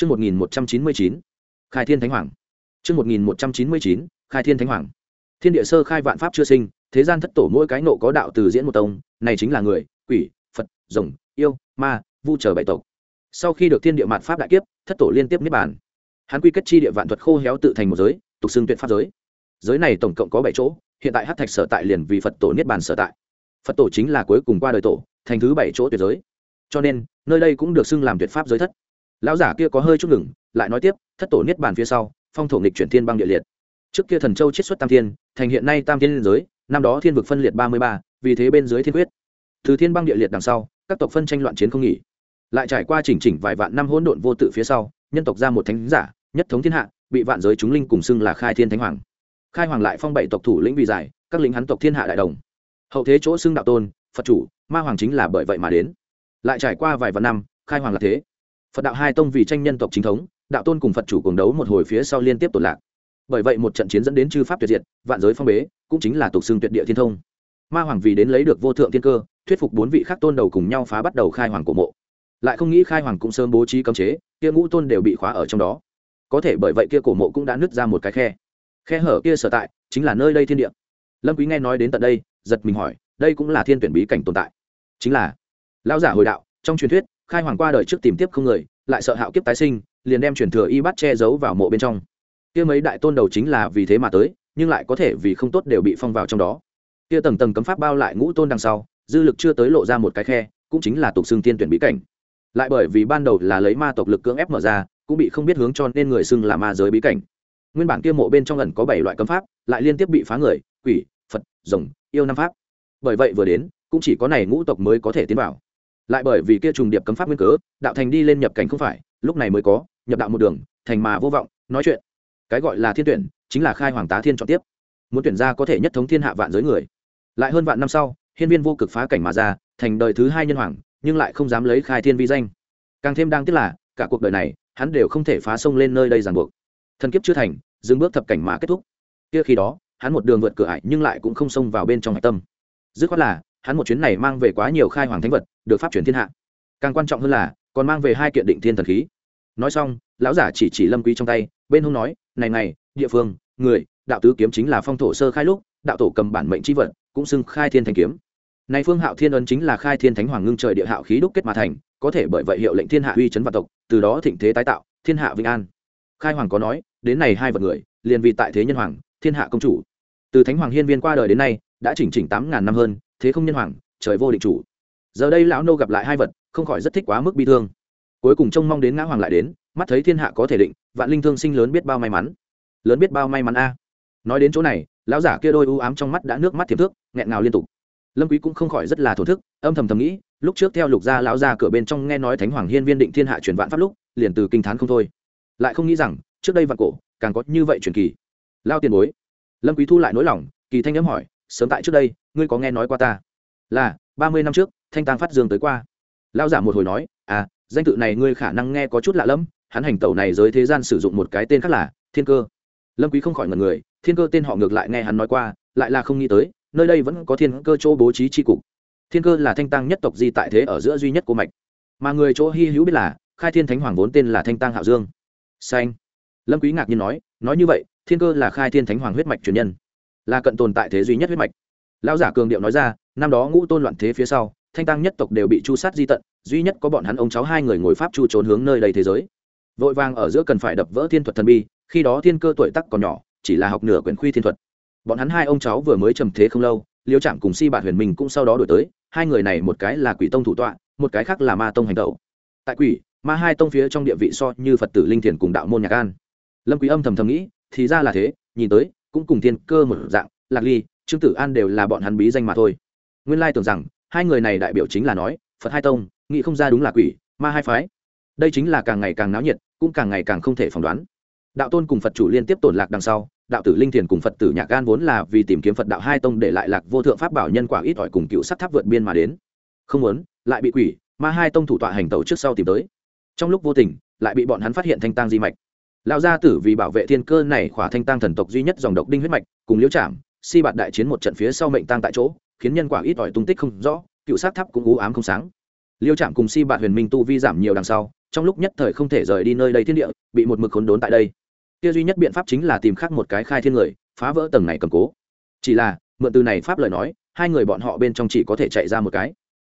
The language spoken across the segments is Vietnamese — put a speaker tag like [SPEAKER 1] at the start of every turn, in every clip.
[SPEAKER 1] Chương 1199. Khai Thiên Thánh Hoàng. Chương 1199. Khai Thiên Thánh Hoàng. Thiên địa sơ khai vạn pháp chưa sinh, thế gian thất tổ mỗi cái nộ có đạo từ diễn một tông, này chính là người, quỷ, Phật, rồng, yêu, ma, vu trở bảy tộc. Sau khi được thiên địa mạt pháp đại kiếp, thất tổ liên tiếp niết bàn. Hắn quy kết chi địa vạn thuật khô héo tự thành một giới, tục xưng tuyệt pháp giới. Giới này tổng cộng có bảy chỗ, hiện tại hắc thạch sở tại liền vì Phật tổ niết bàn sở tại. Phật tổ chính là cuối cùng qua đời tổ, thành thứ bảy chỗ tuyệt giới. Cho nên, nơi đây cũng được xưng làm tuyệt pháp giới thất lão giả kia có hơi chút ngừng, lại nói tiếp, thất tổ niết bàn phía sau, phong thổ nghịch chuyển thiên băng địa liệt. Trước kia thần châu chiết xuất tam thiên, thành hiện nay tam thiên liên giới, năm đó thiên vực phân liệt ba mươi ba, vì thế bên dưới thiên quyết. Từ thiên băng địa liệt đằng sau, các tộc phân tranh loạn chiến không nghỉ. Lại trải qua chỉnh chỉnh vài vạn năm hỗn độn vô tự phía sau, nhân tộc ra một thánh giả, nhất thống thiên hạ, bị vạn giới chúng linh cùng xưng là khai thiên thánh hoàng. Khai hoàng lại phong bảy tộc thủ lĩnh vì giải, các lính hắn tộc thiên hạ đại đồng. Hậu thế chỗ xưng đạo tôn, phật chủ, ma hoàng chính là bởi vậy mà đến. Lại trải qua vài vạn năm, khai hoàng là thế phật đạo hai tông vì tranh nhân tộc chính thống, đạo tôn cùng phật chủ cùng đấu một hồi phía sau liên tiếp tổn lạc. Bởi vậy một trận chiến dẫn đến chư pháp tuyệt diệt, vạn giới phong bế, cũng chính là tục xưng tuyệt địa thiên thông. Ma hoàng vì đến lấy được vô thượng thiên cơ, thuyết phục bốn vị khác tôn đầu cùng nhau phá bắt đầu khai hoàng cổ mộ. Lại không nghĩ khai hoàng cũng sớm bố trí cấm chế, kia ngũ tôn đều bị khóa ở trong đó. Có thể bởi vậy kia cổ mộ cũng đã nứt ra một cái khe. Khe hở kia sở tại, chính là nơi đây thiên địa. Lâm quý nghe nói đến tận đây, giật mình hỏi, đây cũng là thiên tuyển bí cảnh tồn tại. Chính là, lão giả hồi đạo, trong truyền thuyết khai hoàng qua đời trước tìm tiếp không người, lại sợ hạo kiếp tái sinh, liền đem truyền thừa y bắt che giấu vào mộ bên trong. Kia mấy đại tôn đầu chính là vì thế mà tới, nhưng lại có thể vì không tốt đều bị phong vào trong đó. Kia tầng tầng cấm pháp bao lại ngũ tôn đằng sau, dư lực chưa tới lộ ra một cái khe, cũng chính là tục xưng tiên tuyển bí cảnh. Lại bởi vì ban đầu là lấy ma tộc lực cưỡng ép mở ra, cũng bị không biết hướng cho nên người xưng là ma giới bí cảnh. Nguyên bản kia mộ bên trong ẩn có bảy loại cấm pháp, lại liên tiếp bị phá người, quỷ, phật, rồng, yêu năm pháp. Bởi vậy vừa đến, cũng chỉ có này ngũ tộc mới có thể tiến vào lại bởi vì kia trùng điệp cấm pháp nguyên cớ, đạo thành đi lên nhập cảnh không phải, lúc này mới có, nhập đạo một đường, thành mà vô vọng, nói chuyện. Cái gọi là thiên tuyển, chính là khai hoàng tá thiên chọn tiếp. Muốn tuyển ra có thể nhất thống thiên hạ vạn giới người. Lại hơn vạn năm sau, hiên viên vô cực phá cảnh mà ra, thành đời thứ hai nhân hoàng, nhưng lại không dám lấy khai thiên vi danh. Càng thêm đang tiếc là, cả cuộc đời này, hắn đều không thể phá sông lên nơi đây ràng buộc. Thần kiếp chưa thành, dừng bước thập cảnh mà kết thúc. Kia khi đó, hắn một đường vượt cửa ải nhưng lại cũng không xông vào bên trong hạch tâm. Dứt khoát là, hắn một chuyến này mang về quá nhiều khai hoàng thánh vật được pháp chuyển thiên hạ. Càng quan trọng hơn là, còn mang về hai kiện định thiên thần khí. Nói xong, lão giả chỉ chỉ lâm quý trong tay, bên hông nói, này này, địa phương, người, đạo tứ kiếm chính là phong thổ sơ khai lúc, đạo tổ cầm bản mệnh chi vật, cũng xưng khai thiên thanh kiếm. Này phương hạo thiên ấn chính là khai thiên thánh hoàng ngưng trời địa hạo khí đúc kết mà thành, có thể bởi vậy hiệu lệnh thiên hạ uy chấn vạn tộc, từ đó thịnh thế tái tạo, thiên hạ vinh an. Khai hoàng có nói, đến này hai vật người, liền vì tại thế nhân hoàng, thiên hạ công chủ. Từ thánh hoàng hiên viên qua đời đến nay, đã chỉnh chỉnh tám ngàn năm hơn, thế không nhân hoàng, trời vô định chủ giờ đây lão nô gặp lại hai vật, không khỏi rất thích quá mức bi thương. Cuối cùng trông mong đến ngã hoàng lại đến, mắt thấy thiên hạ có thể định, vạn linh thương sinh lớn biết bao may mắn. Lớn biết bao may mắn a. Nói đến chỗ này, lão giả kia đôi u ám trong mắt đã nước mắt thiệp thước, nghẹn ngào liên tục. Lâm quý cũng không khỏi rất là thổ thức, âm thầm thầm nghĩ, lúc trước theo lục gia lão gia cửa bên trong nghe nói thánh hoàng hiên viên định thiên hạ truyền vạn pháp lúc, liền từ kinh thán không thôi. Lại không nghĩ rằng, trước đây vạn cổ, càng có như vậy truyền kỳ. Lao tiền bối. Lâm quý thu lại nỗi lòng, kỳ thanh nhấm hỏi, sớm tại trước đây, ngươi có nghe nói qua ta? Là ba mươi năm trước, thanh tàng phát dương tới qua. Lao giả một hồi nói à danh tự này ngươi khả năng nghe có chút lạ lẫm, hắn hành tẩu này giới thế gian sử dụng một cái tên khác là thiên cơ. Lâm quý không khỏi ngần người, thiên cơ tên họ ngược lại nghe hắn nói qua, lại là không nghĩ tới, nơi đây vẫn có thiên cơ chỗ bố trí tri cục. Thiên cơ là thanh tăng nhất tộc di tại thế ở giữa duy nhất của mạch. Mà người chỗ hy hữu biết là, khai thiên thánh hoàng vốn tên là thanh tăng hạo dương. Xanh. Lâm quý ngạc nhiên nói nói như vậy, thiên cơ là khai thiên thánh hoàng huyết mạch truyền nhân, là cận tồn tại thế duy nhất huyết mạch. Lão giả cường điệu nói ra năm đó ngũ tôn loạn thế phía sau, thanh tăng nhất tộc đều bị chu sát di tận, duy nhất có bọn hắn ông cháu hai người ngồi pháp chu trốn hướng nơi đầy thế giới. Vội vàng ở giữa cần phải đập vỡ thiên thuật thần bi, khi đó thiên cơ tuổi tắc còn nhỏ, chỉ là học nửa quyển khuy thiên thuật. Bọn hắn hai ông cháu vừa mới trầm thế không lâu, liêu trạm cùng si bạt huyền minh cũng sau đó đổi tới, hai người này một cái là quỷ tông thủ tọa, một cái khác là ma tông hành tẩu. Tại quỷ, ma hai tông phía trong địa vị so như phật tử linh thiền cùng đạo môn nhạc an. Lâm quý âm thầm thầm nghĩ, thì ra là thế, nhìn tới, cũng cùng thiên cơ một dạng, lạc ly, trương tử an đều là bọn hắn bí danh mà thôi nguyên lai tưởng rằng hai người này đại biểu chính là nói, phật hai tông, nghĩ không ra đúng là quỷ, ma hai phái. Đây chính là càng ngày càng náo nhiệt, cũng càng ngày càng không thể phỏng đoán. Đạo tôn cùng phật chủ liên tiếp tổn lạc đằng sau, đạo tử linh thiền cùng phật tử nhạc gan vốn là vì tìm kiếm phật đạo hai tông để lại lạc vô thượng pháp bảo nhân quả ít ỏi cùng cựu sắt tháp vượt biên mà đến. Không muốn, lại bị quỷ, ma hai tông thủ tọa hành tẩu trước sau tìm tới. Trong lúc vô tình, lại bị bọn hắn phát hiện thanh tang di mạch. Lão gia tử vì bảo vệ thiên cơ này khỏa thanh tang thần tộc duy nhất dòng độc đinh huyết mạch, cùng liễu trảm, si bạt đại chiến một trận phía sau mệnh tang tại chỗ khiến nhân quả ít ỏi tung tích không rõ, cựu sát tháp cũng u ám không sáng. Liêu trạm cùng si bạn huyền minh tu vi giảm nhiều đằng sau, trong lúc nhất thời không thể rời đi nơi đây thiên địa, bị một mực khốn đốn tại đây. Kia duy nhất biện pháp chính là tìm khác một cái khai thiên người, phá vỡ tầng này cầm cố. Chỉ là, mượn từ này pháp lời nói, hai người bọn họ bên trong chỉ có thể chạy ra một cái.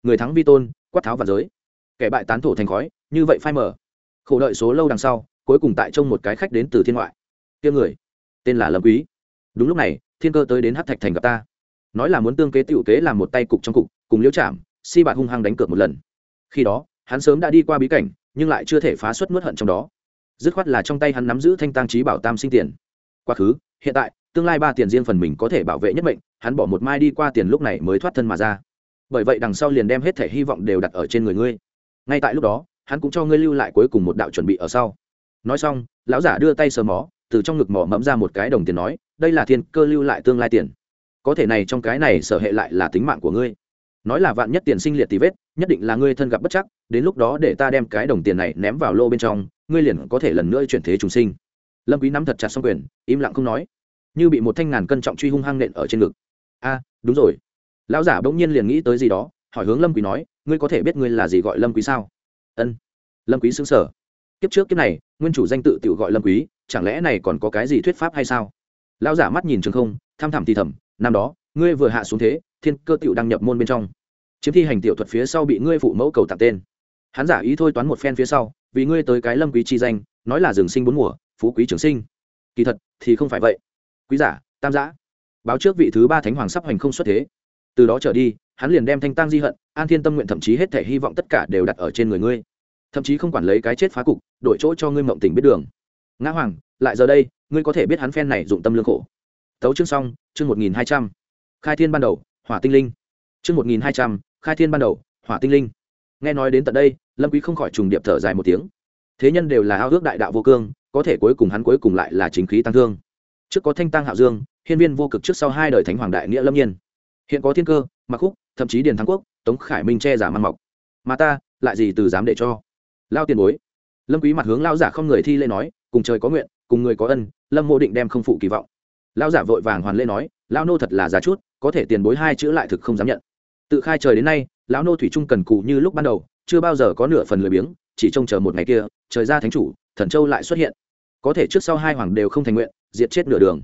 [SPEAKER 1] Người thắng vi tôn, quát tháo và giới. Kẻ bại tán thổ thành khói, như vậy phai mở khổ đợi số lâu đằng sau, cuối cùng tại trông một cái khách đến từ thiên ngoại. Kia người, tên là lâm quý. Đúng lúc này, thiên cơ tới đến hát thạch thành gặp ta nói là muốn tương kế tiểu kế làm một tay cục trong cục, cùng liễu chạm si bạt hung hăng đánh cược một lần. Khi đó, hắn sớm đã đi qua bí cảnh, nhưng lại chưa thể phá xuất nuốt hận trong đó. Dứt khoát là trong tay hắn nắm giữ thanh tăng trí bảo tam sinh tiền. Quá khứ, hiện tại, tương lai ba tiền riêng phần mình có thể bảo vệ nhất mệnh, hắn bỏ một mai đi qua tiền lúc này mới thoát thân mà ra. Bởi vậy đằng sau liền đem hết thể hy vọng đều đặt ở trên người ngươi. Ngay tại lúc đó, hắn cũng cho ngươi lưu lại cuối cùng một đạo chuẩn bị ở sau. Nói xong, lão giả đưa tay sờ mó, từ trong ngực mỏ mẫm ra một cái đồng tiền nói, đây là thiên cơ lưu lại tương lai tiền có thể này trong cái này sở hệ lại là tính mạng của ngươi. Nói là vạn nhất tiền sinh liệt tì vết, nhất định là ngươi thân gặp bất chắc, đến lúc đó để ta đem cái đồng tiền này ném vào lô bên trong, ngươi liền có thể lần nữa chuyển thế trùng sinh. Lâm quý nắm thật chặt xong quyền, im lặng không nói. Như bị một thanh ngàn cân trọng truy hung hăng nện ở trên ngực. A, đúng rồi. Lão giả bỗng nhiên liền nghĩ tới gì đó, hỏi hướng lâm quý nói, ngươi có thể biết ngươi là gì gọi lâm quý sao? Ân. Lâm quý sững sờ. Kiếp trước kiếp này, nguyên chủ danh tự tự gọi lâm quý, chẳng lẽ này còn có cái gì thuyết pháp hay sao? Lão giả mắt nhìn trường không, tham thẳm thì thầm năm đó, ngươi vừa hạ xuống thế, thiên cơ tiểu đăng nhập môn bên trong. Chiếm thi hành tiểu thuật phía sau bị ngươi phụ mẫu cầu tặng tên. Hắn giả ý thôi toán một phen phía sau, vì ngươi tới cái lâm quý chi danh, nói là rừng sinh bốn mùa, phú quý trường sinh. Kỳ thật, thì không phải vậy. Quý giả, tam giã. Báo trước vị thứ ba thánh hoàng sắp hành không xuất thế. Từ đó trở đi, hắn liền đem thanh tăng di hận, an thiên tâm nguyện thậm chí hết thể hy vọng tất cả đều đặt ở trên người ngươi. Thậm chí không quản lấy cái chết phá cục, đổi chỗ cho ngươi mộng tình biết đường. Ngã hoàng, lại giờ đây, ngươi có thể biết hắn phen này dụng tâm lương khổ. Tấu chương xong chương một nghìn hai trăm, khai thiên ban đầu, hỏa tinh linh. Chương một nghìn hai trăm, khai thiên ban đầu, hỏa tinh linh. Nghe nói đến tận đây, lâm quý không khỏi trùng điệp thở dài một tiếng. Thế nhân đều là ao ước đại đạo vô cương, có thể cuối cùng hắn cuối cùng lại là chính khí tăng thương. Trước có thanh tăng hạo dương, hiên viên vô cực trước sau hai đời thánh hoàng đại nghĩa lâm nhiên. Hiện có thiên cơ mặc khúc, thậm chí điền thắng quốc, tống khải minh che giả mang mọc. Mà ta, lại gì từ dám để cho? Lao tiền bối. Lâm quý mặt hướng lao giả không người thi lễ nói, cùng trời có nguyện, cùng người có ân, lâm mô định đem không phụ kỳ vọng lao giả vội vàng hoàn lễ nói lao nô thật là giá chút, có thể tiền bối hai chữ lại thực không dám nhận. Tự khai trời đến nay, lão nô thủy trung cần cù như lúc ban đầu, chưa bao giờ có nửa phần lười biếng, chỉ trông chờ một ngày kia, trời ra thánh chủ, thần châu lại xuất hiện. Có thể trước sau hai hoàng đều không thành nguyện, diệt chết nửa đường.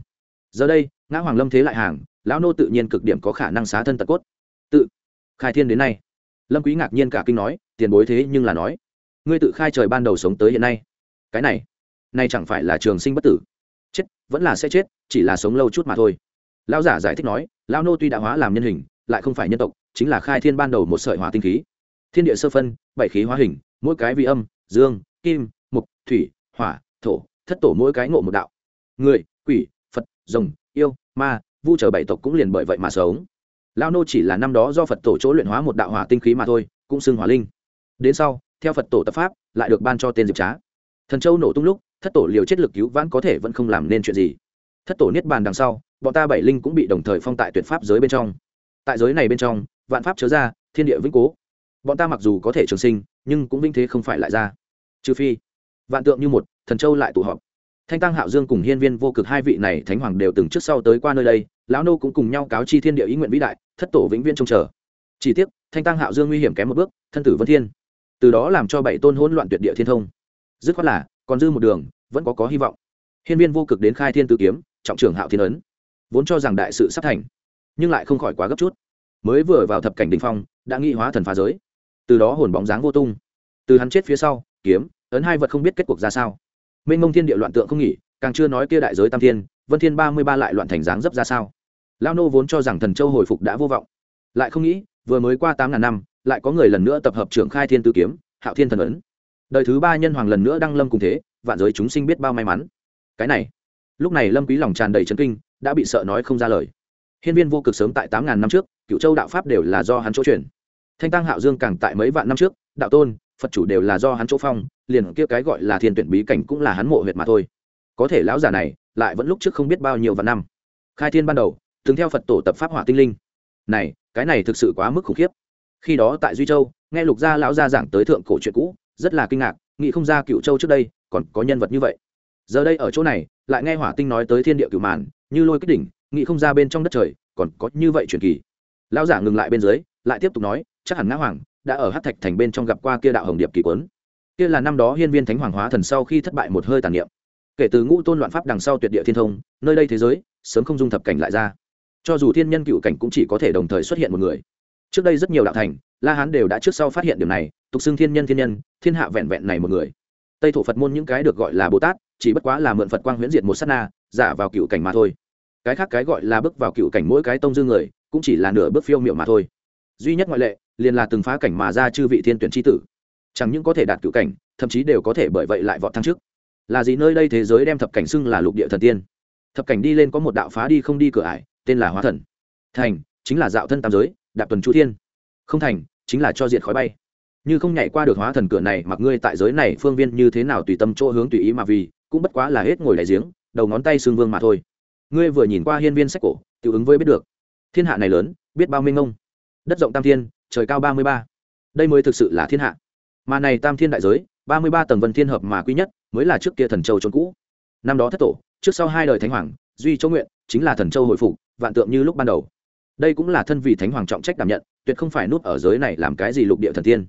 [SPEAKER 1] Giờ đây, ngã hoàng lâm thế lại hàng, lão nô tự nhiên cực điểm có khả năng xá thân tật cốt. Tự khai thiên đến nay, lâm quý ngạc nhiên cả kinh nói, tiền bối thế nhưng là nói, ngươi tự khai trời ban đầu sống tới hiện nay. Cái này này chẳng phải là trường sinh bất tử? Chết, vẫn là sẽ chết, chỉ là sống lâu chút mà thôi. Lão giả giải thích nói, lão nô tuy đã hóa làm nhân hình, lại không phải nhân tộc, chính là khai thiên ban đầu một sợi hỏa tinh khí. Thiên địa sơ phân, bảy khí hóa hình, mỗi cái vi âm, dương, kim, mục, thủy, hỏa, thổ, thất tổ mỗi cái ngộ một đạo. Người, quỷ, phật, rồng, yêu, ma, vu trở bảy tộc cũng liền bởi vậy mà sống. Lao nô chỉ là năm đó do phật tổ chỗ luyện hóa một đạo hỏa tinh khí mà thôi, cũng xưng hỏa linh. Đến sau, theo phật tổ tập pháp, lại được ban cho tên diệp trá. Thần châu nổ tung lúc thất tổ liều chết lực cứu vãn có thể vẫn không làm nên chuyện gì. Thất tổ niết bàn đằng sau, bọn ta bảy linh cũng bị đồng thời phong tại tuyệt pháp giới bên trong. Tại giới này bên trong, vạn pháp chớ ra, thiên địa vĩnh cố. Bọn ta mặc dù có thể trường sinh, nhưng cũng vinh thế không phải lại ra. Trừ phi, vạn tượng như một, thần châu lại tụ họp. Thanh tăng hạo dương cùng hiên viên vô cực hai vị này thánh hoàng đều từng trước sau tới qua nơi đây, lão nô cũng cùng nhau cáo chi thiên địa ý nguyện vĩ đại, thất tổ vĩnh viên trông chờ. Chỉ tiếc, thanh tăng hạo dương nguy hiểm kém một bước, thân tử vân thiên. Từ đó làm cho bảy tôn hỗn loạn tuyệt địa thiên thông. Dứt khoát là còn dư một đường, vẫn có có hy vọng. Hiên viên vô cực đến khai thiên tự kiếm, trọng trưởng hạo thiên ấn, vốn cho rằng đại sự sắp thành, nhưng lại không khỏi quá gấp chút. Mới vừa vào thập cảnh đình phong, đã nghị hóa thần phá giới. Từ đó hồn bóng dáng vô tung. Từ hắn chết phía sau, kiếm, ấn hai vật không biết kết cuộc ra sao. Minh mông thiên địa loạn tượng không nghỉ, càng chưa nói kia đại giới tam thiên, vân thiên ba mươi ba lại loạn thành dáng dấp ra sao. Lao nô vốn cho rằng thần châu hồi phục đã vô vọng. Lại không nghĩ, vừa mới qua tám ngàn năm, lại có người lần nữa tập hợp trưởng khai thiên tử kiếm, hạo thiên thần ấn đời thứ ba nhân hoàng lần nữa đăng lâm cùng thế, vạn giới chúng sinh biết bao may mắn. Cái này, lúc này lâm quý lòng tràn đầy chấn kinh, đã bị sợ nói không ra lời. Hiên viên vô cực sớm tại tám ngàn năm trước, cựu châu đạo pháp đều là do hắn chỗ chuyển thanh tăng hạo dương càng tại mấy vạn năm trước, đạo tôn, phật chủ đều là do hắn chỗ phong, liền kia cái gọi là thiên tuyển bí cảnh cũng là hắn mộ huyệt mà thôi. Có thể lão giả này, lại vẫn lúc trước không biết bao nhiêu vạn năm. Khai thiên ban đầu, từng theo phật tổ tập pháp hỏa tinh linh. Này, cái này thực sự quá mức khủng khiếp. Khi đó tại duy châu, nghe lục gia lão gia giảng tới thượng cổ chuyện cũ rất là kinh ngạc, nghĩ không ra cựu châu trước đây còn có nhân vật như vậy. Giờ đây ở chỗ này, lại nghe hỏa tinh nói tới thiên địa cửu màn, như lôi kích đỉnh, nghĩ không ra bên trong đất trời còn có như vậy truyền kỳ. Lão giả ngừng lại bên dưới, lại tiếp tục nói, chắc hẳn ngã hoàng đã ở hát thạch thành bên trong gặp qua kia đạo hồng điệp kỳ quấn. Kia là năm đó hiên viên thánh hoàng hóa thần sau khi thất bại một hơi tàn niệm. Kể từ ngũ tôn loạn pháp đằng sau tuyệt địa thiên thông, nơi đây thế giới sớm không dung thập cảnh lại ra. Cho dù thiên nhân cựu cảnh cũng chỉ có thể đồng thời xuất hiện một người. Trước đây rất nhiều đạo thành la hán đều đã trước sau phát hiện điểm này, tục xưng thiên nhân thiên nhân, thiên hạ vẹn vẹn này một người. Tây thổ phật môn những cái được gọi là bồ tát, chỉ bất quá là mượn phật quang huyễn diệt một sát na, giả vào cựu cảnh mà thôi. Cái khác cái gọi là bước vào cựu cảnh mỗi cái tông dư người, cũng chỉ là nửa bước phiêu miệu mà thôi. Duy nhất ngoại lệ, liền là từng phá cảnh mà ra chư vị thiên tuyển tri tử. Chẳng những có thể đạt cựu cảnh, thậm chí đều có thể bởi vậy lại vọt thăng trước. Là gì nơi đây thế giới đem thập cảnh xưng là lục địa thần tiên? Thập cảnh đi lên có một đạo phá đi không đi cửa ải, tên là hóa thần. Thành, chính là dạo thân tam giới, đạp tuần chu thiên. Không thành chính là cho diệt khói bay. Như không nhảy qua được hóa thần cửa này, mặc ngươi tại giới này phương viên như thế nào tùy tâm chỗ hướng tùy ý mà vì, cũng bất quá là hết ngồi đại giếng, đầu ngón tay xương vương mà thôi. Ngươi vừa nhìn qua hiên viên sách cổ, tự ứng với biết được. Thiên hạ này lớn, biết bao minh ông đất rộng tam thiên, trời cao ba mươi ba. Đây mới thực sự là thiên hạ. Mà này tam thiên đại giới, ba mươi ba tầng vân thiên hợp mà quý nhất, mới là trước kia thần châu trốn cũ. Năm đó thất tổ, trước sau hai đời thánh hoàng, duy châu nguyện, chính là thần châu hồi phục, vạn tượng như lúc ban đầu. Đây cũng là thân vị thánh hoàng trọng trách đảm nhận tuyệt không phải núp ở giới này làm cái gì lục địa thần tiên.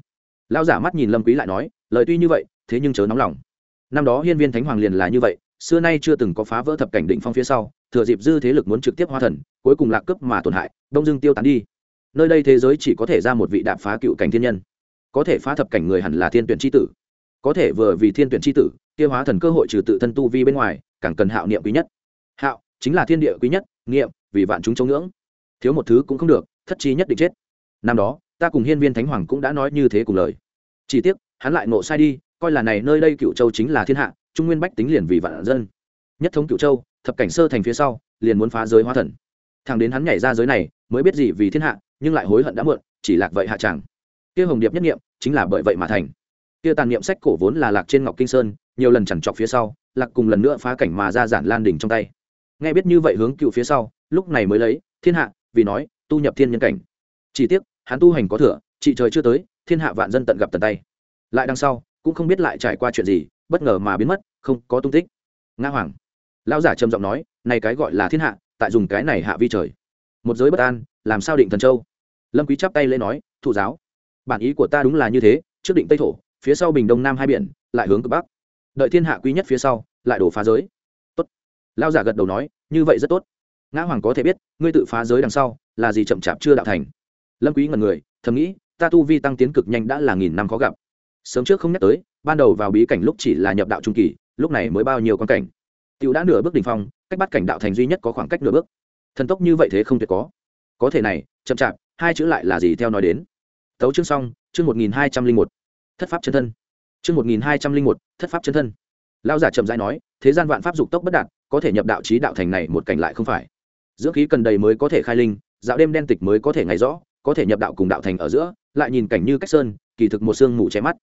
[SPEAKER 1] Lão giả mắt nhìn lâm quý lại nói, lời tuy như vậy, thế nhưng chớ nóng lòng. Năm đó hiên viên thánh hoàng liền là như vậy, xưa nay chưa từng có phá vỡ thập cảnh định phong phía sau, thừa dịp dư thế lực muốn trực tiếp hóa thần, cuối cùng lạc cấp mà tổn hại, đông dương tiêu tán đi. Nơi đây thế giới chỉ có thể ra một vị đạp phá cựu cảnh thiên nhân. Có thể phá thập cảnh người hẳn là thiên tuyển chi tử. Có thể vừa vì thiên tuyển chi tử, tiêu hóa thần cơ hội trừ tự thân tu vi bên ngoài, càng cần hạo niệm quý nhất. Hạo chính là thiên địa quý nhất, niệm vì vạn chúng chống ngưỡng. Thiếu một thứ cũng không được, thất chi nhất định chết năm đó, ta cùng hiên viên thánh hoàng cũng đã nói như thế cùng lời. Chỉ tiếc, hắn lại nộ sai đi, coi là này nơi đây cựu châu chính là thiên hạ, trung nguyên bách tính liền vì vạn dân. Nhất thống cựu châu, thập cảnh sơ thành phía sau, liền muốn phá giới hóa thần. Thằng đến hắn nhảy ra giới này, mới biết gì vì thiên hạ, nhưng lại hối hận đã muộn, chỉ lạc vậy hạ chẳng. Kia hồng điệp nhất nghiệm, chính là bởi vậy mà thành. Kia tàn niệm sách cổ vốn là lạc trên ngọc kinh sơn, nhiều lần chẳng chọc phía sau, lạc cùng lần nữa phá cảnh mà ra giản lan đỉnh trong tay. Nghe biết như vậy hướng cựu phía sau, lúc này mới lấy, thiên hạ, vì nói, tu nhập thiên nhân cảnh. Chỉ tiếc hắn tu hành có thừa trị trời chưa tới, thiên hạ vạn dân tận gặp tận tay. Lại đằng sau, cũng không biết lại trải qua chuyện gì, bất ngờ mà biến mất, không có tung tích. Nga hoàng. Lão giả trầm giọng nói, này cái gọi là thiên hạ, tại dùng cái này hạ vi trời. Một giới bất an, làm sao định thần châu? Lâm quý chắp tay lễ nói thụ giáo, bản ý của ta đúng là như thế, trước định tây thổ, phía sau bình đông nam hai biển, lại hướng cực bắc. Đợi thiên hạ quý nhất phía sau, lại đổ phá giới. Tốt. Lão giả gật đầu nói, như vậy rất tốt. Ngã hoàng có thể biết, ngươi tự phá giới đằng sau, là gì chậm chạp chưa đạo thành lâm quý ngẩn người, thầm nghĩ, ta tu vi tăng tiến cực nhanh đã là nghìn năm khó gặp. Sớm trước không nhắc tới, ban đầu vào bí cảnh lúc chỉ là nhập đạo trung kỳ, lúc này mới bao nhiêu quan cảnh. Tiểu đã nửa bước đỉnh phong, cách bắt cảnh đạo thành duy nhất có khoảng cách nửa bước. Thần tốc như vậy thế không thể có. Có thể này, chậm chạp, hai chữ lại là gì theo nói đến? Tấu chương xong, chương một nghìn hai trăm linh một. Thất pháp chân thân. Chương một nghìn hai trăm linh một, thất pháp chân thân. Lao giả chậm rãi nói, thế gian vạn pháp dục tốc bất đạt, có thể nhập đạo trí đạo thành này một cảnh lại không phải. Dưỡng khí cần đầy mới có thể khai linh, dạo đêm đen tịch mới có thể ngày rõ có thể nhập đạo cùng đạo thành ở giữa, lại nhìn cảnh như cách sơn, kỳ thực một sương mù che mắt.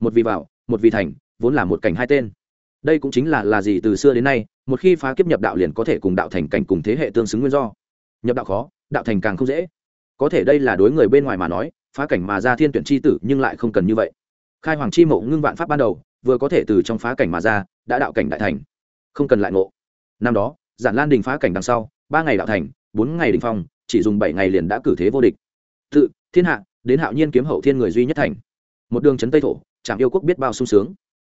[SPEAKER 1] Một vì vào, một vì thành, vốn là một cảnh hai tên. Đây cũng chính là là gì từ xưa đến nay, một khi phá kiếp nhập đạo liền có thể cùng đạo thành cảnh cùng thế hệ tương xứng nguyên do. Nhập đạo khó, đạo thành càng không dễ. Có thể đây là đối người bên ngoài mà nói, phá cảnh mà ra thiên tuyển c h i tử nhưng lại không cần như vậy. Khai hoàng chi mộ ngưng vạn pháp ban đầu, vừa có thể từ trong phá cảnh mà ra, đã đạo cảnh đại thành. Không cần lại ngộ. Năm đó, giản lan đình phá cảnh đằng sau, ba ngày đạo thành, bốn ngày đình phong, chỉ dùng bảy ngày liền đã cử thế vô địch tự, thiên hạ, đến hạo nhiên kiếm hậu thiên người duy nhất thành. Một đường trấn tây thổ trạm yêu quốc biết bao sung sướng.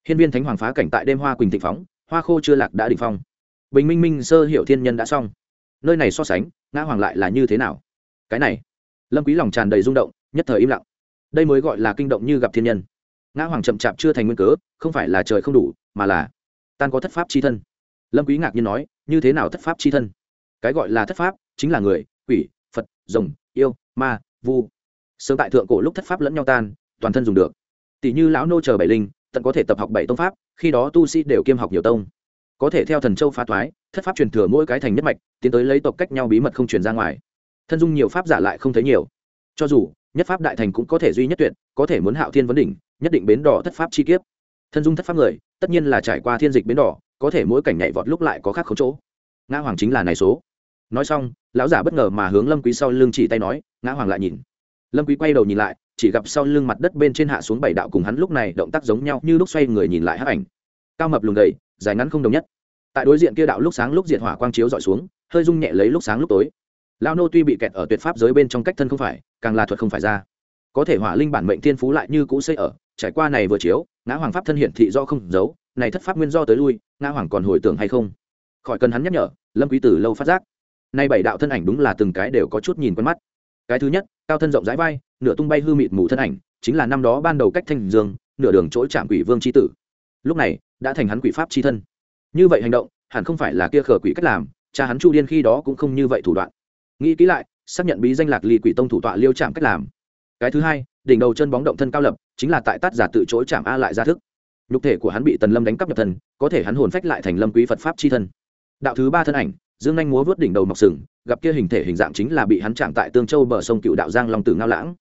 [SPEAKER 1] Hiên viên thánh hoàng phá cảnh tại đêm hoa quỳnh thịnh phóng, hoa khô chưa lạc đã đỉnh phong. Bình minh minh sơ hiệu thiên nhân đã xong. Nơi này so sánh, ngã hoàng lại là như thế nào? Cái này, lâm quý lòng tràn đầy rung động, nhất thời im lặng. Đây mới gọi là kinh động như gặp thiên nhân. Ngã hoàng chậm chạp chưa thành nguyên cớ, không phải là trời không đủ, mà là tan có thất pháp chi thân. Lâm quý ngạc nhiên nói, như thế nào thất pháp chi thân? Cái gọi là thất pháp chính là người, quỷ, phật, rồng, yêu, ma vu. Sớm tại thượng cổ lúc thất pháp lẫn nhau tan, toàn thân dùng được. Tỷ như lão nô chờ bảy linh, tận có thể tập học bảy tông pháp, khi đó tu sĩ đều kiêm học nhiều tông. Có thể theo thần châu phá thoái, thất pháp truyền thừa mỗi cái thành nhất mạch, tiến tới lấy tộc cách nhau bí mật không truyền ra ngoài. Thân dung nhiều pháp giả lại không thấy nhiều. Cho dù, nhất pháp đại thành cũng có thể duy nhất tuyệt, có thể muốn hạo thiên vấn đỉnh, nhất định bến đỏ thất pháp chi kiếp. Thân dung thất pháp người, tất nhiên là trải qua thiên dịch bến đỏ, có thể mỗi cảnh nhảy vọt lúc lại có khác không chỗ. Ngã hoàng chính là này số nói xong, lão giả bất ngờ mà hướng lâm quý sau lưng chỉ tay nói, ngã hoàng lại nhìn. Lâm quý quay đầu nhìn lại, chỉ gặp sau lưng mặt đất bên trên hạ xuống bảy đạo cùng hắn lúc này động tác giống nhau như lúc xoay người nhìn lại hắc ảnh. Cao mập lùn gầy, dài ngắn không đồng nhất. Tại đối diện kia đạo lúc sáng lúc diệt hỏa quang chiếu dọi xuống, hơi rung nhẹ lấy lúc sáng lúc tối. Lao nô tuy bị kẹt ở tuyệt pháp giới bên trong cách thân không phải, càng là thuật không phải ra. Có thể hỏa linh bản mệnh thiên phú lại như cũ xây ở, trải qua này vừa chiếu, ngã hoàng pháp thân hiện thị do không giấu, này thất pháp nguyên do tới lui, ngã hoàng còn hồi tưởng hay không? Khỏi cần hắn nhắc nhở, lâm quý tử lâu phát giác nay bảy đạo thân ảnh đúng là từng cái đều có chút nhìn quen mắt. Cái thứ nhất, cao thân rộng rãi vai, nửa tung bay hư mịt mù thân ảnh, chính là năm đó ban đầu cách thanh dương, nửa đường chỗ chạm quỷ vương chi tử. Lúc này, đã thành hắn quỷ pháp chi thân. Như vậy hành động, hẳn không phải là kia khờ quỷ cách làm, cha hắn chu điên khi đó cũng không như vậy thủ đoạn. Nghĩ kỹ lại, xác nhận bí danh lạc ly quỷ tông thủ tọa liêu chạm cách làm. Cái thứ hai, đỉnh đầu chân bóng động thân cao lập, chính là tại tát giả tự chối chạm a lại ra thức. Nhục thể của hắn bị tần lâm đánh cắp nhập thân có thể hắn hồn phách lại thành lâm quý phật pháp chi thân. Đạo thứ ba thân ảnh dương nhanh múa vớt đỉnh đầu mọc sừng, gặp kia hình thể hình dạng chính là bị hắn chạm tại tương châu bờ sông cựu đạo giang long tử ngao lãng.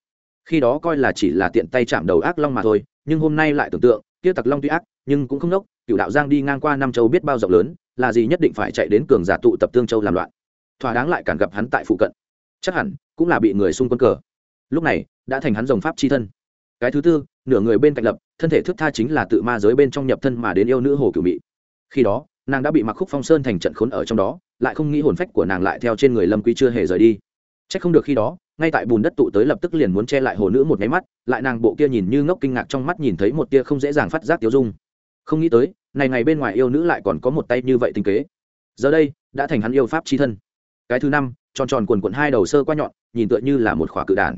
[SPEAKER 1] Khi đó coi là chỉ là tiện tay chạm đầu ác long mà thôi, nhưng hôm nay lại tưởng tượng, kia tặc long tuy ác, nhưng cũng không nốc cựu đạo giang đi ngang qua nam châu biết bao rộng lớn, là gì nhất định phải chạy đến cường giả tụ tập tương châu làm loạn. Thỏa đáng lại cản gặp hắn tại phụ cận. Chắc hẳn, cũng là bị người xung quân cờ. Lúc này, đã thành hắn dòng pháp chi thân. Cái thứ tư, nửa người bên cạnh lập, thân thể thức tha chính là tự ma giới bên trong nhập thân mà đến yêu nữ hồ cửu mị. Khi đó, nàng đã bị mặc khúc phong sơn thành trận khốn ở trong đó lại không nghĩ hồn phách của nàng lại theo trên người lâm quý chưa hề rời đi. Chắc không được khi đó, ngay tại bùn đất tụ tới lập tức liền muốn che lại hồ nữ một máy mắt, lại nàng bộ kia nhìn như ngốc kinh ngạc trong mắt nhìn thấy một tia không dễ dàng phát giác tiêu dung. Không nghĩ tới, này ngày bên ngoài yêu nữ lại còn có một tay như vậy tinh kế. Giờ đây, đã thành hắn yêu pháp chi thân. Cái thứ năm, tròn tròn quần cuộn hai đầu sơ qua nhọn, nhìn tựa như là một khỏa cự đản.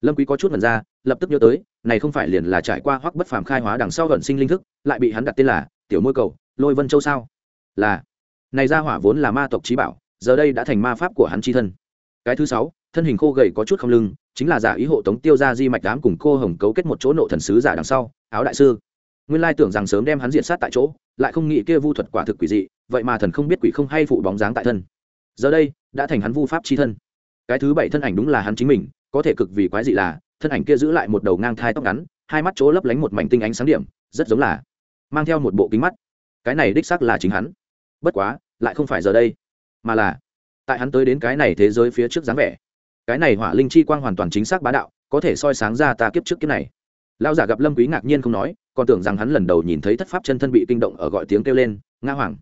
[SPEAKER 1] Lâm quý có chút mật ra, lập tức nhớ tới, này không phải liền là trải qua hoắc bất phàm khai hóa đằng sau gần sinh linh thức, lại bị hắn đặt tên là tiểu môi cầu, lôi vân châu sao? Là này ra hỏa vốn là ma tộc trí bảo, giờ đây đã thành ma pháp của hắn chi thân. Cái thứ sáu, thân hình khô gầy có chút không lưng, chính là giả ý hộ tống tiêu ra di mạch đám cùng cô hồng cấu kết một chỗ nộ thần sứ giả đằng sau, áo đại sư. Nguyên lai tưởng rằng sớm đem hắn diện sát tại chỗ, lại không nghĩ kia vu thuật quả thực quỷ dị, vậy mà thần không biết quỷ không hay phụ bóng dáng tại thân. Giờ đây, đã thành hắn vu pháp chi thân. Cái thứ bảy thân ảnh đúng là hắn chính mình, có thể cực vì quái dị là, thân ảnh kia giữ lại một đầu ngang thai tóc ngắn, hai mắt chỗ lấp lánh một mảnh tinh ánh sáng điểm, rất giống là, mang theo một bộ kính mắt. Cái này đích xác là chính hắn bất quá, lại không phải giờ đây, mà là tại hắn tới đến cái này thế giới phía trước dáng vẻ. Cái này hỏa linh chi quang hoàn toàn chính xác bá đạo, có thể soi sáng ra ta kiếp trước kiếp này. Lao giả gặp lâm quý ngạc nhiên không nói, còn tưởng rằng hắn lần đầu nhìn thấy thất pháp chân thân bị kinh động ở gọi tiếng kêu lên nga hoàng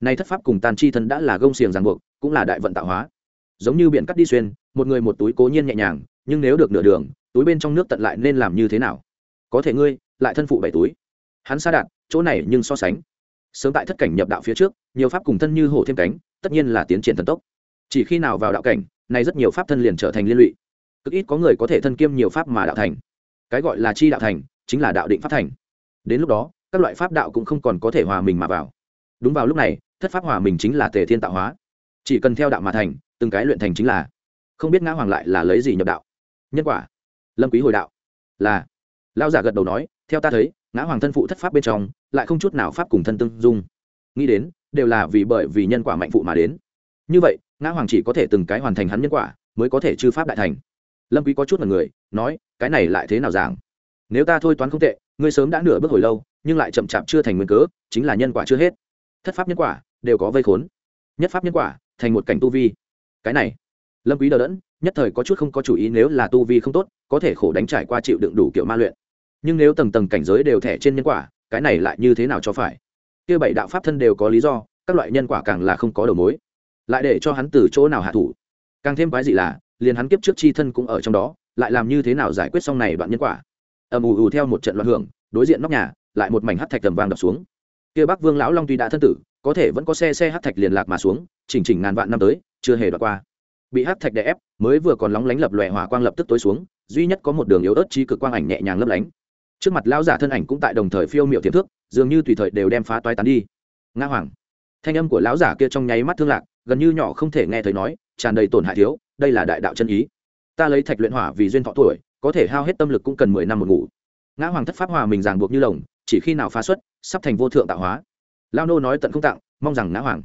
[SPEAKER 1] nay thất pháp cùng tàn chi thân đã là gông xiềng ràng buộc, cũng là đại vận tạo hóa. Giống như biển cắt đi xuyên, một người một túi cố nhiên nhẹ nhàng, nhưng nếu được nửa đường, túi bên trong nước tận lại nên làm như thế nào? Có thể ngươi, lại thân phụ bảy túi. Hắn xa đạt chỗ này nhưng so sánh sớm tại thất cảnh nhập đạo phía trước, nhiều pháp cùng thân như hổ thêm cánh, tất nhiên là tiến triển thần tốc. Chỉ khi nào vào đạo cảnh, nay rất nhiều pháp thân liền trở thành liên lụy. Cực ít có người có thể thân kiêm nhiều pháp mà đạo thành. Cái gọi là chi đạo thành, chính là đạo định pháp thành. Đến lúc đó, các loại pháp đạo cũng không còn có thể hòa mình mà vào. Đúng vào lúc này, thất pháp hòa mình chính là tề thiên tạo hóa. Chỉ cần theo đạo mà thành, từng cái luyện thành chính là. Không biết ngã hoàng lại là lấy gì nhập đạo. Nhân quả. Lâm quý hồi đạo. Là. Lao giả gật đầu nói, theo ta thấy, ngã hoàng thân phụ thất pháp bên trong lại không chút nào pháp cùng thân tương dung. Nghĩ đến, đều là vì bởi vì nhân quả mạnh phụ mà đến. Như vậy, ngã hoàng chỉ có thể từng cái hoàn thành hắn nhân quả, mới có thể chư pháp đại thành. Lâm quý có chút là người, nói, cái này lại thế nào giảng? Nếu ta thôi toán không tệ, ngươi sớm đã nửa bước hồi lâu, nhưng lại chậm chạp chưa thành nguyên cớ, chính là nhân quả chưa hết. Thất pháp nhân quả, đều có vây khốn. Nhất pháp nhân quả, thành một cảnh tu vi. Cái này, lâm quý đờ đẫn, nhất thời có chút không có chủ ý nếu là tu vi không tốt, có thể khổ đánh trải qua chịu đựng đủ kiểu ma luyện. Nhưng nếu tầng tầng cảnh giới đều thẻ trên nhân quả cái này lại như thế nào cho phải? Kia bảy đạo pháp thân đều có lý do, các loại nhân quả càng là không có đầu mối. Lại để cho hắn từ chỗ nào hạ thủ? Càng thêm quái dị là, liền hắn kiếp trước chi thân cũng ở trong đó, lại làm như thế nào giải quyết xong này đoạn nhân quả? Ầm ù ù theo một trận loạn hưởng, đối diện nóc nhà, lại một mảnh hắt thạch tầm vàng đập xuống. Kia bắc vương lão long tuy đã thân tử, có thể vẫn có xe xe hắt thạch liền lạc mà xuống, chỉnh chỉnh ngàn vạn năm tới, chưa hề đoạn qua. Bị hắt thạch đè ép, mới vừa còn lóng lánh lập lòe hỏa quang lập tức tối xuống, duy nhất có một đường yếu ớt chi cực quang ảnh nhẹ nhàng lấp lánh trước mặt lão giả thân ảnh cũng tại đồng thời phiêu miểu tiềm thước dường như tùy thời đều đem phá toái tán đi. Nga hoàng, thanh âm của lão giả kia trong nháy mắt thương lạc, gần như nhỏ không thể nghe thấy nói, tràn đầy tổn hại thiếu, đây là đại đạo chân ý. Ta lấy thạch luyện hỏa vì duyên thọ tuổi, có thể hao hết tâm lực cũng cần mười năm một ngủ. Ngã hoàng thất pháp hòa mình ràng buộc như lồng, chỉ khi nào phá xuất, sắp thành vô thượng tạo hóa. Lao nô nói tận không tặng, mong rằng ngã hoàng.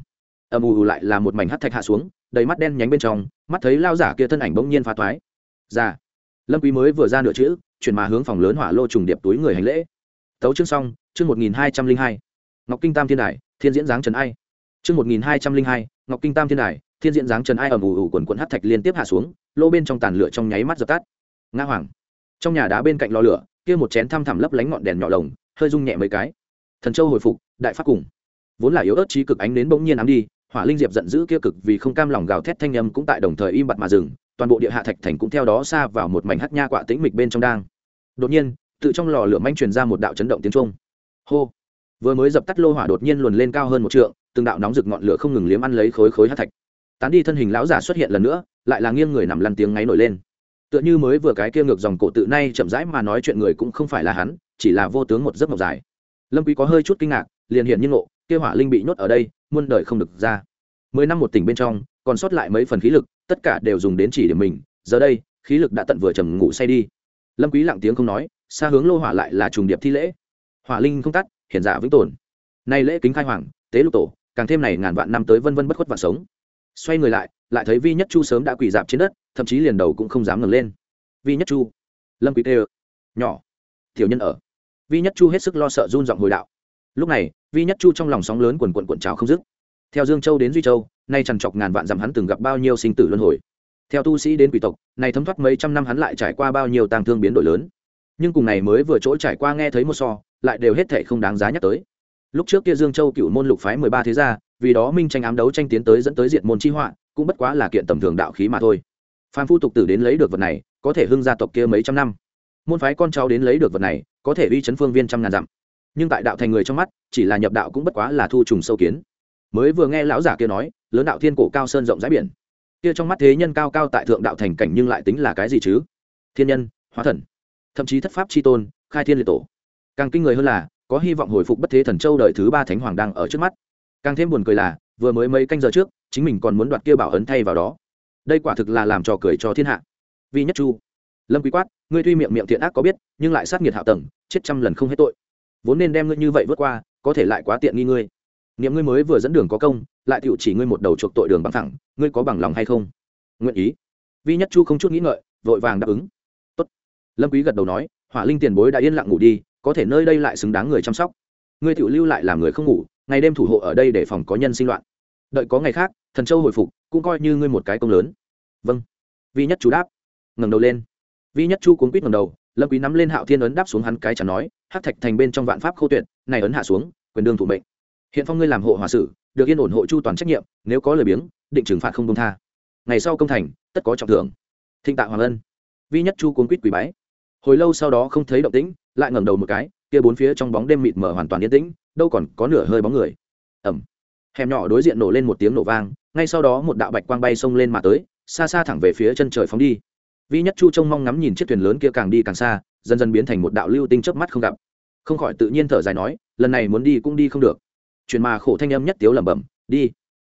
[SPEAKER 1] Âm ù lại là một mảnh hát thạch hạ xuống, đầy mắt đen nhánh bên trong, mắt thấy lao giả kia thân ảnh bỗng nhiên phá toái. Ra lâm quý mới vừa ra nửa chữ chuyển mà hướng phòng lớn hỏa lô trùng điệp túi người hành lễ. Tấu chương xong, chương một nghìn hai trăm linh hai, ngọc kinh tam thiên đài, thiên diễn giáng trần ai. Chương một nghìn hai trăm linh hai, ngọc kinh tam thiên đài, thiên diễn giáng trần ai ầm ủ ủ quần quần hát thạch liên tiếp hạ xuống, lô bên trong tàn lửa trong nháy mắt dập tắt. Nga hoàng. Trong nhà đá bên cạnh lò lửa, kia một chén thăm thẳm lấp lánh ngọn đèn nhỏ lồng, hơi rung nhẹ mấy cái. Thần châu hồi phục, đại pháp cùng. Vốn là yếu ớt trí cực ánh đến bỗng nhiên ám đi, hỏa linh diệp giận dữ kia cực vì không cam lòng gào thét thanh âm cũng tại đồng thời im bặt mà dừng, toàn bộ địa hạ thạch thành cũng theo đó xa vào một mảnh hát nha quạ tĩnh mịch bên trong đang đột nhiên tự trong lò lửa manh truyền ra một đạo chấn động tiếng trung hô! Vừa mới dập tắt lô hỏa đột nhiên luồn lên cao hơn một trượng, từng đạo nóng rực ngọn lửa không ngừng liếm ăn lấy khối khối hát thạch. Tán đi thân hình lão giả xuất hiện lần nữa, lại là nghiêng người nằm lăn tiếng ngáy nổi lên. Tựa như mới vừa cái kia ngược dòng cổ tự nay chậm rãi mà nói chuyện người cũng không phải là hắn, chỉ là vô tướng một giấc mộng dài. Lâm quý có hơi chút kinh ngạc, liền hiện nhiên ngộ, kia hỏa linh bị nhốt ở đây, muôn đời không được ra. Mười năm một tỉnh bên trong, còn sót lại mấy phần khí lực, tất cả đều dùng đến chỉ điểm mình, giờ đây, khí lực đã tận vừa trầm ngủ say đi lâm quý lặng tiếng không nói, xa hướng lô hỏa lại là trùng điệp thi lễ. Hỏa linh không tắt, hiển giả vĩnh tồn. Nay lễ kính khai hoàng, tế lục tổ, càng thêm này ngàn vạn năm tới vân vân bất khuất và sống. Xoay người lại lại thấy vi nhất chu sớm đã quỳ dạp trên đất, thậm chí liền đầu cũng không dám ngẩng lên. Vi nhất chu. Lâm quý tê nhỏ. Tiểu nhân ở. Vi nhất chu hết sức lo sợ run giọng hồi đạo. Lúc này, vi nhất chu trong lòng sóng lớn quần cuộn cuộn trào không dứt. Theo dương châu đến duy châu, nay trằn trọc ngàn vạn dặm hắn từng gặp bao nhiêu sinh tử luân hồi theo tu sĩ đến quỷ tộc, này thấm thoát mấy trăm năm hắn lại trải qua bao nhiêu tang thương biến đổi lớn. Nhưng cùng này mới vừa chỗ trải qua nghe thấy một so, lại đều hết thể không đáng giá nhắc tới. Lúc trước kia dương châu cựu môn lục phái mười ba thế gia, vì đó minh tranh ám đấu tranh tiến tới dẫn tới diện môn chi họa, cũng bất quá là kiện tầm thường đạo khí mà thôi. Phan phu tục tử đến lấy được vật này, có thể hưng gia tộc kia mấy trăm năm. Môn phái con cháu đến lấy được vật này, có thể uy chấn phương viên trăm ngàn dặm. Nhưng tại đạo thành người trong mắt, chỉ là nhập đạo cũng bất quá là thu trùng sâu kiến. Mới vừa nghe lão giả kia nói, lớn đạo thiên cổ cao sơn rộng rãi biển kia trong mắt thế nhân cao cao tại thượng đạo thành cảnh nhưng lại tính là cái gì chứ? Thiên nhân, hóa thần, thậm chí thất pháp c h i tôn, khai thiên liệt tổ. Càng kinh người hơn là, có hy vọng hồi phục bất thế thần châu đợi thứ ba thánh hoàng đang ở trước mắt. Càng thêm buồn cười là, vừa mới mấy canh giờ trước, chính mình còn muốn đoạt kia bảo ấn thay vào đó. Đây quả thực là làm trò cười cho thiên hạ. Vi nhất chu, lâm quý quát, ngươi tuy miệng miệng thiện ác có biết, nhưng lại sát nghiệt hạ tầng, chết trăm lần không hết tội. Vốn nên đem ngươi như vậy vượt qua, có thể lại quá tiện nghi ngươi niệm ngươi mới vừa dẫn đường có công, lại tựu chỉ ngươi một đầu chuộc tội đường bằng thẳng, ngươi có bằng lòng hay không? Nguyện ý. Vi nhất chu không chút nghĩ ngợi, vội vàng đáp ứng. Tốt. lâm quý gật đầu nói, hỏa linh tiền bối đã yên lặng ngủ đi, có thể nơi đây lại xứng đáng người chăm sóc. Ngươi tựu lưu lại làm người không ngủ, ngày đêm thủ hộ ở đây để phòng có nhân sinh loạn. Đợi có ngày khác, thần châu hồi phục, cũng coi như ngươi một cái công lớn. Vâng. Vi nhất chu đáp. Ngẩng đầu lên. Vi nhất chu cuốn quýt ngẩng đầu, lâm quý nắm lên hạo thiên ấn đáp xuống hắn cái chả nói, hắc thạch thành bên trong vạn pháp khô tuyệt, này ấn hạ xuống, quyền đương thủ mệnh hiện phong ngươi làm hộ hòa sử, được yên ổn hộ chu toàn trách nhiệm, nếu có lời biếng, định trừng phạt không công tha. Ngày sau công thành, tất có trọng thưởng. Thịnh tạ hoàng ân. Vi nhất chu cuốn quýt quỳ bái. Hồi lâu sau đó không thấy động tĩnh, lại ngẩng đầu một cái, kia bốn phía trong bóng đêm mịt mờ hoàn toàn yên tĩnh, đâu còn có nửa hơi bóng người. Ẩm hẻm nhỏ đối diện nổ lên một tiếng nổ vang, ngay sau đó một đạo bạch quang bay xông lên mà tới, xa xa thẳng về phía chân trời phóng đi. Vi nhất chu trông mong ngắm nhìn chiếc thuyền lớn kia càng đi càng xa, dần dần biến thành một đạo lưu tinh chớp mắt không gặp. Không khỏi tự nhiên thở dài nói, lần này muốn đi cũng đi không được chuyện mà khổ thanh âm nhất tiếu lẩm bẩm, đi,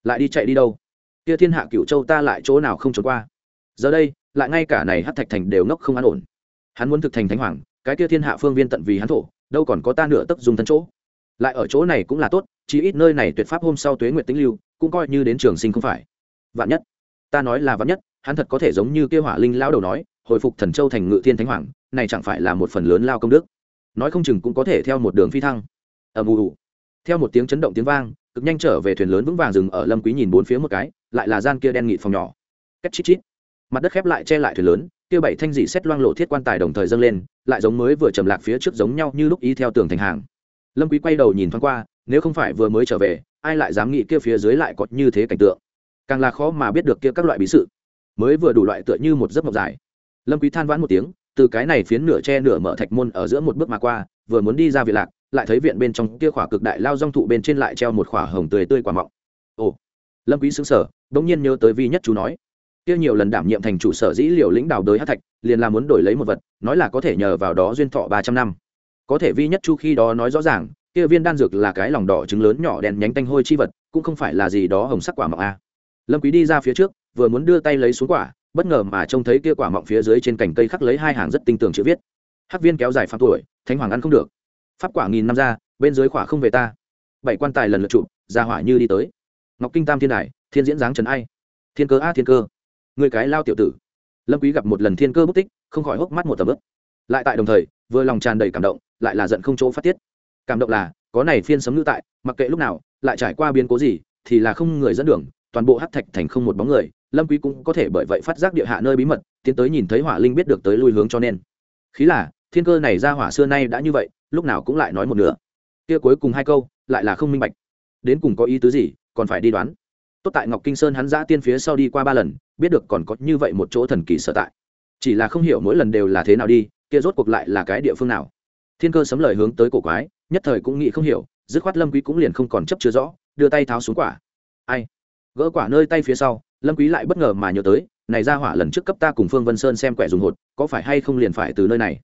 [SPEAKER 1] lại đi chạy đi đâu? Kia thiên hạ cựu châu ta lại chỗ nào không trốn qua? Giờ đây, lại ngay cả này hát thạch thành đều ngốc không an ổn. Hắn muốn thực thành thánh hoàng, cái kia thiên hạ phương viên tận vì hắn thổ, đâu còn có ta nửa tấc dùng thân chỗ. Lại ở chỗ này cũng là tốt chỉ ít nơi này tuyệt pháp hôm sau tuế nguyệt tĩnh lưu, cũng coi như đến trường sinh không phải. Vạn nhất, ta nói là vạn nhất, hắn thật có thể giống như kia hỏa linh lao đầu nói, hồi phục thần châu thành ngự thiên thánh hoàng, này chẳng phải là một phần lớn lao công đức. Nói không chừng cũng có thể theo một đường phi thăng. Ầm ù theo một tiếng chấn động tiếng vang, cực nhanh trở về thuyền lớn vững vàng dừng ở lâm quý nhìn bốn phía một cái, lại là gian kia đen nghịt phòng nhỏ. Cách chít chít. Mặt đất khép lại che lại thuyền lớn, kia bảy thanh dị xét loang lộ thiết quan tài đồng thời dâng lên, lại giống mới vừa trầm lạc phía trước giống nhau như lúc ý theo tường thành hàng. Lâm quý quay đầu nhìn thoáng qua, nếu không phải vừa mới trở về, ai lại dám nghĩ kia phía dưới lại có như thế cảnh tượng? Càng là khó mà biết được kia các loại bí sự. Mới vừa đủ loại tựa như một giấc mộng dài. Lâm quý than vãn một tiếng, từ cái này phiến nửa che nửa mở thạch môn ở giữa một bước mà qua, vừa muốn đi ra viện lạc lại thấy viện bên trong kia khỏa cực đại lao rong thụ bên trên lại treo một khỏa hồng tươi tươi quả mọng. Ồ, lâm quý sững sờ đống nhiên nhớ tới vi nhất chú nói, kia nhiều lần đảm nhiệm thành chủ sở dĩ liều lĩnh đào đới hát thạch, liền là muốn đổi lấy một vật, nói là có thể nhờ vào đó duyên thọ ba trăm năm. Có thể vi nhất chu khi đó nói rõ ràng, kia viên đan dược là cái lòng đỏ trứng lớn nhỏ đen nhánh tanh hôi chi vật, cũng không phải là gì đó hồng sắc quả mọng a. Lâm quý đi ra phía trước, vừa muốn đưa tay lấy xuống quả, bất ngờ mà trông thấy kia quả mọng phía dưới trên cành cây khắc lấy hai hàng rất tinh tường chữ viết. Hắc viên kéo dài phạm tuổi, thánh hoàng ăn không được pháp quả nghìn năm ra, bên dưới khỏa không về ta. Bảy quan tài lần lượt trụ, ra hỏa như đi tới. Ngọc kinh tam thiên đài, thiên diễn Giáng trần ai. Thiên cơ a thiên cơ. Người cái lao tiểu tử. Lâm quý gặp một lần thiên cơ bút tích, không khỏi hốc mắt một tầm ướp lại tại đồng thời, vừa lòng tràn đầy cảm động, lại là giận không chỗ phát tiết. Cảm động là, có này phiên sấm ngữ tại, mặc kệ lúc nào, lại trải qua biến cố gì, thì là không người dẫn đường, toàn bộ hắc thạch thành không một bóng người, lâm quý cũng có thể bởi vậy phát giác địa hạ nơi bí mật, tiến tới nhìn thấy hỏa linh biết được tới lui hướng cho nên. Khí là, thiên cơ này ra hỏa xưa nay đã như vậy lúc nào cũng lại nói một nửa. Kia cuối cùng hai câu, lại là không minh bạch. Đến cùng có ý tứ gì, còn phải đi đoán. Tốt tại ngọc kinh sơn hắn giã tiên phía sau đi qua ba lần, biết được còn có như vậy một chỗ thần kỳ sở tại. Chỉ là không hiểu mỗi lần đều là thế nào đi, kia rốt cuộc lại là cái địa phương nào. Thiên cơ sấm lời hướng tới cổ quái, nhất thời cũng nghĩ không hiểu, dứt khoát lâm quý cũng liền không còn chấp chưa rõ, đưa tay tháo xuống quả. Ai? Gỡ quả nơi tay phía sau, lâm quý lại bất ngờ mà nhớ tới, này ra hỏa lần trước cấp ta cùng phương vân sơn xem quẻ dùng hột, có phải hay không liền phải từ nơi này?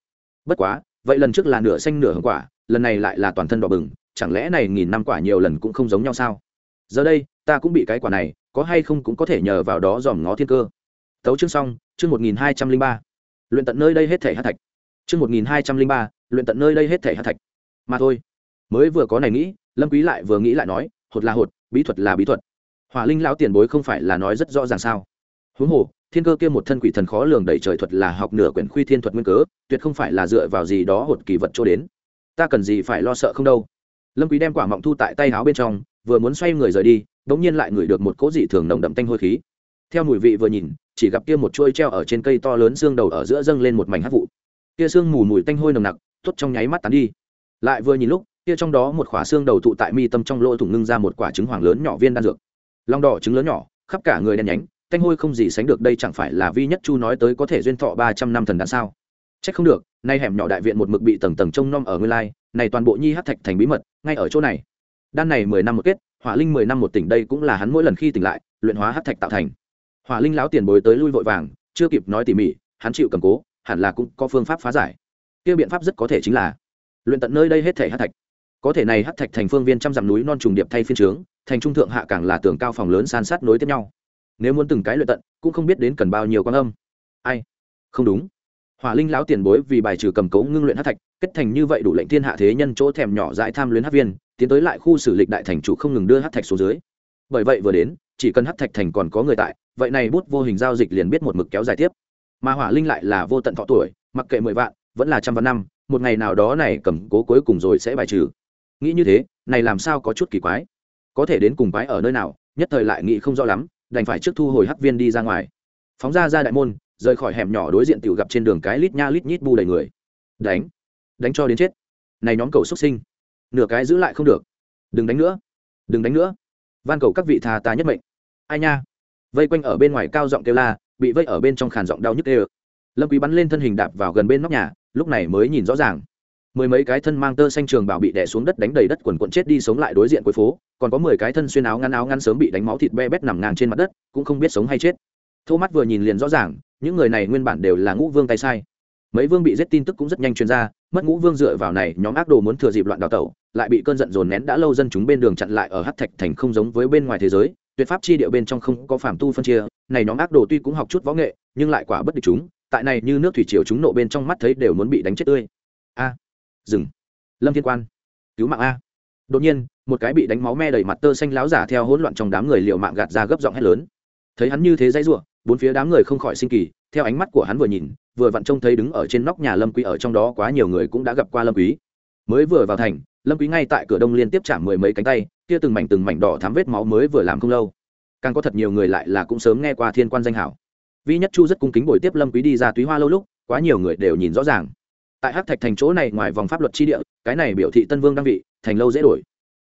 [SPEAKER 1] Bất quá vậy lần trước là nửa xanh nửa hồng quả, lần này lại là toàn thân đỏ bừng, chẳng lẽ này nghìn năm quả nhiều lần cũng không giống nhau sao? Giờ đây, ta cũng bị cái quả này, có hay không cũng có thể nhờ vào đó dòm ngó thiên cơ. Tấu chương xong, chương một nghìn hai trăm linh ba. Luyện tận nơi đây hết thể hát thạch. Chương một nghìn hai trăm linh ba, luyện tận nơi đây hết thể hát thạch. Mà thôi. Mới vừa có này nghĩ, lâm quý lại vừa nghĩ lại nói, hột là hột, bí thuật là bí thuật. Hỏa linh lão tiền bối không phải là nói rất rõ ràng sao? Huống hồ, thiên cơ kia một thân quỷ thần khó lường đẩy trời thuật là học nửa quyển khuy thiên thuật nguyên cớ, tuyệt không phải là dựa vào gì đó hột kỳ vật cho đến. Ta cần gì phải lo sợ không đâu. Lâm quý đem quả mọng thu tại tay áo bên trong, vừa muốn xoay người rời đi đống nhiên lại ngửi được một cỗ dị thường nồng đậm tanh hôi khí. Theo mùi vị vừa nhìn, chỉ gặp kia một chuôi treo ở trên cây to lớn xương đầu ở giữa dâng lên một mảnh hắc vụ. Kia xương mù mùi tanh hôi nồng nặc, tốt trong nháy mắt tán đi. Lại vừa nhìn lúc, kia trong đó một khỏa xương đầu tụ tại mi tâm trong lỗ thủng ngưng ra một quả trứng hoàng lớn nhỏ viên đan dược. Long đỏ trứng lớn nhỏ, khắp cả người đen nhánh tanh hôi không gì sánh được đây chẳng phải là vi nhất chu nói tới có thể duyên thọ ba trăm năm thần đan sao Chắc không được, nay hẻm nhỏ đại viện một mực bị tầng tầng trông nom ở nguyên lai, này toàn bộ nhi hát thạch thành bí mật, ngay ở chỗ này. Đan này mười năm một kết, Hỏa Linh mười năm một tỉnh đây cũng là hắn mỗi lần khi tỉnh lại, luyện hóa hát thạch tạo thành. Hỏa Linh láo tiền bối tới lui vội vàng, chưa kịp nói tỉ mỉ, hắn chịu cầm cố, hẳn là cũng có phương pháp phá giải. Kia biện pháp rất có thể chính là luyện tận nơi đây hết thể hát thạch. Có thể này hát thạch thành phương viên trăm dặm núi non trùng điệp thay phiên trướng, thành trung thượng hạ càng là tường cao phòng lớn san sát nối tiếp nhau. Nếu muốn từng cái luyện tận, cũng không biết đến cần bao nhiêu quan âm. Ai? Không đúng. Hỏa linh lão tiền bối vì bài trừ cầm cố ngưng luyện hát thạch kết thành như vậy đủ lệnh thiên hạ thế nhân chỗ thèm nhỏ dãi tham luyến hát viên tiến tới lại khu xử lịch đại thành chủ không ngừng đưa hát thạch xuống dưới. Bởi vậy vừa đến chỉ cần hát thạch thành còn có người tại vậy này bút vô hình giao dịch liền biết một mực kéo dài tiếp. Mà hỏa linh lại là vô tận thọ tuổi mặc kệ mười vạn vẫn là trăm vạn năm một ngày nào đó này cầm cố cuối cùng rồi sẽ bài trừ. Nghĩ như thế này làm sao có chút kỳ quái? Có thể đến cùng quái ở nơi nào nhất thời lại nghĩ không rõ lắm đành phải trước thu hồi hắc viên đi ra ngoài. Phóng ra ra đại môn, rời khỏi hẻm nhỏ đối diện tiểu gặp trên đường cái lít nha lít nhít bu đầy người. Đánh đánh cho đến chết. Này nhóm cầu xuất sinh. Nửa cái giữ lại không được. Đừng đánh nữa. Đừng đánh nữa. Van cầu các vị thà ta nhất mệnh. Ai nha. Vây quanh ở bên ngoài cao giọng kêu la, bị vây ở bên trong khàn giọng đau nhức kêu. Lâm quý bắn lên thân hình đạp vào gần bên nóc nhà, lúc này mới nhìn rõ ràng mười mấy cái thân mang tơ xanh trường bảo bị đè xuống đất đánh đầy đất quần quận chết đi sống lại đối diện cuối phố, còn có mười cái thân xuyên áo ngăn áo ngăn sớm bị đánh máu thịt be bét nằm ngang trên mặt đất, cũng không biết sống hay chết. Thô mắt vừa nhìn liền rõ ràng, những người này nguyên bản đều là ngũ vương tay sai. Mấy vương bị giết tin tức cũng rất nhanh truyền ra, mất ngũ vương dựa vào này, nhóm ác đồ muốn thừa dịp loạn đào tẩu, lại bị cơn giận dồn nén đã lâu dân chúng bên đường chặn lại ở hát thạch thành không giống với bên ngoài thế giới, tuyệt pháp chi địa bên trong không có phàm tu phân chia, này nhóm ác đồ tuy cũng học chút võ nghệ, nhưng lại quả bất địch chúng, tại này như nước thủy triều chúng nộ bên trong mắt thấy đều muốn bị đánh chết tươi. A! Dừng. Lâm thiên quan, cứu mạng a. Đột nhiên, một cái bị đánh máu me đầy mặt tơ xanh láo giả theo hỗn loạn trong đám người liều mạng gạt ra gấp giọng hét lớn. Thấy hắn như thế dãy ruộng bốn phía đám người không khỏi sinh kỳ, theo ánh mắt của hắn vừa nhìn, vừa vặn trông thấy đứng ở trên nóc nhà lâm quý ở trong đó quá nhiều người cũng đã gặp qua lâm quý. Mới vừa vào thành, lâm quý ngay tại cửa đông liên tiếp chạm mười mấy cánh tay, kia từng mảnh từng mảnh đỏ thắm vết máu mới vừa làm không lâu. Càng có thật nhiều người lại là cũng sớm nghe qua thiên quan danh hảo. Vi nhất chu rất cung kính buổi tiếp lâm quý đi ra túy hoa lâu lúc, quá nhiều người đều nhìn rõ ràng tại hắc thạch thành chỗ này ngoài vòng pháp luật chi địa, cái này biểu thị tân vương đăng vị, thành lâu dễ đổi.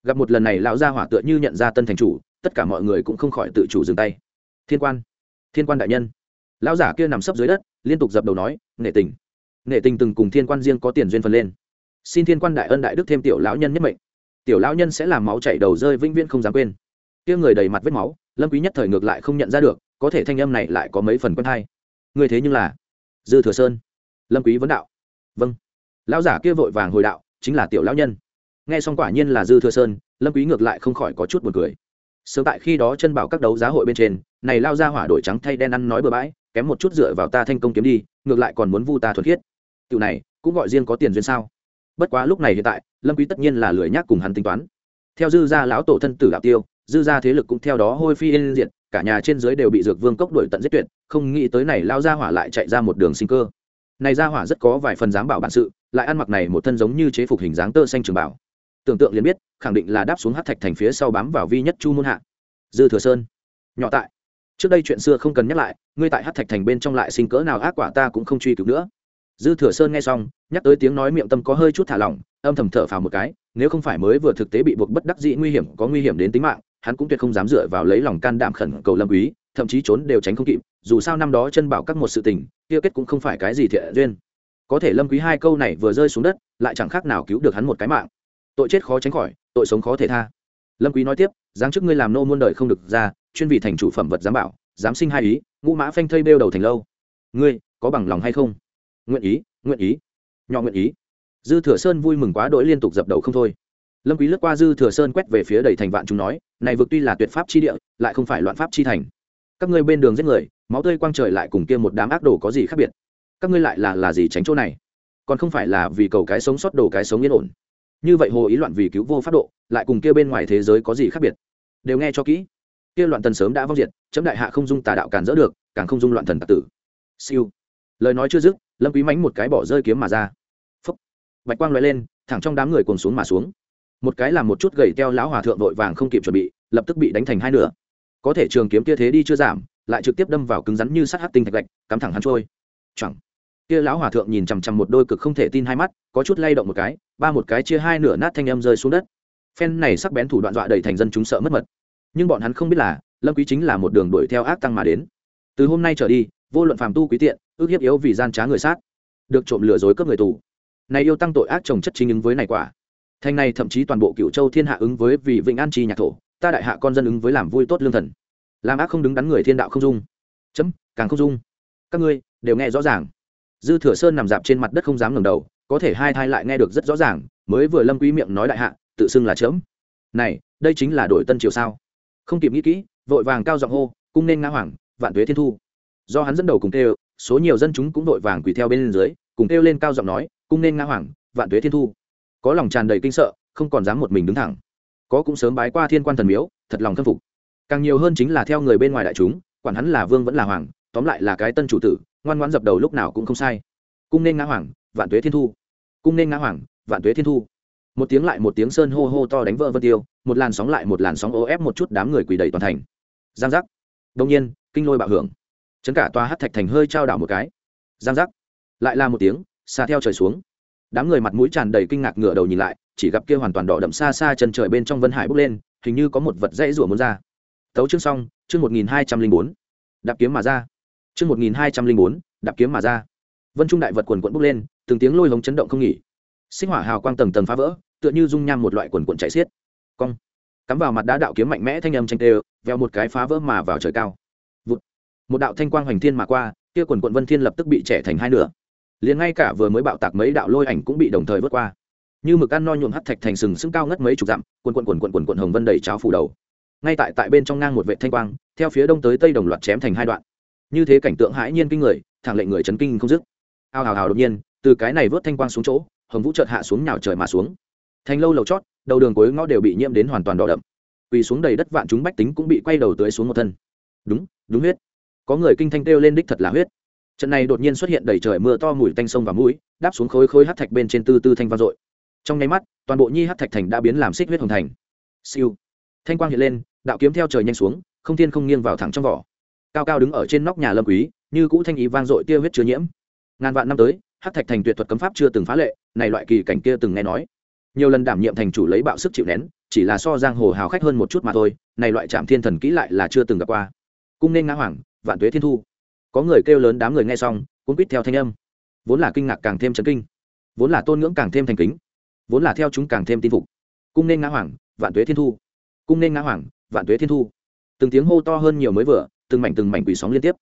[SPEAKER 1] Gặp một lần này, lão gia hỏa tựa như nhận ra tân thành chủ, tất cả mọi người cũng không khỏi tự chủ dừng tay. Thiên quan thiên quan đại nhân. Lão giả kia nằm sấp dưới đất, liên tục dập đầu nói, nể tình. Nể tình từng cùng thiên quan riêng có tiền duyên phần lên. Xin thiên quan đại ân đại đức thêm tiểu lão nhân nhất mệnh. Tiểu lão nhân sẽ làm máu chảy đầu rơi vĩnh viễn không dám quên. Kia người đầy mặt vết máu, lâm quý nhất thời ngược lại không nhận ra được, có thể thanh âm này lại có mấy phần quen hay. Người thế nhưng là dư thừa sơn. Lâm quý vấn đạo vâng. Lão giả kia vội vàng hồi đạo, chính là tiểu lão nhân. Nghe xong quả nhiên là dư thừa sơn, lâm quý ngược lại không khỏi có chút buồn cười. Sớm tại khi đó chân bảo các đấu giá hội bên trên, này lao ra hỏa đổi trắng thay đen ăn nói bừa bãi, kém một chút dựa vào ta thanh công kiếm đi, ngược lại còn muốn vu ta thuật khiết. Tiểu này, cũng gọi riêng có tiền duyên sao? Bất quá lúc này hiện tại, lâm quý tất nhiên là lười nhác cùng hắn tính toán. Theo dư gia lão tổ thân tử đạo tiêu, dư gia thế lực cũng theo đó hôi phi yên diệt, cả nhà trên dưới đều bị dược vương cốc đuổi tận giết tuyệt, không nghĩ tới này lao ra hỏa lại chạy ra một đường sinh cơ này ra hỏa rất có vài phần dám bảo bản sự, lại ăn mặc này một thân giống như chế phục hình dáng tơ xanh trường bảo. Tưởng tượng liền biết, khẳng định là đáp xuống hát thạch thành phía sau bám vào vi nhất chu môn hạ. Dư thừa sơn, nhỏ tại. Trước đây chuyện xưa không cần nhắc lại, ngươi tại hát thạch thành bên trong lại sinh cỡ nào ác quả ta cũng không truy cứu nữa. Dư thừa sơn nghe xong, nhắc tới tiếng nói miệng tâm có hơi chút thả lỏng, âm thầm thở phào một cái, nếu không phải mới vừa thực tế bị buộc bất đắc dĩ nguy hiểm, có nguy hiểm đến tính mạng, hắn cũng tuyệt không dám dựa vào lấy lòng can đảm khẩn cầu lâm quý thậm chí trốn đều tránh không kịp, dù sao năm đó chân bảo các một sự tình, kia kết cũng không phải cái gì thiện duyên. Có thể lâm quý hai câu này vừa rơi xuống đất, lại chẳng khác nào cứu được hắn một cái mạng. Tội chết khó tránh khỏi, tội sống khó thể tha. Lâm quý nói tiếp, giáng chức ngươi làm nô muôn đời không được ra, chuyên vị thành chủ phẩm vật giám bảo, giám sinh hai ý, ngũ mã phanh thây bêu đầu thành lâu. Ngươi, có bằng lòng hay không? Nguyện ý nguyện ý. Nhỏ nguyện ý. Dư thừa sơn vui mừng quá đỗi liên tục dập đầu không thôi. Lâm quý lướt qua dư thừa sơn quét về phía đầy thành vạn chúng nói, này vực tuy là tuyệt pháp chi địa, lại không phải loạn pháp chi thành các ngươi bên đường giết người, máu tươi quang trời lại cùng kia một đám ác đồ có gì khác biệt? Các ngươi lại là là gì tránh chỗ này? Còn không phải là vì cầu cái sống sót đồ cái sống yên ổn. Như vậy hồ ý loạn vì cứu vô pháp độ, lại cùng kia bên ngoài thế giới có gì khác biệt? Đều nghe cho kỹ. Kia loạn tần sớm đã vong diệt, chấm đại hạ không dung tà đạo càn dỡ được, càng không dung loạn thần tạc tử. Siêu. Lời nói chưa dứt, lâm quý mánh một cái bỏ rơi kiếm mà ra. Phấp bạch quang lóe lên, thẳng trong đám người cuồng xuống mà xuống. Một cái làm một chút gầy teo lão hòa thượng vội vàng không kịp chuẩn bị, lập tức bị đánh thành hai nửa có thể trường kiếm kia thế đi chưa giảm lại trực tiếp đâm vào cứng rắn như sắt hắc tinh thạch lạnh, cắm thẳng hắn trôi. Chẳng kia lão hòa thượng nhìn chằm chằm một đôi cực không thể tin hai mắt có chút lay động một cái ba một cái chia hai nửa nát thanh âm rơi xuống đất. Phen này sắc bén thủ đoạn dọa đầy thành dân chúng sợ mất mật. Nhưng bọn hắn không biết là lâm quý chính là một đường đuổi theo ác tăng mà đến. Từ hôm nay trở đi vô luận phàm tu quý tiện ước hiếp yếu vì gian trá người sát. Được trộm lừa dối cướp người tù. Này yêu tăng tội ác trồng chất chính ứng với này quả. Thành này thậm chí toàn bộ cựu châu thiên hạ ứng với vì vịnh an chi nhạc thổ ta đại hạ con dân ứng với làm vui tốt lương thần. Làm ác không đứng đắn người thiên đạo không dung. Chấm, càng không dung. Các ngươi, đều nghe rõ ràng. Dư thừa sơn nằm dạp trên mặt đất không dám ngẩng đầu, có thể hai thai lại nghe được rất rõ ràng, mới vừa lâm quý miệng nói đại hạ, tự xưng là chớm này, đây chính là đổi tân triều sao? Không kịp nghĩ kỹ, vội vàng cao giọng hô, cung nên ngã hoàng, vạn tuế thiên thu. Do hắn dẫn đầu cùng kêu, số nhiều dân chúng cũng vội vàng quỳ theo bên dưới, cùng kêu lên cao giọng nói, cung nên ngã hoàng, vạn tuế thiên thu. Có lòng tràn đầy kinh sợ, không còn dám một mình đứng thẳng có cũng sớm bái qua thiên quan thần miếu, thật lòng khâm phục. Càng nhiều hơn chính là theo người bên ngoài đại chúng, quản hắn là vương vẫn là hoàng, tóm lại là cái tân chủ tử, ngoan ngoãn dập đầu lúc nào cũng không sai. Cung nên ngã hoàng, vạn tuế thiên thu. Cung nên ngã hoàng, vạn tuế thiên thu. Một tiếng lại một tiếng sơn hô hô to đánh vỡ vân tiêu, một làn sóng lại một làn sóng ô ép một chút đám người quỳ đầy toàn thành. Giang giác. Đông nhiên, kinh lôi bạo hưởng. Chấn cả tòa hát thạch thành hơi trao đảo một cái. Giang giác. Lại là một tiếng xa theo trời xuống. Đám người mặt mũi tràn đầy kinh ngạc ngửa đầu nhìn lại chỉ gặp kia hoàn toàn đỏ đậm xa xa chân trời bên trong vân hải bốc lên, hình như có một vật dãy rủa muốn ra. Tấu chương xong, chương một nghìn hai trăm linh bốn. Đạp kiếm mà ra. Chương một nghìn hai trăm linh bốn, đạp kiếm mà ra. Vân trung đại vật quần quận bốc lên, từng tiếng lôi hống chấn động không nghỉ. Sinh hỏa hào quang tầng tầng phá vỡ, tựa như dung nham một loại quần quần chạy xiết. Cong. Cắm vào mặt đá đạo kiếm mạnh mẽ thanh âm tranh tê, veo một cái phá vỡ mà vào trời cao. Vụt. một đạo thanh quang hoành thiên mà qua, kia quần quận vân thiên lập tức bị trẻ thành hai nửa. Liền ngay cả vừa mới bạo tạc mấy đạo lôi ảnh cũng bị đồng thời vượt qua như mực ăn no nhuộm hắt thạch thành sừng sững cao ngất mấy chục dặm quần quần quần quần quần quần hồng vân đầy cháo phủ đầu. Ngay tại tại bên trong ngang một vệ thanh quang, theo phía đông tới tây đồng loạt chém thành hai đoạn. Như thế cảnh tượng hãi nhiên kinh người, thẳng lệnh người chấn kinh không dứt. Ao hào hào đột nhiên, từ cái này vớt thanh quang xuống chỗ, hồng vũ chợt hạ xuống nhào trời mà xuống. Thành lâu lầu chót, đầu đường cuối ngõ đều bị nhiễm đến hoàn toàn đỏ đậm. Quỳ xuống đầy đất vạn chúng bách tính cũng bị quay đầu tới xuống một thân. Đúng đúng huyết. Có người kinh thanh kêu lên đích thật là huyết. Trận này đột nhiên xuất hiện đầy trời mưa to mùi tanh sông và mũi, đáp xuống khối khối hát thạch bên trên tư tư thanh vang dội trong nháy mắt, toàn bộ nhi hát thạch thành đã biến làm xích huyết hồng thành. Siêu. Thanh quang hiện lên, đạo kiếm theo trời nhanh xuống, không thiên không nghiêng vào thẳng trong vỏ. Cao cao đứng ở trên nóc nhà lâm quý, như cũ thanh ý vang dội tia huyết chưa nhiễm. Ngàn vạn năm tới hát thạch thành tuyệt thuật cấm pháp chưa từng phá lệ, này loại kỳ cảnh kia từng nghe nói. Nhiều lần đảm nhiệm thành chủ lấy bạo sức chịu nén, chỉ là so giang hồ hào khách hơn một chút mà thôi, này loại trạm thiên thần kỹ lại là chưa từng gặp qua. Cung nên ngã hoàng vạn tuế thiên thu. Có người kêu lớn đám người nghe xong cũng quýt theo thanh âm. Vốn là kinh ngạc càng thêm chấn kinh. Vốn là tôn ngưỡng càng thêm thành kính vốn là theo chúng càng thêm tin phục. Cung nên ngã hoàng, vạn tuế thiên thu. Cung nên ngã hoàng, vạn tuế thiên thu. Từng tiếng hô to hơn nhiều mới vừa, từng mảnh từng mảnh quỷ sóng liên tiếp.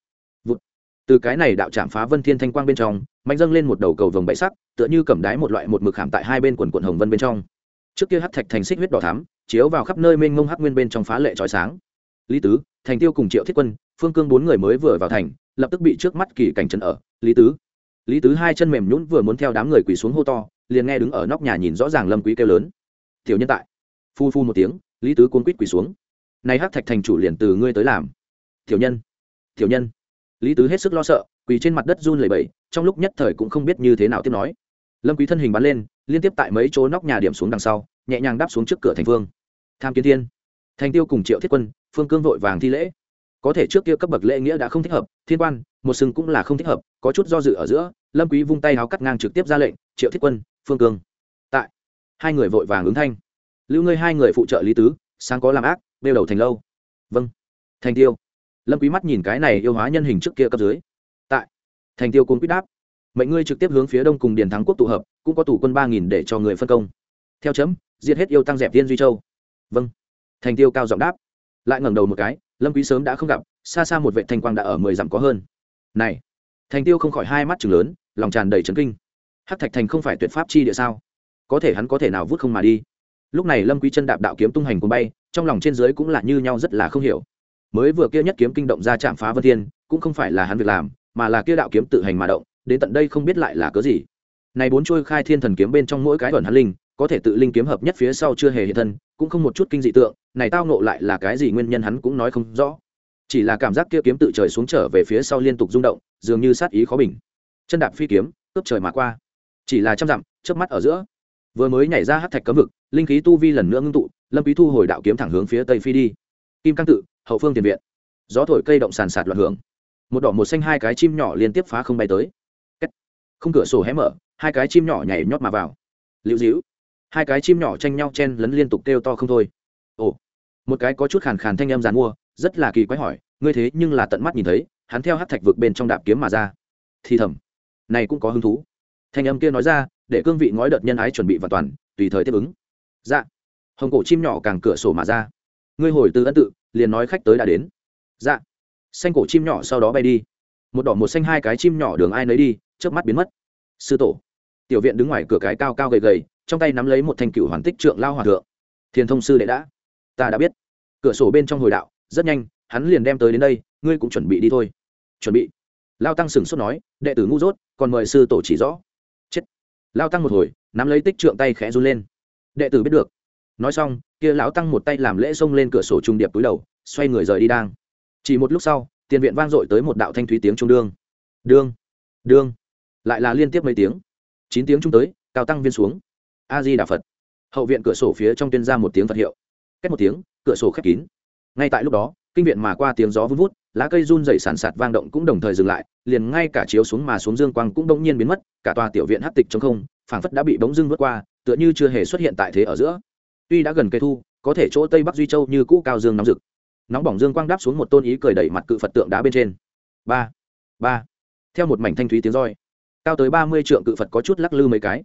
[SPEAKER 1] Vụt. từ cái này đạo chạm phá vân thiên thanh quang bên trong, mạnh dâng lên một đầu cầu vồng bậy sắc, tựa như cầm đái một loại một mực khảm tại hai bên quần quận hồng vân bên trong. Trước kia hắt thạch thành xích huyết đỏ thắm, chiếu vào khắp nơi mênh mông hắc nguyên bên trong phá lệ trói sáng. Lý tứ, thành tiêu cùng triệu thiết quân, phương cương bốn người mới vừa vào thành, lập tức bị trước mắt kỳ cảnh trần ở. Lý tứ. Lý tứ hai chân mềm nhũn vừa muốn theo đám người quỳ xuống hô to liền nghe đứng ở nóc nhà nhìn rõ ràng lâm quý kêu lớn. Tiểu nhân tại. Phu phu một tiếng, lý tứ cuốn quýt quỳ xuống. Nay hắc thạch thành chủ liền từ ngươi tới làm. Tiểu nhân tiểu nhân. Lý tứ hết sức lo sợ, quỳ trên mặt đất run lẩy bẩy, trong lúc nhất thời cũng không biết như thế nào tiếp nói. Lâm quý thân hình bắn lên, liên tiếp tại mấy chỗ nóc nhà điểm xuống đằng sau, nhẹ nhàng đáp xuống trước cửa thành phương tham kiến thiên. Thành tiêu cùng triệu thiết quân, phương cương vội vàng thi lễ. Có thể trước kia cấp bậc lễ nghĩa đã không thích hợp, thiên quan, một sừng cũng là không thích hợp, có chút do dự ở giữa, lâm quý vung tay háo cắt ngang trực tiếp ra lệnh, triệu thiết quân phương cương. Tại. Hai người vội vàng ứng thanh. Lưu ngươi hai người phụ trợ lý tứ, sáng có làm ác, bêu đầu thành lâu. Vâng. Thành tiêu. Lâm quý mắt nhìn cái này yêu hóa nhân hình trước kia cấp dưới. Tại. Thành tiêu cuốn quýt đáp. Mệnh ngươi trực tiếp hướng phía đông cùng điền thắng quốc tụ hợp, cũng có tủ quân ba nghìn để cho người phân công. Theo chấm diệt hết yêu tăng dẹp viên duy châu. Vâng. Thành tiêu cao giọng đáp. Lại ngẩng đầu một cái, lâm quý sớm đã không gặp, xa xa một vệ thanh quang đã ở mười dặm có hơn. Này. Thành tiêu không khỏi hai mắt chừng lớn, lòng tràn đầy chấn kinh hắc thạch thành không phải tuyệt pháp chi địa sao? Có thể hắn có thể nào vút không mà đi? Lúc này lâm quý chân đạp đạo kiếm tung hành cùng bay, trong lòng trên dưới cũng là như nhau rất là không hiểu. Mới vừa kia nhất kiếm kinh động ra chạm phá vân thiên, cũng không phải là hắn việc làm, mà là kia đạo kiếm tự hành mà động, đến tận đây không biết lại là cớ gì. Này bốn chuôi khai thiên thần kiếm bên trong mỗi cái thuần hắn linh, có thể tự linh kiếm hợp nhất phía sau chưa hề hiện thân, cũng không một chút kinh dị tượng, này tao nộ lại là cái gì nguyên nhân hắn cũng nói không rõ. Chỉ là cảm giác kia kiếm tự trời xuống trở về phía sau liên tục rung động, dường như sát ý khó bình. Chân đạp phi kiếm, cướp trời mà qua chỉ là trăm dặm trước mắt ở giữa. Vừa mới nhảy ra hát thạch cấm vực, linh khí tu vi lần nữa ngưng tụ, lâm quý thu hồi đạo kiếm thẳng hướng phía tây phi đi. Kim cang tự, hậu phương tiền viện. Gió thổi cây động sàn sạt loạn hưởng. Một đỏ một xanh hai cái chim nhỏ liên tiếp phá không bay tới. Không cửa sổ hé mở, hai cái chim nhỏ nhảy nhót mà vào. Liễu dĩu hai cái chim nhỏ tranh nhau chen lấn liên tục kêu to không thôi. Ồ. Một cái có chút khàn khàn thanh em dàn mua, rất là kỳ quái hỏi, ngươi thế nhưng là tận mắt nhìn thấy, hắn theo hát thạch vực bên trong đạp kiếm mà ra. Thì thầm, này cũng có hứng thú thanh âm kia nói ra, để cương vị ngói đợt nhân ái chuẩn bị và toàn, tùy thời tiếp ứng. Dạ. Hồng cổ chim nhỏ càng cửa sổ mà ra. Ngươi hồi từ ân tự, liền nói khách tới đã đến. Dạ. Xanh cổ chim nhỏ sau đó bay đi. Một đỏ một xanh hai cái chim nhỏ đường ai nấy đi trước mắt biến mất. Sư tổ. Tiểu viện đứng ngoài cửa cái cao cao gầy gầy, trong tay nắm lấy một thanh cựu hoàn tích trượng lao hòa thượng. Thiền thông sư đệ đã. Ta đã biết. Cửa sổ bên trong hồi đạo, rất nhanh, hắn liền đem tới đến đây, ngươi cũng chuẩn bị đi thôi. Chuẩn bị. Lao tăng sửng sốt nói, đệ tử ngu dốt, còn mời sư tổ chỉ rõ lao tăng một hồi, nắm lấy tích trượng tay khẽ run lên. Đệ tử biết được. Nói xong, kia lão tăng một tay làm lễ xông lên cửa sổ trung điệp túi đầu, xoay người rời đi đang. Chỉ một lúc sau, tiền viện vang dội tới một đạo thanh thúy tiếng trung đương. Đương đương. Lại là liên tiếp mấy tiếng. Chín tiếng trung tới, cao tăng viên xuống. A di đà phật. Hậu viện cửa sổ phía trong tuyên ra một tiếng phật hiệu. Cách một tiếng, cửa sổ khép kín. Ngay tại lúc đó kinh viện mà qua tiếng gió vun vút, lá cây run dày sàn sạt vang động cũng đồng thời dừng lại, liền ngay cả chiếu xuống mà xuống dương quang cũng đông nhiên biến mất, cả tòa tiểu viện hát tịch trong không, phảng phất đã bị bóng dưng vượt qua, tựa như chưa hề xuất hiện tại thế ở giữa. Tuy đã gần cây thu, có thể chỗ tây bắc duy châu như cũ cao dương nóng rực. Nóng bỏng dương quang đáp xuống một tôn ý cười đẩy mặt cự phật tượng đá bên trên. Ba ba. Theo một mảnh thanh thúy tiếng roi, cao tới ba mươi trượng cự phật có chút lắc lư mấy cái.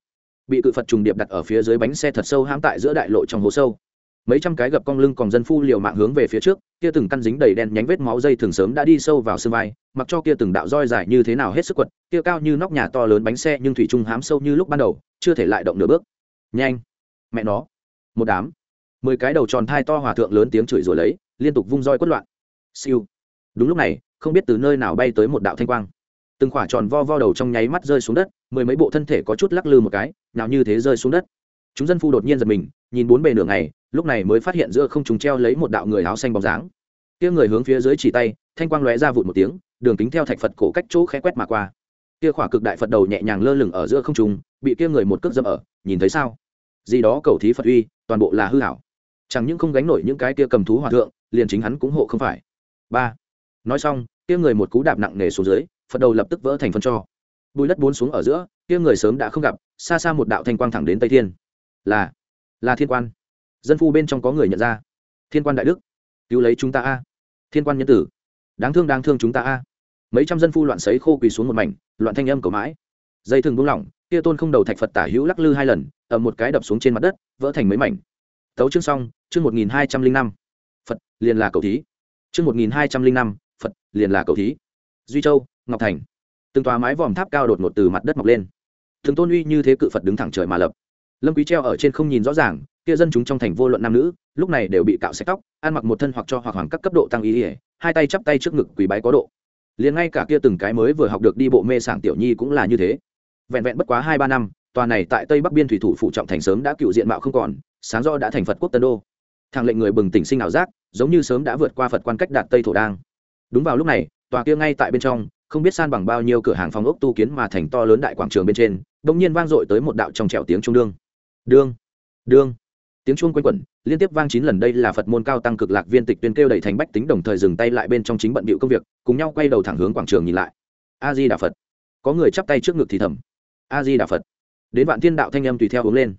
[SPEAKER 1] Bị cự phật trùng điệp đặt ở phía dưới bánh xe thật sâu hãm tại giữa đại lộ trong hố sâu mấy trăm cái gập cong lưng còn dân phu liều mạng hướng về phía trước, kia từng căn dính đầy đen nhánh vết máu dây thường sớm đã đi sâu vào sân vai, mặc cho kia từng đạo roi dài như thế nào hết sức quật, kia cao như nóc nhà to lớn bánh xe nhưng thủy trung hám sâu như lúc ban đầu, chưa thể lại động nửa bước. Nhanh! Mẹ nó! Một đám, mười cái đầu tròn thai to hòa thượng lớn tiếng chửi rồi lấy, liên tục vung roi quất loạn. Siêu! Đúng lúc này, không biết từ nơi nào bay tới một đạo thanh quang. Từng khỏa tròn vo vo đầu trong nháy mắt rơi xuống đất, mười mấy bộ thân thể có chút lắc lư một cái, nào như thế rơi xuống đất. Chúng dân phu đột nhiên giật mình nhìn bốn bề nửa ngày, lúc này mới phát hiện giữa không trùng treo lấy một đạo người áo xanh bóng dáng. Kia người hướng phía dưới chỉ tay, thanh quang lóe ra vụt một tiếng, đường kính theo thạch phật cổ cách chỗ khẽ quét mà qua. Kia khỏa cực đại phật đầu nhẹ nhàng lơ lửng ở giữa không trùng bị kia người một cước dâm ở, nhìn thấy sao? Gì đó cầu thí phật uy, toàn bộ là hư hảo chẳng những không gánh nổi những cái kia cầm thú hòa thượng, liền chính hắn cũng hộ không phải. Ba. Nói xong, kia người một cú đạp nặng nề xuống dưới, phật đầu lập tức vỡ thành phân cho. Bùi đất bốn xuống ở giữa, kia người sớm đã không gặp, xa xa một đạo thanh quang thẳng đến tây thiên. Là là thiên quan. Dân phu bên trong có người nhận ra. Thiên quan đại đức, cứu lấy chúng ta a. Thiên quan nhân tử, đáng thương đáng thương chúng ta a. Mấy trăm dân phu loạn sấy khô quỳ xuống một mảnh, loạn thanh âm cầu mãi. Dây thừng buông lỏng, kia tôn không đầu thạch phật tả hữu lắc lư hai lần ở một cái đập xuống trên mặt đất, vỡ thành mấy mảnh. Tấu chương xong, chương một nghìn hai trăm linh năm. Phật, liền là cầu thí. Chương một nghìn hai trăm linh năm, phật, liền là cầu thí. Duy châu, ngọc thành. Từng tòa mái vòm tháp cao đột ngột từ mặt đất mọc lên. Thường tôn uy như thế cự phật đứng thẳng trời mà lập lâm quý treo ở trên không nhìn rõ ràng, kia dân chúng trong thành vô luận nam nữ, lúc này đều bị cạo sạch tóc, ăn mặc một thân hoặc cho hoặc hoàng các cấp độ tăng ý ỉa hai tay chắp tay trước ngực quỳ bái có độ. Liền ngay cả kia từng cái mới vừa học được đi bộ mê sảng tiểu nhi cũng là như thế. Vẹn vẹn bất quá hai ba năm, tòa này tại tây bắc biên thủy thủ phụ trọng thành sớm đã cựu diện mạo không còn, sáng do đã thành phật quốc tân đô. Thằng lệnh người bừng tỉnh sinh ảo giác, giống như sớm đã vượt qua phật quan cách đạt tây thổ đang đúng vào lúc này, tòa kia ngay tại bên trong, không biết san bằng bao nhiêu cửa hàng phòng ốc tu kiến mà thành to lớn đại quảng trường bên trên bỗng nhiên vang dội tới một đạo trong trẻo tiếng trung đương đương. Đương. Tiếng chuông quanh quẩn, liên tiếp vang chín lần đây là phật môn cao tăng cực lạc viên tịch tuyên kêu đẩy thành bách tính đồng thời dừng tay lại bên trong chính bận bịu công việc, cùng nhau quay đầu thẳng hướng quảng trường nhìn lại. A di đà phật. Có người chắp tay trước ngực thì thầm. A di đà phật. Đến vạn thiên đạo thanh âm tùy theo hướng lên.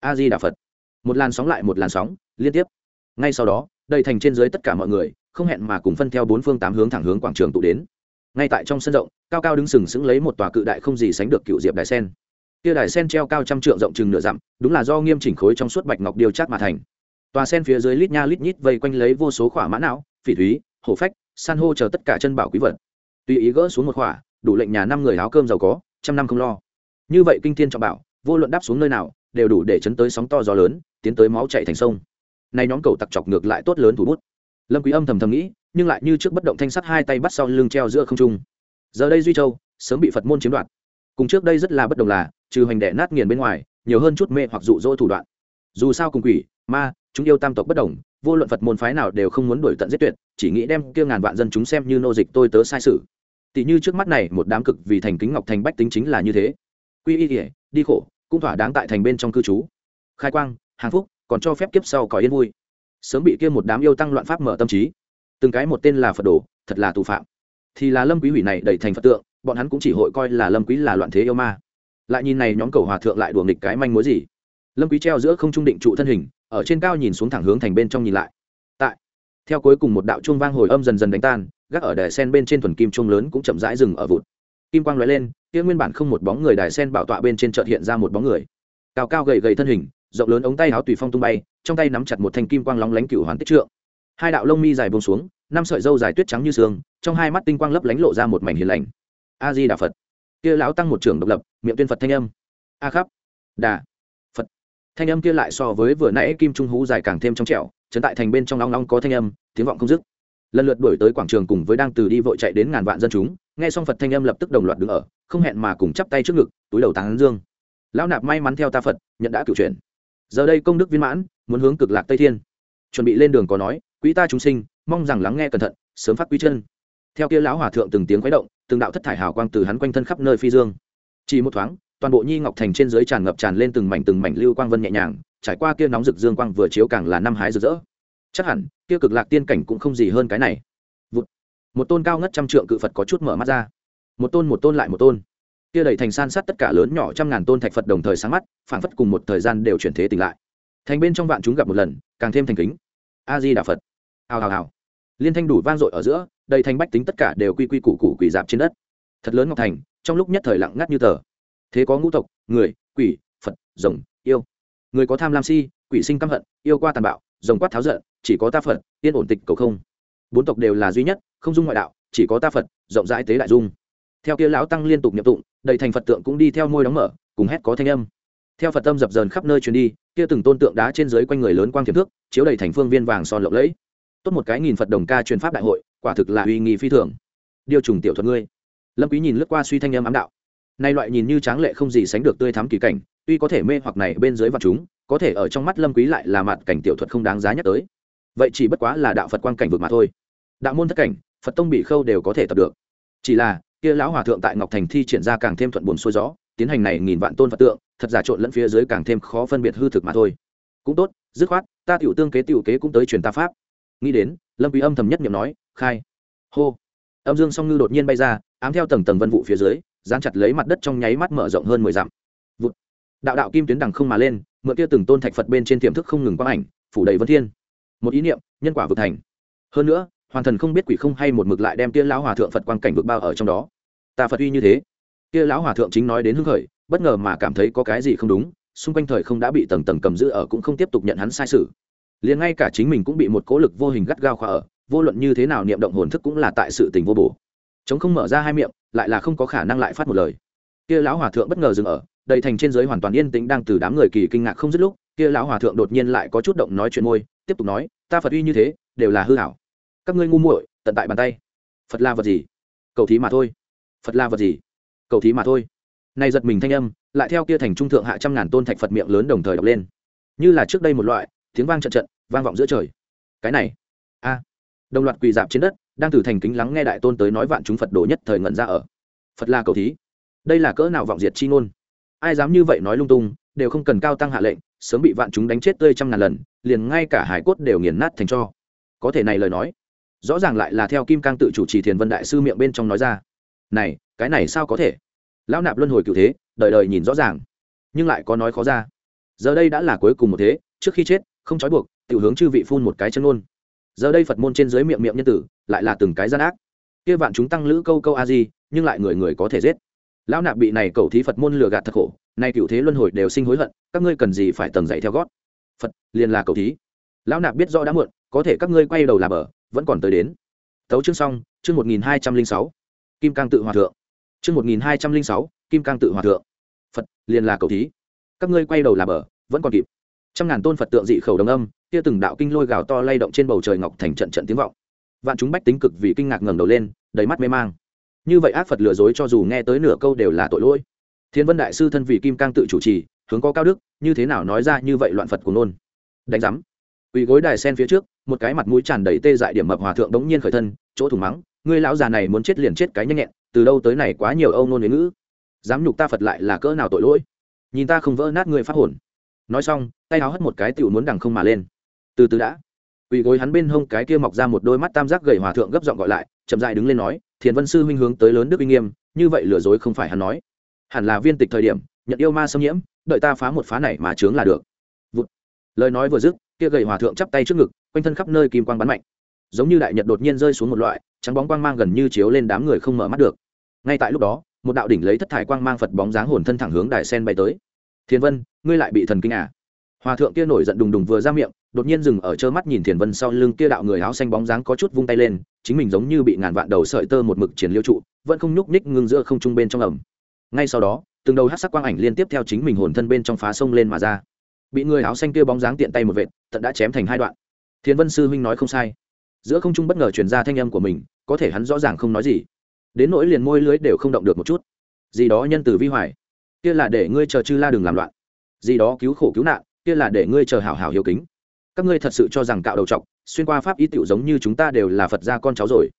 [SPEAKER 1] A di đà phật. Một làn sóng lại một làn sóng, liên tiếp. Ngay sau đó, đầy thành trên dưới tất cả mọi người, không hẹn mà cùng phân theo bốn phương tám hướng thẳng hướng quảng trường tụ đến. Ngay tại trong sân rộng, cao cao đứng sừng sững lấy một tòa cự đại không gì sánh được cựu diệp đài sen kia đài sen treo cao trăm trượng rộng chừng nửa dặm, đúng là do nghiêm chỉnh khối trong suốt bạch ngọc điêu chát mà thành. Tòa sen phía dưới lít nha lít nhít vây quanh lấy vô số khỏa mã não, phỉ thúy, hổ phách, san hô chờ tất cả chân bảo quý vật. Tùy ý gỡ xuống một khỏa, đủ lệnh nhà năm người áo cơm giàu có, trăm năm không lo. Như vậy kinh thiên trọng bảo, vô luận đáp xuống nơi nào, đều đủ để chấn tới sóng to gió lớn, tiến tới máu chạy thành sông. Này nhóm cầu tặc chọc ngược lại tốt lớn thủ bút. Lâm quý âm thầm thầm nghĩ, nhưng lại như trước bất động thanh sắt hai tay bắt sau lưng treo giữa không trung. Giờ đây duy châu, sớm bị phật môn chiếm đoạt. Cùng trước đây rất là bất đồng là trừ hoành đệ nát nghiền bên ngoài, nhiều hơn chút mê hoặc dụ dỗ thủ đoạn. Dù sao cùng quỷ, ma, chúng yêu tam tộc bất đồng, vô luận phật môn phái nào đều không muốn đuổi tận giết tuyệt, chỉ nghĩ đem kia ngàn vạn dân chúng xem như nô dịch tôi tớ sai sự. Tỷ như trước mắt này, một đám cực vì thành kính ngọc thành bách tính chính là như thế. Quy y ỉa đi khổ, cũng thỏa đáng tại thành bên trong cư trú. Khai quang, hàng phúc, còn cho phép kiếp sau có yên vui. Sớm bị kia một đám yêu tăng loạn pháp mở tâm trí. Từng cái một tên là phật đồ, thật là tù phạm. Thì là lâm quý hủy này đẩy thành phật tượng, bọn hắn cũng chỉ hội coi là lâm quý là loạn thế yêu ma lại nhìn này nhóm cầu hòa thượng lại đùa nghịch cái manh mối gì. Lâm quý treo giữa không trung định trụ thân hình, ở trên cao nhìn xuống thẳng hướng thành bên trong nhìn lại. Tại, theo cuối cùng một đạo chuông vang hồi âm dần dần đánh tan, gác ở đài sen bên trên thuần kim chuông lớn cũng chậm rãi dừng ở vụt. Kim quang lóe lên, kia nguyên bản không một bóng người đài sen bảo tọa bên trên chợt hiện ra một bóng người. Cao cao gầy gầy thân hình, rộng lớn ống tay áo tùy phong tung bay, trong tay nắm chặt một thanh kim quang lóng lánh cửu hoàn tích trượng. Hai đạo lông mi dài buông xuống, năm sợi râu dài tuyết trắng như sương, trong hai mắt tinh quang lấp lánh lộ ra một mảnh hiền lành. A di đà phật kia lão tăng một trưởng độc lập, miệng tuyên phật thanh âm. A khắp. Đà. Phật. Thanh âm kia lại so với vừa nãy kim trung hú dài càng thêm trong trẻo trấn tại thành bên trong long long có thanh âm, tiếng vọng không dứt. Lần lượt đuổi tới quảng trường cùng với đang từ đi vội chạy đến ngàn vạn dân chúng, nghe xong phật thanh âm lập tức đồng loạt đứng ở, không hẹn mà cùng chắp tay trước ngực, túi đầu tán dương. Lão nạp may mắn theo ta phật, nhận đã cựu chuyển. Giờ đây công đức viên mãn, muốn hướng cực lạc tây thiên. Chuẩn bị lên đường có nói, quý ta chúng sinh, mong rằng lắng nghe cẩn thận, sớm phát quý chân. Theo kia lão hòa thượng từng tiếng khuấy động từng đạo thất thải hào quang từ hắn quanh thân khắp nơi phi dương. Chỉ một thoáng, toàn bộ nhi ngọc thành trên dưới tràn ngập tràn lên từng mảnh từng mảnh lưu quang vân nhẹ nhàng, trải qua kia nóng rực dương quang vừa chiếu càng là năm hái rực rỡ. Chắc hẳn, kia cực lạc tiên cảnh cũng không gì hơn cái này. Một tôn cao ngất trăm trượng cự phật có chút mở mắt ra. Một tôn một tôn lại một tôn. Kia đầy thành san sát tất cả lớn nhỏ trăm ngàn tôn thạch phật đồng thời sáng mắt phản phất cùng một thời gian đều chuyển thế tỉnh lại. Thành bên trong vạn chúng gặp một lần, càng thêm thành kính. A di đà phật. Hào hào hào liên thanh đủ vang dội ở giữa, đầy thành bách tính tất cả đều quy quy củ củ quỷ dạp trên đất. Thật lớn ngọc thành, trong lúc nhất thời lặng ngắt như tờ. Thế có ngũ tộc, người, quỷ, phật, rồng, yêu. Người có tham lam si, quỷ sinh căm hận, yêu qua tàn bạo, rồng quát tháo giận, chỉ có ta phật tiên ổn tịch cầu không. Bốn tộc đều là duy nhất, không dung ngoại đạo, chỉ có ta phật, rộng rãi tế đại dung. Theo kia lão tăng liên tục nhập tụng, đầy thành phật tượng cũng đi theo môi đóng mở, cùng hét có thanh âm. Theo phật tâm dập dờn khắp nơi truyền đi, kia từng tôn tượng đá trên dưới quanh người lớn quang thiệp thước, chiếu đầy thành phương viên vàng son lộng lẫy tốt một cái nghìn phật đồng ca truyền pháp đại hội, quả thực là uy nghi phi thường. Điều trùng tiểu thuật ngươi. Lâm quý nhìn lướt qua suy thanh âm ám đạo. Nay loại nhìn như tráng lệ không gì sánh được tươi thắm kỳ cảnh, tuy có thể mê hoặc này bên dưới vật chúng, có thể ở trong mắt lâm quý lại là mặt cảnh tiểu thuật không đáng giá nhắc tới. Vậy chỉ bất quá là đạo phật quang cảnh vực mà thôi. Đạo môn thất cảnh, phật tông bị khâu đều có thể tập được. Chỉ là, kia lão hòa thượng tại ngọc thành thi triển ra càng thêm thuận buồn xuôi gió, tiến hành này nghìn vạn tôn phật tượng, thật giả trộn lẫn phía dưới càng thêm khó phân biệt hư thực mà thôi. Cũng tốt, dứt khoát, ta tiểu tương kế tiểu kế cũng tới truyền ta pháp nghĩ đến, lâm quý âm thầm nhất niệm nói, khai. Hô. Âm dương song ngư đột nhiên bay ra, ám theo tầng tầng vân vụ phía dưới, dán chặt lấy mặt đất trong nháy mắt mở rộng hơn mười dặm. Vụt. đạo đạo kim tuyến đằng không mà lên, mượn kia từng tôn thạch phật bên trên tiềm thức không ngừng quang ảnh, phủ đầy vân thiên. Một ý niệm, nhân quả vực thành. Hơn nữa, hoàn thần không biết quỷ không hay một mực lại đem kia lão hòa thượng phật quang cảnh vực bao ở trong đó. Ta phật uy như thế. Kia lão hòa thượng chính nói đến hưng khởi, bất ngờ mà cảm thấy có cái gì không đúng, xung quanh thời không đã bị tầng tầng cầm giữ ở cũng không tiếp tục nhận hắn sai sự liền ngay cả chính mình cũng bị một cố lực vô hình gắt gao khóa ở, vô luận như thế nào niệm động hồn thức cũng là tại sự tình vô bổ. Chống không mở ra hai miệng, lại là không có khả năng lại phát một lời. Kia lão hòa thượng bất ngờ dừng ở, đầy thành trên giới hoàn toàn yên tĩnh đang từ đám người kỳ kinh ngạc không dứt lúc, kia lão hòa thượng đột nhiên lại có chút động nói chuyện môi, tiếp tục nói, ta phật uy như thế, đều là hư hảo các ngươi ngu muội, tận tại bàn tay. Phật là vật gì? Cầu thí mà thôi. Phật là vật gì? Cầu thí mà thôi. Này giật mình thanh âm, lại theo kia thành trung thượng hạ trăm ngàn tôn thạch phật miệng lớn đồng thời đọc lên. Như là trước đây một loại tiếng vang trận trận, vang vọng giữa trời. Cái này, a, đồng loạt quỳ dạp trên đất, đang từ thành kính lắng nghe đại tôn tới nói vạn chúng phật đồ nhất thời ngẩn ra ở. Phật là cầu thí. Đây là cỡ nào vọng diệt chi ngôn? Ai dám như vậy nói lung tung, đều không cần cao tăng hạ lệnh, sớm bị vạn chúng đánh chết tươi trăm ngàn lần, liền ngay cả hải cốt đều nghiền nát thành cho. Có thể này lời nói, rõ ràng lại là theo kim cang tự chủ trì thiền vân đại sư miệng bên trong nói ra. Này, cái này sao có thể? Lão nạp luân hồi cựu thế, đời đời nhìn rõ ràng, nhưng lại có nói khó ra. Giờ đây đã là cuối cùng một thế, trước khi chết không trói buộc tự hướng chư vị phun một cái chân ngôn. Giờ đây phật môn trên dưới miệng miệng nhân tử, lại là từng cái gian ác. Kia vạn chúng tăng lữ câu câu a di, nhưng lại người người có thể giết. Lão nạp bị này cầu thí phật môn lừa gạt thật khổ, nay cựu thế luân hồi đều sinh hối hận, các ngươi cần gì phải tầng dậy theo gót? Phật, liền là cầu thí. Lão nạp biết rõ đã muộn, có thể các ngươi quay đầu là bờ, vẫn còn tới đến. Tấu chương xong, chương một nghìn hai trăm linh sáu. Kim cang tự hòa thượng. Chương một nghìn hai trăm linh sáu, kim cang tự hòa thượng. Phật, liền là cầu thí. Các ngươi quay đầu là bờ, vẫn còn kịp trăm ngàn tôn phật tượng dị khẩu đồng âm, kia từng đạo kinh lôi gào to lay động trên bầu trời ngọc thành trận trận tiếng vọng. Vạn chúng bách tính cực vì kinh ngạc ngẩng đầu lên, đầy mắt mê mang. Như vậy ác phật lừa dối cho dù nghe tới nửa câu đều là tội lỗi. Thiên vân đại sư thân vị kim cang tự chủ trì, hướng có cao đức, như thế nào nói ra như vậy loạn phật của nôn đánh giám. Ủy gối đài sen phía trước, một cái mặt mũi tràn đầy tê dại điểm mập hòa thượng đống nhiên khởi thân, chỗ thủng mắng, ngươi lão già này muốn chết liền chết cái nhanh nhẹn, từ đâu tới này quá nhiều âu nôn ngữ? Dám nhục ta phật lại là cỡ nào tội lỗi? Nhìn ta không vỡ nát ngươi pháp hồn nói xong, tay áo hất một cái tiểu muốn đằng không mà lên. Từ từ đã. Quỳ gối hắn bên hông cái kia mọc ra một đôi mắt tam giác gầy hòa thượng gấp giọng gọi lại, chậm dại đứng lên nói, thiền vân sư huynh hướng tới lớn đức uy nghiêm, như vậy lừa dối không phải hắn nói. Hẳn là viên tịch thời điểm, nhận yêu ma xâm nhiễm, đợi ta phá một phá này mà chướng là được. Vụt. lời nói vừa dứt, kia gầy hòa thượng chắp tay trước ngực, quanh thân khắp nơi kim quang bắn mạnh. Giống như đại nhật đột nhiên rơi xuống một loại, trắng bóng quang mang gần như chiếu lên đám người không mở mắt được. Ngay tại lúc đó, một đạo đỉnh lấy thất thải quang mang phật bóng dáng hồn thân thẳng hướng đài sen bay tới thiên vân, ngươi lại bị thần kinh à? Hòa thượng kia nổi giận đùng đùng vừa ra miệng, đột nhiên dừng ở trơ mắt nhìn thiền vân sau lưng kia đạo người áo xanh bóng dáng có chút vung tay lên, chính mình giống như bị ngàn vạn đầu sợi tơ một mực triển liêu trụ, vẫn không nhúc ních ngưng giữa không trung bên trong ẩm. Ngay sau đó, từng đầu hát sắc quang ảnh liên tiếp theo chính mình hồn thân bên trong phá sông lên mà ra. Bị người áo xanh kia bóng dáng tiện tay một vệt tận đã chém thành hai đoạn. Thiền vân sư huynh nói không sai. Giữa không trung bất ngờ truyền ra thanh âm của mình, có thể hắn rõ ràng không nói gì. Đến nỗi liền môi lưới đều không động được một chút. Gì đó nhân từ vi hoài kia là để ngươi chờ chư la đừng làm loạn. Gì đó cứu khổ cứu nạn, kia là để ngươi chờ hảo hảo hiếu kính. Các ngươi thật sự cho rằng cạo đầu trọc xuyên qua pháp ý tiểu giống như chúng ta đều là phật gia con cháu rồi.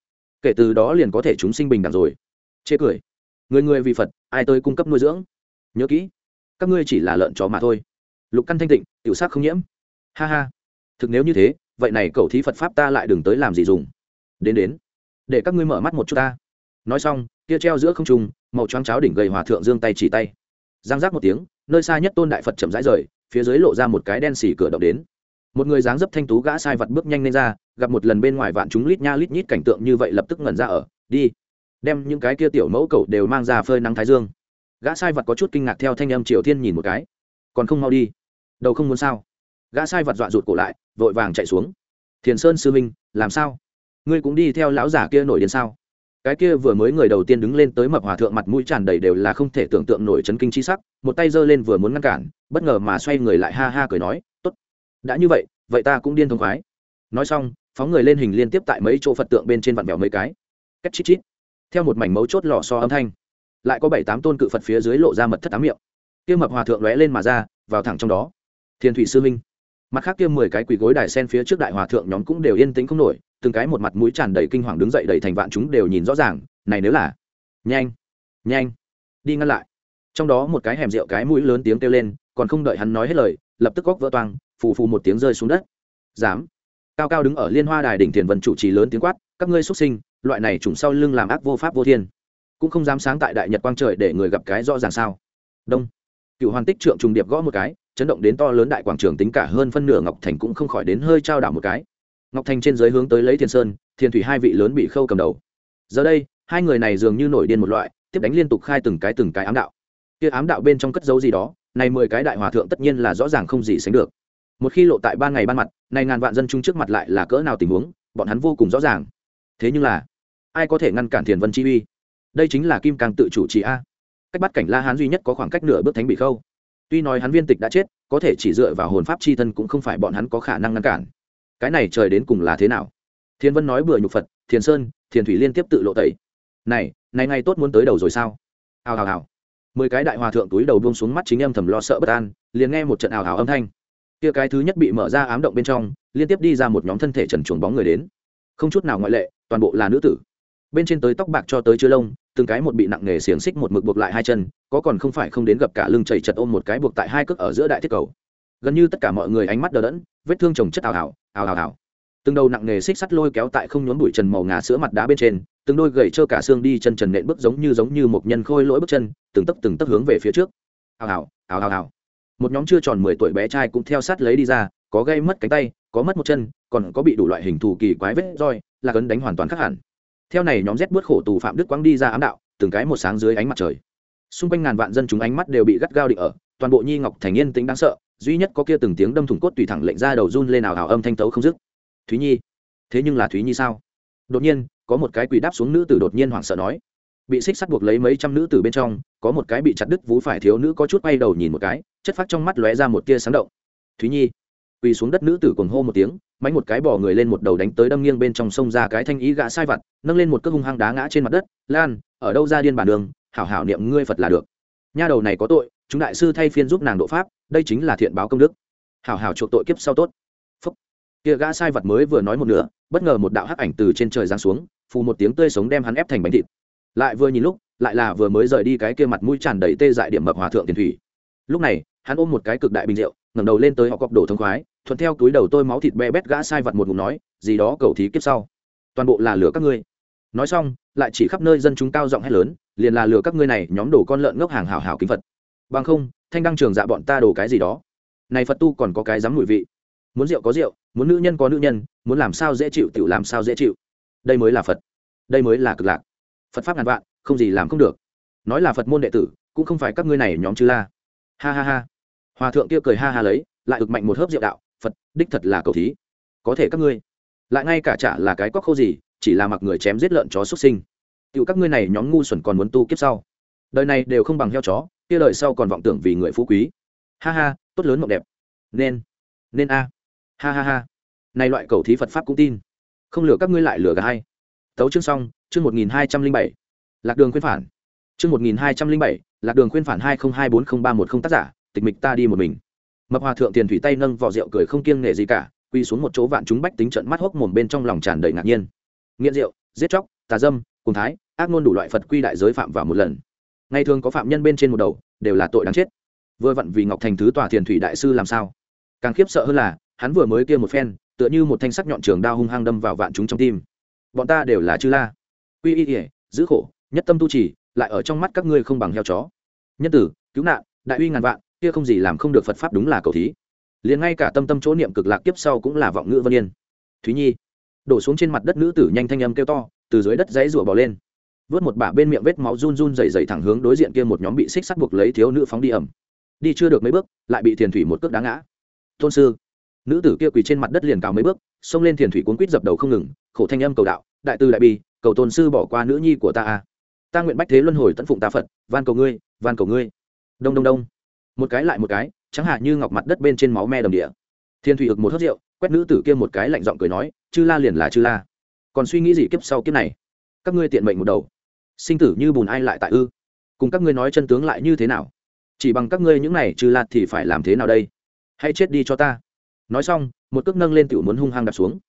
[SPEAKER 1] Kể từ đó liền có thể chúng sinh bình đẳng rồi. Chê cười. Người người vì phật, ai tới cung cấp nuôi dưỡng? Nhớ kỹ, các ngươi chỉ là lợn chó mà thôi. Lục căn thanh tịnh, tiểu sắc không nhiễm. Ha ha. Thực nếu như thế, vậy này cậu thí phật pháp ta lại đừng tới làm gì dùng. Đến đến. Để các ngươi mở mắt một chút ta. Nói xong, kia treo giữa không trung, màu choáng cháo đỉnh gầy hòa thượng dương tay chỉ tay giang giác một tiếng, nơi xa nhất tôn đại phật chậm rãi rời, phía dưới lộ ra một cái đen xỉ cửa động đến. Một người dáng dấp thanh tú gã sai vật bước nhanh lên ra, gặp một lần bên ngoài vạn chúng lít nha lít nhít cảnh tượng như vậy lập tức ngẩn ra ở, đi. Đem những cái kia tiểu mẫu cậu đều mang ra phơi nắng thái dương. Gã sai vật có chút kinh ngạc theo thanh âm triều thiên nhìn một cái. Còn không mau đi. Đầu không muốn sao? Gã sai vật dọa rụt cổ lại, vội vàng chạy xuống. Thiền sơn sư minh làm sao? Ngươi cũng đi theo lão giả kia nổi đến sao? Cái kia vừa mới người đầu tiên đứng lên tới mập hòa thượng mặt mũi tràn đầy đều là không thể tưởng tượng nổi chấn kinh chi sắc, một tay giơ lên vừa muốn ngăn cản, bất ngờ mà xoay người lại ha ha cười nói, tốt, đã như vậy vậy ta cũng điên thông khoái. Nói xong, phóng người lên hình liên tiếp tại mấy chỗ phật tượng bên trên vạn vẹo mấy cái. Cách chít chít. Theo một mảnh mấu chốt lò so âm thanh, lại có bảy tám tôn cự phật phía dưới lộ ra mật thất tám miệng. Kia mập hòa thượng lóe lên mà ra, vào thẳng trong đó. Thiên thủy sư minh. Mặt khác kia mười cái quỳ gối đài sen phía trước đại hòa thượng nhóm cũng đều yên tĩnh không nổi từng cái một mặt mũi tràn đầy kinh hoàng đứng dậy đầy thành vạn chúng đều nhìn rõ ràng, này nếu là, nhanh nhanh, đi ngăn lại. Trong đó một cái hẻm rượu cái mũi lớn tiếng kêu lên, còn không đợi hắn nói hết lời, lập tức góc vỡ toang, phù phù một tiếng rơi xuống đất. Dám. Cao cao đứng ở liên hoa đài đỉnh thiền vân chủ trì lớn tiếng quát, các ngươi xuất sinh, loại này trùng sau lưng làm ác vô pháp vô thiên. Cũng không dám sáng tại đại nhật quang trời để người gặp cái rõ ràng sao. Đông. Cựu hoàn tích trượng trùng điệp gõ một cái, chấn động đến to lớn đại quảng trường tính cả hơn phân nửa ngọc thành cũng không khỏi đến hơi trao đảo một cái ngọc thành trên dưới hướng tới lấy thiên sơn thiên thủy hai vị lớn bị khâu cầm đầu. Giờ đây, hai người này dường như nổi điên một loại, tiếp đánh liên tục khai từng cái từng cái ám đạo. Kia ám đạo bên trong cất dấu gì đó, này mười cái đại hòa thượng tất nhiên là rõ ràng không gì sánh được. Một khi lộ tại ban ngày ban mặt, này ngàn vạn dân chung trước mặt lại là cỡ nào tình huống, bọn hắn vô cùng rõ ràng. Thế nhưng là, ai có thể ngăn cản thiền vân chi uy? Đây chính là kim càng tự chủ trì a. Cách bắt cảnh la hán duy nhất có khoảng cách nửa bước thánh bị khâu. Tuy nói hắn viên tịch đã chết, có thể chỉ dựa vào hồn pháp c h i thân cũng không phải bọn hắn có khả năng ngăn cản cái này trời đến cùng là thế nào? Thiên vân nói bừa nhục phật, thiền sơn, thiền thủy liên tiếp tự lộ tẩy. Này này ngay tốt muốn tới đầu rồi sao? Hào hào hào. Mười cái đại hòa thượng túi đầu buông xuống mắt chính em thầm lo sợ bất an, liền nghe một trận ào hào âm thanh. Kia cái thứ nhất bị mở ra ám động bên trong, liên tiếp đi ra một nhóm thân thể trần chuồng bóng người đến. Không chút nào ngoại lệ, toàn bộ là nữ tử. Bên trên tới tóc bạc cho tới chưa lông, từng cái một bị nặng nghề xiềng xích một mực buộc lại hai chân, có còn không phải không đến gặp cả lưng chảy chật ôm một cái buộc tại hai cước ở giữa đại thiết cầu. Gần như tất cả mọi người ánh mắt đờ đẫn, vết thương chồng chất ảo ảo ào ảo ảo từng đầu nặng nghề xích sắt lôi kéo tại không nhốn bụi trần màu ngà sữa mặt đá bên trên, từng đôi gậy trơ cả xương đi chân trần nện bước giống như giống như một nhân khôi lỗi bước chân, từng tấc từng tấc hướng về phía trước. Ảo ảo ảo ảo ảo một nhóm chưa tròn mười tuổi bé trai cũng theo sát lấy đi ra, có gây mất cánh tay, có mất một chân, còn có bị đủ loại hình thù kỳ quái vết roi, là cấn đánh hoàn toàn khác hẳn. Theo này nhóm rét bớt khổ tù phạm đức quang đi ra ám đạo, từng cái một sáng dưới ánh mặt trời. Xung quanh ngàn vạn dân chúng ánh mắt đều bị gắt gao định ở, toàn bộ nhi ngọc thành yên tĩnh đáng sợ duy nhất có kia từng tiếng đâm thủng cốt tùy thẳng lệnh ra đầu run lên nào hào âm thanh tấu không dứt. Thúy nhi, thế nhưng là thúy nhi sao? Đột nhiên, có một cái quỷ đáp xuống nữ tử đột nhiên hoảng sợ nói. Bị xích sắt buộc lấy mấy trăm nữ tử bên trong, có một cái bị chặt đứt vú phải thiếu nữ có chút bay đầu nhìn một cái, chất phát trong mắt lóe ra một tia sáng động. Thúy nhi, quỳ xuống đất nữ tử cuồng hô một tiếng, mánh một cái bỏ người lên một đầu đánh tới đâm nghiêng bên trong sông ra cái thanh ý gã sai vặt, nâng lên một cước hung hăng đá ngã trên mặt đất. Lan, ở đâu ra điên bản đường, hảo hảo niệm ngươi phật là được. Nha đầu này có tội chúng đại sư thay phiên giúp nàng độ pháp, đây chính là thiện báo công đức. Hảo hảo chuộc tội kiếp sau tốt. Phúc. Kia gã sai vật mới vừa nói một nửa, bất ngờ một đạo hắc ảnh từ trên trời giáng xuống, phù một tiếng tươi sống đem hắn ép thành bánh thịt. Lại vừa nhìn lúc, lại là vừa mới rời đi cái kia mặt mũi tràn đầy tê dại điểm mập hòa thượng tiền thủy. Lúc này, hắn ôm một cái cực đại bình rượu, ngẩng đầu lên tới họ cọc đổ thông khoái, thuận theo túi đầu tôi máu thịt be bét gã sai vật một ngụm nói, gì đó cầu thí kiếp sau. Toàn bộ là lửa các ngươi. Nói xong, lại chỉ khắp nơi dân chúng cao giọng hét lớn, liền là lừa các ngươi này, nhóm đồ con lợn ngốc hàng hảo hảo kính phật bằng không thanh đăng trường dạ bọn ta đồ cái gì đó. Này phật tu còn có cái dám mùi vị. Muốn rượu có rượu muốn nữ nhân có nữ nhân muốn làm sao dễ chịu tự làm sao dễ chịu. Đây mới là phật. Đây mới là cực lạc. Phật pháp ngàn vạn không gì làm không được. Nói là phật môn đệ tử cũng không phải các ngươi này nhóm chư la. Ha ha ha. Hòa thượng kia cười ha ha lấy lại ực mạnh một hớp rượu đạo phật đích thật là cầu thí. Có thể các ngươi. Lại ngay cả trả là cái cóc khô gì chỉ là mặc người chém giết lợn chó xuất sinh. Tiểu các ngươi này nhóm ngu xuẩn còn muốn tu kiếp sau. Đời này đều không bằng heo chó, kia đời sau còn vọng tưởng vì người phú quý. Ha ha, tốt lớn mộng đẹp. Nên, nên a. Ha ha ha. Này loại cầu thí Phật pháp cũng tin. Không lừa các ngươi lại lừa gà hay. Tấu chương xong, chương một nghìn hai trăm linh bảy Lạc đường khuyên phản. Chương một nghìn hai trăm linh bảy Lạc đường khuyên phản hai không hai bốn không ba một không tác giả, tịch mịch ta đi một mình. Mập Hòa thượng tiền thủy tay nâng vỏ rượu cười không kiêng nể gì cả, quy xuống một chỗ vạn chúng bách tính trận mắt hốc mồm bên trong lòng tràn đầy ngạc nhiên. Nghiện rượu, giết chóc, tà dâm, cùng thái ác ngôn đủ loại phật quy đại giới phạm vào một lần ngày thường có phạm nhân bên trên một đầu, đều là tội đáng chết. Vừa vặn vì ngọc thành thứ tòa thiền thủy đại sư làm sao? Càng khiếp sợ hơn là, hắn vừa mới kia một phen, tựa như một thanh sắc nhọn trường đao hung hăng đâm vào vạn chúng trong tim. Bọn ta đều là chư la. Quy y ỉa giữ khổ, nhất tâm tu trì, lại ở trong mắt các ngươi không bằng heo chó. Nhân tử, cứu nạn, đại uy ngàn vạn, kia không gì làm không được phật pháp đúng là cầu thí. Liền ngay cả tâm tâm chỗ niệm cực lạc kiếp sau cũng là vọng ngữ vân yên. Thúy nhi, đổ xuống trên mặt đất nữ tử nhanh thanh âm kêu to, từ dưới đất dãy rủa bỏ lên vớt một bả bên miệng vết máu run run dày dày thẳng hướng đối diện kia một nhóm bị xích sắt buộc lấy thiếu nữ phóng đi ẩm. Đi chưa được mấy bước, lại bị thiền thủy một cước đá ngã. Tôn sư, nữ tử kia quỳ trên mặt đất liền cào mấy bước, xông lên thiền thủy cuốn quýt dập đầu không ngừng, khổ thanh âm cầu đạo, đại tư đại bi, cầu tôn sư bỏ qua nữ nhi của ta a. Ta nguyện bách thế luân hồi tận phụng ta phật, van cầu ngươi, van cầu ngươi. Đông đông đông. Một cái lại một cái chẳng hạn như ngọc mặt đất bên trên máu me đầm địa. Thiên thủy ực một hớt rượu, quét nữ tử kia một cái lạnh giọng cười nói, chư la liền là chư la. Còn suy nghĩ gì kiếp sau kiếp này? Các ngươi tiện mệnh một đầu sinh tử như bùn ai lại tại ư? Cùng các ngươi nói chân tướng lại như thế nào? Chỉ bằng các ngươi những này trừ lạt thì phải làm thế nào đây? Hãy chết đi cho ta. Nói xong, một cước nâng lên tiểu muốn hung hăng đạp xuống.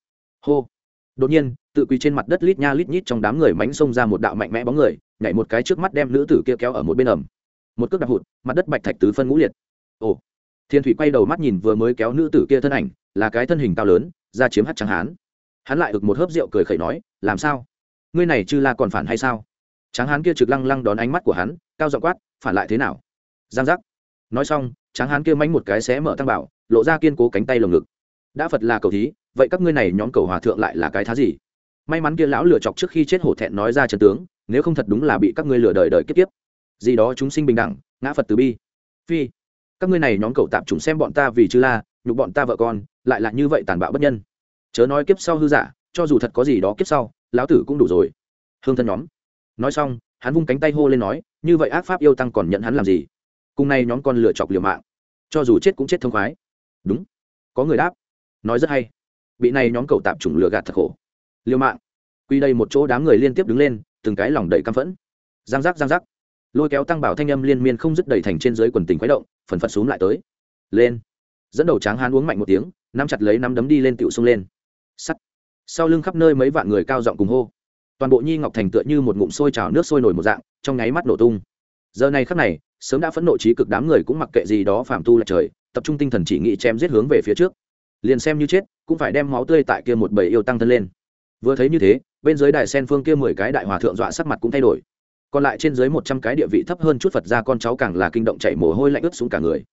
[SPEAKER 1] Hô. Đột nhiên, tự quỳ trên mặt đất lít nha lít nhít trong đám người mánh xông ra một đạo mạnh mẽ bóng người, nhảy một cái trước mắt đem nữ tử kia kéo ở một bên ẩm một cước đạp hụt, mặt đất bạch thạch tứ phân ngũ liệt. Ồ. Thiên thủy quay đầu mắt nhìn vừa mới kéo nữ tử kia thân ảnh, là cái thân hình cao lớn ra chiếm hát trắng hán. Hắn lại ực một hớp rượu cười khẩy nói, làm sao? Ngươi này chư la còn phản hay sao? Tráng hán kia trực lăng lăng đón ánh mắt của hắn, cao dọ quát, phản lại thế nào? Giang giác. Nói xong, tráng hán kia mánh một cái xé mở tăng bảo, lộ ra kiên cố cánh tay lồng ngực. Đã phật là cầu thí, vậy các ngươi này nhóm cầu hòa thượng lại là cái thá gì? May mắn kia lão lửa chọc trước khi chết hổ thẹn nói ra trần tướng, nếu không thật đúng là bị các ngươi lừa đời đời kiếp tiếp gì đó chúng sinh bình đẳng, ngã phật từ bi. Phi, các ngươi này nhóm cầu tạm chúng xem bọn ta vì chư la, nhục bọn ta vợ con, lại là như vậy tàn bạo bất nhân. Chớ nói kiếp sau hư giả, cho dù thật có gì đó kiếp sau, lão tử cũng đủ rồi. Hương thân nhóm nói xong, hắn vung cánh tay hô lên nói, như vậy ác pháp yêu tăng còn nhận hắn làm gì? Cùng nay nhóm con lựa chọc liều mạng. Cho dù chết cũng chết thông khoái. Đúng. Có người đáp. Nói rất hay. Bị này nhóm cầu tạp chủng lừa gạt thật khổ. Liều mạng. Quy đây một chỗ đám người liên tiếp đứng lên, từng cái lòng đầy căm phẫn. Giang giác giang giác. Lôi kéo tăng bảo thanh âm liên miên không dứt đầy thành trên dưới quần tình khuấy động, phần phật xuống lại tới. Lên. Dẫn đầu tráng hán uống mạnh một tiếng, nắm chặt lấy nắm đấm đi lên tiểu xông lên. Sắt. Sau lưng khắp nơi mấy vạn người cao giọng cùng hô toàn bộ nhi ngọc thành tựa như một ngụm sôi trào nước sôi nổi một dạng, trong nháy mắt nổ tung. Giờ này khắc này, sớm đã phẫn nộ trí cực đám người cũng mặc kệ gì đó phạm tu là trời, tập trung tinh thần chỉ nghĩ chém giết hướng về phía trước. Liền xem như chết, cũng phải đem máu tươi tại kia một bầy yêu tăng thân lên. Vừa thấy như thế, bên dưới đài sen phương kia mười cái đại hòa thượng dọa sắc mặt cũng thay đổi. Còn lại trên dưới một trăm cái địa vị thấp hơn chút phật ra con cháu càng là kinh động chảy mồ hôi lạnh ướt xuống cả người.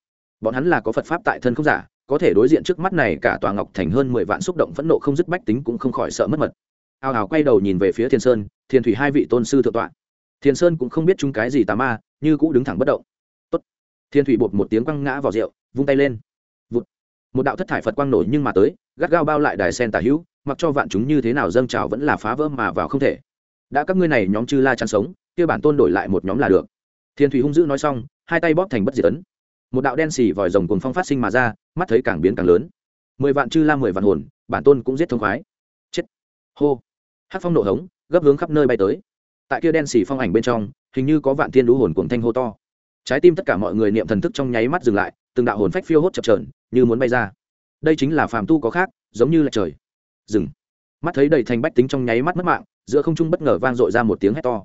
[SPEAKER 1] Bọn hắn là có phật pháp tại thân không giả, có thể đối diện trước mắt này cả tòa ngọc thành hơn mười vạn xúc động phẫn nộ không dứt bách tính cũng không khỏi sợ mất mật ao ào quay đầu nhìn về phía thiên sơn, Thiên thủy hai vị tôn sư thượng tọa. Thiên sơn cũng không biết chúng cái gì tà ma, như cũ đứng thẳng bất động. Tốt. thiên thủy bột một tiếng quăng ngã vào rượu, vung tay lên. Vụt. một đạo thất thải phật quang nổi nhưng mà tới, gắt gao bao lại đài sen tà hữu, mặc cho vạn chúng như thế nào dâng trào vẫn là phá vỡ mà vào không thể. Đã các ngươi này nhóm chư la chăn sống, kia bản tôn đổi lại một nhóm là được. Thiên thủy hung dữ nói xong, hai tay bóp thành bất diệt ấn. Một đạo đen xì vòi rồng cùng phong phát sinh mà ra, mắt thấy càng biến càng lớn. Mười vạn chư la mười vạn hồn, bản tôn cũng giết thông khoái. Chết. Hô hát phong nổ hống, gấp hướng khắp nơi bay tới. Tại kia đen xì phong ảnh bên trong, hình như có vạn thiên đũ hồn cuồng thanh hô to. Trái tim tất cả mọi người niệm thần thức trong nháy mắt dừng lại, từng đạo hồn phách phiêu hốt chập trờn như muốn bay ra. Đây chính là phàm tu có khác, giống như là trời. Dừng. Mắt thấy đầy thành bách tính trong nháy mắt mất mạng, giữa không trung bất ngờ vang dội ra một tiếng hét to.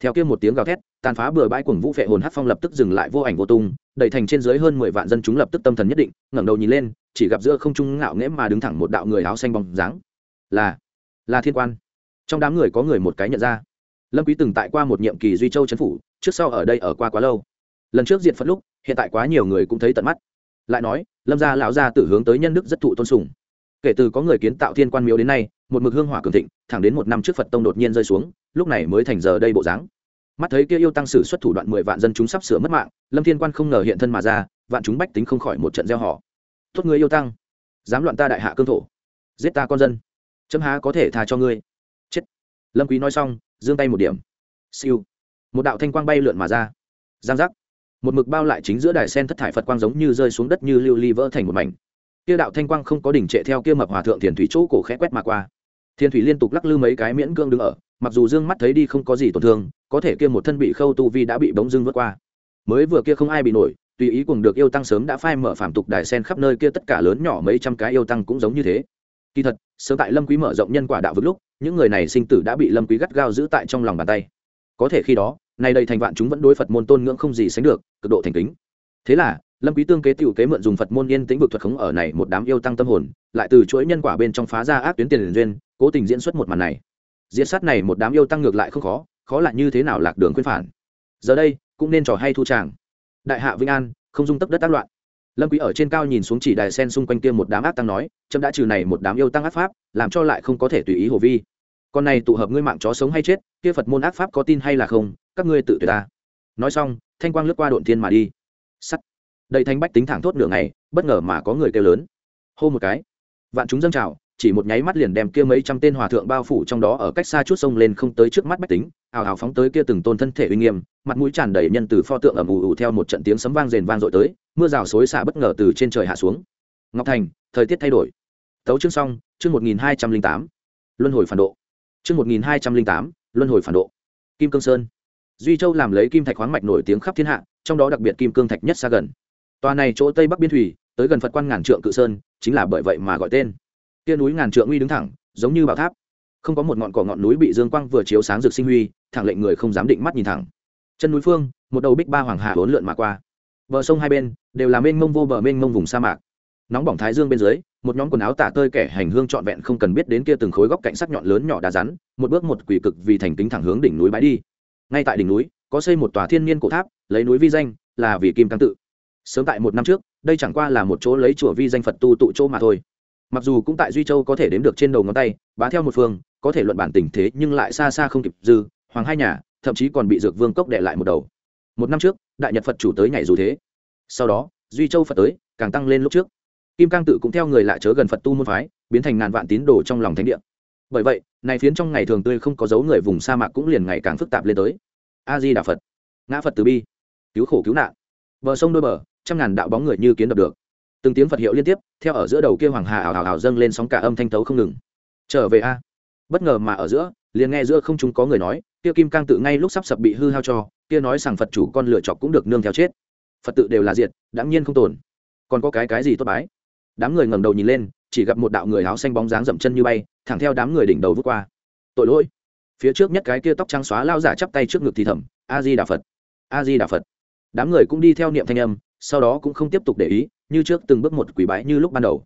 [SPEAKER 1] Theo kia một tiếng gào thét, tàn phá bừa bãi cuồng vũ phệ hồn hát phong lập tức dừng lại vô ảnh vô tung, đầy thành trên dưới hơn mười vạn dân chúng lập tức tâm thần nhất định, ngẩng đầu nhìn lên, chỉ gặp giữa không trung ngạo nghễ mà đứng thẳng một đạo người áo xanh bóng dáng. Là là thiên quan trong đám người có người một cái nhận ra. Lâm quý từng tại qua một nhiệm kỳ duy châu chấn phủ, trước sau ở đây ở qua quá lâu. Lần trước diện phật lúc, hiện tại quá nhiều người cũng thấy tận mắt. Lại nói, lâm gia lão gia tử hướng tới nhân đức rất thụ tôn sùng. Kể từ có người kiến tạo thiên quan miếu đến nay, một mực hương hỏa cường thịnh, thẳng đến một năm trước phật tông đột nhiên rơi xuống, lúc này mới thành giờ đây bộ dáng. Mắt thấy kia yêu tăng sử xuất thủ đoạn mười vạn dân chúng sắp sửa mất mạng, lâm thiên quan không ngờ hiện thân mà ra, vạn chúng bách tính không khỏi một trận gieo họ. Tốt người yêu tăng, dám loạn ta đại hạ cương thổ, giết ta con dân, chấm há có thể tha cho ngươi lâm quý nói xong, giương tay một điểm. Siêu. Một đạo thanh quang bay lượn mà ra. Giang giác. Một mực bao lại chính giữa đài sen thất thải phật quang giống như rơi xuống đất như lưu ly vỡ thành một mảnh. Kia đạo thanh quang không có đỉnh trệ theo kia mập hòa thượng thiền thủy chỗ cổ khẽ quét mà qua. Thiên thủy liên tục lắc lư mấy cái miễn cương đứng ở, mặc dù dương mắt thấy đi không có gì tổn thương, có thể kia một thân bị khâu tu vi đã bị bóng dương vượt qua. Mới vừa kia không ai bị nổi, tùy ý cùng được yêu tăng sớm đã phai mở phản tục đài sen khắp nơi kia tất cả lớn nhỏ mấy trăm cái yêu tăng cũng giống như thế kỳ thật, sớm tại lâm quý mở rộng nhân quả đạo vực lúc, những người này sinh tử đã bị lâm quý gắt gao giữ tại trong lòng bàn tay. Có thể khi đó, nay đầy thành vạn chúng vẫn đối phật môn tôn ngưỡng không gì sánh được, cực độ thành kính. Thế là, lâm quý tương kế tiểu kế mượn dùng phật môn yên tĩnh vực thuật khống ở này một đám yêu tăng tâm hồn, lại từ chuỗi nhân quả bên trong phá ra ác tuyến tiền duyên, cố tình diễn xuất một màn này. Diễn sát này một đám yêu tăng ngược lại không khó khó là như thế nào lạc đường khuyên phản. Giờ đây, cũng nên trò hay thu tràng. Đại hạ vinh an, không dung tấp đất tác loạn lâm quý ở trên cao nhìn xuống chỉ đài sen xung quanh kia một đám ác tăng nói trâm đã trừ này một đám yêu tăng ác pháp, làm cho lại không có thể tùy ý hồ vi. Con này tụ hợp ngươi mạng chó sống hay chết, kia phật môn ác pháp có tin hay là không, các ngươi tự tuyệt ta. Nói xong, thanh quang lướt qua độn thiên mà đi. Sắt. Đầy thanh bách tính thẳng thốt nửa ngày, bất ngờ mà có người kêu lớn. Hô một cái. Vạn chúng dâng trào chỉ một nháy mắt liền đem kia mấy trăm tên hòa thượng bao phủ trong đó ở cách xa chút sông lên không tới trước mắt bách tính, ào ào phóng tới kia từng tôn thân thể uy nghiêm, mặt mũi tràn đầy nhân từ pho tượng ầm ù ù theo một trận tiếng sấm vang rền vang dội tới, mưa rào xối xả bất ngờ từ trên trời hạ xuống. Ngọc thành, thời tiết thay đổi. Tấu chương xong, chương một nghìn hai trăm linh tám. Luân hồi phản độ. Chương một nghìn hai trăm linh tám, luân hồi phản độ. Kim cương sơn. Duy châu làm lấy kim thạch khoáng mạch nổi tiếng khắp thiên hạ, trong đó đặc biệt kim cương thạch nhất xa gần. Tòa này chỗ tây bắc biên thủy, tới gần phật quan ngàn trượng cự sơn, chính là bởi vậy mà gọi tên kia núi ngàn trượng uy đứng thẳng, giống như bảo tháp. Không có một ngọn cỏ ngọn núi bị dương quang vừa chiếu sáng rực sinh huy, thẳng lệnh người không dám định mắt nhìn thẳng. Chân núi phương, một đầu bích ba hoàng hà hỗn lượn mà qua. Bờ sông hai bên, đều là mênh mông vô bờ mênh mông vùng sa mạc. Nóng bỏng thái dương bên dưới, một nhóm quần áo tả tơi kẻ hành hương trọn vẹn không cần biết đến kia từng khối góc cạnh sắc nhọn lớn nhỏ đá rắn, một bước một quỷ cực vì thành kính thẳng hướng đỉnh núi bãi đi. Ngay tại đỉnh núi, có xây một tòa thiên niên cổ tháp, lấy núi vi danh là vì kim cang tự. Sớm tại một năm trước, đây chẳng qua là một chỗ lấy chùa vi danh phật tu tụ chỗ mà thôi mặc dù cũng tại duy châu có thể đếm được trên đầu ngón tay, bá theo một phương, có thể luận bản tình thế nhưng lại xa xa không kịp dư, hoàng hai nhà, thậm chí còn bị dược vương cốc đệ lại một đầu. Một năm trước, đại nhật phật chủ tới nhảy dù thế. Sau đó, duy châu phật tới, càng tăng lên lúc trước. Kim cang tự cũng theo người lạ chớ gần phật tu môn phái, biến thành ngàn vạn tín đồ trong lòng thánh địa. Bởi vậy, này phiến trong ngày thường tươi không có dấu người vùng sa mạc cũng liền ngày càng phức tạp lên tới. A di đà phật, ngã phật từ bi, cứu khổ cứu nạn. Bờ sông đôi bờ, trăm ngàn đạo bóng người như kiến đập được từng tiếng phật hiệu liên tiếp, theo ở giữa đầu kia hoàng hà ảo ảo ảo dâng lên sóng cả âm thanh tấu không ngừng. Trở về a. Bất ngờ mà ở giữa, liền nghe giữa không chúng có người nói, kia kim cang tự ngay lúc sắp sập bị hư hao cho, kia nói rằng phật chủ con lựa chọc cũng được nương theo chết. Phật tự đều là diệt đáng nhiên không tồn. Còn có cái cái gì tốt bái? Đám người ngẩng đầu nhìn lên, chỉ gặp một đạo người áo xanh bóng dáng dậm chân như bay, thẳng theo đám người đỉnh đầu vút qua. Tội lỗi. Phía trước nhất cái kia tóc trắng xóa lao giả chắp tay trước ngực thì thầm, a di đà phật, a di đà phật. Đám người cũng đi theo niệm thanh âm, sau đó cũng không tiếp tục để ý như trước từng bước một quỷ bái như lúc ban đầu.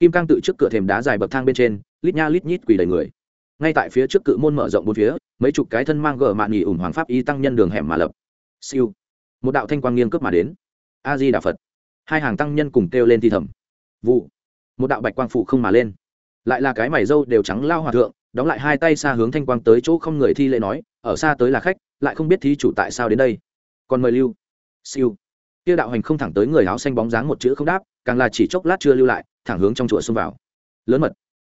[SPEAKER 1] Kim cang tự trước cửa thềm đá dài bậc thang bên trên, lít nha lít nhít quỳ đầy người. Ngay tại phía trước cự môn mở rộng bốn phía, mấy chục cái thân mang gờ mạn nghỉ ủng hoàng pháp y tăng nhân đường hẻm mà lập. Siêu. Một đạo thanh quang nghiêng cướp mà đến. A di đà phật. Hai hàng tăng nhân cùng kêu lên thi thầm. Vụ. Một đạo bạch quang phụ không mà lên. Lại là cái mày râu đều trắng lao hòa thượng, đóng lại hai tay xa hướng thanh quang tới chỗ không người thi lễ nói, ở xa tới là khách, lại không biết thí chủ tại sao đến đây. Còn mời lưu. Siêu kia đạo hành không thẳng tới người áo xanh bóng dáng một chữ không đáp, càng là chỉ chốc lát chưa lưu lại, thẳng hướng trong chùa xông vào. Lớn mật.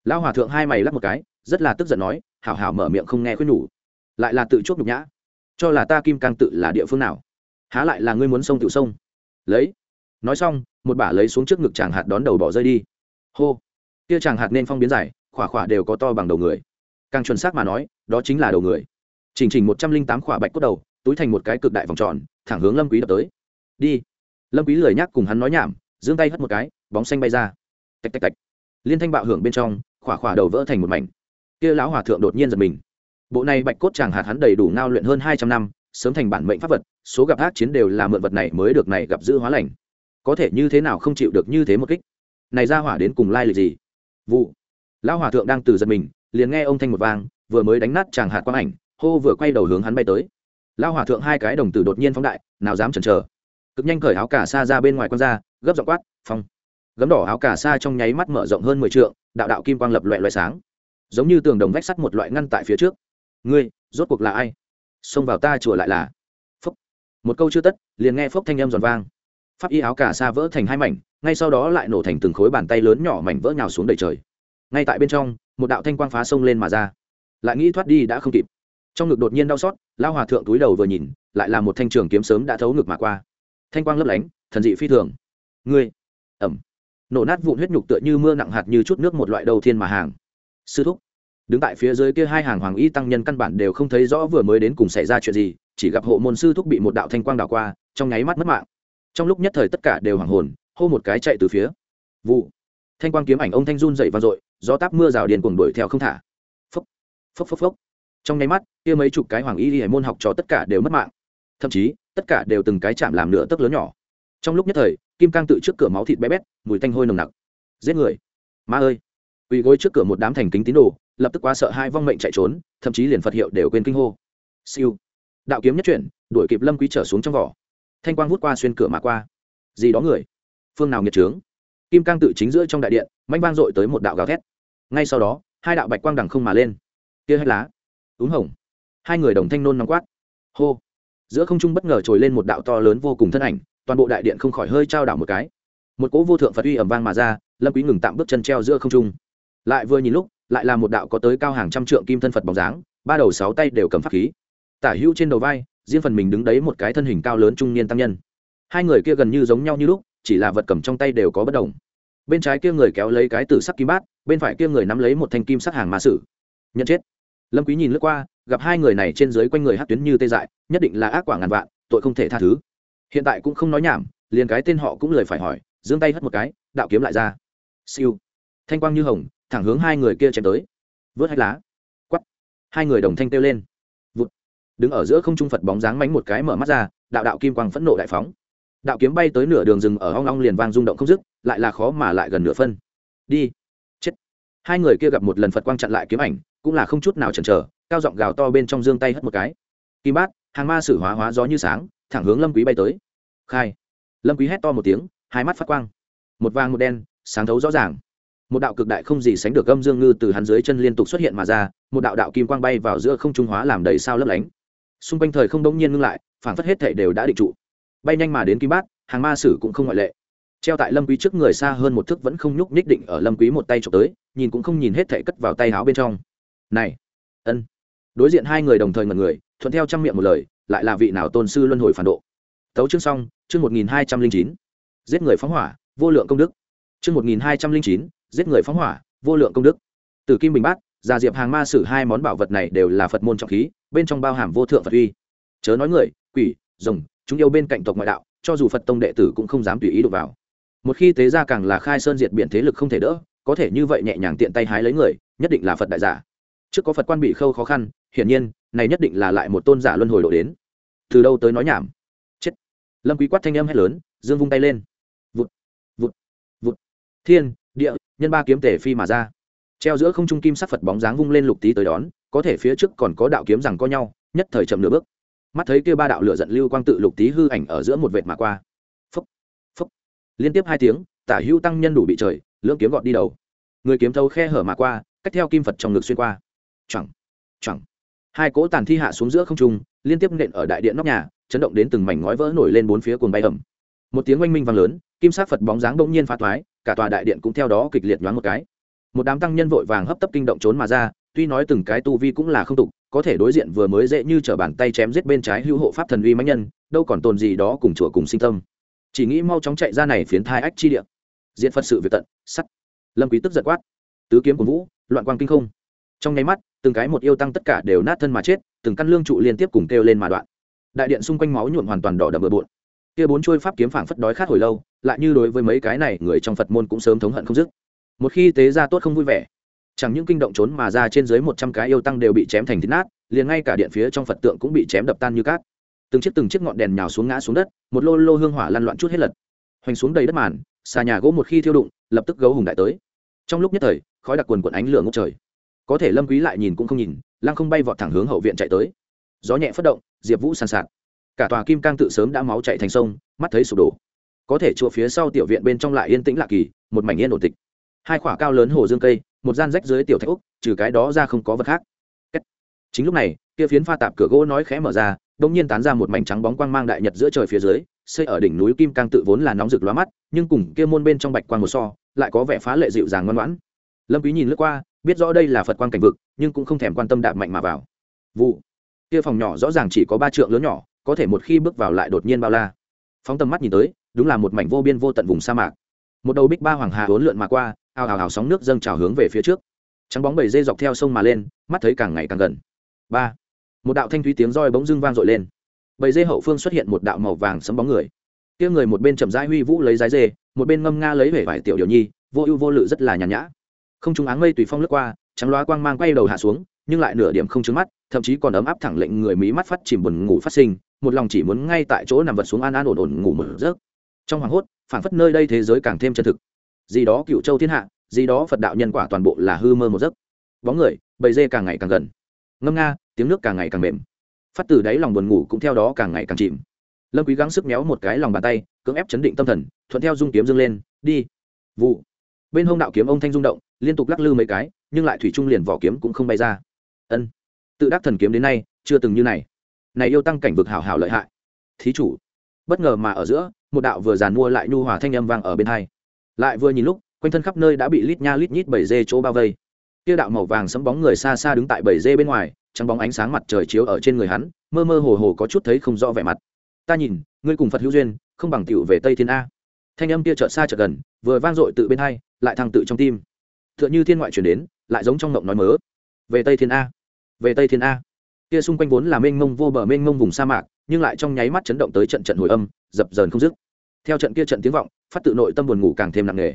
[SPEAKER 1] Lão hòa thượng hai mày lắp một cái, rất là tức giận nói, hảo hảo mở miệng không nghe khuyên nhủ. Lại là tự chuốc nhục nhã. Cho là ta kim cang tự là địa phương nào? Há lại là ngươi muốn sông tự sông? Lấy. Nói xong, một bả lấy xuống trước ngực chàng hạt đón đầu bỏ rơi đi. Hô. Kia chàng hạt nên phong biến dài, khỏa khỏa đều có to bằng đầu người. Càng chuẩn xác mà nói, đó chính là đầu người. Chỉnh chỉnh một trăm linh tám khỏa bạch cốt đầu, túi thành một cái cực đại vòng tròn, thẳng hướng lâm quý đập tới đi. Lâm quý lười nhắc cùng hắn nói nhảm, giương tay hất một cái, bóng xanh bay ra. Tạch tạch tạch. Liên thanh bạo hưởng bên trong, khỏa khỏa đầu vỡ thành một mảnh. Kia lão hòa thượng đột nhiên giật mình. Bộ này bạch cốt chàng hạt hắn đầy đủ ngao luyện hơn hai trăm năm, sớm thành bản mệnh pháp vật, số gặp ác chiến đều là mượn vật này mới được này gặp giữ hóa lành. Có thể như thế nào không chịu được như thế một kích? Này ra hỏa đến cùng lai lịch gì? Vụ. Lão hòa thượng đang từ giật mình, liền nghe ông thanh một vang, vừa mới đánh nát chàng hạt quang ảnh, hô vừa quay đầu hướng hắn bay tới. Lão hòa thượng hai cái đồng tử đột nhiên phóng đại, nào dám chần chờ cực nhanh cởi áo cả xa ra bên ngoài con ra gấp giọng quát, phong. Gấm đỏ áo cả xa trong nháy mắt mở rộng hơn mười trượng, đạo đạo kim quang lập loại loại sáng. Giống như tường đồng vách sắt một loại ngăn tại phía trước. Ngươi, rốt cuộc là ai? Xông vào ta chùa lại là. Phốc. Một câu chưa tất, liền nghe phốc thanh âm giòn vang. Pháp y áo cả xa vỡ thành hai mảnh, ngay sau đó lại nổ thành từng khối bàn tay lớn nhỏ mảnh vỡ nhào xuống đầy trời. Ngay tại bên trong, một đạo thanh quang phá sông lên mà ra. Lại nghĩ thoát đi đã không kịp. Trong ngực đột nhiên đau xót lao hòa thượng túi đầu vừa nhìn, lại là một thanh trường kiếm sớm đã thấu ngực mà qua thanh quang lấp lánh, thần dị phi thường. Ngươi, ẩm. Nổ nát vụn huyết nhục tựa như mưa nặng hạt như chút nước một loại đầu thiên mà hàng. Sư thúc, đứng tại phía dưới kia hai hàng hoàng y tăng nhân căn bản đều không thấy rõ vừa mới đến cùng xảy ra chuyện gì, chỉ gặp hộ môn sư thúc bị một đạo thanh quang đảo qua, trong nháy mắt mất mạng. Trong lúc nhất thời tất cả đều hoàng hồn, hô một cái chạy từ phía. Vụ. Thanh quang kiếm ảnh ông thanh run dậy vang dội, gió táp mưa rào điền cuồng đuổi theo không thả. Phốc phốc phốc phốc. Trong nháy mắt, kia mấy chục cái hoàng y hải môn học trò tất cả đều mất mạng thậm chí, tất cả đều từng cái chạm làm nửa tấc lớn nhỏ. Trong lúc nhất thời, kim cang tự trước cửa máu thịt bé bét, mùi tanh hôi nồng nặc. Giết người. Ma ơi. Quỳ gối trước cửa một đám thành kính tín đồ, lập tức quá sợ hai vong mệnh chạy trốn, thậm chí liền phật hiệu đều quên kinh hô. Siêu. Đạo kiếm nhất chuyển, đuổi kịp lâm quý trở xuống trong vỏ. Thanh quang vút qua xuyên cửa mà qua. Gì đó người? Phương nào nghiệt trướng? Kim cang tự chính giữa trong đại điện, manh vang dội tới một đạo gào thét. Ngay sau đó, hai đạo bạch quang đằng không mà lên. Kia hết lá. Úng hồng. Hai người đồng thanh nôn nóng quát. Hô giữa không trung bất ngờ trồi lên một đạo to lớn vô cùng thân ảnh, toàn bộ đại điện không khỏi hơi trao đảo một cái. Một cỗ vô thượng phật uy ẩm vang mà ra, lâm quý ngừng tạm bước chân treo giữa không trung. Lại vừa nhìn lúc, lại là một đạo có tới cao hàng trăm trượng kim thân phật bóng dáng, ba đầu sáu tay đều cầm pháp khí. Tả hữu trên đầu vai, riêng phần mình đứng đấy một cái thân hình cao lớn trung niên tăng nhân. Hai người kia gần như giống nhau như lúc, chỉ là vật cầm trong tay đều có bất đồng. Bên trái kia người kéo lấy cái tử sắc kim bát, bên phải kia người nắm lấy một thanh kim sắc hàng ma sử. Nhận chết. Lâm quý nhìn lướt qua gặp hai người này trên dưới quanh người hát tuyến như tê dại, nhất định là ác quả ngàn vạn, tội không thể tha thứ. Hiện tại cũng không nói nhảm, liền cái tên họ cũng lời phải hỏi, giương tay hất một cái, đạo kiếm lại ra. Siêu. Thanh quang như hồng, thẳng hướng hai người kia chém tới. Vớt hai lá. Quắp hai người đồng thanh kêu lên. Vụt. Đứng ở giữa không trung phật bóng dáng mánh một cái mở mắt ra, đạo đạo kim quang phẫn nộ đại phóng. Đạo kiếm bay tới nửa đường rừng ở hong long liền vang rung động không dứt, lại là khó mà lại gần nửa phân. Đi. Chết. Hai người kia gặp một lần phật quang chặn lại kiếm ảnh, cũng là không chút nào chần chờ cao giọng gào to bên trong dương tay hất một cái. Kim bát, hàng ma sử hóa hóa gió như sáng, thẳng hướng lâm quý bay tới. Khai. Lâm quý hét to một tiếng, hai mắt phát quang. Một vàng một đen, sáng thấu rõ ràng. Một đạo cực đại không gì sánh được âm dương ngư từ hắn dưới chân liên tục xuất hiện mà ra, một đạo đạo kim quang bay vào giữa không trung hóa làm đầy sao lấp lánh. Xung quanh thời không đống nhiên ngưng lại phản phất hết thể đều đã định trụ. Bay nhanh mà đến kim bát, hàng ma sử cũng không ngoại lệ. Treo tại lâm quý trước người xa hơn một thước vẫn không nhúc nhích định ở lâm quý một tay chụp tới, nhìn cũng không nhìn hết thể cất vào tay áo bên trong. Này, ân đối diện hai người đồng thời ngẩn người, thuận theo trăm miệng một lời, lại là vị nào tôn sư luân hồi phản độ. Tấu chương xong, chương một nghìn hai trăm linh chín. Giết người phóng hỏa, vô lượng công đức. Chương một nghìn hai trăm linh chín, giết người phóng hỏa, vô lượng công đức. Từ kim bình bát già diệp hàng ma sử hai món bảo vật này đều là phật môn trọng khí, bên trong bao hàm vô thượng phật uy. Chớ nói người, quỷ, rồng, chúng yêu bên cạnh tộc ngoại đạo, cho dù phật tông đệ tử cũng không dám tùy ý đụng vào. Một khi tế ra càng là khai sơn diệt biển thế lực không thể đỡ, có thể như vậy nhẹ nhàng tiện tay hái lấy người, nhất định là phật đại giả trước có phật quan bị khâu khó khăn, hiển nhiên, này nhất định là lại một tôn giả luân hồi độ đến. Từ đâu tới nói nhảm? Chết. Lâm quý quát thanh âm hét lớn, dương vung tay lên. Vụt vụt vụt. Thiên, địa, nhân ba kiếm tể phi mà ra. Treo giữa không trung kim sắc phật bóng dáng vung lên lục tí tới đón, có thể phía trước còn có đạo kiếm rằng có nhau, nhất thời chậm nửa bước. Mắt thấy kia ba đạo lửa giận lưu quang tự lục tí hư ảnh ở giữa một vệt mà qua. Phúc phúc. Liên tiếp hai tiếng, tả hưu tăng nhân đủ bị trời, lưỡng kiếm gọt đi đầu. Người kiếm thâu khe hở mà qua, cách theo kim phật trong ngực xuyên qua chẳng chẳng hai cỗ tàn thi hạ xuống giữa không trung, liên tiếp nện ở đại điện nóc nhà, chấn động đến từng mảnh ngói vỡ nổi lên bốn phía cuồng bay ẩm một tiếng oanh minh vang lớn, kim sắc phật bóng dáng bỗng nhiên phá toái, cả tòa đại điện cũng theo đó kịch liệt nhoáng một cái. Một đám tăng nhân vội vàng hấp tấp kinh động trốn mà ra, tuy nói từng cái tu vi cũng là không tục, có thể đối diện vừa mới dễ như t r ở bàn tay chém giết bên trái hữu hộ pháp thần uy mãnh nhân, đâu còn tồn gì đó cùng chùa cùng sinh tâm. Chỉ nghĩ mau chóng chạy ra này phiến thai ách chi địa. Diện phật sự việc tận, sắt. Lâm quý tức giật quát. Tứ kiếm của vũ, loạn quang kinh không trong nháy mắt, từng cái một yêu tăng tất cả đều nát thân mà chết, từng căn lương trụ liên tiếp cùng kêu lên mà đoạn. Đại điện xung quanh máu nhuộm hoàn toàn đỏ đậm bừa bộn. Kia bốn chuôi pháp kiếm phảng phất đói khát hồi lâu, lại như đối với mấy cái này, người trong phật môn cũng sớm thống hận không dứt. Một khi tế ra tốt không vui vẻ, chẳng những kinh động trốn mà ra trên dưới một trăm cái yêu tăng đều bị chém thành thịt nát, liền ngay cả điện phía trong phật tượng cũng bị chém đập tan như cát. Từng chiếc từng chiếc ngọn đèn nhào xuống ngã xuống đất, một lô lô hương hỏa lăn loạn chút hết lật. Hoành xuống đầy đất màn, xà nhà gỗ một khi thiêu đụng, lập tức gấu hùng đại tới. Trong lúc nhất thời, khói đặc quần quần ánh lửa ngốc trời có thể lâm quý lại nhìn cũng không nhìn, lăng không bay vọt thẳng hướng hậu viện chạy tới. Gió nhẹ phất động, diệp vũ sàn sạt. Cả tòa kim cang tự sớm đã máu chạy thành sông, mắt thấy sụp đổ. Có thể chùa phía sau tiểu viện bên trong lại yên tĩnh lạ kỳ, một mảnh yên ổn tịch. Hai khỏa cao lớn hồ dương cây, một gian rách dưới tiểu thạch úc trừ cái đó ra không có vật khác. Chính lúc này, kia phiến pha tạp cửa gỗ nói khẽ mở ra đông nhiên tán ra một mảnh trắng bóng quang mang đại nhật giữa trời phía dưới, xây ở đỉnh núi kim cang tự vốn là nóng rực lóa mắt, nhưng cùng kia môn bên trong bạch quang một so, lại có vẻ phá lệ dịu dàng ngoan ngoãn lâm quý nhìn lướt qua, biết rõ đây là phật quang cảnh vực, nhưng cũng không thèm quan tâm đạp mạnh mà vào. Vụ. Kia phòng nhỏ rõ ràng chỉ có ba trượng lớn nhỏ, có thể một khi bước vào lại đột nhiên bao la. Phóng tầm mắt nhìn tới, đúng là một mảnh vô biên vô tận vùng sa mạc. Một đầu bích ba hoàng hà hỗn lượn mà qua, ào ào ào sóng nước dâng trào hướng về phía trước. Trắng bóng bầy dê dọc theo sông mà lên, mắt thấy càng ngày càng gần. Ba. Một đạo thanh thúy tiếng roi bỗng dưng vang dội lên. Bầy dê hậu phương xuất hiện một đạo màu vàng sấm bóng người. Kia người một bên chậm rãi huy vũ lấy rái dê, một bên ngâm nga lấy vẻ vải tiểu điều nhi, vô ưu vô lự rất là nhàn nhã không trung áng mây tùy phong lướt qua, trắng loá quang mang quay đầu hạ xuống, nhưng lại nửa điểm không trứng mắt, thậm chí còn ấm áp thẳng lệnh người mí mắt phát chìm buồn ngủ phát sinh, một lòng chỉ muốn ngay tại chỗ nằm vật xuống an an ổn ổn ngủ một giấc. Trong hoàng hốt, phảng phất nơi đây thế giới càng thêm chân thực. Gì đó cựu châu thiên hạ, gì đó phật đạo nhân quả toàn bộ là hư mơ một giấc. Bóng người, bầy dê càng ngày càng gần. Ngâm nga, tiếng nước càng ngày càng mềm. Phát từ đáy lòng buồn ngủ cũng theo đó càng ngày càng chìm. Lâm quý gắng sức méo một cái lòng bàn tay, cưỡng ép chấn định tâm thần, thuận theo dung kiếm dâng lên, đi. Vụ. Bên hông đạo kiếm ông thanh rung động liên tục lắc lư mấy cái, nhưng lại thủy trung liền vỏ kiếm cũng không bay ra. Ân, tự đắc thần kiếm đến nay, chưa từng như này. Này yêu tăng cảnh vực hảo hảo lợi hại. Thí chủ, bất ngờ mà ở giữa, một đạo vừa giàn mua lại nhu hòa thanh âm vang ở bên hai. Lại vừa nhìn lúc, quanh thân khắp nơi đã bị lít nha lít nhít bảy dê chỗ bao vây. Kia đạo màu vàng sấm bóng người xa xa đứng tại bảy dê bên ngoài, trắng bóng ánh sáng mặt trời chiếu ở trên người hắn, mơ mơ hồ hồ có chút thấy không rõ vẻ mặt. Ta nhìn, ngươi cùng phật hữu duyên, không bằng tiểu về tây thiên a. Thanh âm kia chợt xa chợt gần, vừa vang dội tự bên hai, lại thăng tự trong tim tựa như thiên ngoại chuyển đến, lại giống trong ngộng nói mớ. Về tây thiên a. Về tây thiên a. Kia xung quanh vốn là mênh mông vô bờ mênh mông vùng sa mạc, nhưng lại trong nháy mắt chấn động tới trận trận hồi âm, dập dờn không dứt. Theo trận kia trận tiếng vọng, phát tự nội tâm buồn ngủ càng thêm nặng nề.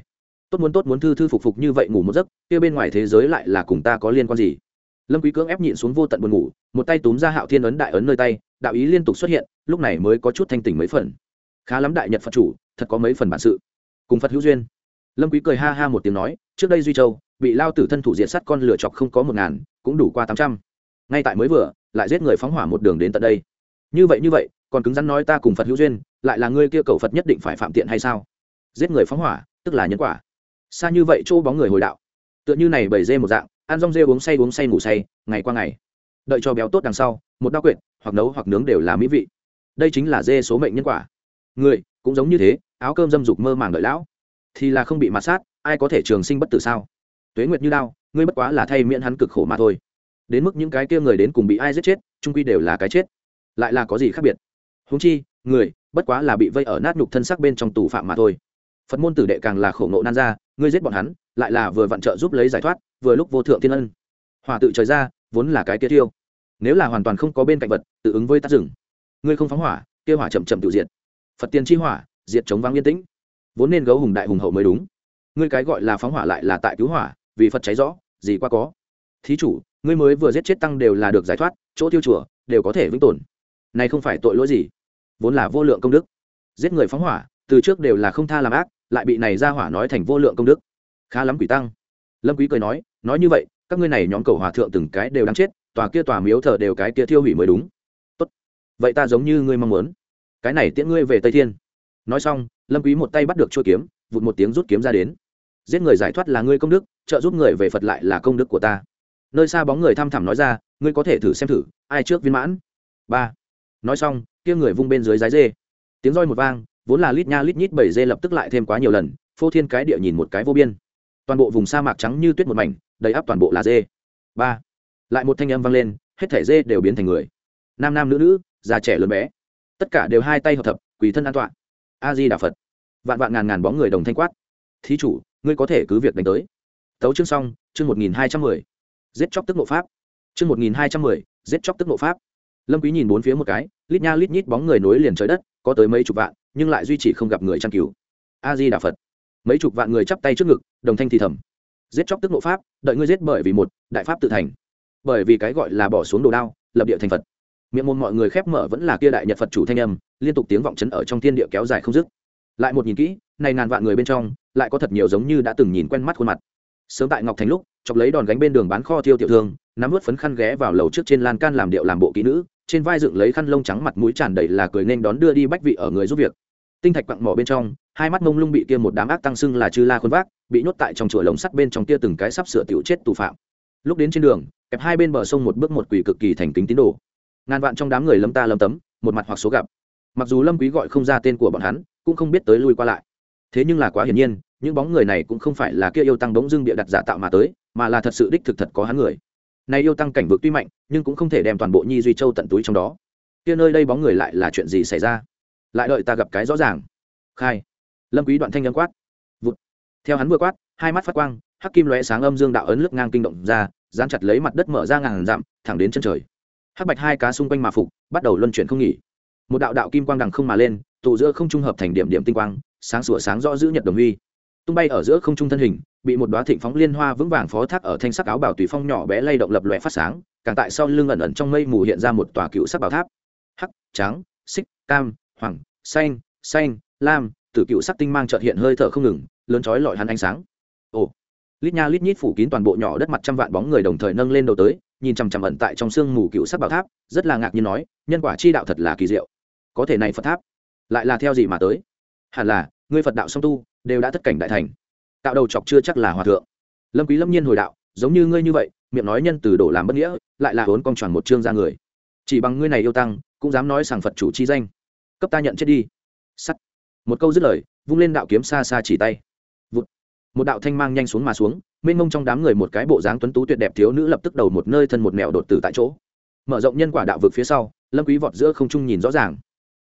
[SPEAKER 1] Tốt muốn tốt muốn thư thư phục phục như vậy ngủ một giấc, kia bên ngoài thế giới lại là cùng ta có liên quan gì? Lâm quý cưỡng ép nhịn xuống vô tận buồn ngủ, một tay túm ra hạo thiên ấn đại ấn nơi tay, đạo ý liên tục xuất hiện, lúc này mới có chút thanh tỉnh mấy phần. Khá lắm đại nhật phật chủ, thật có mấy phần bản sự. Cùng phật hữu duyên. Lâm quý cười ha ha một tiếng nói trước đây duy châu, bị lao tử thân thủ diện sắt con lửa chọc không có một ngàn, cũng đủ qua tám trăm. Ngay tại mới vừa, lại giết người phóng hỏa một đường đến tận đây. Như vậy như vậy, còn cứng rắn nói ta cùng phật hữu duyên, lại là ngươi kia cầu phật nhất định phải phạm tiện hay sao? Giết người phóng hỏa, tức là nhân quả. Xa như vậy chỗ bóng người hồi đạo. Tựa như này bầy dê một dạng, ăn rong dê uống say uống say ngủ say, ngày qua ngày. Đợi cho béo tốt đằng sau, một đao quyệt hoặc nấu hoặc nướng đều là mỹ vị. Đây chính là dê số mệnh nhân quả. Người, cũng giống như thế, áo cơm dâm dục mơ màng đợi lão. Thì là không bị mặt sát ai có thể trường sinh bất tử sao? Tuế nguyệt như đao, ngươi bất quá là thay miễn hắn cực khổ mà thôi. Đến mức những cái kia người đến cùng bị ai giết chết trung quy đều là cái chết. Lại là có gì khác biệt? Húng chi, người, bất quá là bị vây ở nát nhục thân xác bên trong tù phạm mà thôi. Phật môn tử đệ càng là khổ nộ nan ra, ngươi giết bọn hắn, lại là vừa vặn trợ giúp lấy giải thoát, vừa lúc vô thượng thiên ân. Hòa tự trời ra, vốn là cái kia tiêu nếu là hoàn toàn không có bên cạnh vật, tự ứng với tác rừng. Ngươi không phóng hỏa, kia hỏa chậm chậm tự diệt. Phật tiên chi hỏa, diệt chống vắng yên tĩnh. Vốn nên gấu hùng đại hùng hậu mới đúng ngươi cái gọi là phóng hỏa lại là tại cứu hỏa, vì phật cháy rõ, gì qua có. Thí chủ, ngươi mới vừa giết chết tăng đều là được giải thoát, chỗ tiêu chùa đều có thể vĩnh tồn. Này không phải tội lỗi gì. Vốn là vô lượng công đức. Giết người phóng hỏa, từ trước đều là không tha làm ác, lại bị này ra hỏa nói thành vô lượng công đức. Khá lắm quỷ tăng. Lâm quý cười nói nói như vậy, các ngươi này nhóm cầu hòa thượng từng cái đều đáng chết, tòa kia tòa miếu thờ đều cái kia thiêu hủy mới đúng. Tốt. Vậy ta giống như ngươi mong muốn. Cái này tiễn ngươi về tây thiên. Nói xong, lâm quý một tay bắt được chuôi kiếm, vụt một tiếng rút kiếm ra đến giết người giải thoát là ngươi công đức, trợ giúp người về phật lại là công đức của ta. Nơi xa bóng người thăm thẳm nói ra, ngươi có thể thử xem thử, ai trước viên mãn? Ba. Nói xong, kia người vung bên dưới dái dê. Tiếng roi một vang, vốn là lít nha lít nhít bảy dê lập tức lại thêm quá nhiều lần, phô thiên cái địa nhìn một cái vô biên. Toàn bộ vùng sa mạc trắng như tuyết một mảnh, đầy áp toàn bộ là dê. Ba. Lại một thanh âm vang lên, hết thẻ dê đều biến thành người. Nam nam nữ nữ, già trẻ lớn bé. Tất cả đều hai tay hợp thập, quỳ thân an toàn a di đà phật. Vạn vạn ngàn ngàn bóng người đồng thanh quát. Thí chủ ngươi có thể cứ việc đánh tới. Tấu chương xong, chương một nghìn hai trăm mười. Giết chóc tức nộ pháp. Chương một nghìn hai trăm mười, giết chóc tức nộ pháp. Lâm quý nhìn bốn phía một cái, lít nha lít nhít bóng người nối liền trời đất, có tới mấy chục vạn, nhưng lại duy trì không gặp người trang cứu. A di đà phật mấy chục vạn người chắp tay trước ngực, đồng thanh thì thầm. Giết chóc tức nộ pháp, đợi ngươi giết bởi vì một, đại pháp tự thành. Bởi vì cái gọi là bỏ xuống đồ đao, lập địa thành phật. Miệng môn mọi người khép mở vẫn là kia đại nhật phật chủ thanh âm, liên tục tiếng vọng chấn ở trong thiên địa kéo dài không dứt. Lại một nhìn kỹ, này ngàn vạn người bên trong lại có thật nhiều giống như đã từng nhìn quen mắt khuôn mặt. Sớm tại ngọc thành lúc, chọc lấy đòn gánh bên đường bán kho thiêu tiểu thương, nắm vớt phấn khăn ghé vào lầu trước trên lan can làm điệu làm bộ kỹ nữ, trên vai dựng lấy khăn lông trắng mặt mũi tràn đầy là cười nên đón đưa đi bách vị ở người giúp việc. Tinh thạch quặng mỏ bên trong, hai mắt mông lung bị kia một đám ác tăng xưng là chư la khuôn vác, bị nhốt tại trong chùa lồng sắt bên trong kia từng cái sắp sửa tiểu chết tù phạm. Lúc đến trên đường, kẹp hai bên bờ sông một bước một quỷ cực kỳ thành kính tín đồ. Ngàn vạn trong đám người lâm ta lâm tấm, một mặt hoặc số gặp. Mặc dù lâm quý gọi không ra tên của bọn hắn, cũng không biết tới lui qua lại thế nhưng là quá hiển nhiên, những bóng người này cũng không phải là kia yêu tăng bỗng dưng bịa đặt giả tạo mà tới, mà là thật sự đích thực thật có hắn người. Này yêu tăng cảnh vực tuy mạnh, nhưng cũng không thể đem toàn bộ nhi duy châu tận túi trong đó. Kia nơi đây bóng người lại là chuyện gì xảy ra? Lại đợi ta gặp cái rõ ràng. Khai. Lâm quý đoạn thanh nhân quát. Vụt. Theo hắn vừa quát, hai mắt phát quang, hắc kim lóe sáng âm dương đạo ấn lướt ngang kinh động ra, dán chặt lấy mặt đất mở ra ngàn dặm, thẳng đến chân trời. Hắc bạch hai cá xung quanh mà phục, bắt đầu luân chuyển không nghỉ. Một đạo đạo kim quang đằng không mà lên, tụ giữa không trung hợp thành điểm điểm tinh quang sáng sủa sáng rõ giữ nhật đồng huy tung bay ở giữa không trung thân hình, bị một đoá thịnh phóng liên hoa vững vàng phó thác ở thanh sắc áo bảo tùy phong nhỏ bé lay động lập lòe phát sáng, càng tại sau lưng ẩn ẩn trong mây mù hiện ra một tòa cựu sắc bảo tháp. Hắc, trắng, xích, cam, hoàng, xanh xanh, lam tử cựu sắc tinh mang trợt hiện hơi thở không ngừng, lớn chói lọi hắn ánh sáng. Ồ, lít nha lít nhít phủ kín toàn bộ nhỏ đất mặt trăm vạn bóng người đồng thời nâng lên đầu tới, nhìn chằm chằm ẩn tại trong sương mù cựu sắc bảo tháp, rất là ngạc nhiên nói, nhân quả chi đạo thật là kỳ diệu. Có thể này phật tháp lại là theo gì mà tới? Hẳn là, ngươi phật đạo song tu, đều đã thất cảnh đại thành. Tạo đầu chọc chưa chắc là hòa thượng. Lâm quý lâm nhiên hồi đạo, giống như ngươi như vậy, miệng nói nhân từ đổ làm bất nghĩa, lại là vốn con tròn một chương ra người. Chỉ bằng ngươi này yêu tăng, cũng dám nói sàng phật chủ chi danh. Cấp ta nhận chết đi. Sắt. Một câu dứt lời, vung lên đạo kiếm xa xa chỉ tay. Vụt. một đạo thanh mang nhanh xuống mà xuống, mênh mông trong đám người một cái bộ dáng tuấn tú tuyệt đẹp thiếu nữ lập tức đầu một nơi thân một mèo đột tử tại chỗ. Mở rộng nhân quả đạo vực phía sau, lâm quý vọt giữa không trung nhìn rõ ràng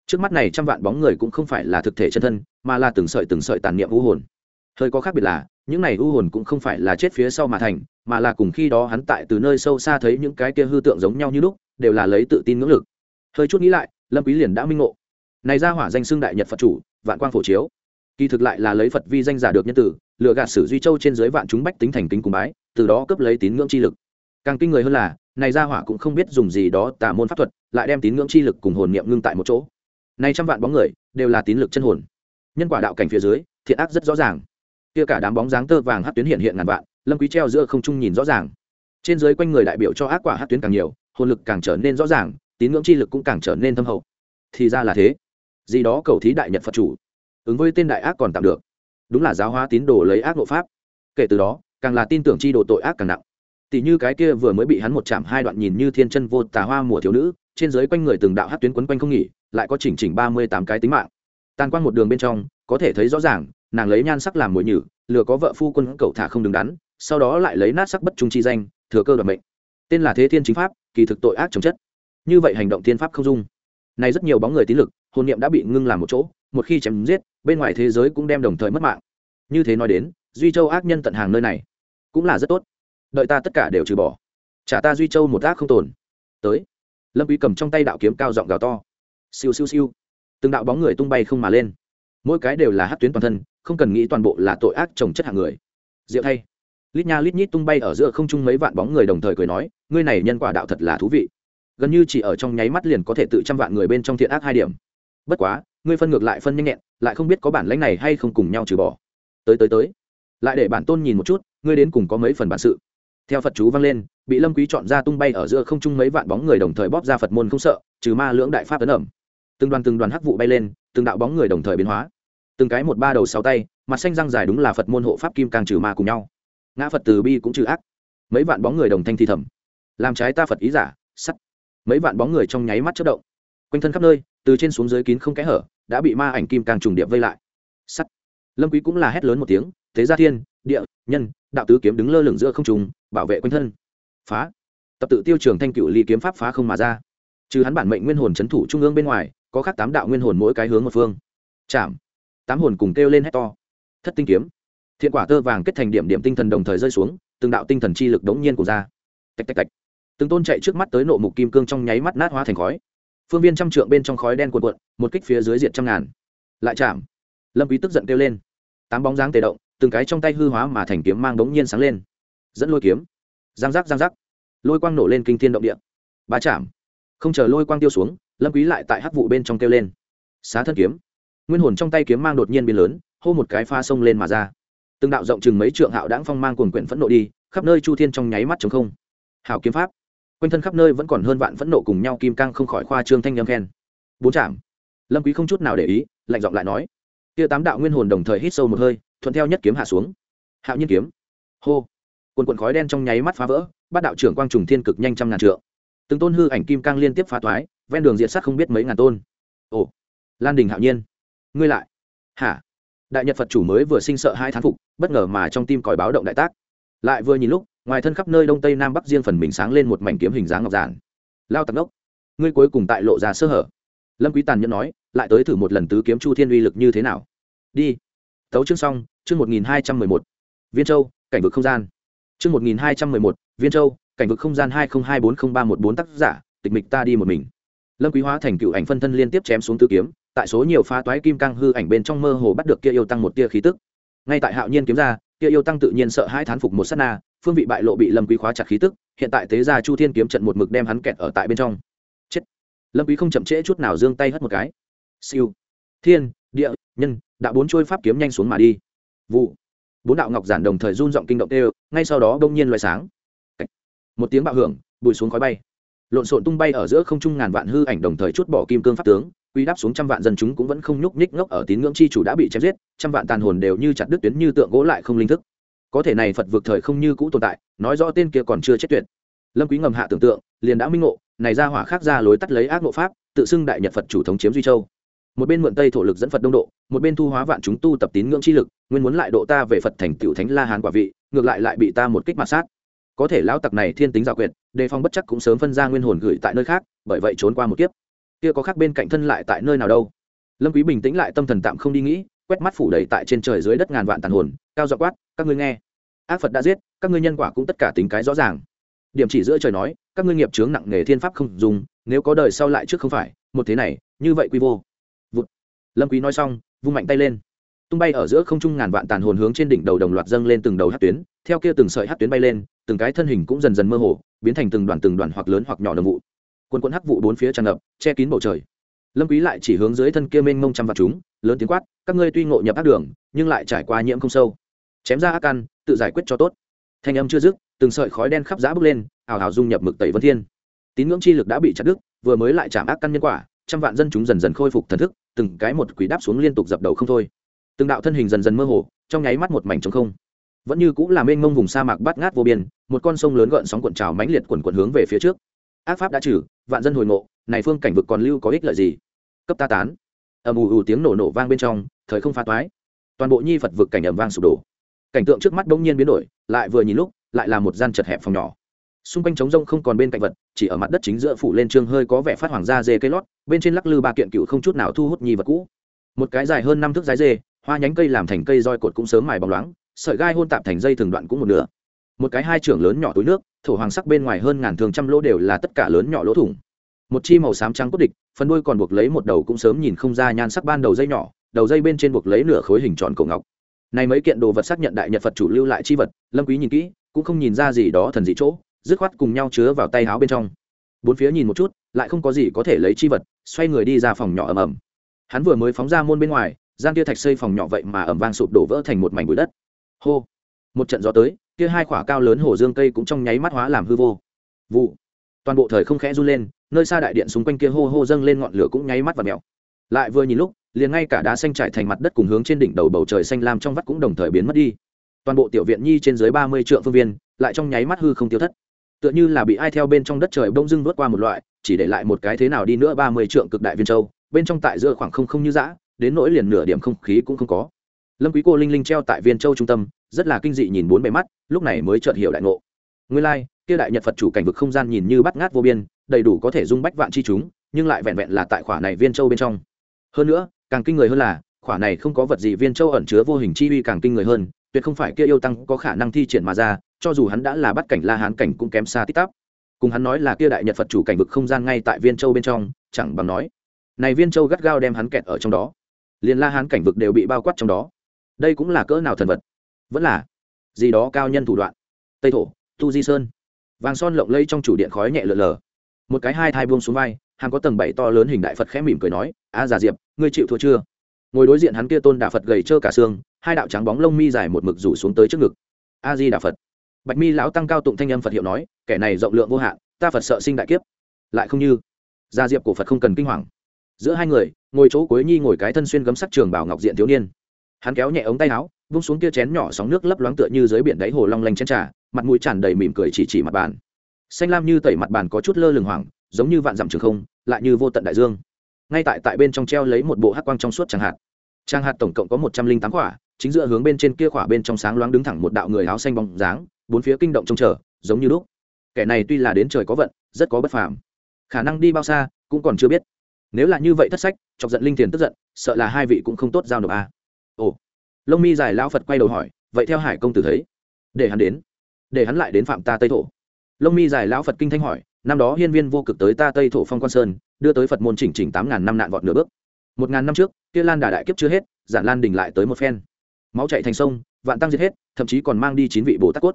[SPEAKER 1] trước mắt này trăm vạn bóng người cũng không phải là thực thể chân thân, mà là từng sợi từng sợi tàn niệm u hồn. Hơi có khác biệt là, những này u hồn cũng không phải là chết phía sau mà thành, mà là cùng khi đó hắn tại từ nơi sâu xa thấy những cái kia hư tượng giống nhau như lúc, đều là lấy tự tin ngưỡng lực. Hơi chút nghĩ lại, lâm quý liền đã minh ngộ. Này ra hỏa danh xưng đại nhật phật chủ, vạn quang phổ chiếu. Kỳ thực lại là lấy phật vi danh giả được nhân tử, lừa gạt sử duy châu trên dưới vạn chúng bách tính thành kính cùng bái, từ đó cướp lấy tín ngưỡng chi lực. Càng kinh người hơn là, này ra hỏa cũng không biết dùng gì đó tà môn pháp thuật, lại đem tín ngưỡng chi lực cùng hồn niệm ngưng tại một chỗ này trăm vạn bóng người đều là tín lực chân hồn. Nhân quả đạo cảnh phía dưới, thiện ác rất rõ ràng. Kia cả đám bóng dáng tơ vàng hát tuyến hiện hiện ngàn vạn, lâm quý treo giữa không trung nhìn rõ ràng. Trên dưới quanh người đại biểu cho ác quả hát tuyến càng nhiều, hồn lực càng trở nên rõ ràng, tín ngưỡng chi lực cũng càng trở nên thâm hậu. Thì ra là thế. Gì đó cầu thí đại nhật phật chủ, ứng với tên đại ác còn tạm được. Đúng là giáo hóa tín đồ lấy ác độ pháp. Kể từ đó, càng là tin tưởng chi đồ tội ác càng nặng. Tỷ như cái kia vừa mới bị hắn một chạm hai đoạn nhìn như thiên chân vô tà hoa mùa thiếu nữ trên dưới quanh người từng đạo hát tuyến quấn quanh không nghỉ, lại có chỉnh chỉnh ba mươi tám cái tính mạng. Tàn quang một đường bên trong, có thể thấy rõ ràng, nàng lấy nhan sắc làm mồi nhử, lừa có vợ phu quân cậu thả không đứng đắn, sau đó lại lấy nát sắc bất trung chi danh, thừa cơ đoạt mệnh. Tên là thế thiên chính pháp, kỳ thực tội ác trồng chất. Như vậy hành động thiên pháp không dung. Này rất nhiều bóng người tín lực, hồn niệm đã bị ngưng làm một chỗ, một khi chém giết, bên ngoài thế giới cũng đem đồng thời mất mạng. Như thế nói đến, duy châu ác nhân tận hàng nơi này, cũng là rất tốt. Đợi ta tất cả đều trừ bỏ. Trả ta duy châu một ác không tồn. Tới lâm quý cầm trong tay đạo kiếm cao giọng gào to. Siêu siêu siêu. Từng đạo bóng người tung bay không mà lên. Mỗi cái đều là hát tuyến toàn thân, không cần nghĩ toàn bộ là tội ác trồng chất hạng người. Diệu thay. Lít nha lít nhít tung bay ở giữa không trung mấy vạn bóng người đồng thời cười nói, ngươi này nhân quả đạo thật là thú vị. Gần như chỉ ở trong nháy mắt liền có thể tự trăm vạn người bên trong thiện ác hai điểm. Bất quá, ngươi phân ngược lại phân nhanh nhẹn, lại không biết có bản lãnh này hay không cùng nhau trừ bỏ. Tới tới tới. Lại để bản tôn nhìn một chút, ngươi đến cùng có mấy phần bản sự theo phật chú vang lên, bị lâm quý chọn ra tung bay ở giữa không trung mấy vạn bóng người đồng thời bóp ra phật môn không sợ, trừ ma lưỡng đại pháp tấn ẩm. Từng đoàn từng đoàn hắc vụ bay lên, từng đạo bóng người đồng thời biến hóa. Từng cái một ba đầu sáu tay, mặt xanh răng dài đúng là phật môn hộ pháp kim càng trừ ma cùng nhau. Ngã phật từ bi cũng trừ ác. Mấy vạn bóng người đồng thanh thi thầm. Làm trái ta phật ý giả, sắt. Mấy vạn bóng người trong nháy mắt chớp động. Quanh thân khắp nơi, từ trên xuống dưới kín không kẽ hở, đã bị ma ảnh kim càng trùng điệp vây lại. Sắt. Lâm quý cũng là hét lớn một tiếng, thế gia thiên, địa, nhân, đạo tứ kiếm đứng lơ lửng giữa không trung bảo vệ quanh thân. Phá. Tập tự tiêu trường thanh cựu ly kiếm pháp phá không mà ra. Trừ hắn bản mệnh nguyên hồn chấn thủ trung ương bên ngoài, có khác tám đạo nguyên hồn mỗi cái hướng một phương. Chạm. Tám hồn cùng kêu lên hét to. Thất tinh kiếm. Thiện quả tơ vàng kết thành điểm điểm tinh thần đồng thời rơi xuống, từng đạo tinh thần chi lực đống nhiên của ra. Tạch tạch tạch. Từng tôn chạy trước mắt tới nộ mục kim cương trong nháy mắt nát hóa thành khói. Phương viên trăm trượng bên trong khói đen cuộn cuộn, một kích phía dưới diện trăm ngàn. Lại chạm. Lâm quý tức giận kêu lên. Tám bóng dáng tề động, từng cái trong tay hư hóa mà thành kiếm mang đống nhiên sáng lên dẫn lôi kiếm. Giang giác giang giác. Lôi quang nổ lên kinh thiên động địa. Ba chạm. Không chờ lôi quang tiêu xuống, lâm quý lại tại hắc vụ bên trong kêu lên. Xá thân kiếm. Nguyên hồn trong tay kiếm mang đột nhiên biến lớn, hô một cái pha sông lên mà ra. Từng đạo rộng chừng mấy trượng hạo đãng phong mang cuồng quyển phẫn nộ đi, khắp nơi chu thiên trong nháy mắt trống không. Hảo kiếm pháp. Quanh thân khắp nơi vẫn còn hơn vạn phẫn nộ cùng nhau kim cang không khỏi khoa trương thanh nhâm khen. Bốn chạm. Lâm quý không chút nào để ý, lạnh giọng lại nói. Kia tám đạo nguyên hồn đồng thời hít sâu một hơi, thuận theo nhất kiếm hạ xuống. Hạo nhiên kiếm. Hô quần quần khói đen trong nháy mắt phá vỡ, bát đạo trưởng quang trùng thiên cực nhanh trăm ngàn trượng. Từng tôn hư ảnh kim cang liên tiếp phá toái, ven đường diện sát không biết mấy ngàn tôn. Ồ, lan đình hạo nhiên, ngươi lại? Hả? Đại nhật phật chủ mới vừa sinh sợ hai thán phục, bất ngờ mà trong tim còi báo động đại tác. Lại vừa nhìn lúc, ngoài thân khắp nơi đông tây nam bắc riêng phần mình sáng lên một mảnh kiếm hình dáng ngọc giản. Lao tặc đốc, ngươi cuối cùng tại lộ ra sơ hở. Lâm quý tàn nhẫn nói, lại tới thử một lần tứ kiếm chu thiên uy lực như thế nào. Đi. Tấu chương xong, chương một nghìn hai trăm mười một. Viên châu, cảnh vực không gian chương một nghìn hai trăm mười một, viên châu, cảnh vực không gian hai nghìn hai bốn không ba một bốn tác giả, tịch mịch ta đi một mình. Lâm quý hóa thành cựu ảnh phân thân liên tiếp chém xuống tứ kiếm, tại số nhiều pha toái kim cang hư ảnh bên trong mơ hồ bắt được kia yêu tăng một tia khí tức. Ngay tại hạo nhiên kiếm ra, kia yêu tăng tự nhiên sợ hai thán phục một sát na, phương vị bại lộ bị lâm quý khóa chặt khí tức, hiện tại tế gia chu thiên kiếm trận một mực đem hắn kẹt ở tại bên trong. Chết. Lâm quý không chậm trễ chút nào giương tay hất một cái. Siêu. Thiên, địa, nhân, đã bốn trôi pháp kiếm nhanh xuống mà đi. Vụ bốn đạo ngọc giản đồng thời run giọng kinh động tê ngay sau đó bỗng nhiên loại sáng. Một tiếng bạo hưởng, bụi xuống khói bay. Lộn xộn tung bay ở giữa không trung ngàn vạn hư ảnh đồng thời chút bỏ kim cương pháp tướng, quy đáp xuống trăm vạn dân chúng cũng vẫn không nhúc nhích ngốc ở tín ngưỡng chi chủ đã bị chém giết, trăm vạn tàn hồn đều như chặt đứt tuyến như tượng gỗ lại không linh thức. Có thể này phật vượt thời không như cũ tồn tại, nói rõ tên kia còn chưa chết tuyệt. Lâm quý ngầm hạ tưởng tượng, liền đã minh ngộ, này ra hỏa khác ra lối tắt lấy ác ngộ pháp, tự xưng đại nhật phật chủ thống chiếm duy châu một bên mượn tây thổ lực dẫn phật đông độ một bên thu hóa vạn chúng tu tập tín ngưỡng chi lực nguyên muốn lại độ ta về phật thành tựu thánh la hán quả vị ngược lại lại bị ta một kích mặt sát có thể lão tặc này thiên tính giả quyệt đề phòng bất chắc cũng sớm phân ra nguyên hồn gửi tại nơi khác bởi vậy trốn qua một kiếp kia có khác bên cạnh thân lại tại nơi nào đâu lâm quý bình tĩnh lại tâm thần tạm không đi nghĩ quét mắt phủ đầy tại trên trời dưới đất ngàn vạn tàn hồn cao giọng quát các ngươi nghe ác phật đã giết các ngươi nhân quả cũng tất cả tính cái rõ ràng điểm chỉ giữa trời nói các ngươi nghiệp chướng nặng nghề thiên pháp không dùng nếu có đời sau lại trước không phải một thế này như vậy quy vô lâm quý nói xong, vung mạnh tay lên. Tung bay ở giữa không trung ngàn vạn tàn hồn hướng trên đỉnh đầu đồng loạt dâng lên từng đầu hắc tuyến, theo kia từng sợi hắc tuyến bay lên, từng cái thân hình cũng dần dần mơ hồ, biến thành từng đoàn từng đoàn hoặc lớn hoặc nhỏ đồng vụ. Quân quân hắc vụ bốn phía tràn ngập, che kín bầu trời. Lâm quý lại chỉ hướng dưới thân kia mênh mông trăm vạn chúng, lớn tiếng quát, các ngươi tuy ngộ nhập ác đường, nhưng lại trải qua nhiễm không sâu. Chém ra ác căn, tự giải quyết cho tốt. Thanh âm chưa dứt, từng sợi khói đen khắp giá bốc lên ảo ảo dung nhập mực tẩy vân thiên. Tín ngưỡng chi lực đã bị chặt đứt, vừa mới lại chạm ác căn nhân quả, trăm vạn dân chúng dần dần khôi phục thần thức từng cái một quỷ đáp xuống liên tục dập đầu không thôi. Từng đạo thân hình dần dần mơ hồ, trong nháy mắt một mảnh trống không. Vẫn như cũng là mênh mông vùng sa mạc bát ngát vô biên, một con sông lớn gợn sóng cuộn trào mãnh liệt quần quần hướng về phía trước. Ác pháp đã trừ, vạn dân hồi ngộ, này phương cảnh vực còn lưu có ích lợi gì? Cấp ta tán. Ầm ù ù tiếng nổ nổ vang bên trong, thời không phá toái. Toàn bộ nhi phật vực cảnh ầm vang sụp đổ. Cảnh tượng trước mắt bỗng nhiên biến đổi, lại vừa nhìn lúc, lại là một gian chật hẹp phòng nhỏ xung quanh trống rông không còn bên cạnh vật, chỉ ở mặt đất chính giữa phủ lên trương hơi có vẻ phát hoàng da dê cây lót, bên trên lắc lư ba kiện cựu không chút nào thu hút nhi vật cũ. Một cái dài hơn năm thước dái dê, hoa nhánh cây làm thành cây roi cột cũng sớm mài bóng loáng, sợi gai hôn tạp thành dây thường đoạn cũng một nửa. Một cái hai trưởng lớn nhỏ túi nước, thổ hoàng sắc bên ngoài hơn ngàn thường trăm lỗ đều là tất cả lớn nhỏ lỗ thủng. Một chi màu xám trắng cốt địch, phần đuôi còn buộc lấy một đầu cũng sớm nhìn không ra nhan sắc ban đầu dây nhỏ, đầu dây bên trên buộc lấy nửa khối hình tròn cổ ngọc. Này mấy kiện đồ vật xác nhận đại nhật phật chủ lưu lại chi vật, lâm quý nhìn kỹ, cũng không nhìn ra gì đó thần dị chỗ dứt khoát cùng nhau chứa vào tay áo bên trong. Bốn phía nhìn một chút, lại không có gì có thể lấy chi vật, xoay người đi ra phòng nhỏ ầm ầm. Hắn vừa mới phóng ra môn bên ngoài, gian kia thạch xây phòng nhỏ vậy mà ầm vang sụp đổ vỡ thành một mảnh bụi đất. Hô! Một trận gió tới, kia hai quả cao lớn hồ dương cây cũng trong nháy mắt hóa làm hư vô. Vụ! Toàn bộ thời không khẽ run lên, nơi xa đại điện xung quanh kia hô hô dâng lên ngọn lửa cũng nháy mắt và mèo. Lại vừa nhìn lúc, liền ngay cả đá xanh trải thành mặt đất cùng hướng trên đỉnh đầu bầu trời xanh lam trong vắt cũng đồng thời biến mất đi. Toàn bộ tiểu viện nhi trên dưới ba mươi trượng phương viên, lại trong nháy mắt hư không tiêu thất tựa như là bị ai theo bên trong đất trời bông dưng vớt qua một loại chỉ để lại một cái thế nào đi nữa ba mươi trượng cực đại viên châu bên trong tại giữa khoảng không không như dã đến nỗi liền nửa điểm không khí cũng không có. Lâm quý cô linh linh treo tại viên châu trung tâm rất là kinh dị nhìn bốn bề mắt lúc này mới chợt hiểu đại ngộ. Nguyên lai like, kia đại nhật phật chủ cảnh vực không gian nhìn như bắt ngát vô biên đầy đủ có thể dung bách vạn chi chúng nhưng lại vẹn vẹn là tại khỏa này viên châu bên trong. Hơn nữa càng kinh người hơn là khỏa này không có vật gì viên châu ẩn chứa vô hình chi uy càng kinh người hơn tuyệt không phải kia yêu tăng có khả năng thi triển mà ra cho dù hắn đã là bắt cảnh la hán cảnh cũng kém xa tích tắp cùng hắn nói là kia đại nhật phật chủ cảnh vực không gian ngay tại viên châu bên trong, chẳng bằng nói, này viên châu gắt gao đem hắn kẹt ở trong đó. Liền la hán cảnh vực đều bị bao quát trong đó. Đây cũng là cỡ nào thần vật? Vẫn là gì đó cao nhân thủ đoạn. Tây thổ, tu di sơn. Vàng son lộng lây trong chủ điện khói nhẹ lờ lờ. Một cái hai thai buông xuống vai hàng có tầng bảy to lớn hình đại phật khẽ mỉm cười nói, a già diệp, ngươi chịu thua chưa? Ngồi đối diện hắn kia tôn đà phật gầy trơ cả xương, hai đạo trắng bóng lông mi dài một mực rủ xuống tới trước ngực. A di đà phật bạch mi lão tăng cao tụng thanh âm phật hiệu nói kẻ này rộng lượng vô hạn ta phật sợ sinh đại kiếp. Lại không như gia diệp của phật không cần kinh hoàng. Giữa hai người ngồi chỗ cuối nhi ngồi cái thân xuyên gấm sắc trường bảo ngọc diện thiếu niên. Hắn kéo nhẹ ống tay áo vung xuống kia chén nhỏ sóng nước lấp loáng tựa như dưới biển đáy hồ long lanh chén trà mặt mũi tràn đầy mỉm cười chỉ chỉ mặt bàn. Xanh lam như tẩy mặt bàn có chút lơ lửng hoảng giống như vạn dặm trường không lại như vô tận đại dương. Ngay tại tại bên trong treo lấy một bộ hắc quang trong suốt chẳng hạt, trang hạt tổng cộng có một trăm linh tám quả chính giữa hướng bên trên kia quả bên trong sáng loáng đứng thẳng một đạo người áo xanh bóng dáng bốn phía kinh động trông chờ, giống như lúc. Kẻ này tuy là đến trời có vận, rất có bất phàm. Khả năng đi bao xa, cũng còn chưa biết. Nếu là như vậy thất sách, chọc giận linh thiền tức giận, sợ là hai vị cũng không tốt giao nộp a à. ồ. Lông mi dài lão phật quay đầu hỏi, vậy theo hải công tử thấy, để hắn đến, để hắn lại đến phạm ta tây thổ. Lông mi dài lão phật kinh thanh hỏi, năm đó hiên viên vô cực tới ta tây thổ phong quan sơn, đưa tới phật môn chỉnh chỉnh tám ngàn năm nạn vọt nửa bước. Một ngàn năm trước, kia lan đà đại kiếp chưa hết, giản lan đình lại tới một phen. Máu chạy thành sông, vạn tăng giết hết, thậm chí còn mang đi chín vị bồ tát cốt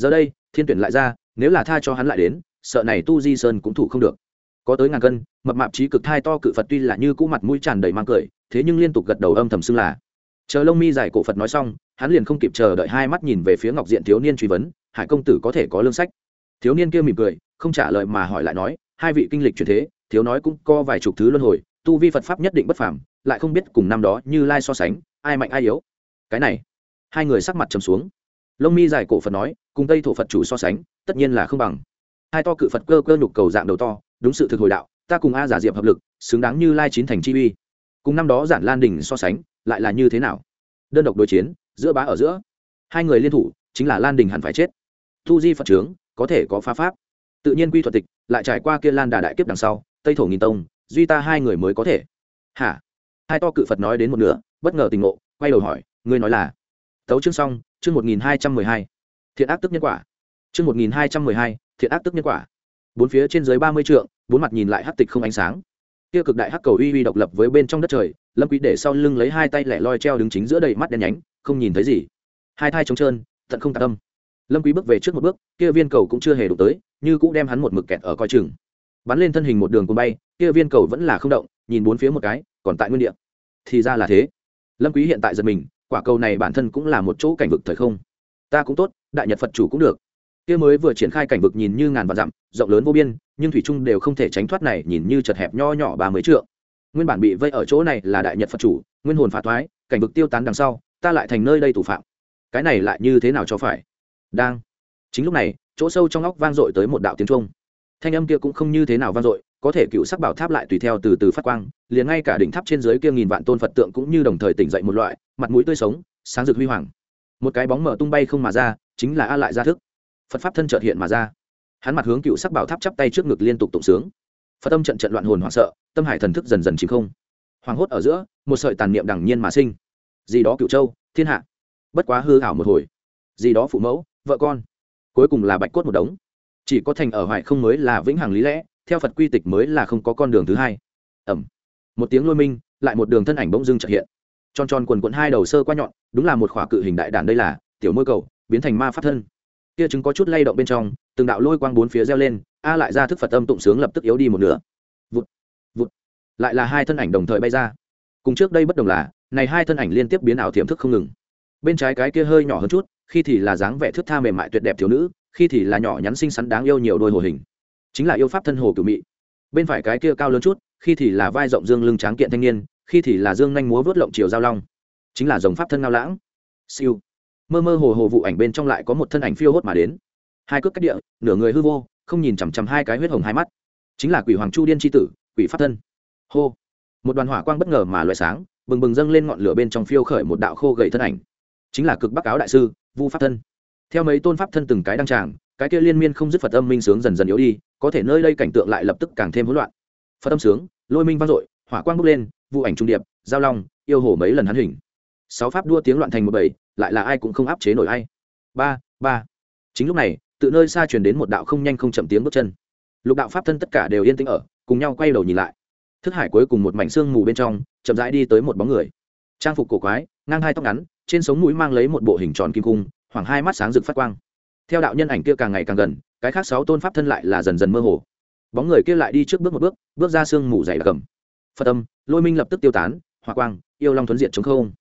[SPEAKER 1] giờ đây, thiên tuyển lại ra, nếu là tha cho hắn lại đến, sợ này tu di sơn cũng thủ không được. Có tới ngàn cân, mập mạp trí cực thai to cự phật tuy là như cũ mặt mũi tràn đầy mang cười, thế nhưng liên tục gật đầu âm thầm xưng là. Chờ lông mi giải cổ phật nói xong, hắn liền không kịp chờ đợi hai mắt nhìn về phía ngọc diện thiếu niên truy vấn, hải công tử có thể có lương sách? Thiếu niên kia mỉm cười, không trả lời mà hỏi lại nói, hai vị kinh lịch truyền thế, thiếu nói cũng có vài chục thứ luân hồi, tu vi phật pháp nhất định bất phàm, lại không biết cùng năm đó như lai so sánh, ai mạnh ai yếu? Cái này, hai người sắc mặt trầm xuống lông mi dài cổ phật nói, cùng tây thổ phật chủ so sánh, tất nhiên là không bằng. Hai to cự phật cơ cơ nhục cầu dạng đầu to, đúng sự thực hồi đạo, ta cùng a giả diệp hợp lực, xứng đáng như lai chín thành chi uy. Cùng năm đó giản lan đình so sánh, lại là như thế nào? Đơn độc đối chiến, giữa bá ở giữa. Hai người liên thủ, chính là lan đình hẳn phải chết. Thu di phật trướng có thể có phá pháp. Tự nhiên quy thuật tịch, lại trải qua kia lan đà đại kiếp đằng sau, tây thổ nghìn tông, duy ta hai người mới có thể. Hả? Hai to cự phật nói đến một nửa, bất ngờ tình ngộ, quay đầu hỏi, ngươi nói là? Tấu chương xong chương một nghìn hai trăm mười hai, thiện ác tức nhân quả. chương một nghìn hai trăm mười hai, thiện ác tức nhân quả. Bốn phía trên dưới ba mươi trượng, bốn mặt nhìn lại hắc tịch không ánh sáng. Kia cực đại hắc cầu uy uy độc lập với bên trong đất trời, lâm quý để sau lưng lấy hai tay lẻ loi treo đứng chính giữa đầy mắt đen nhánh, không nhìn thấy gì. Hai thai trống trơn, tận không tạc âm. lâm quý bước về trước một bước, kia viên cầu cũng chưa hề đụng tới, như cũng đem hắn một mực kẹt ở coi chừng. Bắn lên thân hình một đường cuốn bay, kia viên cầu vẫn là không động, nhìn bốn phía một cái, còn tại nguyên địa. Thì ra là thế. Lâm quý hiện tại giật mình quả cầu này bản thân cũng là một chỗ cảnh vực thời không. Ta cũng tốt, đại nhật phật chủ cũng được. Kia mới vừa triển khai cảnh vực nhìn như ngàn vạn dặm, rộng lớn vô biên, nhưng thủy trung đều không thể tránh thoát này, nhìn như chật hẹp nho nhỏ ba mươi trượng. Nguyên bản bị vây ở chỗ này là đại nhật phật chủ, nguyên hồn phá thoái, cảnh vực tiêu tán đằng sau, ta lại thành nơi đây thủ phạm. Cái này lại như thế nào cho phải? Đang. Chính lúc này, chỗ sâu trong óc vang dội tới một đạo tiếng trung thanh âm kia cũng không như thế nào vang dội, có thể cựu sắc bảo tháp lại tùy theo từ từ phát quang, liền ngay cả đỉnh tháp trên dưới kia nghìn vạn tôn phật tượng cũng như đồng thời tỉnh dậy một loại mặt mũi tươi sống, sáng rực huy hoàng. Một cái bóng mở tung bay không mà ra, chính là a lại ra thức. Phật pháp thân trợt hiện mà ra. Hắn mặt hướng cựu sắc bảo tháp chắp tay trước ngực liên tục tụng sướng. Phật tâm trận trận loạn hồn hoảng sợ, tâm hải thần thức dần dần chìm không. Hoàng hốt ở giữa, một sợi tàn niệm đẳng nhiên mà sinh. Gì đó cựu châu, thiên hạ. Bất quá hư hảo một hồi. Gì đó phụ mẫu, vợ con. Cuối cùng là bạch cốt một đống. Chỉ có thành ở hoài không mới là vĩnh hằng lý lẽ, theo phật quy tịch mới là không có con đường thứ hai. Ẩm. Một tiếng lôi minh, lại một đường thân ảnh bỗng dưng trợ hiện tròn tròn quần quận hai đầu sơ qua nhọn, đúng là một khỏa cự hình đại đàn đây là, tiểu môi cầu, biến thành ma pháp thân. Kia chứng có chút lay động bên trong, từng đạo lôi quang bốn phía reo lên, a lại ra thức phật âm tụng sướng lập tức yếu đi một nửa. Vụt vụt, lại là hai thân ảnh đồng thời bay ra. Cùng trước đây bất đồng là, này hai thân ảnh liên tiếp biến ảo tiềm thức không ngừng. Bên trái cái kia hơi nhỏ hơn chút, khi thì là dáng vẻ thước tha mềm mại tuyệt đẹp thiếu nữ, khi thì là nhỏ nhắn xinh xắn đáng yêu nhiều đôi hồ hình. Chính là yêu pháp thân hồ cửu mị. Bên phải cái kia cao lớn chút, khi thì là vai rộng dương lưng tráng kiện thanh niên khi thì là dương nhanh múa vớt lộng chiều giao long. Chính là dòng pháp thân ngao lãng. Siêu. Mơ mơ hồ hồ vụ ảnh bên trong lại có một thân ảnh phiêu hốt mà đến. Hai cước cách địa, nửa người hư vô, không nhìn chằm chằm hai cái huyết hồng hai mắt. Chính là quỷ hoàng chu điên tri tử, quỷ pháp thân. Hô. Một đoàn hỏa quang bất ngờ mà loại sáng, bừng bừng dâng lên ngọn lửa bên trong phiêu khởi một đạo khô gậy thân ảnh. Chính là cực bắc áo đại sư, vu pháp thân. Theo mấy tôn pháp thân từng cái đăng tràng, cái kia liên miên không dứt phật âm minh sướng dần dần yếu đi, có thể nơi đây cảnh tượng lại lập tức càng thêm hỗn loạn. Phật âm sướng, lôi minh vang dội, hỏa quang bốc lên vụ ảnh trung điệp giao long yêu hổ mấy lần hắn hình. Sáu pháp đua tiếng loạn thành một bảy, lại là ai cũng không áp chế nổi ai. Ba ba. Chính lúc này tự nơi xa truyền đến một đạo không nhanh không chậm tiếng bước chân. Lục đạo pháp thân tất cả đều yên tĩnh ở cùng nhau quay đầu nhìn lại. Thức hải cuối cùng một mảnh xương mù bên trong chậm rãi đi tới một bóng người. Trang phục cổ quái ngang hai tóc ngắn trên sống mũi mang lấy một bộ hình tròn kim cung khoảng hai mắt sáng rực phát quang. Theo đạo nhân ảnh kia càng ngày càng gần cái khác sáu tôn pháp thân lại là dần dần mơ hồ. Bóng người kia lại đi trước bước một bước bước ra sương mù dày đặc cầm phật âm, lôi minh lập tức tiêu tán hòa quang, yêu long thuấn diện chống không.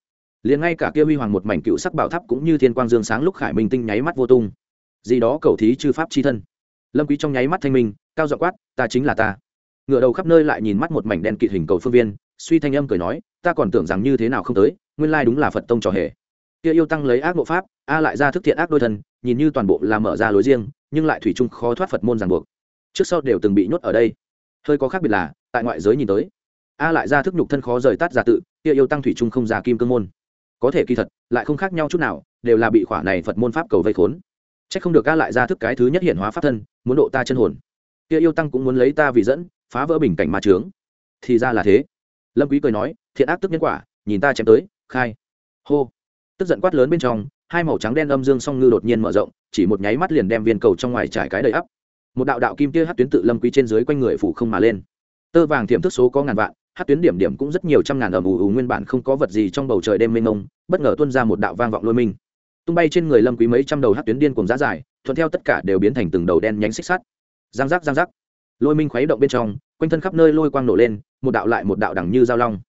[SPEAKER 1] Liền ngay cả kia huy hoàng một mảnh cựu sắc bảo tháp cũng như thiên quang dương sáng lúc khải minh tinh nháy mắt vô tung. Gì đó cầu thí chư pháp chi thân. Lâm quý trong nháy mắt thanh minh, cao dọa quát, ta chính là ta. Ngựa đầu khắp nơi lại nhìn mắt một mảnh đen kịt hình cầu phương viên, suy thanh âm cười nói, ta còn tưởng rằng như thế nào không tới, nguyên lai đúng là phật tông trò hề. Kia yêu tăng lấy ác bộ pháp, a lại ra thức thiện ác đôi thân, nhìn như toàn bộ là mở ra lối riêng, nhưng lại thủy chung khó thoát phật môn ràng buộc. Trước sau đều từng bị nhốt ở đây. Hơi có khác biệt là, tại ngoại giới nhìn tới a lại ra thức nhục thân khó rời tát giả tự, kia yêu tăng thủy trung không ra kim cương môn. Có thể kỳ thật, lại không khác nhau chút nào, đều là bị khỏa này phật môn pháp cầu vây khốn. C h ắ c không được a lại ra thức cái thứ nhất hiện hóa pháp thân, muốn độ ta chân hồn. Kia yêu tăng cũng muốn lấy ta vì dẫn, phá vỡ bình cảnh ma trướng. Thì ra là thế. Lâm quý cười nói, thiện ác tức nhân quả, nhìn ta chém tới, khai. Hô. Tức giận quát lớn bên trong, hai màu trắng đen âm dương song ngư đột nhiên mở rộng, chỉ một nháy mắt liền đem viên cầu trong ngoài trải cái đầy ắp. Một đạo đạo kim tia hát tuyến tự lâm quý trên dưới quanh người phủ không mà lên. Tơ vàng thiểm thức số có ngàn vạn hát tuyến điểm điểm cũng rất nhiều trăm ngàn ầm ù ù, nguyên bản không có vật gì trong bầu trời đêm mênh mông, bất ngờ tuôn ra một đạo vang vọng lôi minh. Tung bay trên người lâm quý mấy trăm đầu hát tuyến điên cùng giá dài thuận theo tất cả đều biến thành từng đầu đen nhánh xích sắt. Giang giác giang giác. Lôi minh khuấy động bên trong, quanh thân khắp nơi lôi quang nổ lên, một đạo lại một đạo đằng như dao long.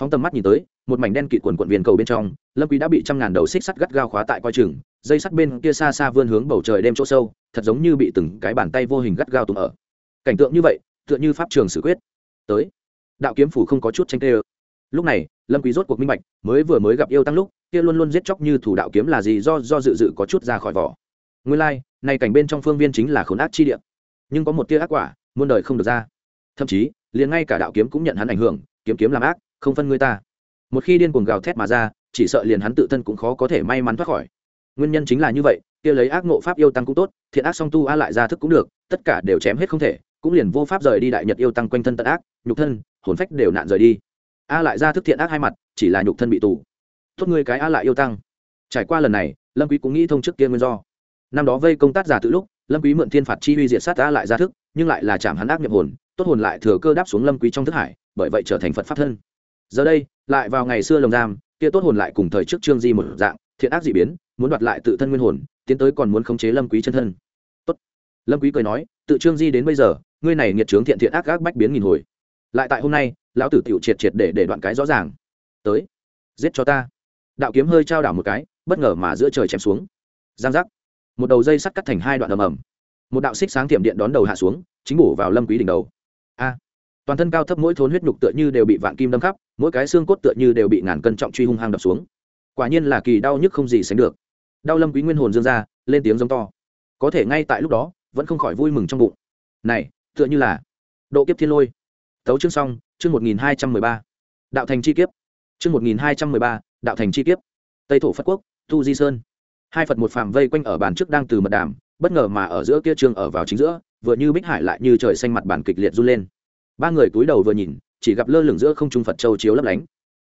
[SPEAKER 1] Phóng tầm mắt nhìn tới, một mảnh đen kịt quần quận viền cầu bên trong, lâm quý đã bị trăm ngàn đầu xích sắt gắt gao khóa tại coi chừng, dây sắt bên kia xa xa vươn hướng bầu trời đêm chỗ sâu, thật giống như bị từng cái bàn tay vô hình gắt gao tụm ở. Cảnh tượng như vậy, tựa như pháp trường xử quyết. Tới đạo kiếm phủ không có chút tranh tê lúc này lâm quý rốt cuộc minh bạch mới vừa mới gặp yêu tăng lúc kia luôn luôn giết chóc như thủ đạo kiếm là gì do do dự dự có chút ra khỏi vỏ. Nguyên lai like, này cảnh bên trong phương viên chính là khốn ác chi địa. Nhưng có một tia ác quả muôn đời không được ra. Thậm chí liền ngay cả đạo kiếm cũng nhận hắn ảnh hưởng kiếm kiếm làm ác không phân người ta. Một khi điên cuồng gào thét mà ra chỉ sợ liền hắn tự thân cũng khó có thể may mắn thoát khỏi. Nguyên nhân chính là như vậy kia lấy ác ngộ pháp yêu tăng cũng tốt thiện ác song tu a lại ra thức cũng được tất cả đều chém hết không thể cũng liền vô pháp rời đi đại nhật yêu tăng quanh thân tận ác nhục thân hồn phách đều nạn rời đi. A lại ra thức thiện ác hai mặt, chỉ là nhục thân bị tù. Tốt ngươi cái a lại yêu tăng. Trải qua lần này, lâm quý cũng nghĩ thông trước kia nguyên do. Năm đó vây công tác giả tự lúc, lâm quý mượn thiên phạt chi uy diệt sát a lại ra thức, nhưng lại là chạm hắn ác nhập hồn, tốt hồn lại thừa cơ đáp xuống lâm quý trong thức hải, bởi vậy trở thành phật pháp thân. Giờ đây, lại vào ngày xưa lồng giam, kia tốt hồn lại cùng thời trước trương di một dạng, thiện ác dị biến, muốn đoạt lại tự thân nguyên hồn, tiến tới còn muốn khống chế lâm quý chân thân. Tốt. Lâm quý cười nói, tự trương di đến bây giờ, ngươi này nghiệt trướng thiện thiện ác ác bách biến nghìn hồi lại tại hôm nay, lão tử tiểu triệt triệt để để đoạn cái rõ ràng. Tới, giết cho ta. Đạo kiếm hơi trao đảo một cái, bất ngờ mà giữa trời chém xuống. Giang giác. Một đầu dây sắt cắt thành hai đoạn ầm ầm. Một đạo xích sáng tiệm điện đón đầu hạ xuống, chính bổ vào lâm quý đỉnh đầu. A. Toàn thân cao thấp mỗi thốn huyết nhục tựa như đều bị vạn kim đâm khắp, mỗi cái xương cốt tựa như đều bị ngàn cân trọng truy hung hăng đập xuống. Quả nhiên là kỳ đau nhức không gì sánh được. Đau lâm quý nguyên hồn dương ra, lên tiếng giống to. Có thể ngay tại lúc đó, vẫn không khỏi vui mừng trong bụng. Này, tựa như là độ kiếp thiên lôi tấu chương xong, chương một nghìn hai trăm mười ba. Đạo thành chi kiếp. Chương một nghìn hai trăm mười ba, đạo thành chi kiếp. Tây thổ phật quốc, tu di sơn. Hai phật một phàm vây quanh ở bàn trước đang từ mật đàm, bất ngờ mà ở giữa kia trương ở vào chính giữa, vừa như bích hải lại như trời xanh mặt bàn kịch liệt run lên. Ba người cúi đầu vừa nhìn, chỉ gặp lơ lửng giữa không trung phật châu chiếu lấp lánh.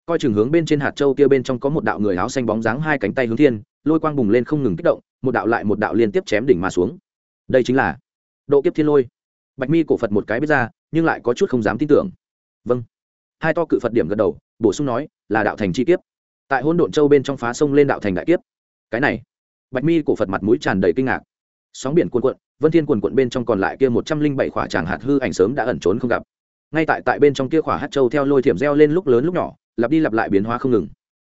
[SPEAKER 1] Coi chừng hướng bên trên hạt châu kia bên trong có một đạo người áo xanh bóng dáng hai cánh tay hướng thiên, lôi quang bùng lên không ngừng kích động, một đạo lại một đạo liên tiếp chém đỉnh mà xuống. Đây chính là độ kiếp thiên lôi. Bạch mi cổ phật một cái biết ra nhưng lại có chút không dám tin tưởng. Vâng. Hai to cự phật điểm gật đầu, bổ sung nói, là đạo thành chi kiếp. Tại hôn độn châu bên trong phá sông lên đạo thành đại kiếp. Cái này, bạch mi cổ phật mặt mũi tràn đầy kinh ngạc. Sóng biển cuồn cuộn, vân thiên cuồn cuộn bên trong còn lại kia một trăm linh bảy khỏa tràng hạt hư ảnh sớm đã ẩn trốn không gặp. Ngay tại tại bên trong kia khỏa hát châu theo lôi thiểm reo lên lúc lớn lúc nhỏ, lặp đi lặp lại biến hóa không ngừng.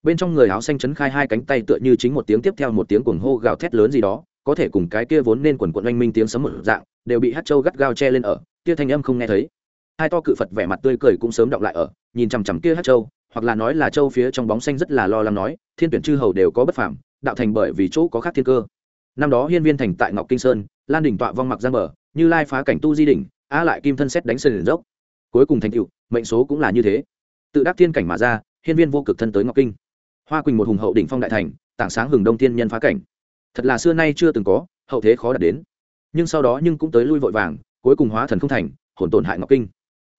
[SPEAKER 1] Bên trong người áo xanh chấn khai hai cánh tay tựa như chính một tiếng tiếp theo một tiếng cuồng hô gào thét lớn gì đó, có thể cùng cái kia vốn nên quần quận oanh minh tiếng sấm một dạng, đều bị hát châu gắt gao che lên ở kia thanh âm không nghe thấy. Hai to cự phật vẻ mặt tươi cười cũng sớm đọng lại ở, nhìn chằm chằm kia hát châu, hoặc là nói là châu phía trong bóng xanh rất là lo lắng nói, thiên tuyển chư hầu đều có bất phàm, đạo thành bởi vì chỗ có khác thiên cơ. Năm đó hiên viên thành tại ngọc kinh sơn, lan đỉnh tọa vong mặc giang bờ, như lai phá cảnh tu di đỉnh a lại kim thân xét đánh sơn dốc. Cuối cùng thành cựu mệnh số cũng là như thế. Tự đắc thiên cảnh mà ra, hiên viên vô cực thân tới ngọc kinh. Hoa quỳnh một hùng hậu đỉnh phong đại thành, tảng sáng hừng đông thiên nhân phá cảnh. Thật là xưa nay chưa từng có, hậu thế khó đạt đến. Nhưng sau đó nhưng cũng tới lui vội vàng cuối cùng hóa thần không thành, hồn tổn hại ngọc kinh.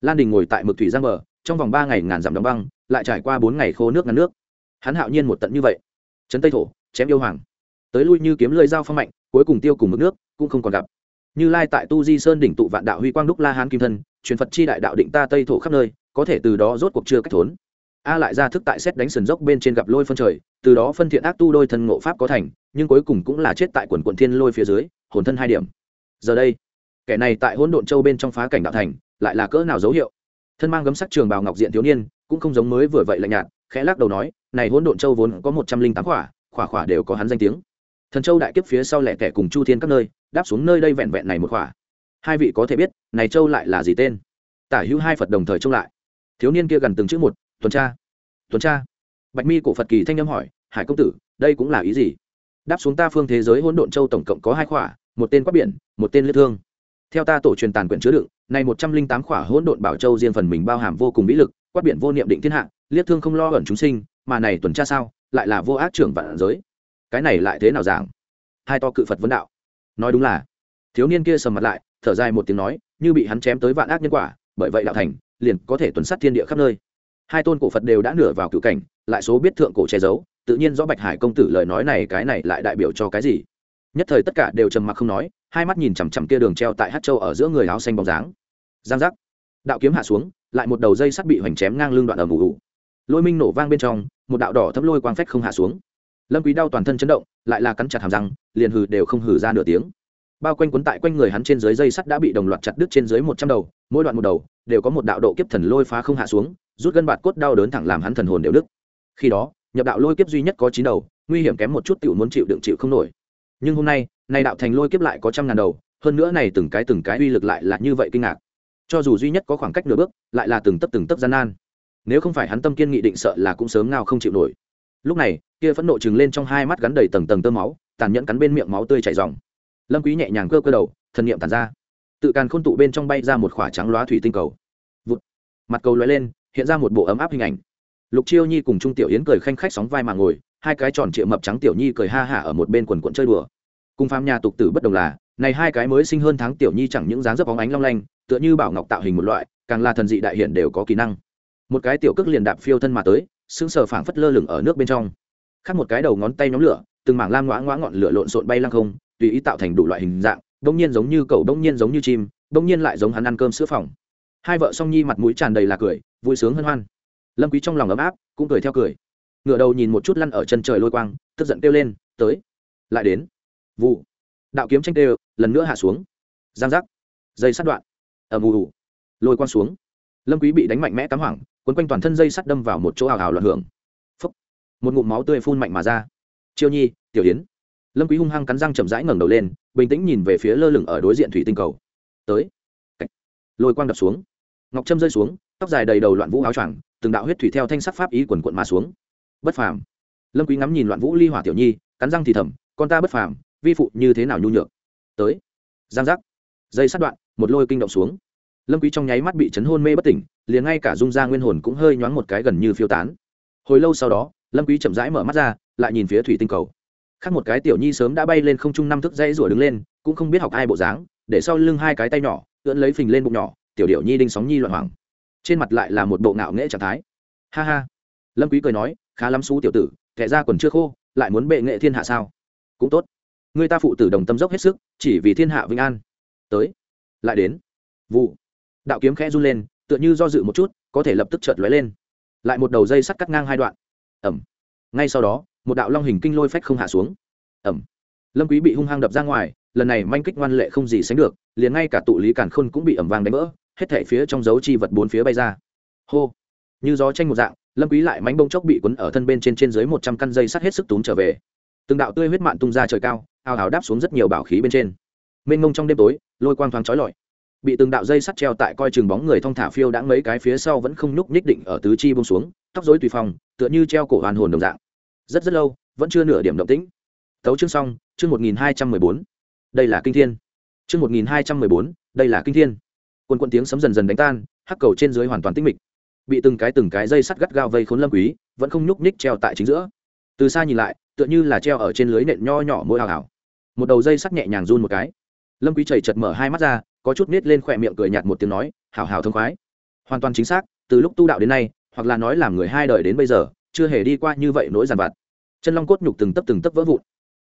[SPEAKER 1] Lan đình ngồi tại mực thủy giang bờ, trong vòng ba ngày ngàn dặm đóng băng, lại trải qua bốn ngày khô nước ngăn nước. Hắn hạo nhiên một tận như vậy. Trấn tây thổ, chém yêu hoàng. Tới lui như kiếm lưỡi dao phong mạnh, cuối cùng tiêu cùng mực nước, cũng không còn gặp. Như lai tại tu di sơn đỉnh tụ vạn đạo huy quang đúc la hán kim thân, truyền phật chi đại đạo định ta tây thổ khắp nơi, có thể từ đó rốt cuộc chưa cách thốn. A lại ra thức tại xét đánh sườn dốc bên trên gặp lôi phân trời, từ đó phân thiện ác tu đôi thân ngộ pháp có thành, nhưng cuối cùng cũng là chết tại quần quận thiên lôi phía dưới, hồn thân hai điểm. Giờ đây kẻ này tại hỗn độn châu bên trong phá cảnh đạo thành, lại là cỡ nào dấu hiệu? Thân mang gấm sắc trường bào ngọc diện thiếu niên, cũng không giống mới vừa vậy lạnh nhạt, khẽ lắc đầu nói, này hỗn độn châu vốn có một trăm linh tám khỏa khỏa khỏa đều có hắn danh tiếng. Thần châu đại kiếp phía sau lẻ tẻ cùng chu thiên các nơi, đáp xuống nơi đây vẹn vẹn này một khỏa. Hai vị có thể biết, này châu lại là gì tên? Tả hữu hai phật đồng thời trông lại. Thiếu niên kia gần từng chữ một, tuần tra tuần tra. Bạch mi cổ phật kỳ thanh âm hỏi, hải công tử, đây cũng là ý gì? Đáp xuống ta phương thế giới hỗn độn châu tổng cộng có hai khỏa, một tên quát biển, một tên liệt thương theo ta tổ truyền tàn quyển chứa đựng này một trăm linh tám khỏa hỗn độn bảo châu riêng phần mình bao hàm vô cùng vĩ lực, quát biển vô niệm định thiên hạ, liệt thương không lo ẩn chúng sinh, mà này tuần tra sao, lại là vô ác trưởng vạn giới. Cái này lại thế nào giảng? Hai to cự phật vấn đạo. Nói đúng là, thiếu niên kia sầm mặt lại, thở dài một tiếng nói, như bị hắn chém tới vạn ác nhân quả, bởi vậy đạo thành, liền có thể tuần sát thiên địa khắp nơi. Hai tôn cổ phật đều đã nửa vào cựu cảnh, lại số biết thượng cổ che giấu, tự nhiên rõ bạch hải công tử lời nói này, cái này lại đại biểu cho cái gì? Nhất thời tất cả đều trầm mặc không nói, hai mắt nhìn chằm chằm kia đường treo tại hát châu ở giữa người áo xanh bóng dáng. Giang giác. Đạo kiếm hạ xuống, lại một đầu dây sắt bị hoành chém ngang lưng đoạn ở mù ủ lôi minh nổ vang bên trong, một đạo đỏ thấm lôi quang phách không hạ xuống. Lâm quý đau toàn thân chấn động, lại là cắn chặt hàm răng, liền hừ đều không hừ ra nửa tiếng. Bao quanh cuốn tại quanh người hắn trên dưới dây sắt đã bị đồng loạt chặt đứt trên dưới một trăm đầu, mỗi đoạn một đầu, đều có một đạo độ kiếp thần lôi phá không hạ xuống, rút gân bạt cốt đau đớn thẳng làm hắn thần hồn đều đứt khi đó, nhập đạo lôi kiếp duy nhất có chín đầu, nguy hiểm kém một chút tiểu muốn chịu đựng chịu không nổi nhưng hôm nay, này đạo thành lôi kiếp lại có trăm ngàn đầu, hơn nữa này từng cái từng cái uy lực lại là như vậy kinh ngạc. Cho dù duy nhất có khoảng cách nửa bước, lại là từng tấc từng tấc gian nan. Nếu không phải hắn tâm kiên nghị định sợ là cũng sớm ngao không chịu nổi. Lúc này, kia phẫn nộ chừng lên trong hai mắt gắn đầy tầng tầng tơ máu, tàn nhẫn cắn bên miệng máu tươi chảy ròng. Lâm quý nhẹ nhàng cơ cơ đầu, thần niệm tàn ra. Tự càn khôn tụ bên trong bay ra một khỏa trắng loá thủy tinh cầu. Vụt. Mặt cầu lóe lên, hiện ra một bộ ấm áp hình ảnh. Lục chiêu nhi cùng trung tiểu yến cười khanh khách sóng vai mà ngồi hai cái tròn trịa mập trắng tiểu nhi cười ha hả ở một bên quần quận chơi đùa. Cùng phàm nhà tục tử bất đồng là, này hai cái mới sinh hơn tháng tiểu nhi chẳng những dáng dấp bóng ánh long lanh, tựa như bảo ngọc tạo hình một loại, càng là thần dị đại hiện đều có kỹ năng. Một cái tiểu cước liền đạp phiêu thân mà tới, sững sờ phảng phất lơ lửng ở nước bên trong. Khác một cái đầu ngón tay nhóm lửa, từng mảng lam ngoã ngoã ngọn lửa lộn xộn bay lăng không, tùy ý tạo thành đủ loại hình dạng, đông nhiên giống như cậu đông nhiên giống như chim, đông nhiên lại giống hắn ăn cơm sữa phòng. Hai vợ song nhi mặt mũi tràn đầy là cười, vui sướng hân hoan. Lâm quý trong lòng ấm áp, cũng cười theo cười ngửa đầu nhìn một chút lăn ở chân trời lôi quang, tức giận kêu lên, tới, lại đến. Vụ đạo kiếm tranh kêu lần nữa hạ xuống. Giang giác. Dây sắt đoạn. Ầm ù lôi quang xuống. Lâm quý bị đánh mạnh mẽ cắm hoảng, quấn quanh toàn thân dây sắt đâm vào một chỗ ảo ảo loạn hưởng. Phúc. một ngụm máu tươi phun mạnh mà ra. Chiêu nhi, tiểu yến. Lâm quý hung hăng cắn răng chậm rãi ngẩng đầu lên, bình tĩnh nhìn về phía lơ lửng ở đối diện thủy tinh cầu. Tới. Cách. lôi quang đập xuống. Ngọc trâm rơi xuống, tóc dài đầy đầu loạn vũ áo choàng, từng đạo huyết thủy theo thanh sắc pháp ý quần quận mà xuống bất phàm. Lâm quý ngắm nhìn loạn vũ ly hỏa tiểu nhi, cắn răng thì thầm, con ta bất phàm, vi phụ như thế nào nhu nhược. Tới. Giang giác. Dây sát đoạn, một lôi kinh động xuống. Lâm quý trong nháy mắt bị chấn hôn mê bất tỉnh, liền ngay cả dung ra nguyên hồn cũng hơi nhoáng một cái gần như phiêu tán. Hồi lâu sau đó, lâm quý chậm rãi mở mắt ra, lại nhìn phía thủy tinh cầu. Khác một cái tiểu nhi sớm đã bay lên không trung năm thước dây rủa đứng lên, cũng không biết học ai bộ dáng, để sau lưng hai cái tay nhỏ, ưỡn lấy phình lên bụng nhỏ, tiểu điệu nhi đinh sóng nhi loạn hoàng trên mặt lại là một bộ ngạo nghễ trạng thái. Ha ha. Lâm quý cười nói khá lắm xú tiểu tử, kẻ ra quần chưa khô, lại muốn bệ nghệ thiên hạ sao? Cũng tốt. Người ta phụ tử đồng tâm dốc hết sức, chỉ vì thiên hạ vinh an. Tới. Lại đến. Vụ. Đạo kiếm khẽ run lên, tựa như do dự một chút, có thể lập tức chợt lóe lên. Lại một đầu dây sắt cắt ngang hai đoạn. Ẩm. Ngay sau đó, một đạo long hình kinh lôi phách không hạ xuống. Ẩm. Lâm quý bị hung hăng đập ra ngoài, lần này manh kích ngoan lệ không gì sánh được, liền ngay cả tụ lý cản khôn cũng bị ẩm vang đánh vỡ, hết thảy phía trong dấu chi vật bốn phía bay ra. Hô. Như gió tranh một dạng lâm quý lại mánh bông chốc bị cuốn ở thân bên trên trên dưới một trăm căn dây sắt hết sức túm trở về. Từng đạo tươi huyết mạn tung ra trời cao, ào ào đáp xuống rất nhiều bảo khí bên trên. Mênh mông trong đêm tối, lôi quang thoáng chói lọi. Bị từng đạo dây sắt treo tại coi chừng bóng người thong thả phiêu đã mấy cái phía sau vẫn không nhúc nhích định ở tứ chi bông xuống, tóc rối tùy phòng tựa như treo cổ hoàn hồn đồng dạng. Rất rất lâu, vẫn chưa nửa điểm động tĩnh. Tấu chương xong, chương một nghìn hai trăm mười bốn. Đây là kinh thiên. Chương một nghìn hai trăm mười bốn, đây là kinh thiên. Quân quân tiếng sấm dần dần đánh tan, hắc cầu trên dưới hoàn toàn tĩnh mịch bị từng cái từng cái dây sắt gắt gao vây khốn lâm quý, vẫn không nhúc nhích treo tại chính giữa. Từ xa nhìn lại, tựa như là treo ở trên lưới nện nho nhỏ mỗi hào hào một đầu dây sắt nhẹ nhàng run một cái. Lâm quý chảy chật mở hai mắt ra, có chút nít lên khỏe miệng cười nhạt một tiếng nói hào hào thông khoái. Hoàn toàn chính xác, từ lúc tu đạo đến nay, hoặc là nói làm người hai đời đến bây giờ, chưa hề đi qua như vậy nỗi giàn vặt. Chân long cốt nhục từng tấc từng tấc vỡ vụn.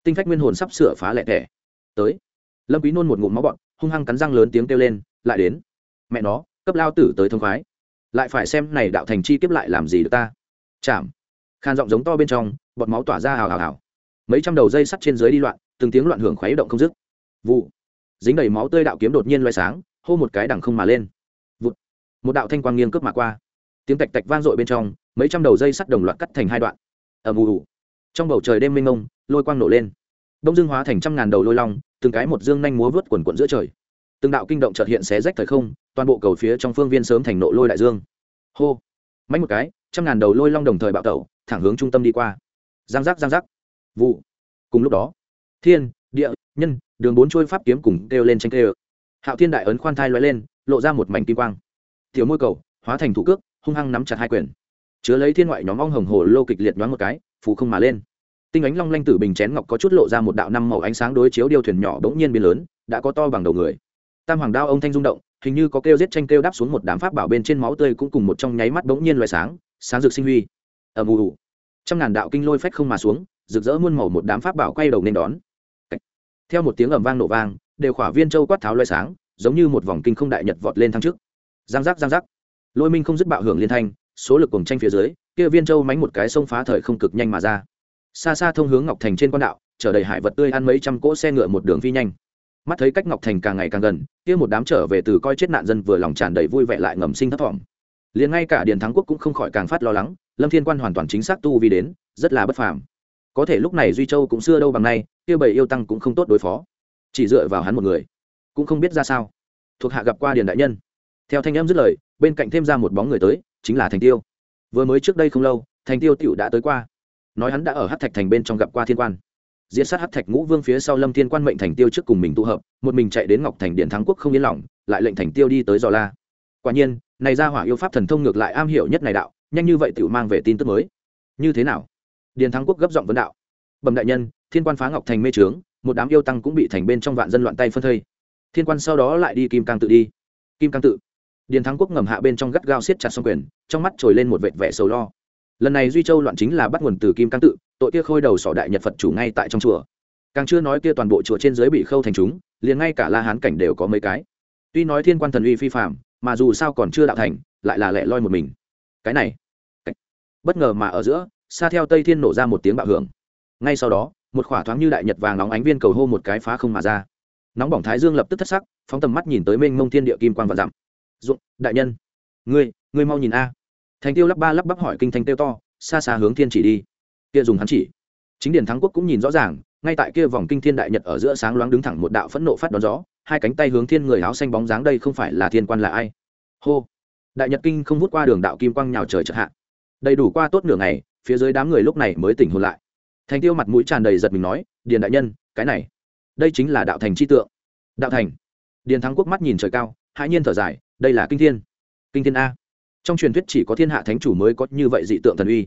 [SPEAKER 1] Tinh phách nguyên hồn sắp sửa phá lẹ thẻ tới. Lâm quý nôn một ngụm máu bọt, hung hăng cắn răng lớn tiếng kêu lên, lại đến. Mẹ nó, cấp lao tử tới thông khoái lại phải xem này đạo thành chi kiếp lại làm gì được ta. Chạm khan giọng giống to bên trong, bọt máu tỏa ra hào hào hào. Mấy trăm đầu dây sắt trên dưới đi loạn, từng tiếng loạn hưởng khuấy động không dứt. Vụ. Dính đầy máu tươi đạo kiếm đột nhiên loay sáng, hô một cái đằng không mà lên. Vụt. Một đạo thanh quang nghiêng cướp mà qua. Tiếng tạch tạch vang dội bên trong, mấy trăm đầu dây sắt đồng loạt cắt thành hai đoạn. Ầm ù ù. Trong bầu trời đêm mênh mông, lôi quang nổ lên. Đông dương hóa thành trăm ngàn đầu lôi long, từng cái một dương nhanh múa vớt quần quận giữa trời. Từng đạo kinh động trợt hiện xé rách thời không toàn bộ cầu phía trong phương viên sớm thành nộ lôi đại dương. Hô. Mạnh một cái, trăm ngàn đầu lôi long đồng thời bạo tẩu, thẳng hướng trung tâm đi qua. Giang giác giang giác. Vụ. Cùng lúc đó, thiên, địa, nhân, đường bốn trôi pháp kiếm cùng kêu lên tranh kêu. Hạo thiên đại ấn khoan thai loay lên, lộ ra một mảnh kim quang. Tiểu môi cầu, hóa thành thủ cước, hung hăng nắm chặt hai quyền. Chứa lấy thiên ngoại nhóm ong hồng hồ lô kịch liệt nhoáng một cái, phù không mà lên. Tinh ánh long lanh tử bình chén ngọc có chút lộ ra một đạo năm màu ánh sáng đối chiếu điều thuyền nhỏ bỗng nhiên biến lớn, đã có to bằng đầu người. Tam hoàng đao ông thanh rung động hình như có kêu giết tranh kêu đáp xuống một đám pháp bảo bên trên máu tươi cũng cùng một trong nháy mắt bỗng nhiên loài sáng sáng rực sinh huy. Ầm ù ù. Trăm ngàn đạo kinh lôi phách không mà xuống, rực rỡ muôn màu một đám pháp bảo quay đầu nên đón. Theo một tiếng ầm vang nổ vang, đều khỏa viên châu quát tháo loài sáng, giống như một vòng kinh không đại nhật vọt lên thăng trước. Giang giác giang giác. Lôi minh không dứt bạo hưởng liên thanh, số lực cùng tranh phía dưới, kia viên châu mánh một cái sông phá thời không cực nhanh mà ra. Xa xa thông hướng ngọc thành trên quan đạo chở đầy hải vật tươi ăn mấy trăm cỗ xe ngựa một đường phi nhanh mắt thấy cách ngọc thành càng ngày càng gần, kia một đám trở về từ coi chết nạn dân vừa lòng tràn đầy vui vẻ lại ngầm sinh thấp thỏm. Liền ngay cả điền thắng quốc cũng không khỏi càng phát lo lắng, lâm thiên quan hoàn toàn chính xác tu vi đến, rất là bất phàm. Có thể lúc này duy châu cũng xưa đâu bằng nay, kia bầy yêu tăng cũng không tốt đối phó. Chỉ dựa vào hắn một người, cũng không biết ra sao. Thuộc hạ gặp qua điền đại nhân. Theo thanh em dứt lời, bên cạnh thêm ra một bóng người tới, chính là thành tiêu. Vừa mới trước đây không lâu, thành tiêu tựu đã tới qua. Nói hắn đã ở hát thạch thành bên trong gặp qua thiên quan diễn sát hắc thạch ngũ vương phía sau lâm thiên quan mệnh thành tiêu trước cùng mình tụ hợp, một mình chạy đến ngọc thành điện thắng quốc không yên lòng, lại lệnh thành tiêu đi tới dò la. Quả nhiên, này ra hỏa yêu pháp thần thông ngược lại am hiểu nhất này đạo, nhanh như vậy tự mang về tin tức mới. Như thế nào? Điền thắng quốc gấp giọng vấn đạo. Bẩm đại nhân, thiên quan phá ngọc thành mê trướng, một đám yêu tăng cũng bị thành bên trong vạn dân loạn tay phân thây. Thiên quan sau đó lại đi kim cang tự đi. Kim cang tự. Điền thắng quốc ngầm hạ bên trong gắt gao siết chặt xong quyền, trong mắt trồi lên một vệt vẻ sầu lo. Lần này duy châu loạn chính là bắt nguồn từ kim cang tự tội kia khôi đầu sỏ đại nhật phật chủ ngay tại trong chùa. Càng chưa nói kia toàn bộ chùa trên dưới bị khâu thành chúng, liền ngay cả la hán cảnh đều có mấy cái. Tuy nói thiên quan thần uy phi phạm mà dù sao còn chưa đạo thành, lại là lẻ loi một mình. Cái này bất ngờ mà ở giữa, xa theo tây thiên nổ ra một tiếng bạo hưởng. Ngay sau đó, một khỏa thoáng như đại nhật vàng nóng ánh viên cầu hô một cái phá không mà ra. Nóng bỏng thái dương lập tức thất sắc, phóng tầm mắt nhìn tới mênh mông thiên địa kim quan và dặm. Dụng, đại nhân, ngươi ngươi mau nhìn a. Thành tiêu lắp ba lắp bắp hỏi kinh thành tiêu to, xa xa hướng thiên chỉ đi kia dùng hắn chỉ. Chính điền thắng quốc cũng nhìn rõ ràng, ngay tại kia vòng kinh thiên đại nhật ở giữa sáng loáng đứng thẳng một đạo phẫn nộ phát đón gió, hai cánh tay hướng thiên người áo xanh bóng dáng đây không phải là thiên quan là ai? Hô! Đại nhật kinh không vút qua đường đạo kim quang nhào trời chợt hạ. Đầy đủ qua tốt nửa ngày, phía dưới đám người lúc này mới tỉnh hồn lại. Thành tiêu mặt mũi tràn đầy giật mình nói, điền đại nhân, cái này, đây chính là đạo thành chi tượng. Đạo thành. Điền thắng quốc mắt nhìn trời cao, hãi nhiên thở dài, đây là kinh thiên. Kinh thiên a. Trong truyền thuyết chỉ có thiên hạ thánh chủ mới có như vậy dị tượng thần uy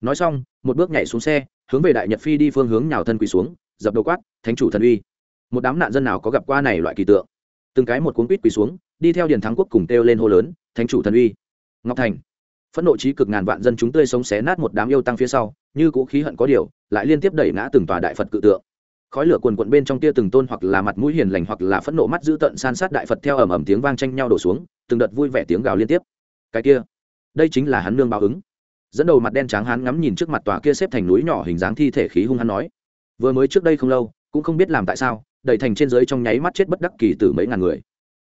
[SPEAKER 1] nói xong, một bước nhảy xuống xe, hướng về đại nhật phi đi phương hướng nhào thân quỳ xuống, dập đầu quát, thánh chủ thần uy. Một đám nạn dân nào có gặp qua này loại kỳ tượng. Từng cái một cuốn quýt quỳ xuống, đi theo điền thắng quốc cùng kêu lên hô lớn, thánh chủ thần uy. Ngọc thành. Phẫn nộ trí cực ngàn vạn dân chúng tươi sống xé nát một đám yêu tăng phía sau, như cũ khí hận có điều, lại liên tiếp đẩy ngã từng tòa đại phật cự tượng. Khói lửa quần quận bên trong tia từng tôn hoặc là mặt mũi hiền lành hoặc là phẫn nộ mắt giữ tận san sát đại phật theo ầm ầm tiếng vang tranh nhau đổ xuống, từng đợt vui vẻ tiếng gào liên tiếp. Cái kia, đây chính là hắn nương báo ứng dẫn đầu mặt đen trắng hắn ngắm nhìn trước mặt tòa kia xếp thành núi nhỏ hình dáng thi thể khí hung hắn nói, vừa mới trước đây không lâu, cũng không biết làm tại sao đẩy thành trên dưới trong nháy mắt chết bất đắc kỳ từ mấy ngàn người.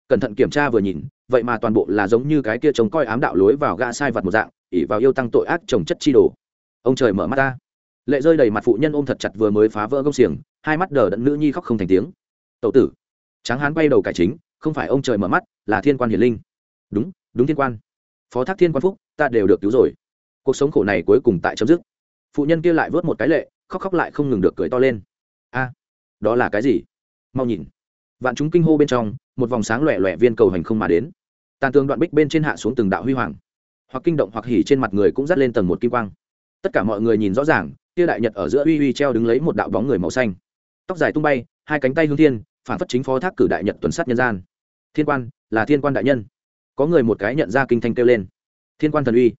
[SPEAKER 1] Cẩn thận kiểm tra vừa nhìn, vậy mà toàn bộ là giống như cái kia trông coi ám đạo lối vào gã sai vật một dạng ỉ vào yêu tăng tội ác trồng chất chi đồ. Ông trời mở mắt ta lệ rơi đầy mặt phụ nhân ôm thật chặt vừa mới phá vỡ gông xiềng, hai mắt đờ đẫn nữ nhi khóc không thành tiếng. Tậu tử. Tráng hán bay đầu cải chính, không phải ông trời mở mắt, là thiên quan hiền linh. Đúng đúng thiên quan. Phó thác thiên quan phúc, ta đều được cứu rồi cuộc sống khổ này cuối cùng tại chấm dứt. Phụ nhân kia lại vớt một cái lệ, khóc khóc lại không ngừng được cười to lên. A, đó là cái gì? Mau nhìn. Vạn chúng kinh hô bên trong, một vòng sáng lòe lòe viên cầu hành không mà đến. Tàn tường đoạn bích bên trên hạ xuống từng đạo huy hoàng. Hoặc kinh động hoặc hỉ trên mặt người cũng dắt lên tầng một kim quang. Tất cả mọi người nhìn rõ ràng, kia đại nhật ở giữa uy uy treo đứng lấy một đạo bóng người màu xanh. Tóc dài tung bay, hai cánh tay hướng thiên, phản phất chính phó thác cử đại nhật tuần sát nhân gian. Thiên quan, là thiên quan đại nhân. Có người một cái nhận ra kinh thanh kêu lên. Thiên quan thần uy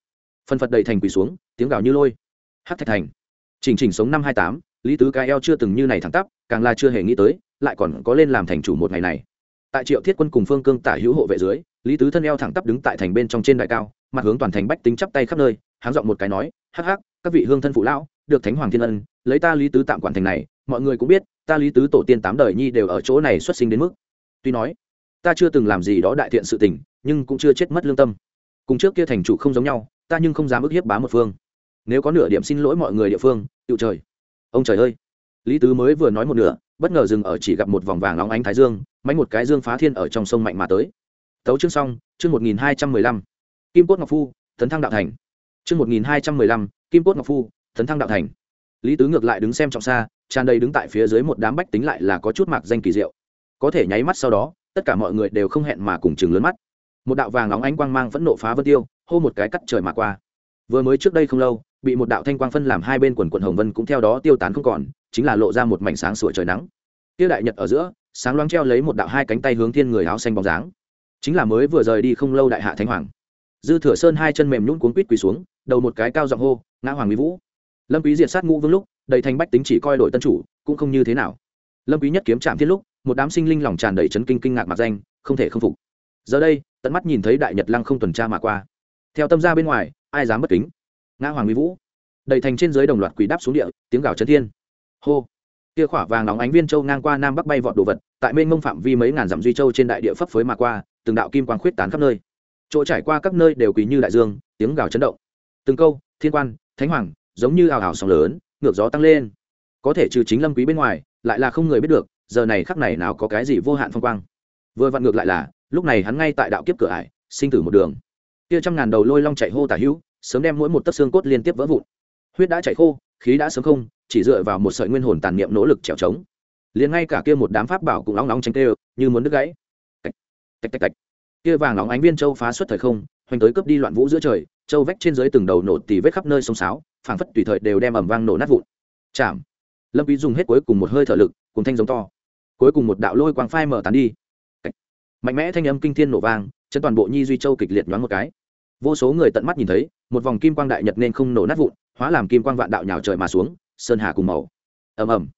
[SPEAKER 1] phân phật đầy thành quỳ xuống, tiếng gào như lôi. Hát thạch thành. Chỉnh chỉnh sống năm hai tám, lý tứ cái eo chưa từng như này thẳng tắp, càng là chưa hề nghĩ tới, lại còn có lên làm thành chủ một ngày này. Tại triệu thiết quân cùng phương cương tả hữu hộ vệ dưới, lý tứ thân eo thẳng tắp đứng tại thành bên trong trên đại cao, mặt hướng toàn thành bách tính chắp tay khắp nơi, háng giọng một cái nói, hắc hắc, các vị hương thân phụ lão, được thánh hoàng thiên ân, lấy ta lý tứ tạm quản thành này, mọi người cũng biết, ta lý tứ tổ tiên tám đời nhi đều ở chỗ này xuất sinh đến mức. Tuy nói, ta chưa từng làm gì đó đại thiện sự tình, nhưng cũng chưa chết mất lương tâm. Cùng trước kia thành chủ không giống nhau ta nhưng không dám ức hiếp bá một phương. Nếu có nửa điểm xin lỗi mọi người địa phương tựu trời. Ông trời ơi. Lý tứ mới vừa nói một nửa, bất ngờ dừng ở chỉ gặp một vòng vàng óng ánh thái dương mánh một cái dương phá thiên ở trong sông mạnh mà tới. Tấu chương xong, chương một nghìn hai trăm mười lăm. Kim cốt ngọc phu, tấn thăng đạo thành. Chương một nghìn hai trăm mười lăm, kim cốt ngọc phu, tấn thăng đạo thành. Lý tứ ngược lại đứng xem trọng xa, tràn đầy đứng tại phía dưới một đám bách tính lại là có chút mạc danh kỳ diệu. Có thể nháy mắt sau đó, tất cả mọi người đều không hẹn mà cùng chừng lớn mắt. Một đạo vàng óng ánh quang mang vẫn nộ phá vân tiêu hô một cái cắt trời mà qua. Vừa mới trước đây không lâu, bị một đạo thanh quang phân làm hai bên quần quận hồng vân cũng theo đó tiêu tán không còn, chính là lộ ra một mảnh sáng sủa trời nắng. Tiêu đại nhật ở giữa, sáng loáng treo lấy một đạo hai cánh tay hướng thiên người áo xanh bóng dáng. Chính là mới vừa rời đi không lâu đại hạ thánh hoàng. Dư thừa sơn hai chân mềm nhún cuốn quít quỳ xuống, đầu một cái cao giọng hô, ngã hoàng mỹ vũ. Lâm quý diệt sát ngũ vương lúc, đầy thành bách tính chỉ coi đội tân chủ, cũng không như thế nào. Lâm quý nhất kiếm chạm thiết lúc, một đám sinh linh lòng tràn đầy chấn kinh kinh ngạc mặt danh, không thể không phục. Giờ đây, tận mắt nhìn thấy đại nhật lăng không tuần tra mà qua theo tâm gia bên ngoài, ai dám bất kính? Ngã hoàng mỹ vũ. Đầy thành trên dưới đồng loạt quỷ đáp xuống địa, tiếng gào chấn thiên. Hô. Kia khỏa vàng nóng ánh viên châu ngang qua nam bắc bay vọt đồ vật, tại mênh mông phạm vi mấy ngàn dặm duy châu trên đại địa phấp phới mà qua, từng đạo kim quang khuyết tán khắp nơi. Chỗ trải qua các nơi đều quỳ như đại dương, tiếng gào chấn động. Từng câu, thiên quan, thánh hoàng, giống như ảo ảo sóng lớn, ngược gió tăng lên. Có thể trừ chính lâm quý bên ngoài, lại là không người biết được, giờ này khắc này nào có cái gì vô hạn phong quang. Vừa vặn ngược lại là, lúc này hắn ngay tại đạo kiếp cửa ải, sinh tử một đường kia trăm ngàn đầu lôi long chạy hô tả hữu, sớm đem mỗi một tấc xương cốt liên tiếp vỡ vụn. Huyết đã chảy khô, khí đã sớm không, chỉ dựa vào một sợi nguyên hồn tàn niệm nỗ lực trèo trống. Liền ngay cả kia một đám pháp bảo cũng nóng nóng tránh tê như muốn đứt gãy. Tạch tạch tạch tạch. Kia vàng nóng ánh viên châu phá xuất thời không, hoành tới cướp đi loạn vũ giữa trời, châu vách trên dưới từng đầu nổ tỉ vết khắp nơi sông sáo, phảng phất tùy thời đều đem ẩm vang nổ nát vụn. Chạm. Lâm quý dùng hết cuối cùng một hơi thở lực cùng thanh giống to. Cuối cùng một đạo lôi quang phai mở tán đi. Mạnh mẽ thanh âm kinh thiên nổ vang chân toàn bộ nhi duy châu kịch liệt nhoáng một cái vô số người tận mắt nhìn thấy một vòng kim quang đại nhật nên không nổ nát vụn hóa làm kim quang vạn đạo nhào trời mà xuống sơn hà cùng màu. Ầm ầm.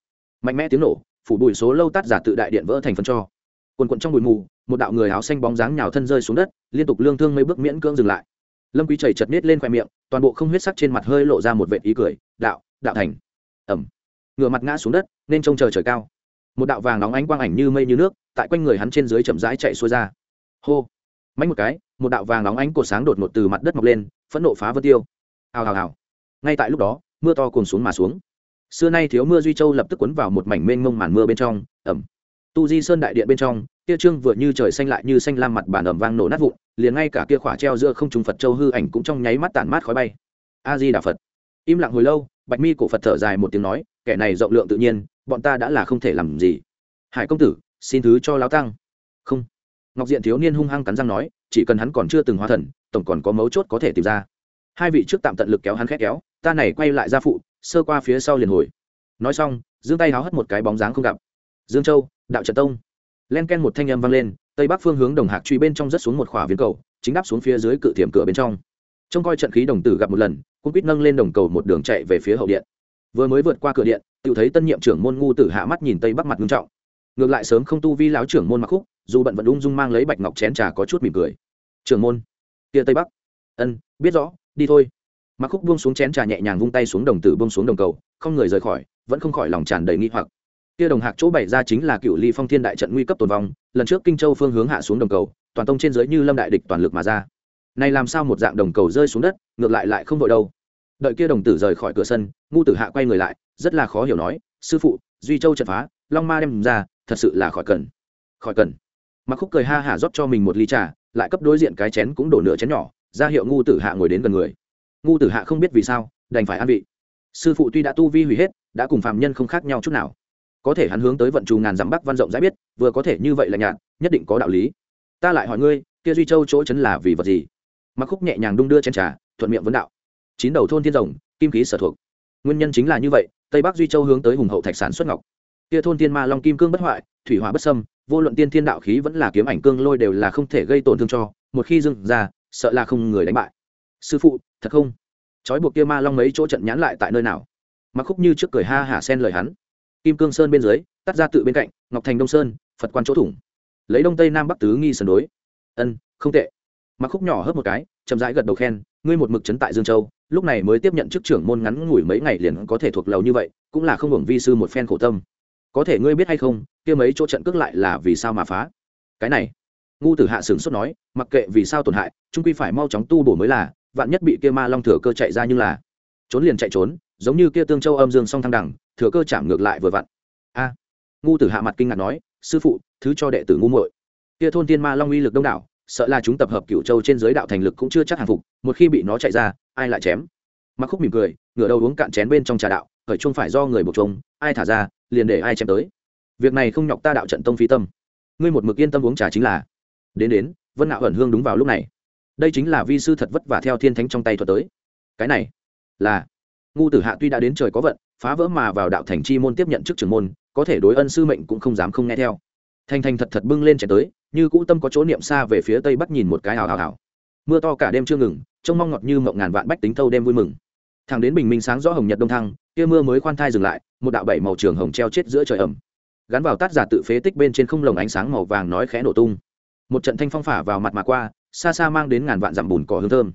[SPEAKER 1] Mạnh mẽ tiếng nổ phủ bụi số lâu tát giả tự đại điện vỡ thành phân cho. Quần quận trong bụi mù một đạo người áo xanh bóng dáng nhào thân rơi xuống đất liên tục lương thương mấy bước miễn cưỡng dừng lại. Lâm quý chảy chật nết lên khoe miệng toàn bộ không huyết sắc trên mặt hơi lộ ra một vệt ý cười đạo đạo thành. Ầm, ngửa mặt ngã xuống đất nên trông chờ trời cao. Một đạo vàng nóng ánh quang ảnh như mây như nước tại quanh người hắn trên dưới chậm rãi chạy xuôi ra. Hô mạnh một cái, một đạo vàng nóng ánh cột sáng đột ngột từ mặt đất mọc lên, phẫn nộ phá vân tiêu. Hào hào hào. Ngay tại lúc đó, mưa to cồn xuống mà xuống. Xưa nay thiếu mưa duy châu lập tức cuốn vào một mảnh mênh mông màn mưa bên trong, ẩm. Tu di sơn đại điện bên trong, kia trương vừa như trời xanh lại như xanh lam mặt bản ẩm vang nổ nát vụn, liền ngay cả kia khỏa treo giữa không trùng phật châu hư ảnh cũng trong nháy mắt tản mát khói bay. A di đà phật. Im lặng hồi lâu, bạch mi cổ phật thở dài một tiếng nói, kẻ này rộng lượng tự nhiên, bọn ta đã là không thể làm gì. Hải công tử, xin thứ cho lão tăng. Không ngọc diện thiếu niên hung hăng cắn răng nói, chỉ cần hắn còn chưa từng hóa thần, tổng còn có mấu chốt có thể tìm ra. Hai vị trước tạm tận lực kéo hắn khét kéo, ta này quay lại ra phụ, sơ qua phía sau liền hồi. Nói xong, giương tay háo hất một cái bóng dáng không gặp. Dương châu, đạo trận tông. Len ken một thanh âm vang lên, tây bắc phương hướng đồng hạc truy bên trong rất xuống một khỏa viên cầu, chính đáp xuống phía dưới cự thiểm cửa bên trong. Trông coi trận khí đồng tử gặp một lần cũng quýt nâng lên đồng cầu một đường chạy về phía hậu điện. Vừa mới vượt qua cửa điện, tự thấy tân nhiệm trưởng môn ngu tử hạ mắt nhìn tây bắc mặt nghiêm trọng. Ngược lại sớm không tu vi láo trưởng môn mặc khúc dù bận vẫn ung dung mang lấy bạch ngọc chén trà có chút mỉm cười. Trưởng môn, kia tây bắc. Ân, biết rõ, đi thôi. Mặc khúc buông xuống chén trà nhẹ nhàng vung tay xuống đồng tử buông xuống đồng cầu, không người rời khỏi, vẫn không khỏi lòng tràn đầy nghi hoặc. Kia đồng hạc chỗ bày ra chính là cựu ly phong thiên đại trận nguy cấp tồn vong, lần trước kinh châu phương hướng hạ xuống đồng cầu, toàn tông trên dưới như lâm đại địch toàn lực mà ra. Này làm sao một dạng đồng cầu rơi xuống đất, ngược lại lại không vội đâu. Đợi kia đồng tử rời khỏi cửa sân, ngu tử hạ quay người lại, rất là khó hiểu nói, sư phụ, duy châu trận phá, long ma đem ra, thật sự là khỏi cần. Khỏi cần? Mặc khúc cười ha hả rót cho mình một ly trà, lại cấp đối diện cái chén cũng đổ nửa chén nhỏ, ra hiệu ngu tử hạ ngồi đến gần người. Ngu tử hạ không biết vì sao, đành phải an vị. Sư phụ tuy đã tu vi hủy hết, đã cùng phạm nhân không khác nhau chút nào. Có thể hắn hướng tới vận trù ngàn dặm bắc văn rộng rãi biết, vừa có thể như vậy là nhạt, nhất định có đạo lý. Ta lại hỏi ngươi, kia duy châu chỗ chấn là vì vật gì? Mặc khúc nhẹ nhàng đung đưa trên trà, thuận miệng vấn đạo. Chín đầu thôn thiên rồng, kim khí sở thuộc. Nguyên nhân chính là như vậy, tây bắc duy châu hướng tới hùng hậu thạch sản xuất ngọc kia thôn tiên ma long kim cương bất hoại, thủy hỏa bất sâm vô luận tiên thiên đạo khí vẫn là kiếm ảnh cương lôi đều là không thể gây tổn thương cho, một khi dừng ra, sợ là không người đánh bại. Sư phụ, thật không? Trói buộc kia ma long mấy chỗ trận nhãn lại tại nơi nào? Mặc khúc như trước cười ha hả xen lời hắn. Kim cương sơn bên dưới, tắt ra tự bên cạnh, ngọc thành đông sơn, phật quan chỗ thủng. Lấy đông tây nam bắc tứ nghi sườn đối. Ân, không tệ. Mặc khúc nhỏ hớp một cái, chậm rãi gật đầu khen, ngươi một mực trấn tại dương châu, lúc này mới tiếp nhận chức trưởng môn ngắn ngủi mấy ngày liền có thể thuộc lầu như vậy, cũng là không hưởng vi sư một phen khổ tâm có thể ngươi biết hay không, kia mấy chỗ trận cước lại là vì sao mà phá? Cái này, ngu tử hạ sửng sốt nói, mặc kệ vì sao tổn hại, trung quy phải mau chóng tu bổ mới là, vạn nhất bị kia ma long thừa cơ chạy ra như là, trốn liền chạy trốn, giống như kia tương châu âm dương song thăng đẳng, thừa cơ chạm ngược lại vừa vặn. A, ngu tử hạ mặt kinh ngạc nói, sư phụ, thứ cho đệ tử ngu muội. Kia thôn tiên ma long uy lực đông đảo, sợ là chúng tập hợp cửu châu trên giới đạo thành lực cũng chưa chắc hàng phục, một khi bị nó chạy ra, ai lại chém? Mặc khúc mỉm cười, ngửa đầu uống cạn chén bên trong trà đạo khởi chung phải do người buộc chung, ai thả ra liền để ai chém tới. Việc này không nhọc ta đạo trận tông phi tâm. Ngươi một mực yên tâm uống trà chính là. Đến đến vân ngạo ẩn hương đúng vào lúc này. Đây chính là vi sư thật vất vả theo thiên thánh trong tay thuật tới. Cái này là ngu tử hạ tuy đã đến trời có vận phá vỡ mà vào đạo thành chi môn tiếp nhận chức trưởng môn có thể đối ân sư mệnh cũng không dám không nghe theo. Thành thành thật thật bưng lên chén tới như cũ tâm có chỗ niệm xa về phía tây bắc nhìn một cái hào hào hào. Mưa to cả đêm chưa ngừng trông mong ngọt như mộng ngàn vạn bách tính thâu đêm vui mừng thằng đến bình minh sáng rõ hồng nhật đông thăng, kia mưa mới khoan thai dừng lại, một đạo bảy màu trường hồng treo chết giữa trời ẩm. Gắn vào tát giả tự phế tích bên trên không lồng ánh sáng màu vàng nói khẽ nổ tung. Một trận thanh phong phả vào mặt mà qua, xa xa mang đến ngàn vạn dặm bùn cỏ hương thơm.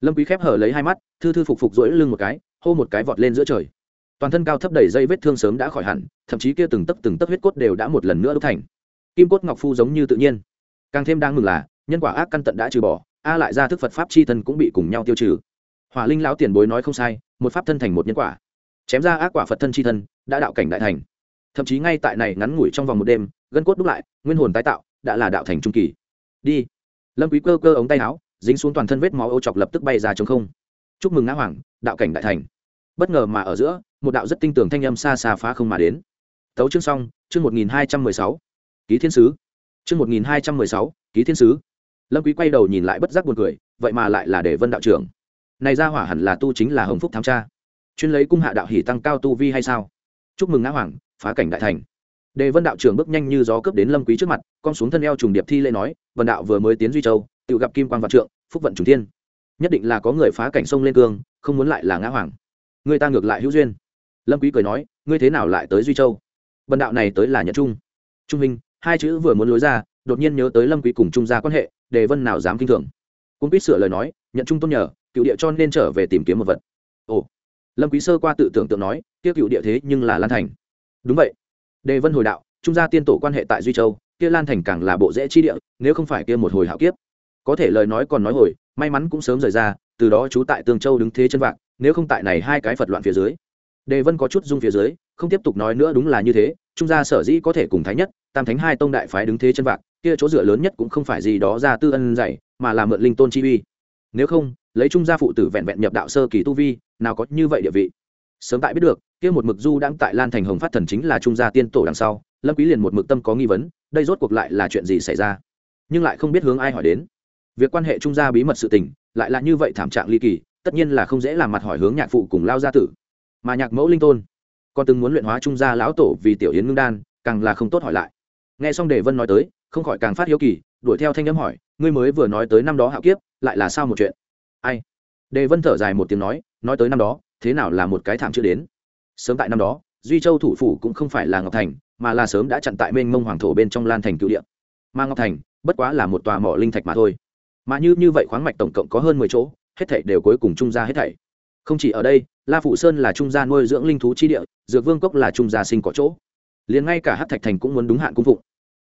[SPEAKER 1] Lâm quý khép hở lấy hai mắt, thư thư phục phục rỗi lưng một cái, hô một cái vọt lên giữa trời. Toàn thân cao thấp đầy dây vết thương sớm đã khỏi hẳn, thậm chí kia từng tấc từng tấc huyết cốt đều đã một lần nữa đúc thành. Kim cốt ngọc phu giống như tự nhiên. Càng thêm đang mừng là, nhân quả ác căn tận đã trừ bỏ, a lại ra thức phật pháp chi thân cũng bị cùng nhau tiêu trừ hỏa linh lão tiền bối nói không sai, một pháp thân thành một nhân quả. Chém ra ác quả phật thân chi thân, đã đạo cảnh đại thành. Thậm chí ngay tại này ngắn ngủi trong vòng một đêm, gân cốt đúc lại, nguyên hồn tái tạo, đã là đạo thành trung kỳ. Đi. Lâm quý cơ cơ ống tay áo, dính xuống toàn thân vết máu ô chọc lập tức bay ra chống không. Chúc mừng ngã hoàng, đạo cảnh đại thành. Bất ngờ mà ở giữa, một đạo rất tinh tường thanh âm xa xa phá không mà đến. Tấu chương xong, chương một nghìn hai trăm mười sáu. Ký thiên sứ. Chương một nghìn hai trăm mười sáu, ký thiên sứ. Lâm quý quay đầu nhìn lại bất giác buồn cười, vậy mà lại là để vân đạo trưởng này ra hỏa hẳn là tu chính là hồng phúc thám tra chuyên lấy cung hạ đạo hỉ tăng cao tu vi hay sao? Chúc mừng ngã hoàng, phá cảnh đại thành. Đề vân đạo trưởng bước nhanh như gió cướp đến lâm quý trước mặt, con xuống thân eo trùng điệp thi lễ nói, vân đạo vừa mới tiến duy châu, tự gặp kim quan vạn trượng, phúc vận trùng thiên. Nhất định là có người phá cảnh sông lên cương, không muốn lại là ngã hoàng. Người ta ngược lại hữu duyên. Lâm quý cười nói, ngươi thế nào lại tới duy châu? Vân đạo này tới là nhật trung. Trung minh, hai chữ vừa muốn lối ra, đột nhiên nhớ tới lâm quý cùng trung gia quan hệ, đề vân nào dám kinh thường? Cũng biết sửa lời nói nhận trung tôn nhờ cựu địa cho nên trở về tìm kiếm một vật. Ồ, lâm quý sơ qua tự tưởng tượng nói, kia cựu địa thế nhưng là lan thành. Đúng vậy. Đề vân hồi đạo, trung gia tiên tổ quan hệ tại duy châu, kia lan thành càng là bộ dễ chi địa, nếu không phải kia một hồi hạo kiếp. Có thể lời nói còn nói hồi, may mắn cũng sớm rời ra, từ đó chú tại tương châu đứng thế chân vạc, nếu không tại này hai cái phật loạn phía dưới. Đề vân có chút dung phía dưới, không tiếp tục nói nữa đúng là như thế, trung gia sở dĩ có thể cùng thái nhất, tam thánh hai tông đại phái đứng thế chân vạc, kia chỗ dựa lớn nhất cũng không phải gì đó ra tư ân dạy, mà là mượn linh tôn chi uy. Nếu không lấy trung gia phụ tử vẹn vẹn nhập đạo sơ kỳ tu vi, nào có như vậy địa vị. Sớm tại biết được, kia một mực du đang tại lan thành hồng phát thần chính là trung gia tiên tổ đằng sau, lâm quý liền một mực tâm có nghi vấn, đây rốt cuộc lại là chuyện gì xảy ra? Nhưng lại không biết hướng ai hỏi đến. Việc quan hệ trung gia bí mật sự tình, lại là như vậy thảm trạng ly kỳ, tất nhiên là không dễ làm mặt hỏi hướng nhạc phụ cùng lao gia tử. Mà nhạc mẫu linh tôn còn từng muốn luyện hóa trung gia lão tổ vì tiểu yến ngưng đan, càng là không tốt hỏi lại. Nghe xong đề vân nói tới, không khỏi càng phát hiếu kỳ, đuổi theo thanh âm hỏi, ngươi mới vừa nói tới năm đó hạo kiếp, lại là sao một chuyện? Ai? Đề vân thở dài một tiếng nói nói tới năm đó, thế nào là một cái thảm chưa đến? Sớm tại năm đó, duy châu thủ phủ cũng không phải là ngọc thành, mà là sớm đã chặn tại mênh mông hoàng thổ bên trong lan thành cựu địa. Mà ngọc thành, bất quá là một tòa mỏ linh thạch mà thôi. Mà như như vậy khoáng mạch tổng cộng có hơn mười chỗ, hết thảy đều cuối cùng trung gia hết thảy. Không chỉ ở đây, la phụ sơn là trung gia nuôi dưỡng linh thú chi địa, dược vương cốc là trung gia sinh có chỗ. Liền ngay cả hát thạch thành cũng muốn đúng hạn cung phụng.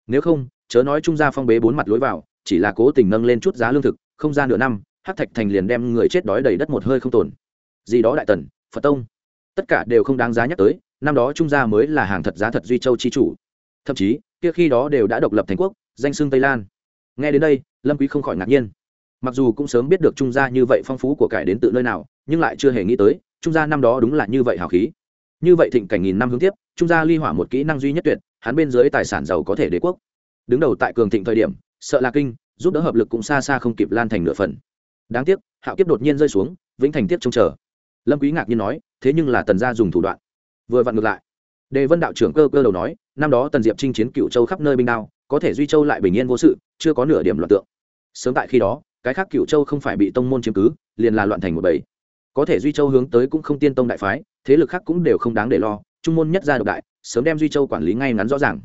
[SPEAKER 1] Nếu không, chớ nói trung gia phong bế bốn mặt lối vào, chỉ là cố tình nâng lên chút giá lương thực, không ra nửa năm Hắc thạch thành liền đem người chết đói đầy đất một hơi không tồn. Gì đó đại tần, phật tông. Tất cả đều không đáng giá nhắc tới, năm đó trung gia mới là hàng thật giá thật duy châu chi chủ. Thậm chí, kia khi đó đều đã độc lập thành quốc, danh xưng tây lan. Nghe đến đây, lâm quý không khỏi ngạc nhiên. Mặc dù cũng sớm biết được trung gia như vậy phong phú của cải đến tự nơi nào, nhưng lại chưa hề nghĩ tới, trung gia năm đó đúng là như vậy hào khí. Như vậy thịnh cảnh nghìn năm hướng tiếp, trung gia ly hỏa một kỹ năng duy nhất tuyệt, hắn bên dưới tài sản giàu có thể đế quốc. Đứng đầu tại cường thịnh thời điểm, sợ là kinh, giúp đỡ hợp lực cũng xa xa không kịp lan thành nửa phần đáng tiếc, hạo kiếp đột nhiên rơi xuống, vĩnh thành tiếp trông chờ. Lâm quý ngạc nhiên nói, thế nhưng là tần gia dùng thủ đoạn. Vừa vặn ngược lại, đề vân đạo trưởng cơ cơ đầu nói, năm đó tần diệp chinh chiến cựu châu khắp nơi binh đao, có thể duy châu lại bình yên vô sự, chưa có nửa điểm loạn tượng. Sớm tại khi đó, cái khác cựu châu không phải bị tông môn chiếm cứ, liền là loạn thành một bầy. Có thể duy châu hướng tới cũng không tiên tông đại phái, thế lực khác cũng đều không đáng để lo, trung môn nhất gia độc đại, sớm đem duy châu quản lý ngay ngắn rõ ràng.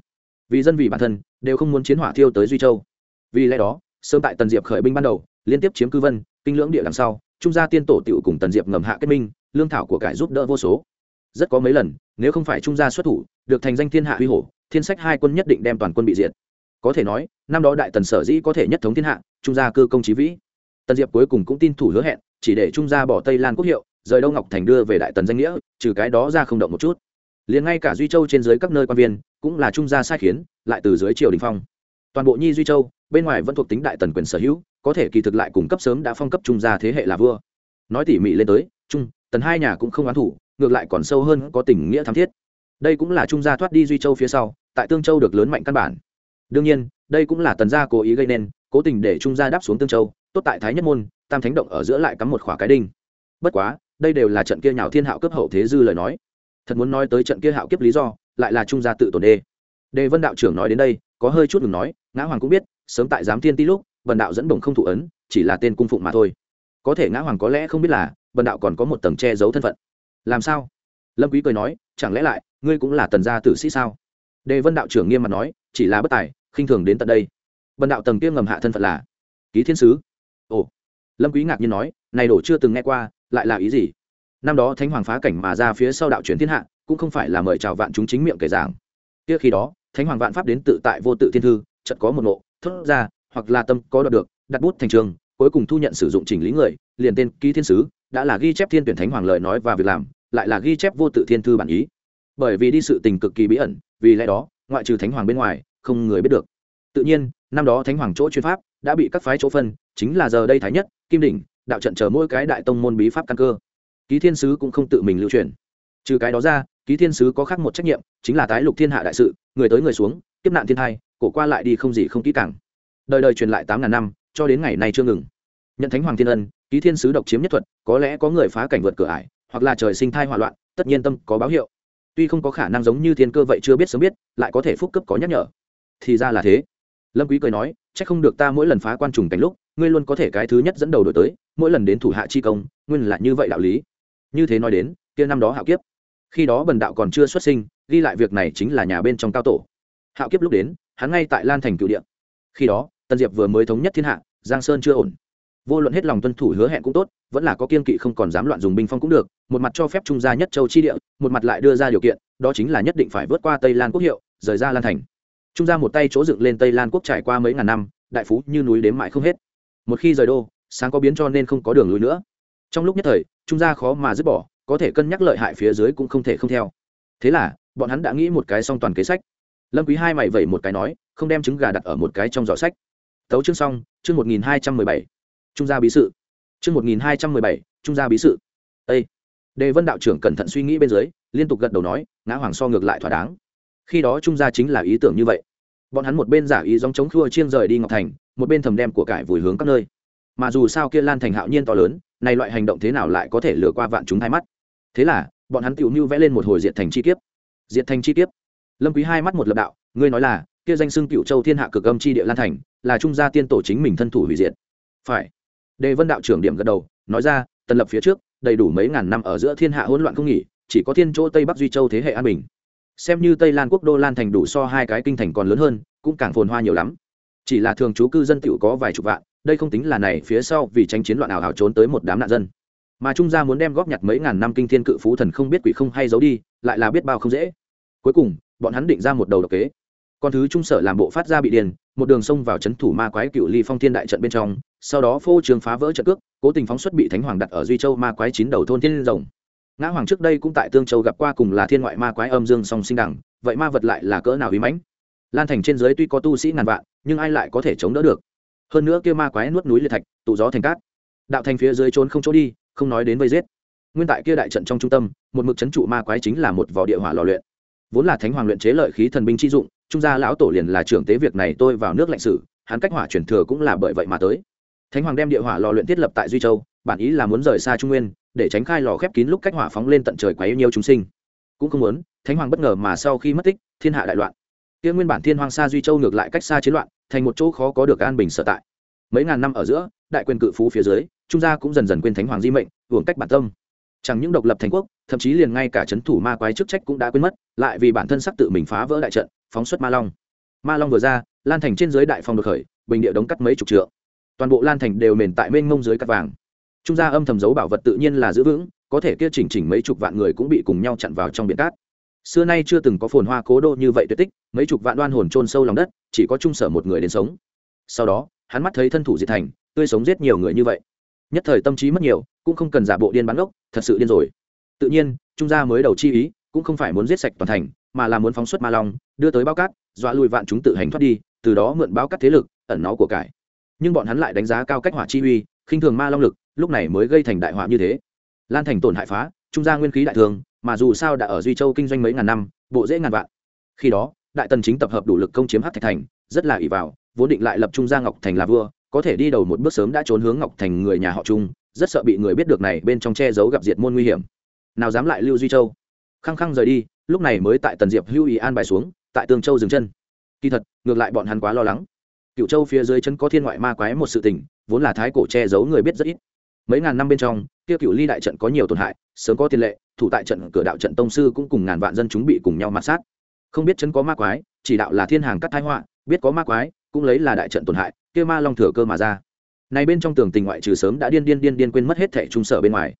[SPEAKER 1] Vì dân vì bản thân, đều không muốn chiến hỏa thiêu tới duy châu. Vì lẽ đó sớm tại tần diệp khởi binh ban đầu, liên tiếp chiếm cư vân, kinh lưỡng địa đằng sau, trung gia tiên tổ tựu cùng tần diệp ngầm hạ kết minh, lương thảo của cải giúp đỡ vô số. Rất có mấy lần, nếu không phải trung gia xuất thủ, được thành danh thiên hạ huy hổ, thiên sách hai quân nhất định đem toàn quân bị diệt. Có thể nói, năm đó đại tần sở dĩ có thể nhất thống thiên hạ, trung gia cơ công trí vĩ. Tần diệp cuối cùng cũng tin thủ hứa hẹn, chỉ để trung gia bỏ tây lan quốc hiệu, rời đông ngọc thành đưa về đại tần danh nghĩa, trừ cái đó ra không động một chút. Liền ngay cả duy châu trên dưới các nơi quan viên, cũng là trung gia sai khiến, lại từ dưới triều đình phong toàn bộ nhi duy châu, bên ngoài vẫn thuộc tính đại tần quyền sở hữu, có thể kỳ thực lại cung cấp sớm đã phong cấp trung gia thế hệ là vua. Nói tỉ mỉ lên tới, trung, tần hai nhà cũng không oán thủ, ngược lại còn sâu hơn có tình nghĩa thắm thiết. Đây cũng là trung gia thoát đi duy châu phía sau, tại tương châu được lớn mạnh căn bản. Đương nhiên, đây cũng là tần gia cố ý gây nên, cố tình để trung gia đáp xuống tương châu, tốt tại thái nhất môn, tam thánh động ở giữa lại cắm một khỏa cái đinh. Bất quá, đây đều là trận kia nhào thiên hạo cấp hậu thế dư lời nói. Thật muốn nói tới trận kia hạo kiếp lý do, lại là trung gia tự tổn đê. Đề vân đạo trưởng nói đến đây, có hơi chút ngừng nói ngã hoàng cũng biết, sớm tại giám thiên ti lúc vần đạo dẫn bổng không thủ ấn, chỉ là tên cung phụng mà thôi. Có thể ngã hoàng có lẽ không biết là vần đạo còn có một tầng che giấu thân phận. Làm sao? Lâm quý cười nói, chẳng lẽ lại, ngươi cũng là tần gia tử sĩ sao? Đề vân đạo trưởng nghiêm mặt nói, chỉ là bất tài, khinh thường đến tận đây. Vần đạo tầng kia ngầm hạ thân phận là, ký thiên sứ. Ồ. Lâm quý ngạc nhiên nói, này đổ chưa từng nghe qua, lại là ý gì? Năm đó thánh hoàng phá cảnh mà ra phía sau đạo truyền thiên hạ, cũng không phải là mời chào vạn chúng chính miệng kể giảng. Kia khi đó, thánh hoàng vạn pháp đến tự tại vô tự thiên thư chợt có một nộ, thốt ra, hoặc là tâm có đoạt được, đặt bút thành trường, cuối cùng thu nhận sử dụng chỉnh lý người, liền tên ký thiên sứ, đã là ghi chép thiên tuyển thánh hoàng lời nói và việc làm, lại là ghi chép vô tự thiên thư bản ý. Bởi vì đi sự tình cực kỳ bí ẩn, vì lẽ đó, ngoại trừ thánh hoàng bên ngoài, không người biết được. Tự nhiên, năm đó thánh hoàng chỗ chuyên pháp, đã bị các phái chỗ phân, chính là giờ đây thái nhất, kim đỉnh, đạo trận chờ mỗi cái đại tông môn bí pháp căn cơ. Ký thiên sứ cũng không tự mình lưu truyền. Trừ cái đó ra, ký thiên sứ có khác một trách nhiệm, chính là tái lục thiên hạ đại sự, người tới người xuống, kiếp nạn thiên hai cổ qua lại đi không gì không kỹ càng. Đời đời truyền lại tám ngàn năm, cho đến ngày nay chưa ngừng. Nhận thánh hoàng thiên ân, ký thiên sứ độc chiếm nhất thuật, có lẽ có người phá cảnh vượt cửa ải, hoặc là trời sinh thai hỏa loạn, tất nhiên tâm có báo hiệu. Tuy không có khả năng giống như thiên cơ vậy chưa biết sớm biết, lại có thể phúc cấp có nhắc nhở. Thì ra là thế. Lâm quý cười nói, chắc không được ta mỗi lần phá quan trùng cảnh lúc, ngươi luôn có thể cái thứ nhất dẫn đầu đổi tới, mỗi lần đến thủ hạ chi công, nguyên là như vậy đạo lý. Như thế nói đến, kia năm đó hạo kiếp. Khi đó bần đạo còn chưa xuất sinh, ghi lại việc này chính là nhà bên trong cao tổ. Hạo kiếp lúc đến hắn ngay tại lan thành cựu địa. Khi đó tân diệp vừa mới thống nhất thiên hạ, giang sơn chưa ổn. Vô luận hết lòng tuân thủ hứa hẹn cũng tốt, vẫn là có kiên kỵ không còn dám loạn dùng binh phong cũng được, một mặt cho phép trung gia nhất châu chi địa, một mặt lại đưa ra điều kiện, đó chính là nhất định phải vượt qua tây lan quốc hiệu, rời ra lan thành. Trung gia một tay chỗ dựng lên tây lan quốc trải qua mấy ngàn năm, đại phú như núi đếm mãi không hết. Một khi rời đô, sáng có biến cho nên không có đường lùi nữa. Trong lúc nhất thời, trung gia khó mà dứt bỏ, có thể cân nhắc lợi hại phía dưới cũng không thể không theo. Thế là, bọn hắn đã nghĩ một cái song toàn kế sách lâm quý hai mày vẩy một cái nói, không đem trứng gà đặt ở một cái trong giỏ sách. Tấu chương xong, chương một nghìn hai trăm mười bảy. Trung gia bí sự. Chương một nghìn hai trăm mười bảy, trung gia bí sự. Ê! đề vân đạo trưởng cẩn thận suy nghĩ bên dưới, liên tục gật đầu nói, ngã hoàng so ngược lại thỏa đáng. Khi đó trung gia chính là ý tưởng như vậy. Bọn hắn một bên giả ý dòng chống khua chiên rời đi ngọc thành, một bên thầm đem của cải vùi hướng các nơi. Mà dù sao kia lan thành hạo nhiên to lớn, này loại hành động thế nào lại có thể lừa qua vạn chúng hai mắt? Thế là, bọn hắn tiểu mưu vẽ lên một hồi diệt thành chi kiếp. Diệt thành chi kiếp lâm quý hai mắt một lập đạo, ngươi nói là, kia danh xưng cựu châu thiên hạ cực âm chi địa lan thành, là trung gia tiên tổ chính mình thân thủ hủy diệt. Phải. Đề vân đạo trưởng điểm gật đầu, nói ra, tần lập phía trước, đầy đủ mấy ngàn năm ở giữa thiên hạ hỗn loạn không nghỉ, chỉ có thiên chỗ tây bắc duy châu thế hệ an bình. Xem như tây lan quốc đô lan thành đủ so hai cái kinh thành còn lớn hơn, cũng càng phồn hoa nhiều lắm. Chỉ là thường trú cư dân tiểu có vài chục vạn, đây không tính là này phía sau vì tranh chiến loạn ảo hảo trốn tới một đám nạn dân. Mà trung gia muốn đem góp nhặt mấy ngàn năm kinh thiên cự phú thần không biết quỷ không hay giấu đi, lại là biết bao không dễ. Cuối cùng bọn hắn định ra một đầu độc kế. Con thứ trung sở làm bộ phát ra bị điền, một đường sông vào c h ấ n thủ ma quái cựu ly phong thiên đại trận bên trong, sau đó phô trường phá vỡ trận cước, cố tình phóng xuất bị thánh hoàng đặt ở duy châu ma quái chín đầu thôn thiên rồng. Ngã hoàng trước đây cũng tại tương châu gặp qua cùng là thiên ngoại ma quái âm dương song sinh đẳng, vậy ma vật lại là cỡ nào ý mãnh? Lan thành trên giới tuy có tu sĩ ngàn vạn, nhưng ai lại có thể chống đỡ được? Hơn nữa kia ma quái nuốt núi liệt thạch, tụ gió thành cát. Đạo thành phía dưới trốn không chỗ đi, không nói đến vây giết. Nguyên tại kia đại trận trong trung tâm, một mực chấn trụ ma quái chính là một vỏ địa hỏa lò luyện vốn là thánh hoàng luyện chế lợi khí thần binh chi dụng, trung gia lão tổ liền là trưởng tế việc này tôi vào nước lạnh sử, hắn cách hỏa chuyển thừa cũng là bởi vậy mà tới. Thánh hoàng đem địa hỏa lò luyện thiết lập tại duy châu, bản ý là muốn rời xa trung nguyên, để tránh khai lò khép kín lúc cách hỏa phóng lên tận trời quá yêu nhiều chúng sinh. Cũng không muốn, thánh hoàng bất ngờ mà sau khi mất tích, thiên hạ đại loạn. Kia nguyên bản thiên hoàng xa duy châu ngược lại cách xa chiến loạn, thành một chỗ khó có được an bình sở tại. Mấy ngàn năm ở giữa, đại quyền cự phú phía dưới, trung gia cũng dần dần quên thánh hoàng di mệnh, hưởng cách bản tâm chẳng những độc lập thành quốc, thậm chí liền ngay cả c h ấ n thủ ma quái chức trách cũng đã quên mất, lại vì bản thân sắc tự mình phá vỡ đại trận, phóng xuất ma long. Ma long vừa ra, lan thành trên dưới đại phong được khởi, bình địa đống cắt mấy chục trượng. Toàn bộ lan thành đều mền tại mênh mông dưới cắt vàng. Trung gia âm thầm giấu bảo vật tự nhiên là giữ vững, có thể kia chỉnh chỉnh mấy chục vạn người cũng bị cùng nhau chặn vào trong biển cát. Xưa nay chưa từng có phồn hoa cố đô như vậy tuyệt tích, mấy chục vạn đoan hồn trôn sâu lòng đất, chỉ có trung sở một người đến sống. Sau đó, hắn mắt thấy thân thủ diệt thành, tươi sống giết nhiều người như vậy. Nhất thời tâm trí mất nhiều cũng không cần giả bộ điên bán ốc, thật sự điên rồi. Tự nhiên, trung gia mới đầu chi ý, cũng không phải muốn giết sạch toàn thành, mà là muốn phóng xuất ma long, đưa tới bao cát, dọa lùi vạn chúng tự hành thoát đi, từ đó mượn bao cát thế lực, ẩn nó của cải. Nhưng bọn hắn lại đánh giá cao cách hỏa chi uy, khinh thường ma long lực, lúc này mới gây thành đại họa như thế. Lan thành tổn hại phá, trung gia nguyên khí đại thường, mà dù sao đã ở duy châu kinh doanh mấy ngàn năm, bộ dễ ngàn vạn. Khi đó, đại tần chính tập hợp đủ lực công chiếm hát thạch thành, rất là ỷ vào, vốn định lại lập trung gia ngọc thành là vua, có thể đi đầu một bước sớm đã trốn hướng ngọc thành người nhà họ trung rất sợ bị người biết được này bên trong che giấu gặp diệt môn nguy hiểm. Nào dám lại lưu duy châu? Khăng khăng rời đi, lúc này mới tại tần diệp hưu ý an bài xuống, tại tương châu dừng chân. Kỳ thật, ngược lại bọn hắn quá lo lắng. Cựu châu phía dưới chân có thiên ngoại ma quái một sự tình, vốn là thái cổ che giấu người biết rất ít. Mấy ngàn năm bên trong, kia cựu ly đại trận có nhiều tổn hại, sớm có tiền lệ, thủ tại trận cửa đạo trận tông sư cũng cùng ngàn vạn dân chúng bị cùng nhau mặt sát. Không biết chân có ma quái, chỉ đạo là thiên hàng cắt thái họa, biết có ma quái, cũng lấy là đại trận tổn hại, kia ma long thừa cơ mà ra này bên trong tường tình ngoại trừ sớm đã điên điên điên điên quên mất hết thẻ trung sở bên ngoài.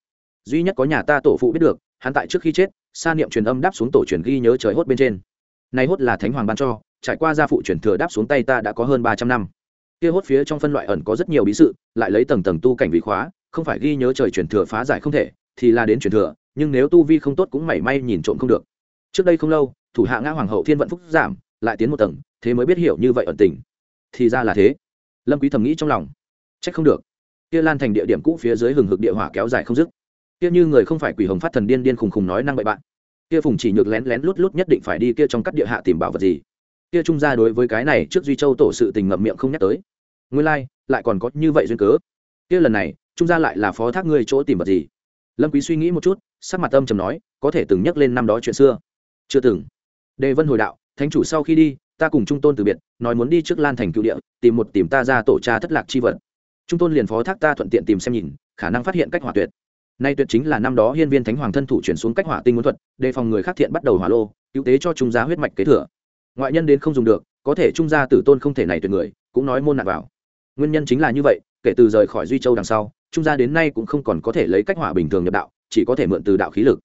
[SPEAKER 1] Duy nhất có nhà ta tổ phụ biết được, hắn tại trước khi chết sa niệm truyền âm đáp xuống tổ truyền ghi nhớ trời hốt bên trên. Này hốt là thánh hoàng ban cho, trải qua gia phụ truyền thừa đáp xuống tay ta đã có hơn ba trăm năm. Kia hốt phía trong phân loại ẩn có rất nhiều bí sự, lại lấy tầng tầng tu cảnh vị khóa, không phải ghi nhớ trời truyền thừa phá giải không thể, thì là đến truyền thừa, nhưng nếu tu vi không tốt cũng mảy may nhìn trộm không được. Trước đây không lâu, thủ hạ ngã hoàng hậu thiên vận phúc giảm, lại tiến một tầng, thế mới biết hiểu như vậy ẩn tình. Thì ra là thế. Lâm quý thầm nghĩ trong lòng trách không được. Kia lan thành địa điểm cũ phía dưới hừng hực địa hỏa kéo dài không dứt. Kia như người không phải quỷ hồng phát thần điên điên khùng khùng nói năng bậy bạn. Kia phùng chỉ nhược lén lén lút lút nhất định phải đi kia trong các địa hạ tìm bảo vật gì. Kia trung gia đối với cái này trước duy châu tổ sự tình ngậm miệng không nhắc tới. Nguyên lai like, lại còn có như vậy duyên cớ. Kia lần này trung gia lại là phó thác ngươi chỗ tìm vật gì? Lâm quý suy nghĩ một chút sắc mặt âm trầm nói có thể từng nhắc lên năm đó chuyện xưa. Chưa từng. Đề vân hồi đạo thánh chủ sau khi đi ta cùng trung tôn từ biệt nói muốn đi trước lan thành cựu địa tìm một tìm ta ra tổ cha thất lạc chi vật trung tôn liền phó thác ta thuận tiện tìm xem nhìn, khả năng phát hiện cách hỏa tuyệt. Nay tuyệt chính là năm đó hiên viên thánh hoàng thân thủ chuyển xuống cách hỏa tinh muốn thuật, đề phòng người khác thiện bắt đầu hỏa lô, cứu tế cho trung gia huyết mạch kế thừa. Ngoại nhân đến không dùng được, có thể trung gia tử tôn không thể này tuyệt người, cũng nói môn nạp vào. Nguyên nhân chính là như vậy, kể từ rời khỏi duy châu đằng sau, trung gia đến nay cũng không còn có thể lấy cách hỏa bình thường nhập đạo, chỉ có thể mượn từ đạo khí lực.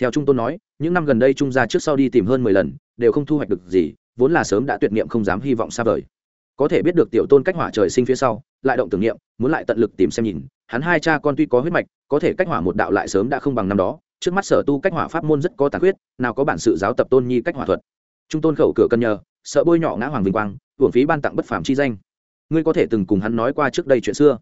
[SPEAKER 1] Theo trung tôn nói, những năm gần đây trung gia trước sau đi tìm hơn mười lần, đều không thu hoạch được gì, vốn là sớm đã tuyệt niệm không dám hy vọng xa vời có thể biết được tiểu tôn cách hỏa trời sinh phía sau, lại động tưởng niệm, muốn lại tận lực tìm xem nhìn, hắn hai cha con tuy có huyết mạch, có thể cách hỏa một đạo lại sớm đã không bằng năm đó, trước mắt sở tu cách hỏa pháp môn rất có tàn huyết nào có bản sự giáo tập tôn nhi cách hỏa thuật. Trung tôn khẩu cửa cân nhờ, sợ bôi nhọ ngã hoàng vinh quang hưởng phí ban tặng bất phàm chi danh. Ngươi có thể từng cùng hắn nói qua trước đây chuyện xưa.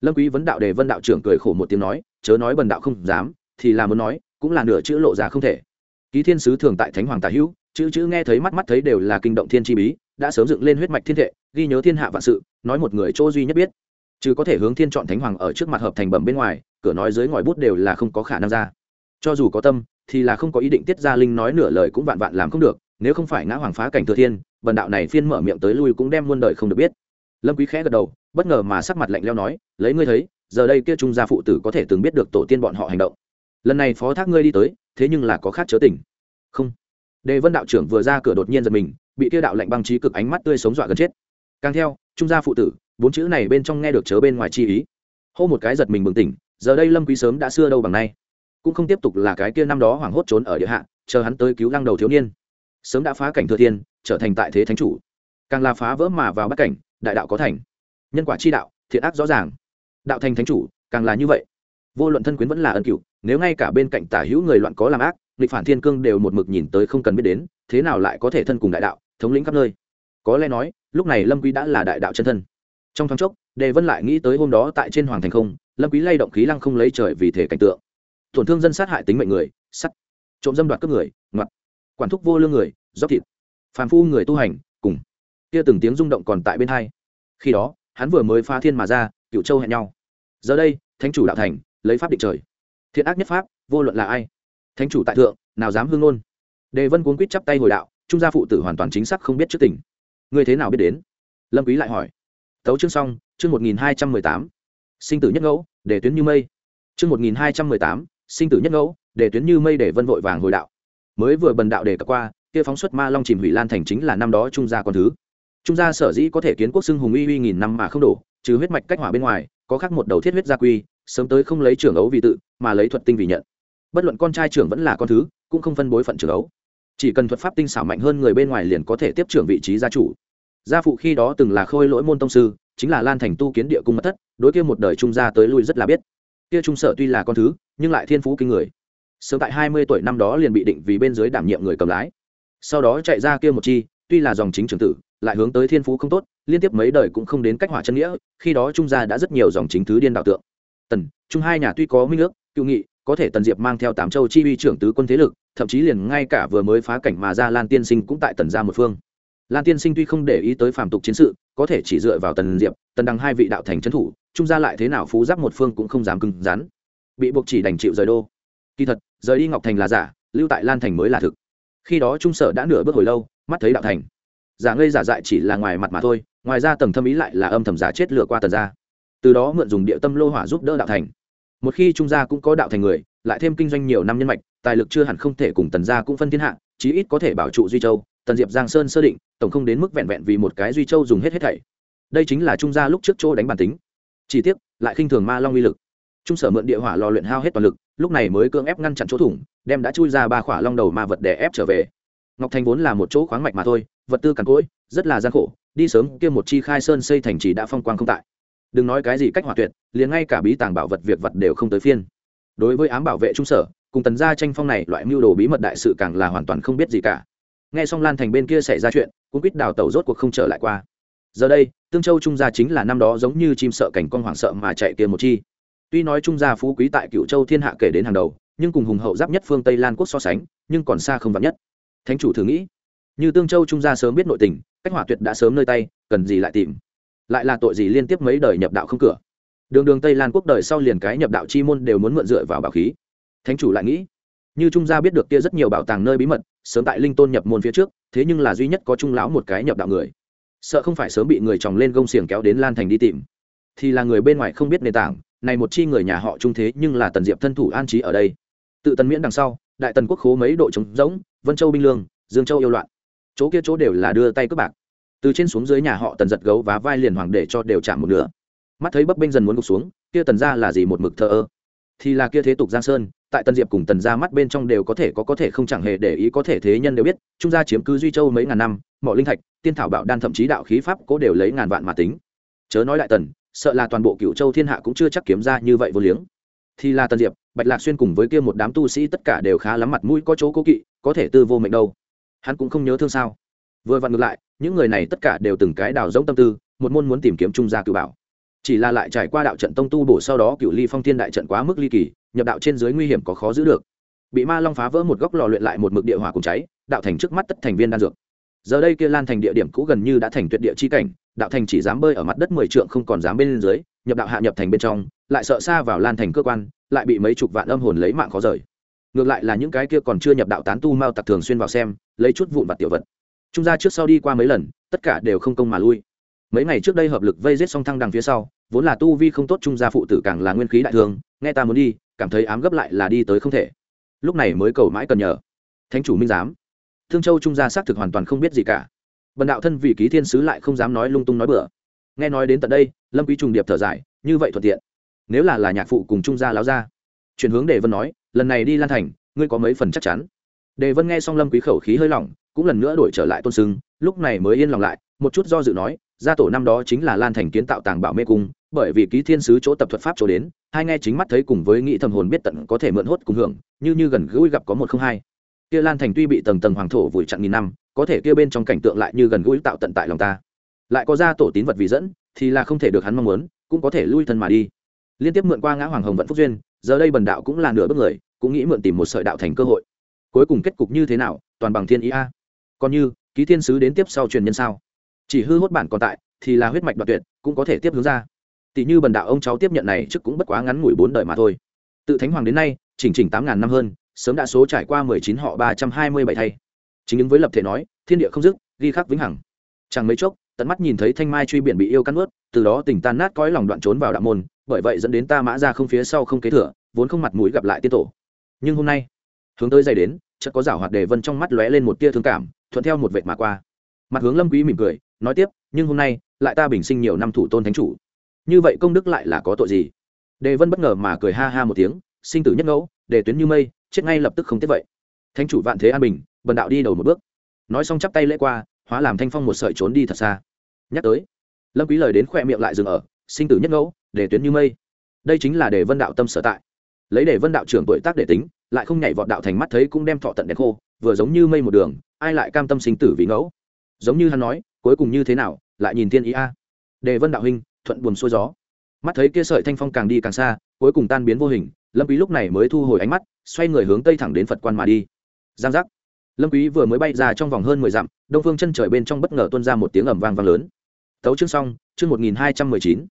[SPEAKER 1] Lâm quý vấn đạo đề vân đạo trưởng cười khổ một tiếng nói, chớ nói bần đạo không dám, thì là muốn nói, cũng là nửa chữ lộ ra không thể. Ký thiên sứ thường tại thánh hoàng tả hữu, chữ chữ nghe thấy mắt mắt thấy đều là kinh động thiên chi bí, đã sớm dựng lên huyết mạch thiên thệ ghi nhớ thiên hạ vạn sự, nói một người chỗ duy nhất biết. Chứ có thể hướng thiên chọn thánh hoàng ở trước mặt hợp thành bẩm bên ngoài, cửa nói dưới ngòi bút đều là không có khả năng ra. Cho dù có tâm, thì là không có ý định tiết ra linh nói nửa lời cũng vạn vạn làm không được, nếu không phải ngã hoàng phá cảnh thừa thiên bần đạo này phiên mở miệng tới lui cũng đem muôn đời không được biết. Lâm quý khẽ gật đầu, bất ngờ mà sắc mặt lạnh leo nói, lấy ngươi thấy, giờ đây kia trung gia phụ tử có thể từng biết được tổ tiên bọn họ hành động. Lần này phó thác ngươi đi tới, thế nhưng là có khác chớ tỉnh không. Đề vân đạo trưởng vừa ra cửa đột nhiên giật mình, bị kia đạo lạnh băng trí cực ánh mắt tươi sống dọa gần chết càng theo, trung gia phụ tử, bốn chữ này bên trong nghe được chớ bên ngoài chi ý. Hô một cái giật mình bừng tỉnh, giờ đây lâm quý sớm đã xưa đâu bằng nay. Cũng không tiếp tục là cái kia năm đó hoảng hốt trốn ở địa hạ, chờ hắn tới cứu lăng đầu thiếu niên. Sớm đã phá cảnh thừa thiên, trở thành tại thế thánh chủ. Càng là phá vỡ mà vào bất cảnh, đại đạo có thành. Nhân quả chi đạo, thiện ác rõ ràng. Đạo thành thánh chủ, càng là như vậy. Vô luận thân quyến vẫn là ân cựu nếu ngay cả bên cạnh tả hữu người loạn có làm ác, nghịch phản thiên cương đều một mực nhìn tới không cần biết đến, thế nào lại có thể thân cùng đại đạo, thống lĩnh khắp nơi? Có lẽ nói lúc này lâm quý đã là đại đạo chân thân trong thoáng chốc đề vân lại nghĩ tới hôm đó tại trên hoàng thành không lâm quý lay động khí lăng không lấy trời vì thể cảnh tượng tổn thương dân sát hại tính mệnh người sắt trộm dâm đoạt cướp người ngoặt quản thúc vô lương người dốc thịt phàm phu người tu hành cùng kia từng tiếng rung động còn tại bên hai khi đó hắn vừa mới phá thiên mà ra cựu châu hẹn nhau giờ đây thánh chủ đạo thành lấy pháp định trời thiện ác nhất pháp vô luận là ai thánh chủ tại thượng nào dám hương ngôn đề vân cuốn quýt chắp tay hồi đạo trung gia phụ tử hoàn toàn chính xác không biết trước tình Ngươi thế nào biết đến? Lâm quý lại hỏi. Tấu chương xong, chương một nghìn hai trăm mười tám. Sinh tử nhất ngẫu, để tuyến như mây. Chương một nghìn hai trăm mười tám, sinh tử nhất ngẫu, để tuyến như mây để vân vội vàng hồi đạo. Mới vừa bần đạo đề cập qua, kia phóng xuất ma long chìm hủy lan thành chính là năm đó trung gia con thứ. Trung gia sở dĩ có thể kiến quốc xưng hùng uy uy nghìn năm mà không đổ, trừ huyết mạch cách hỏa bên ngoài, có khác một đầu thiết huyết gia quy, sớm tới không lấy trưởng ấu vì tự, mà lấy thuật tinh vì nhận. Bất luận con trai trưởng vẫn là con thứ, cũng không phân bối phận trưởng ấu chỉ cần thuật pháp tinh xảo mạnh hơn người bên ngoài liền có thể tiếp trưởng vị trí gia chủ. Gia phụ khi đó từng là khôi lỗi môn tông sư, chính là lan thành tu kiến địa cung mất thất, đối kia một đời trung gia tới lui rất là biết. Kia trung sở tuy là con thứ, nhưng lại thiên phú kinh người. Sớm tại hai mươi tuổi năm đó liền bị định vì bên dưới đảm nhiệm người cầm lái. Sau đó chạy ra kia một chi, tuy là dòng chính trường tử, lại hướng tới thiên phú không tốt, liên tiếp mấy đời cũng không đến cách hỏa chân nghĩa, khi đó trung gia đã rất nhiều dòng chính thứ điên đạo tượng. Tần, trung hai nhà tuy có minh ước, cựu nghị có thể tần diệp mang theo tám châu chi uy trưởng tứ quân thế lực, thậm chí liền ngay cả vừa mới phá cảnh mà ra lan tiên sinh cũng tại tần gia một phương. Lan tiên sinh tuy không để ý tới phàm tục chiến sự, có thể chỉ dựa vào tần diệp, tần đằng hai vị đạo thành trấn thủ, trung gia lại thế nào phú giáp một phương cũng không dám cứng rắn. Bị buộc chỉ đành chịu rời đô. Kỳ thật, rời đi ngọc thành là giả, lưu tại lan thành mới là thực. Khi đó trung sở đã nửa bước hồi lâu, mắt thấy đạo thành. Giả ngây giả dại chỉ là ngoài mặt mà thôi, ngoài ra tầng thâm ý lại là âm thầm giả chết lửa qua tần gia. Từ đó mượn dùng địa tâm lô hỏa giúp đỡ đạo thành một khi trung gia cũng có đạo thành người, lại thêm kinh doanh nhiều năm nhân mạch, tài lực chưa hẳn không thể cùng tần gia cũng phân thiên hạ, chí ít có thể bảo trụ duy châu, tần diệp giang sơn sơ định, tổng không đến mức vẹn vẹn vì một cái duy châu dùng hết hết thảy. Đây chính là trung gia lúc trước chỗ đánh bản tính. Chỉ tiếc, lại khinh thường ma long uy lực. Trung sở mượn địa hỏa lò luyện hao hết toàn lực, lúc này mới cưỡng ép ngăn chặn chỗ thủng, đem đã chui ra ba khỏa long đầu ma vật để ép trở về. Ngọc thành vốn là một chỗ khoáng mạch mà thôi, vật tư cằn cỗi, rất là gian khổ, đi sớm kia một chi khai sơn xây thành trì đã phong quang không tại đừng nói cái gì cách hỏa tuyệt, liền ngay cả bí tàng bảo vật việc vật đều không tới phiên. Đối với ám bảo vệ trung sở, cùng tần gia tranh phong này loại mưu đồ bí mật đại sự càng là hoàn toàn không biết gì cả. Nghe xong lan thành bên kia xảy ra chuyện cũng quýt đào tẩu rốt cuộc không trở lại qua. Giờ đây, tương châu trung gia chính là năm đó giống như chim sợ cảnh con hoảng sợ mà chạy kia một chi. Tuy nói trung gia phú quý tại cựu châu thiên hạ kể đến hàng đầu, nhưng cùng hùng hậu giáp nhất phương tây lan quốc so sánh, nhưng còn xa không vắn nhất. Thánh chủ thử nghĩ, như tương châu trung gia sớm biết nội tình, cách hỏa tuyệt đã sớm nơi tay, cần gì lại tìm? Lại là tội gì liên tiếp mấy đời nhập đạo không cửa. Đường đường tây lan quốc đời sau liền cái nhập đạo chi môn đều muốn mượn dựa vào bảo khí. Thánh chủ lại nghĩ, như trung gia biết được kia rất nhiều bảo tàng nơi bí mật, sớm tại linh tôn nhập môn phía trước, thế nhưng là duy nhất có trung lão một cái nhập đạo người. Sợ không phải sớm bị người chồng lên gông xiềng kéo đến lan thành đi tìm. Thì là người bên ngoài không biết nền tảng, này một chi người nhà họ trung thế nhưng là tần diệp thân thủ an trí ở đây. Tự tần miễn đằng sau, đại tần quốc khố mấy độ trống rỗng, vân châu binh lương, dương châu yêu loạn. Chỗ kia chỗ đều là đưa tay cướp bạc từ trên xuống dưới nhà họ tần giật gấu và vai liền hoàng để cho đều chạm một nửa. Mắt thấy bấp bênh dần muốn gục xuống, kia tần ra là gì một mực thờ ơ? Thì là kia thế tục giang sơn, tại tần diệp cùng tần ra mắt bên trong đều có thể có có thể không chẳng hề để ý có thể thế nhân đều biết, trung gia chiếm cứ duy châu mấy ngàn năm mọi linh thạch, tiên thảo bảo đan thậm chí đạo khí pháp cố đều lấy ngàn vạn mà tính. Chớ nói đại tần, sợ là toàn bộ cựu châu thiên hạ cũng chưa chắc kiếm ra như vậy vô liếng. Thì là tần diệp, bạch lạc xuyên cùng với kia một đám tu sĩ tất cả đều khá lắm mặt mũi có chỗ cố kỵ, có thể tư vô mệnh đâu. Hắn cũng không nhớ thương sao. Vừa vặn ngược lại những người này tất cả đều từng cái đào giống tâm tư, một môn muốn tìm kiếm trung gia cựu bảo. Chỉ là lại trải qua đạo trận tông tu bổ sau đó cựu ly phong thiên đại trận quá mức ly kỳ, nhập đạo trên dưới nguy hiểm có khó giữ được. Bị ma long phá vỡ một góc lò luyện lại một mực địa hỏa cùng cháy, đạo thành trước mắt tất thành viên đan dược. Giờ đây kia lan thành địa điểm cũ gần như đã thành tuyệt địa chi cảnh, đạo thành chỉ dám bơi ở mặt đất mười trượng không còn dám bên dưới, nhập đạo hạ nhập thành bên trong, lại sợ xa vào lan thành cơ quan, lại bị mấy chục vạn âm hồn lấy mạng khó rời. Ngược lại là những cái kia còn chưa nhập đạo tán tu mao tặc thường xuyên vào xem, lấy chút vụn vặt tiểu vật trung gia trước sau đi qua mấy lần, tất cả đều không công mà lui. Mấy ngày trước đây hợp lực vây giết song thăng đằng phía sau, vốn là tu vi không tốt trung gia phụ tử càng là nguyên khí đại thương, nghe ta muốn đi, cảm thấy ám gấp lại là đi tới không thể. Lúc này mới cầu mãi cần nhờ. Thánh chủ minh giám. Thương châu trung gia xác thực hoàn toàn không biết gì cả. Bần đạo thân vì ký thiên sứ lại không dám nói lung tung nói bừa. Nghe nói đến tận đây, lâm quý trùng điệp thở dài, như vậy thuận tiện. Nếu là là nhạc phụ cùng trung gia láo ra. Chuyển hướng đề vân nói, lần này đi lan thành, ngươi có mấy phần chắc chắn? Đề vân nghe xong lâm quý khẩu khí hơi lỏng cũng lần nữa đổi trở lại tôn sưng, lúc này mới yên lòng lại, một chút do dự nói, gia tổ năm đó chính là lan thành kiến tạo tàng bảo mê cung, bởi vì ký thiên sứ chỗ tập thuật pháp chỗ đến, hai nghe chính mắt thấy cùng với nghĩ thầm hồn biết tận có thể mượn hốt cùng hưởng, như như gần gũi gặp có một không hai. Kia lan thành tuy bị tầng tầng hoàng thổ vùi chặn nghìn năm, có thể kia bên trong cảnh tượng lại như gần gũi tạo tận tại lòng ta. Lại có gia tổ tín vật vì dẫn, thì là không thể được hắn mong muốn, cũng có thể lui thân mà đi. Liên tiếp mượn qua ngã hoàng hồng vận phúc duyên, giờ đây bần đạo cũng là nửa bước người, cũng nghĩ mượn tìm một sợi đạo thành cơ hội. Cuối cùng kết cục như thế nào, toàn bằng thiên ý a còn như, ký thiên sứ đến tiếp sau truyền nhân sao? Chỉ hư hốt bản còn tại, thì là huyết mạch đoạt tuyệt, cũng có thể tiếp hướng ra. Tỷ như bần đạo ông cháu tiếp nhận này trước cũng bất quá ngắn ngủi bốn đời mà thôi. Tự thánh hoàng đến nay, chỉnh chỉnh tám ngàn năm hơn, sớm đã số trải qua mười chín họ ba trăm hai mươi bảy thay. Chính ứng với lập thể nói, thiên địa không dứt, ghi khắc vĩnh hằng. Chẳng mấy chốc, tận mắt nhìn thấy thanh mai truy biển bị yêu cắn ướt từ đó tình tan nát cõi lòng đoạn trốn vào đạo môn, bởi vậy dẫn đến ta mã ra không phía sau không kế thừa, vốn không mặt mũi gặp lại tiên tổ. Nhưng hôm nay, hướng tới dày đến, chợt có rảo hoạt đề vân trong mắt lóe lên một tia thương cảm thuận theo một vệt mà qua. Mặt hướng lâm quý mỉm cười, nói tiếp, nhưng hôm nay, lại ta bình sinh nhiều năm thủ tôn thánh chủ. Như vậy công đức lại là có tội gì? Đề vân bất ngờ mà cười ha ha một tiếng, sinh tử nhất ngẫu đề tuyến như mây, chết ngay lập tức không tiếc vậy. Thánh chủ vạn thế an bình, bần đạo đi đầu một bước. Nói xong chắp tay lễ qua, hóa làm thanh phong một sợi trốn đi thật xa. Nhắc tới, lâm quý lời đến khoe miệng lại dừng ở, sinh tử nhất ngẫu đề tuyến như mây. Đây chính là đề vân đạo tâm sở tại. Lấy đề vân đạo trưởng tuổi tác để tính, lại không nhảy vọt đạo thành mắt thấy cũng đem thọ tận đèn khô, vừa giống như mây một đường ai lại cam tâm sinh tử vì ngẫu? Giống như hắn nói cuối cùng như thế nào lại nhìn thiên ý a. Đề vân đạo huynh thuận buồm xuôi gió. Mắt thấy kia sợi thanh phong càng đi càng xa cuối cùng tan biến vô hình lâm quý lúc này mới thu hồi ánh mắt xoay người hướng tây thẳng đến phật quan mà đi. Giang giác. Lâm quý vừa mới bay ra trong vòng hơn mười dặm đông phương chân trời bên trong bất ngờ tuôn ra một tiếng ầm vang vang lớn. Tấu chương xong chương một nghìn hai trăm mười chín.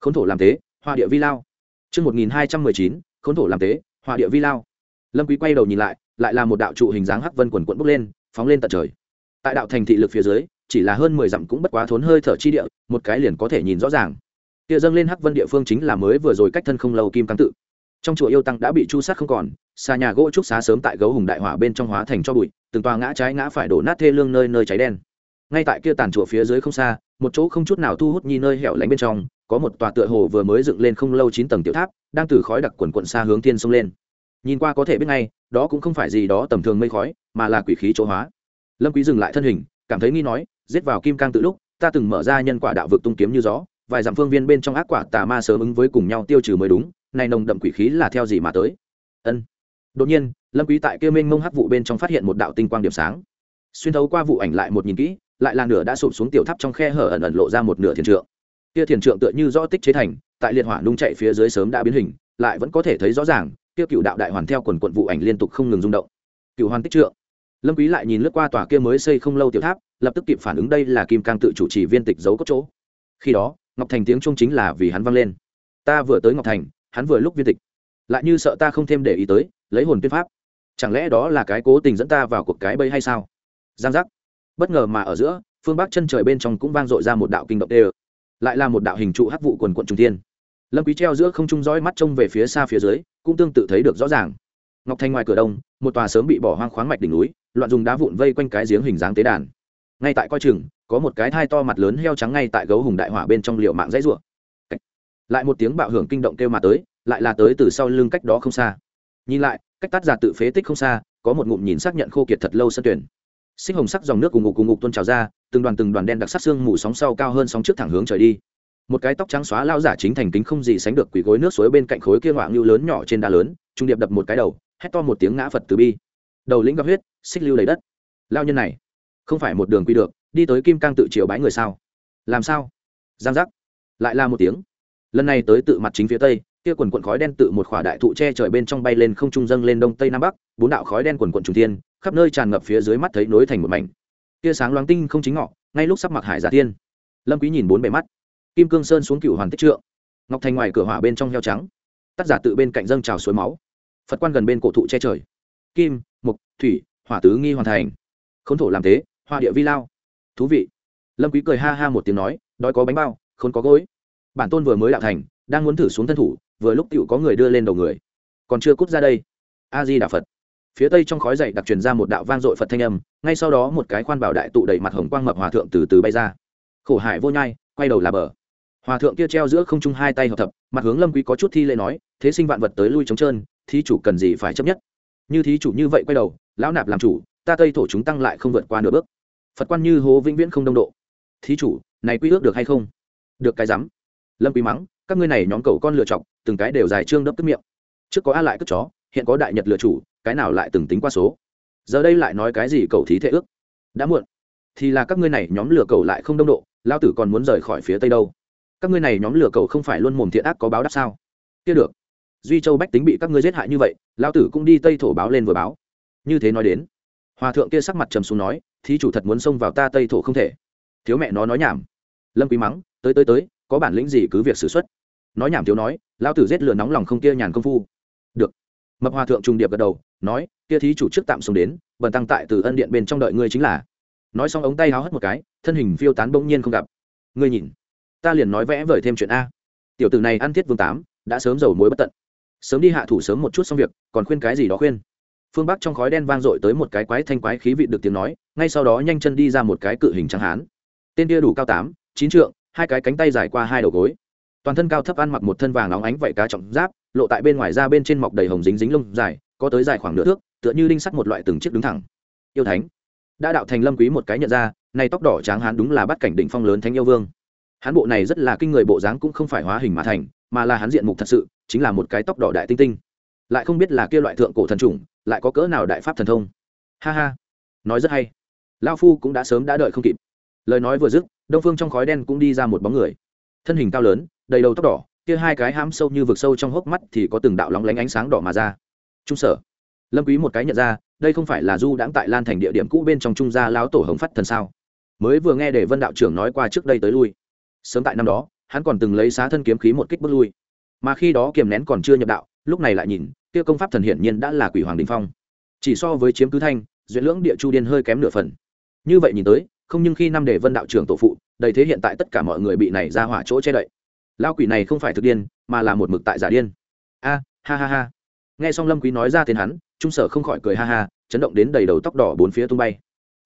[SPEAKER 1] Khốn thổ làm thế, hoa địa vi lao. Chương một nghìn hai trăm mười chín khốn thổ làm thế, hoa địa vi lao. Lâm quý quay đầu nhìn lại lại là một đạo trụ hình dáng hắc vân quần quận bốc lên phóng lên tận trời. Tại đạo thành thị lực phía dưới, chỉ là hơn mười dặm cũng bất quá thốn hơi thở chi địa, một cái liền có thể nhìn rõ ràng. Kia dâng lên hắc vân địa phương chính là mới vừa rồi cách thân không lâu kim cang tự. Trong chùa yêu tăng đã bị chu sát không còn, xa nhà gỗ trúc xá sớm tại gấu hùng đại hỏa bên trong hóa thành cho bụi, từng tòa ngã trái ngã phải đổ nát thê lương nơi nơi cháy đen. Ngay tại kia tàn chùa phía dưới không xa, một chỗ không chút nào thu hút nhi nơi hẻo lánh bên trong, có một tòa tựa hồ vừa mới dựng lên không lâu chín tầng tiểu tháp, đang từ khói đặc quần quận xa hướng thiên sông lên nhìn qua có thể biết ngay, đó cũng không phải gì đó tầm thường mây khói, mà là quỷ khí chỗ hóa. Lâm quý dừng lại thân hình, cảm thấy nghi nói, giết vào kim cang tự lúc, ta từng mở ra nhân quả đạo vực tung kiếm như gió, vài dặm phương viên bên trong ác quả tà ma sớm ứng với cùng nhau tiêu trừ mới đúng, này nồng đậm quỷ khí là theo gì mà tới? Ân. Đột nhiên, lâm quý tại kia mênh mông hắc vụ bên trong phát hiện một đạo tinh quang điểm sáng. Xuyên thấu qua vụ ảnh lại một nhìn kỹ, lại là nửa đã sụp xuống tiểu tháp trong khe hở ẩn ẩn lộ ra một nửa thiền trượng. Kia thiền trượng tựa như rõ tích chế thành, tại liệt hỏa nung chạy phía dưới sớm đã biến hình, lại vẫn có thể thấy rõ ràng kia cựu đạo đại hoàn theo quần quận vụ ảnh liên tục không ngừng rung động. Cựu hoàn tích trượng. Lâm quý lại nhìn lướt qua tòa kia mới xây không lâu tiểu tháp, lập tức kịp phản ứng đây là kim cang tự chủ trì viên tịch giấu cốt chỗ. Khi đó, ngọc thành tiếng trung chính là vì hắn vang lên. Ta vừa tới ngọc thành, hắn vừa lúc viên tịch. Lại như sợ ta không thêm để ý tới, lấy hồn tuyên pháp. Chẳng lẽ đó là cái cố tình dẫn ta vào cuộc cái bẫy hay sao? Giang giác. Bất ngờ mà ở giữa, phương bắc chân trời bên trong cũng vang dội ra một đạo kinh động đê lại là một đạo hình trụ hắc vụ quần quận trung thiên lâm quý treo giữa không trung dõi mắt trông về phía xa phía dưới, cũng tương tự thấy được rõ ràng. Ngọc thành ngoài cửa đông, một tòa sớm bị bỏ hoang khoáng mạch đỉnh núi, loạn dùng đá vụn vây quanh cái giếng hình dáng tế đàn. Ngay tại coi chừng, có một cái thai to mặt lớn heo trắng ngay tại gấu hùng đại hỏa bên trong liều mạng dãy rủa. Lại một tiếng bạo hưởng kinh động kêu mà tới, lại là tới từ sau lưng cách đó không xa. Nhìn lại, cách tắt giả tự phế tích không xa, có một ngụm nhìn xác nhận khô kiệt thật lâu sân tuyển. Xích hồng sắc dòng nước cùng ngục cùng ngục tuôn trào ra, từng đoàn từng đoàn đen đặc sắc xương mù sóng sau cao hơn sóng trước thẳng hướng trời đi một cái tóc trắng xóa lao giả chính thành kính không gì sánh được quỷ gối nước suối bên cạnh khối kia ngoạng lưu lớn nhỏ trên đá lớn, trung điệp đập một cái đầu, hét to một tiếng ngã phật từ bi. Đầu lĩnh gặp huyết, xích lưu đầy đất. Lao nhân này, không phải một đường quy được, đi tới kim cang tự triều bái người sao? Làm sao? Giang giác. Lại là một tiếng. Lần này tới tự mặt chính phía tây, kia quần quần khói đen tự một khỏa đại thụ che trời bên trong bay lên không trung dâng lên đông tây nam bắc, bốn đạo khói đen quần quần trung thiên, khắp nơi tràn ngập phía dưới mắt thấy nối thành một mảnh. Kia sáng loáng tinh không chính ngọ, ngay lúc sắp mặc hải giả tiên. Lâm quý nhìn bốn bề mắt kim cương sơn xuống cựu hoàn tích trượng. Ngọc thành ngoài cửa hỏa bên trong heo trắng. Tác giả tự bên cạnh dâng trào suối máu. Phật quan gần bên cổ thụ che trời. Kim, mục, thủy, hỏa tứ nghi hoàn thành. Khốn thổ làm thế, hoa địa vi lao. Thú vị. Lâm quý cười ha ha một tiếng nói, đói có bánh bao không có gối. Bản tôn vừa mới đạo thành, đang muốn thử xuống thân thủ, vừa lúc tiểu có người đưa lên đầu người. Còn chưa cút ra đây. A di đà phật. Phía tây trong khói dậy đặc truyền ra một đạo vang dội phật thanh âm, ngay sau đó một cái khoan bảo đại tụ đầy mặt hồng quang mập hòa thượng từ từ bay ra. Khổ hải vô nhai, quay đầu là bờ hòa thượng kia treo giữa không trung hai tay hợp thập, mặt hướng lâm quý có chút thi lễ nói, thế sinh vạn vật tới lui chống trơn, thí chủ cần gì phải chấp nhất? Như thí chủ như vậy quay đầu, lão nạp làm chủ, ta tây thổ chúng tăng lại không vượt qua nửa bước. Phật quan như hố vĩnh viễn không đông độ. Thí chủ, này quy ước được hay không? Được cái rắm. Lâm quý mắng, các ngươi này nhóm cầu con lựa chọc, từng cái đều dài trương đấp tức miệng. Trước có a lại cất chó, hiện có đại nhật lựa chủ, cái nào lại từng tính qua số. Giờ đây lại nói cái gì cầu thí thể ước? Đã muộn, thì là các ngươi này nhóm lừa cầu lại không đông độ lao tử còn muốn rời khỏi phía tây đâu các ngươi này nhóm lửa cầu không phải luôn mồm thiện ác có báo đáp sao? Kia được. Duy châu bách tính bị các ngươi giết hại như vậy, lão tử cũng đi tây thổ báo lên vừa báo. Như thế nói đến, hòa thượng kia sắc mặt trầm xuống nói, thí chủ thật muốn xông vào ta tây thổ không thể. Thiếu mẹ nó nói nhảm. Lâm quý mắng, tới tới tới, có bản lĩnh gì cứ việc xử xuất nói nhảm thiếu nói, lão tử giết lửa nóng lòng không kia nhàn công phu. Được. Mập hòa thượng trùng điệp gật đầu, nói, kia thí chủ trước tạm xuống đến, bần tăng tại từ ân điện bên trong đợi ngươi chính là. Nói xong ống tay háo hất một cái, thân hình phiêu tán bỗng nhiên không gặp. Ngươi nhìn ta liền nói vẽ vời thêm chuyện a. Tiểu tử này ăn thiết vương tám, đã sớm dầu mối bất tận. Sớm đi hạ thủ sớm một chút xong việc, còn khuyên cái gì đó khuyên. Phương bắc trong khói đen vang dội tới một cái quái thanh quái khí vị được tiếng nói, ngay sau đó nhanh chân đi ra một cái cự hình trắng hán. Tên kia đủ cao tám, chín trượng, hai cái cánh tay dài qua hai đầu gối. Toàn thân cao thấp ăn mặc một thân vàng óng ánh vảy cá trọng giáp, lộ tại bên ngoài ra bên trên mọc đầy hồng dính dính lông dài, có tới dài khoảng nửa thước, tựa như đinh sắt một loại từng chiếc đứng thẳng. Yêu thánh, đã đạo thành lâm quý một cái nhận ra, này tóc đỏ trắng hán đúng là bắt cảnh đỉnh phong lớn thánh yêu vương hắn bộ này rất là kinh người bộ dáng cũng không phải hóa hình mà thành, mà là hắn diện mục thật sự, chính là một cái tóc đỏ đại tinh tinh. Lại không biết là kia loại thượng cổ thần trùng lại có cỡ nào đại pháp thần thông. Ha ha. Nói rất hay. Lao phu cũng đã sớm đã đợi không kịp. Lời nói vừa dứt, đông phương trong khói đen cũng đi ra một bóng người. Thân hình cao lớn, đầy đầu tóc đỏ, kia hai cái hãm sâu như vực sâu trong hốc mắt thì có từng đạo lóng lánh ánh sáng đỏ mà ra. Trung sở. Lâm quý một cái nhận ra, đây không phải là du đãng tại lan thành địa điểm cũ bên trong trung gia lão tổ hồng phát thần sao? Mới vừa nghe để vân đạo trưởng nói qua trước đây tới lui sớm tại năm đó, hắn còn từng lấy xá thân kiếm khí một kích bước lui. Mà khi đó kiềm nén còn chưa nhập đạo, lúc này lại nhìn, kia công pháp thần hiển nhiên đã là quỷ hoàng đình phong. Chỉ so với chiếm cứ thanh duyễn lưỡng địa chu điên hơi kém nửa phần. Như vậy nhìn tới, không nhưng khi năm để vân đạo trưởng tổ phụ, đầy thế hiện tại tất cả mọi người bị này ra hỏa chỗ che đậy. Lao quỷ này không phải thực điên, mà là một mực tại giả điên. A, ha ha ha. Nghe xong lâm quý nói ra tên hắn, trung sở không khỏi cười ha ha, chấn động đến đầy đầu tóc đỏ bốn phía tung bay.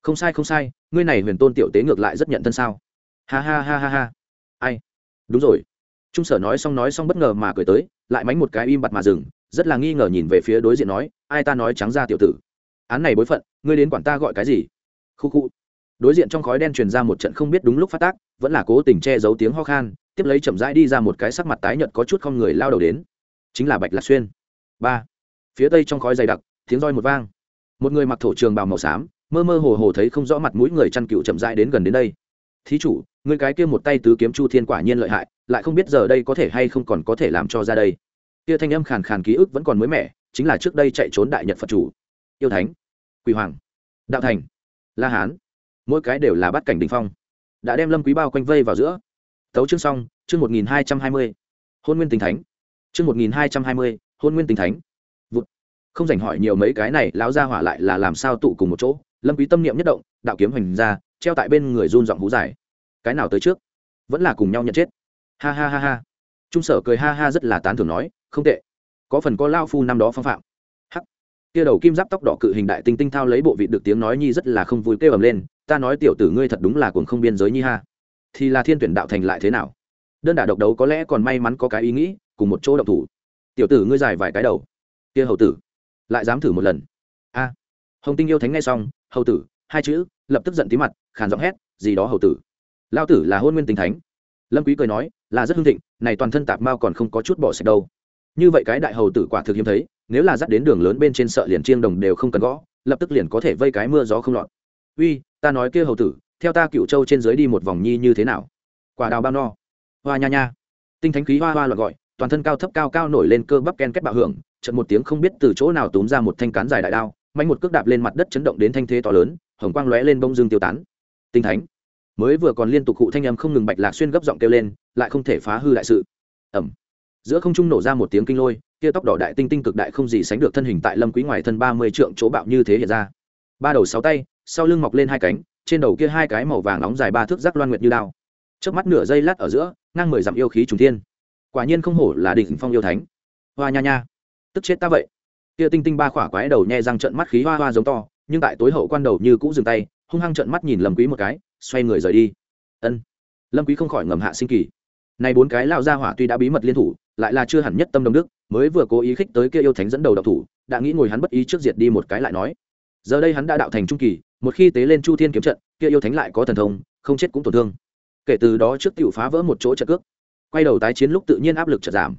[SPEAKER 1] Không sai không sai, ngươi này huyền tôn tiểu tế ngược lại rất nhận thân sao? Ha ha ha ha ha ai? Đúng rồi. Trung sở nói xong nói xong bất ngờ mà cười tới, lại mánh một cái im bặt mà dừng, rất là nghi ngờ nhìn về phía đối diện nói, ai ta nói trắng ra tiểu tử? Án này bối phận, ngươi đến quản ta gọi cái gì? Khu khu. Đối diện trong khói đen truyền ra một trận không biết đúng lúc phát tác, vẫn là cố tình che giấu tiếng ho khan, tiếp lấy chậm rãi đi ra một cái sắc mặt tái nhợt có chút không người lao đầu đến. Chính là bạch lạc xuyên. Ba. Phía tây trong khói dày đặc, tiếng roi một vang. Một người mặc thổ trường bào màu xám, mơ mơ hồ hồ thấy không rõ mặt mũi người chăn cựu chậm rãi đến gần đến đây. Thí chủ người cái kia một tay tứ kiếm chu thiên quả nhiên lợi hại, lại không biết giờ đây có thể hay không còn có thể làm cho ra đây. Kia thanh âm khàn khàn ký ức vẫn còn mới mẻ, chính là trước đây chạy trốn đại nhật phật chủ. Yêu thánh, quỳ hoàng, đạo thành, la hán, mỗi cái đều là bắt cảnh đình phong, đã đem lâm quý bao quanh vây vào giữa. Tấu chương xong, chương một nghìn hai trăm hai mươi, hôn nguyên tình thánh. Chương một nghìn hai trăm hai mươi, hôn nguyên tình thánh. Vụt. không dành hỏi nhiều mấy cái này, lão gia hỏa lại là làm sao tụ cùng một chỗ. Lâm quý tâm niệm nhất động, đạo kiếm hành ra, treo tại bên người run giọng hú dài cái nào tới trước? Vẫn là cùng nhau nhận chết. Ha ha ha ha. Trung sở cười ha ha rất là tán thưởng nói, không tệ. Có phần có lao phu năm đó phong phạm. Hắc. Kia đầu kim giáp tóc đỏ cự hình đại tinh tinh thao lấy bộ vị được tiếng nói nhi rất là không vui kêu ầm lên, ta nói tiểu tử ngươi thật đúng là cuồng không biên giới nhi ha. Thì là thiên tuyển đạo thành lại thế nào? Đơn đả độc đấu có lẽ còn may mắn có cái ý nghĩ, cùng một chỗ độc thủ. Tiểu tử ngươi dài vài cái đầu. Kia hầu tử. Lại dám thử một lần. A. Hồng tinh yêu thánh nghe xong, hầu tử, hai chữ, lập tức giận tí mặt, khàn giọng hét, gì đó hầu tử lao tử là hôn nguyên tình thánh. Lâm quý cười nói, là rất hưng thịnh, này toàn thân tạp mao còn không có chút bỏ sạch đâu. Như vậy cái đại hầu tử quả thực hiếm thấy, nếu là dắt đến đường lớn bên trên sợ liền chiêng đồng đều không cần gõ, lập tức liền có thể vây cái mưa gió không lọt. Uy, ta nói kia hầu tử, theo ta cựu châu trên dưới đi một vòng nhi như thế nào? Quả đào bao no. Hoa nha nha. Tinh thánh khí hoa hoa loạt gọi, toàn thân cao thấp cao cao nổi lên cơ bắp ken kết bạo hưởng trận một tiếng không biết từ chỗ nào túm ra một thanh cán dài đại đao, mạnh một cước đạp lên mặt đất chấn động đến thanh thế to lớn, hồng quang lóe lên bông dương tiêu tán. Tinh thánh mới vừa còn liên tục cụ thanh âm không ngừng bạch lạc xuyên gấp giọng kêu lên, lại không thể phá hư đại sự. Ẩm giữa không trung nổ ra một tiếng kinh lôi, kia tóc đỏ đại tinh tinh cực đại không gì sánh được thân hình tại lâm quý ngoài thân ba mươi trượng chỗ bạo như thế hiện ra. Ba đầu sáu tay, sau lưng mọc lên hai cánh, trên đầu kia hai cái màu vàng nóng dài ba thước rắc loan nguyệt như đao. Trước mắt nửa giây lát ở giữa, ngang mười dặm yêu khí trùng thiên. Quả nhiên không hổ là đỉnh phong yêu thánh. Hoa nha nha. Tức chết ta vậy. Kia tinh tinh ba khỏa quái đầu nhẹ răng trận mắt khí hoa hoa giống to, nhưng tại tối hậu quan đầu như cũ dừng tay, hung hăng trận mắt nhìn lâm quý một cái xoay người rời đi. Ân. Lâm quý không khỏi ngầm hạ sinh kỳ. Này bốn cái lao ra hỏa tuy đã bí mật liên thủ, lại là chưa hẳn nhất tâm đồng đức, mới vừa cố ý khích tới kia yêu thánh dẫn đầu độc thủ, đã nghĩ ngồi hắn bất ý trước diệt đi một cái lại nói. Giờ đây hắn đã đạo thành trung kỳ, một khi tế lên chu thiên kiếm trận, kia yêu thánh lại có thần thông, không chết cũng tổn thương. Kể từ đó trước tiểu phá vỡ một chỗ trận cước, quay đầu tái chiến lúc tự nhiên áp lực chợt giảm.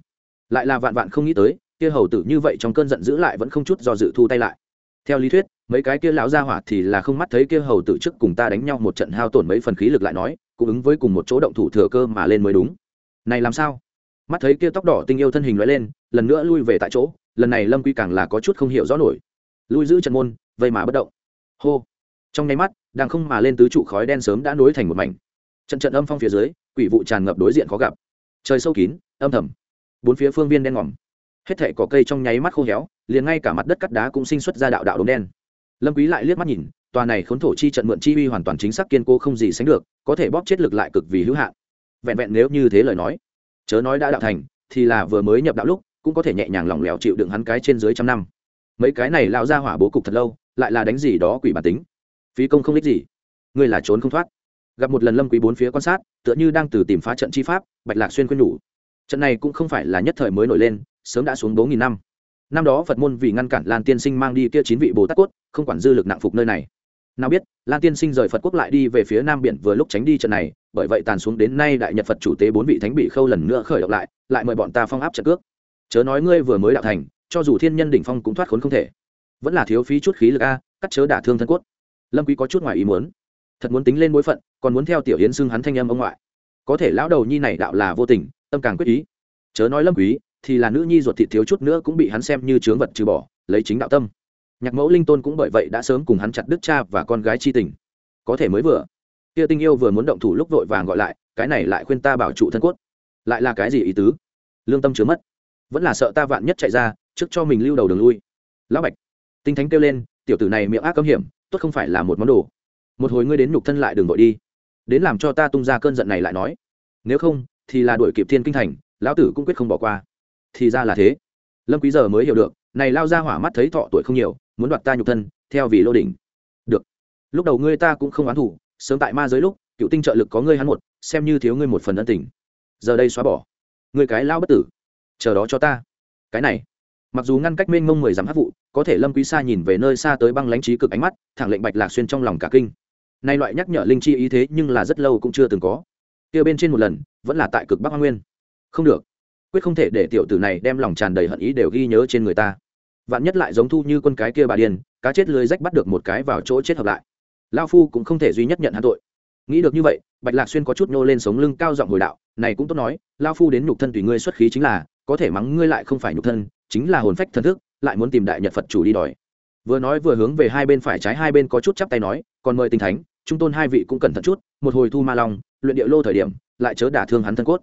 [SPEAKER 1] Lại là vạn vạn không nghĩ tới, kia hầu tử như vậy trong cơn giận dữ lại vẫn không chút do dự thu tay lại theo lý thuyết, mấy cái kia lão gia hỏa thì là không mắt thấy kia hầu tử trước cùng ta đánh nhau một trận hao tổn mấy phần khí lực lại nói, cũng ứng với cùng một chỗ động thủ thừa cơ mà lên mới đúng. Này làm sao? Mắt thấy kia tóc đỏ tình yêu thân hình loại lên, lần nữa lui về tại chỗ, lần này lâm Quy càng là có chút không hiểu rõ nổi. Lui giữ trận môn vây mà bất động. Hô. Trong nháy mắt, đang không mà lên tứ trụ khói đen sớm đã nối thành một mảnh. Trận trận âm phong phía dưới, quỷ vụ tràn ngập đối diện khó gặp. Trời sâu kín, âm thầm. Bốn phía phương viên đen ngòm hết thảy cỏ cây trong nháy mắt khô héo, liền ngay cả mặt đất cắt đá cũng sinh xuất ra đạo đạo đốm đen. Lâm quý lại liếc mắt nhìn, tòa này khốn thổ chi trận mượn chi uy hoàn toàn chính xác kiên cố không gì sánh được, có thể bóp chết lực lại cực vì hữu hạn. Vẹn vẹn nếu như thế lời nói, chớ nói đã đạo thành, thì là vừa mới nhập đạo lúc, cũng có thể nhẹ nhàng lỏng lẻo chịu đựng hắn cái trên dưới trăm năm. Mấy cái này lao ra hỏa bố cục thật lâu, lại là đánh gì đó quỷ bản tính. Phí công không ích gì. Ngươi là trốn không thoát. Gặp một lần lâm quý bốn phía quan sát, tựa như đang từ tìm phá trận chi pháp, bạch lạc xuyên khuyên nhủ. Trận này cũng không phải là nhất thời mới nổi lên sớm đã xuống bốn nghìn năm. Năm đó phật môn vì ngăn cản lan tiên sinh mang đi kia chín vị bồ tát cốt, không quản dư lực nặng phục nơi này. Nào biết, lan tiên sinh rời phật quốc lại đi về phía nam biển vừa lúc tránh đi trận này, bởi vậy tàn xuống đến nay đại nhật phật chủ tế bốn vị thánh bị khâu lần nữa khởi động lại lại mời bọn ta phong áp trận cước. Chớ nói ngươi vừa mới đạo thành, cho dù thiên nhân đỉnh phong cũng thoát khốn không thể. Vẫn là thiếu phí chút khí lực a, cắt chớ đả thương thân cốt. Lâm quý có chút ngoài ý muốn. Thật muốn tính lên mối phận, còn muốn theo tiểu yến xưng hắn thanh âm ông ngoại. Có thể lão đầu nhi này đạo là vô tình, tâm càng quyết ý. Chớ nói lâm quý thì là nữ nhi ruột thịt thiếu chút nữa cũng bị hắn xem như chướng vật trừ bỏ, lấy chính đạo tâm. Nhạc mẫu linh tôn cũng bởi vậy đã sớm cùng hắn chặt đứt cha và con gái chi tình. Có thể mới vừa, kia tình yêu vừa muốn động thủ lúc vội vàng gọi lại, cái này lại khuyên ta bảo trụ thân cốt. Lại là cái gì ý tứ? Lương tâm chứa mất. Vẫn là sợ ta vạn nhất chạy ra, trước cho mình lưu đầu đường lui. Lão bạch, tinh thánh kêu lên, tiểu tử này miệng ác cấm hiểm, tốt không phải là một món đồ. Một hồi ngươi đến nhục thân lại đường vội đi. Đến làm cho ta tung ra cơn giận này lại nói. Nếu không, thì là đuổi kịp thiên kinh thành, lão tử cũng quyết không bỏ qua thì ra là thế. Lâm quý giờ mới hiểu được, này lao ra hỏa mắt thấy thọ tuổi không nhiều, muốn đoạt ta nhục thân, theo vì lô đỉnh. Được. Lúc đầu ngươi ta cũng không oán thủ, sớm tại ma giới lúc, cựu tinh trợ lực có ngươi hắn một, xem như thiếu ngươi một phần ân tình. Giờ đây xóa bỏ. Ngươi cái lao bất tử. Chờ đó cho ta. Cái này. Mặc dù ngăn cách mênh mông mười dặm hát vụ, có thể lâm quý sa nhìn về nơi xa tới băng lãnh trí cực ánh mắt, thẳng lệnh bạch lạc xuyên trong lòng cả kinh. Nay loại nhắc nhở linh chi ý thế nhưng là rất lâu cũng chưa từng có. Kia bên trên một lần, vẫn là tại cực bắc hoa nguyên. Không được quyết không thể để tiểu tử này đem lòng tràn đầy hận ý đều ghi nhớ trên người ta. Vạn nhất lại giống thu như quân cái kia bà điên, cá chết lưới rách bắt được một cái vào chỗ chết hợp lại. Lao phu cũng không thể duy nhất nhận hắn tội. Nghĩ được như vậy, bạch lạc xuyên có chút nô lên sống lưng cao giọng hồi đạo, này cũng tốt nói lao phu đến nhục thân tùy ngươi xuất khí chính là, có thể mắng ngươi lại không phải nhục thân, chính là hồn phách thần thức, lại muốn tìm đại nhật phật chủ đi đòi. Vừa nói vừa hướng về hai bên phải trái hai bên có chút chắp tay nói, còn mời tinh thánh trung tôn hai vị cũng cẩn thận chút, một hồi thu ma long, luyện địa lô thời điểm, lại chớ đả thương hắn thân cốt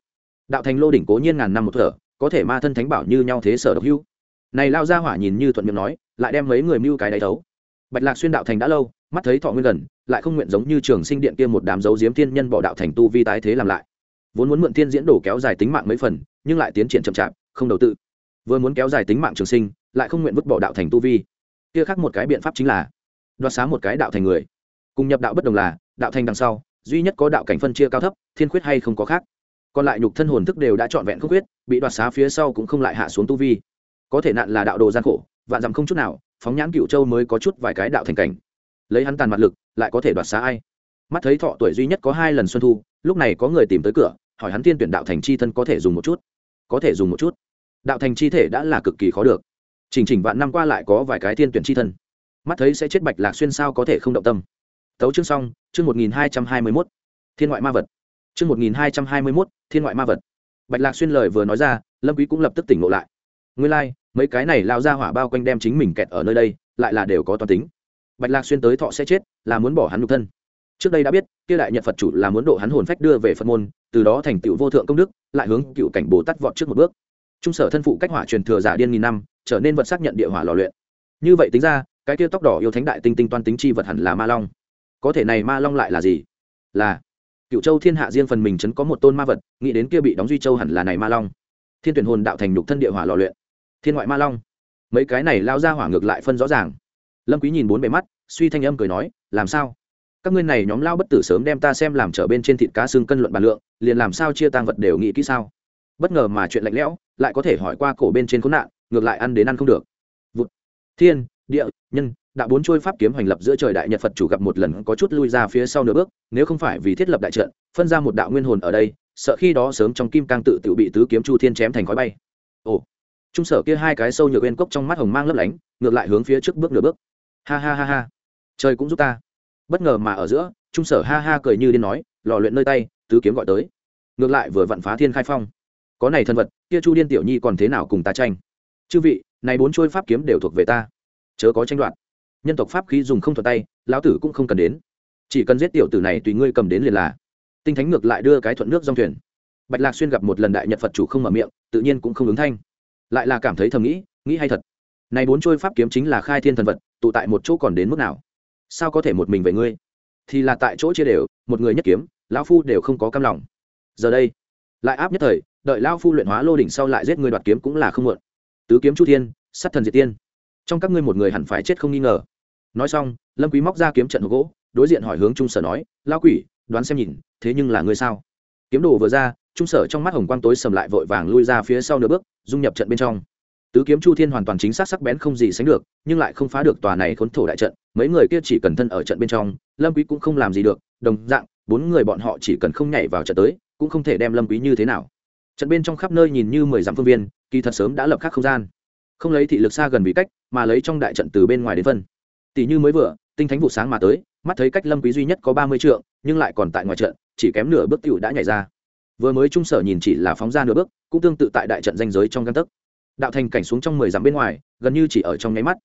[SPEAKER 1] đạo thành lô đỉnh cố nhiên ngàn năm một thở, có thể ma thân thánh bảo như nhau thế sở độc hưu này lao ra hỏa nhìn như thuận miệng nói, lại đem mấy người mưu cái đáy thấu. Bạch lạc xuyên đạo thành đã lâu, mắt thấy thọ nguyên gần, lại không nguyện giống như trường sinh điện kia một đám dấu diếm thiên nhân bỏ đạo thành tu vi tái thế làm lại. Vốn muốn mượn thiên diễn đổ kéo dài tính mạng mấy phần, nhưng lại tiến triển chậm chạp, không đầu tư vừa muốn kéo dài tính mạng trường sinh, lại không nguyện vứt bỏ đạo thành tu vi. Kia khác một cái biện pháp chính là đoạt xá một cái đạo thành người. Cùng nhập đạo bất đồng là, đạo thành đằng sau, duy nhất có đạo cảnh phân chia cao thấp, thiên khuyết hay không có khác còn lại nhục thân hồn thức đều đã trọn vẹn không quyết bị đoạt xá phía sau cũng không lại hạ xuống tu vi. Có thể nạn là đạo đồ gian khổ, vạn dặm không chút nào, phóng nhãn cựu châu mới có chút vài cái đạo thành cảnh. Lấy hắn tàn mặt lực, lại có thể đoạt xá ai? Mắt thấy thọ tuổi duy nhất có hai lần xuân thu, lúc này có người tìm tới cửa, hỏi hắn tiên tuyển đạo thành chi thân có thể dùng một chút. Có thể dùng một chút. Đạo thành chi thể đã là cực kỳ khó được. Chỉnh chỉnh vạn năm qua lại có vài cái tiên tuyển chi thân. Mắt thấy sẽ chết bạch lạc xuyên sao có thể không động tâm. Tấu chương xong, chương một nghìn hai trăm hai mươi mốt. Thiên ngoại ma vật chương một nghìn hai trăm hai mươi mốt, thiên ngoại ma vật. Bạch lạc xuyên lời vừa nói ra, lâm quý cũng lập tức tỉnh ngộ lại. Nguyên lai, mấy cái này lao ra hỏa bao quanh đem chính mình kẹt ở nơi đây, lại là đều có toàn tính. Bạch lạc xuyên tới thọ sẽ chết, là muốn bỏ hắn nhục thân. Trước đây đã biết, kia đại nhật phật chủ là muốn độ hắn hồn phách đưa về phật môn, từ đó thành tựu vô thượng công đức, lại hướng cựu cảnh bồ tát vọt trước một bước. Trung sở thân phụ cách hỏa truyền thừa giả điên nghìn năm, trở nên vật xác nhận địa hỏa lò luyện. Như vậy tính ra, cái kia tóc đỏ yêu thánh đại tinh tinh toan tính chi vật hẳn là ma long. Có thể này ma long lại là gì? Là cựu châu thiên hạ riêng phần mình chấn có một tôn ma vật, nghĩ đến kia bị đóng duy châu hẳn là này ma long. Thiên tuyển hồn đạo thành nhục thân địa hỏa lò luyện. Thiên ngoại ma long. Mấy cái này lao ra hỏa ngược lại phân rõ ràng. Lâm quý nhìn bốn bề mắt, suy thanh âm cười nói, làm sao? Các ngươi này nhóm lao bất tử sớm đem ta xem làm trở bên trên thịt cá xương cân luận bàn lượng, liền làm sao chia tang vật đều nghĩ kỹ sao? Bất ngờ mà chuyện lạnh lẽo, lại có thể hỏi qua cổ bên trên khốn nạn, ngược lại ăn đến ăn không được. Vụt. thiên, địa, nhân đạo bốn trôi pháp kiếm hành lập giữa trời đại nhật phật chủ gặp một lần có chút lui ra phía sau nửa bước, nếu không phải vì thiết lập đại trận, phân ra một đạo nguyên hồn ở đây, sợ khi đó sớm trong kim cang tự tự bị tứ kiếm chu thiên chém thành khói bay. Ồ, trung sở kia hai cái sâu nhược bên cốc trong mắt hồng mang lấp lánh, ngược lại hướng phía trước bước nửa bước. Ha ha ha ha, trời cũng giúp ta. Bất ngờ mà ở giữa, trung sở ha ha cười như điên nói, lò luyện nơi tay, tứ kiếm gọi tới. Ngược lại vừa vặn phá thiên khai phong. Có này thân vật, kia chu điên tiểu nhi còn thế nào cùng ta tranh? Chư vị, này bốn trôi pháp kiếm đều thuộc về ta. Chớ có tranh đoạt nhân tộc pháp khí dùng không thuật tay, lão tử cũng không cần đến. Chỉ cần giết tiểu tử này tùy ngươi cầm đến liền là. Tinh thánh ngược lại đưa cái thuận nước dòng thuyền. Bạch lạc xuyên gặp một lần đại nhật phật chủ không mở miệng, tự nhiên cũng không ứng thanh. Lại là cảm thấy thầm nghĩ nghĩ hay thật. Này bốn trôi pháp kiếm chính là khai thiên thần vật, tụ tại một chỗ còn đến mức nào? Sao có thể một mình về ngươi? Thì là tại chỗ chia đều, một người nhất kiếm, lão phu đều không có cam lòng. Giờ đây, lại áp nhất thời, đợi lão phu luyện hóa lô đỉnh sau lại giết người đoạt kiếm cũng là không muộn. Tứ kiếm chu thiên, sát thần diệt tiên. Trong các ngươi một người hẳn phải chết không nghi ngờ nói xong, lâm quý móc ra kiếm trận gỗ, đối diện hỏi hướng trung sở nói, lão quỷ, đoán xem nhìn, thế nhưng là ngươi sao? Kiếm đồ vừa ra, trung sở trong mắt hồng quang tối sầm lại vội vàng lui ra phía sau nửa bước, dung nhập trận bên trong. Tứ kiếm chu thiên hoàn toàn chính xác sắc bén không gì sánh được, nhưng lại không phá được tòa này khốn thổ đại trận, mấy người kia chỉ cần thân ở trận bên trong, lâm quý cũng không làm gì được, đồng dạng, bốn người bọn họ chỉ cần không nhảy vào trận tới, cũng không thể đem lâm quý như thế nào. Trận bên trong khắp nơi nhìn như mười dặm phương viên, kỳ thật sớm đã lập khác không gian. Không lấy thị lực xa gần vì cách, mà lấy trong đại trận từ bên ngoài đến phân tỷ như mới vừa, tinh thánh vụ sáng mà tới, mắt thấy cách lâm quý duy nhất có ba mươi trượng, nhưng lại còn tại ngoài trận, chỉ kém nửa bước tiểu đã nhảy ra. Vừa mới trung sở nhìn chỉ là phóng ra nửa bước, cũng tương tự tại đại trận danh giới trong căn tấc. Đạo thành cảnh xuống trong mười dặm bên ngoài, gần như chỉ ở trong nháy mắt.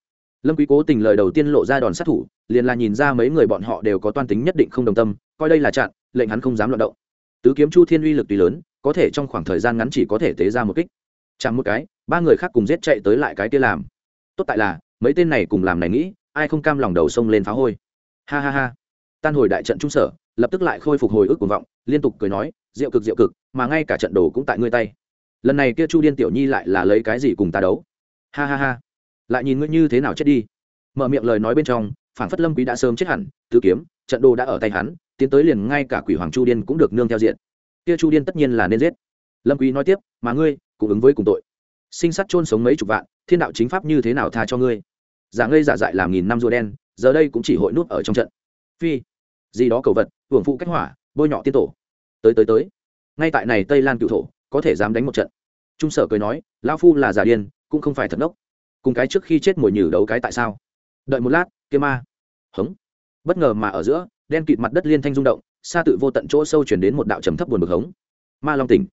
[SPEAKER 1] Lâm quý cố tình lời đầu tiên lộ ra đòn sát thủ, liền là nhìn ra mấy người bọn họ đều có toan tính nhất định không đồng tâm, coi đây là chặn, lệnh hắn không dám loạn động. Tứ kiếm chu thiên uy lực tùy lớn, có thể trong khoảng thời gian ngắn chỉ có thể tế ra một kích. Chẳng một cái, ba người khác cùng giết chạy tới lại cái kia làm. Tốt tại là, mấy tên này cùng làm này nghĩ ai không cam lòng đầu sông lên phá hôi. Ha ha ha. Tan hồi đại trận trung sở, lập tức lại khôi phục hồi ức cuồng vọng, liên tục cười nói, diệu cực diệu cực, mà ngay cả trận đồ cũng tại ngươi tay. Lần này kia chu điên tiểu nhi lại là lấy cái gì cùng ta đấu? Ha ha ha. Lại nhìn ngươi như thế nào chết đi. Mở miệng lời nói bên trong phản phất lâm quý đã sớm chết hẳn, tứ kiếm, trận đồ đã ở tay hắn, tiến tới liền ngay cả quỷ hoàng chu điên cũng được nương theo diện. Kia chu điên tất nhiên là nên giết. Lâm quý nói tiếp, mà ngươi, cũng ứng với cùng tội. Sinh sát chôn sống mấy chục vạn, thiên đạo chính pháp như thế nào tha cho ngươi? Giả ngây giả dại làm nghìn năm rùa đen, giờ đây cũng chỉ hội nút ở trong trận. Phi, gì đó cầu vật, hưởng phụ cách hỏa, bôi nhọ tiên tổ. Tới tới tới. Ngay tại này tây lan cựu thổ, có thể dám đánh một trận. Trung sở cười nói, lão phu là giả điên, cũng không phải thật đốc cùng cái trước khi chết mồi nhử đấu cái tại sao? Đợi một lát, kia ma. Hống. Bất ngờ mà ở giữa, đen kịt mặt đất liên thanh rung động, xa tự vô tận chỗ sâu chuyển đến một đạo trầm thấp buồn bực hống. Ma long tỉnh.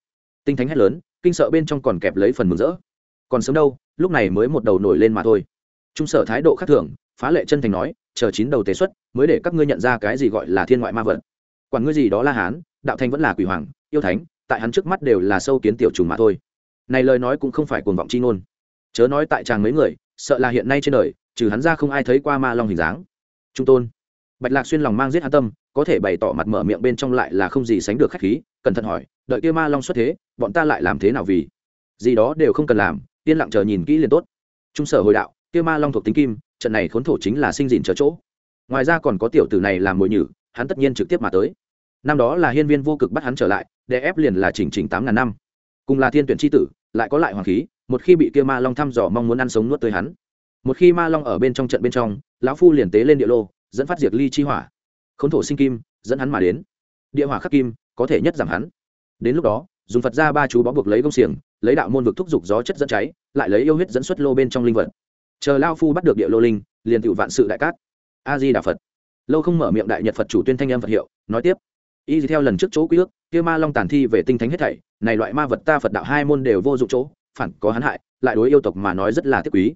[SPEAKER 1] Tinh thánh hét lớn, kinh sợ bên trong còn kẹp lấy phần mừng rỡ. Còn sớm đâu, lúc này mới một đầu nổi lên mà thôi trung sở thái độ khác thường, phá lệ chân thành nói, chờ chín đầu tế xuất, mới để các ngươi nhận ra cái gì gọi là thiên ngoại ma vật. Quản ngươi gì đó la hán, đạo thanh vẫn là quỷ hoàng, yêu thánh, tại hắn trước mắt đều là sâu kiến tiểu trùng mà thôi. Này lời nói cũng không phải cuồng vọng chi ngôn. Chớ nói tại chàng mấy người, sợ là hiện nay trên đời, trừ hắn ra không ai thấy qua ma long hình dáng. Trung tôn. Bạch lạc xuyên lòng mang giết hắn tâm, có thể bày tỏ mặt mở miệng bên trong lại là không gì sánh được khách khí, cẩn thận hỏi, đợi kia ma long xuất thế, bọn ta lại làm thế nào vì? Gì đó đều không cần làm, yên lặng chờ nhìn kỹ liền tốt. Trung sở hồi đạo kia ma long thuộc tính kim, trận này khốn thổ chính là sinh dịn chờ chỗ. Ngoài ra còn có tiểu tử này làm mồi nhử, hắn tất nhiên trực tiếp mà tới. Năm đó là hiên viên vô cực bắt hắn trở lại, để ép liền là chỉnh chỉnh tám ngàn năm. Cùng là thiên tuyển tri tử, lại có lại hoàng khí, một khi bị kia ma long thăm dò mong muốn ăn sống nuốt tới hắn. Một khi ma long ở bên trong trận bên trong, lão phu liền tế lên địa lô, dẫn phát diệt ly chi hỏa. Khốn thổ sinh kim, dẫn hắn mà đến. Địa hỏa khắc kim, có thể nhất giảm hắn. Đến lúc đó, dùng phật ra ba chú bó buộc lấy công xiềng, lấy đạo môn vực thúc giục gió chất dẫn cháy, lại lấy yêu huyết dẫn xuất lô bên trong linh vật chờ lao phu bắt được địa lô linh, liền tựu vạn sự đại cát. A di đà phật. Lâu không mở miệng đại nhật phật chủ tuyên thanh âm phật hiệu, nói tiếp. Y theo lần trước chỗ quy ước, kia ma long tàn thi về tinh thánh hết thảy, này loại ma vật ta phật đạo hai môn đều vô dụng chỗ, phản có hắn hại, lại đối yêu tộc mà nói rất là thiết quý.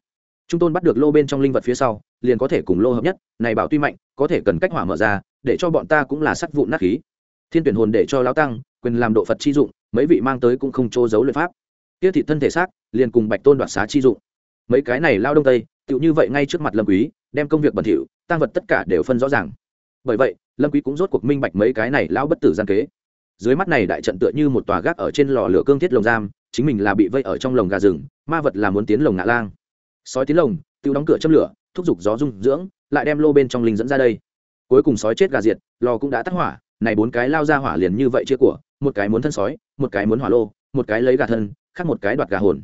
[SPEAKER 1] Trung tôn bắt được lô bên trong linh vật phía sau, liền có thể cùng lô hợp nhất, này bảo tuy mạnh, có thể cần cách hỏa mở ra, để cho bọn ta cũng là sắt vụn nát khí. Thiên tuyển hồn để cho lão tăng, quyền làm độ phật chi dụng, mấy vị mang tới cũng không trô giấu luyện pháp. Kia thị thân thể xác, liền cùng bạch tôn đoạt xá chi dụng mấy cái này lao đông tây, tựu như vậy ngay trước mặt lâm quý, đem công việc bẩn thỉu tăng vật tất cả đều phân rõ ràng. Bởi vậy, lâm quý cũng rốt cuộc minh bạch mấy cái này lao bất tử gian kế. Dưới mắt này đại trận tựa như một tòa gác ở trên lò lửa cương thiết lồng giam, chính mình là bị vây ở trong lồng gà rừng, ma vật là muốn tiến lồng ngạ lang. Sói tiến lồng tiêu đóng cửa châm lửa, thúc giục gió dung dưỡng, lại đem lô bên trong linh dẫn ra đây. Cuối cùng sói chết gà diệt, lò cũng đã tắt hỏa, này bốn cái lao ra hỏa liền như vậy chia của, một cái muốn thân sói, một cái muốn hỏa lô, một cái lấy gà thân, khác một cái đoạt gà hồn.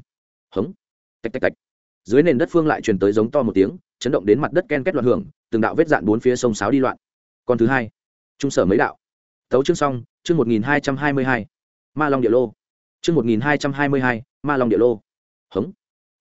[SPEAKER 1] Hống. Tạch tạch tạch dưới nền đất phương lại truyền tới giống to một tiếng chấn động đến mặt đất ken kết loạn hưởng từng đạo vết dạn bốn phía sông sáo đi loạn. Còn thứ hai trung sở mấy đạo. Tấu chương xong chương một nghìn hai trăm hai mươi hai ma long địa lô. Chương một nghìn hai trăm hai mươi hai ma long địa lô. Hống.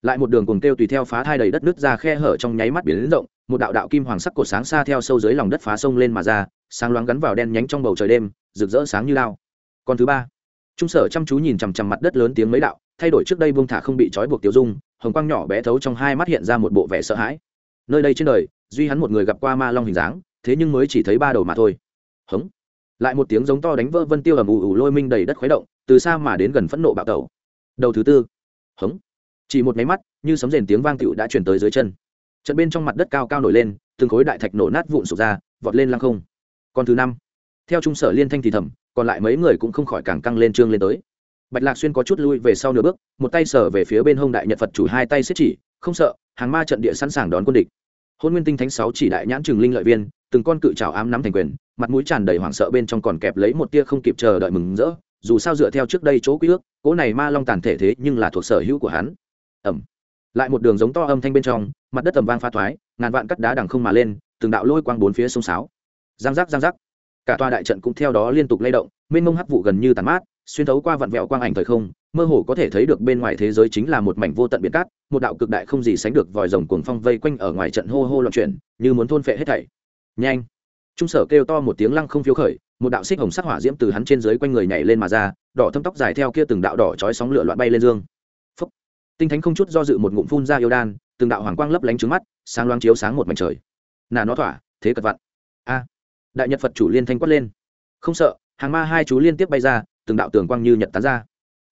[SPEAKER 1] Lại một đường cùng kêu tùy theo phá thai đầy đất nước ra khe hở trong nháy mắt biển lớn, rộng một đạo đạo kim hoàng sắc cột sáng xa theo sâu dưới lòng đất phá sông lên mà ra sáng loáng gắn vào đen nhánh trong bầu trời đêm rực rỡ sáng như lao. Còn thứ ba trung sở chăm chú nhìn chằm chằm mặt đất lớn tiếng mấy đạo thay đổi trước đây buông thả không bị trói buộc tiêu dung hồng quang nhỏ bé thấu trong hai mắt hiện ra một bộ vẻ sợ hãi. Nơi đây trên đời, duy hắn một người gặp qua ma long hình dáng, thế nhưng mới chỉ thấy ba đầu mà thôi. Hống. Lại một tiếng giống to đánh vỡ vân tiêu ầm ù ù lôi minh đầy đất khuấy động, từ xa mà đến gần phẫn nộ bạo tẩu. Đầu thứ tư. Hống. Chỉ một máy mắt, như sấm rền tiếng vang tựu đã chuyển tới dưới chân. Trận bên trong mặt đất cao cao nổi lên, từng khối đại thạch nổ nát vụn sụp ra, vọt lên lăng không. Còn thứ năm. Theo trung sở liên thanh thì thầm, còn lại mấy người cũng không khỏi càng căng lên trương lên tới bạch lạc xuyên có chút lui về sau nửa bước, một tay sở về phía bên hông đại nhật phật chủ hai tay xếp chỉ, không sợ, hàng ma trận địa sẵn sàng đón quân địch. Hôn nguyên tinh thánh sáu chỉ đại nhãn trường linh lợi viên, từng con cự trào ám nắm thành quyền, mặt mũi tràn đầy hoảng sợ bên trong còn kẹp lấy một tia không kịp chờ đợi mừng rỡ, dù sao dựa theo trước đây chỗ quy ước cỗ này ma long tàn thể thế nhưng là thuộc sở hữu của hắn. Ẩm lại một đường giống to âm thanh bên trong, mặt đất tầm vang pha thoái, ngàn vạn cắt đá đằng không mà lên, từng đạo lôi quang bốn phía sông sáo. Giang giác giang giác. Cả tòa đại trận cũng theo đó liên tục lay động, mênh mông hắc vụ gần như tàn mát xuyên thấu qua vặn vẹo quang ảnh thời không, mơ hồ có thể thấy được bên ngoài thế giới chính là một mảnh vô tận biển cát, một đạo cực đại không gì sánh được vòi rồng cuồng phong vây quanh ở ngoài trận hô hô loạn chuyển, như muốn thôn phệ hết thảy. Nhanh! Trung sở kêu to một tiếng lăng không phiếu khởi, một đạo xích hồng sắc hỏa diễm từ hắn trên dưới quanh người nhảy lên mà ra, đỏ thâm tóc dài theo kia từng đạo đỏ chói sóng lửa loạn bay lên dương. Phúc. tinh thánh không chút do dự một ngụm phun ra yêu đan, từng đạo hoàng quang lấp lánh trứng mắt, sáng loáng chiếu sáng một mảnh trời. Nà nó thỏa, thế cật vặn a! Đại nhật phật chủ liên thanh quát lên. Không sợ, hàng ma hai chú liên tiếp bay ra từng đạo tường quang như nhật tán ra.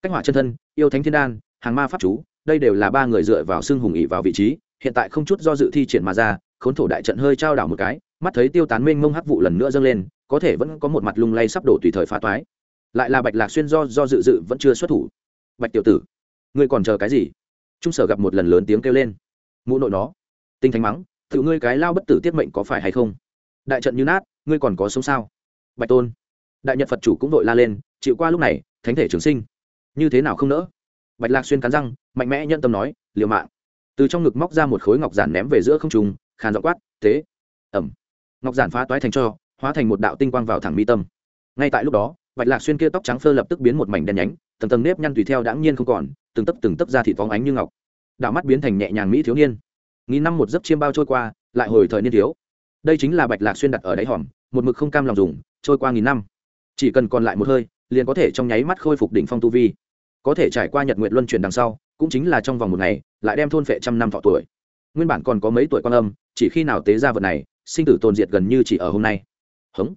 [SPEAKER 1] Cách hỏa chân thân, yêu thánh thiên đan, hàng ma pháp chú, đây đều là ba người dựa vào xương hùng ỉ vào vị trí, hiện tại không chút do dự thi triển mà ra, khốn thổ đại trận hơi trao đảo một cái, mắt thấy tiêu tán mênh mông hắc vụ lần nữa dâng lên, có thể vẫn có một mặt lung lay sắp đổ tùy thời phá toái. Lại là bạch lạc xuyên do do dự dự vẫn chưa xuất thủ. Bạch tiểu tử, ngươi còn chờ cái gì? Trung sở gặp một lần lớn tiếng kêu lên. Mụ nội nó, tinh thánh mắng, tự ngươi cái lao bất tử tiết mệnh có phải hay không? Đại trận như nát, ngươi còn có sống sao? Bạch tôn, đại nhật phật chủ cũng vội la lên chịu qua lúc này, thánh thể trường sinh. Như thế nào không nỡ? Bạch lạc xuyên cắn răng, mạnh mẽ nhân tâm nói, liều mạng. Từ trong ngực móc ra một khối ngọc giản ném về giữa không trùng khàn dọc quát, thế. Ẩm. Ngọc giản phá toái thành cho, hóa thành một đạo tinh quang vào thẳng mi tâm. Ngay tại lúc đó, bạch lạc xuyên kia tóc trắng phơ lập tức biến một mảnh đen nhánh, tầng tầng nếp nhăn tùy theo đãng nhiên không còn, từng tấp từng tấp ra thịt phóng ánh như ngọc. Đạo mắt biến thành nhẹ nhàng mỹ thiếu niên. Nghìn năm một giấc chiêm bao trôi qua, lại hồi thời niên thiếu. Đây chính là bạch lạc xuyên đặt ở đáy hòm, một mực không cam lòng dùng, trôi qua nghìn năm. Chỉ cần còn lại một hơi liền có thể trong nháy mắt khôi phục đỉnh phong tu vi. Có thể trải qua nhật nguyện luân chuyển đằng sau, cũng chính là trong vòng một ngày, lại đem thôn phệ trăm năm thọ tuổi. Nguyên bản còn có mấy tuổi quan âm, chỉ khi nào tế ra vật này, sinh tử tồn diệt gần như chỉ ở hôm nay. Hống.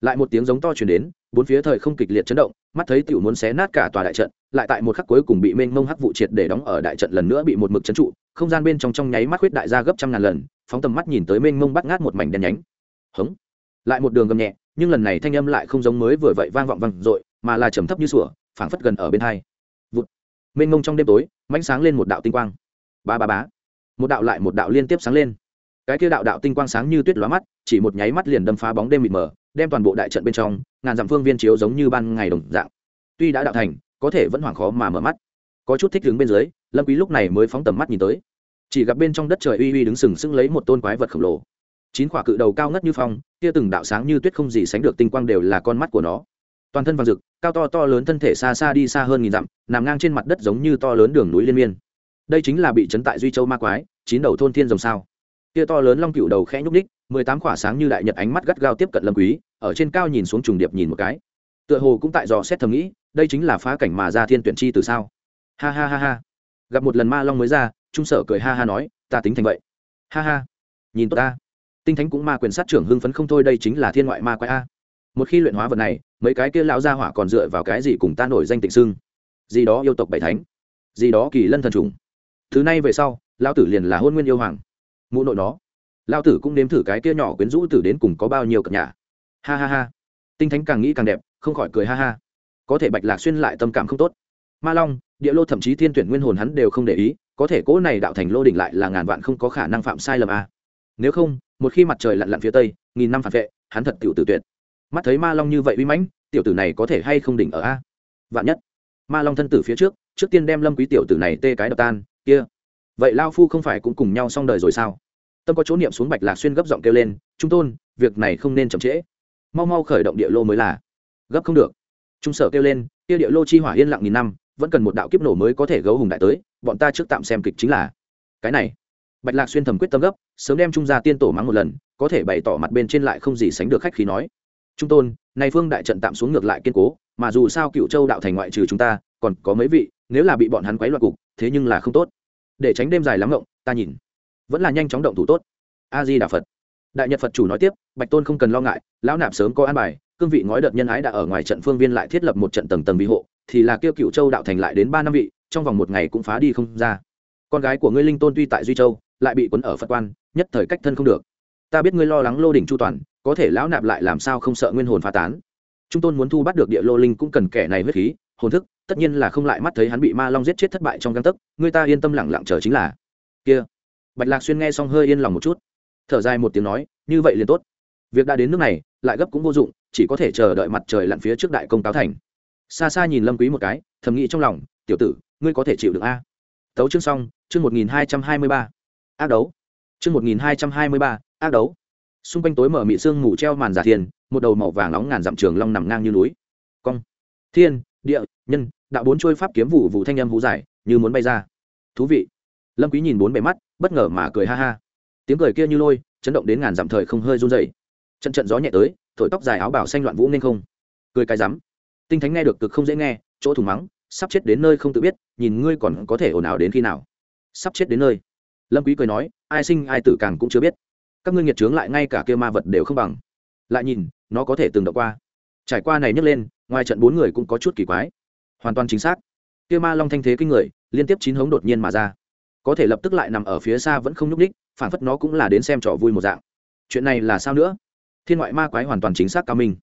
[SPEAKER 1] Lại một tiếng giống to chuyển đến, bốn phía thời không kịch liệt chấn động, mắt thấy tiểu muốn xé nát cả tòa đại trận, lại tại một khắc cuối cùng bị mênh mông hắc vụ triệt để đóng ở đại trận lần nữa bị một mực chấn trụ, không gian bên trong trong nháy mắt khuyết đại ra gấp trăm ngàn lần, phóng tầm mắt nhìn tới mênh mông bắt ngát một mảnh đen nhánh. Hống. Lại một đường gầm nhẹ, nhưng lần này thanh âm lại không giống mới vừa vậy vang vọng vang dội mà là trầm thấp như sủa, phảng phất gần ở bên hai. Vụt. Mênh mông trong đêm tối, mãnh sáng lên một đạo tinh quang. Ba ba bá. Một đạo lại một đạo liên tiếp sáng lên. Cái kia đạo đạo tinh quang sáng như tuyết lóa mắt, chỉ một nháy mắt liền đâm phá bóng đêm mịt mờ, đem toàn bộ đại trận bên trong, ngàn dặm phương viên chiếu giống như ban ngày đồng dạng. Tuy đã đạo thành, có thể vẫn hoảng khó mà mở mắt. Có chút thích đứng bên dưới, lâm quý lúc này mới phóng tầm mắt nhìn tới. Chỉ gặp bên trong đất trời uy uy đứng sừng sững lấy một tôn quái vật khổng lồ. Chín quả cự đầu cao ngất như phong, kia từng đạo sáng như tuyết không gì sánh được tinh quang đều là con mắt của nó toàn thân vàng rực, cao to to lớn thân thể xa xa đi xa hơn nghìn dặm, nằm ngang trên mặt đất giống như to lớn đường núi liên miên. Đây chính là bị chấn tại duy châu ma quái, chín đầu thôn thiên rồng sao. Kia to lớn long cựu đầu khẽ nhúc ních mười tám khỏa sáng như đại nhật ánh mắt gắt gao tiếp cận lâm quý, ở trên cao nhìn xuống trùng điệp nhìn một cái. Tựa hồ cũng tại dò xét thầm nghĩ, đây chính là phá cảnh mà ra thiên tuyển chi từ sao. Ha ha ha ha. Gặp một lần ma long mới ra, trung sở cười ha ha nói, ta tính thành vậy. Ha ha. Nhìn tốt ta. Tinh thánh cũng ma quyền sát trưởng hưng phấn không thôi, đây chính là thiên ngoại ma quái a. Một khi luyện hóa vật này mấy cái kia lão gia hỏa còn dựa vào cái gì cùng ta nổi danh tịnh xưng gì đó yêu tộc bảy thánh, gì đó kỳ lân thần trùng. Thứ này về sau, lão tử liền là hôn nguyên yêu hoàng. Mụ nội nó. Lão tử cũng nếm thử cái kia nhỏ quyến rũ tử đến cùng có bao nhiêu cập nhà ha ha ha. Tinh thánh càng nghĩ càng đẹp, không khỏi cười ha ha. Có thể bạch lạc xuyên lại tâm cảm không tốt. Ma long, địa lô thậm chí thiên tuyển nguyên hồn hắn đều không để ý, có thể cỗ này đạo thành lô đỉnh lại là ngàn vạn không có khả năng phạm sai lầm a. Nếu không, một khi mặt trời lặn lặn phía tây, nghìn năm phản vệ, hắn thật tiểu tử tuyệt mắt thấy ma long như vậy uy mãnh, tiểu tử này có thể hay không đỉnh ở a? Vạn nhất. Ma long thân tử phía trước trước tiên đem lâm quý tiểu tử này tê cái đập tan, kia. Vậy lao phu không phải cũng cùng nhau xong đời rồi sao? Tâm có chỗ niệm xuống bạch lạc xuyên gấp giọng kêu lên, trung tôn, việc này không nên chậm trễ. Mau mau khởi động địa lô mới là. Gấp không được. Trung sở kêu lên, kia địa lô chi hỏa yên lặng nghìn năm, vẫn cần một đạo kiếp nổ mới có thể gấu hùng đại tới, bọn ta trước tạm xem kịch chính là. Cái này. Bạch lạc xuyên thầm quyết tâm gấp, sớm đem trung gia tiên tổ mắng một lần, có thể bày tỏ mặt bên trên lại không gì sánh được khách khí nói trung tôn, nay phương đại trận tạm xuống ngược lại kiên cố, mà dù sao cựu châu đạo thành ngoại trừ chúng ta, còn có mấy vị, nếu là bị bọn hắn quấy loạn cục, thế nhưng là không tốt. Để tránh đêm dài lắm ngộng, ta nhìn. Vẫn là nhanh chóng động thủ tốt. A di đà phật đại nhật phật chủ nói tiếp, bạch tôn không cần lo ngại, lão nạp sớm có an bài, cương vị ngói đợt nhân ái đã ở ngoài trận phương viên lại thiết lập một trận tầng tầng bị hộ, thì là kêu cựu châu đạo thành lại đến ba năm vị, trong vòng một ngày cũng phá đi không ra. Con gái của ngươi linh tôn tuy tại duy châu, lại bị quấn ở phật quan, nhất thời cách thân không được. Ta biết ngươi lo lắng lô đỉnh chu toàn có thể lão nạp lại làm sao không sợ nguyên hồn phá tán. Trung tôn muốn thu bắt được địa lô linh cũng cần kẻ này huyết khí, hồn thức, tất nhiên là không lại mắt thấy hắn bị ma long giết chết thất bại trong găng tấc, người ta yên tâm lẳng lặng chờ chính là. Kia. Bạch lạc xuyên nghe xong hơi yên lòng một chút. Thở dài một tiếng nói, như vậy liền tốt. Việc đã đến nước này, lại gấp cũng vô dụng, chỉ có thể chờ đợi mặt trời lặn phía trước đại công táo thành. Xa xa nhìn lâm quý một cái, thầm nghĩ trong lòng, tiểu tử, ngươi có thể chịu được a? Tấu chương xong, chương một nghìn hai trăm hai mươi ba. Ác đấu. Chương một nghìn hai trăm hai mươi ba, ác đấu xung quanh tối mở mị sương mù treo màn giả thiên, một đầu màu vàng nóng ngàn dặm trường long nằm ngang như núi. Cong. Thiên, địa, nhân, đạo bốn trôi pháp kiếm vụ vụ thanh âm hú dài, như muốn bay ra. Thú vị. Lâm quý nhìn bốn bề mắt, bất ngờ mà cười ha ha. Tiếng cười kia như lôi, chấn động đến ngàn dặm thời không hơi run rẩy. Trận trận gió nhẹ tới, thổi tóc dài áo bảo xanh loạn vũ nên không. Cười cái rắm. Tinh thánh nghe được cực không dễ nghe, chỗ thủng mắng, sắp chết đến nơi không tự biết, nhìn ngươi còn có thể ồn ào đến khi nào. Sắp chết đến nơi. Lâm quý cười nói, ai sinh ai tử càng cũng chưa biết các ngươi nghiệt trướng lại ngay cả kia ma vật đều không bằng. Lại nhìn, nó có thể từng đọc qua. Trải qua này nhấc lên, ngoài trận bốn người cũng có chút kỳ quái. Hoàn toàn chính xác. Kia ma long thanh thế kinh người, liên tiếp chín hống đột nhiên mà ra. Có thể lập tức lại nằm ở phía xa vẫn không nhúc ních phản phất nó cũng là đến xem trò vui một dạng. Chuyện này là sao nữa? Thiên ngoại ma quái hoàn toàn chính xác cao minh.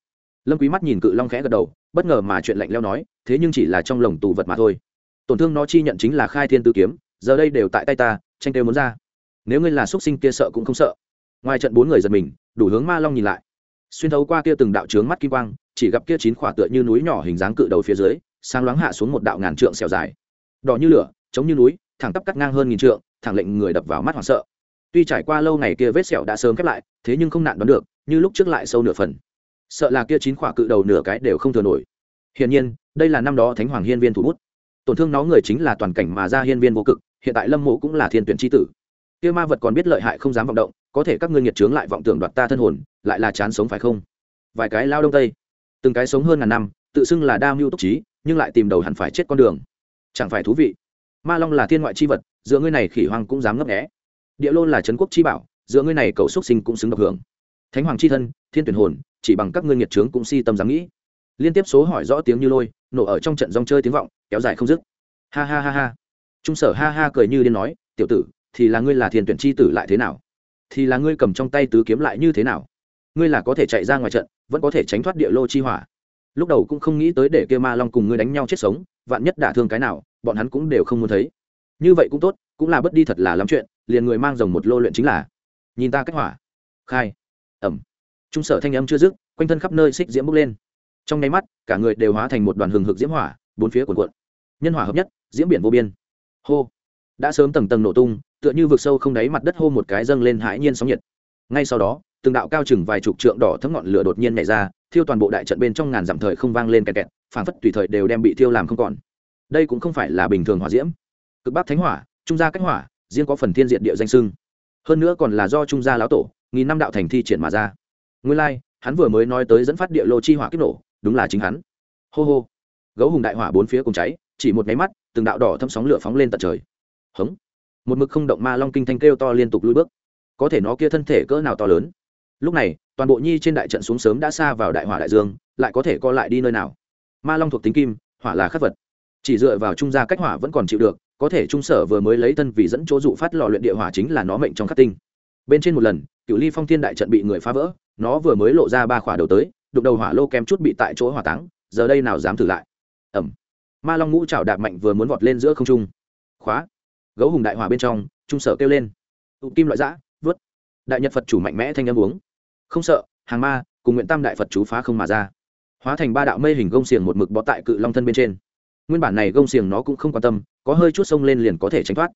[SPEAKER 1] Lâm quý mắt nhìn cự long khẽ gật đầu, bất ngờ mà chuyện lạnh leo nói, thế nhưng chỉ là trong lồng tù vật mà thôi. Tổn thương nó chi nhận chính là khai thiên tư kiếm, giờ đây đều tại tay ta, tranh tiêu muốn ra. Nếu ngươi là xuất sinh kia sợ cũng không sợ ngoài trận bốn người giật mình, đủ hướng ma long nhìn lại. Xuyên thấu qua kia từng đạo trướng mắt kim quang, chỉ gặp kia chín khỏa tựa như núi nhỏ hình dáng cự đầu phía dưới, sáng loáng hạ xuống một đạo ngàn trượng xẻo dài. Đỏ như lửa, chống như núi, thẳng tắp cắt ngang hơn nghìn trượng, thẳng lệnh người đập vào mắt hoảng sợ. Tuy trải qua lâu ngày kia vết sẹo đã sớm khép lại, thế nhưng không nạn đoán được, như lúc trước lại sâu nửa phần. Sợ là kia chín khỏa cự đầu nửa cái đều không thừa nổi. Hiển nhiên, đây là năm đó thánh hoàng hiên viên thủ bút. Tổn thương nó người chính là toàn cảnh mà ra hiên viên vô cực, hiện tại lâm mộ cũng là thiên tuyển tri tử kia ma vật còn biết lợi hại không dám vọng động, có thể các ngươi nghiệt trướng lại vọng tưởng đoạt ta thân hồn, lại là chán sống phải không? Vài cái lao đông tây, từng cái sống hơn ngàn năm, tự xưng là đa mưu túc trí, nhưng lại tìm đầu hẳn phải chết con đường. Chẳng phải thú vị. Ma long là thiên ngoại chi vật, giữa ngươi này khỉ hoang cũng dám ngấp nghé. Địa lôn là trấn quốc chi bảo, giữa ngươi này cầu xuất sinh cũng xứng độc hưởng. Thánh hoàng chi thân, thiên tuyển hồn, chỉ bằng các ngươi nghiệt trướng cũng si tâm dám nghĩ. Liên tiếp số hỏi rõ tiếng như lôi, nổ ở trong trận dòng chơi tiếng vọng, kéo dài không dứt. Ha ha ha ha. Trung sở ha ha cười như điên nói, tiểu tử thì là ngươi là thiên tuyển chi tử lại thế nào? Thì là ngươi cầm trong tay tứ kiếm lại như thế nào? Ngươi là có thể chạy ra ngoài trận, vẫn có thể tránh thoát địa lô chi hỏa. Lúc đầu cũng không nghĩ tới để kêu ma long cùng ngươi đánh nhau chết sống, vạn nhất đả thương cái nào, bọn hắn cũng đều không muốn thấy. Như vậy cũng tốt, cũng là bất đi thật là lắm chuyện, liền người mang rồng một lô luyện chính là. Nhìn ta cách hỏa. Khai. Ẩm. Trung sở thanh âm chưa dứt, quanh thân khắp nơi xích diễm bốc lên. Trong nháy mắt, cả người đều hóa thành một đoàn hừng hực diễm hỏa, bốn phía cuộn cuộn. Nhân hỏa hợp nhất, diễm biển vô biên. Hô. Đã sớm tầng tầng nổ tung tựa như vực sâu không đáy mặt đất hô một cái dâng lên hãi nhiên sóng nhiệt. Ngay sau đó, từng đạo cao chừng vài chục trượng đỏ thấm ngọn lửa đột nhiên nhảy ra, thiêu toàn bộ đại trận bên trong ngàn dặm thời không vang lên kẹt kẹt, phảng phất tùy thời đều đem bị thiêu làm không còn. Đây cũng không phải là bình thường hỏa diễm. Cực bắc thánh hỏa, trung gia cách hỏa, riêng có phần thiên diện địa danh sưng hơn nữa còn là do trung gia lão tổ, nghìn năm đạo thành thi triển mà ra. Nguyên lai, hắn vừa mới nói tới dẫn phát địa lô chi hỏa kích nổ, đúng là chính hắn. Hô hô. Gấu hùng đại hỏa bốn phía cùng cháy, chỉ một máy mắt, từng đạo đỏ thâm sóng lửa phóng lên tận trời. Hống một mực không động ma long kinh thanh kêu to liên tục lui bước. Có thể nó kia thân thể cỡ nào to lớn? Lúc này, toàn bộ nhi trên đại trận xuống sớm đã xa vào đại hỏa đại dương, lại có thể co lại đi nơi nào? Ma long thuộc tính kim, hỏa là khắc vật. Chỉ dựa vào trung gia cách hỏa vẫn còn chịu được, có thể trung sở vừa mới lấy thân vì dẫn chỗ dụ phát lò luyện địa hỏa chính là nó mệnh trong khắc tinh. Bên trên một lần cựu ly phong thiên đại trận bị người phá vỡ, nó vừa mới lộ ra ba khỏa đầu tới, đục đầu hỏa lô kem chút bị tại chỗ hỏa táng, giờ đây nào dám thử lại? Ẩm ma long ngũ chảo đạp mạnh vừa muốn vọt lên giữa không trung. Khóa gấu hùng đại hòa bên trong, trung sở kêu lên. Tụ kim loại giã vớt. Đại nhật phật chủ mạnh mẽ thanh âm uống. Không sợ, hàng ma, cùng nguyện tam đại phật chú phá không mà ra. Hóa thành ba đạo mây hình gông xiềng một mực bó tại cự long thân bên trên. Nguyên bản này gông xiềng nó cũng không quan tâm, có hơi chút sông lên liền có thể tránh thoát.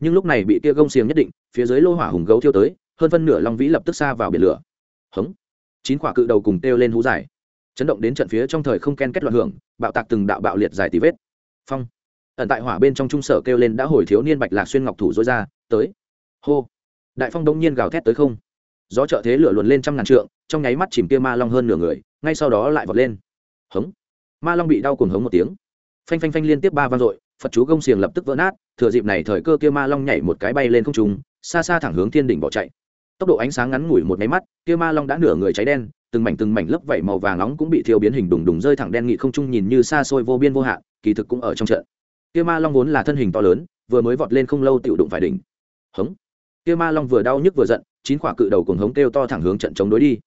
[SPEAKER 1] Nhưng lúc này bị tia gông xiềng nhất định, phía dưới lô hỏa hùng gấu thiêu tới, hơn phân nửa long vĩ lập tức xa vào biển lửa. Hống. Chín quả cự đầu cùng kêu lên hú dài. Chấn động đến trận phía trong thời không ken kết loạn hưởng, bạo tạc từng đạo bạo liệt dài tí vết. Phong ẩn tại hỏa bên trong trung sở kêu lên đã hồi thiếu niên bạch lạc xuyên ngọc thủ dối ra, tới. Hô. Đại phong đông nhiên gào thét tới không. Gió trợ thế lửa luồn lên trăm ngàn trượng, trong nháy mắt chìm kia ma long hơn nửa người, ngay sau đó lại vọt lên. Hống. Ma long bị đau cuồng hống một tiếng. Phanh phanh phanh liên tiếp ba vang dội, phật chú gông xiềng lập tức vỡ nát, thừa dịp này thời cơ kia ma long nhảy một cái bay lên không trung, xa xa thẳng hướng thiên đỉnh bỏ chạy. Tốc độ ánh sáng ngắn ngủi một máy mắt, kia ma long đã nửa người cháy đen, từng mảnh từng mảnh lớp vảy màu vàng nóng cũng bị thiêu biến hình đùng đùng rơi thẳng đen nghị không trung nhìn như xa xôi vô biên vô hạn, kỳ thực cũng ở trong trận kia ma long vốn là thân hình to lớn, vừa mới vọt lên không lâu tiểu đụng phải đỉnh. Hống. Kia ma long vừa đau nhức vừa giận, chín quả cự đầu cùng hống kêu to thẳng hướng trận chống đối đi.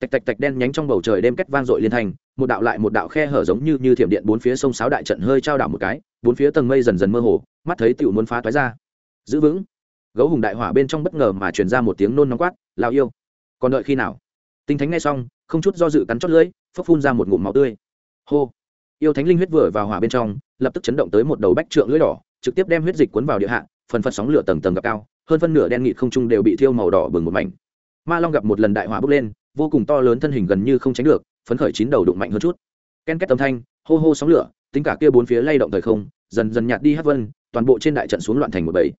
[SPEAKER 1] Tạch tạch tạch đen nhánh trong bầu trời đêm kết vang dội liên thành, một đạo lại một đạo khe hở giống như như thiểm điện bốn phía sông sáo đại trận hơi trao đảo một cái, bốn phía tầng mây dần dần mơ hồ, mắt thấy tiểu muốn phá toái ra. Giữ vững. Gấu hùng đại hỏa bên trong bất ngờ mà truyền ra một tiếng nôn nóng quát lao yêu, còn đợi khi nào? Tinh thánh nghe xong, không chút do dự cắn chót lưỡi phấp phun ra một ngụm máu tươi. Hô yêu thánh linh huyết vừa vào hỏa bên trong, lập tức chấn động tới một đầu bách trượng lưỡi đỏ, trực tiếp đem huyết dịch cuốn vào địa hạ, phần phật sóng lửa tầng tầng gặp cao, hơn phân nửa đen nghịt không trung đều bị thiêu màu đỏ bừng một mảnh. Ma long gặp một lần đại hỏa bốc lên, vô cùng to lớn thân hình gần như không tránh được, phấn khởi chín đầu đụng mạnh hơn chút. Ken két âm thanh, hô hô sóng lửa, tính cả kia bốn phía lay động thời không, dần dần nhạt đi hát vân, toàn bộ trên đại trận xuống loạn thành một bầy.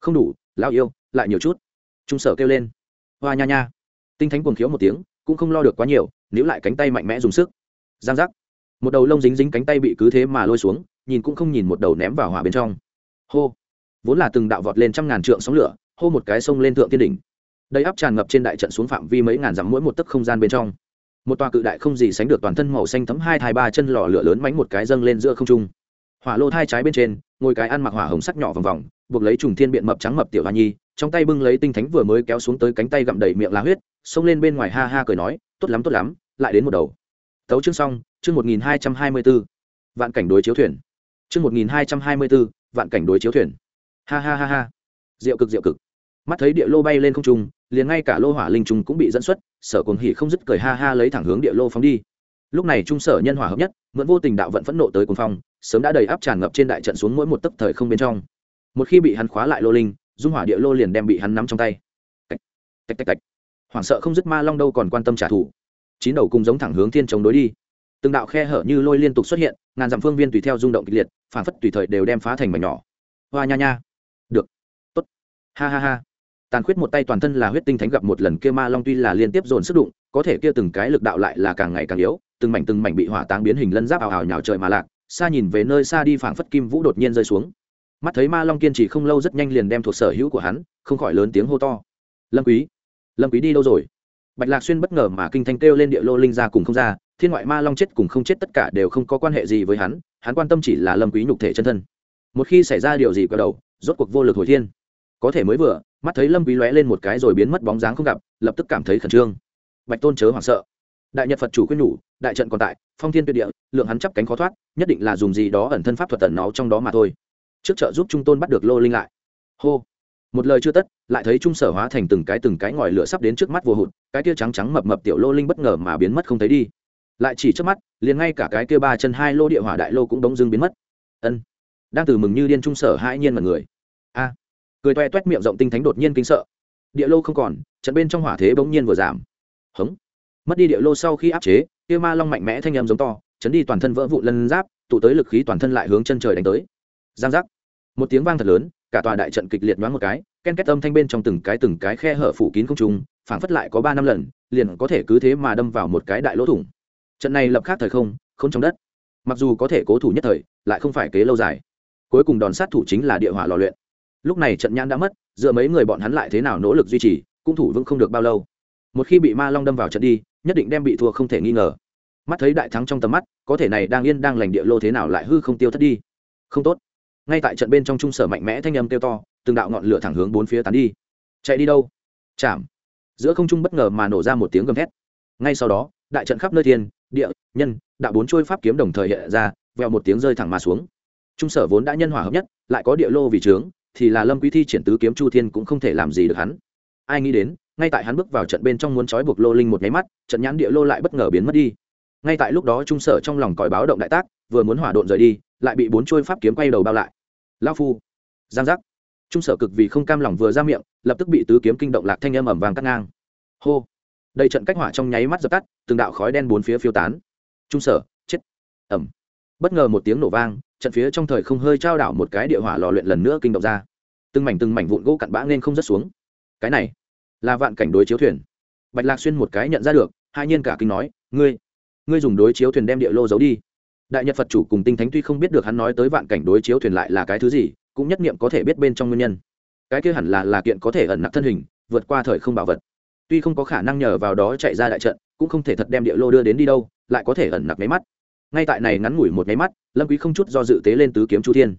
[SPEAKER 1] Không đủ lao yêu, lại nhiều chút. Trung sở kêu lên. Hoa nha nha. Tinh thánh cuồng khiếu một tiếng, cũng không lo được quá nhiều, níu lại cánh tay mạnh mẽ dùng sức. Giang giác một đầu lông dính dính cánh tay bị cứ thế mà lôi xuống, nhìn cũng không nhìn một đầu ném vào hỏa bên trong. Hô. Vốn là từng đạo vọt lên trăm ngàn trượng sóng lửa, hô một cái sông lên thượng tiên đỉnh. Đầy áp tràn ngập trên đại trận xuống phạm vi mấy ngàn dặm mỗi một tấc không gian bên trong. Một tòa cự đại không gì sánh được toàn thân màu xanh thấm hai thai ba chân lò lửa lớn mánh một cái dâng lên giữa không trung. Hỏa lô thai trái bên trên, ngồi cái ăn mặc hỏa hồng sắc nhỏ vòng vòng, buộc lấy trùng thiên biện mập trắng mập tiểu hoa nhi, trong tay bưng lấy tinh thánh vừa mới kéo xuống tới cánh tay gặm đầy miệng lá huyết, xông lên bên ngoài ha ha cười nói, tốt lắm tốt lắm, lại đến một đầu. Tấu chương xong chương một nghìn hai trăm hai mươi b ố vạn cảnh đối chiếu thuyền. Chương một nghìn hai trăm hai mươi b ố vạn cảnh đối chiếu thuyền. Ha ha ha ha. Diệu cực diệu cực. Mắt thấy địa lô bay lên không trung, liền ngay cả lô hỏa linh trùng cũng bị dẫn xuất, sở cuồng hỉ không dứt cười ha ha lấy thẳng hướng địa lô phóng đi. Lúc này trung sở nhân hỏa hợp nhất, mượn vô tình đạo vận phẫn nộ tới cuồng phong, sớm đã đầy áp tràn ngập trên đại trận xuống mỗi một tấc thời không bên trong. Một khi bị hắn khóa lại lô linh, dung hỏa địa lô liền đem bị hắn nắm trong tay. Tạch tạch tạch tạch. Hoảng sợ không dứt ma long đâu còn quan tâm trả thù. Chín đầu cùng giống thẳng hướng thiên chống đối đi từng đạo khe hở như lôi liên tục xuất hiện, ngàn dặm phương viên tùy theo rung động kịch liệt, phản phất tùy thời đều đem phá thành mảnh nhỏ. Hoa nha nha. Được. Tốt. Ha ha ha. Tàn khuyết một tay toàn thân là huyết tinh thánh gặp một lần kia ma long tuy là liên tiếp dồn sức đụng, có thể kia từng cái lực đạo lại là càng ngày càng yếu, từng mảnh từng mảnh bị hỏa táng biến hình lân giáp ảo ảo nhào trời mà lạc, xa nhìn về nơi xa đi phảng phất kim vũ đột nhiên rơi xuống. Mắt thấy ma long kiên trì không lâu rất nhanh liền đem thuộc sở hữu của hắn, không khỏi lớn tiếng hô to. Lâm quý. Lâm quý đi đâu rồi? Bạch lạc xuyên bất ngờ mà kinh thanh kêu lên địa lô linh ra cùng không ra thiên ngoại ma long chết cùng không chết tất cả đều không có quan hệ gì với hắn hắn quan tâm chỉ là lâm quý nhục thể chân thân. Một khi xảy ra điều gì qua đầu, rốt cuộc vô lực hồi thiên. Có thể mới vừa, mắt thấy lâm quý lóe lên một cái rồi biến mất bóng dáng không gặp, lập tức cảm thấy khẩn trương. Bạch tôn chớ hoảng sợ. Đại nhật phật chủ khuyên nhủ, đại trận còn tại, phong thiên tuyệt địa, lượng hắn chắp cánh khó thoát, nhất định là dùng gì đó ẩn thân pháp thuật tẩn nó trong đó mà thôi. Trước trợ giúp trung tôn bắt được lô linh lại. Hô. Một lời chưa tất, lại thấy trung sở hóa thành từng cái từng cái ngòi lửa sắp đến trước mắt vô hụt, cái kia trắng trắng mập mập tiểu lô linh bất ngờ mà biến mất không thấy đi lại chỉ trước mắt, liền ngay cả cái kia ba chân hai lô địa hỏa đại lô cũng đống dưng biến mất. Ân, đang từ mừng như điên trung sở hãi nhiên mật người. A, cười toe toét miệng rộng tinh thánh đột nhiên kinh sợ. Địa lô không còn, trận bên trong hỏa thế bỗng nhiên vừa giảm. Hống, mất đi địa lô sau khi áp chế, kia ma long mạnh mẽ thanh âm giống to, chấn đi toàn thân vỡ vụ lân giáp, tụ tới lực khí toàn thân lại hướng chân trời đánh tới. Giang giác. Một tiếng vang thật lớn, cả tòa đại trận kịch liệt nhoáng một cái, ken kết âm thanh bên trong từng cái từng cái khe hở phủ kín không trung, phảng phất lại có ba năm lần, liền có thể cứ thế mà đâm vào một cái đại lỗ thủng trận này lập khác thời không không trong đất. Mặc dù có thể cố thủ nhất thời, lại không phải kế lâu dài. Cuối cùng đòn sát thủ chính là địa hỏa lò luyện. Lúc này trận nhãn đã mất dựa mấy người bọn hắn lại thế nào nỗ lực duy trì, cũng thủ vững không được bao lâu. Một khi bị ma long đâm vào trận đi, nhất định đem bị thua không thể nghi ngờ. Mắt thấy đại thắng trong tầm mắt, có thể này đang yên đang lành địa lô thế nào lại hư không tiêu thất đi. Không tốt. Ngay tại trận bên trong trung sở mạnh mẽ thanh âm kêu to, từng đạo ngọn lửa thẳng hướng bốn phía tán đi. Chạy đi đâu? Chạm. Giữa không trung bất ngờ mà nổ ra một tiếng gầm thét. Ngay sau đó, đại trận khắp nơi thiên địa, nhân, đạo bốn trôi pháp kiếm đồng thời hiện ra, vèo một tiếng rơi thẳng mà xuống. Trung sở vốn đã nhân hỏa hợp nhất, lại có địa lô vì trướng, thì là lâm quý thi triển tứ kiếm chu thiên cũng không thể làm gì được hắn. Ai nghĩ đến, ngay tại hắn bước vào trận bên trong muốn trói buộc lô linh một nháy mắt, trận nhãn địa lô lại bất ngờ biến mất đi. Ngay tại lúc đó trung sở trong lòng còi báo động đại tác, vừa muốn hỏa độn rời đi, lại bị bốn chuôi pháp kiếm quay đầu bao lại. Lao phu, giang giác. Trung sở cực vì không cam lòng vừa ra miệng, lập tức bị tứ kiếm kinh động lạc thanh âm ầm vàng cắt ngang. Hô đầy trận cách hỏa trong nháy mắt dập tắt, từng đạo khói đen bốn phía phiêu tán. Trung sở, chết. Ẩm bất ngờ một tiếng nổ vang, trận phía trong thời không hơi trao đảo một cái địa hỏa lò luyện lần nữa kinh động ra. Từng mảnh từng mảnh vụn gỗ cặn bã nên không rớt xuống. Cái này là vạn cảnh đối chiếu thuyền. Bạch lạc xuyên một cái nhận ra được, hai nhiên cả kinh nói, ngươi ngươi dùng đối chiếu thuyền đem địa lô giấu đi. Đại nhật phật chủ cùng tinh thánh tuy không biết được hắn nói tới vạn cảnh đối chiếu thuyền lại là cái thứ gì, cũng nhất nghiệm có thể biết bên trong nguyên nhân. Cái kia hẳn là là kiện có thể ẩn nặc thân hình, vượt qua thời không bảo vật tuy không có khả năng nhờ vào đó chạy ra đại trận, cũng không thể thật đem địa lô đưa đến đi đâu, lại có thể ẩn nặc máy mắt. Ngay tại này ngắn ngủi một máy mắt, lâm quý không chút do dự tế lên tứ kiếm chu thiên.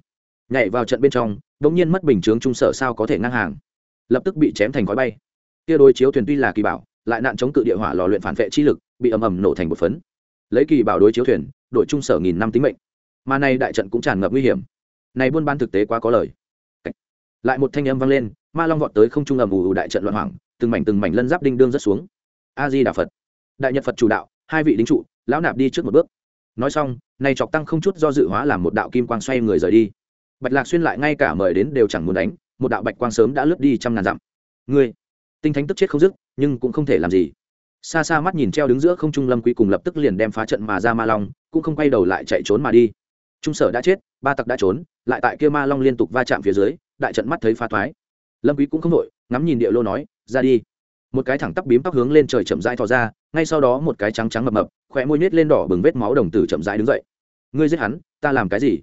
[SPEAKER 1] Nhảy vào trận bên trong đống nhiên mất bình chướng trung sở sao có thể ngang hàng. Lập tức bị chém thành khói bay. Kia đối chiếu thuyền tuy là kỳ bảo, lại nạn chống cự địa hỏa lò luyện phản vệ chi lực, bị ầm ầm nổ thành một phấn. Lấy kỳ bảo đối chiếu thuyền, đổi trung sở nghìn năm tính mệnh. Mà nay đại trận cũng tràn ngập nguy hiểm. Này buôn bán thực tế quá có lời. Lại một thanh âm vang lên, ma long vọt tới không trung ầm ủ đại trận loạn hoảng từng mảnh từng mảnh lân giáp đinh đương rất xuống. A di đà phật. Đại nhật phật chủ đạo, hai vị đính trụ, lão nạp đi trước một bước. Nói xong, này chọc tăng không chút do dự hóa làm một đạo kim quang xoay người rời đi. Bạch lạc xuyên lại ngay cả mời đến đều chẳng muốn đánh, một đạo bạch quang sớm đã lướt đi trăm ngàn dặm. Ngươi, tinh thánh tức chết không dứt, nhưng cũng không thể làm gì. Xa xa mắt nhìn treo đứng giữa không trung lâm quý cùng lập tức liền đem phá trận mà ra ma long, cũng không quay đầu lại chạy trốn mà đi. Trung sở đã chết, ba tặc đã trốn, lại tại kia ma long liên tục va chạm phía dưới, đại trận mắt thấy phá thoái lâm quý cũng không nổi, ngắm nhìn địa lô nói ra đi. Một cái thẳng tắp bím tóc hướng lên trời chậm rãi thò ra, ngay sau đó một cái trắng trắng mập mập khỏe môi nết lên đỏ bừng vết máu đồng tử chậm rãi đứng dậy. Ngươi giết hắn, ta làm cái gì?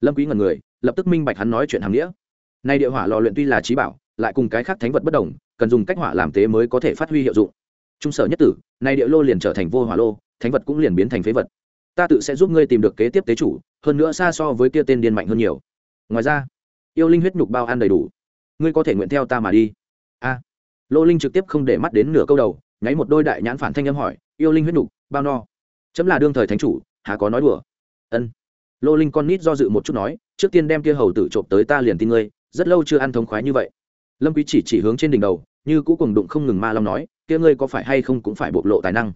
[SPEAKER 1] Lâm quý ngẩn người, lập tức minh bạch hắn nói chuyện hàng nghĩa. Nay địa hỏa lò luyện tuy là trí bảo, lại cùng cái khác thánh vật bất đồng, cần dùng cách hỏa làm tế mới có thể phát huy hiệu dụng. Trung sở nhất tử, nay địa lô liền trở thành vô hỏa lô, thánh vật cũng liền biến thành phế vật. Ta tự sẽ giúp ngươi tìm được kế tiếp tế chủ, hơn nữa xa so với kia tên điên mạnh hơn nhiều. Ngoài ra, yêu linh huyết nhục bao ăn đầy đủ. Ngươi có thể nguyện theo ta mà đi. A lô linh trực tiếp không để mắt đến nửa câu đầu, nháy một đôi đại nhãn phản thanh âm hỏi, yêu linh huyết nục, bao no? Chấm là đương thời thánh chủ, há có nói đùa? Ân. Lô linh con nít do dự một chút nói, trước tiên đem kia hầu tử trộm tới ta liền tin ngươi, rất lâu chưa ăn thống khoái như vậy. Lâm quý chỉ chỉ hướng trên đỉnh đầu, như cũ cùng đụng không ngừng ma long nói, kia ngươi có phải hay không cũng phải bộc lộ tài năng?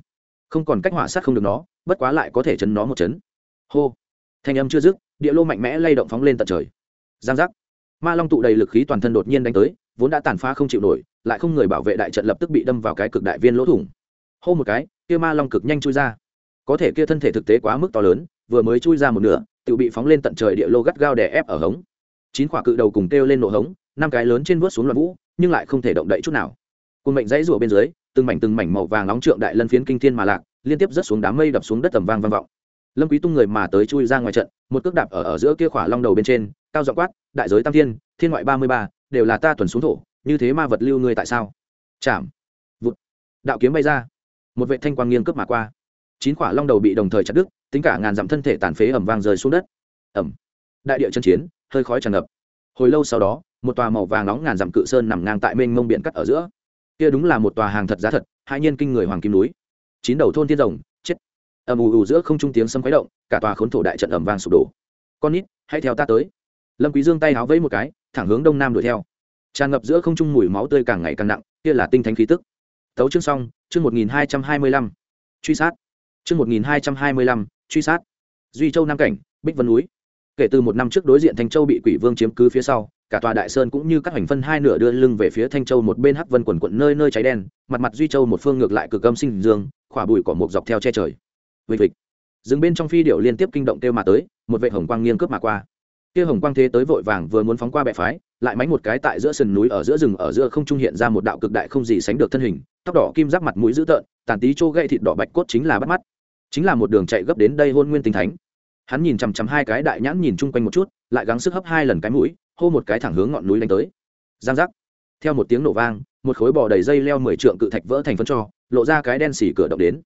[SPEAKER 1] Không còn cách hỏa sát không được nó, bất quá lại có thể chấn nó một chấn. Hô. Thanh âm chưa dứt, địa lô mạnh mẽ lay động phóng lên tận trời. Giang giác ma long tụ đầy lực khí toàn thân đột nhiên đánh tới, vốn đã tàn phá không chịu nổi, lại không người bảo vệ đại trận lập tức bị đâm vào cái cực đại viên lỗ thủng. Hô một cái, kia ma long cực nhanh chui ra. Có thể kia thân thể thực tế quá mức to lớn, vừa mới chui ra một nửa tự bị phóng lên tận trời địa lô gắt gao đè ép ở hống. Chín quả cự đầu cùng kêu lên nổ hống, năm cái lớn trên vớt xuống loạn vũ, nhưng lại không thể động đậy chút nào. Cùng mệnh dãy rủa bên dưới, từng mảnh từng mảnh màu vàng nóng trượng đại lân phiến kinh thiên mà lạc, liên tiếp rớt xuống đám mây đập xuống đất tầm vang vang vọng. Lâm quý tung người mà tới chui ra ngoài trận, một cước đạp ở ở giữa kia khỏa long đầu bên trên cao giọng quát, đại giới tam thiên thiên ngoại ba mươi ba, đều là ta tuần xuống thổ, như thế ma vật lưu ngươi tại sao? Chạm vụt. Đạo kiếm bay ra. Một vệ thanh quang nghiêng cướp mà qua. Chín quả long đầu bị đồng thời chặt đứt, tính cả ngàn dặm thân thể tàn phế ẩm vang rơi xuống đất. Ẩm. Đại địa chân chiến, hơi khói tràn ngập. Hồi lâu sau đó, một tòa màu vàng nóng ngàn dặm cự sơn nằm ngang tại mênh mông biển cắt ở giữa. Kia đúng là một tòa hàng thật giá thật hai nhiên kinh người hoàng kim núi. Chín đầu thôn thiên rồng, chết. Ầm ù ù giữa không trung tiếng sấm khuấy động, cả tòa khốn thổ đại trận ẩm vang sụp đổ. Con nít, hãy theo ta tới lâm quý dương tay háo vẫy một cái, thẳng hướng đông nam đuổi theo. Tràn ngập giữa không trung mùi máu tươi càng ngày càng nặng, kia là tinh thánh khí tức. Tấu chương xong, chương một nghìn hai trăm hai mươi lăm. Truy sát. Chương một nghìn hai trăm hai mươi lăm, truy sát. Duy châu nam cảnh, bích vân núi. Kể từ một năm trước đối diện thanh châu bị quỷ vương chiếm cứ phía sau, cả tòa đại sơn cũng như các hành phân hai nửa đưa lưng về phía thanh châu một bên hắc vân quần quận nơi nơi cháy đen, mặt mặt duy châu một phương ngược lại cực âm sinh dương, khỏa bụi cỏ một dọc theo che trời. Vịnh vịnh. Dừng bên trong phi điệu liên tiếp kinh động kêu mà tới, một vệ hồng quang nghiêng cướp mà qua kia hồng quang thế tới vội vàng vừa muốn phóng qua bệ phái, lại mánh một cái tại giữa sườn núi ở giữa rừng ở giữa không trung hiện ra một đạo cực đại không gì sánh được thân hình, tóc đỏ kim giáp mặt mũi dữ tợn, tàn tí trô gây thịt đỏ bạch cốt chính là bắt mắt. Chính là một đường chạy gấp đến đây hôn nguyên tinh thánh. Hắn nhìn chằm chằm hai cái đại nhãn nhìn chung quanh một chút, lại gắng sức hấp hai lần cái mũi, hô một cái thẳng hướng ngọn núi đánh tới. Giang giác. Theo một tiếng nổ vang, một khối bò đầy dây leo mười trượng cự thạch vỡ thành phân cho, lộ ra cái đen xỉ cửa động đến.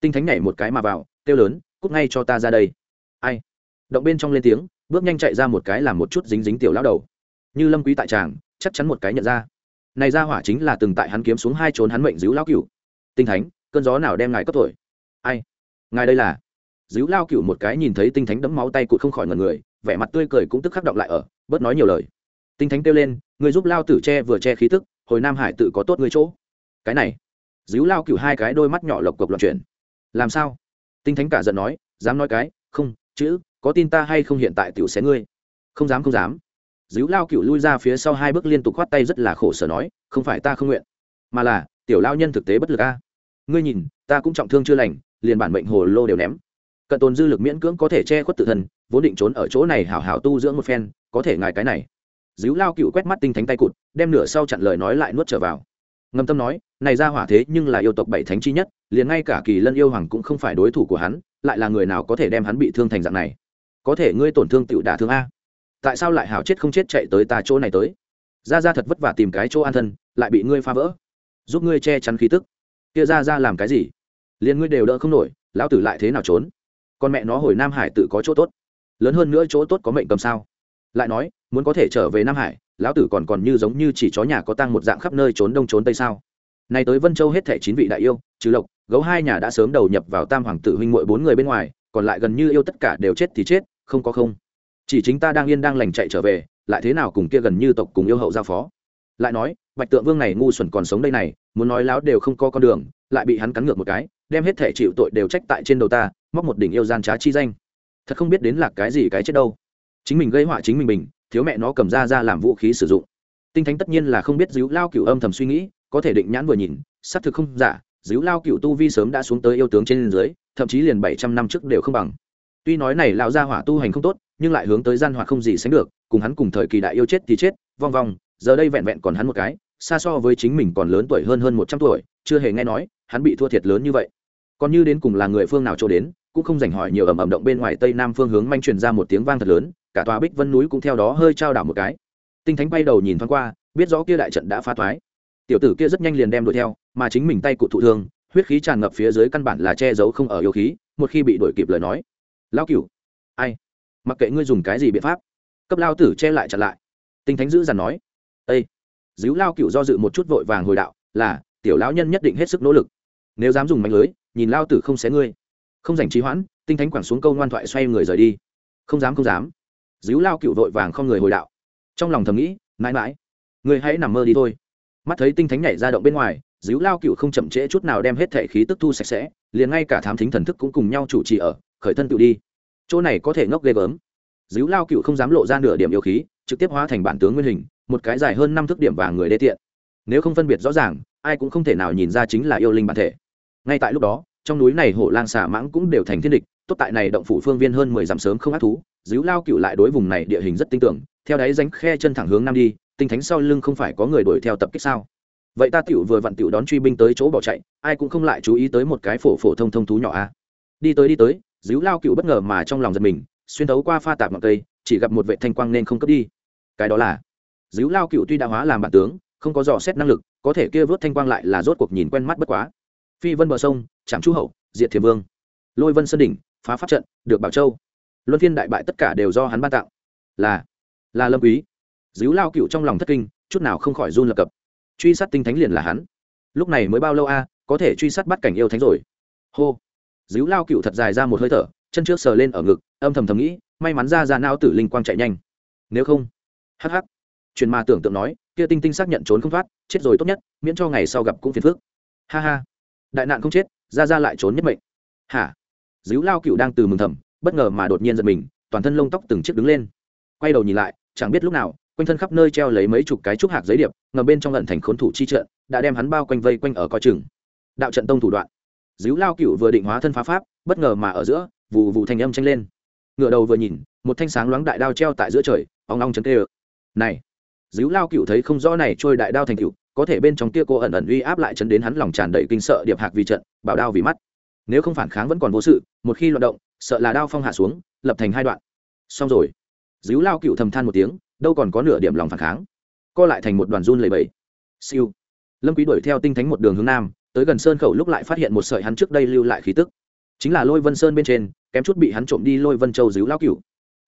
[SPEAKER 1] Tinh thánh nhảy một cái mà vào, kêu lớn, cút ngay cho ta ra đây. Ai? Động bên trong lên tiếng bước nhanh chạy ra một cái làm một chút dính dính tiểu lão đầu. Như lâm quý tại tràng, chắc chắn một cái nhận ra. Này ra hỏa chính là từng tại hắn kiếm xuống hai trốn hắn mệnh giữ lão cửu. Tinh thánh, cơn gió nào đem ngài cấp tuổi ai? Ngài đây là? Díu lao cửu một cái nhìn thấy tinh thánh đấm máu tay cụt không khỏi ngần người, vẻ mặt tươi cười cũng tức khắc động lại ở, bớt nói nhiều lời. Tinh thánh kêu lên, người giúp lao tử che vừa che khí tức, hồi nam hải tự có tốt người chỗ. Cái này. Díu lao cửu hai cái đôi mắt nhỏ lộc cộc loạn chuyển. Làm sao? Tinh thánh cả giận nói, dám nói cái, không chữ, có tin ta hay không hiện tại tiểu xé ngươi? Không dám không dám. Díu lao cựu lui ra phía sau hai bước liên tục khoát tay rất là khổ sở nói, không phải ta không nguyện, mà là, tiểu lao nhân thực tế bất lực a. Ngươi nhìn, ta cũng trọng thương chưa lành, liền bản mệnh hồ lô đều ném. Cận tồn dư lực miễn cưỡng có thể che khuất tự thân, vốn định trốn ở chỗ này hảo hảo tu dưỡng một phen, có thể ngài cái này. Díu lao cựu quét mắt tinh thánh tay cụt, đem nửa sau chặn lời nói lại nuốt trở vào. Ngâm tâm nói, này ra hỏa thế nhưng là yêu tộc bảy thánh chi nhất, liền ngay cả kỳ lân yêu hoàng cũng không phải đối thủ của hắn lại là người nào có thể đem hắn bị thương thành dạng này? Có thể ngươi tổn thương tựu đả thương a. Tại sao lại hảo chết không chết chạy tới ta chỗ này tới? Ra ra thật vất vả tìm cái chỗ an thân, lại bị ngươi phá vỡ. Giúp ngươi che chắn khí tức. Kia ra ra làm cái gì? Liền ngươi đều đỡ không nổi, lão tử lại thế nào trốn? Con mẹ nó hồi nam hải tự có chỗ tốt. Lớn hơn nữa chỗ tốt có mệnh cầm sao? Lại nói, muốn có thể trở về nam hải, lão tử còn còn như giống như chỉ chó nhà có tăng một dạng khắp nơi trốn đông trốn tây sao? Này tới vân châu hết thẻ chín vị đại yêu, trừ lộc gấu hai nhà đã sớm đầu nhập vào tam hoàng tử huynh muội bốn người bên ngoài, còn lại gần như yêu tất cả đều chết thì chết, không có không. Chỉ chính ta đang yên đang lành chạy trở về, lại thế nào cùng kia gần như tộc cùng yêu hậu giao phó? Lại nói, bạch tượng vương này ngu xuẩn còn sống đây này, muốn nói láo đều không có con đường, lại bị hắn cắn ngược một cái, đem hết thể chịu tội đều trách tại trên đầu ta, móc một đỉnh yêu gian trá chi danh. Thật không biết đến là cái gì cái chết đâu. Chính mình gây họa chính mình mình thiếu mẹ nó cầm ra ra làm vũ khí sử dụng. Tinh thánh tất nhiên là không biết díu lao cựu âm thầm suy nghĩ, có thể định nhãn vừa nhìn, xác thực không giả díu lao cựu tu vi sớm đã xuống tới yêu tướng trên dưới, thậm chí liền bảy trăm năm trước đều không bằng. Tuy nói này lão gia hỏa tu hành không tốt, nhưng lại hướng tới gian hoạt không gì sánh được, cùng hắn cùng thời kỳ đại yêu chết thì chết, vong vong, giờ đây vẹn vẹn còn hắn một cái, xa so với chính mình còn lớn tuổi hơn hơn một trăm tuổi, chưa hề nghe nói, hắn bị thua thiệt lớn như vậy. Còn như đến cùng là người phương nào chỗ đến, cũng không dành hỏi nhiều ẩm ẩm động bên ngoài tây nam phương hướng manh truyền ra một tiếng vang thật lớn, cả tòa bích vân núi cũng theo đó hơi trao đảo một cái. Tinh thánh bay đầu nhìn thoáng qua, biết rõ kia đại trận đã phá thoái. Tiểu tử kia rất nhanh liền đem đuổi theo mà chính mình tay cụ thụ thương, huyết khí tràn ngập phía dưới căn bản là che giấu không ở yêu khí, một khi bị đuổi kịp lời nói. Lao cửu, ai? Mặc kệ ngươi dùng cái gì biện pháp, cấp lao tử che lại chặn lại. Tinh thánh giữ dằn nói. Ây díu lao cửu do dự một chút vội vàng hồi đạo, là, tiểu lão nhân nhất định hết sức nỗ lực. Nếu dám dùng mạnh lưới, nhìn lao tử không xé ngươi. Không dành trí hoãn, tinh thánh quẳng xuống câu ngoan thoại xoay người rời đi. Không dám không dám. Díu lao cựu vội vàng không người hồi đạo. Trong lòng thầm nghĩ, mãi mãi người hãy nằm mơ đi thôi. Mắt thấy tinh thánh nhảy ra động bên ngoài díu lao cựu không chậm trễ chút nào đem hết thể khí tức thu sạch sẽ, liền ngay cả thám thính thần thức cũng cùng nhau chủ trì ở, khởi thân tự đi. Chỗ này có thể ngốc ghê gớm. Díu lao cựu không dám lộ ra nửa điểm yêu khí, trực tiếp hóa thành bản tướng nguyên hình, một cái dài hơn năm thước điểm vàng người đê tiện. Nếu không phân biệt rõ ràng, ai cũng không thể nào nhìn ra chính là yêu linh bản thể. Ngay tại lúc đó, trong núi này hổ lang xà mãng cũng đều thành thiên địch, tốt tại này động phủ phương viên hơn mười dặm sớm không ác thú, díu lao cựu lại đối vùng này địa hình rất tin tưởng, theo đáy ránh khe chân thẳng hướng nam đi, tinh thánh sau lưng không phải có người đuổi theo tập kích sao? Vậy ta tiểu vừa vặn tiểu đón truy binh tới chỗ bỏ chạy, ai cũng không lại chú ý tới một cái phổ phổ thông thông thú nhỏ a. Đi tới đi tới, díu lao cựu bất ngờ mà trong lòng giật mình, xuyên thấu qua pha tạp ngọn cây, chỉ gặp một vệ thanh quang nên không cấp đi. Cái đó là, díu lao cựu tuy đã hóa làm bản tướng, không có dò xét năng lực, có thể kia vớt thanh quang lại là rốt cuộc nhìn quen mắt bất quá. Phi vân bờ sông trạm chu hậu, diệt thiềm vương, lôi vân sơn đỉnh, phá pháp trận, được bảo châu. Luân phiên đại bại tất cả đều do hắn ban tặng. Là là lâm quý. Díu lao cựu trong lòng thất kinh, chút nào không khỏi run lập cập truy sát tinh thánh liền là hắn. Lúc này mới bao lâu a à, có thể truy sát bắt cảnh yêu thánh rồi? Hô. Díu lao cựu thật dài ra một hơi thở, chân trước sờ lên ở ngực, âm thầm thầm nghĩ, may mắn ra ra nao tử linh quang chạy nhanh. Nếu không, hắc hắc. Truyền ma tưởng tượng nói, kia tinh tinh xác nhận trốn không thoát, chết rồi tốt nhất, miễn cho ngày sau gặp cũng phiền phức. Ha ha. Đại nạn không chết, ra ra lại trốn nhất mệnh. Hả? Díu lao cựu đang từ mừng thầm, bất ngờ mà đột nhiên giật mình, toàn thân lông tóc từng chiếc đứng lên. Quay đầu nhìn lại, chẳng biết lúc nào quanh thân khắp nơi treo lấy mấy chục cái trúc hạc giấy điệp, ngầm bên trong lần thành khốn thủ chi trận, đã đem hắn bao quanh vây quanh ở coi chừng. Đạo trận tông thủ đoạn. Díu lao cựu vừa định hóa thân phá pháp, bất ngờ mà ở giữa vụ vụ thành âm tranh lên. Ngựa đầu vừa nhìn, một thanh sáng loáng đại đao treo tại giữa trời, ong ong chấn tê ơ. Này, díu lao cựu thấy không rõ này trôi đại đao thành cựu có thể bên trong kia cô ẩn ẩn uy áp lại chấn đến hắn lòng tràn đầy kinh sợ điệp hạc vì trận, bảo đao vì mắt. Nếu không phản kháng vẫn còn vô sự, một khi loạt động, sợ là đao phong hạ xuống, lập thành hai đoạn. Xong rồi. Díu lao cựu thầm than một tiếng đâu còn có nửa điểm lòng phản kháng. Co lại thành một đoàn run lầy bẫy siêu. Lâm quý đuổi theo tinh thánh một đường hướng nam tới gần sơn khẩu lúc lại phát hiện một sợi hắn trước đây lưu lại khí tức. Chính là lôi vân sơn bên trên kém chút bị hắn trộm đi lôi vân châu díu lao cửu.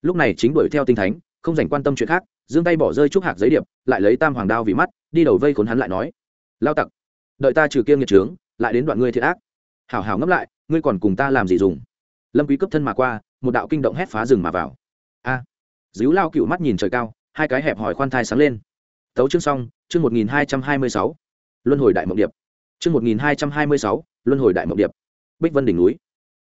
[SPEAKER 1] Lúc này chính đuổi theo tinh thánh không dành quan tâm chuyện khác giương tay bỏ rơi trúc hạc giấy điệp lại lấy tam hoàng đao vì mắt đi đầu vây khốn hắn lại nói. Lao tặc đợi ta trừ kiêng nghiệt trướng lại đến đoạn ngươi thiệt ác. Hảo hảo ngấp lại ngươi còn cùng ta làm gì dùng? Lâm quý cấp thân mà qua một đạo kinh động hét phá rừng mà vào. A. À, díu lao cửu mắt nhìn trời cao hai cái hẹp hỏi khoan thai sáng lên. Tấu chương xong chương một nghìn hai trăm hai mươi sáu. Luân hồi đại mộng điệp. Chương một nghìn hai trăm hai mươi sáu luân hồi đại mộng điệp. Bích vân đỉnh núi.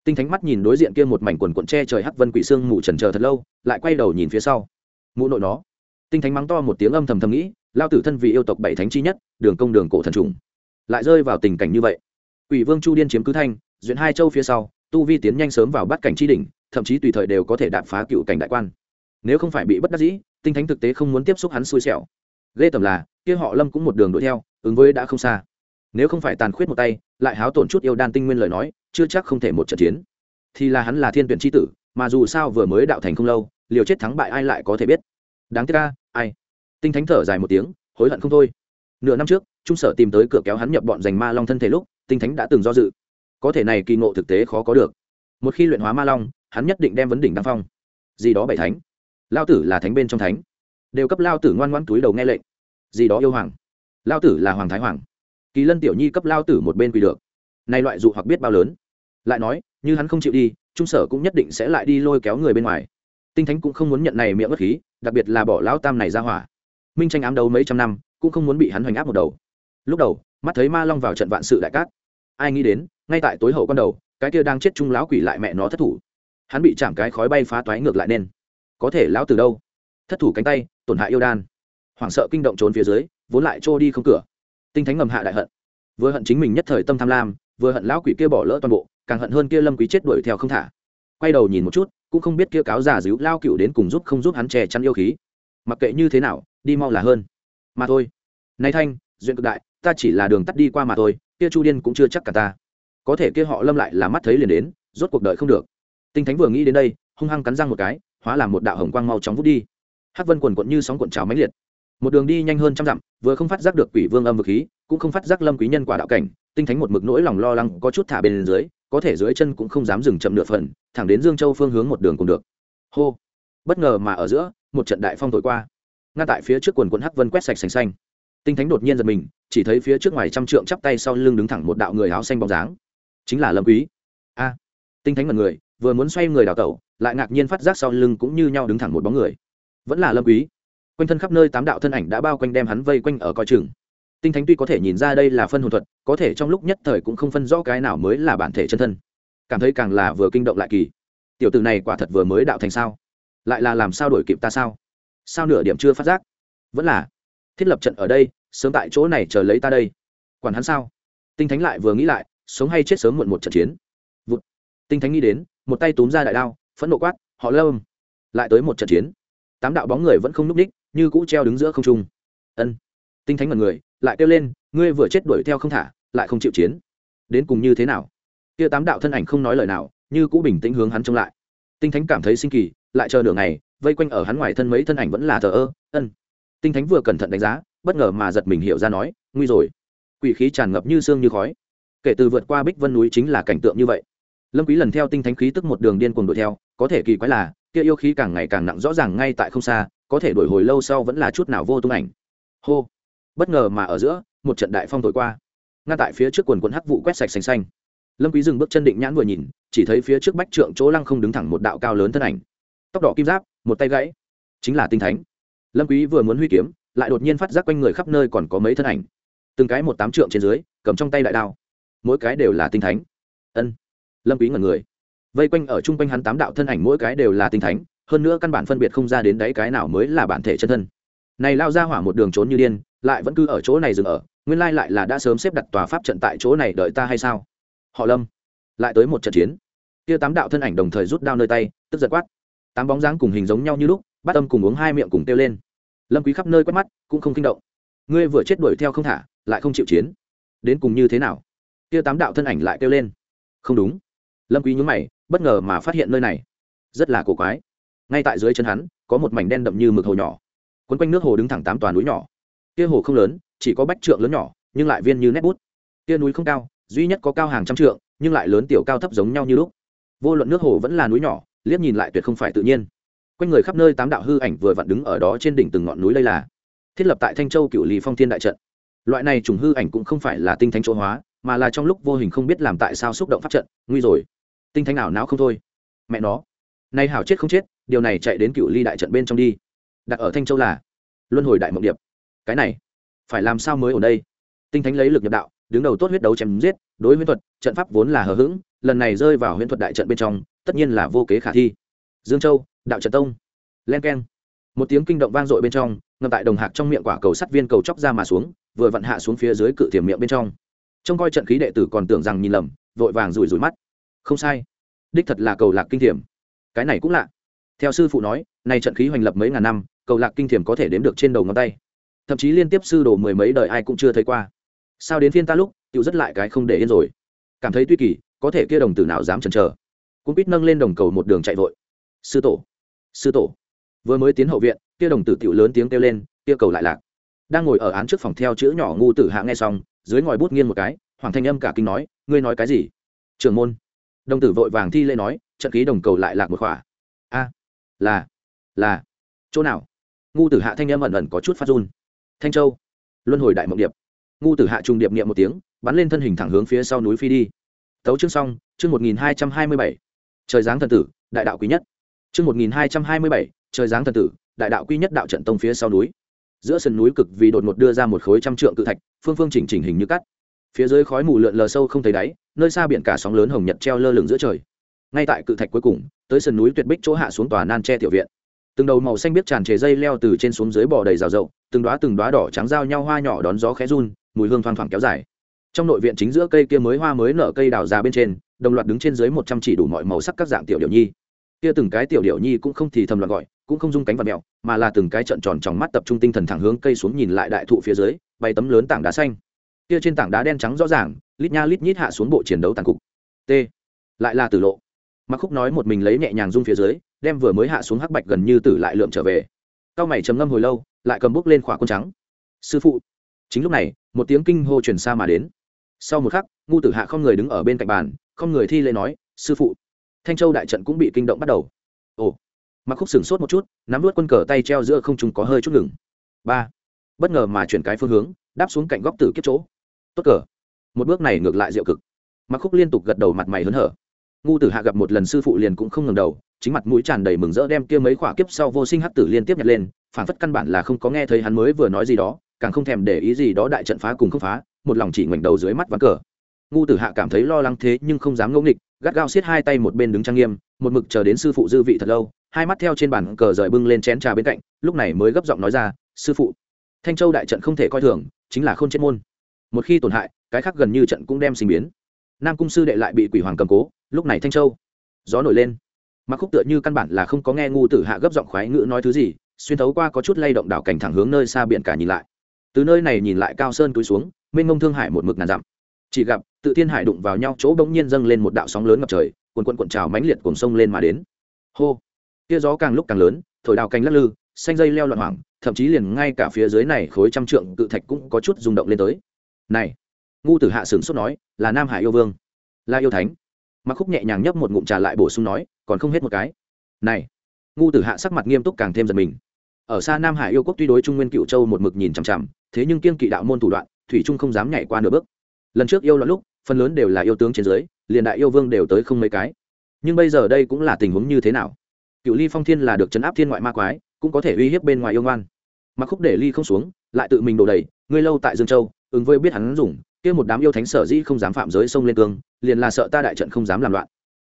[SPEAKER 1] Tinh thánh mắt nhìn đối diện kia một mảnh quần cuộn tre trời hắc vân quỷ xương mù trần chờ thật lâu lại quay đầu nhìn phía sau. Mụ nội nó. Tinh thánh mắng to một tiếng âm thầm thầm nghĩ lao tử thân vì yêu tộc bảy thánh chi nhất đường công đường cổ thần trùng. Lại rơi vào tình cảnh như vậy. Quỷ Vương Chu Điên chiếm cứ thanh, duyện hai châu phía sau, tu vi tiến nhanh sớm vào bắt cảnh chi đỉnh, thậm chí tùy thời đều có thể đạp phá cựu cảnh đại quan. Nếu không phải bị bất đắc dĩ, tinh thánh thực tế không muốn tiếp xúc hắn xui xẻo. Ghê tầm là, kia họ Lâm cũng một đường đuổi theo, ứng với đã không xa. Nếu không phải tàn khuyết một tay lại háo tổn chút yêu đan tinh nguyên lời nói chưa chắc không thể một trận chiến. Thì là hắn là thiên tuyển tri tử mà dù sao vừa mới đạo thành không lâu liều chết thắng bại ai lại có thể biết. Đáng tiếc ca ai? Tinh thánh thở dài một tiếng hối hận không thôi. Nửa năm trước trung sở tìm tới cửa kéo hắn nhập bọn giành ma long thân thể lúc tinh thánh đã từng do dự. Có thể này kỳ ngộ thực tế khó có được. Một khi luyện hóa ma long hắn nhất định đem vấn đỉnh đăng phong. Gì đó bảy thánh lao tử là thánh bên trong thánh. Đều cấp lao tử ngoan ngoãn túi đầu nghe lệnh. Gì đó yêu hoàng. Lao tử là hoàng thái hoàng. Kỳ lân tiểu nhi cấp lao tử một bên quỳ được. Nay loại dụ hoặc biết bao lớn. Lại nói, như hắn không chịu đi, trung sở cũng nhất định sẽ lại đi lôi kéo người bên ngoài. Tinh thánh cũng không muốn nhận này miệng bất khí, đặc biệt là bỏ lão tam này ra hỏa. Minh tranh ám đấu mấy trăm năm, cũng không muốn bị hắn hoành áp một đầu. Lúc đầu, mắt thấy ma long vào trận vạn sự đại cát. Ai nghĩ đến, ngay tại tối hậu con đầu, cái kia đang chết chung lão quỷ lại mẹ nó thất thủ. Hắn bị chạm cái khói bay phá toái ngược lại nên có thể lão từ đâu? Thất thủ cánh tay, tổn hại yêu đan. Hoảng sợ kinh động trốn phía dưới, vốn lại trôi đi không cửa. Tinh thánh ngầm hạ đại hận. Vừa hận chính mình nhất thời tâm tham lam, vừa hận lão quỷ kia bỏ lỡ toàn bộ, càng hận hơn kia lâm quý chết đuổi theo không thả. Quay đầu nhìn một chút, cũng không biết kia cáo già díu lao cựu đến cùng giúp không giúp hắn che chắn yêu khí. Mặc kệ như thế nào, đi mau là hơn. Mà thôi. Nay thanh, duyên cực đại, ta chỉ là đường tắt đi qua mà thôi, kia chu điên cũng chưa chắc cả ta. Có thể kia họ lâm lại là mắt thấy liền đến, rốt cuộc đời không được. Tinh thánh vừa nghĩ đến đây, hung hăng cắn răng một cái hóa làm một đạo hồng quang mau chóng vút đi. Hắc vân quần quận như sóng cuộn trào mãnh liệt. Một đường đi nhanh hơn trăm dặm, vừa không phát giác được quỷ vương âm vực khí, cũng không phát giác lâm quý nhân quả đạo cảnh, tinh thánh một mực nỗi lòng lo lắng có chút thả bên dưới, có thể dưới chân cũng không dám dừng chậm nửa phần, thẳng đến dương châu phương hướng một đường cùng được. Hô! Bất ngờ mà ở giữa, một trận đại phong thổi qua. Ngay tại phía trước quần quận hắc vân quét sạch sành xanh. Tinh thánh đột nhiên giật mình, chỉ thấy phía trước ngoài trăm trượng chắp tay sau lưng đứng thẳng một đạo người áo xanh bóng dáng. Chính là lâm quý. A! Tinh thánh mật người, vừa muốn xoay người đào tẩu lại ngạc nhiên phát giác sau lưng cũng như nhau đứng thẳng một bóng người. Vẫn là lâm quý. Quanh thân khắp nơi tám đạo thân ảnh đã bao quanh đem hắn vây quanh ở coi chừng. Tinh thánh tuy có thể nhìn ra đây là phân hồn thuật, có thể trong lúc nhất thời cũng không phân rõ cái nào mới là bản thể chân thân. Cảm thấy càng là vừa kinh động lại kỳ. Tiểu tử này quả thật vừa mới đạo thành sao? Lại là làm sao đổi kịp ta sao? Sao nửa điểm chưa phát giác? Vẫn là, thiết lập trận ở đây, sớm tại chỗ này chờ lấy ta đây. Quản hắn sao? Tinh thánh lại vừa nghĩ lại, sống hay chết sớm muộn một trận chiến. Vụt. tinh thánh nghĩ đến, một tay túm ra đại đao phẫn nộ quát, họ lâm! Lại tới một trận chiến. Tám đạo bóng người vẫn không núp ních, như cũ treo đứng giữa không trung. Ân. Tinh thánh mật người, lại kêu lên, ngươi vừa chết đuổi theo không thả, lại không chịu chiến. Đến cùng như thế nào? Kia tám đạo thân ảnh không nói lời nào, như cũ bình tĩnh hướng hắn trông lại. Tinh thánh cảm thấy sinh kỳ, lại chờ nửa ngày, vây quanh ở hắn ngoài thân mấy thân ảnh vẫn là thờ ơ, ân. Tinh thánh vừa cẩn thận đánh giá, bất ngờ mà giật mình hiểu ra nói, nguy rồi. Quỷ khí tràn ngập như sương như khói. Kể từ vượt qua bích vân núi chính là cảnh tượng như vậy. Lâm quý lần theo tinh thánh khí tức một đường điên cuồng đuổi theo có thể kỳ quái là, kia yêu khí càng ngày càng nặng rõ ràng ngay tại không xa, có thể đổi hồi lâu sau vẫn là chút nào vô tung ảnh. Hô. Bất ngờ mà ở giữa, một trận đại phong thổi qua. Ngay tại phía trước quần quần hắc vụ quét sạch xanh xanh. Lâm quý dừng bước chân định nhãn vừa nhìn, chỉ thấy phía trước bách trượng chỗ lăng không đứng thẳng một đạo cao lớn thân ảnh. Tóc đỏ kim giáp, một tay gãy. Chính là tinh thánh. Lâm quý vừa muốn huy kiếm, lại đột nhiên phát giác quanh người khắp nơi còn có mấy thân ảnh. Từng cái một tám trượng trên dưới, cầm trong tay đại đao. Mỗi cái đều là tinh thánh. Ân. Lâm quý ngẩn người vây quanh ở trung quanh hắn tám đạo thân ảnh mỗi cái đều là tinh thánh, hơn nữa căn bản phân biệt không ra đến đấy cái nào mới là bản thể chân thân. Này lao ra hỏa một đường trốn như điên, lại vẫn cứ ở chỗ này dừng ở, nguyên lai lại là đã sớm xếp đặt tòa pháp trận tại chỗ này đợi ta hay sao? Họ lâm, lại tới một trận chiến. Kia tám đạo thân ảnh đồng thời rút đao nơi tay, tức giật quát. Tám bóng dáng cùng hình giống nhau như lúc, bắt tâm cùng uống hai miệng cùng tiêu lên. Lâm quý khắp nơi quét mắt, cũng không kinh động. Ngươi vừa chết đuổi theo không thả, lại không chịu chiến. Đến cùng như thế nào? Kia tám đạo thân ảnh lại kêu lên. Không đúng lâm quý nhướng mày, bất ngờ mà phát hiện nơi này. Rất là cổ quái. Ngay tại dưới chân hắn, có một mảnh đen đậm như mực hồ nhỏ. Quấn quanh nước hồ đứng thẳng tám toàn núi nhỏ. Kia hồ không lớn, chỉ có bách trượng lớn nhỏ, nhưng lại viên như nét bút. Kia núi không cao, duy nhất có cao hàng trăm trượng, nhưng lại lớn tiểu cao thấp giống nhau như lúc. Vô luận nước hồ vẫn là núi nhỏ, liếc nhìn lại tuyệt không phải tự nhiên. Quanh người khắp nơi tám đạo hư ảnh vừa vặn đứng ở đó trên đỉnh từng ngọn núi lây là thiết lập tại thanh châu cựu lì phong thiên đại trận. Loại này trùng hư ảnh cũng không phải là tinh thánh chỗ hóa, mà là trong lúc vô hình không biết làm tại sao xúc động pháp trận, nguy rồi tinh thánh nào não không thôi. Mẹ nó, nay hảo chết không chết, điều này chạy đến cựu ly đại trận bên trong đi. Đặt ở thanh châu là luân hồi đại mộng điệp. Cái này, phải làm sao mới ở đây? Tinh thánh lấy lực nhập đạo, đứng đầu tốt huyết đấu chém giết, đối huyễn thuật, trận pháp vốn là hờ hững, lần này rơi vào huyễn thuật đại trận bên trong, tất nhiên là vô kế khả thi. Dương châu, đạo trận tông. Len keng. Một tiếng kinh động vang dội bên trong ngầm tại đồng hạc trong miệng quả cầu sắt viên cầu chóc ra mà xuống, vừa vặn hạ xuống phía dưới cự thiểm miệng bên trong. Trông coi trận khí đệ tử còn tưởng rằng nhìn lầm, vội vàng rủi rủi mắt không sai. Đích thật là cầu lạc kinh thiểm. Cái này cũng lạ. Theo sư phụ nói, nay trận khí hoành lập mấy ngàn năm, cầu lạc kinh thiểm có thể đếm được trên đầu ngón tay. Thậm chí liên tiếp sư đồ mười mấy đời ai cũng chưa thấy qua. Sao đến phiên ta lúc tự rất lại cái không để yên rồi. Cảm thấy tuy kỳ, có thể kia đồng tử nào dám chần chờ. Cũng biết nâng lên đồng cầu một đường chạy vội. Sư tổ. Sư tổ. Vừa mới tiến hậu viện, kia đồng tử tiểu lớn tiếng kêu lên, kia cầu lại lạc. Đang ngồi ở án trước phòng theo chữ nhỏ ngu tử hạ nghe xong, dưới ngòi bút nghiêng một cái, hoàng thanh âm cả kinh nói, ngươi nói cái gì? Trưởng môn đồng tử vội vàng thi lễ nói, trận ký đồng cầu lại lạc một khỏa. A, là là, chỗ nào? Ngu tử hạ thanh âm ẩn ẩn có chút phát run. Thanh châu, luân hồi đại mộng điệp. Ngu tử hạ trùng điệp niệm một tiếng, bắn lên thân hình thẳng hướng phía sau núi phi đi. Tấu chương xong, chương một nghìn hai trăm hai mươi bảy. Trời giáng thần tử, đại đạo quý nhất. Chương một nghìn hai trăm hai mươi bảy, trời giáng thần tử, đại đạo quý nhất đạo trận tông phía sau núi. Giữa sườn núi cực vì đột ngột đưa ra một khối trăm trượng cự thạch, phương phương chỉnh chỉnh hình như cắt phía dưới khói mù lượn lờ sâu không thấy đáy, nơi xa biển cả sóng lớn hồng nhật treo lơ lửng giữa trời. Ngay tại cự thạch cuối cùng, tới sườn núi tuyệt bích chỗ hạ xuống tòa nan tre tiểu viện. Từng đầu màu xanh biết tràn trề dây leo từ trên xuống dưới bò đầy rào rậu từng đoá từng đoá đỏ trắng giao nhau hoa nhỏ đón gió khẽ run, mùi hương thoang thoảng kéo dài. Trong nội viện chính giữa cây kia mới hoa mới nở cây đào già bên trên, đồng loạt đứng trên dưới một trăm chỉ đủ mọi màu sắc các dạng tiểu điệu nhi. Kia từng cái tiểu điệu nhi cũng không thì thầm loạt gọi, cũng không dung cánh và mẹo mà là từng cái trận tròn trong mắt tập trung tinh thần thẳng hướng cây xuống nhìn lại đại thụ phía dưới bay tấm lớn tảng đá xanh kia trên tảng đá đen trắng rõ ràng, lít nha lít nhít hạ xuống bộ chiến đấu tàn cục. T. Lại là tử lộ. Mặc khúc nói một mình lấy nhẹ nhàng rung phía dưới, đem vừa mới hạ xuống hắc bạch gần như tử lại lượm trở về. Cao mày trầm ngâm hồi lâu, lại cầm bút lên khỏa quân trắng. Sư phụ. Chính lúc này, một tiếng kinh hô truyền xa mà đến. Sau một khắc, ngu tử hạ không người đứng ở bên cạnh bàn, không người thi lễ nói, sư phụ. Thanh châu đại trận cũng bị kinh động bắt đầu. Ồ. Mặc khúc sửng sốt một chút, nắm luốt quân cờ tay treo giữa không trung có hơi chút ngừng. Ba. Bất ngờ mà chuyển cái phương hướng, đáp xuống cạnh góc tử kiếp chỗ tốt cờ. Một bước này ngược lại diệu cực. Mặc khúc liên tục gật đầu mặt mày hớn hở. Ngu tử hạ gặp một lần sư phụ liền cũng không ngừng đầu, chính mặt mũi tràn đầy mừng rỡ đem kia mấy khỏa kiếp sau vô sinh hắc tử liên tiếp nhặt lên phản phất căn bản là không có nghe thấy hắn mới vừa nói gì đó, càng không thèm để ý gì đó đại trận phá cùng không phá, một lòng chỉ ngoảnh đầu dưới mắt ván cờ. Ngu tử hạ cảm thấy lo lắng thế nhưng không dám ngẫu nghịch, gắt gao xiết hai tay một bên đứng trang nghiêm, một mực chờ đến sư phụ dư vị thật lâu, hai mắt theo trên bàn cờ rời bưng lên chén trà bên cạnh, lúc này mới gấp giọng nói ra, sư phụ, thanh châu đại trận không thể coi thường, chính là không chết môn một khi tổn hại, cái khác gần như trận cũng đem sinh biến. Nam cung sư đệ lại bị quỷ hoàng cầm cố, lúc này thanh châu, gió nổi lên. Mặc khúc tựa như căn bản là không có nghe ngu tử hạ gấp giọng khoái ngữ nói thứ gì, xuyên thấu qua có chút lay động đảo cảnh thẳng hướng nơi xa biển cả nhìn lại. Từ nơi này nhìn lại cao sơn túi xuống, mênh mông thương hải một mực ngàn dặm. Chỉ gặp, tự thiên hải đụng vào nhau chỗ bỗng nhiên dâng lên một đạo sóng lớn ngập trời quần quận cuộn trào mãnh liệt cùng sông lên mà đến. Hô! Kia gió càng lúc càng lớn, thổi đào cánh lắc lư, xanh dây leo loạn hoảng, thậm chí liền ngay cả phía dưới này khối trăm trượng cự thạch cũng có chút rung động lên tới này, ngu tử hạ sửng sốt nói, là nam hải yêu vương, là yêu thánh. Mặc khúc nhẹ nhàng nhấp một ngụm trà lại bổ sung nói, còn không hết một cái. Này, ngu tử hạ sắc mặt nghiêm túc càng thêm giật mình. Ở xa nam hải yêu quốc tuy đối trung nguyên cựu châu một mực nhìn chằm chằm, thế nhưng kiên kỵ đạo môn thủ đoạn, thủy trung không dám nhảy qua nửa bước. Lần trước yêu loạn lúc, phần lớn đều là yêu tướng trên dưới, liền đại yêu vương đều tới không mấy cái. Nhưng bây giờ đây cũng là tình huống như thế nào? Cựu ly phong thiên là được chấn áp thiên ngoại ma quái, cũng có thể uy hiếp bên ngoài yêu ngoan. Mặc khúc để ly không xuống, lại tự mình đổ đầy, ngươi lâu tại dương châu ứng với biết hắn dùng, kia một đám yêu thánh sở dĩ không dám phạm giới sông lên cương, liền là sợ ta đại trận không dám làm loạn.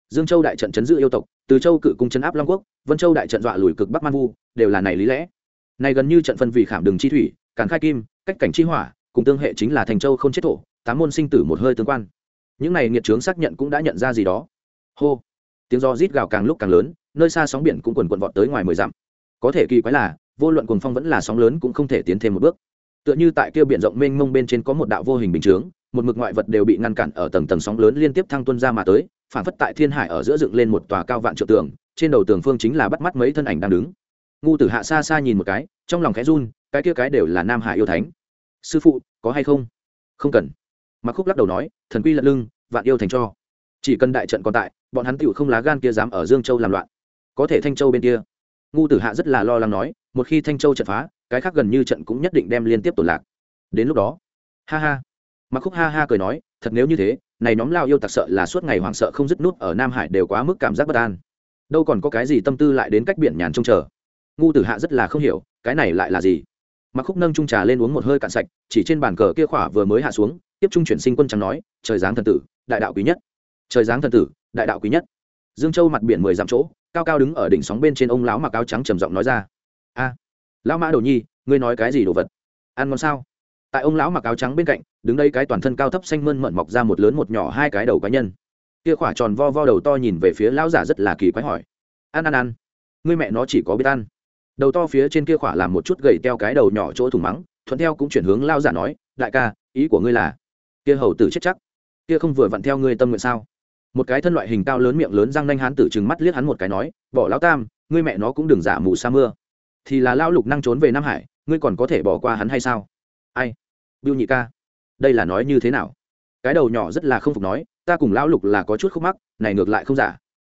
[SPEAKER 1] Dương châu đại trận chấn giữ yêu tộc, từ châu cự cung chấn áp long quốc, vân châu đại trận dọa lùi cực bắc man vu, đều là này lý lẽ. Này gần như trận phân vì khảm đường chi thủy, càn khai kim, cách cảnh chi hỏa, cùng tương hệ chính là thành châu không chết thổ, tám môn sinh tử một hơi tương quan. Những này nghiệt trướng xác nhận cũng đã nhận ra gì đó. Hô. Tiếng do rít gào càng lúc càng lớn, nơi xa sóng biển cũng quần quần vọt tới ngoài mười dặm. Có thể kỳ quái là, vô luận cuồng phong vẫn là sóng lớn cũng không thể tiến thêm một bước tựa như tại kia biển rộng mênh mông bên trên có một đạo vô hình bình chướng, một mực ngoại vật đều bị ngăn cản ở tầng tầng sóng lớn liên tiếp thăng tuân ra mà tới, phản phất tại thiên hải ở giữa dựng lên một tòa cao vạn trượng tường, trên đầu tường phương chính là bắt mắt mấy thân ảnh đang đứng. Ngu tử hạ xa xa nhìn một cái, trong lòng khẽ run, cái kia cái đều là nam hải yêu thánh. Sư phụ, có hay không? Không cần. Mặc khúc lắc đầu nói, thần quy lật lưng, vạn yêu thành cho. Chỉ cần đại trận còn tại, bọn hắn tựu không lá gan kia dám ở dương châu làm loạn. Có thể thanh châu bên kia. Ngu tử hạ rất là lo lắng nói, một khi thanh châu trận phá cái khác gần như trận cũng nhất định đem liên tiếp tổn lạc. Đến lúc đó, ha ha. Mặc khúc ha ha cười nói, thật nếu như thế, này nhóm lao yêu tặc sợ là suốt ngày hoảng sợ không dứt nút ở nam hải đều quá mức cảm giác bất an. Đâu còn có cái gì tâm tư lại đến cách biển nhàn trông chờ. Ngu tử hạ rất là không hiểu, cái này lại là gì? Mặc khúc nâng trung trà lên uống một hơi cạn sạch, chỉ trên bàn cờ kia khỏa vừa mới hạ xuống, tiếp trung chuyển sinh quân trắng nói, trời giáng thần tử, đại đạo quý nhất. Trời giáng thần tử, đại đạo quý nhất. Dương châu mặt biển mười dặm chỗ, cao cao đứng ở đỉnh sóng bên trên ông lão mặc áo trắng trầm giọng nói ra. A lão mã đầu nhi, ngươi nói cái gì đồ vật? Ăn ngon sao? Tại ông lão mặc áo trắng bên cạnh, đứng đây cái toàn thân cao thấp xanh mơn mận mọc ra một lớn một nhỏ hai cái đầu cá nhân. Kia khỏa tròn vo vo đầu to nhìn về phía lão giả rất là kỳ quái hỏi. Ăn ăn ăn. Ngươi mẹ nó chỉ có biết ăn. Đầu to phía trên kia khỏa làm một chút gầy teo cái đầu nhỏ chỗ thủng mắng, thuận theo cũng chuyển hướng lao giả nói, đại ca, ý của ngươi là, kia hầu tử chết chắc. Kia không vừa vặn theo ngươi tâm nguyện sao? Một cái thân loại hình cao lớn miệng lớn răng nanh hán tử trừng mắt liếc hắn một cái nói, bỏ lão tam, ngươi mẹ nó cũng đừng giả mù sa mưa thì là lao lục năng trốn về nam hải, ngươi còn có thể bỏ qua hắn hay sao? Ai? Biêu nhị ca. Đây là nói như thế nào? Cái đầu nhỏ rất là không phục nói, ta cùng lão lục là có chút khúc mắc, này ngược lại không giả.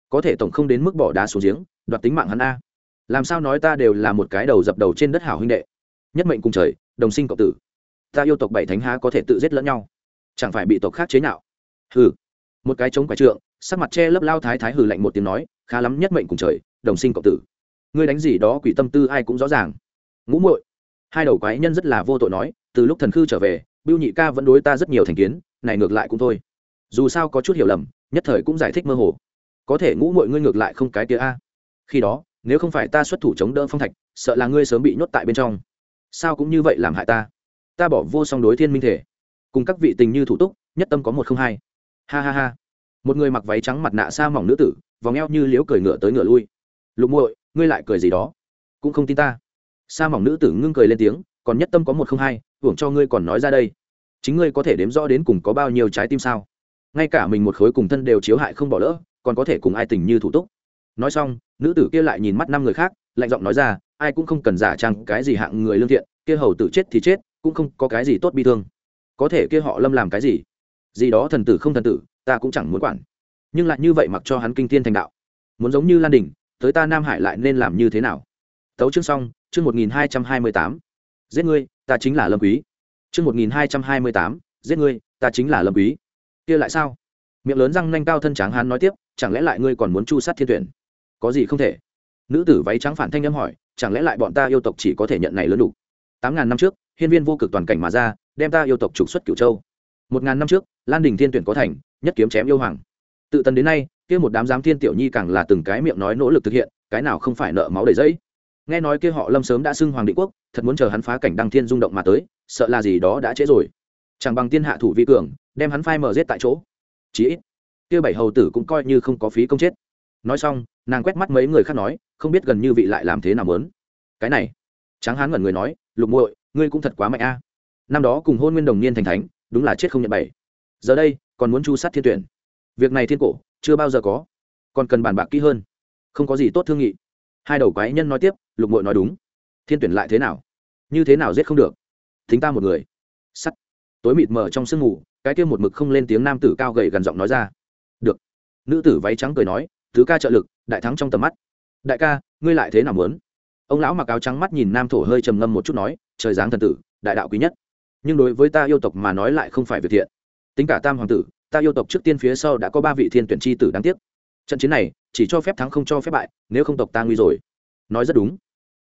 [SPEAKER 1] Có thể tổng không đến mức bỏ đá xuống giếng, đoạt tính mạng hắn a. Làm sao nói ta đều là một cái đầu dập đầu trên đất hảo huynh đệ? Nhất mệnh cùng trời, đồng sinh cộng tử. Ta yêu tộc bảy thánh há có thể tự giết lẫn nhau? Chẳng phải bị tộc khác chế nhạo? Hừ. Một cái chống quả trượng, sắc mặt che lấp lao thái thái hừ lạnh một tiếng nói, khá lắm nhất mệnh cùng trời, đồng sinh cộng tử ngươi đánh gì đó quỷ tâm tư ai cũng rõ ràng. Ngũ muội, hai đầu quái nhân rất là vô tội nói, từ lúc thần khư trở về, bưu nhị ca vẫn đối ta rất nhiều thành kiến, này ngược lại cũng thôi. Dù sao có chút hiểu lầm, nhất thời cũng giải thích mơ hồ. Có thể ngũ muội ngươi ngược lại không cái kia a. Khi đó, nếu không phải ta xuất thủ chống đỡ phong thạch, sợ là ngươi sớm bị nhốt tại bên trong. Sao cũng như vậy làm hại ta? Ta bỏ vô song đối thiên minh thể. Cùng các vị tình như thủ túc, nhất tâm có một không hai. Ha ha ha. Một người mặc váy trắng mặt nạ sa mỏng nữ tử, vòng eo như liếu cười ngựa tới ngựa lui. Lục muội ngươi lại cười gì đó? Cũng không tin ta. Sa mỏng nữ tử ngưng cười lên tiếng, còn nhất tâm có một không hai, hưởng cho ngươi còn nói ra đây. Chính ngươi có thể đếm rõ đến cùng có bao nhiêu trái tim sao? Ngay cả mình một khối cùng thân đều chiếu hại không bỏ lỡ, còn có thể cùng ai tình như thủ túc? Nói xong, nữ tử kia lại nhìn mắt năm người khác, lạnh giọng nói ra, ai cũng không cần giả trang cái gì hạng người lương thiện, kia hầu tử chết thì chết, cũng không có cái gì tốt bi thương. Có thể kia họ lâm làm cái gì? Gì đó thần tử không thần tử, ta cũng chẳng muốn quản. Nhưng lại như vậy mặc cho hắn kinh thiên thành đạo. Muốn giống như lan đình tới ta nam hải lại nên làm như thế nào? Tấu chương xong, chương một nghìn hai trăm hai mươi tám. Giết ngươi, ta chính là lâm quý. Chương một nghìn hai trăm hai mươi tám, giết ngươi, ta chính là lâm quý. Kia lại sao? Miệng lớn răng nanh cao thân tráng hán nói tiếp, chẳng lẽ lại ngươi còn muốn chu sát thiên tuyển? Có gì không thể? Nữ tử váy trắng phản thanh âm hỏi, chẳng lẽ lại bọn ta yêu tộc chỉ có thể nhận này lớn đủ? Tám ngàn năm trước, hiên viên vô cực toàn cảnh mà ra, đem ta yêu tộc trục xuất cửu châu. Một ngàn năm trước, lan đình thiên tuyển có thành, nhất kiếm chém yêu hoàng. Tự tần đến nay kia một đám giám thiên tiểu nhi càng là từng cái miệng nói nỗ lực thực hiện, cái nào không phải nợ máu đầy dây. nghe nói kia họ lâm sớm đã xưng hoàng định quốc, thật muốn chờ hắn phá cảnh đăng thiên rung động mà tới, sợ là gì đó đã trễ rồi. Chẳng bằng tiên hạ thủ vi cường, đem hắn phai mở giết tại chỗ. Chí ít, kia bảy hầu tử cũng coi như không có phí công chết. Nói xong, nàng quét mắt mấy người khác nói, không biết gần như vị lại làm thế nào lớn cái này, tráng hán ngẩn người nói, lục muội, ngươi cũng thật quá mạnh a. Năm đó cùng hôn nguyên đồng niên thành thánh, đúng là chết không nhận bảy giờ đây, còn muốn chu sát thiên tuyển. Việc này thiên cổ chưa bao giờ có. Còn cần bàn bạc kỹ hơn. Không có gì tốt thương nghị. Hai đầu quái nhân nói tiếp, lục muội nói đúng. Thiên tuyển lại thế nào? Như thế nào giết không được? Thính ta một người. Sắt. Tối mịt mờ trong sương ngủ cái kia một mực không lên tiếng nam tử cao gầy gần giọng nói ra. Được. Nữ tử váy trắng cười nói, thứ ca trợ lực, đại thắng trong tầm mắt. Đại ca, ngươi lại thế nào muốn? Ông lão mặc áo trắng mắt nhìn nam thổ hơi trầm ngâm một chút nói, trời giáng thần tử, đại đạo quý nhất. Nhưng đối với ta yêu tộc mà nói lại không phải việc thiện. Tính cả tam hoàng tử ta yêu tộc trước tiên phía sau đã có ba vị thiên tuyển tri tử đáng tiếc. Trận chiến này, chỉ cho phép thắng không cho phép bại, nếu không tộc ta nguy rồi. Nói rất đúng.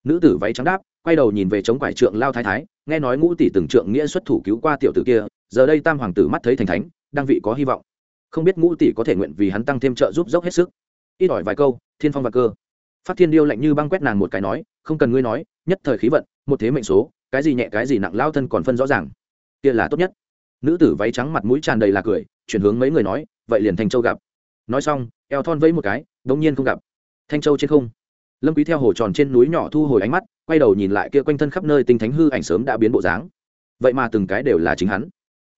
[SPEAKER 1] Nữ tử váy trắng đáp, quay đầu nhìn về chống quải trượng lao thái thái, nghe nói ngũ tỷ từng trượng nghĩa xuất thủ cứu qua tiểu tử kia, giờ đây tam hoàng tử mắt thấy thành thánh, đang vị có hy vọng. Không biết ngũ tỷ có thể nguyện vì hắn tăng thêm trợ giúp dốc hết sức. Ít ỏi vài câu, thiên phong và cơ. Phát thiên điêu lạnh như băng quét nàng một cái nói, không cần ngươi nói, nhất thời khí vận, một thế mệnh số, cái gì nhẹ cái gì nặng lao thân còn phân rõ ràng. Kia là tốt nhất. Nữ tử váy trắng mặt mũi tràn đầy là cười chuyển hướng mấy người nói, vậy liền thanh châu gặp. Nói xong, eo thon vẫy một cái, đống nhiên không gặp. Thanh châu trên không. Lâm quý theo hồ tròn trên núi nhỏ thu hồi ánh mắt, quay đầu nhìn lại kia quanh thân khắp nơi tinh thánh hư ảnh sớm đã biến bộ dáng. Vậy mà từng cái đều là chính hắn.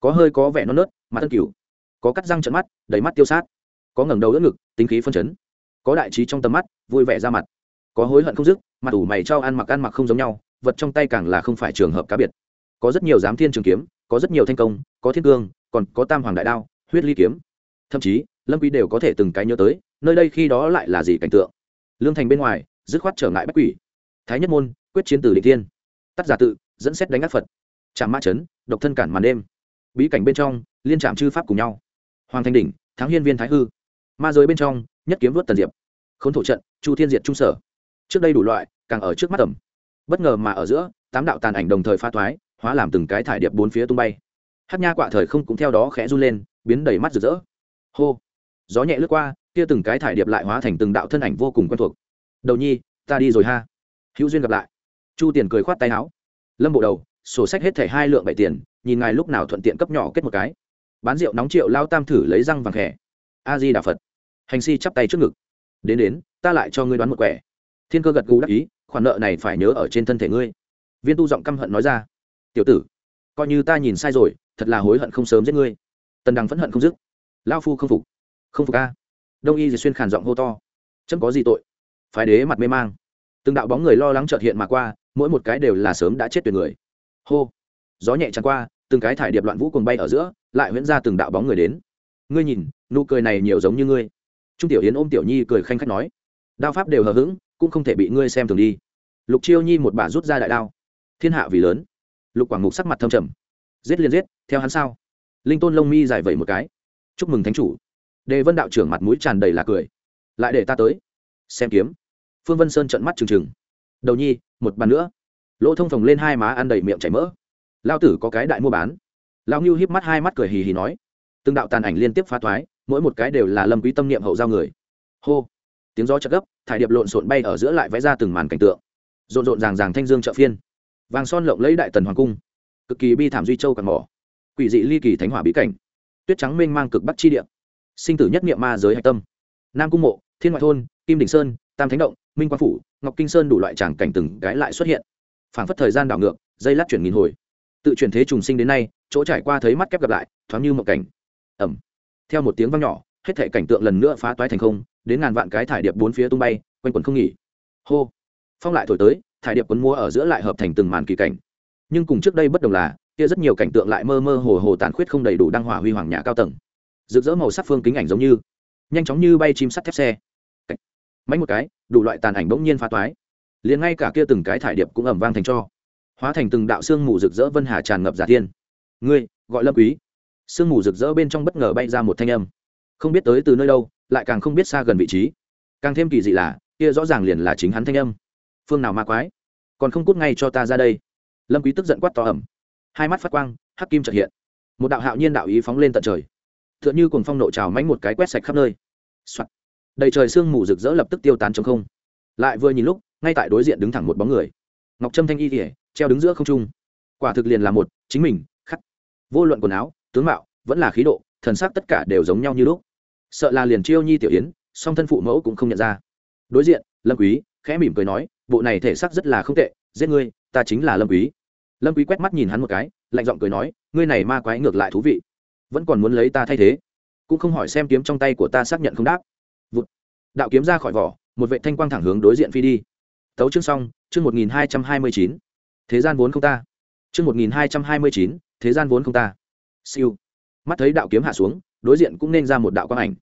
[SPEAKER 1] Có hơi có vẻ non nớt, mặt thân cửu có cắt răng trận mắt, đầy mắt tiêu sát. Có ngẩng đầu đỡ ngực, tính khí phân chấn. Có đại trí trong tầm mắt, vui vẻ ra mặt. Có hối hận không dứt, mặt ủ mày trao ăn mặc ăn mặc không giống nhau, vật trong tay càng là không phải trường hợp cá biệt. Có rất nhiều giám thiên trường kiếm, có rất nhiều thanh công, có thiên cương, còn có tam hoàng đại đao huyết ly kiếm. Thậm chí, lâm quý đều có thể từng cái nhớ tới, nơi đây khi đó lại là gì cảnh tượng. Lương thành bên ngoài, dứt khoát trở ngại bách quỷ. Thái nhất môn, quyết chiến từ định thiên. Tắt giả tự, dẫn xét đánh ác phật. Trạm mã chấn, độc thân cản màn đêm. Bí cảnh bên trong, liên trạm chư pháp cùng nhau. Hoàng thanh đỉnh, thắng hiên viên thái hư. Ma giới bên trong, nhất kiếm vớt tần diệp. Khốn thổ trận, chu thiên diệt trung sở. Trước đây đủ loại, càng ở trước mắt tầm bất ngờ mà ở giữa, tám đạo tàn ảnh đồng thời pha thoái, hóa làm từng cái thải điệp bốn phía tung bay. Hát nha quạ thời không cũng theo đó khẽ run lên biến đầy mắt rực rỡ. Hô. Gió nhẹ lướt qua, kia từng cái thải điệp lại hóa thành từng đạo thân ảnh vô cùng quen thuộc. Đầu nhi, ta đi rồi ha. Hữu duyên gặp lại. Chu tiền cười khoát tay áo. Lâm bộ đầu, sổ sách hết thẻ hai lượng bảy tiền, nhìn ngài lúc nào thuận tiện cấp nhỏ kết một cái. Bán rượu nóng triệu lao tam thử lấy răng vàng khẽ a di đà phật. Hành si chắp tay trước ngực. Đến đến, ta lại cho ngươi đoán một quẻ. Thiên cơ gật gù đắc ý, khoản nợ này phải nhớ ở trên thân thể ngươi. Viên tu giọng căm hận nói ra. Tiểu tử, coi như ta nhìn sai rồi, thật là hối hận không sớm giết ngươi tần đằng phẫn hận không dứt. Lao phu không phục. Không phục a. Đông y diệt xuyên khàn giọng hô to. Chấm có gì tội? Phái đế mặt mê mang. Từng đạo bóng người lo lắng trợt hiện mà qua, mỗi một cái đều là sớm đã chết tuyệt người. Hô. Gió nhẹ tràn qua, từng cái thải điệp loạn vũ cùng bay ở giữa, lại huyễn ra từng đạo bóng người đến. Ngươi nhìn, nụ cười này nhiều giống như ngươi. Trung tiểu yến ôm tiểu nhi cười khanh khách nói. Đao pháp đều hờ hững, cũng không thể bị ngươi xem thường đi. Lục chiêu nhi một bà rút ra đại đao. Thiên hạ vì lớn. Lục quảng mục sắc mặt thâm trầm. Giết liền giết, theo hắn sao? Linh tôn lông mi giải vẩy một cái. Chúc mừng thánh chủ. Đề vân đạo trưởng mặt mũi tràn đầy là cười. Lại để ta tới. Xem kiếm. Phương vân sơn trận mắt trừng trừng. Đầu nhi, một bàn nữa. Lỗ thông phồng lên hai má ăn đầy miệng chảy mỡ. Lao tử có cái đại mua bán. Lao ngưu híp mắt hai mắt cười hì hì nói. Từng đạo tàn ảnh liên tiếp phá thoái, mỗi một cái đều là lâm quý tâm niệm hậu giao người. Hô. Tiếng gió chật gấp, thải điệp lộn xộn bay ở giữa lại vẽ ra từng màn cảnh tượng. Rộn rộn ràng ràng thanh dương chợ phiên. Vàng son lộng lấy đại tần hoàng cung. Cực kỳ bi thảm duy châu cằn mỏ quỷ dị ly kỳ thánh hỏa bí cảnh. Tuyết trắng mênh mang cực bắc chi địa. Sinh tử nhất niệm ma giới hạch tâm. Nam cung mộ, thiên ngoại thôn, kim đình sơn, tam thánh động, minh quang phủ, ngọc kinh sơn đủ loại tràng cảnh từng cái lại xuất hiện. Phảng phất thời gian đảo ngược, dây lát chuyển nghìn hồi. Tự chuyển thế trùng sinh đến nay, chỗ trải qua thấy mắt kép gặp lại, thoáng như một cảnh. Ẩm theo một tiếng vang nhỏ, hết thể cảnh tượng lần nữa phá toái thành không, đến ngàn vạn cái thải điệp bốn phía tung bay, quanh quần không nghỉ. Hô. Phong lại thổi tới, thải điệp quấn mua ở giữa lại hợp thành từng màn kỳ cảnh. Nhưng cùng trước đây bất đồng là kia rất nhiều cảnh tượng lại mơ mơ hồ hồ tàn khuyết không đầy đủ đăng hỏa huy hoàng nhà cao tầng. Rực rỡ màu sắc phương kính ảnh giống như, nhanh chóng như bay chim sắt thép xe. Máy một cái, đủ loại tàn ảnh bỗng nhiên phá toái. Liền ngay cả kia từng cái thải điệp cũng ẩm vang thành cho. Hóa thành từng đạo xương mù rực rỡ vân hà tràn ngập giả thiên. Ngươi, gọi lâm quý. Sương mù rực rỡ bên trong bất ngờ bay ra một thanh âm. Không biết tới từ nơi đâu, lại càng không biết xa gần vị trí. Càng thêm kỳ dị là, kia rõ ràng liền là chính hắn thanh âm. Phương nào ma quái? Còn không cút ngay cho ta ra đây. Lâm quý tức giận quát to ẩm hai mắt phát quang, hắc kim chợt hiện. Một đạo hạo nhiên đạo ý phóng lên tận trời. Tựa như cuồng phong nộ trào mánh một cái quét sạch khắp nơi、Soạn. Đầy trời sương mù rực rỡ lập tức tiêu tán trong không. Lại vừa nhìn lúc, ngay tại đối diện đứng thẳng một bóng người. Ngọc trâm thanh y kỉa treo đứng giữa không trung. Quả thực liền là một, chính mình, khắc. Vô luận quần áo, tướng mạo, vẫn là khí độ, thần sắc tất cả đều giống nhau như lúc. Sợ là liền chiêu nhi tiểu yến, song thân phụ mẫu cũng không nhận ra. Đối diện, lâm quý, khẽ mỉm cười nói, bộ này thể xác rất là không tệ, giết ngươi, ta chính là lâm quý lâm quý quét mắt nhìn hắn một cái, lạnh giọng cười nói, ngươi này ma quái ngược lại thú vị. Vẫn còn muốn lấy ta thay thế? Cũng không hỏi xem kiếm trong tay của ta xác nhận không đáp. Vụt. đạo kiếm ra khỏi vỏ, một vệ thanh quang thẳng hướng đối diện phi đi. Tấu chương xong, chương một nghìn hai trăm hai mươi chín. Thế gian vốn không ta. Chương một nghìn hai trăm hai mươi chín, thế gian vốn không ta. Siêu. Mắt thấy đạo kiếm hạ xuống, đối diện cũng nên ra một đạo quang ảnh.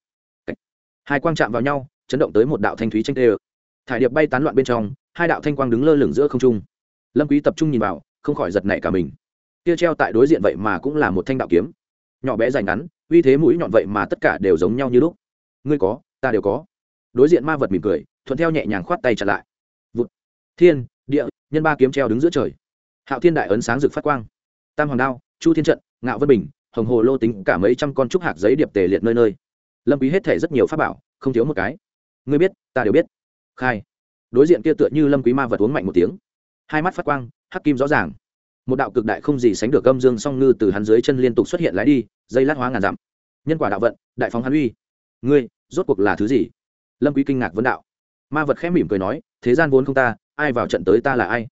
[SPEAKER 1] Hai quang chạm vào nhau, chấn động tới một đạo thanh thúy tranh tê thải điệp bay tán loạn bên trong, hai đạo thanh quang đứng lơ lửng giữa không trung. Lâm quý tập trung nhìn vào không khỏi giật nảy cả mình. Kia treo tại đối diện vậy mà cũng là một thanh đạo kiếm. Nhỏ bé dài ngắn, uy thế mũi nhọn vậy mà tất cả đều giống nhau như lúc. Ngươi có, ta đều có. Đối diện ma vật mỉm cười, thuận theo nhẹ nhàng khoát tay trả lại. Vụt. Thiên, địa, nhân ba kiếm treo đứng giữa trời. Hạo thiên đại ấn sáng rực phát quang. Tam hoàng đao, chu thiên trận, ngạo vân bình, hồng hồ lô tính cả mấy trăm con trúc hạt giấy điệp tề liệt nơi nơi. Lâm quý hết thể rất nhiều pháp bảo, không thiếu một cái. Ngươi biết, ta đều biết. Khai. Đối diện kia tựa như lâm quý ma vật uống mạnh một tiếng. Hai mắt phát quang hắc kim rõ ràng. Một đạo cực đại không gì sánh được âm dương song ngư từ hắn dưới chân liên tục xuất hiện lái đi, dây lát hóa ngàn dặm. Nhân quả đạo vận, đại phóng hắn uy. Ngươi, rốt cuộc là thứ gì? Lâm quý kinh ngạc vấn đạo. Ma vật khẽ mỉm cười nói, thế gian vốn không ta, ai vào trận tới ta là ai?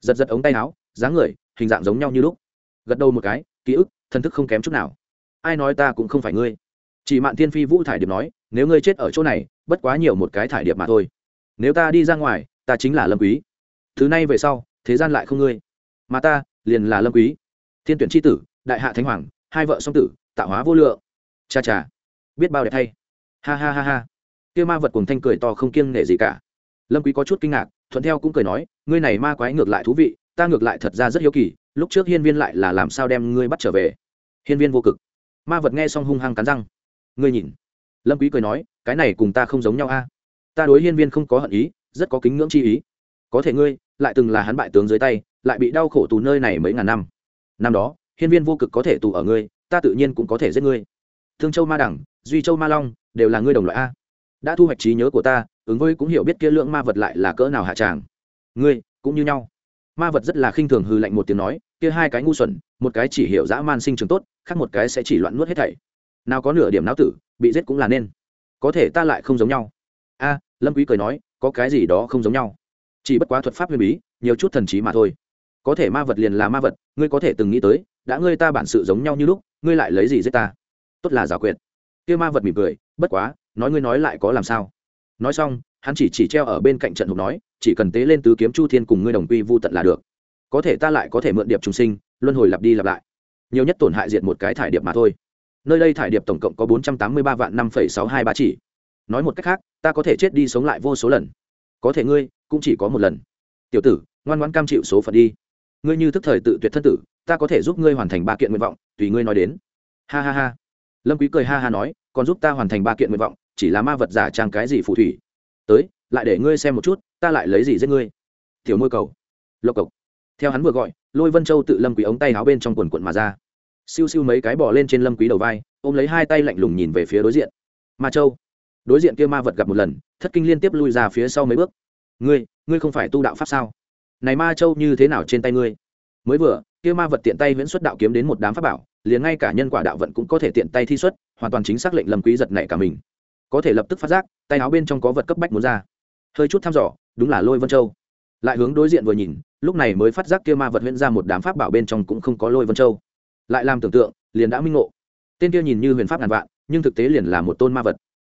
[SPEAKER 1] Giật giật ống tay áo, dáng người, hình dạng giống nhau như lúc. Gật đầu một cái, ký ức thân thức không kém chút nào. Ai nói ta cũng không phải ngươi. Chỉ mạn thiên phi vũ thải điệp nói, nếu ngươi chết ở chỗ này, bất quá nhiều một cái thải điệp mà thôi. Nếu ta đi ra ngoài, ta chính là lâm quý. Thứ này về sau thế gian lại không ngươi. Mà ta, liền là lâm quý. Thiên tuyển chi tử, đại hạ thánh hoàng, hai vợ song tử, tạo hóa vô lượng. Cha cha. Biết bao đẹp thay. Ha ha ha ha. Kia ma vật cùng thanh cười to không kiêng nể gì cả. Lâm quý có chút kinh ngạc, thuận theo cũng cười nói, ngươi này ma quái ngược lại thú vị, ta ngược lại thật ra rất hiếu kỳ, lúc trước hiên viên lại là làm sao đem ngươi bắt trở về. Hiên viên vô cực. Ma vật nghe xong hung hăng cắn răng. Ngươi nhìn. Lâm quý cười nói, cái này cùng ta không giống nhau a. Ta đối hiên viên không có hận ý, rất có kính ngưỡng chi ý. Có thể ngươi lại từng là hắn bại tướng dưới tay, lại bị đau khổ tù nơi này mấy ngàn năm. Năm đó, hiên viên vô cực có thể tù ở ngươi, ta tự nhiên cũng có thể giết ngươi. Thương châu ma đẳng, duy châu ma long, đều là ngươi đồng loại a. Đã thu hoạch trí nhớ của ta, ứng với cũng hiểu biết kia lượng ma vật lại là cỡ nào hạ tràng. Ngươi, cũng như nhau. Ma vật rất là khinh thường hư lạnh một tiếng nói, kia hai cái ngu xuẩn, một cái chỉ hiểu dã man sinh trường tốt, khác một cái sẽ chỉ loạn nuốt hết thảy. Nào có nửa điểm não tử, bị giết cũng là nên. Có thể ta lại không giống nhau. A, lâm quý cười nói, có cái gì đó không giống nhau chỉ bất quá thuật pháp huyền bí, nhiều chút thần trí mà thôi. Có thể ma vật liền là ma vật, ngươi có thể từng nghĩ tới, đã ngươi ta bản sự giống nhau như lúc, ngươi lại lấy gì giết ta? Tốt là giả quyệt. Kia ma vật mỉm cười, bất quá, nói ngươi nói lại có làm sao? Nói xong, hắn chỉ chỉ treo ở bên cạnh trận hộp nói, chỉ cần tế lên tứ kiếm chu thiên cùng ngươi đồng quy vô tận là được. Có thể ta lại có thể mượn điệp trùng sinh, luân hồi lặp đi lặp lại. Nhiều nhất tổn hại diệt một cái thải điệp mà thôi. Nơi đây thải điệp tổng cộng có bốn trăm tám mươi ba vạn năm phẩy sáu hai ba chỉ. Nói một cách khác, ta có thể chết đi sống lại vô số lần. Có thể ngươi cũng chỉ có một lần. Tiểu tử, ngoan ngoãn cam chịu số phận đi. Ngươi như thức thời tự tuyệt thân tử, ta có thể giúp ngươi hoàn thành ba kiện nguyện vọng, tùy ngươi nói đến. Ha ha ha. Lâm quý cười ha ha nói, còn giúp ta hoàn thành ba kiện nguyện vọng, chỉ là ma vật giả trang cái gì phù thủy. Tới, lại để ngươi xem một chút, ta lại lấy gì giết ngươi. Tiểu môi cầu. Lộc cộc. Theo hắn vừa gọi, lôi vân châu tự lâm quý ống tay áo bên trong quần quần mà ra. Siêu siêu mấy cái bò lên trên lâm quý đầu vai, ôm lấy hai tay lạnh lùng nhìn về phía đối diện. Ma châu. Đối diện kia ma vật gặp một lần, thất kinh liên tiếp lui ra phía sau mấy bước ngươi ngươi không phải tu đạo pháp sao? Này ma châu như thế nào trên tay ngươi? Mới vừa, kia ma vật tiện tay viễn xuất đạo kiếm đến một đám pháp bảo, liền ngay cả nhân quả đạo vận cũng có thể tiện tay thi xuất, hoàn toàn chính xác lệnh lâm quý giật nảy cả mình. Có thể lập tức phát giác, tay áo bên trong có vật cấp bách muốn ra. Hơi chút thăm dò, đúng là lôi vân châu. Lại hướng đối diện vừa nhìn, lúc này mới phát giác kia ma vật huyễn ra một đám pháp bảo bên trong cũng không có lôi vân châu. Lại làm tưởng tượng, liền đã minh ngộ. Tên kia nhìn như huyền pháp ngàn vạn, nhưng thực tế liền là một tôn ma vật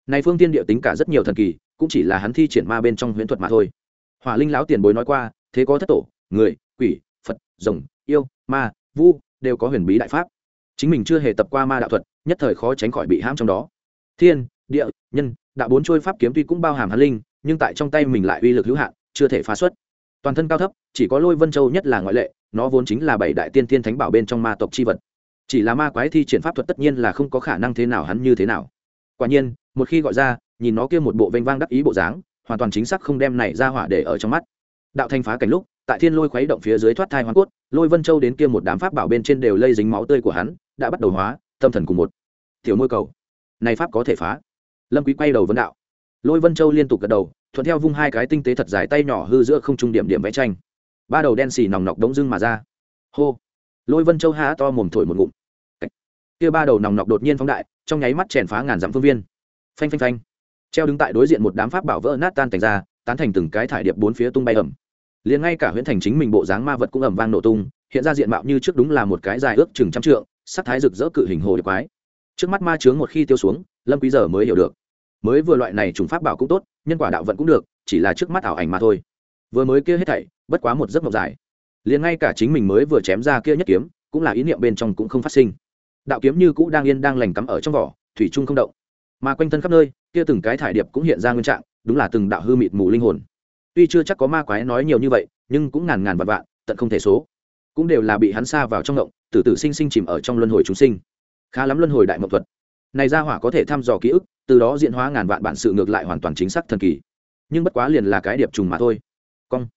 [SPEAKER 1] này phương tiên địa tính cả rất nhiều thần kỳ, cũng chỉ là hắn thi triển ma bên trong huyễn thuật mà thôi. Hỏa linh lão tiền bối nói qua, thế có thất tổ, người, quỷ, phật, rồng, yêu, ma, vu, đều có huyền bí đại pháp. Chính mình chưa hề tập qua ma đạo thuật, nhất thời khó tránh khỏi bị hãm trong đó. Thiên, địa, nhân, đạo bốn trôi pháp kiếm tuy cũng bao hàm hắn linh, nhưng tại trong tay mình lại uy lực hữu hạn, chưa thể phá xuất. Toàn thân cao thấp, chỉ có lôi vân châu nhất là ngoại lệ, nó vốn chính là bảy đại tiên tiên thánh bảo bên trong ma tộc c h i vật. Chỉ là ma quái thi triển pháp thuật tất nhiên là không có khả năng thế nào hắn như thế nào. Quả nhiên một khi gọi ra, nhìn nó kia một bộ vênh vang đắc ý bộ dáng, hoàn toàn chính xác không đem này ra hỏa để ở trong mắt. Đạo thanh phá cảnh lúc, tại thiên lôi khuấy động phía dưới thoát thai hoa cốt, lôi vân châu đến kia một đám pháp bảo bên trên đều lây dính máu tươi của hắn, đã bắt đầu hóa, tâm thần cùng một. Tiểu môi cầu, này pháp có thể phá? Lâm quý quay đầu vấn đạo. Lôi vân châu liên tục gật đầu, thuận theo vung hai cái tinh tế thật dài tay nhỏ hư giữa không trung điểm điểm vẽ tranh. Ba đầu đen xì nòng nọc đống dưng mà ra. Hô! Lôi vân châu há to mồm thổi một ngụm. Kia ba đầu nòng nọc đột nhiên phóng đại, trong nháy mắt chèn phá ngàn dặm phương viên phanh phanh phanh. Treo đứng tại đối diện một đám pháp bảo vỡ nát tan thành ra, tán thành từng cái thải điệp bốn phía tung bay ẩm liền ngay cả huyễn thành chính mình bộ dáng ma vật cũng ẩm vang nổ tung, hiện ra diện mạo như trước đúng là một cái dài ước chừng trăm trượng, sắc thái rực rỡ cự hình hồ điệp quái. Trước mắt ma chướng một khi tiêu xuống, lâm quý giờ mới hiểu được. Mới vừa loại này trùng pháp bảo cũng tốt, nhân quả đạo vận cũng được, chỉ là trước mắt ảo ảnh mà thôi. Vừa mới kia hết thảy, bất quá một giấc mộng dài. Liền ngay cả chính mình mới vừa chém ra kia nhất kiếm, cũng là ý niệm bên trong cũng không phát sinh. Đạo kiếm như cũ đang yên đang lành cắm ở trong vỏ, thủy trung không động mà quanh thân khắp nơi kia từng cái thải điệp cũng hiện ra nguyên trạng đúng là từng đạo hư mịt mù linh hồn. Tuy chưa chắc có ma quái nói nhiều như vậy nhưng cũng ngàn ngàn vạn vạn tận không thể số. Cũng đều là bị hắn xa vào trong ngộng, tử tử sinh sinh chìm ở trong luân hồi chúng sinh. Khá lắm luân hồi đại mộng thuật. Này ra hỏa có thể thăm dò ký ức từ đó diễn hóa ngàn vạn bản sự ngược lại hoàn toàn chính xác thần kỳ. Nhưng bất quá liền là cái điệp trùng mà thôi. Cong.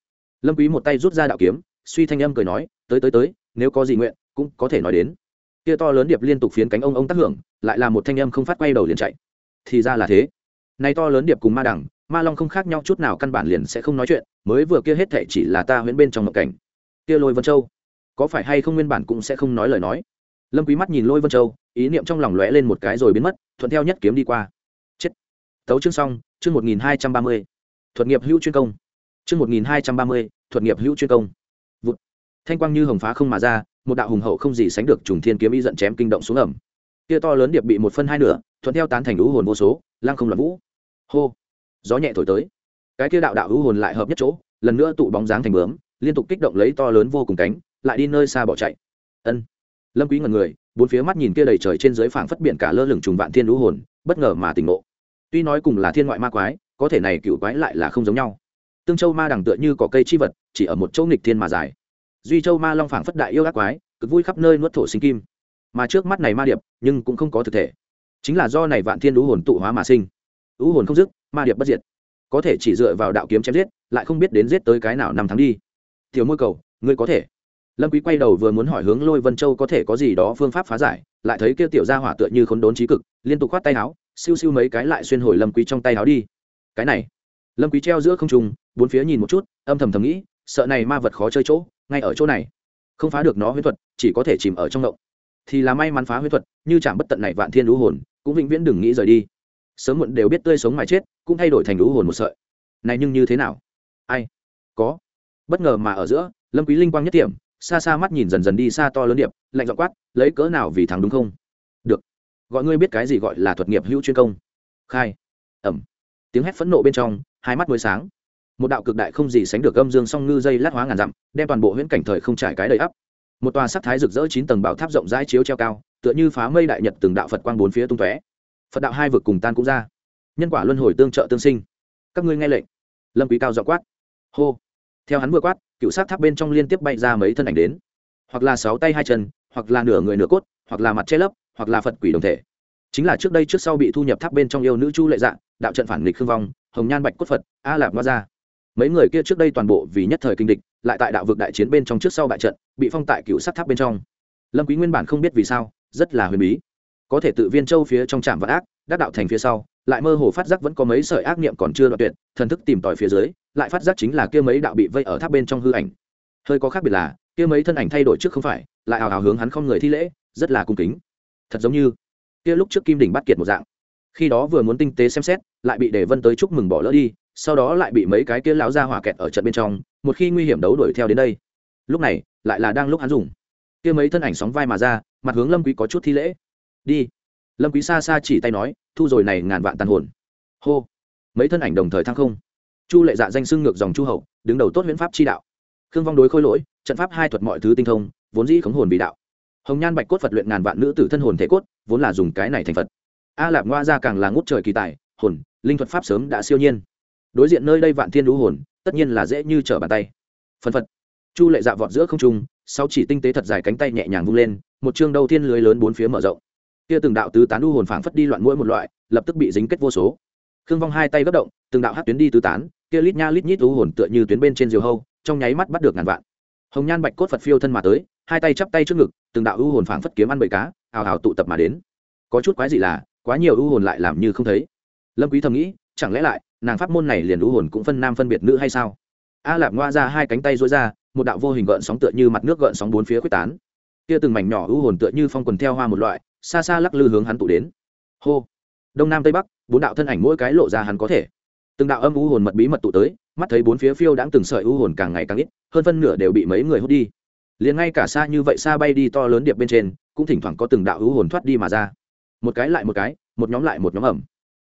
[SPEAKER 1] Lâm quý một tay rút ra đạo kiếm suy thanh âm cười nói tới tới tới nếu có gì nguyện cũng có thể nói đến. Kia to lớn điệp liên tục phiến cánh ông ông tác hưởng lại là một thanh âm không phát quay đầu liền chạy thì ra là thế. Này to lớn điệp cùng ma đẳng, ma long không khác nhau chút nào căn bản liền sẽ không nói chuyện, mới vừa kia hết thệ chỉ là ta huyễn bên trong ngộ cảnh. Kia lôi vân châu, có phải hay không nguyên bản cũng sẽ không nói lời nói? Lâm quý mắt nhìn lôi vân châu, ý niệm trong lòng lóe lên một cái rồi biến mất, thuận theo nhất kiếm đi qua. Chết. Tấu chương xong, chương một nghìn hai trăm ba mươi. Thuật nghiệp hữu chuyên công. Chương một nghìn hai trăm ba mươi, thuật nghiệp hữu chuyên công. Vụt. Thanh quang như hồng phá không mà ra, một đạo hùng hậu không gì sánh được trùng thiên kiếm y giận chém kinh động xuống ẩm kia to lớn điệp bị một phân hai nửa, thuận theo tán thành lũ hồn vô số lang không loạn vũ. Hô! Gió nhẹ thổi tới. Cái kia đạo đạo hữu hồn lại hợp nhất chỗ, lần nữa tụ bóng dáng thành bướm, liên tục kích động lấy to lớn vô cùng cánh, lại đi nơi xa bỏ chạy. Ân. Lâm quý ngẩn người, bốn phía mắt nhìn kia đầy trời trên dưới phảng phất biển cả lơ lửng trùng vạn thiên lũ hồn, bất ngờ mà tỉnh ngộ. Tuy nói cùng là thiên ngoại ma quái, có thể này cựu quái lại là không giống nhau. Tương châu ma đẳng tựa như có cây chi vật, chỉ ở một chỗ nghịch thiên mà dài. Duy châu ma long phảng phất đại yêu ác quái, cực vui khắp nơi nuốt thổ sinh kim mà trước mắt này ma điệp, nhưng cũng không có thực thể. Chính là do này vạn thiên lũ hồn tụ hóa mà sinh. Lũ hồn không dứt, ma điệp bất diệt. Có thể chỉ dựa vào đạo kiếm chém giết, lại không biết đến giết tới cái nào năm tháng đi. Tiểu môi cầu, ngươi có thể. Lâm quý quay đầu vừa muốn hỏi hướng lôi vân châu có thể có gì đó phương pháp phá giải, lại thấy kia tiểu gia hỏa tựa như khốn đốn trí cực, liên tục khoát tay áo, siêu siêu mấy cái lại xuyên hồi lâm quý trong tay áo đi. Cái này. Lâm quý treo giữa không trung, bốn phía nhìn một chút, âm thầm thầm nghĩ, sợ này ma vật khó chơi chỗ, ngay ở chỗ này. Không phá được nó huyễn thuật, chỉ có thể chìm ở trong động thì là may mắn phá huyết thuật, như chạm bất tận này vạn thiên lũ hồn, cũng vĩnh viễn đừng nghĩ rời đi. Sớm muộn đều biết tươi sống mà chết, cũng thay đổi thành lũ hồn một sợi. Này nhưng như thế nào? Ai? Có. Bất ngờ mà ở giữa, lâm quý linh quang nhất điểm xa xa mắt nhìn dần dần đi xa to lớn điệp, lạnh giọng quát, lấy cỡ nào vì thắng đúng không? Được. Gọi ngươi biết cái gì gọi là thuật nghiệp hữu chuyên công. Khai. Ẩm. Tiếng hét phẫn nộ bên trong, hai mắt mới sáng. Một đạo cực đại không gì sánh được âm dương song ngư dây lát hóa ngàn dặm, đem toàn bộ huyễn cảnh thời không trải cái đầy ắp một tòa sắc thái rực rỡ chín tầng bảo tháp rộng rãi chiếu treo cao, tựa như phá mây đại nhật từng đạo phật quang bốn phía tung tóe. Phật đạo hai vực cùng tan cũng ra. Nhân quả luân hồi tương trợ tương sinh. Các ngươi nghe lệnh. Lâm quý cao dọ quát. Hô. Theo hắn vừa quát, cựu sát tháp bên trong liên tiếp bay ra mấy thân ảnh đến. Hoặc là sáu tay hai chân, hoặc là nửa người nửa cốt, hoặc là mặt che lấp, hoặc là phật quỷ đồng thể. Chính là trước đây trước sau bị thu nhập tháp bên trong yêu nữ chu lệ dạng đạo trận phản nghịch khương vong, hồng nhan bạch cốt phật, a lạp ngoa ra mấy người kia trước đây toàn bộ vì nhất thời kinh địch, lại tại đạo vực đại chiến bên trong trước sau bại trận, bị phong tại cựu sát tháp bên trong. Lâm quý nguyên bản không biết vì sao, rất là huyền bí. Có thể tự viên châu phía trong trạm vạn ác, đắc đạo thành phía sau, lại mơ hồ phát giác vẫn có mấy sợi ác niệm còn chưa đoạn tuyệt, thần thức tìm tòi phía dưới, lại phát giác chính là kia mấy đạo bị vây ở tháp bên trong hư ảnh. Hơi có khác biệt là, kia mấy thân ảnh thay đổi trước không phải, lại hào hào hướng hắn không người thi lễ, rất là cung kính. Thật giống như, kia lúc trước kim đỉnh bắt kiệt một dạng. Khi đó vừa muốn tinh tế xem xét, lại bị đề vân tới chúc mừng bỏ lỡ đi sau đó lại bị mấy cái kia lão ra hỏa kẹt ở trận bên trong, một khi nguy hiểm đấu đuổi theo đến đây. Lúc này, lại là đang lúc hắn dùng. Kia mấy thân ảnh sóng vai mà ra, mặt hướng lâm quý có chút thi lễ. Đi. Lâm quý xa xa chỉ tay nói, thu rồi này ngàn vạn tàn hồn. Hô. Mấy thân ảnh đồng thời thăng không. Chu lệ dạ danh xưng ngược dòng chu hậu, đứng đầu tốt huyễn pháp chi đạo. Khương vong đối khôi lỗi, trận pháp hai thuật mọi thứ tinh thông, vốn dĩ khống hồn bị đạo. Hồng nhan bạch cốt phật luyện ngàn vạn nữ tử thân hồn thể cốt, vốn là dùng cái này thành phật. A lạp ngoa ra càng là ngút trời kỳ tài, hồn, linh thuật pháp sớm đã siêu nhiên đối diện nơi đây vạn thiên đũ hồn, tất nhiên là dễ như trở bàn tay. Phân phật. Chu lệ dạ vọt giữa không trung sau chỉ tinh tế thật dài cánh tay nhẹ nhàng vung lên, một chương đầu thiên lưới lớn bốn phía mở rộng. Kia từng đạo tứ tán đu hồn phảng phất đi loạn mỗi một loại, lập tức bị dính kết vô số. Khương vong hai tay gấp động, từng đạo hát tuyến đi tứ tán, kia lít nha lít nhít đu hồn tựa như tuyến bên trên diều hâu, trong nháy mắt bắt được ngàn vạn. Hồng nhan bạch cốt phật phiêu thân mà tới, hai tay chắp tay trước ngực, từng đạo ưu hồn phảng phất kiếm ăn bầy cá hào hào tụ tập mà đến. Có chút quái gì là, quá nhiều ưu hồn lại làm như không thấy. Lâm quý thầm nghĩ, chẳng lẽ lại nàng pháp môn này liền u hồn cũng phân nam phân biệt nữ hay sao? A lạp ngoa ra hai cánh tay duỗi ra, một đạo vô hình gợn sóng tựa như mặt nước gợn sóng bốn phía quyết tán. Kia từng mảnh nhỏ u hồn tựa như phong quần theo hoa một loại, xa xa lắc lư hướng hắn tụ đến. Hô! Đông nam tây bắc, bốn đạo thân ảnh mỗi cái lộ ra hắn có thể. Từng đạo âm u hồn mật bí mật tụ tới, mắt thấy bốn phía phiêu đãng từng sợi u hồn càng ngày càng ít, hơn phân nửa đều bị mấy người hút đi. Liền ngay cả xa như vậy xa bay đi to lớn điệp bên trên, cũng thỉnh thoảng có từng đạo u hồn thoát đi mà ra. Một cái lại một cái, một nhóm lại một nhóm ẩm.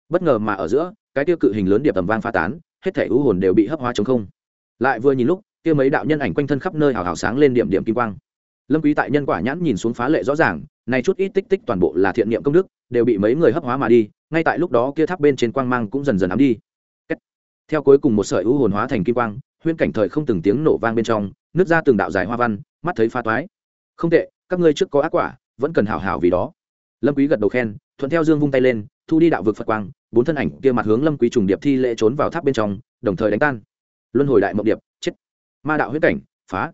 [SPEAKER 1] Bất ngờ mà ở giữa cái tiêu cự hình lớn điệp tầm vang pha tán, hết thể u hồn đều bị hấp hóa chống không. Lại vừa nhìn lúc, kia mấy đạo nhân ảnh quanh thân khắp nơi hào hào sáng lên điểm điểm kim quang. Lâm quý tại nhân quả nhãn nhìn xuống phá lệ rõ ràng, này chút ít tích tích toàn bộ là thiện niệm công đức, đều bị mấy người hấp hóa mà đi, ngay tại lúc đó kia tháp bên trên quang mang cũng dần dần ám đi. Theo cuối cùng một sợi u hồn hóa thành kim quang huyên cảnh thời không từng tiếng nổ vang bên trong nước ra từng đạo dài hoa văn, mắt thấy pha toái. Không tệ, các ngươi trước có ác quả, vẫn cần hảo hảo vì đó. Lâm quý gật đầu khen, thuận theo dương vung tay lên, thu đi đạo vực phật quang bốn thân ảnh kia mặt hướng lâm quý trùng điệp thi lễ trốn vào tháp bên trong, đồng thời đánh tan. Luân hồi đại mộng điệp, chết. Ma đạo huyết cảnh, phá.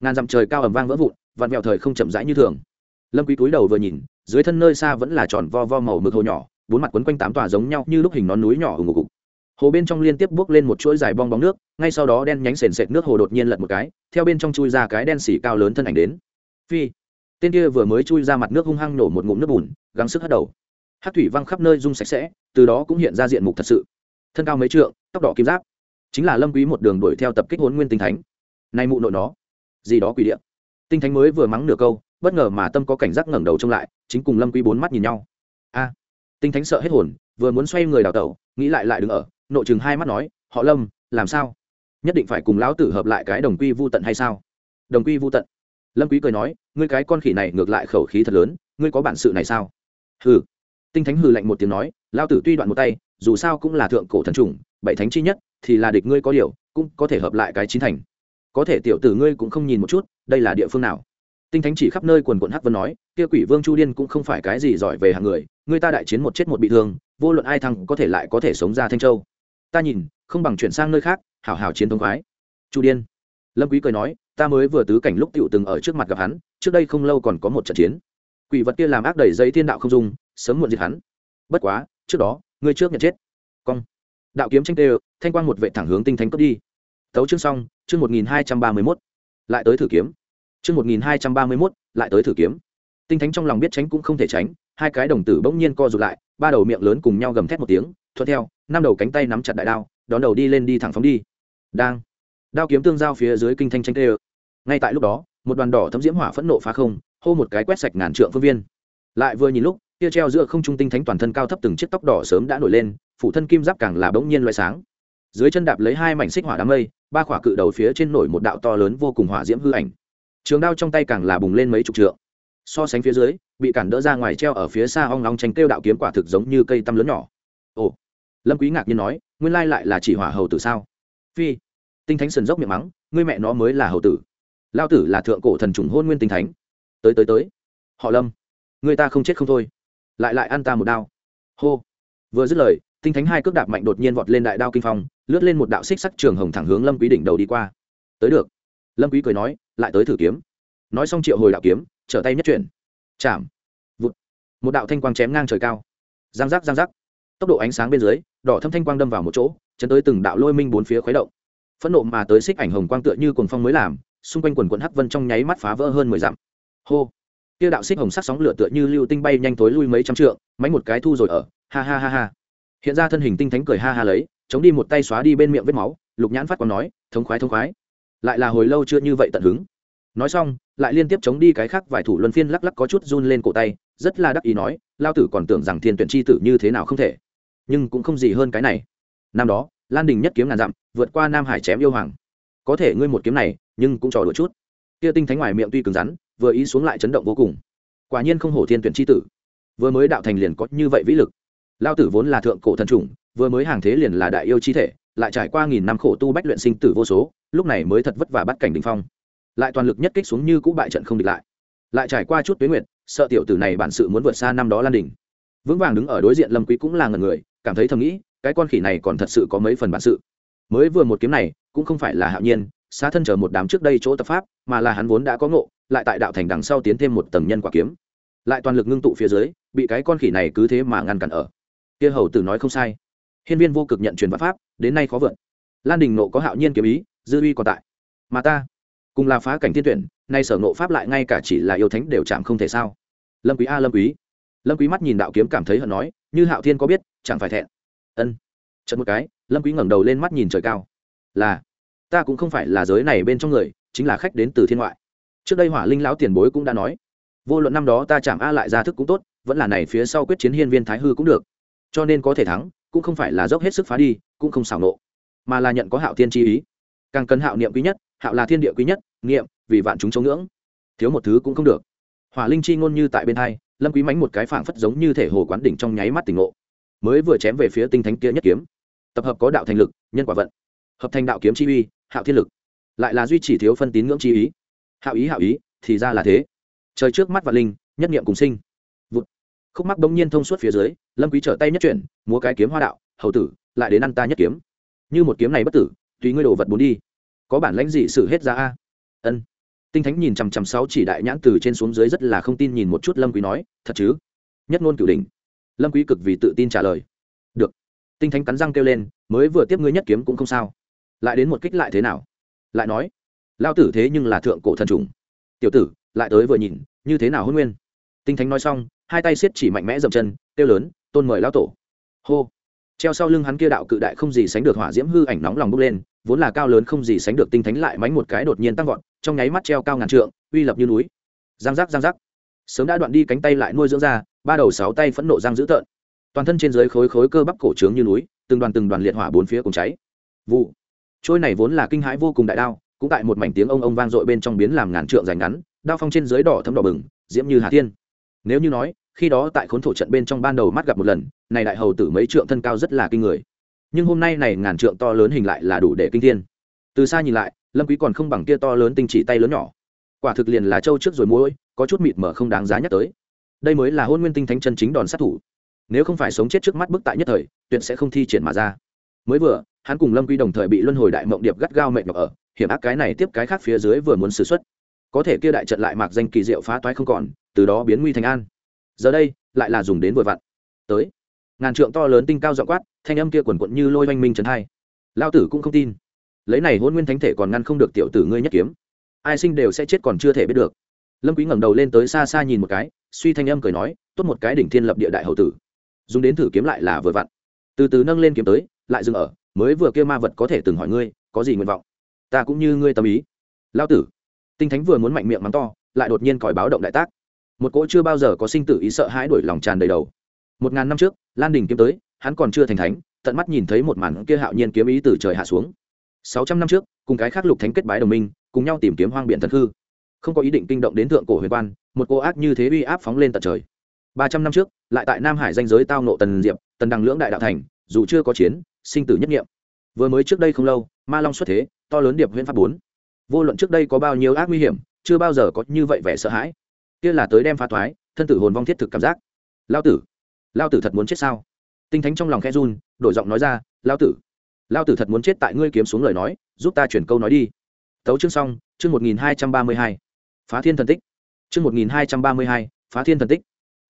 [SPEAKER 1] Ngàn dặm trời cao ầm vang vỡ vụn, vạn mèo thời không chậm rãi như thường. Lâm quý cúi đầu vừa nhìn, dưới thân nơi xa vẫn là tròn vo vo màu mực hồ nhỏ, bốn mặt quấn quanh tám tòa giống nhau như lúc hình nón núi nhỏ hùng ngục hồ bên trong liên tiếp bước lên một chuỗi dài bong bóng nước, ngay sau đó đen nhánh sền sệt nước hồ đột nhiên lật một cái, theo bên trong chui ra cái đen xỉ cao lớn thân ảnh đến. Phi. Tên kia vừa mới chui ra mặt nước hung hăng nổ một ngụm nước bùn, gắng sức hất đầu hát thủy văng khắp nơi rung sạch sẽ, từ đó cũng hiện ra diện mục thật sự. Thân cao mấy trượng, tóc đỏ kim giáp. Chính là lâm quý một đường đuổi theo tập kích huấn nguyên tinh thánh. Nay mụ nội nó, gì đó quỷ địa tinh thánh mới vừa mắng nửa câu, bất ngờ mà tâm có cảnh giác ngẩng đầu trông lại, chính cùng lâm quý bốn mắt nhìn nhau. A, tinh thánh sợ hết hồn, vừa muốn xoay người đào tẩu, nghĩ lại lại đứng ở, nội chừng hai mắt nói, họ lâm, làm sao? Nhất định phải cùng lão tử hợp lại cái đồng quy vu tận hay sao? Đồng quy vu tận. Lâm quý cười nói, ngươi cái con khỉ này ngược lại khẩu khí thật lớn, ngươi có bản sự này sao? Hừ tinh thánh hừ lạnh một tiếng nói lao tử tuy đoạn một tay, dù sao cũng là thượng cổ thần trùng bảy thánh chi nhất, thì là địch ngươi có điều, cũng có thể hợp lại cái chín thành. Có thể tiểu tử ngươi cũng không nhìn một chút, đây là địa phương nào? Tinh thánh chỉ khắp nơi quần quận hắc vân nói, kia quỷ vương chu điên cũng không phải cái gì giỏi về hạng người người ta đại chiến một chết một bị thương, vô luận ai thăng có thể lại có thể sống ra thanh châu. Ta nhìn, không bằng chuyển sang nơi khác, hảo hảo chiến thống khoái. Chu điên. Lâm quý cười nói, ta mới vừa tứ cảnh lúc tiểu từng ở trước mặt gặp hắn, trước đây không lâu còn có một trận chiến. Quỷ vật kia làm ác đẩy dây thiên đạo không dung sớm muộn diệt hắn. Bất quá, trước đó, ngươi trước nhận chết. Cong. Đạo kiếm tranh tê thanh quang một vệ thẳng hướng tinh thánh cướp đi. Tấu chương xong, chương một nghìn hai trăm ba mươi mốt. Lại tới thử kiếm. Chương một nghìn hai trăm ba mươi mốt, lại tới thử kiếm. Tinh thánh trong lòng biết tránh cũng không thể tránh, hai cái đồng tử bỗng nhiên co rụt lại, ba đầu miệng lớn cùng nhau gầm thét một tiếng, thuận theo, năm đầu cánh tay nắm chặt đại đao, đón đầu đi lên đi thẳng phóng đi. Đang. Đao kiếm tương giao phía dưới kinh thanh tranh tê ngay tại lúc đó, một đoàn đỏ thấm diễm hỏa phẫn nộ phá không, hô một cái quét sạch ngàn trượng phương viên. Lại vừa nhìn lúc kia treo giữa không trung tinh thánh toàn thân cao thấp từng chiếc tóc đỏ sớm đã nổi lên, phủ thân kim giáp càng là bỗng nhiên loại sáng. Dưới chân đạp lấy hai mảnh xích hỏa đám mây, ba khỏa cự đầu phía trên nổi một đạo to lớn vô cùng hỏa diễm hư ảnh. Trường đao trong tay càng là bùng lên mấy chục trượng. So sánh phía dưới, bị cản đỡ ra ngoài treo ở phía xa ong long tranh kêu đạo kiếm quả thực giống như cây tăm lớn nhỏ. Ồ. Lâm quý ngạc nhiên nói, nguyên lai lại là chỉ hỏa hầu tử sao? Phi. Tinh thánh sần dốc miệng mắng, ngươi mẹ nó mới là hầu tử. Lao tử là thượng cổ thần trùng hôn nguyên tinh thánh. Tới tới tới. Họ lâm. Người ta không chết không thôi lại lại ăn ta một đao. Hô. Vừa dứt lời, tinh thánh hai cước đạp mạnh đột nhiên vọt lên đại đao kinh phong, lướt lên một đạo xích sắc trường hồng thẳng hướng lâm quý đỉnh đầu đi qua. Tới được. Lâm quý cười nói, lại tới thử kiếm. Nói xong triệu hồi đạo kiếm, trở tay nhất chuyển. Chạm. Vụt. Một đạo thanh quang chém ngang trời cao. Giang giác giang giác. Tốc độ ánh sáng bên dưới, đỏ thâm thanh quang đâm vào một chỗ, chấn tới từng đạo lôi minh bốn phía khuấy động. Phẫn nộ mà tới xích ảnh hồng quang tựa như cuồng phong mới làm, xung quanh quần quần hắc vân trong nháy mắt phá vỡ hơn mười dặm. Hô kia đạo xích hồng sắc sóng lửa tựa như lưu tinh bay nhanh tối lui mấy trăm trượng mánh một cái thu rồi ở, ha ha ha ha. Hiện ra thân hình tinh thánh cười ha ha lấy, chống đi một tay xóa đi bên miệng vết máu, lục nhãn phát còn nói, thống khoái thống khoái. Lại là hồi lâu chưa như vậy tận hứng. Nói xong, lại liên tiếp chống đi cái khác vài thủ luân phiên lắc lắc có chút run lên cổ tay, rất là đắc ý nói, lao tử còn tưởng rằng thiên tuyển chi tử như thế nào không thể, nhưng cũng không gì hơn cái này. Năm đó, lan đình nhất kiếm ngàn dặm, vượt qua nam hải chém yêu hoàng. Có thể ngươi một kiếm này, nhưng cũng trò đùa chút. Kia tinh thánh ngoài miệng tuy cứng rắn vừa ý xuống lại chấn động vô cùng. Quả nhiên không hổ thiên tuyển chi tử. Vừa mới đạo thành liền có như vậy vĩ lực. Lao tử vốn là thượng cổ thần trùng vừa mới hàng thế liền là đại yêu chi thể, lại trải qua nghìn năm khổ tu bách luyện sinh tử vô số, lúc này mới thật vất vả bắt cảnh đình phong. Lại toàn lực nhất kích xuống như cũ bại trận không địch lại. Lại trải qua chút tuyến nguyện sợ tiểu tử này bản sự muốn vượt xa năm đó lan đình vững vàng đứng ở đối diện lâm quý cũng là ngần người, cảm thấy thầm nghĩ, cái con khỉ này còn thật sự có mấy phần bản sự. Mới vừa một kiếm này, cũng không phải là hạo nhiên, xá thân chờ một đám trước đây chỗ tập pháp, mà là hắn vốn đã có ngộ lại tại đạo thành đằng sau tiến thêm một tầng nhân quả kiếm. Lại toàn lực ngưng tụ phía dưới, bị cái con khỉ này cứ thế mà ngăn cản ở. Kia hầu tử nói không sai. Hiên viên vô cực nhận truyền văn pháp, đến nay khó vượt. Lan đình nộ có hạo nhiên kiếm ý, dư uy còn tại. Mà ta, cùng là phá cảnh thiên tuyển, nay sở nộ pháp lại ngay cả chỉ là yêu thánh đều chạm không thể sao? Lâm quý a, lâm quý. Lâm quý mắt nhìn đạo kiếm cảm thấy hận nói, như hạo thiên có biết, chẳng phải thẹn. Ân. Chợt một cái, lâm quý ngẩng đầu lên mắt nhìn trời cao. Là, ta cũng không phải là giới này bên trong người, chính là khách đến từ thiên ngoại trước đây hỏa linh lão tiền bối cũng đã nói, vô luận năm đó ta chạm a lại ra thức cũng tốt, vẫn là này phía sau quyết chiến hiên viên thái hư cũng được. Cho nên có thể thắng, cũng không phải là dốc hết sức phá đi, cũng không xảo nộ, mà là nhận có hạo thiên chi ý. Càng cần hạo niệm quý nhất, hạo là thiên địa quý nhất, niệm, vì vạn chúng chống ngưỡng. Thiếu một thứ cũng không được. Hỏa linh chi ngôn như tại bên hai, lâm quý mánh một cái phảng phất giống như thể hồ quán đỉnh trong nháy mắt tỉnh ngộ. Mới vừa chém về phía tinh thánh kia nhất kiếm. Tập hợp có đạo thành lực, nhân quả vận. Hợp thành đạo kiếm chi uy, hạo thiên lực. Lại là duy chỉ thiếu phân tín ngưỡng chi ý hạo ý hạo ý, thì ra là thế. Trời trước mắt và linh, nhất niệm cùng sinh. Vụt. khúc mắc bỗng nhiên thông suốt phía dưới, lâm quý trở tay nhất chuyển, múa cái kiếm hoa đạo, hầu tử, lại đến ăn ta nhất kiếm. Như một kiếm này bất tử, tùy ngươi đồ vật bốn đi. Có bản lãnh gì xử hết ra a? Ân. Tinh thánh nhìn chằm chằm sáu chỉ đại nhãn từ trên xuống dưới rất là không tin nhìn một chút lâm quý nói, thật chứ? Nhất ngôn cửu đỉnh. Lâm quý cực vì tự tin trả lời. Được. Tinh thánh cắn răng kêu lên, mới vừa tiếp ngươi nhất kiếm cũng không sao. Lại đến một kích lại thế nào? Lại nói lao tử thế nhưng là thượng cổ thần trùng tiểu tử, lại tới vừa nhìn, như thế nào hôn nguyên? Tinh thánh nói xong, hai tay siết chỉ mạnh mẽ dậm chân, kêu lớn, tôn mời lao tổ. Hô. Treo sau lưng hắn kia đạo cự đại không gì sánh được hỏa diễm hư ảnh nóng lòng bốc lên, vốn là cao lớn không gì sánh được tinh thánh lại mánh một cái đột nhiên tăng vọt, trong nháy mắt treo cao ngàn trượng, uy lập như núi. Giang giác giang giác. Sớm đã đoạn đi cánh tay lại nuôi dưỡng ra, ba đầu sáu tay phẫn nộ giang dữ tợn. Toàn thân trên dưới khối khối cơ bắp cổ trướng như núi, từng đoàn từng đoàn liệt hỏa bốn phía cùng cháy. Vụ. Trôi này vốn là kinh hãi vô cùng đại đao cũng tại một mảnh tiếng ông ông vang dội bên trong biến làm ngàn trượng dài ngắn, đao phong trên dưới đỏ thấm đỏ bừng, diễm như hà thiên. nếu như nói, khi đó tại khốn thổ trận bên trong ban đầu mắt gặp một lần, này đại hầu tử mấy trượng thân cao rất là kinh người. Nhưng hôm nay này ngàn trượng to lớn hình lại là đủ để kinh thiên. Từ xa nhìn lại, lâm quý còn không bằng kia to lớn tinh chỉ tay lớn nhỏ. Quả thực liền là châu trước rồi muối có chút mịt mờ không đáng giá nhắc tới. Đây mới là hôn nguyên tinh thánh chân chính đòn sát thủ. Nếu không phải sống chết trước mắt bức tại nhất thời, tuyệt sẽ không thi triển mà ra. Mới vừa, hắn cùng lâm quy đồng thời bị luân hồi đại mộng điệp gắt gao mệnh nhọc ở hiểm ác cái này tiếp cái khác phía dưới vừa muốn xử xuất có thể kia đại trận lại mạc danh kỳ diệu phá toái không còn, từ đó biến nguy thành an. Giờ đây, lại là dùng đến vừa vặn. Tới. Ngàn trượng to lớn tinh cao dọ quát, thanh âm kia quần quận như lôi oanh minh trấn hai. Lao tử cũng không tin. Lấy này hôn nguyên thánh thể còn ngăn không được tiểu tử ngươi nhất kiếm. Ai sinh đều sẽ chết còn chưa thể biết được. Lâm quý ngẩng đầu lên tới xa xa nhìn một cái, suy thanh âm cười nói, tốt một cái đỉnh thiên lập địa đại hậu tử. Dùng đến thử kiếm lại là vừa vặn. Từ từ nâng lên kiếm tới, lại dừng ở, mới vừa kia ma vật có thể từng hỏi ngươi, có gì nguyện vọng? Ta cũng như ngươi tâm ý. Lao tử. Tinh thánh vừa muốn mạnh miệng mắng to, lại đột nhiên còi báo động đại tác. Một cỗ chưa bao giờ có sinh tử ý sợ hãi đuổi lòng tràn đầy đầu. Một ngàn năm trước, lan đình kiếm tới, hắn còn chưa thành thánh, tận mắt nhìn thấy một màn kia hạo nhiên kiếm ý từ trời hạ xuống. Sáu trăm năm trước, cùng cái khác lục thánh kết bái đồng minh, cùng nhau tìm kiếm hoang biển thần hư không có ý định kinh động đến thượng cổ huyền quan, một cô ác như thế uy áp phóng lên tận trời. Ba trăm năm trước, lại tại nam hải danh giới tao nộ tần diệp, tần đằng lưỡng đại đạo thành, dù chưa có chiến, sinh tử nhất nghiệm. Vừa mới trước đây không lâu ma long xuất thế, to lớn điệp huyễn pháp bốn. Vô luận trước đây có bao nhiêu ác nguy hiểm, chưa bao giờ có như vậy vẻ sợ hãi. Kia là tới đem phá thoái, thân tử hồn vong thiết thực cảm giác. Lao tử lao tử thật muốn chết sao? Tinh thánh trong lòng khe run, đổi giọng nói ra, lao tử lao tử thật muốn chết tại ngươi kiếm xuống lời nói, giúp ta chuyển câu nói đi. Tấu chương xong, chương một nghìn hai trăm ba mươi hai. Phá thiên thần tích. Chương một nghìn hai trăm ba mươi hai, phá thiên thần tích.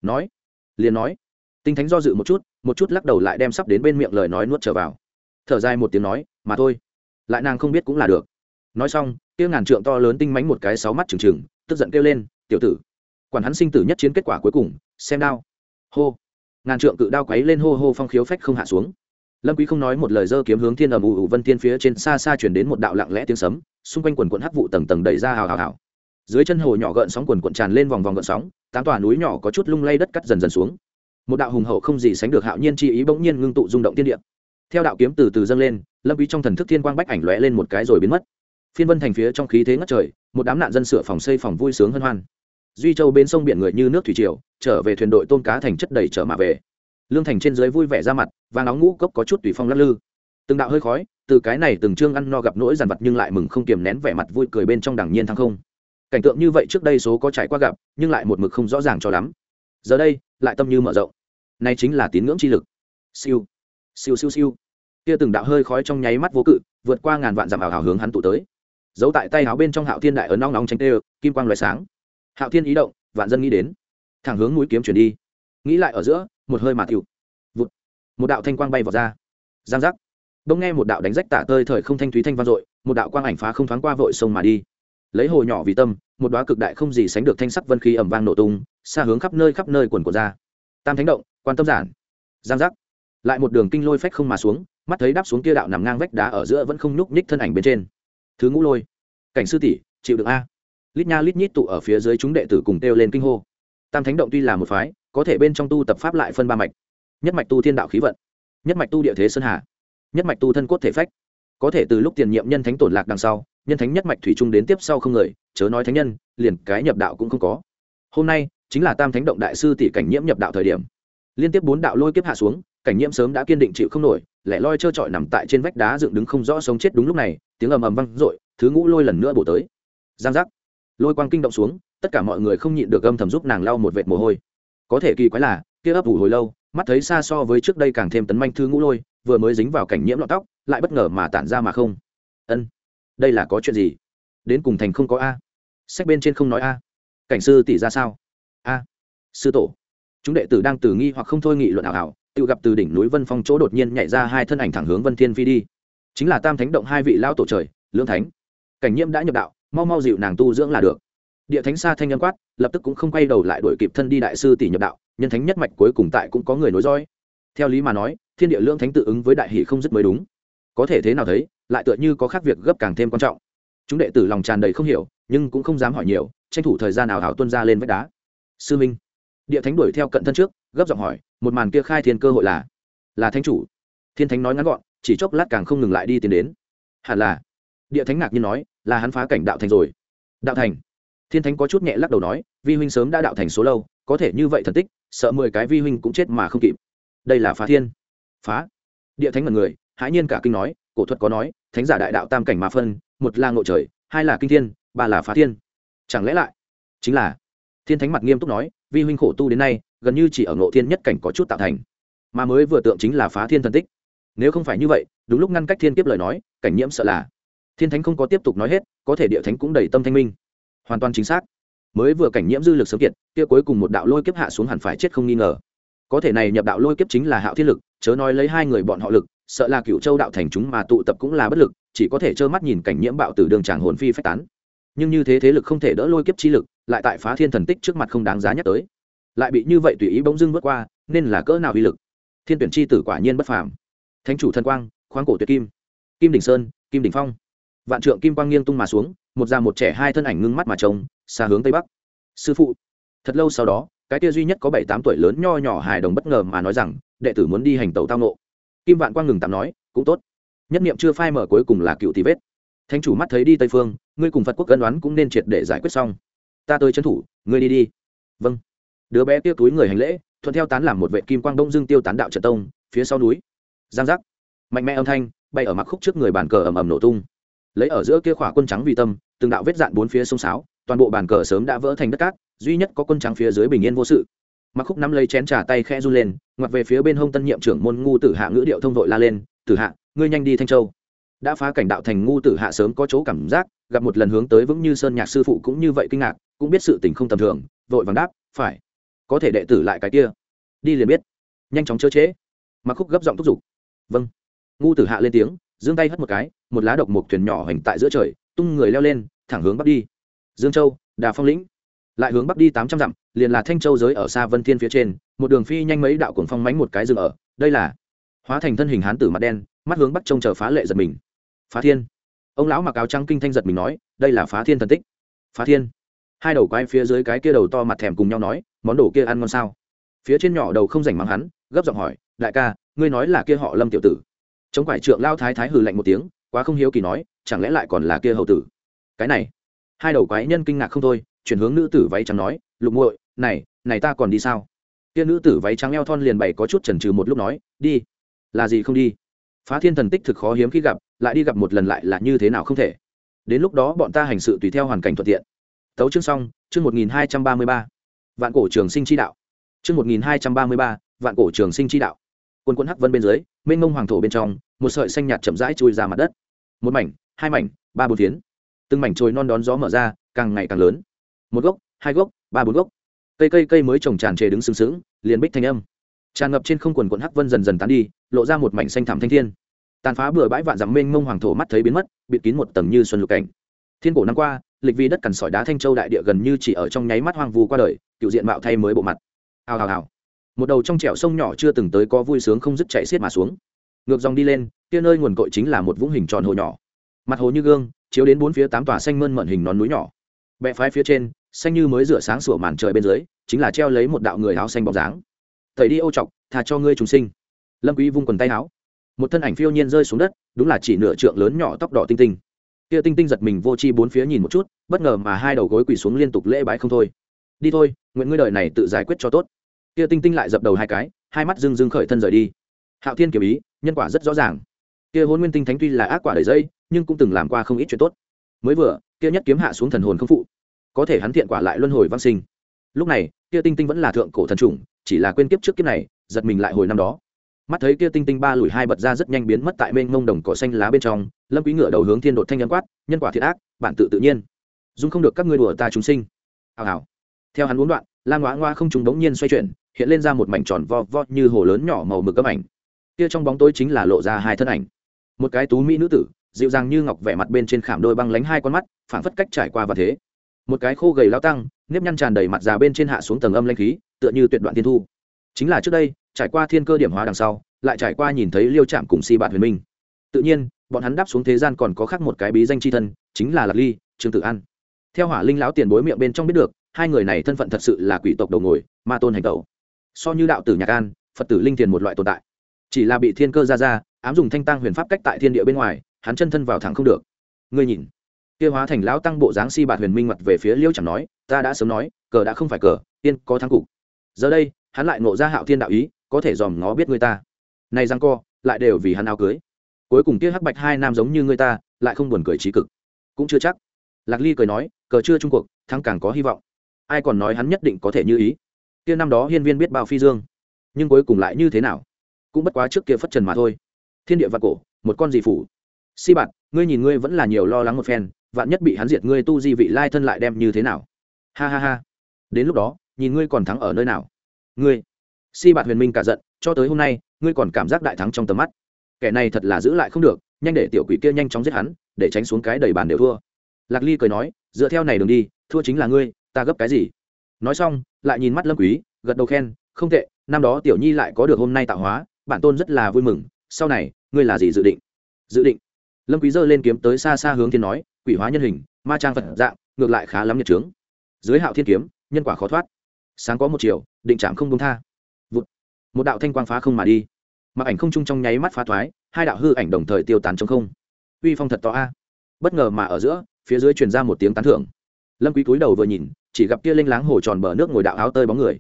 [SPEAKER 1] Nói, liền nói. Tinh thánh do dự một chút một chút lắc đầu lại đem sắp đến bên miệng lời nói nuốt trở vào. Thở dài một tiếng nói, mà thôi lại nàng không biết cũng là được. Nói xong, kia ngàn trượng to lớn tinh mánh một cái sáu mắt trừng trừng, tức giận kêu lên, tiểu tử, quản hắn sinh tử nhất chiến kết quả cuối cùng, xem đao. Hô. Ngàn trượng cự đao quấy lên hô hô phong khiếu phách không hạ xuống. Lâm quý không nói một lời dơ kiếm hướng thiên ầm ủ ủ vân thiên phía trên xa xa truyền đến một đạo lặng lẽ tiếng sấm, xung quanh quần quần hắc vụ tầng tầng đẩy ra hào hào hào. Dưới chân hồ nhỏ gợn sóng quần quần tràn lên vòng vòng gợn sóng, tám tòa núi nhỏ có chút lung lay đất cắt dần dần xuống. Một đạo hùng hậu không gì sánh được hạo nhiên chi ý bỗng nhiên ngưng tụ rung động thiên địa theo đạo kiếm từ từ dâng lên, lâm quý trong thần thức thiên quang bách ảnh lóe lên một cái rồi biến mất. Phiên vân thành phía trong khí thế ngất trời, một đám nạn dân sửa phòng xây phòng vui sướng hân hoan. Duy châu bên sông biển người như nước thủy triều, trở về thuyền đội tôm cá thành chất đầy trở mà về. Lương thành trên dưới vui vẻ ra mặt và nóng ngũ cốc có chút tùy phong lắc lư. Từng đạo hơi khói, từ cái này từng trương ăn no gặp nỗi giàn vật nhưng lại mừng không kiềm nén vẻ mặt vui cười bên trong đẳng nhiên thăng không. Cảnh tượng như vậy trước đây số có trải qua gặp, nhưng lại một mực không rõ ràng cho lắm. Giờ đây, lại tâm như mở rộng. Này chính là tín ngưỡng chi lực. Siêu siêu siêu siêu. Kia từng đạo hơi khói trong nháy mắt vô cự, vượt qua ngàn vạn dặm ảo hào hướng hắn tụ tới. Giấu tại tay áo bên trong hạo thiên đại ấn nóng nóng tranh tê, kim quang loại sáng. Hạo thiên ý động, vạn dân nghĩ đến. Thẳng hướng mũi kiếm chuyển đi. Nghĩ lại ở giữa, một hơi mà tiêu vụt. Một đạo thanh quang bay vào ra. Giang giác. Đông nghe một đạo đánh rách tả tơi thời không thanh thúy thanh vang dội, một đạo quang ảnh phá không thoáng qua vội sông mà đi. Lấy hồ nhỏ vì tâm, một đoá cực đại không gì sánh được thanh sắc vân khí ẩm vang nổ tung, xa hướng khắp nơi khắp nơi quần của ra. Tam thánh động, quan tâm giản. Giang giác lại một đường kinh lôi phách không mà xuống, mắt thấy đáp xuống kia đạo nằm ngang vách đá ở giữa vẫn không nhúc nhích thân ảnh bên trên. Thứ ngũ lôi. Cảnh sư tỷ, chịu được a. Lít nha lít nhít tụ ở phía dưới chúng đệ tử cùng kêu lên kinh hô. Tam thánh động tuy là một phái, có thể bên trong tu tập pháp lại phân ba mạch. Nhất mạch tu thiên đạo khí vận. Nhất mạch tu địa thế sơn hà. Nhất mạch tu thân cốt thể phách. Có thể từ lúc tiền nhiệm nhân thánh tổn lạc đằng sau, nhân thánh nhất mạch thủy trung đến tiếp sau không người, chớ nói thánh nhân, liền cái nhập đạo cũng không có. Hôm nay, chính là tam thánh động đại sư tỷ cảnh nhiễm nhập đạo thời điểm. Liên tiếp bốn đạo lôi kiếp hạ xuống cảnh nhiễm sớm đã kiên định chịu không nổi, lẻ loi trơ trọi nằm tại trên vách đá dựng đứng không rõ sống chết đúng lúc này, tiếng ầm ầm vang dội, thứ ngũ lôi lần nữa bổ tới. Giang giác. Lôi quang kinh động xuống, tất cả mọi người không nhịn được âm thầm giúp nàng lau một vệt mồ hôi. Có thể kỳ quái là, kia ấp ủ hồi lâu, mắt thấy xa so với trước đây càng thêm tấn manh thư ngũ lôi, vừa mới dính vào cảnh nhiễm lọt tóc, lại bất ngờ mà tản ra mà không. Ân, đây là có chuyện gì? Đến cùng thành không có a. Sách bên trên không nói a. Cảnh sư tỷ ra sao? A. Sư tổ. Chúng đệ tử đang từ nghi hoặc không thôi nghị luận ảo ảo tự gặp từ đỉnh núi vân phong chỗ đột nhiên nhảy ra hai thân ảnh thẳng hướng vân thiên phi đi. Chính là tam thánh động hai vị lão tổ trời lương thánh. Cảnh nhiễm đã nhập đạo, mau mau dịu nàng tu dưỡng là được. Địa thánh xa thanh nhân quát, lập tức cũng không quay đầu lại đuổi kịp thân đi đại sư tỷ nhập đạo, nhân thánh nhất mạch cuối cùng tại cũng có người nối dõi. Theo lý mà nói, thiên địa lương thánh tự ứng với đại hỷ không dứt mới đúng. Có thể thế nào thấy, lại tựa như có khác việc gấp càng thêm quan trọng. Chúng đệ tử lòng tràn đầy không hiểu, nhưng cũng không dám hỏi nhiều, tranh thủ thời gian nào hảo tuân ra lên vách đá. Sư minh, địa thánh đuổi theo cận thân trước gấp giọng hỏi, một màn kia khai thiên cơ hội là? Là thánh chủ. Thiên thánh nói ngắn gọn, chỉ chốc lát càng không ngừng lại đi tiến đến. Hẳn là. Địa thánh ngạc nhiên nói, là hắn phá cảnh đạo thành rồi. Đạo thành? Thiên thánh có chút nhẹ lắc đầu nói, vi huynh sớm đã đạo thành số lâu, có thể như vậy thần tích, sợ mười cái vi huynh cũng chết mà không kịp. Đây là phá thiên. Phá? Địa thánh mật người, hãi nhiên cả kinh nói, cổ thuật có nói, thánh giả đại đạo tam cảnh mà phân, một là ngộ trời, hai là kinh thiên, ba là phá thiên. Chẳng lẽ lại? Chính là. Thiên thánh mặt nghiêm túc nói, vi huynh khổ tu đến nay gần như chỉ ở ngộ thiên nhất cảnh có chút tạo thành. Mà mới vừa tượng chính là phá thiên thần tích. Nếu không phải như vậy, đúng lúc ngăn cách thiên kiếp lời nói, cảnh nhiễm sợ là. Thiên thánh không có tiếp tục nói hết, có thể địa thánh cũng đầy tâm thanh minh. Hoàn toàn chính xác. Mới vừa cảnh nhiễm dư lực sớm kiệt, kia cuối cùng một đạo lôi kiếp hạ xuống hẳn phải chết không nghi ngờ. Có thể này nhập đạo lôi kiếp chính là hạo thiên lực, chớ nói lấy hai người bọn họ lực, sợ là cựu châu đạo thành chúng mà tụ tập cũng là bất lực, chỉ có thể trơ mắt nhìn cảnh nhiễm bạo từ đường tràng hồn phi phách tán. Nhưng như thế thế lực không thể đỡ lôi kiếp chi lực, lại tại phá thiên thần tích trước mặt không đáng giá nhắc tới lại bị như vậy tùy ý bỗng dưng vượt qua, nên là cỡ nào uy lực? Thiên tuyển chi tử quả nhiên bất phàm. Thánh chủ thần quang, khoáng cổ tuyệt kim. Kim đỉnh sơn, kim đỉnh phong. Vạn trượng kim quang nghiêng tung mà xuống, một già một trẻ hai thân ảnh ngưng mắt mà trông, xa hướng tây bắc. Sư phụ, thật lâu sau đó, cái kia duy nhất có bảy tám tuổi lớn nho nhỏ hài đồng bất ngờ mà nói rằng, đệ tử muốn đi hành tàu tao nộ kim vạn quang ngừng tạm nói, cũng tốt. Nhất niệm chưa phai mở cuối cùng là cựu tí vết. Thánh chủ mắt thấy đi tây phương, ngươi cùng phật quốc cân đoán cũng nên triệt để giải quyết xong. Ta tới trấn thủ, ngươi đi đi. Vâng đứa bé kia túi người hành lễ, thuận theo tán làm một vệ kim quang đông dương tiêu tán đạo trận tông, phía sau núi. Giang giác. Mạnh mẽ âm thanh, bay ở mặc khúc trước người bàn cờ ầm ầm nổ tung. Lấy ở giữa kia khỏa quân trắng vì tâm, từng đạo vết dạn bốn phía sông sáo, toàn bộ bàn cờ sớm đã vỡ thành đất cát, duy nhất có quân trắng phía dưới bình yên vô sự. Mặc khúc nắm lấy chén trà tay khẽ run lên, ngoặt về phía bên hông tân nhiệm trưởng môn ngu tử hạ ngữ điệu thông vội la lên, tử hạ, ngươi nhanh đi thanh châu. Đã phá cảnh đạo thành ngu tử hạ sớm có chỗ cảm giác, gặp một lần hướng tới vững như sơn nhạc sư phụ cũng như vậy kinh ngạc, cũng biết sự tình không tầm thường, vội vàng đáp, phải có thể đệ tử lại cái kia. Đi liền biết. Nhanh chóng chớ chế mặc khúc gấp giọng thúc giục. Vâng. Ngu tử hạ lên tiếng, giương tay hất một cái, một lá độc một thuyền nhỏ hành tại giữa trời, tung người leo lên, thẳng hướng bắc đi. Dương châu, đà phong lĩnh. Lại hướng bắc đi tám trăm dặm, liền là thanh châu giới ở xa vân thiên phía trên, một đường phi nhanh mấy đạo cuồng phong mánh một cái dừng ở. Đây là hóa thành thân hình hán tử mặt đen, mắt hướng bắc trông chờ phá lệ giật mình. Phá thiên. Ông lão mặc áo trắng kinh thanh giật mình nói, đây là phá thiên thần tích. Phá thiên hai đầu quái phía dưới cái kia đầu to mặt thèm cùng nhau nói, món đồ kia ăn ngon sao? Phía trên nhỏ đầu không rảnh mắng hắn, gấp giọng hỏi, đại ca, ngươi nói là kia họ lâm tiểu tử. Chống quải trượng lao thái thái hừ lạnh một tiếng, quá không hiếu kỳ nói, chẳng lẽ lại còn là kia hậu tử? Cái này, hai đầu quái nhân kinh ngạc không thôi, chuyển hướng nữ tử váy trắng nói, lục muội, này này ta còn đi sao? Kia nữ tử váy trắng eo thon liền bày có chút chần chừ một lúc nói, đi. Là gì không đi? Phá thiên thần tích thực khó hiếm khi gặp, lại đi gặp một lần lại là như thế nào không thể. Đến lúc đó bọn ta hành sự tùy theo hoàn cảnh thuận tiện tấu chương xong, chương một nghìn hai trăm ba mươi ba, vạn cổ trường sinh chi đạo. Chương một nghìn hai trăm ba mươi ba, vạn cổ trường sinh chi đạo. Quân quân hắc vân bên dưới, mênh mông hoàng thổ bên trong, một sợi xanh nhạt chậm rãi chui ra mặt đất. Một mảnh, hai mảnh, ba bốn phiến. Từng mảnh trồi non đón gió mở ra, càng ngày càng lớn. Một gốc, hai gốc, ba bốn gốc. Cây cây cây mới trồng tràn trề đứng sừng sững, liền bích thanh âm. Tràn ngập trên không quần quận hắc vân dần dần tán đi, lộ ra một mảnh xanh thảm thanh thiên. Tàn phá bừa bãi vạn dặm mênh mông hoàng thổ mắt thấy biến mất, bịt kín một tầng như xuân lục cảnh. Thiên cổ năm qua lịch vi đất cằn sỏi đá thanh châu đại địa gần như chỉ ở trong nháy mắt hoang vu qua đời, cựu diện mạo thay mới bộ mặt. Hào hào hào. Một đầu trong trẻo sông nhỏ chưa từng tới có vui sướng không dứt chạy xiết mà xuống. Ngược dòng đi lên, kia nơi nguồn cội chính là một vũng hình tròn hồ nhỏ. Mặt hồ như gương, chiếu đến bốn phía tám tòa xanh mơn mận hình nón núi nhỏ. Bẹ phái phía trên, xanh như mới rửa sáng sủa màn trời bên dưới, chính là treo lấy một đạo người áo xanh bóng dáng. Thầy đi ô chọc thà cho ngươi trùng sinh. Lâm quý vung quần tay áo. Một thân ảnh phiêu nhiên rơi xuống đất, đúng là chỉ nửa trượng lớn nhỏ tóc đỏ tinh tinh kia tinh tinh giật mình vô chi bốn phía nhìn một chút, bất ngờ mà hai đầu gối quỳ xuống liên tục lễ bái không thôi. Đi thôi, nguyện ngươi đời này tự giải quyết cho tốt. Kia tinh tinh lại dập đầu hai cái, hai mắt rưng rưng khởi thân rời đi. Hạo thiên kiểu ý, nhân quả rất rõ ràng. Kia hôn nguyên tinh thánh tuy là ác quả đầy dây, nhưng cũng từng làm qua không ít chuyện tốt. Mới vừa, kia nhất kiếm hạ xuống thần hồn không phụ. Có thể hắn thiện quả lại luân hồi văn sinh. Lúc này, kia tinh tinh vẫn là thượng cổ thần trùng chỉ là quên kiếp trước kiếp này, giật mình lại hồi năm đó mắt thấy kia tinh tinh ba lùi hai bật ra rất nhanh biến mất tại mênh mông đồng cỏ xanh lá bên trong, lâm quý ngựa đầu hướng thiên đột thanh nhân quát, nhân quả thiện ác, bản tự tự nhiên. Dung không được các ngươi đùa ta chúng sinh. Hào hào. Theo hắn uốn đoạn, lam ngoa ngoa không trùng đống nhiên xoay chuyển, hiện lên ra một mảnh tròn vo vo như hồ lớn nhỏ màu mực âm ảnh. Kia trong bóng tối chính là lộ ra hai thân ảnh. Một cái tú mỹ nữ tử, dịu dàng như ngọc vẻ mặt bên trên khảm đôi băng lánh hai con mắt phản phất cách trải qua và thế. Một cái khô gầy lao tăng, nếp nhăn tràn đầy mặt già bên trên hạ xuống tầng âm lanh khí, tựa như tuyệt đoạn tiên thu. Chính là trước đây trải qua thiên cơ điểm hóa đằng sau, lại trải qua nhìn thấy liêu trạm cùng si bạn huyền minh. Tự nhiên, bọn hắn đáp xuống thế gian còn có khác một cái bí danh c h i thân, chính là lạc ly, trương tử an. Theo hỏa linh lão tiền bối miệng bên trong biết được, hai người này thân phận thật sự là quỷ tộc đầu ngồi, ma tôn hành tẩu. So như đạo tử nhạc an, phật tử linh tiền một loại tồn tại. Chỉ là bị thiên cơ ra ra, ám dùng thanh tăng huyền pháp cách tại thiên địa bên ngoài, hắn chân thân vào thẳng không được. Ngươi nhìn. Kia hóa thành lão tăng bộ dáng si bạt huyền minh mặt về phía liêu chẳng nói, ta đã sớm nói, cờ đã không phải cờ tiên có thắng cục. Giờ đây, hắn lại ngộ ra hạo thiên đạo ý có thể dòm ngó biết người ta. Này răng co, lại đều vì hắn áo cưới. Cuối cùng kia hắc bạch hai nam giống như người ta, lại không buồn cười trí cực. Cũng chưa chắc. Lạc ly cười nói, cờ chưa trung cuộc, thắng càng có hy vọng. Ai còn nói hắn nhất định có thể như ý. Kia năm đó hiên viên biết bao phi dương. Nhưng cuối cùng lại như thế nào? Cũng bất quá trước kia phất trần mà thôi. Thiên địa vạn cổ, một con dị phủ. Si bạn ngươi nhìn ngươi vẫn là nhiều lo lắng một phen, vạn nhất bị hắn diệt ngươi tu di vị lai thân lại đem như thế nào? Ha ha ha. Đến lúc đó, nhìn ngươi còn thắng ở nơi nào? Ngươi si bạt huyền minh cả giận, cho tới hôm nay, ngươi còn cảm giác đại thắng trong tầm mắt. Kẻ này thật là giữ lại không được, nhanh để tiểu quỷ kia nhanh chóng giết hắn, để tránh xuống cái đầy bàn đều thua. Lạc ly cười nói, dựa theo này đường đi, thua chính là ngươi, ta gấp cái gì? Nói xong, lại nhìn mắt lâm quý, gật đầu khen, không tệ, năm đó tiểu nhi lại có được hôm nay tạo hóa, bản tôn rất là vui mừng, sau này, ngươi là gì dự định? Dự định. Lâm quý giơ lên kiếm tới xa xa hướng thiên nói, quỷ hóa nhân hình, ma trang phật dạng, ngược lại khá lắm nhiệt trướng. Dưới hạo thiên kiếm, nhân quả khó thoát. Sáng có một chiều, định chạm không đúng tha một đạo thanh quang phá không mà đi. Mặc ảnh không chung trong nháy mắt phá thoái, hai đạo hư ảnh đồng thời tiêu tán trong không. Uy phong thật to a. Bất ngờ mà ở giữa, phía dưới truyền ra một tiếng tán thưởng. Lâm quý cúi đầu vừa nhìn, chỉ gặp kia linh láng hồ tròn bờ nước ngồi đạo áo tơi bóng người.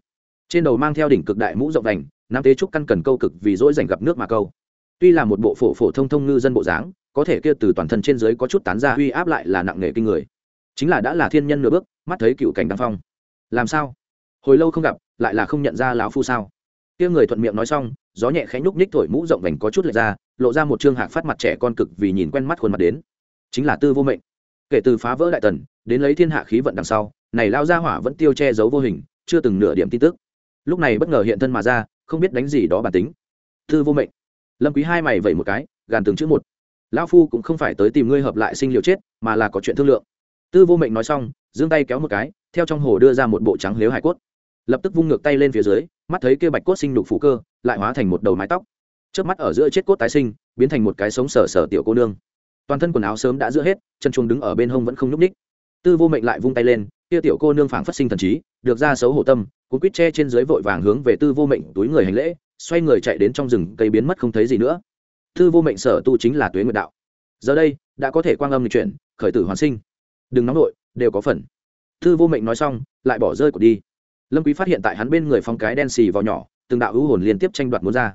[SPEAKER 1] Trên đầu mang theo đỉnh cực đại mũ rộng vành, nam tế trúc căn cần câu cực vì dỗi dành gặp nước mà câu. Tuy là một bộ phổ phổ thông thông ngư dân bộ dáng, có thể kia từ toàn thân trên dưới có chút tán ra uy áp lại là nặng nề kinh người. Chính là đã là thiên nhân nửa bước, mắt thấy cựu cảnh đăng phong. Làm sao? Hồi lâu không gặp, lại là không nhận ra lão phu sao? Kia người thuận miệng nói xong, gió nhẹ khẽ nhúc nhích thổi mũ rộng vành có chút lệch ra, lộ ra một trương hạc phát mặt trẻ con cực vì nhìn quen mắt khuôn mặt đến. Chính là tư vô mệnh. Kể từ phá vỡ đại tần, đến lấy thiên hạ khí vận đằng sau, này lao ra hỏa vẫn tiêu che giấu vô hình, chưa từng nửa điểm tin tức. Lúc này bất ngờ hiện thân mà ra, không biết đánh gì đó bản tính. Tư vô mệnh. Lâm quý hai mày vẩy một cái, gàn từng chữ một. Lão phu cũng không phải tới tìm ngươi hợp lại sinh liều chết, mà là có chuyện thương lượng. Tư vô mệnh nói xong, giương tay kéo một cái, theo trong hồ đưa ra một bộ trắng lếu hải cốt lập tức vung ngược tay lên phía dưới, mắt thấy kia bạch cốt sinh đục phủ cơ, lại hóa thành một đầu mái tóc. Trước mắt ở giữa chết cốt tái sinh, biến thành một cái sống sở sở tiểu cô nương. Toàn thân quần áo sớm đã giữa hết, chân chuông đứng ở bên hông vẫn không nhúc ních tư vô mệnh lại vung tay lên, kia tiểu cô nương phảng phát sinh thần trí, được ra xấu hổ tâm, cuốn quýt che trên dưới vội vàng hướng về tư vô mệnh túi người hành lễ, xoay người chạy đến trong rừng, cây biến mất không thấy gì nữa. Tư vô mệnh sở tu chính là tuế nguyệt đạo. Giờ đây, đã có thể quang âm lịch chuyển, khởi tử hoàn sinh. Đừng nóng nội, đều có phần. Tư vô mệnh nói xong, lại bỏ rơi của đi lâm quý phát hiện tại hắn bên người phong cái đen xì vào nhỏ, từng đạo hữu hồn liên tiếp tranh đoạt muốn ra.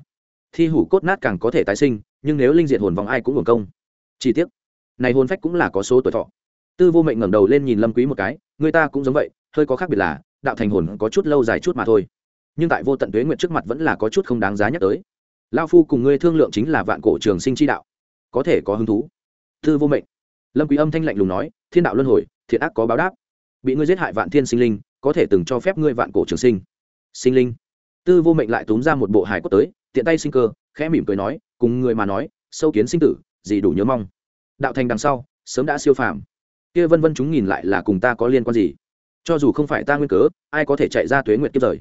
[SPEAKER 1] Thi hủ cốt nát càng có thể tái sinh, nhưng nếu linh diệt hồn vòng ai cũng hưởng công. Chi tiết này hồn phách cũng là có số tuổi thọ. Tư vô mệnh ngẩng đầu lên nhìn lâm quý một cái, người ta cũng giống vậy, hơi có khác biệt là, đạo thành hồn có chút lâu dài chút mà thôi. Nhưng tại vô tận tuế nguyện trước mặt vẫn là có chút không đáng giá nhắc tới. Lao phu cùng ngươi thương lượng chính là vạn cổ trường sinh chi đạo, có thể có hứng thú. Tư vô mệnh. Lâm quý âm thanh lạnh lùng nói, thiên đạo luân hồi, thiện ác có báo đáp. Bị ngươi giết hại vạn thiên sinh linh có thể từng cho phép ngươi vạn cổ trường sinh. Sinh linh. Tư vô mệnh lại túm ra một bộ hài cốt tới, tiện tay sinh cơ, khẽ mỉm cười nói, cùng người mà nói, sâu kiến sinh tử, gì đủ nhớ mong. Đạo thành đằng sau, sớm đã siêu phàm. Kia vân vân chúng nhìn lại là cùng ta có liên quan gì? Cho dù không phải ta nguyên cớ, ai có thể chạy ra tuế nguyệt kiếp rời?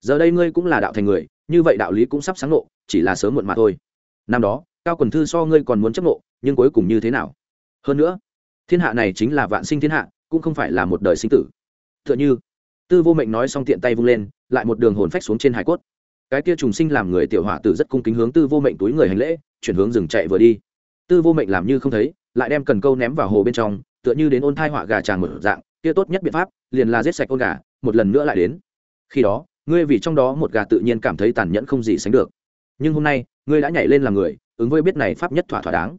[SPEAKER 1] Giờ đây ngươi cũng là đạo thành người, như vậy đạo lý cũng sắp sáng nộ chỉ là sớm muộn mà thôi. Năm đó, cao quần thư so ngươi còn muốn chấp nộ nhưng cuối cùng như thế nào? Hơn nữa, thiên hạ này chính là vạn sinh thiên hạ, cũng không phải là một đời sinh tử. T h ư ợ n h ư tư vô mệnh nói xong tiện tay vung lên, lại một đường hồn phách xuống trên hải cốt. Cái kia trùng sinh làm người tiểu họa tử rất cung kính hướng tư vô mệnh túi người hành lễ, chuyển hướng rừng chạy vừa đi. Tư vô mệnh làm như không thấy, lại đem cần câu ném vào hồ bên trong, tựa như đến ôn thai họa gà tràn một dạng, kia tốt nhất biện pháp, liền là giết sạch con gà, một lần nữa lại đến. Khi đó, ngươi vì trong đó một gà tự nhiên cảm thấy tàn nhẫn không gì sánh được. Nhưng hôm nay, ngươi đã nhảy lên làm người, ứng với biết này pháp nhất thỏa thỏa đáng.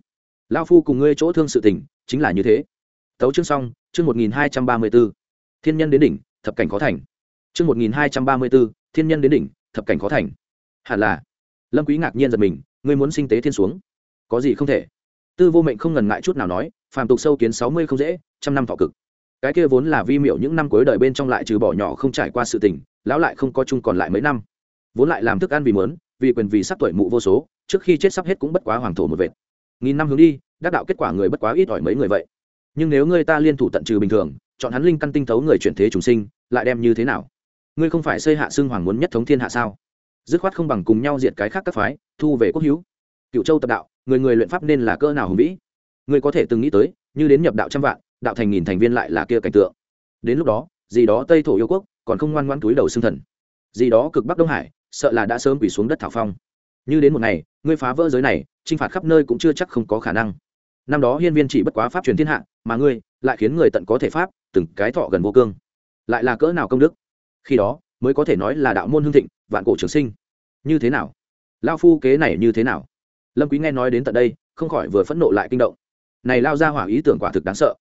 [SPEAKER 1] Lao phu cùng ngươi chỗ thương sự tình, chính là như thế. Tấu chương xong, chương một nghìn hai trăm ba mươi b ố thiên nhân đến đỉnh thập cảnh khó thành. Chương một nghìn hai trăm ba mươi bốn, thiên nhân đến đỉnh thập cảnh khó thành. Hẳn là. Lâm quý ngạc nhiên giật mình ngươi muốn sinh tế thiên xuống. Có gì không thể? Tư vô mệnh không ngần ngại chút nào nói phàm tục sâu kiến sáu mươi không dễ trăm năm thọ cực. Cái kia vốn là vi miệu những năm cuối đời bên trong lại trừ bỏ nhỏ không trải qua sự tình lão lại không có chung còn lại mấy năm. Vốn lại làm thức ăn vì mớn vì quyền vì sắp tuổi mụ vô số trước khi chết sắp hết cũng bất quá hoàng thổ một vệt. Nghìn năm hướng đi đắc đạo kết quả người bất quá ít ỏi mấy người vậy. Nhưng nếu ngươi ta liên thủ tận trừ bình thường chọn hắn linh căn tinh thấu người chuyển thế chúng sinh lại đem như thế nào? Ngươi không phải xây hạ xưng hoàng muốn nhất thống thiên hạ sao? Dứt khoát không bằng cùng nhau diệt cái khác các phái, thu về quốc hữu. Cựu châu tập đạo, người người luyện pháp nên là cỡ nào hùng vĩ? Ngươi có thể từng nghĩ tới, như đến nhập đạo trăm vạn, đạo thành nghìn thành viên lại là kia cảnh tượng. Đến lúc đó, gì đó tây thổ yêu quốc, còn không ngoan ngoan túi đầu xương thần. Gì đó cực bắc đông hải, sợ là đã sớm quỳ xuống đất thảo phong. Như đến một ngày, ngươi phá vỡ giới này, chinh phạt khắp nơi cũng chưa chắc không có khả năng. Năm đó hiên viên chỉ bất quá pháp truyền thiên hạ, mà ngươi lại khiến người tận có thể pháp, từng cái thọ gần vô cương lại là cỡ nào công đức? Khi đó, mới có thể nói là đạo môn hương thịnh, vạn cổ trường sinh. Như thế nào? Lao phu kế này như thế nào? Lâm quý nghe nói đến tận đây, không khỏi vừa phẫn nộ lại kinh động. Này lao ra hỏa ý tưởng quả thực đáng sợ.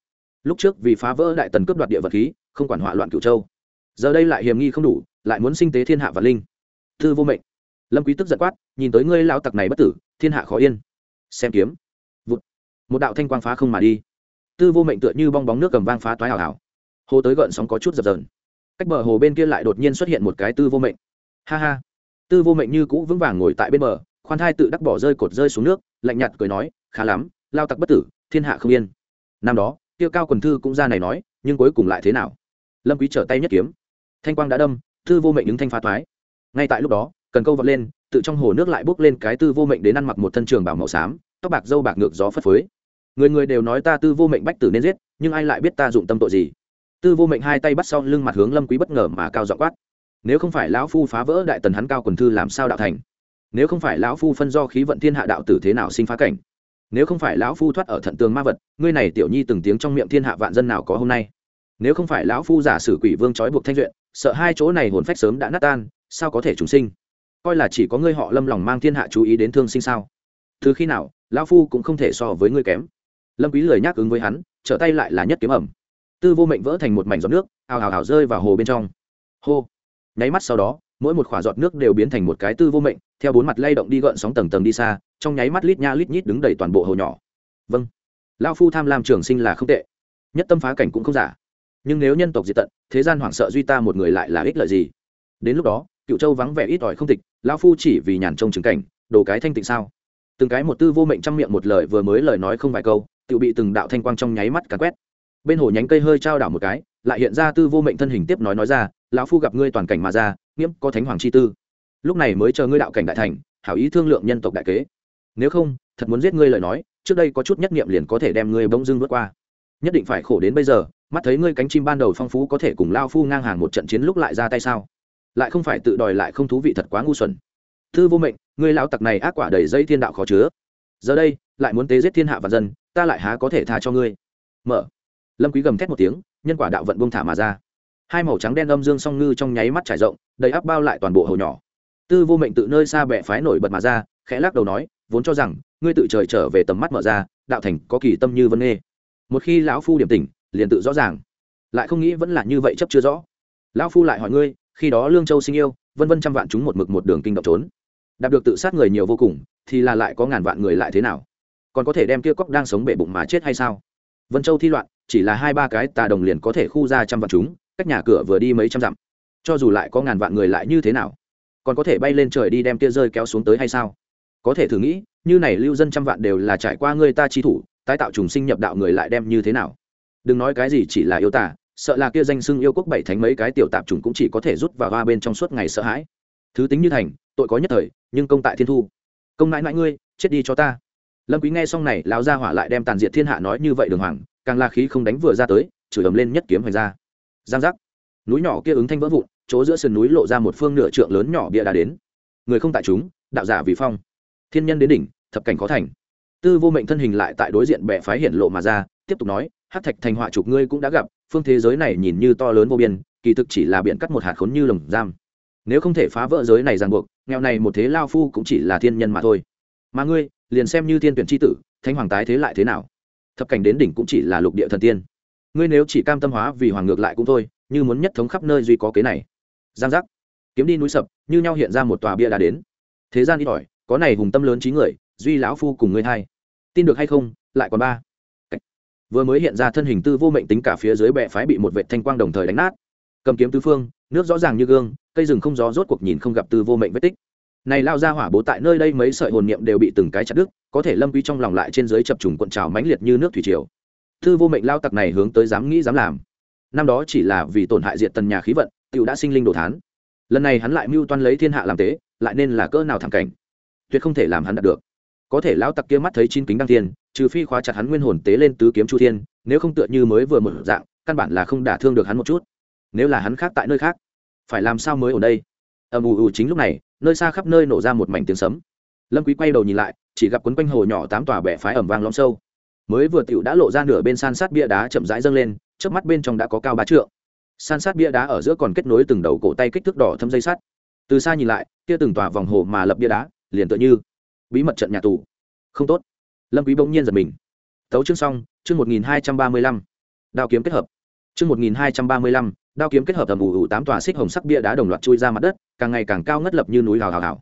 [SPEAKER 1] Lúc trước vì phá vỡ đại tần cướp đoạt địa vật khí, không quản hỏa loạn cửu châu. Giờ đây lại hiểm nghi không đủ, lại muốn sinh tế thiên hạ và linh. Thư vô mệnh. Lâm quý tức giận quát, nhìn tới ngươi lao tặc này bất tử, thiên hạ khó yên. Xem kiếm. Vụt. một đạo thanh quang phá không mà đi. Tư vô mệnh tựa như bong bóng nước cầm vang phá toái hào hào hồ tới gợn sóng có chút dập dờn. Cách bờ hồ bên kia lại đột nhiên xuất hiện một cái tư vô mệnh. Ha ha. Tư vô mệnh như cũ vững vàng ngồi tại bên bờ, khoan thai tự đắc bỏ rơi cột rơi xuống nước, lạnh nhạt cười nói, khá lắm, lao tặc bất tử, thiên hạ không yên. Năm đó tiêu cao quần thư cũng ra này nói, nhưng cuối cùng lại thế nào? Lâm quý trở tay nhất kiếm. Thanh quang đã đâm, tư vô mệnh đứng thanh phá thoái. Ngay tại lúc đó, cần câu vọt lên, tự trong hồ nước lại bốc lên cái tư vô mệnh đến ăn mặc một thân trường bảo màu xám, tóc bạc dâu bạc ngược gió phất phới. Người người đều nói ta tư vô mệnh bách tử nên giết, nhưng ai lại biết ta dụng tâm tội gì? Tư vô mệnh hai tay bắt sau lưng mặt hướng lâm quý bất ngờ mà cao giọng quát. Nếu không phải lão phu phá vỡ đại tần hắn cao quần thư làm sao đạo thành? Nếu không phải lão phu phân do khí vận thiên hạ đạo tử thế nào sinh phá cảnh? Nếu không phải lão phu thoát ở thận tường ma vật, ngươi này tiểu nhi từng tiếng trong miệng thiên hạ vạn dân nào có hôm nay? Nếu không phải lão phu giả sử quỷ vương trói buộc thanh duyện, sợ hai chỗ này hồn phách sớm đã nát tan, sao có thể trùng sinh? Coi là chỉ có ngươi họ lâm lòng mang thiên hạ chú ý đến thương sinh sao? Từ khi nào, lão phu cũng không thể so với ngươi kém. Lâm quý lời nhắc ứng với hắn, trở tay lại là nhất kiếm ẩm tư vô mệnh vỡ thành một mảnh giọt nước, ào ào ào rơi vào hồ bên trong. Hô. Nháy mắt sau đó, mỗi một khỏa giọt nước đều biến thành một cái tư vô mệnh, theo bốn mặt lay động đi gợn sóng tầng tầng đi xa, trong nháy mắt lít nha lít nhít đứng đầy toàn bộ hồ nhỏ. Vâng. Lao phu tham lam trường sinh là không tệ. Nhất tâm phá cảnh cũng không giả. Nhưng nếu nhân tộc diệt tận, thế gian hoảng sợ duy ta một người lại là ích lợi gì? Đến lúc đó, cựu châu vắng vẻ ít ỏi không tịch lao phu chỉ vì nhàn trông chứng cảnh, đồ cái thanh tịnh sao? Từng cái một tư vô mệnh trong miệng một lời vừa mới lời nói không vài câu, tự bị từng đạo thanh quang trong nháy mắt càn quét bên hồ nhánh cây hơi trao đảo một cái, lại hiện ra tư vô mệnh thân hình tiếp nói nói ra, lão phu gặp ngươi toàn cảnh mà ra, nghiễm có thánh hoàng chi tư. Lúc này mới chờ ngươi đạo cảnh đại thành, hảo ý thương lượng nhân tộc đại kế. Nếu không, thật muốn giết ngươi lời nói, trước đây có chút nhất nghiệm liền có thể đem ngươi bỗng dưng vượt qua. Nhất định phải khổ đến bây giờ, mắt thấy ngươi cánh chim ban đầu phong phú có thể cùng lao phu ngang hàng một trận chiến lúc lại ra tay sao? Lại không phải tự đòi lại không thú vị thật quá ngu xuẩn. Thư vô mệnh, ngươi lão tặc này ác quả đầy dây thiên đạo khó chứa. Giờ đây, lại muốn tế giết thiên hạ và dân, ta lại há có thể tha cho ngươi. Mở lâm quý gầm thét một tiếng, nhân quả đạo vận buông thả mà ra. Hai màu trắng đen âm dương song ngư trong nháy mắt trải rộng, đầy áp bao lại toàn bộ hồ nhỏ. Tư vô mệnh tự nơi xa bẻ phái nổi bật mà ra, khẽ lắc đầu nói, vốn cho rằng, ngươi tự trời trở về tầm mắt mở ra, đạo thành có kỳ tâm như vân nghe. Một khi lão phu điểm tỉnh, liền tự rõ ràng. Lại không nghĩ vẫn là như vậy chấp chưa rõ. Lão phu lại hỏi ngươi, khi đó lương châu sinh yêu, vân vân trăm vạn chúng một mực một đường kinh động trốn. Đạt được tự sát người nhiều vô cùng, thì là lại có ngàn vạn người lại thế nào? Còn có thể đem kia cóc đang sống bể bụng mà chết hay sao? Vân châu thi loạn, chỉ là hai ba cái tà đồng liền có thể khu ra trăm vạn chúng, cách nhà cửa vừa đi mấy trăm dặm. Cho dù lại có ngàn vạn người lại như thế nào? Còn có thể bay lên trời đi đem kia rơi kéo xuống tới hay sao? Có thể thử nghĩ, như này lưu dân trăm vạn đều là trải qua người ta chi thủ, tái tạo trùng sinh nhập đạo người lại đem như thế nào? Đừng nói cái gì chỉ là yêu tả sợ là kia danh xưng yêu quốc bảy thánh mấy cái tiểu tạp trùng cũng chỉ có thể rút vào hoa bên trong suốt ngày sợ hãi. Thứ tính như thành, tội có nhất thời, nhưng công tại thiên thu. Công nãi nãi ngươi, chết đi cho ta lâm quý nghe xong này, lão gia hỏa lại đem tàn diệt thiên hạ nói như vậy đường hoàng, càng là khí không đánh vừa ra tới, chửi ầm lên nhất kiếm hoành ra. Giang giác. Núi nhỏ kia ứng thanh vỡ vụn, chỗ giữa sườn núi lộ ra một phương nửa trượng lớn nhỏ bia đá đến. Người không tại chúng, đạo giả vì phong. Thiên nhân đến đỉnh, thập cảnh khó thành. Tư vô mệnh thân hình lại tại đối diện bệ phái hiển lộ mà ra, tiếp tục nói hát thạch thành họa chụp ngươi cũng đã gặp, phương thế giới này nhìn như to lớn vô biên, kỳ thực chỉ là biện cắt một hạt khốn như lồng giam. Nếu không thể phá vỡ giới này ràng buộc, nghèo này một thế lao phu cũng chỉ là thiên nhân mà thôi. Mà ngươi liền xem như thiên tuyển tri tử, thánh hoàng tái thế lại thế nào. Thập cảnh đến đỉnh cũng chỉ là lục địa thần tiên. Ngươi nếu chỉ cam tâm hóa vì hoàng ngược lại cũng thôi, như muốn nhất thống khắp nơi duy có kế này. Giang giác. Kiếm đi núi sập, như nhau hiện ra một tòa bia đá đến. Thế gian ít ỏi, có này hùng tâm lớn trí người, duy lão phu cùng ngươi hai. Tin được hay không, lại còn ba. Vừa mới hiện ra thân hình tư vô mệnh tính cả phía dưới bệ phái bị một vệ thanh quang đồng thời đánh nát. Cầm kiếm tứ phương, nước rõ ràng như gương, cây rừng không gió rốt cuộc nhìn không gặp tư vô mệnh vết tích này lao ra hỏa bố tại nơi đây mấy sợi hồn niệm đều bị từng cái chặt đứt, có thể lâm quý trong lòng lại trên dưới chập trùng cuộn trào mãnh liệt như nước thủy triều. Thư vô mệnh lao tặc này hướng tới dám nghĩ dám làm. Năm đó chỉ là vì tổn hại diệt tần nhà khí vận, tiểu đã sinh linh đồ thán. Lần này hắn lại mưu toan lấy thiên hạ làm tế, lại nên là cỡ nào thảm cảnh. Tuyệt không thể làm hắn đạt được. Có thể lão tặc kia mắt thấy chín kính đăng thiên, trừ phi khóa chặt hắn nguyên hồn tế lên tứ kiếm chu thiên, nếu không tựa như mới vừa mở dạng, căn bản là không đả thương được hắn một chút. Nếu là hắn khác tại nơi khác, phải làm sao mới ở đây? Ầm ù ù chính lúc này nơi xa khắp nơi nổ ra một mảnh tiếng sấm. Lâm quý quay đầu nhìn lại, chỉ gặp cuốn quanh hồ nhỏ tám tòa bẻ phái ẩm vang lõm sâu. Mới vừa tiểu đã lộ ra nửa bên san sát bia đá chậm rãi dâng lên, chớp mắt bên trong đã có cao ba trượng. San sát bia đá ở giữa còn kết nối từng đầu cổ tay kích thước đỏ thâm dây sắt. Từ xa nhìn lại, kia từng tòa vòng hồ mà lập bia đá, liền tựa như bí mật trận nhà tù. Không tốt. Lâm quý bỗng nhiên giật mình. Tấu chương xong, chương 1235 đao kiếm kết hợp. Chương 1235 đao kiếm kết hợp tầm ủ ủ tám tòa xích hồng sắc bia đá đồng loạt chui ra mặt đất, càng ngày càng cao ngất lập như núi hào hào hào.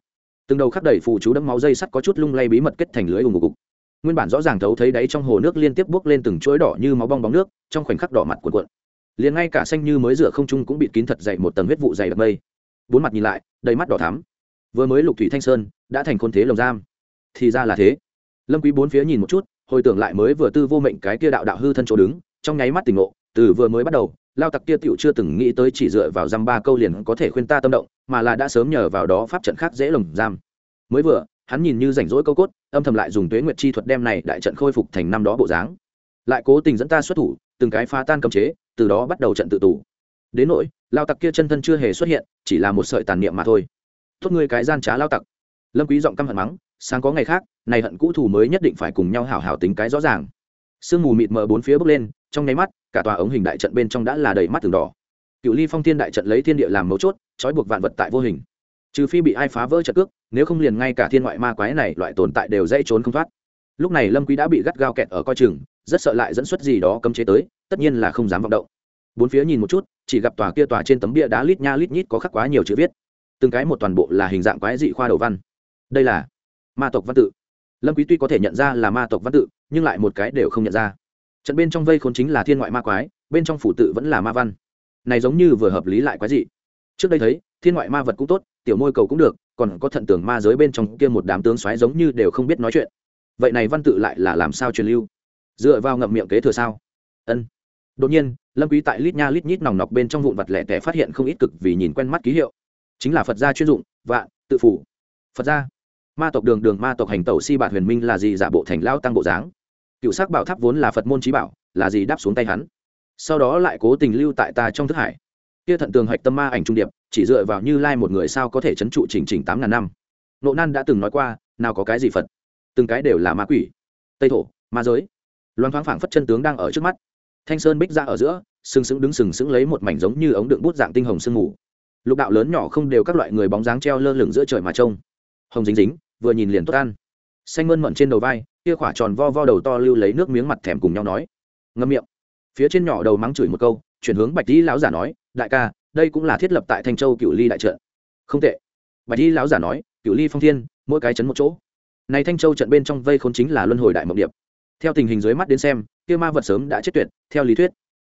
[SPEAKER 1] Từng đầu khắc đầy phù chú đẫm máu dây sắt có chút lung lay bí mật kết thành lưới ùng ục nguyên bản rõ ràng thấu thấy đáy trong hồ nước liên tiếp bước lên từng chuỗi đỏ như máu bong bóng nước, trong khoảnh khắc đỏ mặt cuộn cuộn. Liền ngay cả xanh như mới rửa không trung cũng bị kín thật dày một tầng huyết vụ dày đặc mây. Bốn mặt nhìn lại, đầy mắt đỏ thắm. Vừa mới lục thủy thanh sơn, đã thành khôn thế lồng giam. Thì ra là thế. Lâm quý bốn phía nhìn một chút, hồi tưởng lại mới vừa tư vô mệnh cái kia đạo đạo hư thân chỗ đứng, trong nháy mắt tỉnh ngộ, từ vừa mới bắt đầu lao tặc kia tiểu chưa từng nghĩ tới chỉ dựa vào răm ba câu liền có thể khuyên ta tâm động, mà là đã sớm nhờ vào đó pháp trận khác dễ lồng giam. Mới vừa, hắn nhìn như rảnh rỗi câu cốt, âm thầm lại dùng tuế nguyệt chi thuật đem này đại trận khôi phục thành năm đó bộ dáng. Lại cố tình dẫn ta xuất thủ, từng cái phá tan cấm chế, từ đó bắt đầu trận tự tù. Đến nỗi, lao tặc kia chân thân chưa hề xuất hiện, chỉ là một sợi tàn niệm mà thôi. Tốt ngươi cái gian trá lao tặc. Lâm quý giọng căm hận mắng, sáng có ngày khác, này hận cũ thù mới nhất định phải cùng nhau hảo hảo tính cái rõ ràng. Sương mù mịt mờ bốn phía bốc lên, trong nháy mắt cả tòa ống hình đại trận bên trong đã là đầy mắt từng đỏ. Cựu ly phong thiên đại trận lấy thiên địa làm mấu chốt, trói buộc vạn vật tại vô hình. Trừ phi bị ai phá vỡ trận cước, nếu không liền ngay cả thiên ngoại ma quái này loại tồn tại đều dây trốn không thoát. Lúc này lâm quý đã bị gắt gao kẹt ở coi chừng, rất sợ lại dẫn xuất gì đó cấm chế tới, tất nhiên là không dám vọng động. Bốn phía nhìn một chút, chỉ gặp tòa kia tòa trên tấm bia đá lít nha lít nhít có khắc quá nhiều chữ viết. Từng cái một toàn bộ là hình dạng quái dị khoa đầu văn. Đây là ma tộc văn tự. Lâm quý tuy có thể nhận ra là ma tộc văn tự, nhưng lại một cái đều không nhận ra trận bên trong vây khốn chính là thiên ngoại ma quái, bên trong phủ tự vẫn là ma văn. Này giống như vừa hợp lý lại quái dị. Trước đây thấy, thiên ngoại ma vật cũng tốt, tiểu môi cầu cũng được, còn có thận tưởng ma giới bên trong kia một đám tướng xoáy giống như đều không biết nói chuyện. Vậy này văn tự lại là làm sao truyền lưu? Dựa vào ngậm miệng kế thừa sao? Ân. Đột nhiên, lâm quý tại lít nha lít nhít nòng nọc bên trong vụn vật lẻ tẻ phát hiện không ít cực vì nhìn quen mắt ký hiệu. Chính là phật gia chuyên dụng, vạn, tự phủ. Phật gia. Ma tộc đường đường ma tộc hành tẩu si bạt huyền minh là gì giả bộ thành lao tăng bộ dáng? Cựu sắc bảo tháp vốn là phật môn trí bảo, là gì đáp xuống tay hắn? Sau đó lại cố tình lưu tại ta trong thức hải. Kia thận tường hạch tâm ma ảnh trung điệp, chỉ dựa vào như lai một người sao có thể chấn trụ chỉnh chỉnh tám ngàn năm? Nộ nan đã từng nói qua, nào có cái gì phật? Từng cái đều là ma quỷ. Tây thổ, ma giới. Loan thoáng phảng phất chân tướng đang ở trước mắt. Thanh sơn bích ra ở giữa, sừng sững đứng sừng sững lấy một mảnh giống như ống đựng bút dạng tinh hồng sương mù. Lục đạo lớn nhỏ không đều các loại người bóng dáng treo lơ lửng giữa trời mà trông. Hồng dính dính, vừa nhìn liền tốt ăn xanh mơn mận trên đầu vai, kia khỏa tròn vo vo đầu to lưu lấy nước miếng mặt thèm cùng nhau nói. Ngâm miệng. Phía trên nhỏ đầu mắng chửi một câu, chuyển hướng bạch di lão giả nói, đại ca, đây cũng là thiết lập tại thanh châu cựu ly đại trận. Không tệ. Bạch di lão giả nói cựu ly phong thiên, mỗi cái chấn một chỗ. Này thanh châu trận bên trong vây khốn chính là luân hồi đại mộng điệp. Theo tình hình dưới mắt đến xem, kia ma vật sớm đã chết tuyệt, theo lý thuyết.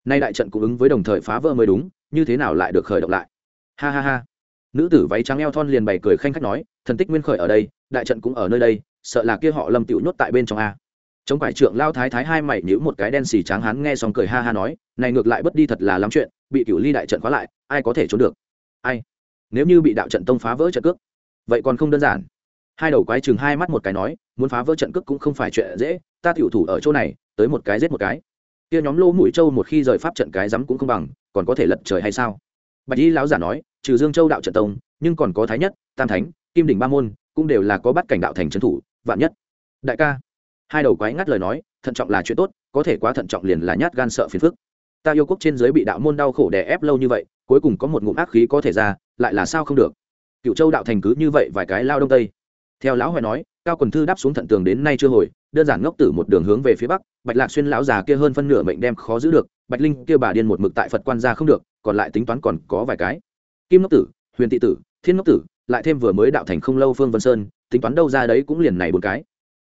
[SPEAKER 1] Nay đại trận cũng ứng với đồng thời phá vỡ mới đúng, như thế nào lại được khởi động lại? Ha ha ha. Nữ tử váy trắng eo thon liền bày cười khanh khách nói, thần tích nguyên khởi ở đây, đại trận cũng ở nơi đây sợ là kia họ lâm tiểu nhốt tại bên trong a. Chống quải trượng lao thái thái hai mày nhữ một cái đen xì trắng hắn nghe xong cười ha ha nói, này ngược lại bất đi thật là lắm chuyện, bị cửu ly đại trận khóa lại, ai có thể trốn được? Ai? Nếu như bị đạo trận tông phá vỡ trận cước, vậy còn không đơn giản. Hai đầu quái chừng hai mắt một cái nói, muốn phá vỡ trận cước cũng không phải chuyện dễ, ta tiểu thủ ở chỗ này, tới một cái giết một cái. Kia nhóm lô mũi châu một khi rời pháp trận cái rắm cũng không bằng, còn có thể lật trời hay sao? Bạch y lão giả nói, trừ dương châu đạo trận tông, nhưng còn có thái nhất, tam thánh, kim đỉnh ba môn, cũng đều là có bắt cảnh đạo thành trấn thủ vạn nhất. Đại ca. Hai đầu quái ngắt lời nói, thận trọng là chuyện tốt, có thể quá thận trọng liền là nhát gan sợ phiền phức. Ta yêu quốc trên giới bị đạo môn đau khổ đè ép lâu như vậy, cuối cùng có một ngụm ác khí có thể ra, lại là sao không được. Cựu châu đạo thành cứ như vậy vài cái lao đông tây. Theo lão hoài nói, cao quần thư đáp xuống thận tường đến nay chưa hồi, đơn giản ngốc tử một đường hướng về phía bắc, bạch lạc xuyên lão già kia hơn phân nửa mệnh đem khó giữ được, bạch linh kia bà điên một mực tại phật quan ra không được, còn lại tính toán còn có vài cái. Kim ngốc tử, huyền tị tử, thiên ngốc tử, lại thêm vừa mới đạo thành không lâu phương vân sơn tính toán đâu ra đấy cũng liền này bốn cái.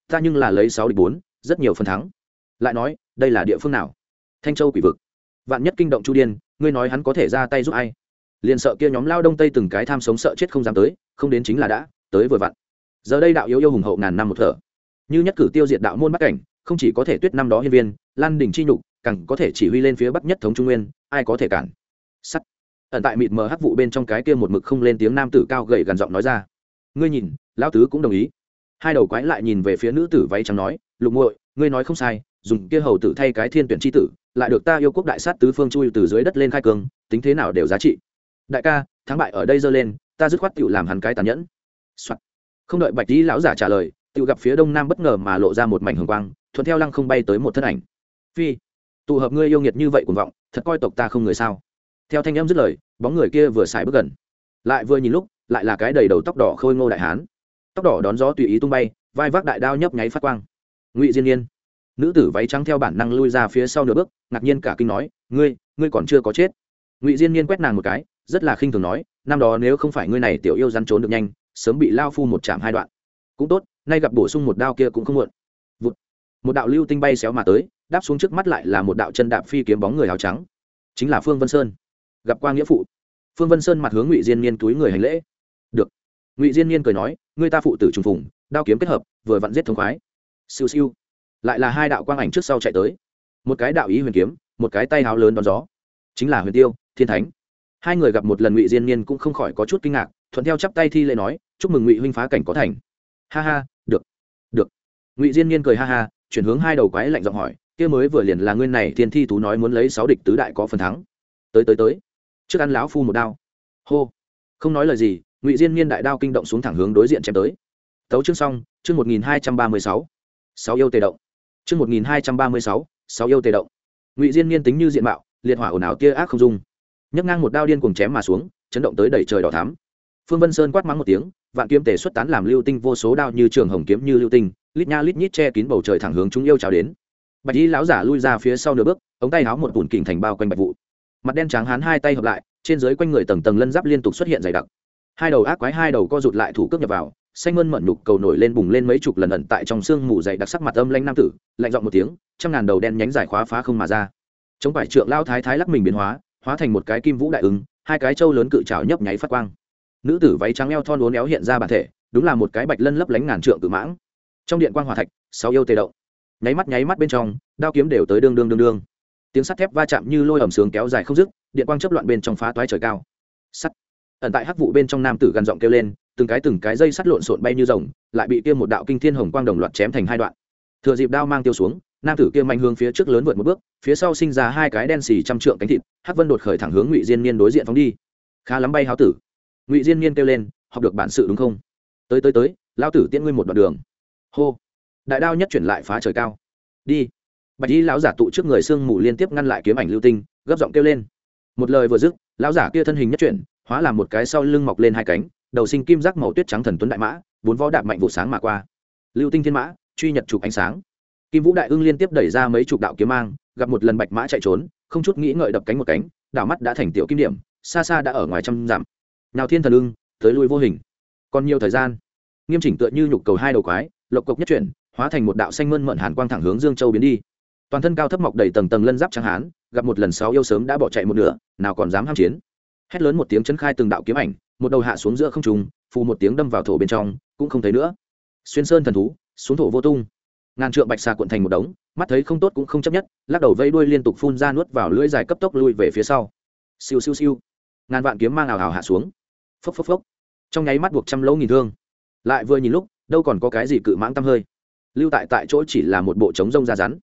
[SPEAKER 1] Ta nhưng là lấy sáu địch bốn, rất nhiều phần thắng. Lại nói, đây là địa phương nào? Thanh châu quỷ vực. Vạn nhất kinh động chu điên, ngươi nói hắn có thể ra tay giúp ai? Liền sợ kia nhóm lao đông tây từng cái tham sống sợ chết không dám tới, không đến chính là đã, tới vừa vặn. Giờ đây đạo yếu yêu hùng hậu ngàn năm một thở. Như nhất cử tiêu diệt đạo môn bắc cảnh, không chỉ có thể tuyết năm đó hiên viên, lan đình chi nhục, càng có thể chỉ huy lên phía bắc nhất thống trung nguyên, ai có thể cản? Sắt. Ẩn tại mịt mờ hắc vụ bên trong cái kia một mực không lên tiếng nam tử cao gầy gần giọng nói ra. Ngươi nhìn lão tứ cũng đồng ý. Hai đầu quái lại nhìn về phía nữ tử váy trắng nói, lục muội, ngươi nói không sai, dùng kia hầu tử thay cái thiên tuyển chi tử, lại được ta yêu quốc đại sát tứ phương chui từ dưới đất lên khai cương, tính thế nào đều giá trị. Đại ca, thắng bại ở đây dơ lên, ta dứt khoát tựu làm hắn cái tàn nhẫn、Soạn. không đợi bạch lý lão giả trả lời tựu gặp phía đông nam bất ngờ mà lộ ra một mảnh hồng quang, thuận theo lăng không bay tới một thân ảnh. Phi, tụ hợp ngươi yêu nghiệt như vậy cuồng vọng, thật coi tộc ta không người sao? Theo thanh em dứt lời, bóng người kia vừa xài bước gần. Lại vừa nhìn lúc, lại là cái đầy đầu tóc đỏ khôi ngô đại hán tóc đỏ đón gió tùy ý tung bay vai vác đại đao nhấp nháy phát quang. Ngụy diên Niên, nữ tử váy trắng theo bản năng lui ra phía sau nửa bước ngạc nhiên cả kinh nói ngươi ngươi còn chưa có chết. Ngụy diên Niên quét nàng một cái rất là khinh thường nói năm đó nếu không phải ngươi này tiểu yêu răn trốn được nhanh sớm bị lao phu một chạm hai đoạn. Cũng tốt nay gặp bổ sung một đao kia cũng không muộn. Vụt. một đạo lưu tinh bay xéo mà tới đáp xuống trước mắt lại là một đạo chân đạp phi kiếm bóng người áo trắng. Chính là phương vân sơn. Gặp qua nghĩa phụ. Phương vân sơn mặt hướng ngụy diên niên túi người hành lễ. Được ngụy diên niên cười nói người ta phụ tử trùng phùng đao kiếm kết hợp vừa vặn giết thống khoái siêu siêu lại là hai đạo quang ảnh trước sau chạy tới một cái đạo ý huyền kiếm một cái tay háo lớn đón gió chính là huyền tiêu thiên thánh hai người gặp một lần ngụy diên niên cũng không khỏi có chút kinh ngạc thuận theo chắp tay thi lễ nói chúc mừng ngụy huynh phá cảnh có thành ha ha được được ngụy diên niên cười ha ha chuyển hướng hai đầu quái lạnh giọng hỏi kia mới vừa liền là nguyên này thiên thi tú nói muốn lấy sáu địch tứ đại có phần thắng tới tới tới trước ăn lão phu một đao hô không nói lời gì ngụy diên niên đại đao kinh động xuống thẳng hướng đối diện chém tới tấu chương xong chương một nghìn hai trăm ba mươi sáu sáu yêu tề động chương một nghìn hai trăm ba mươi sáu sáu yêu tề động ngụy diên niên tính như diện mạo liệt hỏa ồn ào tia ác không dung nhấc ngang một đao điên cùng chém mà xuống chấn động tới đầy trời đỏ thắm phương vân sơn quát mắng một tiếng vạn kiếm tề xuất tán làm lưu tinh vô số đao như trường hồng kiếm như lưu tinh lít nha lít nhít che kín bầu trời thẳng hướng chúng yêu chào đến bạch y lão giả lui ra phía sau nửa bước ống tay áo một bùn kình thành bao quanh bạch vụ mặt đen trắng hán hai tay hợp lại trên dưới quanh người tầng tầng lân giáp liên tục xuất hiện dày đặc hai đầu ác quái, hai đầu co rụt lại thủ cướp nhập vào, xanh mơn mận nhục cầu nổi lên bùng lên mấy chục lần ẩn tại trong xương mù dày đặc sắc mặt âm lanh nam tử, lạnh giọng một tiếng, trăm ngàn đầu đen nhánh giải khóa phá không mà ra. Chống phải trượng lao thái thái lắc mình biến hóa hóa thành một cái kim vũ đại ứng, hai cái trâu lớn cự trào nhấp nháy phát quang. Nữ tử váy trắng eo thon uốn éo hiện ra bản thể, đúng là một cái bạch lân lấp lánh ngàn trượng cự mãng. Trong điện quan hòa thạch, sáu yêu tê động. Nháy mắt nháy mắt bên trong, đao kiếm đều tới đương đương đương đương. Tiếng sắt thép va chạm như lôi ẩm sướng kéo dài không dứt, điện quang chấp loạn bên trong phá toái trời cao. Sắt ẩn tại hắc vụ bên trong nam tử gằn giọng kêu lên, từng cái từng cái dây sắt lộn xộn bay như rồng, lại bị tiêm một đạo kinh thiên hồng quang đồng loạt chém thành hai đoạn. Thừa dịp đao mang tiêu xuống, nam tử kia mạnh hướng phía trước lớn vượt một bước, phía sau sinh ra hai cái đen xì trăm trượng cánh thịt, hắc vân đột khởi thẳng hướng ngụy diên niên đối diện phóng đi. Khá lắm bay háo tử. Ngụy diên niên kêu lên, học được bản sự đúng không? Tới tới tới lao tử tiễn ngươi một đoạn đường. Hô. Đại đao nhất chuyển lại phá trời cao. Đi. Bạch y lão giả tụ trước người sương mù liên tiếp ngăn lại kiếm ảnh lưu tinh, gấp giọng kêu lên. Một lời vừa dứt, lão giả kia thân hình nhất chuyển hóa làm một cái sau lưng mọc lên hai cánh, đầu sinh kim giác màu tuyết trắng thần tuấn đại mã, bốn võ đạp mạnh vụ sáng mà qua. Lưu tinh thiên mã, truy nhật chụp ánh sáng. Kim vũ đại ưng liên tiếp đẩy ra mấy chục đạo kiếm mang, gặp một lần bạch mã chạy trốn, không chút nghĩ ngợi đập cánh một cánh, đảo mắt đã thành tiểu kim điểm, xa xa đã ở ngoài trăm dặm. Nào thiên thần ưng, tới lui vô hình. Còn nhiều thời gian. Nghiêm chỉnh tựa như nhục cầu hai đầu quái, lộc cộc nhất chuyển, hóa thành một đạo xanh mơn mận hàn quang thẳng hướng dương châu biến đi. Toàn thân cao thấp mọc đầy tầng tầng lân giáp trắng hán, gặp một lần sáu yêu sớm đã bỏ chạy một nửa, nào còn dám ham chiến hét lớn một tiếng chấn khai từng đạo kiếm ảnh, một đầu hạ xuống giữa không trùng phù một tiếng đâm vào thổ bên trong, cũng không thấy nữa. Xuyên sơn thần thú, xuống thổ vô tung. Ngàn trượng bạch xà cuộn thành một đống, mắt thấy không tốt cũng không chấp nhất, lắc đầu vây đuôi liên tục phun ra nuốt vào lưỡi dài cấp tốc lui về phía sau. Siêu siêu siêu. Ngàn vạn kiếm mang ảo ảo hạ xuống. Phốc phốc phốc. Trong nháy mắt buộc trăm lỗ nghìn thương. Lại vừa nhìn lúc, đâu còn có cái gì cự mãng tăm hơi. Lưu tại tại chỗ chỉ là một bộ trống rông da rắn.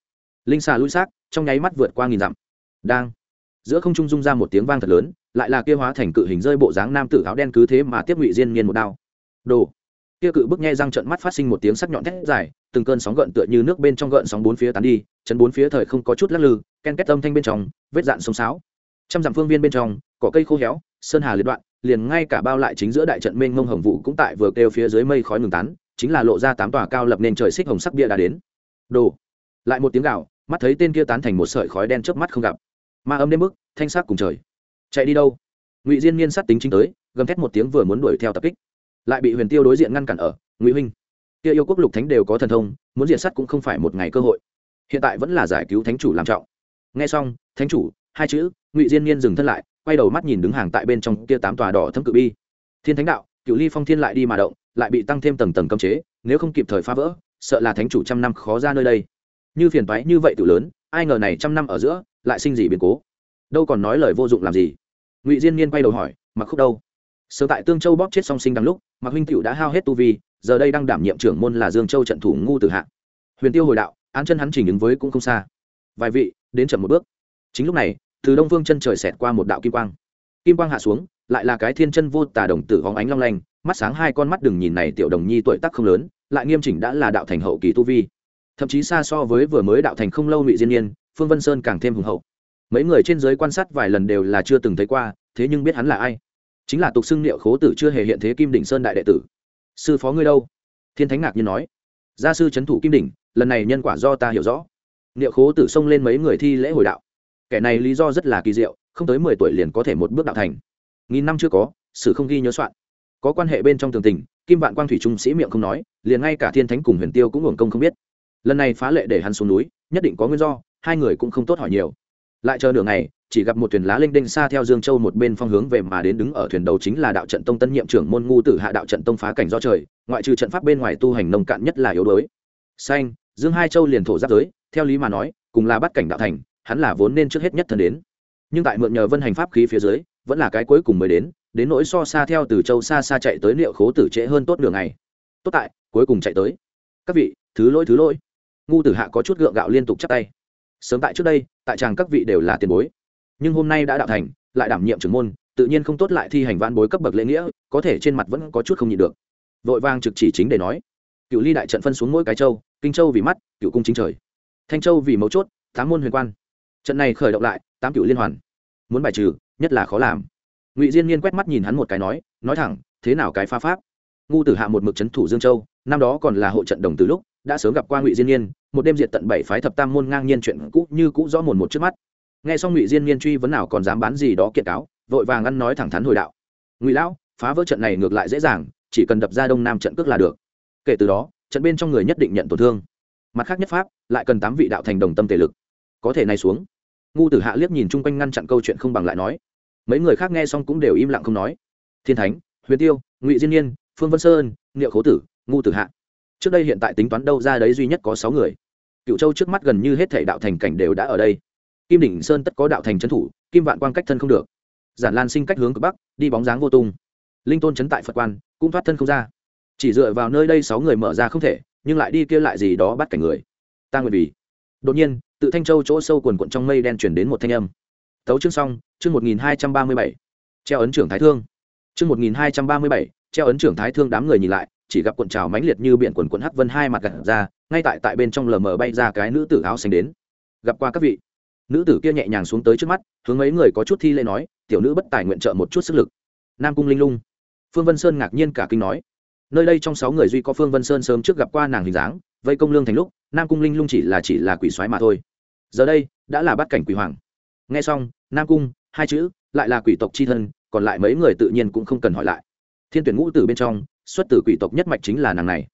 [SPEAKER 1] Linh xà lui xác, trong nháy mắt vượt qua nghìn dặm. Đang giữa không trung dung ra một tiếng vang thật lớn, lại là kia hóa thành cự hình rơi bộ dáng nam tử áo đen cứ thế mà tiếp ngụy diên nghiên một đao. Đồ! Kia cự bức nghe răng trận mắt phát sinh một tiếng sắc nhọn thét dài, từng cơn sóng gợn tựa như nước bên trong gợn sóng bốn phía tán đi, chấn bốn phía thời không có chút lắc lư, ken kết âm thanh bên trong, vết dạn sông sáo. Trăm dặm phương viên bên trong, cỏ cây khô héo, sơn hà liệt đoạn, liền ngay cả bao lại chính giữa đại trận mênh mông hồng vụ cũng tại vừa kêu phía dưới mây khói ngừng tán, chính là lộ ra tám tòa cao lập nên trời xích hồng sắc bia đã đến. Đồ! Lại một tiếng gạo mắt thấy tên kia tán thành một sợi khói đen trước mắt không gặp ma âm đêm bức thanh sắc cùng trời. Chạy đi đâu? Ngụy diên niên sát tính chính tới, gầm thét một tiếng vừa muốn đuổi theo tập kích. Lại bị huyền tiêu đối diện ngăn cản ở, ngụy huynh, kia yêu quốc lục thánh đều có thần thông, muốn diện sát cũng không phải một ngày cơ hội. Hiện tại vẫn là giải cứu thánh chủ làm trọng. Nghe xong, thánh chủ, hai chữ. Ngụy diên niên dừng thân lại, quay đầu mắt nhìn đứng hàng tại bên trong kia tám tòa đỏ thâm cự bi. Thiên thánh đạo cựu ly phong thiên lại đi mà động, lại bị tăng thêm tầng tầng cấm chế, nếu không kịp thời phá vỡ, sợ là thánh chủ trăm năm khó ra nơi đây. Như phiền toái như vậy tự lớn ai ngờ này trăm năm ở giữa, lại sinh gì biến cố? Đâu còn nói lời vô dụng làm gì? Ngụy diên niên quay đầu hỏi mặc khúc đâu? Sớm tại tương châu bóp chết song sinh đằng lúc mặc huynh cựu đã hao hết tu vi, giờ đây đang đảm nhiệm trưởng môn là dương châu trận thủ ngu tử hạ. Huyền tiêu hồi đạo, án chân hắn chỉnh ứng với cũng không xa. Vài vị, đến chậm một bước. Chính lúc này, từ đông phương chân trời xẹt qua một đạo kim quang. Kim quang hạ xuống, lại là cái thiên chân vô tà đồng tử hóng ánh long lanh, mắt sáng hai con mắt đừng nhìn này tiểu đồng nhi tuổi tác không lớn, lại nghiêm chỉnh đã là đạo thành hậu kỳ tu vi thậm chí xa so với vừa mới đạo thành không lâu ngụy diên nhiên, phương vân sơn càng thêm hùng hậu. Mấy người trên giới quan sát vài lần đều là chưa từng thấy qua, thế nhưng biết hắn là ai. Chính là tục xưng liệu khố tử chưa hề hiện thế kim đỉnh sơn đại đệ tử. Sư phó ngươi đâu? Thiên thánh ngạc nhiên nói. Gia sư c thủ kim đỉnh, lần này nhân quả do ta hiểu rõ. Liệu khố tử xông lên mấy người thi lễ hồi đạo. Kẻ này lý do rất là kỳ diệu, không tới mười tuổi liền có thể một bước đạo thành. Nghìn năm chưa có sự không ghi nhớ soạn. Có quan hệ bên trong tường tình, kim vạn quang thủy trung sĩ miệng không nói, liền ngay cả thiên thánh cùng huyền tiêu cũng hưởng công không biết lần này phá lệ để hắn xuống núi, nhất định có nguyên do, hai người cũng không tốt hỏi nhiều. Lại chờ nửa ngày, chỉ gặp một thuyền lá linh đinh xa theo dương châu một bên phong hướng về mà đến đứng ở thuyền đầu chính là đạo trận tông tân nhiệm trưởng môn ngu tử hạ đạo trận tông phá cảnh do trời, ngoại trừ trận pháp bên ngoài tu hành nông cạn nhất là yếu đuối. Xanh, dương hai châu liền thổ giáp giới, theo lý mà nói, cùng là bắt cảnh đạo thành, hắn là vốn nên trước hết nhất thần đến. Nhưng tại mượn nhờ vân hành pháp khí phía dưới, vẫn là cái cuối cùng mới đến đến nỗi so xa theo từ châu xa xa chạy tới liệu khố tử trễ hơn tốt đường này tốt tại, cuối cùng chạy tới. Các vị, thứ lỗi thứ lỗi ngu tử hạ có chút gượng gạo liên tục chắp tay. Sớm tại trước đây, tại tràng các vị đều là tiền bối. Nhưng hôm nay đã đạo thành, lại đảm nhiệm trưởng môn, tự nhiên không tốt lại thi hành văn bối cấp bậc lễ nghĩa, có thể trên mặt vẫn có chút không nhịn được. Vội vàng trực chỉ chính để nói. Cựu ly đại trận phân xuống mỗi cái châu, kinh châu vì mắt, cựu cung chính trời. Thanh châu vì mấu chốt, tám môn huyền quan. Trận này khởi động lại, tám cựu liên hoàn. Muốn bài trừ, nhất là khó làm. Ngụy diên niên quét mắt nhìn hắn một cái nói nói thẳng, thế nào cái pha pháp? Ngu tử hạ một mực c h ấ n thủ dương châu năm đó còn là hộ trận đồng từ lúc, đã sớm gặp qua ngụy diên niên, một đêm diệt tận bảy phái thập tam môn ngang nhiên chuyện cũ như cũ rõ mồn một trước mắt. Nghe xong ngụy diên niên truy vấn nào còn dám bán gì đó kiện cáo, vội vàng ăn nói thẳng thắn hồi đạo. Ngụy lão, phá vỡ trận này ngược lại dễ dàng, chỉ cần đập ra đông nam trận cước là được. Kể từ đó, trận bên trong người nhất định nhận tổn thương. Mặt khác nhất pháp, lại cần tám vị đạo thành đồng tâm tề lực. Có thể này xuống. Ngu tử hạ liếc nhìn chung quanh ngăn chặn câu chuyện không bằng lại nói. Mấy người khác nghe xong cũng đều im lặng không nói. Thiên thánh, huyền tiêu, ngụy diên nhiên phương vân sơn, niệu khố tử ngu tử hạ. Trước đây hiện tại tính toán đâu ra đấy duy nhất có sáu người. Cựu châu trước mắt gần như hết thể đạo thành cảnh đều đã ở đây. Kim đỉnh sơn tất có đạo thành trấn thủ, kim vạn quan cách thân không được. Giản lan sinh cách hướng cực bắc, đi bóng dáng vô tung. Linh tôn trấn tại phật quan, cũng thoát thân không ra. Chỉ dựa vào nơi đây sáu người mở ra không thể, nhưng lại đi kia lại gì đó bắt cảnh người. Ta nguyện vì. Đột nhiên, tự thanh châu chỗ sâu quần quận trong mây đen chuyển đến một thanh âm. Tấu chương xong, chương một nghìn hai trăm ba mươi bảy. Treo ấn trưởng thái thương. Chương một nghìn hai trăm ba mươi bảy, treo ấn trưởng thái thương đám người nhìn lại chỉ gặp cuộn trào mãnh liệt như biển quần quần hắc vân hai mặt gặt ra, ngay tại tại bên trong lờ mờ bay ra cái nữ tử áo xanh đến. Gặp qua các vị. Nữ tử kia nhẹ nhàng xuống tới trước mắt, hướng mấy người có chút thi lễ nói, tiểu nữ bất tài nguyện trợ một chút sức lực. Nam cung linh lung. Phương vân sơn ngạc nhiên cả kinh nói, nơi đây trong sáu người duy có phương vân sơn sớm trước gặp qua nàng hình dáng, vây công lương thành lúc, nam cung linh lung chỉ là chỉ là quỷ soái mà thôi. Giờ đây, đã là bắt cảnh quỷ hoàng. Nghe xong, nam cung, hai chữ, lại là quỷ tộc c h i thân, còn lại mấy người tự nhiên cũng không cần hỏi lại thiên tuyển ngũ tử bên trong, xuất tử quỷ tộc nhất mạch chính là nàng này.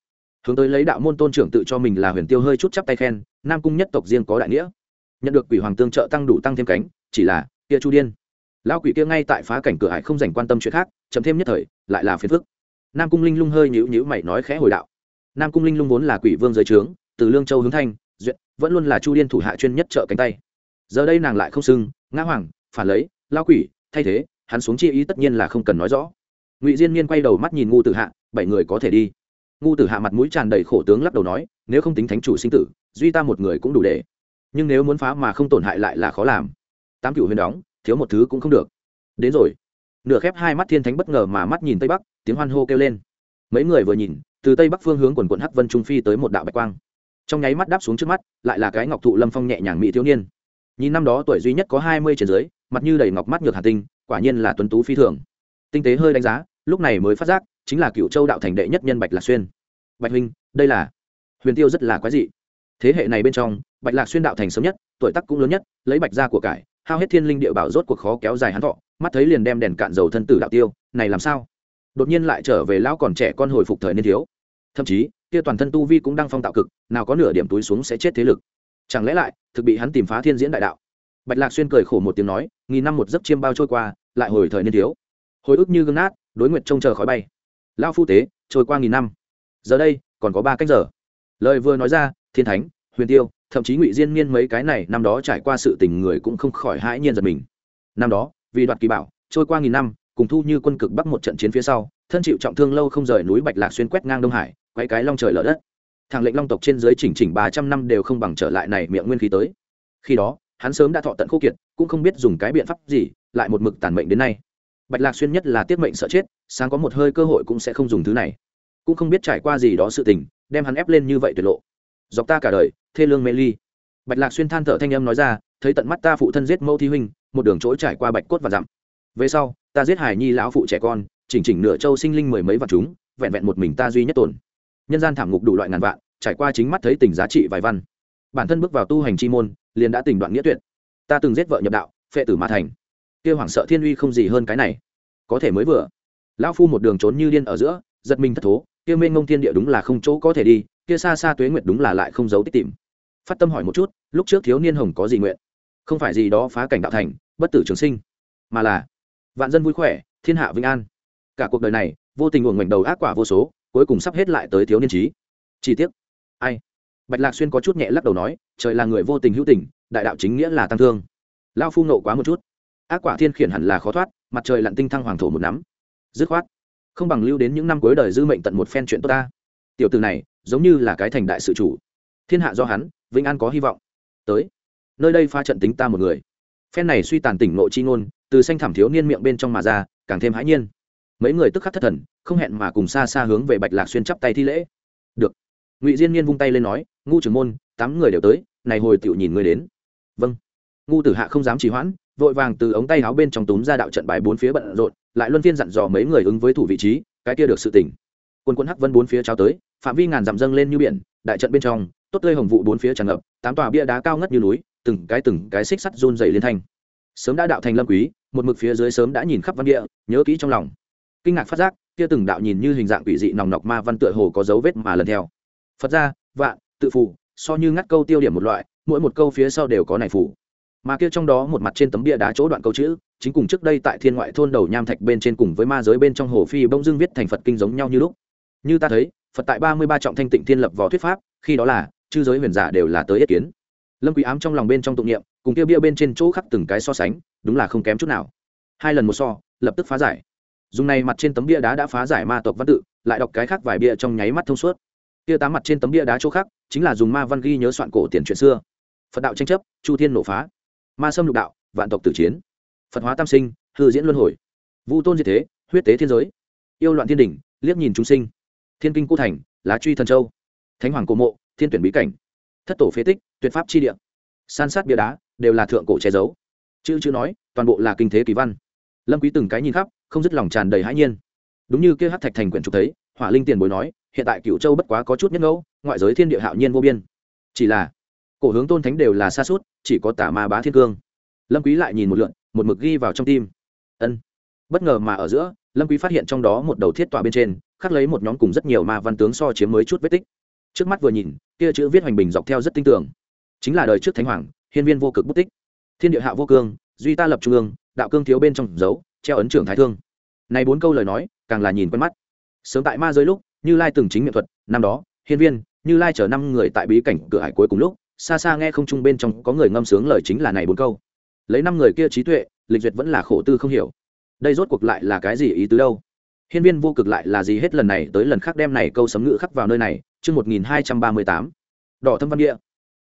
[SPEAKER 1] Hướng tới lấy đạo môn tôn trưởng tự cho mình là huyền tiêu hơi chút chắp tay khen, nam cung nhất tộc riêng có đại nghĩa. Nhận được quỷ hoàng tương trợ tăng đủ tăng thêm cánh, chỉ là, kia chu điên. Lão quỷ kia ngay tại phá cảnh cửa hải không dành quan tâm chuyện khác, chậm thêm nhất thời, lại là phiền phức. Nam cung linh lung hơi nhữ nhữ mày nói khẽ hồi đạo. Nam cung linh lung vốn là quỷ vương giới trướng, từ lương châu hướng thanh, duyệt, vẫn luôn là chu điên thủ hạ chuyên nhất trợ cánh tay. Giờ đây nàng lại không sưng ngã hoàng, phản lấy, lao quỷ, thay thế, hắn xuống chi ý tất nhiên là không cần nói rõ ngụy diên niên quay đầu mắt nhìn ngu tử hạ bảy người có thể đi ngu tử hạ mặt mũi tràn đầy khổ tướng lắc đầu nói nếu không tính thánh chủ sinh tử duy ta một người cũng đủ để nhưng nếu muốn phá mà không tổn hại lại là khó làm tám cựu huyền đóng thiếu một thứ cũng không được đến rồi nửa khép hai mắt thiên thánh bất ngờ mà mắt nhìn tây bắc tiếng hoan hô kêu lên mấy người vừa nhìn từ tây bắc phương hướng quần quận hắc vân trung phi tới một đạo bạch quang trong nháy mắt đáp xuống trước mắt lại là cái ngọc thụ lâm phong nhẹ nhàng mỹ thiếu niên nhìn năm đó tuổi duy nhất có hai mươi trên dưới mặt như đầy ngọc mắt ngược hà tinh quả nhiên là tuấn tú phi thường tinh tế hơi đánh giá lúc này mới phát giác, chính là cựu châu đạo thành đệ nhất nhân bạch lạc xuyên. Bạch huynh, đây là huyền tiêu rất là quái dị. Thế hệ này bên trong, bạch lạc xuyên đạo thành sớm nhất, tuổi tác cũng lớn nhất, lấy bạch ra của cải, hao hết thiên linh địa bảo rốt cuộc khó kéo dài hắn thọ, mắt thấy liền đem đèn cạn dầu thân tử đạo tiêu, này làm sao? Đột nhiên lại trở về lão còn trẻ con hồi phục thời niên thiếu. Thậm chí, kia toàn thân tu vi cũng đang phong tạo cực, nào có nửa điểm túi xuống sẽ chết thế lực. Chẳng lẽ lại, thực bị hắn tìm phá thiên diễn đại đạo? Bạch lạc xuyên cười khổ một tiếng nói, nghìn năm một giấc chiêm bao trôi qua, lại hồi thời niên thiếu. Hồi ức như gương nát đối nguyện trông chờ khói bay. Lao phu tế, trôi qua nghìn năm. Giờ đây, còn có ba cách giờ. Lời vừa nói ra, thiên thánh, huyền tiêu, thậm chí ngụy diên niên mấy cái này năm đó trải qua sự tình người cũng không khỏi hãi nhiên giật mình. Năm đó, vì đoạt kỳ bảo, trôi qua nghìn năm, cùng thu như quân cực bắc một trận chiến phía sau, thân chịu trọng thương lâu không rời núi bạch lạc xuyên quét ngang đông hải quay cái long trời lở đất. Thằng lệnh long tộc trên dưới chỉnh chỉnh ba trăm năm đều không bằng trở lại này miệng nguyên khí tới. Khi đó, hắn sớm đã thọ tận khô kiệt, cũng không biết dùng cái biện pháp gì, lại một mực tàn mệnh đến nay bạch lạc xuyên nhất là tiết mệnh sợ chết, sáng có một hơi cơ hội cũng sẽ không dùng thứ này. Cũng không biết trải qua gì đó sự tình, đem hắn ép lên như vậy tuyệt lộ. Dọc ta cả đời, thê lương mê ly. Bạch lạc xuyên than thở thanh âm nói ra, thấy tận mắt ta phụ thân giết mẫu thi huynh, một đường chỗ trải qua bạch cốt và dặm. Về sau, ta giết hải nhi lão phụ trẻ con, chỉnh chỉnh nửa châu sinh linh mười mấy vạn chúng, vẹn vẹn một mình ta duy nhất tồn. Nhân gian thảm ngục đủ loại ngàn vạn, trải qua chính mắt thấy tình giá trị vài văn. Bản thân bước vào tu hành chi môn, liền đã tình đoạn nghĩa tuyệt. Ta từng giết vợ nhập đạo, phệ tử mà thành kia hoảng sợ thiên uy không gì hơn cái này. Có thể mới vừa. Lão phu một đường trốn như điên ở giữa, giật mình thất thố, kia mênh ngông thiên địa đúng là không chỗ có thể đi, kia xa xa tuế nguyệt đúng là lại không giấu tích tìm. Phát tâm hỏi một chút, lúc trước thiếu niên hồng có gì nguyện? Không phải gì đó phá cảnh đạo thành, bất tử trường sinh, mà là vạn dân vui khỏe, thiên hạ vinh an. Cả cuộc đời này, vô tình uổng ngoảnh đầu ác quả vô số, cuối cùng sắp hết lại tới thiếu niên trí. Chi tiết ai? Bạch lạc xuyên có chút nhẹ lắc đầu nói, trời là người vô tình hữu tình, đại đạo chính nghĩa là tăng thương. Lao phu nộ quá một chút ác quả thiên khiển hẳn là khó thoát, mặt trời lặn tinh thăng hoàng thổ một nắm. Dứt khoát, không bằng lưu đến những năm cuối đời dư mệnh tận một phen chuyện tốt ta. Tiểu từ này, giống như là cái thành đại sự chủ. Thiên hạ do hắn, vĩnh an có hy vọng. Tới, nơi đây pha trận tính ta một người. Phen này suy tàn tỉnh nội chi ngôn, từ xanh thảm thiếu niên miệng bên trong mà ra, càng thêm hãi nhiên. Mấy người tức khắc thất thần, không hẹn mà cùng xa xa hướng về bạch lạc xuyên chắp tay thi lễ. Được. Ngụy diên niên vung tay lên nói, ngu trưởng môn, tám người đều tới, này hồi tiểu nhìn người đến. Vâng. Ngu tử hạ không dám trì hoãn vội vàng từ ống tay áo bên trong túm ra đạo trận bài bốn phía bận rộn, lại luân phiên dặn dò mấy người ứng với thủ vị trí, cái kia được sự tỉnh. Quân quân hắc vân bốn phía trao tới, phạm vi ngàn dặm dâng lên như biển, đại trận bên trong, tốt tươi hồng vụ bốn phía tràn ngập, tám tòa bia đá cao ngất như núi, từng cái từng cái xích sắt run dày liên thanh sớm đã đạo thành lâm quý, một mực phía dưới sớm đã nhìn khắp văn địa, nhớ kỹ trong lòng. Kinh ngạc phát giác, kia từng đạo nhìn như hình dạng quỷ dị nòng nọc ma văn tựa hồ có dấu vết mà lần theo. Phật ra vạn, tự phủ so như ngắt câu tiêu điểm một loại, mỗi một câu phía sau đều có này phủ mà kia trong đó một mặt trên tấm bia đá chỗ đoạn câu chữ, chính cùng trước đây tại thiên ngoại thôn đầu nham thạch bên trên cùng với ma giới bên trong hồ phi bông dương viết thành phật kinh giống nhau như lúc. Như ta thấy, phật tại ba mươi ba trọng thanh tịnh thiên lập võ thuyết pháp, khi đó là, chư giới huyền giả đều là tới ý kiến. Lâm quý ám trong lòng bên trong tụng niệm, cùng kia bia bên trên chỗ khắc từng cái so sánh, đúng là không kém chút nào. Hai lần một so, lập tức phá giải. Dùng này mặt trên tấm bia đá đã phá giải ma tộc văn tự, lại đọc cái khác vài bia trong nháy mắt thông suốt. Kia tám mặt trên tấm bia đá chỗ khác chính là dùng ma văn ghi nhớ soạn cổ tiền chuyện xưa. Phật đạo tranh chấp, chu thiên nổ phá ma sâm lục đạo, vạn tộc tử chiến. Phật hóa tam sinh, hư diễn luân hồi. Vu tôn diệt thế, huyết tế thiên giới. Yêu loạn thiên đỉnh, liếc nhìn chúng sinh. Thiên kinh cô thành, lá truy thần châu. Thánh hoàng cổ mộ, thiên tuyển bí cảnh. Thất tổ phế tích, tuyệt pháp chi địa. San sát bia đá, đều là thượng cổ che giấu. Chữ chữ nói, toàn bộ là kinh thế kỳ văn. Lâm quý từng cái nhìn khắp, không dứt lòng tràn đầy hãi nhiên. Đúng như kia hắc thạch thành quyển trục thấy, hỏa linh tiền bối nói, hiện tại cửu châu bất quá có chút nhất ngẫu, ngoại giới thiên địa hạo nhiên vô biên. Chỉ là cổ hướng tôn thánh đều là xa suốt, chỉ có tả ma bá thiên cương. Lâm quý lại nhìn một lượn, một mực ghi vào trong tim. Ân. Bất ngờ mà ở giữa, lâm quý phát hiện trong đó một đầu thiết tọa bên trên, khắc lấy một nhóm cùng rất nhiều ma văn tướng so chiếm mới chút vết tích. Trước mắt vừa nhìn, kia chữ viết hoành bình dọc theo rất tinh tường. Chính là đời trước thánh hoàng, hiên viên vô cực bút tích. Thiên địa hạ vô cương, duy ta lập trung ương, đạo cương thiếu bên trong dấu, treo ấn trưởng thái thương. Này bốn câu lời nói, càng là nhìn quen mắt. Sớm tại ma giới lúc, như lai từng chính miệng thuật, năm đó, hiên viên, như lai chở năm người tại bí cảnh cửa hải cuối cùng lúc xa xa nghe không trung bên trong có người ngâm sướng lời chính là này bốn câu. Lấy năm người kia trí tuệ, lịch duyệt vẫn là khổ tư không hiểu. Đây rốt cuộc lại là cái gì ý tứ đâu? Hiên viên vô cực lại là gì hết lần này tới lần khác đem này câu sấm ngữ khắc vào nơi này, chương một nghìn hai trăm ba mươi tám. Đỏ thâm văn địa.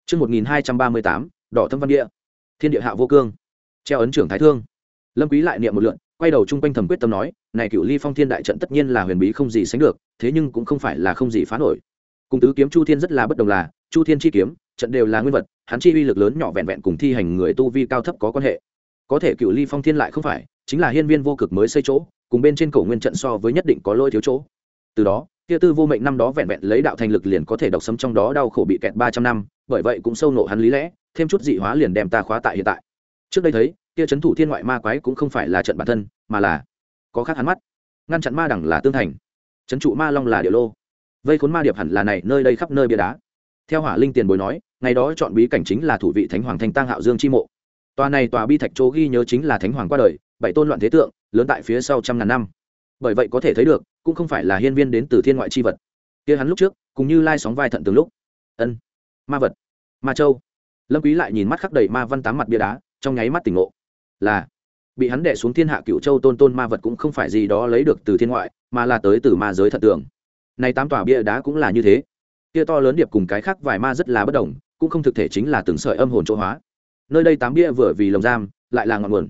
[SPEAKER 1] Chương một nghìn hai trăm ba mươi tám, đỏ thâm văn địa. Thiên địa hạ vô cương. Treo ấn trưởng thái thương. Lâm quý lại niệm một lượn, quay đầu chung quanh thẩm quyết tâm nói, này cựu ly phong thiên đại trận tất nhiên là huyền bí không gì sánh được, thế nhưng cũng không phải là không gì phá nổi cùng tứ kiếm chu thiên rất là bất đồng là, chu thiên chi kiếm, trận đều là nguyên vật, hắn chi uy lực lớn nhỏ vẹn vẹn cùng thi hành người tu vi cao thấp có quan hệ. Có thể cựu ly phong thiên lại không phải, chính là hiên viên vô cực mới xây chỗ, cùng bên trên cổ nguyên trận so với nhất định có lôi thiếu chỗ. Từ đó, kia tư vô mệnh năm đó vẹn vẹn lấy đạo thành lực liền có thể độc sấm trong đó đau khổ bị kẹt ba trăm năm, bởi vậy cũng sâu nộ hắn lý lẽ, thêm chút dị hóa liền đem ta khóa tại hiện tại. Trước đây thấy, kia c thủ thiên ngoại ma quái cũng không phải là trận bản thân, mà là có khác hắn mắt. Ngăn chặn ma đẳng là tương thành. C trụ ma long là địa lô vây khốn ma điệp hẳn là này, nơi đây khắp nơi bia đá. Theo hỏa linh tiền bối nói, ngày đó chọn bí cảnh chính là thủ vị thánh hoàng thanh tăng hạo dương chi mộ. Tòa này tòa bi thạch chỗ ghi nhớ chính là thánh hoàng qua đời, bảy tôn loạn thế tượng, lớn tại phía sau trăm ngàn năm. Bởi vậy có thể thấy được, cũng không phải là hiên viên đến từ thiên ngoại chi vật. Kia hắn lúc trước cũng như lai sóng vai thận từng lúc. Ân, ma vật, ma châu. Lâm quý lại nhìn mắt khắc đầy ma văn tám mặt bia đá, trong nháy mắt tỉnh ngộ. Là, bị hắn đè xuống thiên hạ cựu châu tôn tôn ma vật cũng không phải gì đó lấy được từ thiên ngoại, mà là tới từ ma giới thật tưởng này tám tòa bia đá cũng là như thế. Kia to lớn điệp cùng cái khác vài ma rất là bất đồng, cũng không thực thể chính là từng sợi âm hồn chỗ hóa. Nơi đây tám bia vừa vì lồng giam, lại là ngọn nguồn.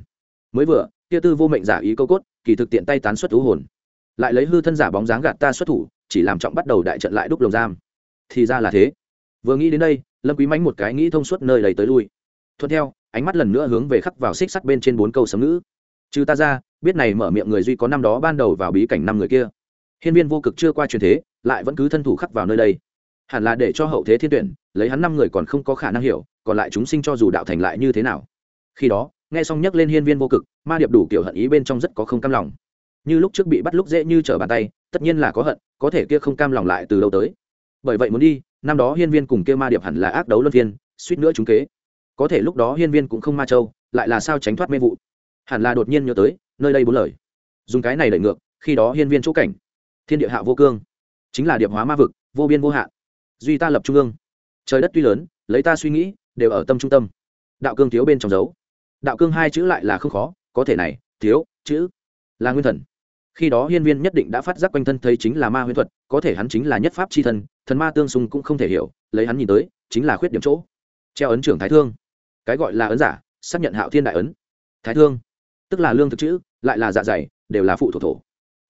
[SPEAKER 1] Mới vừa, kia tư vô mệnh giả ý câu cốt, kỳ thực tiện tay tán xuất thú hồn. Lại lấy hư thân giả bóng dáng gạt ta xuất thủ, chỉ làm trọng bắt đầu đại trận lại đúc lồng giam. Thì ra là thế. Vừa nghĩ đến đây, lâm quý mánh một cái nghĩ thông suốt nơi đầy tới lui. Thuận theo, ánh mắt lần nữa hướng về khắc vào xích sắt bên trên bốn câu sấm ngữ. Trừ ta ra, biết này mở miệng người duy có năm đó ban đầu vào bí cảnh năm người kia hiên viên vô cực chưa qua truyền thế, lại vẫn cứ thân thủ khắc vào nơi đây. Hẳn là để cho hậu thế thiên tuyển, lấy hắn năm người còn không có khả năng hiểu, còn lại chúng sinh cho dù đạo thành lại như thế nào. Khi đó, nghe xong nhắc lên hiên viên vô cực, ma điệp đủ kiểu hận ý bên trong rất có không cam lòng. Như lúc trước bị bắt lúc dễ như trở bàn tay, tất nhiên là có hận, có thể kia không cam lòng lại từ đâu tới. Bởi vậy muốn đi, năm đó hiên viên cùng kia ma điệp hẳn là ác đấu luân phiên, suýt nữa chúng kế. Có thể lúc đó hiên viên cũng không ma châu, lại là sao tránh thoát mê vụ. Hẳn là đột nhiên nhớ tới, nơi đây bốn lời. Dùng cái này đẩy ngược, khi đó hiên viên chỗ cảnh thiên địa hạ vô cương. Chính là điệp hóa ma vực, vô biên vô hạn. Duy ta lập trung ương. Trời đất tuy lớn, lấy ta suy nghĩ, đều ở tâm trung tâm. Đạo cương thiếu bên trong dấu. Đạo cương hai chữ lại là không khó, có thể này, thiếu, chữ, là nguyên thần. Khi đó hiên viên nhất định đã phát giác quanh thân thấy chính là ma huyễn thuật, có thể hắn chính là nhất pháp c h i thân, thần ma tương xung cũng không thể hiểu, lấy hắn nhìn tới, chính là khuyết điểm chỗ. Treo ấn trưởng thái thương. Cái gọi là ấn giả, xác nhận hạo thiên đại ấn. Thái thương, tức là lương thực chữ, lại là dạ dày, đều là phụ thổ thổ.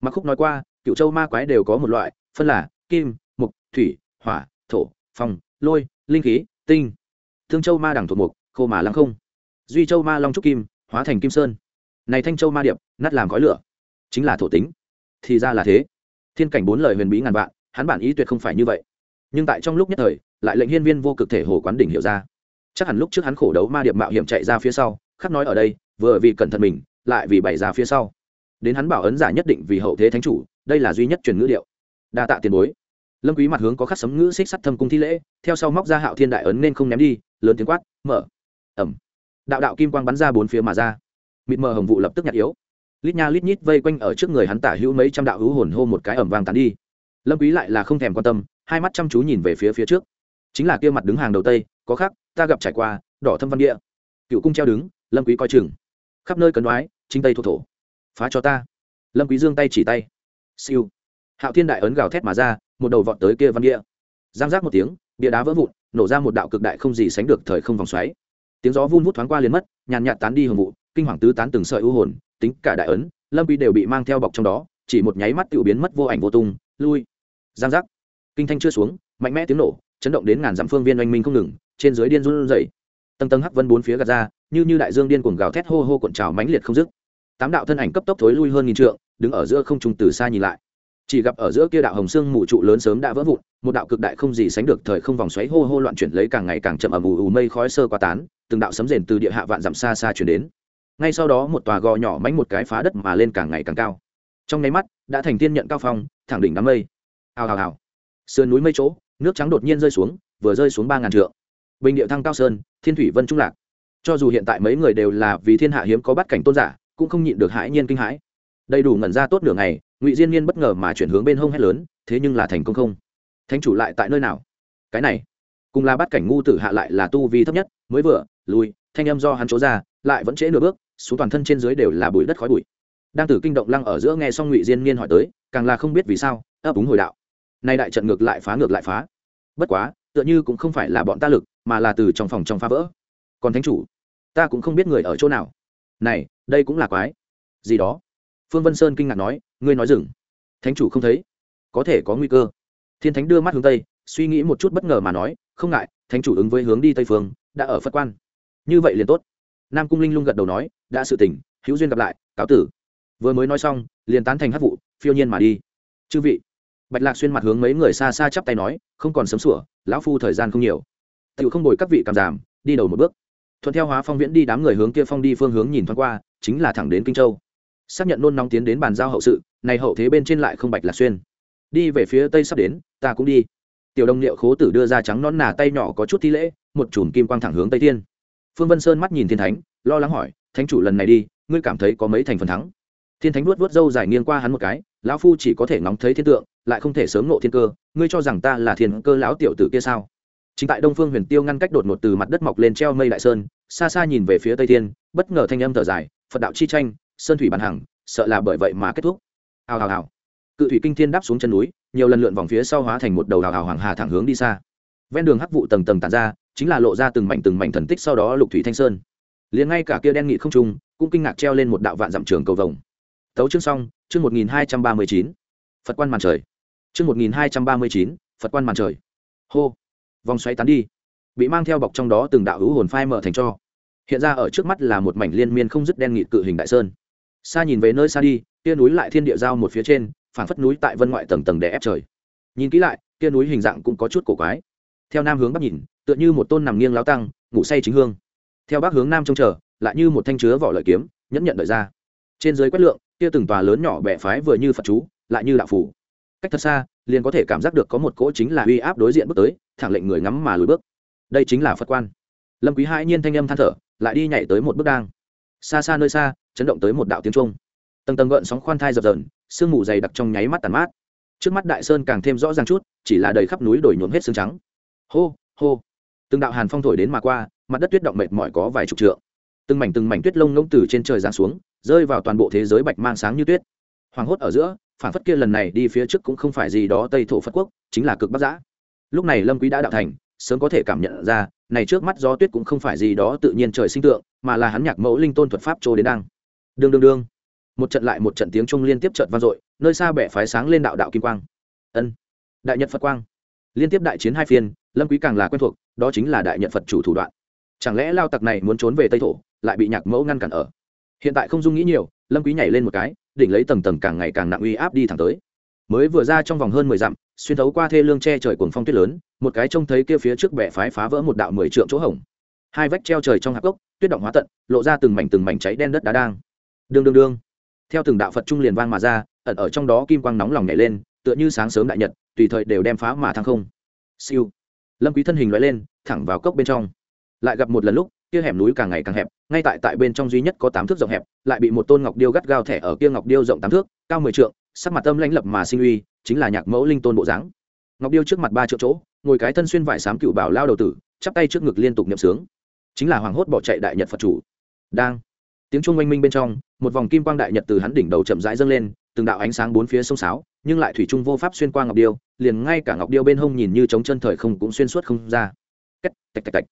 [SPEAKER 1] Mặc khúc nói qua cựu châu ma quái đều có một loại, phân là kim mục thủy, hỏa, thổ, phong, lôi, linh khí, tinh. Thương châu ma đẳng thuộc mục, khô mà lăng không. Duy châu ma long trúc kim, hóa thành kim sơn. Này thanh châu ma điệp, nát làm khói lửa. Chính là thổ tính. Thì ra là thế. Thiên cảnh bốn lời huyền bí ngàn vạn, hắn bản ý tuyệt không phải như vậy. Nhưng tại trong lúc nhất thời, lại lệnh hiên viên vô cực thể hồ quán đỉnh hiểu ra. Chắc hẳn lúc trước hắn khổ đấu ma điệp mạo hiểm chạy ra phía sau, khắc nói ở đây, vừa vì cẩn thận mình, lại vì bày ra phía sau. Đến hắn bảo ấn giả nhất định vì hậu thế thánh chủ đây là duy nhất truyền ngữ điệu. Đa tạ tiền bối. Lâm quý mặt hướng có khắc sấm ngữ xích sắt thâm cung thi lễ, theo sau móc ra hạo thiên đại ấn nên không ném đi, lớn tiếng quát, mở. Ẩm đạo đạo kim quang bắn ra bốn phía mà ra. Mịt mờ hồng vụ lập tức nhạt yếu. Lít nha lít nhít vây quanh ở trước người hắn tả hữu mấy trăm đạo hữu hồn hô một cái ẩm vang tán đi. Lâm quý lại là không thèm quan tâm, hai mắt chăm chú nhìn về phía phía trước. Chính là kia mặt đứng hàng đầu tây, có khác ta gặp trải qua, đỏ thâm văn địa. Cựu cung treo đứng, lâm quý coi chừng. Khắp nơi cấn đoái, chính tây thổ thổ. Phá cho ta. Lâm quý dương tay chỉ tay siêu. Hạo thiên đại ấn gào thét mà ra, một đầu vọt tới kia văn địa. Giang giác một tiếng, bia đá vỡ vụn, nổ ra một đạo cực đại không gì sánh được thời không vòng xoáy. Tiếng gió vun vút thoáng qua liền mất, nhàn nhạt tán đi hưởng vụ, kinh hoàng tứ tán từng sợi ưu hồn, tính cả đại ấn, lâm quý đều bị mang theo bọc trong đó, chỉ một nháy mắt tự biến mất vô ảnh vô tung, lui. Giang giác. Kinh thanh chưa xuống, mạnh mẽ tiếng nổ, chấn động đến ngàn dặm phương viên oanh minh không ngừng, trên dưới điên run rẩy. Tầng tầng hắc vân bốn phía gạt ra, như như đại dương điên cuồng gào thét hô hô cuộn trào mãnh liệt không dứt tám đạo thân ảnh cấp tốc thối lui hơn nghìn trượng, đứng ở giữa không trung từ xa nhìn lại. Chỉ gặp ở giữa kia đạo hồng xương mù trụ lớn sớm đã vỡ vụn, một đạo cực đại không gì sánh được thời không vòng xoáy hô hô loạn chuyển lấy càng ngày càng chậm ầm ù ù mây khói sơ qua tán, từng đạo sấm rền từ địa hạ vạn dặm xa xa chuyển đến. Ngay sau đó một tòa gò nhỏ mánh một cái phá đất mà lên càng ngày càng cao. Trong nháy mắt, đã thành tiên nhận cao phong, thẳng đỉnh đám mây. Hào hào hào. Sườn núi mây chỗ, nước trắng đột nhiên rơi xuống, vừa rơi xuống ba ngàn trượng. Bình địa thăng cao sơn, thiên thủy vân trung lạc. Cho dù hiện tại mấy người đều là vì thiên hạ hiếm có bắt cảnh tôn giả cũng không nhịn được hãi nhiên kinh hãi. Đầy đủ ngẩn ra tốt nửa ngày, ngụy diên nhiên bất ngờ mà chuyển hướng bên hông hét lớn, thế nhưng là thành công không? Thánh chủ lại tại nơi nào? Cái này, cùng là bắt cảnh ngu tử hạ lại là tu vi thấp nhất, mới vừa, lùi, thanh âm do hắn chỗ ra, lại vẫn trễ nửa bước, xuống toàn thân trên dưới đều là bụi đất khói bụi. Đang tử kinh động lăng ở giữa nghe xong ngụy diên niên hỏi tới, càng là không biết vì sao, ấp úng hồi đạo. Nay đại trận ngược lại phá ngược lại phá. Bất quá, tựa như cũng không phải là bọn ta lực, mà là từ trong phòng trong phá vỡ. Còn thánh chủ, ta cũng không biết người ở chỗ nào này, đây cũng là quái. Gì đó? Phương vân sơn kinh ngạc nói, ngươi nói dừng. Thánh chủ không thấy. Có thể có nguy cơ. Thiên thánh đưa mắt hướng tây, suy nghĩ một chút bất ngờ mà nói, không ngại, thánh chủ ứng với hướng đi tây phương, đã ở phật quan. Như vậy liền tốt. Nam cung linh lung gật đầu nói, đã sự tỉnh, hữu duyên gặp lại, cáo tử. Vừa mới nói xong, liền tán thành hát vụ, phiêu nhiên mà đi. Chư vị. Bạch lạc xuyên mặt hướng mấy người xa xa chắp tay nói, không còn sớm sủa, lão phu thời gian không nhiều. Tự không đổi các vị cảm giảm, đi đầu một bước thuận theo hóa phong viễn đi đám người hướng kia phong đi phương hướng nhìn thoáng qua, chính là thẳng đến kinh châu. Xác nhận nôn nóng tiến đến bàn giao hậu sự, này hậu thế bên trên lại không bạch lạc xuyên. Đi về phía tây sắp đến, ta cũng đi. Tiểu đồng liệu khố tử đưa ra trắng nón nà tay nhỏ có chút thi lễ, một chùm kim quang thẳng hướng tây thiên. Phương vân sơn mắt nhìn thiên thánh, lo lắng hỏi, thánh chủ lần này đi, ngươi cảm thấy có mấy thành phần thắng? Thiên thánh vuốt vuốt râu dài nghiêng qua hắn một cái, lão phu chỉ có thể ngóng thấy thiên tượng, lại không thể sớm nộ thiên cơ, ngươi cho rằng ta là thiên cơ lão tiểu tử kia sao? Chính tại đông phương huyền tiêu ngăn cách đột ngột từ mặt đất mọc lên treo mây đại sơn, xa xa nhìn về phía tây thiên, bất ngờ thanh âm thở dài, phật đạo chi tranh, sơn thủy bàn hằng, sợ là bởi vậy mà kết thúc. Hào hào hào. Cự thủy kinh thiên đáp xuống chân núi, nhiều lần lượn vòng phía sau hóa thành một đầu hào hào hoàng hà thẳng hướng đi xa. Ven đường hắc vụ tầng tầng tàn ra, chính là lộ ra từng mảnh từng mảnh thần tích sau đó lục thủy thanh sơn. Liền ngay cả kia đen nghị không trung, cũng kinh ngạc treo lên một đạo vạn dặm trường cầu vồng. Tấu chương xong, chương một nghìn hai trăm ba mươi chín, phật quan màn trời. Chương một nghìn hai trăm ba mươi chín, phật quan màn trời. Hô vòng xoáy tán đi, bị mang theo bọc trong đó từng đạo hữu hồn phai mở thành cho. Hiện ra ở trước mắt là một mảnh liên miên không dứt đen nghịt cự hình đại sơn. Xa nhìn về nơi xa đi, tia núi lại thiên địa giao một phía trên, phảng phất núi tại vân ngoại tầng tầng để ép trời. Nhìn kỹ lại, tia núi hình dạng cũng có chút cổ quái. Theo nam hướng bắc nhìn, tựa như một tôn nằm nghiêng lao tăng, ngủ say chính hương. Theo bắc hướng nam trông chờ, lại như một thanh chứa vỏ lợi kiếm, nhẫn nhận đợi ra. Trên dưới quét lượng kia từng tòa lớn nhỏ bẻ phái vừa như phật chú, lại như đạo phủ cách thật xa, liền có thể cảm giác được có một cỗ chính là uy áp đối diện bước tới thẳng lệnh người ngắm mà lùi bước. Đây chính là phật quan. Lâm quý hai nhiên thanh âm than thở, lại đi nhảy tới một bước đang. Xa xa nơi xa, chấn động tới một đạo tiếng trung tầng tầng gợn sóng khoan thai dập dờn, sương mù dày đặc trong nháy mắt tàn mát. Trước mắt đại sơn càng thêm rõ ràng chút, chỉ là đầy khắp núi đổi nhuộm hết xương trắng. Hô hô. Từng đạo hàn phong thổi đến mà qua, mặt đất tuyết động mệt mỏi có vài chục trượng. Từng mảnh từng mảnh tuyết lông ngỗng từ trên trời giáng xuống, rơi vào toàn bộ thế giới bạch mang sáng như tuyết. Hoàng hốt ở giữa phản phất kia lần này đi phía trước cũng không phải gì đó tây thổ phật quốc, chính là cực bắc giã lúc này lâm quý đã đạo thành, sớm có thể cảm nhận ra, này trước mắt gió tuyết cũng không phải gì đó tự nhiên trời sinh tượng, mà là hắn nhạc mẫu linh tôn thuật pháp trô đến đang đương đương đương. Một trận lại một trận tiếng trung liên tiếp trận vang dội, nơi xa bẻ phái sáng lên đạo đạo kim quang. Ân, đại nhật phật quang. Liên tiếp đại chiến hai phiên, lâm quý càng là quen thuộc, đó chính là đại nhật phật chủ thủ đoạn. Chẳng lẽ lao tặc này muốn trốn về tây thổ, lại bị nhạc mẫu ngăn cản ở? Hiện tại không dung nghĩ nhiều, lâm quý nhảy lên một cái, đỉnh lấy tầng tầng càng ngày càng nặng uy áp đi thẳng tới mới vừa ra trong vòng hơn mười dặm, xuyên thấu qua thê lương che trời cuồng phong tuyết lớn, một cái trông thấy kia phía trước bẻ phái phá vỡ một đạo mười trượng chỗ hổng. Hai vách treo trời trong hạp gốc tuyết động hóa tận, lộ ra từng mảnh từng mảnh cháy đen đất đá đang. Đương đương đương. Theo từng đạo phật trung liền vang mà ra, ẩn ở trong đó kim quang nóng lòng nhảy lên, tựa như sáng sớm đại nhật, tùy thời đều đem phá mà thăng không. Siêu. Lâm quý thân hình lóe lên, thẳng vào cốc bên trong. Lại gặp một lần lúc, kia hẻm núi càng ngày càng hẹp, ngay tại tại bên trong duy nhất có tám thước rộng hẹp, lại bị một tôn ngọc điêu gắt gao thẻ ở kia ngọc điêu rộng tám thước, cao mười trượng sắc mặt tâm lãnh lập mà sinh uy, chính là nhạc mẫu linh tôn bộ dáng. Ngọc điêu trước mặt ba triệu chỗ, ngồi cái thân xuyên vải sám cựu bảo lao đầu tử, chắp tay trước ngực liên tục niệm sướng. Chính là hoàng hốt bỏ chạy đại nhật phật chủ. Đang, tiếng chuông oanh minh bên trong, một vòng kim quang đại nhật từ hắn đỉnh đầu chậm rãi dâng lên, từng đạo ánh sáng bốn phía sông sáo, nhưng lại thủy chung vô pháp xuyên qua ngọc điêu, liền ngay cả ngọc điêu bên hông nhìn như trống chân thời không cũng xuyên suốt không ra. Cách, tạch tạch tạch.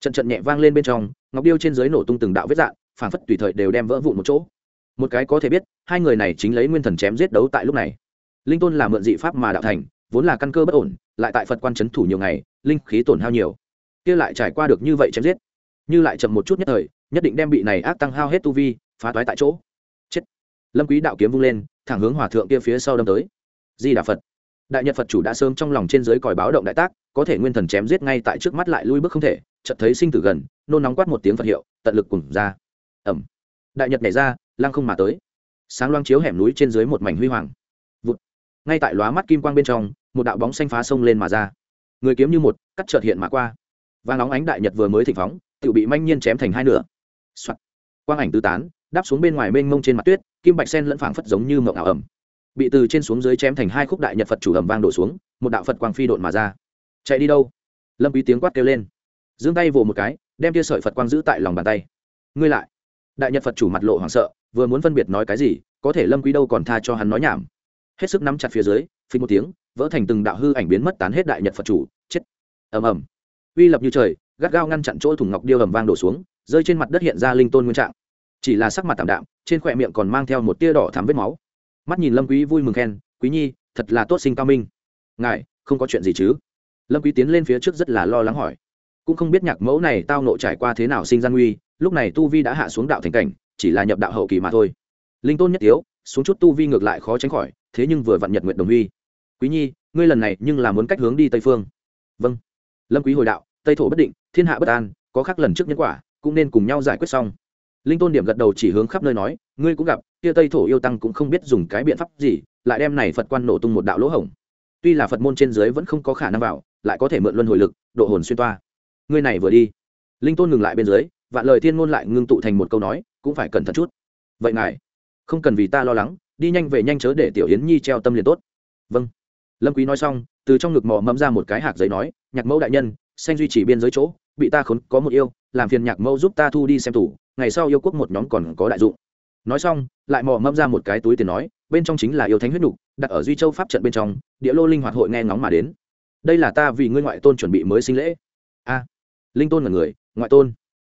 [SPEAKER 1] Trận trận nhẹ vang lên bên trong, ngọc điêu trên dưới nổ tung từng đạo vết dạn phản phất tùy thời đều đem vỡ vụn một chỗ một cái có thể biết, hai người này chính lấy nguyên thần chém giết đấu tại lúc này. Linh tôn là mượn dị pháp mà đạo thành, vốn là căn cơ bất ổn, lại tại phật quan c h ấ n thủ nhiều ngày, linh khí tổn hao nhiều. Kia lại trải qua được như vậy chém giết, như lại chậm một chút nhất thời, nhất định đem bị này ác tăng hao hết tu vi, phá toái tại chỗ. Chết. Lâm quý đạo kiếm vung lên, thẳng hướng hòa thượng kia phía sau đâm tới. Di đà phật. Đại nhật phật chủ đã sớm trong lòng trên dưới còi báo động đại tác, có thể nguyên thần chém giết ngay tại trước mắt lại lui bước không thể, chợt thấy sinh tử gần, nôn nóng quát một tiếng phật hiệu, tận lực cùng ra. Ẩm đại nhật nhảy ra lăng không mà tới. Sáng loang chiếu hẻm núi trên dưới một mảnh huy hoàng. Vụt. ngay tại lóa mắt kim quang bên trong, một đạo bóng xanh phá sông lên mà ra. Người kiếm như một, cắt chợt hiện mà qua. Và nóng ánh đại nhật vừa mới thịnh phóng tự bị manh nhiên chém thành hai nửa、Soạn. quang ảnh tứ tán, đáp xuống bên ngoài mênh mông trên mặt tuyết, kim bạch sen lẫn phảng phất giống như mộng ảo ẩm. Bị từ trên xuống dưới chém thành hai khúc đại nhật phật chủ ẩm vang đổ xuống, một đạo phật quang phi độn mà ra. Chạy đi đâu? Lâm quý tiếng quát kêu lên. Giương tay vồ một cái, đem tia sợi phật quang giữ tại lòng bàn tay. Ngươi lại. Đại nhật phật chủ mặt lộ hoảng sợ vừa muốn phân biệt nói cái gì, có thể lâm quý đâu còn tha cho hắn nói nhảm. Hết sức nắm chặt phía dưới phi một tiếng, vỡ thành từng đạo hư ảnh biến mất tán hết đại nhật phật chủ, chết. Ầm ầm. Uy lập như trời, gắt gao ngăn chặn chỗ thủng ngọc điêu ầm vang đổ xuống, rơi trên mặt đất hiện ra linh tôn nguyên trạng. Chỉ là sắc mặt tạm đạm, trên khỏe miệng còn mang theo một tia đỏ thắm vết máu. Mắt nhìn lâm quý vui mừng khen, quý nhi, thật là tốt sinh cao minh. Ngài, không có chuyện gì chứ? Lâm quý tiến lên phía trước rất là lo lắng hỏi. Cũng không biết nhạc mẫu này tao nộ trải qua thế nào sinh gian nguy, lúc này tu vi đã hạ xuống đạo thành cảnh chỉ là nhập đạo hậu kỳ mà thôi. Linh tôn nhất tiếu xuống chút tu vi ngược lại khó tránh khỏi, thế nhưng vừa vặn nhật nguyện đồng huy. Quý nhi, ngươi lần này nhưng là muốn cách hướng đi tây phương. Vâng. Lâm quý hồi đạo, tây thổ bất định, thiên hạ bất an, có khác lần trước nhân quả, cũng nên cùng nhau giải quyết xong. Linh tôn điểm gật đầu chỉ hướng khắp nơi nói, ngươi cũng gặp, kia tây thổ yêu tăng cũng không biết dùng cái biện pháp gì, lại đem này phật quan nổ tung một đạo lỗ hổng. Tuy là phật môn trên dưới vẫn không có khả năng vào, lại có thể mượn luân hồi lực, độ hồn xuyên toa. Ngươi này vừa đi. Linh tôn ngừng lại bên dưới, vạn lời thiên ngôn lại ngưng tụ thành một câu nói cũng phải cẩn thận chút. Vậy ngài, không cần vì ta lo lắng, đi nhanh về nhanh chớ để tiểu yến nhi treo tâm liền tốt. Vâng. Lâm quý nói xong, từ trong ngực mò mẫm ra một cái hạt giấy nói, nhạc mẫu đại nhân, xanh duy trì biên giới chỗ, bị ta khốn có một yêu, làm phiền nhạc mẫu giúp ta thu đi xem tủ, ngày sau yêu quốc một nhóm còn có đại dụng. Nói xong, lại mò mẫm ra một cái túi tiền nói, bên trong chính là yêu thánh huyết nục, đặt ở duy châu pháp trận bên trong, địa lô linh hoạt hội nghe ngóng mà đến. Đây là ta vì ngươi ngoại tôn chuẩn bị mới sinh lễ. A. Linh tôn là người, ngoại tôn.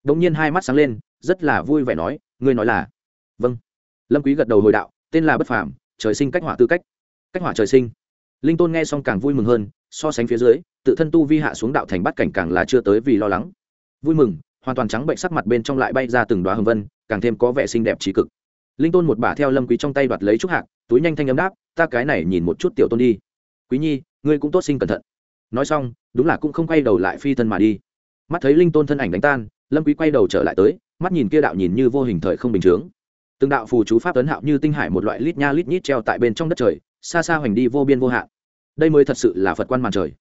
[SPEAKER 1] Đống nhiên hai mắt sáng lên rất là vui vẻ nói, ngươi nói là? Vâng. Lâm quý gật đầu hồi đạo, tên là bất phàm, trời sinh cách hỏa tư cách. Cách hỏa trời sinh? Linh tôn nghe xong càng vui mừng hơn, so sánh phía dưới, tự thân tu vi hạ xuống đạo thành bắt cảnh càng là chưa tới vì lo lắng. Vui mừng, hoàn toàn trắng bệnh sắc mặt bên trong lại bay ra từng đóa hồng vân, càng thêm có vẻ xinh đẹp trí cực. Linh tôn một bà theo lâm quý trong tay đoạt lấy trúc hạt túi nhanh thanh âm đáp, ta cái này nhìn một chút tiểu tôn đi. Quý nhi, ngươi cũng tốt sinh cẩn thận. Nói xong, đúng là cũng không quay đầu lại phi thân mà đi. Mắt thấy linh tôn thân ảnh đánh tan, lâm quý quay đầu trở lại tới mắt nhìn kia đạo nhìn như vô hình thời không bình thường từng đạo phù chú pháp ấn hạo như tinh hải một loại lít nha lít nhít treo tại bên trong đất trời, xa xa hoành đi vô biên vô hạn. Đây mới thật sự là phật quan màn trời.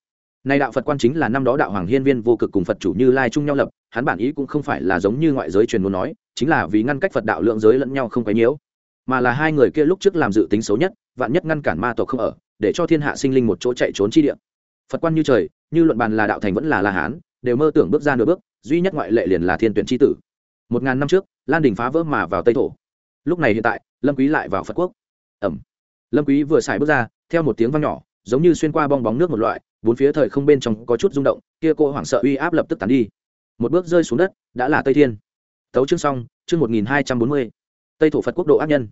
[SPEAKER 1] Nay đạo phật quan chính là năm đó đạo hoàng hiên viên vô cực cùng phật chủ như lai chung nhau lập, hắn bản ý cũng không phải là giống như ngoại giới truyền muốn nói, chính là vì ngăn cách phật đạo lượng giới lẫn nhau không quấy nhiễu, mà là hai người kia lúc trước làm dự tính xấu nhất, vạn nhất ngăn cản ma tộc không ở, để cho thiên hạ sinh linh một chỗ chạy trốn chi địa. Phật quan như trời, như luận bàn là đạo thành vẫn là la hán, đều mơ tưởng bước ra nửa bước, duy nhất ngoại lệ liền là thiên tuyển tri tử một ngàn năm trước, lan đình phá vỡ mà vào tây thổ. Lúc này hiện tại, lâm quý lại vào phật quốc. Ẩm. Lâm quý vừa xài bước ra, theo một tiếng vang nhỏ, giống như xuyên qua bong bóng nước một loại, bốn phía thời không bên trong có chút rung động, kia cô hoảng sợ uy áp lập tức tán đi. Một bước rơi xuống đất, đã là tây thiên. Tấu chương xong, chương một nghìn hai trăm bốn mươi. Tây thổ phật quốc độ ác nhân.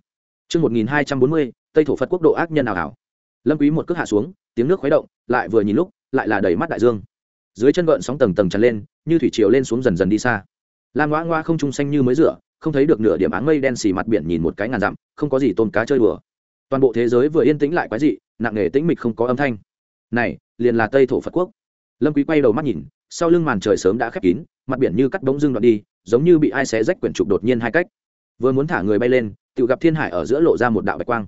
[SPEAKER 1] Chương một nghìn hai trăm bốn mươi, tây thổ phật quốc độ ác nhân nào ảo lâm quý một cước hạ xuống, tiếng nước khuấy động, lại vừa nhìn lúc, lại là đầy mắt đại dương. Dưới chân gợn sóng tầng tầng tràn lên, như thủy triều lên xuống dần dần đi xa lam ngoa ngoa không trung xanh như mới rửa, không thấy được nửa điểm áng mây đen xì mặt biển nhìn một cái ngàn dặm, không có gì tôm cá chơi đùa. Toàn bộ thế giới vừa yên tĩnh lại quái dị, nặng nề tĩnh mịch không có âm thanh. Này, liền là tây thổ phật quốc. Lâm quý quay đầu mắt nhìn, sau lưng màn trời sớm đã khép kín, mặt biển như cắt bóng dưng đoạn đi, giống như bị ai xé rách quyển trục đột nhiên hai cách. Vừa muốn thả người bay lên tự gặp thiên hải ở giữa lộ ra một đạo bạch quang.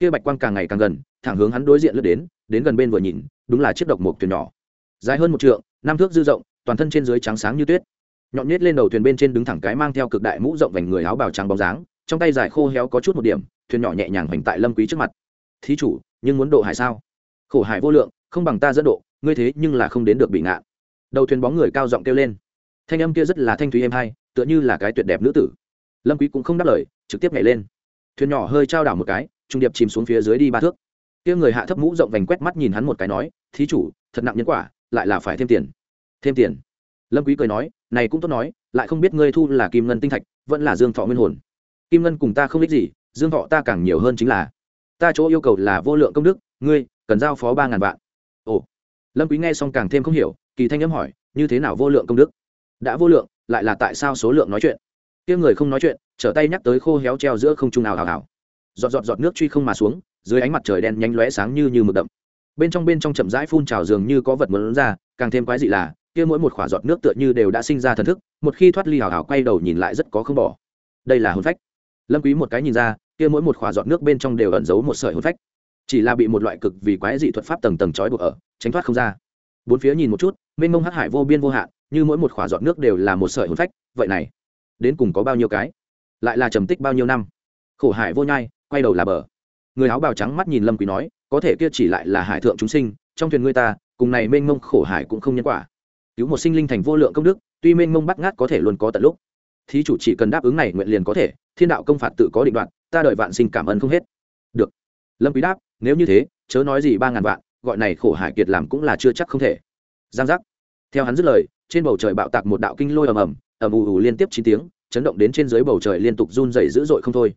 [SPEAKER 1] Kia bạch quang càng ngày càng gần, thẳng hướng hắn đối diện lướt đến đến gần bên vừa nhìn, đúng là chiếc độc mộc thuyền nhỏ. Dài hơn một trượng, năm thước dư rộng, toàn thân trên dưới trắng sáng như tuyết nhọn nhét lên đầu thuyền bên trên đứng thẳng cái mang theo cực đại mũ rộng vành người áo bào trắng bóng dáng, trong tay dài khô héo có chút một điểm, thuyền nhỏ nhẹ nhàng hoành tại lâm quý trước mặt. Thí chủ, nhưng muốn độ hải sao? Khổ hải vô lượng, không bằng ta dẫn độ, ngươi thế nhưng là không đến được bị ngạn đầu thuyền bóng người cao giọng kêu lên. Thanh âm kia rất là thanh thúy êm hay, tựa như là cái tuyệt đẹp nữ tử. Lâm quý cũng không đáp lời, trực tiếp nhảy lên. Thuyền nhỏ hơi trao đảo một cái, trung điệp chìm xuống phía dưới đi ba thước. Kia người hạ thấp mũ rộng vành quét mắt nhìn hắn một cái nói, thí chủ, thật nặng nhân quả, lại là phải thêm tiền. Thêm tiền? Lâm quý cười nói, này cũng tốt nói, lại không biết ngươi thu là kim ngân tinh thạch, vẫn là dương thọ nguyên hồn. Kim ngân cùng ta không ích gì, dương thọ ta càng nhiều hơn chính là, ta chỗ yêu cầu là vô lượng công đức, ngươi cần giao phó ba ngàn vạn. Ồ. Lâm quý nghe xong càng thêm không hiểu, kỳ thanh âm hỏi, như thế nào vô lượng công đức? Đã vô lượng, lại là tại sao số lượng nói chuyện? Kia người không nói chuyện, trở tay nhắc tới khô héo treo giữa không trung nào hào hào giọt giọt giọt nước truy không mà xuống, dưới ánh mặt trời đen nhanh lóe sáng như như mực đậm. Bên trong bên trong chậm rãi phun trào dường như có vật muốn ra, càng thêm quái dị là kia mỗi một khỏa giọt nước tựa như đều đã sinh ra thần thức, một khi thoát ly hào hào quay đầu nhìn lại rất có không bỏ. Đây là hồn phách. Lâm quý một cái nhìn ra, kia mỗi một khỏa giọt nước bên trong đều ẩn giấu một sợi hồn phách. Chỉ là bị một loại cực vì quái dị thuật pháp tầng tầng trói buộc ở, tránh thoát không ra. Bốn phía nhìn một chút, mênh mông hắc hải vô biên vô hạn, như mỗi một khỏa giọt nước đều là một sợi hồn phách, vậy này, đến cùng có bao nhiêu cái? Lại là trầm tích bao nhiêu năm? Khổ hải vô nhai, quay đầu là bờ. Người áo bào trắng mắt nhìn lâm quý nói, có thể kia chỉ lại là hải thượng chúng sinh, trong thuyền người ta, cùng này mênh mông khổ hải cũng không nhân quả cứu một sinh linh thành vô lượng công đức, tuy mênh mông bắt ngát có thể luôn có tận lúc. Thí chủ chỉ cần đáp ứng này nguyện liền có thể, thiên đạo công phạt tự có định đoạn ta đợi vạn sinh cảm ơn không hết. Được. Lâm quý đáp, nếu như thế, chớ nói gì ba ngàn vạn, gọi này khổ hải kiệt làm cũng là chưa chắc không thể. Giang giác. Theo hắn dứt lời, trên bầu trời bạo tạc một đạo kinh lôi ầm ầm ầm ù ù liên tiếp chín tiếng, chấn động đến trên dưới bầu trời liên tục run rẩy dữ dội không thôi.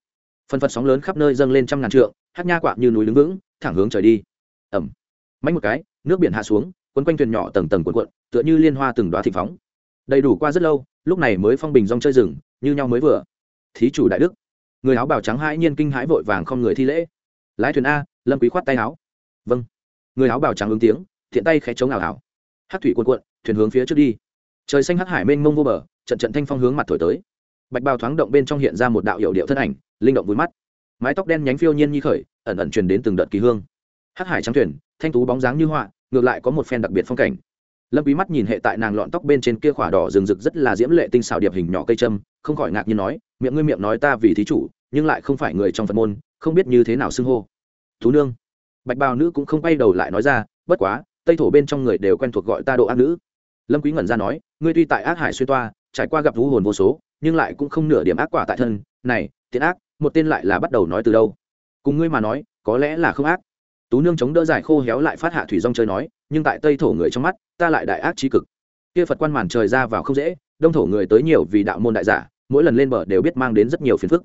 [SPEAKER 1] Phân phật sóng lớn khắp nơi dâng lên trăm ngàn trượng, hát nha quạ như núi đứng vững, thẳng hướng trời đi. Ẩm mạnh một cái, nước biển hạ xuống quấn quanh thuyền nhỏ tầng tầng cuộn cuộn tựa như liên hoa từng đoá thị phóng. Đầy đủ qua rất lâu, lúc này mới phong bình rong chơi rừng, như nhau mới vừa. Thí chủ đại đức. Người áo bào trắng hãi nhiên kinh hãi vội vàng không người thi lễ. Lái thuyền a, lâm quý khoát tay áo. Vâng. Người áo bào trắng ứng tiếng, thiện tay khẽ chống ảo ảo. Hát thủy cuộn cuộn, thuyền hướng phía trước đi. Trời xanh hắc hải mênh mông vô bờ, trận trận thanh phong hướng mặt thổi tới. Bạch bào thoáng động bên trong hiện ra một đạo hiệu điệu thân ảnh, linh động vui mắt. Mái tóc đen nhánh phiêu nhiên như khởi, ẩn ẩn truyền đến từng đợt kỳ hương. Hắc hải trắng thuyền, thanh tú bóng dáng như họa ngược lại có một phen đặc biệt phong cảnh. Lâm quý mắt nhìn hệ tại nàng lọn tóc bên trên kia khỏa đỏ rừng rực rất là diễm lệ tinh xảo điệp hình nhỏ cây châm, không khỏi ngạc nhiên nói, miệng ngươi miệng nói ta vì thí chủ, nhưng lại không phải người trong phật môn, không biết như thế nào xưng hô. Thú nương. Bạch bào nữ cũng không quay đầu lại nói ra, bất quá, tây thổ bên trong người đều quen thuộc gọi ta độ ác nữ. Lâm quý ngẩn ra nói, ngươi tuy tại ác hải xuyên toa, trải qua gặp vũ hồn vô số, nhưng lại cũng không nửa điểm ác quả tại thân. Này, tiện ác, một tên lại là bắt đầu nói từ đâu? Cùng ngươi mà nói, có lẽ là không ác tú nương chống đỡ dài khô héo lại phát hạ thủy rong chơi nói, nhưng tại tây thổ người trong mắt, ta lại đại ác trí cực. Kia phật quan màn trời ra vào không dễ, đông thổ người tới nhiều vì đạo môn đại giả, mỗi lần lên bờ đều biết mang đến rất nhiều phiền phức.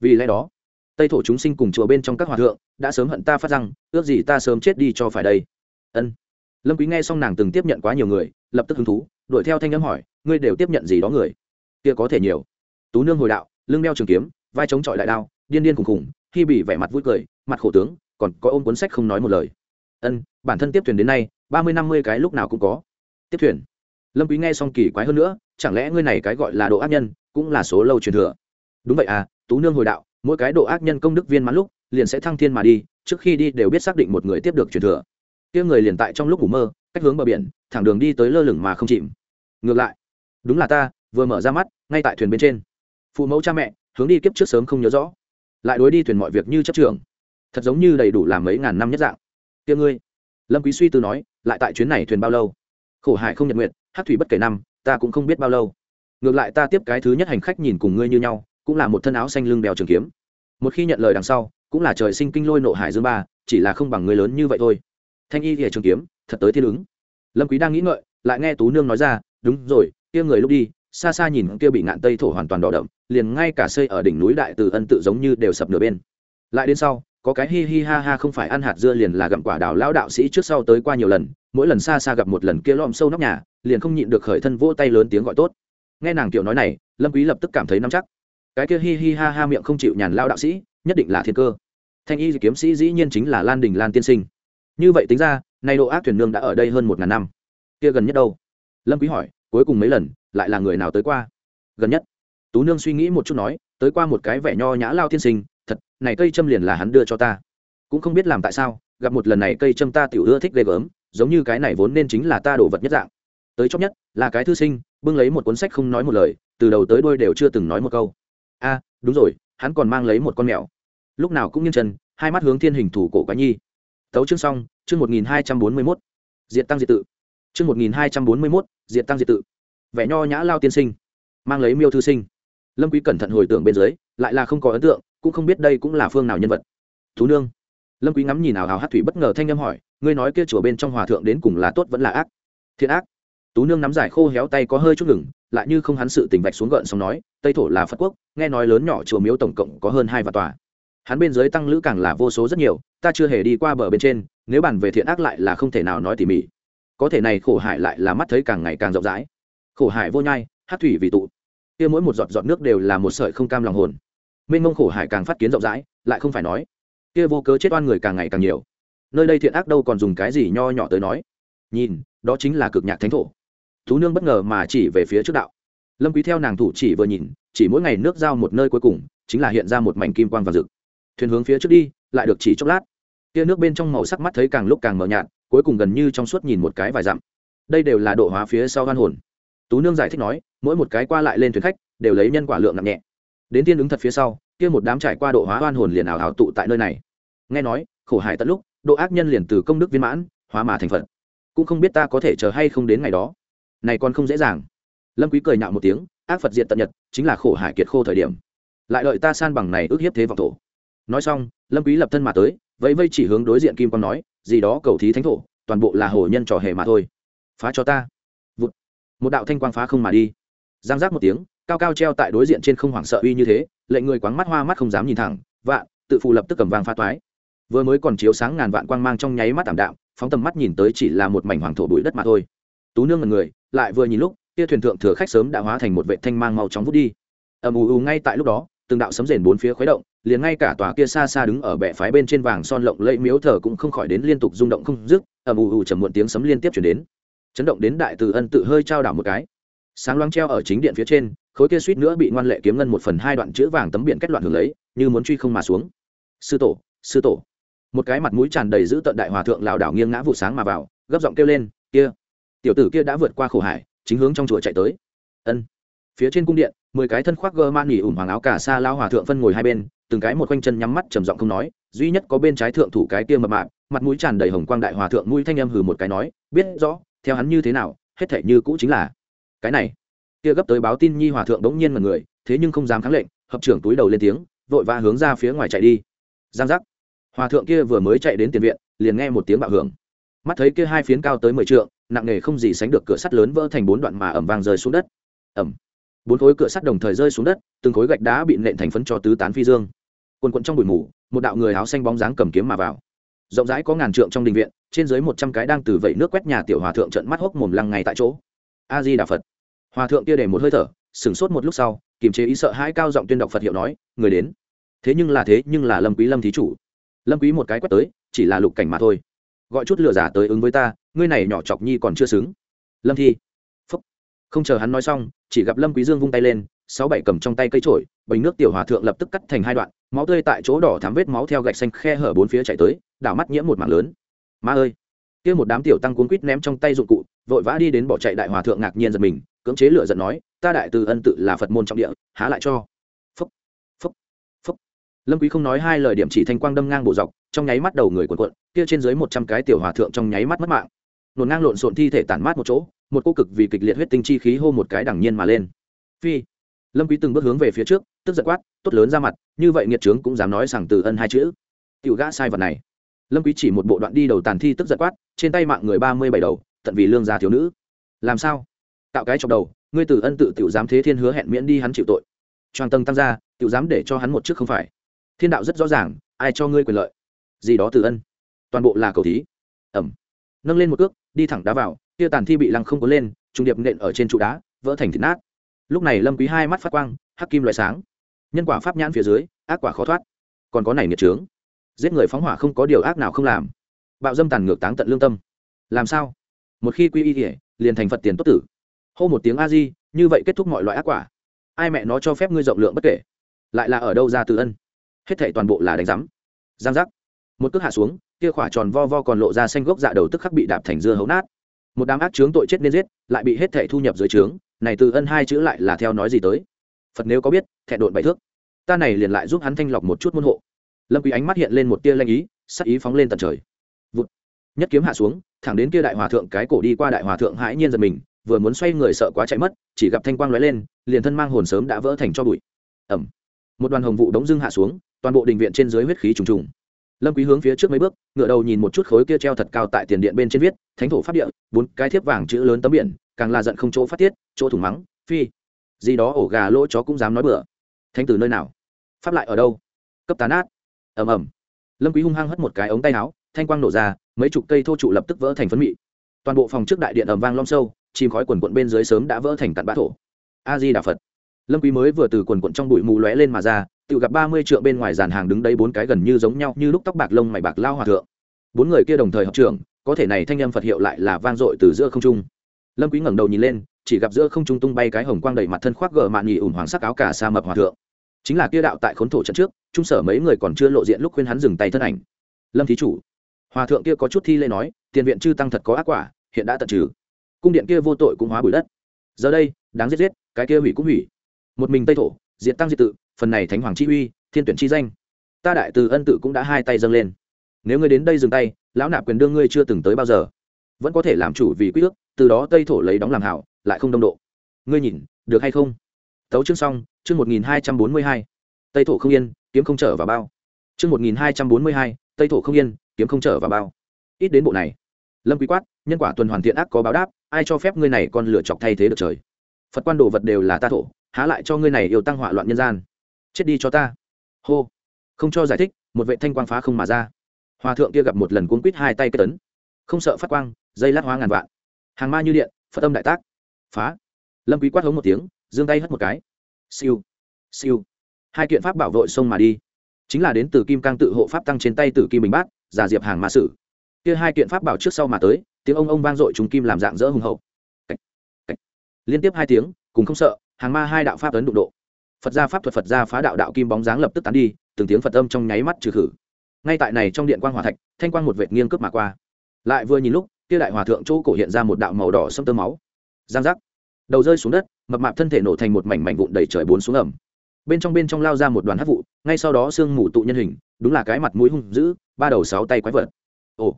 [SPEAKER 1] Vì lẽ đó, tây thổ chúng sinh cùng chùa bên trong các hòa thượng, đã sớm hận ta phát răng ước gì ta sớm chết đi cho phải đây. Ân. Lâm quý nghe xong nàng từng tiếp nhận quá nhiều người, lập tức hứng thú, đuổi theo thanh âm hỏi, ngươi đều tiếp nhận gì đó người? Kia có thể nhiều. Tú nương hồi đạo, lưng đeo trường kiếm, vai chống chọi đại đao, điên điên khủng khủng khi bị vẻ mặt vui cười, mặt khổ tướng còn có ôm cuốn sách không nói một lời. Ân, bản thân tiếp thuyền đến nay, ba mươi năm mươi cái lúc nào cũng có. Tiếp thuyền. Lâm quý nghe xong kỳ quái hơn nữa, chẳng lẽ ngươi này cái gọi là độ ác nhân, cũng là số lâu truyền thừa? Đúng vậy à tú nương hồi đạo, mỗi cái độ ác nhân công đức viên mãn lúc, liền sẽ thăng thiên mà đi, trước khi đi đều biết xác định một người tiếp được truyền thừa. Kia người liền tại trong lúc ngủ mơ, cách hướng bờ biển, thẳng đường đi tới lơ lửng mà không chìm. Ngược lại, đúng là ta, vừa mở ra mắt, ngay tại thuyền bên trên. Phụ mẫu cha mẹ, hướng đi kiếp trước sớm không nhớ rõ. Lại đối đi thuyền mọi việc như chấp trường thật giống như đầy đủ làm mấy ngàn năm nhất dạng. Tiêu ngươi, lâm quý suy tư nói, lại tại chuyến này thuyền bao lâu? Khổ hải không nhật nguyện hát thủy bất kể năm, ta cũng không biết bao lâu. Ngược lại ta tiếp cái thứ nhất hành khách nhìn cùng ngươi như nhau, cũng là một thân áo xanh lưng đèo trường kiếm. Một khi nhận lời đằng sau, cũng là trời sinh kinh lôi nộ hải dương ba, chỉ là không bằng người lớn như vậy thôi. Thanh y thì trường kiếm, thật tới thiên ứng. Lâm quý đang nghĩ ngợi, lại nghe tú nương nói ra, đúng rồi, kia người lúc đi, xa xa nhìn kia bị ngạn tây thổ hoàn toàn đỏ đậm, liền ngay cả xây ở đỉnh núi đại từ ân tự giống như đều sập nửa bên. Lại đến sau có cái hi hi ha ha không phải ăn hạt dưa liền là gặm quả đào lão đạo sĩ trước sau tới qua nhiều lần, mỗi lần xa xa gặp một lần kia lom sâu nóc nhà, liền không nhịn được khởi thân vỗ tay lớn tiếng gọi tốt. Nghe nàng tiểu nói này, lâm quý lập tức cảm thấy nắm chắc. Cái kia hi hi ha ha miệng không chịu nhàn lão đạo sĩ, nhất định là thiên cơ. Thanh y kiếm sĩ dĩ nhiên chính là lan đình lan tiên sinh. Như vậy tính ra, nay độ ác thuyền nương đã ở đây hơn một ngàn năm. Kia gần nhất đâu? Lâm quý hỏi, cuối cùng mấy lần, lại là người nào tới qua? Gần nhất. Tú nương suy nghĩ một chút nói, tới qua một cái vẻ nho nhã lao tiên sinh thật, này cây châm liền là hắn đưa cho ta. Cũng không biết làm tại sao, gặp một lần này cây châm ta tiểu ưa thích ghê gớm, giống như cái này vốn nên chính là ta đổ vật nhất dạng. Tới chót nhất, là cái thư sinh, bưng lấy một cuốn sách không nói một lời, từ đầu tới đuôi đều chưa từng nói một câu. A à, đúng rồi, hắn còn mang lấy một con mèo. Lúc nào cũng nghiêng chân, hai mắt hướng thiên hình thủ cổ quái nhi. Tấu chương xong, chương một nghìn hai trăm bốn mươi mốt. Diện tăng diệt tự. Chương một nghìn hai trăm bốn mươi mốt diện tăng diệt tự. Vẻ nho nhã lao tiên sinh, mang lấy miêu thư sinh. Lâm quý cẩn thận hồi tưởng bên dưới, lại là không có ấn tượng cũng không biết đây cũng là phương nào nhân vật. Thú nương. Lâm quý ngắm nhìn nào hào hát thủy bất ngờ thanh âm hỏi, ngươi nói kia chùa bên trong hòa thượng đến cùng là tốt vẫn là ác? Thiện ác. Tú nương nắm giải khô héo tay có hơi chút ngừng, lại như không hắn sự tình vạch xuống gợn xong nói, tây thổ là phật quốc, nghe nói lớn nhỏ chùa miếu tổng cộng có hơn hai vạn tòa. Hắn bên dưới tăng lữ càng là vô số rất nhiều, ta chưa hề đi qua bờ bên trên, nếu bàn về thiện ác lại là không thể nào nói tỉ mỉ. Có thể này khổ hải lại là mắt thấy càng ngày càng rộng rãi. Khổ hải vô nhai, hát thủy vì tụ. Kia mỗi một giọt giọt nước đều là một sợi không cam lòng hồn mênh mông khổ hải càng phát kiến rộng rãi, lại không phải nói, kia vô cớ chết oan người càng ngày càng nhiều. Nơi đây thiện ác đâu còn dùng cái gì nho nhỏ tới nói. Nhìn, đó chính là cực nhạc thánh thổ. Thú nương bất ngờ mà chỉ về phía trước đạo. Lâm quý theo nàng thủ chỉ vừa nhìn, chỉ mỗi ngày nước giao một nơi cuối cùng, chính là hiện ra một mảnh kim quang vàng rực. Thuyền hướng phía trước đi, lại được chỉ chốc lát. Kia nước bên trong màu sắc mắt thấy càng lúc càng mờ nhạt, cuối cùng gần như trong suốt nhìn một cái vài dặm. Đây đều là độ hóa phía sau hoan hồn. Tú nương giải thích nói, mỗi một cái qua lại lên thuyền khách, đều lấy nhân quả lượng nặng nhẹ đến tiên ứng thật phía sau, kia một đám trải qua độ hóa oan hồn liền ảo ảo tụ tại nơi này. Nghe nói, khổ hải tận lúc, độ ác nhân liền từ công đức viên mãn, hóa mà thành phật. Cũng không biết ta có thể chờ hay không đến ngày đó. Này còn không dễ dàng. Lâm quý cười nhạo một tiếng, ác phật diệt tận nhật, chính là khổ hải kiệt khô thời điểm. Lại đợi ta san bằng này ước hiếp thế vọng thổ. Nói xong, lâm quý lập thân mà tới, vẫy vây chỉ hướng đối diện kim quang nói, gì đó cầu thí thánh thổ, toàn bộ là hồ nhân trò hề mà thôi. Phá cho ta. Vụt. một đạo thanh quang phá không mà đi. Giang giác một tiếng cao cao treo tại đối diện trên không hoảng sợ uy như thế, lệnh người quáng mắt hoa mắt không dám nhìn thẳng, vạn, tự phù lập tức cầm vàng pha toái. Vừa mới còn chiếu sáng ngàn vạn quang mang trong nháy mắt tảm đạm, phóng tầm mắt nhìn tới chỉ là một mảnh hoàng thổ bụi đất mà thôi. Tú nương là người, lại vừa nhìn lúc, kia thuyền thượng thừa khách sớm đã hóa thành một vệ thanh mang mau chóng vút đi. Ầm ù ù ngay tại lúc đó, từng đạo sấm rền bốn phía khuấy động, liền ngay cả tòa kia xa xa đứng ở bệ phái bên trên vàng son lộng lẫy miếu thờ cũng không khỏi đến liên tục rung động không dứt, ầm ù ù trầm muộn tiếng sấm liên tiếp chuyển đến. Chấn động đến đại từ ân tự hơi trao đảo một cái. Sáng loáng treo ở chính điện phía trên khối kia suýt nữa bị ngoan lệ kiếm ngân một phần hai đoạn chữ vàng tấm biển kết loạn hưởng lấy, như muốn truy không mà xuống. Sư tổ sư tổ. Một cái mặt mũi tràn đầy giữ tận đại hòa thượng lảo đảo nghiêng ngã vụ sáng mà vào, gấp giọng kêu lên, kia. Tiểu tử kia đã vượt qua khổ hải, chính hướng trong chùa chạy tới. Ân. Phía trên cung điện, mười cái thân khoác gơ man nghỉ ủng hoàng áo cả xa lao hòa thượng phân ngồi hai bên, từng cái một quanh chân nhắm mắt trầm giọng không nói, duy nhất có bên trái thượng thủ cái kia mập mạp, mặt mũi tràn đầy hồng quang đại hòa thượng mũi thanh âm hừ một cái nói, biết rõ, theo hắn như thế nào, hết thể như cũ chính là cái này kia gấp tới báo tin nhi hòa thượng đống nhiên mật người, thế nhưng không dám kháng lệnh hợp trưởng túi đầu lên tiếng, vội vã hướng ra phía ngoài chạy đi. Giang giác. Hòa thượng kia vừa mới chạy đến tiền viện, liền nghe một tiếng bạo hưởng. Mắt thấy kia hai phiến cao tới mười trượng, nặng nề không gì sánh được cửa sắt lớn vỡ thành bốn đoạn mà ẩm vang rơi xuống đất. Ẩm. Bốn khối cửa sắt đồng thời rơi xuống đất, từng khối gạch đá bị nện thành phấn cho tứ tán phi dương. Quần quận trong bụi mù, một đạo người áo xanh bóng dáng cầm kiếm mà vào. Rộng rãi có ngàn trượng trong đình viện, trên dưới một trăm cái đang từ vẩy nước quét nhà tiểu hòa thượng trận mắt hốc mồm lăng ngay tại chỗ. A di đà phật hòa thượng kia để một hơi thở, sửng sốt một lúc sau, kiềm chế ý sợ hãi cao giọng tuyên đọc phật hiệu nói, người đến. Thế nhưng là thế, nhưng là lâm quý lâm thí chủ. Lâm quý một cái quét tới, chỉ là lục cảnh mà thôi. Gọi chút lừa giả tới ứng với ta, ngươi này nhỏ chọc nhi còn chưa xứng. Lâm thi. Phúc. Không chờ hắn nói xong, chỉ gặp lâm quý dương vung tay lên, sáu bảy cầm trong tay cây trổi bình nước tiểu hòa thượng lập tức cắt thành hai đoạn, máu tươi tại chỗ đỏ thắm vết máu theo gạch xanh khe hở bốn phía chảy tới, đảo mắt nhiễm một mảng lớn. Ma ơi. Kia một đám tiểu tăng cuốn quít ném trong tay dụng cụ, vội vã đi đến bỏ chạy đại hòa thượng ngạc nhiên giật mình cưỡng chế lửa giận nói, ta đại từ ân tự là phật môn trọng địa, há lại cho. Phúc phúc phúc. Lâm quý không nói hai lời điểm chỉ thanh quang đâm ngang bộ dọc, trong nháy mắt đầu người cuộn cuộn, kia trên dưới một trăm cái tiểu hòa thượng trong nháy mắt mất mạng. Nổn ngang lộn xộn thi thể tản mát một chỗ, một cô cực vì kịch liệt huyết tinh chi khí hô một cái đằng nhiên mà lên. Phi. Lâm quý từng bước hướng về phía trước, tức giận quát, tốt lớn ra mặt, như vậy nghiệt trướng cũng dám nói rằng từ ân hai chữ. Tiểu gã sai vật này. Lâm quý chỉ một bộ đoạn đi đầu tàn thi tức giận quát, trên tay mạng người ba mươi bảy đầu, tận vì lương gia thiếu nữ. Làm sao? Tạo cái trong đầu, ngươi từ ân tự tiểu dám thế thiên hứa hẹn miễn đi hắn chịu tội. Choàng tầng tăng ra, tiểu dám để cho hắn một trước không phải. Thiên đạo rất rõ ràng, ai cho ngươi quyền lợi? Gì đó từ ân. Toàn bộ là cầu thí. Ẩm. Nâng lên một cước, đi thẳng đá vào kia tàn thi bị lăng không có lên trung điệp nện ở trên trụ đá, vỡ thành thịt nát. Lúc này lâm quý hai mắt phát quang, hắc kim loại sáng. Nhân quả pháp nhãn phía dưới, ác quả khó thoát. Còn có này nghiệt trướng. Giết người phóng hỏa không có điều ác nào không làm. Bạo dâm tàn ngược táng tận lương tâm. Làm sao? Một khi quy y thì liền thành phật tiền tốt tử hô một tiếng a di, như vậy kết thúc mọi loại ác quả. Ai mẹ nó cho phép ngươi rộng lượng bất kể. Lại là ở đâu ra từ ân? Hết thảy toàn bộ là đánh rắm giang giác. Một cước hạ xuống, kia khỏa tròn vo vo còn lộ ra xanh gốc dạ đầu tức khắc bị đạp thành dưa hấu nát. Một đám ác chướng tội chết nên giết, lại bị hết thảy thu nhập dưới trướng này từ ân hai chữ lại là theo nói gì tới? Phật nếu có biết, thẹn độn bảy thước. Ta này liền lại giúp hắn thanh lọc một chút môn hộ. Lâm quý ánh mắt hiện lên một tia lanh ý, sắc ý phóng lên tận trời. Vụt. nhất kiếm hạ xuống, thẳng đến kia đại hòa thượng cái cổ đi qua đại hòa thượng hãi nhiên giật mình vừa muốn xoay người sợ quá chạy mất, chỉ gặp thanh quang lóe lên, liền thân mang hồn sớm đã vỡ thành cho bụi. Ẩm một đoàn hồng vụ đống dưng hạ xuống, toàn bộ đình viện trên dưới huyết khí trùng trùng. Lâm quý hướng phía trước mấy bước ngựa đầu nhìn một chút khối kia treo thật cao tại tiền điện bên trên viết, thánh thổ pháp địa, bốn cái thiếp vàng chữ lớn tấm biển, càng là giận không chỗ phát tiết, chỗ thủng mắng, phi. Gì đó ổ gà lỗ chó cũng dám nói bừa. Thánh từ nơi nào? Pháp lại ở đâu? Cấp tán át ầm ầm. Lâm quý hung hăng hất một cái ống tay áo, thanh quang nổ ra, mấy chục cây thô trụ lập tức vỡ thành phấn mị toàn bộ phòng trước đại điện ầm vang long sâu chìm khói quần quận bên dưới sớm đã vỡ thành cặn bã thổ. A di đà phật. Lâm quý mới vừa từ quần quận trong bụi mù lóe lên mà ra, tự gặp ba mươi trượng bên ngoài dàn hàng đứng đấy bốn cái gần như giống nhau như lúc tóc bạc lông mày bạc lao hòa thượng. Bốn người kia đồng thời học trưởng, có thể này thanh âm phật hiệu lại là vang dội từ giữa không trung. Lâm quý ngẩng đầu nhìn lên, chỉ gặp giữa không trung tung bay cái hồng quang đầy mặt thân khoác gờ mạn nhị ủn hoàng sắc áo cả sa mập hòa thượng. Chính là kia đạo tại khốn thổ trận trước, trung sở mấy người còn chưa lộ diện lúc khuyên hắn dừng tay thân ảnh. Lâm thí chủ. Hòa thượng kia có chút thi lễ nói tiền viện chư tăng thật có ác quả, hiện đã tận trừ. Cung điện kia vô tội cũng hóa bụi đất. Giờ đây, đáng giết giết, cái kia hủy cũng hủy. Một mình tây thổ, diệt tăng diệt tự, phần này thánh hoàng chi uy, thiên tuyển chi danh. Ta đại từ ân tự cũng đã hai tay dâng lên. Nếu ngươi đến đây dừng tay, lão nạp quyền đương ngươi chưa từng tới bao giờ. Vẫn có thể làm chủ vì quy ước, từ đó tây thổ lấy đóng làm hảo, lại không đông độ. Ngươi nhìn, được hay không? Tấu chương xong, chương một nghìn hai trăm bốn mươi hai. Tây thổ không yên, kiếm không trở vào bao. Chương một nghìn hai trăm bốn mươi hai, tây thổ không yên, kiếm không trở vào bao ít đến bộ này. Lâm quý quát, nhân quả tuần hoàn thiện ác có báo đáp, ai cho phép ngươi này còn lựa chọc thay thế được trời? Phật quan đồ vật đều là ta thổ, há lại cho ngươi này yêu tăng hỏa loạn nhân gian? Chết đi cho ta. Hô. Không cho giải thích, một vệ thanh quang phá không mà ra. Hòa thượng kia gặp một lần cuốn quít hai tay kết tấn. Không sợ phát quang, dây lát hóa ngàn vạn. Hàng ma như điện, phật âm đại tác. Phá. Lâm quý quát hống một tiếng, giương tay hất một cái. Siêu. Siêu. Hai kiện pháp bảo vội xông mà đi. Chính là đến từ kim cang tự hộ pháp tăng trên tay tử kim bình bát, giả diệp hàng ma sử kia hai kiện pháp bảo trước sau mà tới, tiếng ông ông vang dội chúng kim làm dạng dỡ hùng hậu. Cách. Cách. liên tiếp hai tiếng, cùng không sợ, hàng ma hai đạo pháp ấn đụng độ. Phật gia pháp thuật phật gia phá đạo đạo kim bóng dáng lập tức tán đi, từng tiếng phật âm trong nháy mắt trừ khử. Ngay tại này trong điện quang hòa thạch, thanh quang một vệt nghiêng cướp mà qua. Lại vừa nhìn lúc, kia đại hòa thượng chỗ cổ hiện ra một đạo màu đỏ sâm tơ máu. Giang giác. Đầu rơi xuống đất, mập mạp thân thể nổ thành một mảnh mảnh vụn đầy trời bốn xuống ẩm. Bên trong bên trong lao ra một đoàn hát vụ, ngay sau đó sương mù tụ nhân hình, đúng là cái mặt mũi hung dữ, ba đầu sáu tay quái vật. Ồ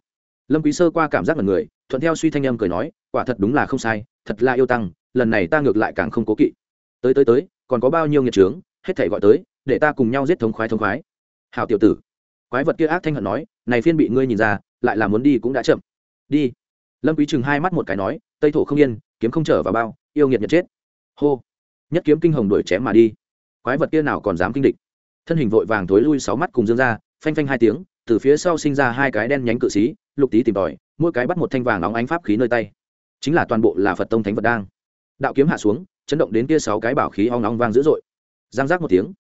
[SPEAKER 1] lâm quý sơ qua cảm giác là người, thuận theo suy thanh âm cười nói, quả thật đúng là không sai, thật là yêu tăng, lần này ta ngược lại càng không cố kỵ. Tới tới tới, còn có bao nhiêu nghiệt trướng hết thảy gọi tới, để ta cùng nhau giết thống khoái thống khoái. Hảo tiểu tử. Quái vật kia ác thanh hận nói, này phiên bị ngươi nhìn ra, lại là muốn đi cũng đã chậm. Đi. Lâm quý chừng hai mắt một cái nói, tây thổ không yên, kiếm không trở vào bao, yêu nghiệt nhật chết. Hô. Nhất kiếm kinh hồng đuổi chém mà đi. Quái vật kia nào còn dám kinh địch. Thân hình vội vàng thối lui sáu mắt cùng dương ra, phanh phanh hai tiếng từ phía sau sinh ra hai cái đen nhánh cự sĩ, lục tí tìm tòi mỗi cái bắt một thanh vàng óng ánh pháp khí nơi tay. Chính là toàn bộ là phật tông thánh vật đang. Đạo kiếm hạ xuống chấn động đến kia sáu cái bảo khí ong ong vang dữ dội. Giang giác một tiếng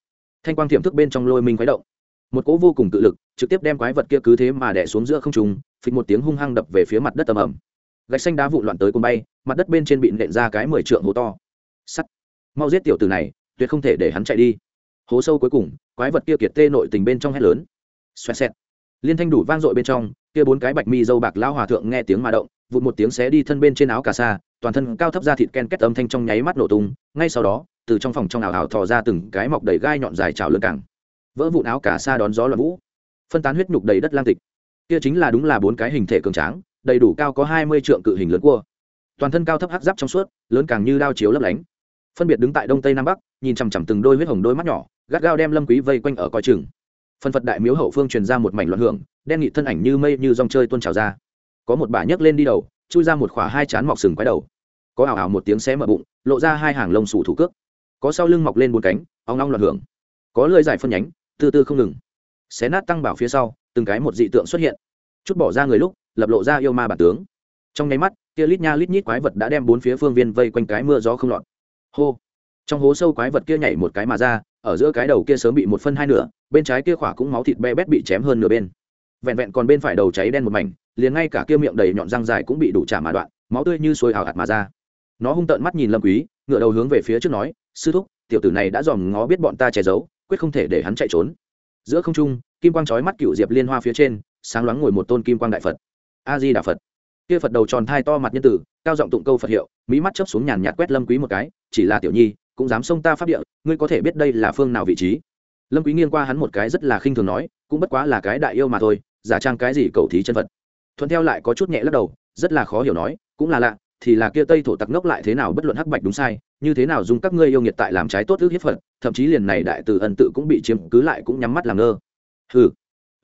[SPEAKER 1] thanh quang tiềm thức bên trong lôi minh khuấy động. Một cỗ vô cùng tự lực trực tiếp đem quái vật kia cứ thế mà đẻ xuống giữa không trùng phịch một tiếng hung hăng đập về phía mặt đất tầm ẩm gạch xanh đá vụn loạn tới cuốn bay mặt đất bên trên bị nện ra cái mười trượng hố to. Sắt. Mau giết tiểu tử này tuyệt không thể để hắn chạy đi. Hố sâu cuối cùng quái vật kia kiệt tê nội tình bên trong hét lớn. Xoẹt xẹt liên thanh đủ vang dội bên trong, kia bốn cái bạch mi dâu bạc lao hòa thượng nghe tiếng mà động, vụt một tiếng xé đi thân bên trên áo cà sa, toàn thân cao thấp ra thịt ken két âm thanh trong nháy mắt nổ tung, ngay sau đó, từ trong phòng trong ảo ảo thò ra từng cái mọc đầy gai nhọn dài trào lưng cẳng. Vỡ vụn áo cà sa đón gió loạn vũ. Phân tán huyết nhục đầy đất lang tịch. Kia chính là đúng là bốn cái hình thể cường tráng, đầy đủ cao có hai mươi trượng cự hình lớn cua. Toàn thân cao thấp hắc giáp trong suốt, lớn càng như đao chiếu lấp lánh. Phân biệt đứng tại đông tây nam bắc, nhìn chằm chằm từng đôi huyết hồng đôi mắt nhỏ, gắt gao đem lâm quý vây quanh ở coi chừng phần phật đại miếu hậu phương truyền ra một mảnh loạn hưởng, đen nghị thân ảnh như mây như dòng chơi tuôn trào ra. Có một bà nhấc lên đi đầu, chui ra một khỏa hai chán mọc sừng quái đầu. Có ảo ảo một tiếng xé mở bụng, lộ ra hai hàng lông sủ thủ cước. Có sau lưng mọc lên bốn cánh, ong ong loạn hưởng. Có lưỡi dài phân nhánh, từ từ không ngừng. Xé nát tăng bảo phía sau, từng cái một dị tượng xuất hiện. Chút bỏ ra người lúc, lập lộ ra yêu ma bản tướng. Trong nháy mắt, kia lít nha lít nhít quái vật đã đem bốn phía phương viên vây quanh cái mưa gió không lọt. Hô! Trong hố sâu quái vật kia nhảy một cái mà ra ở giữa cái đầu kia sớm bị một phân hai nửa, bên trái kia khỏa cũng máu thịt be bét bị chém hơn nửa bên. Vẹn vẹn còn bên phải đầu cháy đen một mảnh, liền ngay cả kia miệng đầy nhọn răng dài cũng bị đủ trả mà đoạn, máu tươi như suối ảo hạt mà ra. Nó hung tợn mắt nhìn lâm quý, ngựa đầu hướng về phía trước nói, sư thúc, tiểu tử này đã dòm ngó biết bọn ta che giấu, quyết không thể để hắn chạy trốn. Giữa không trung, kim quang chói mắt cựu diệp liên hoa phía trên, sáng loáng ngồi một tôn kim quang đại phật. A di đà phật. Kia phật đầu tròn thai to mặt nhân tử, cao giọng tụng câu phật hiệu mỹ mắt chớp xuống nhàn nhạt quét lâm quý một cái, chỉ là tiểu nhi cũng dám xông ta pháp địa, ngươi có thể biết đây là phương nào vị trí? Lâm quý nghiêng qua hắn một cái rất là khinh thường nói, cũng bất quá là cái đại yêu mà thôi, giả trang cái gì cầu thí chân vật. Thuận theo lại có chút nhẹ lắc đầu, rất là khó hiểu nói, cũng là lạ, thì là kia tây thổ tặc ngốc lại thế nào bất luận hắc bạch đúng sai, như thế nào dùng các ngươi yêu nghiệt tại làm trái tốt ước hiếp phật, thậm chí liền này đại từ ân tự cũng bị chiếm cứ lại cũng nhắm mắt làm ngơ. Hừ.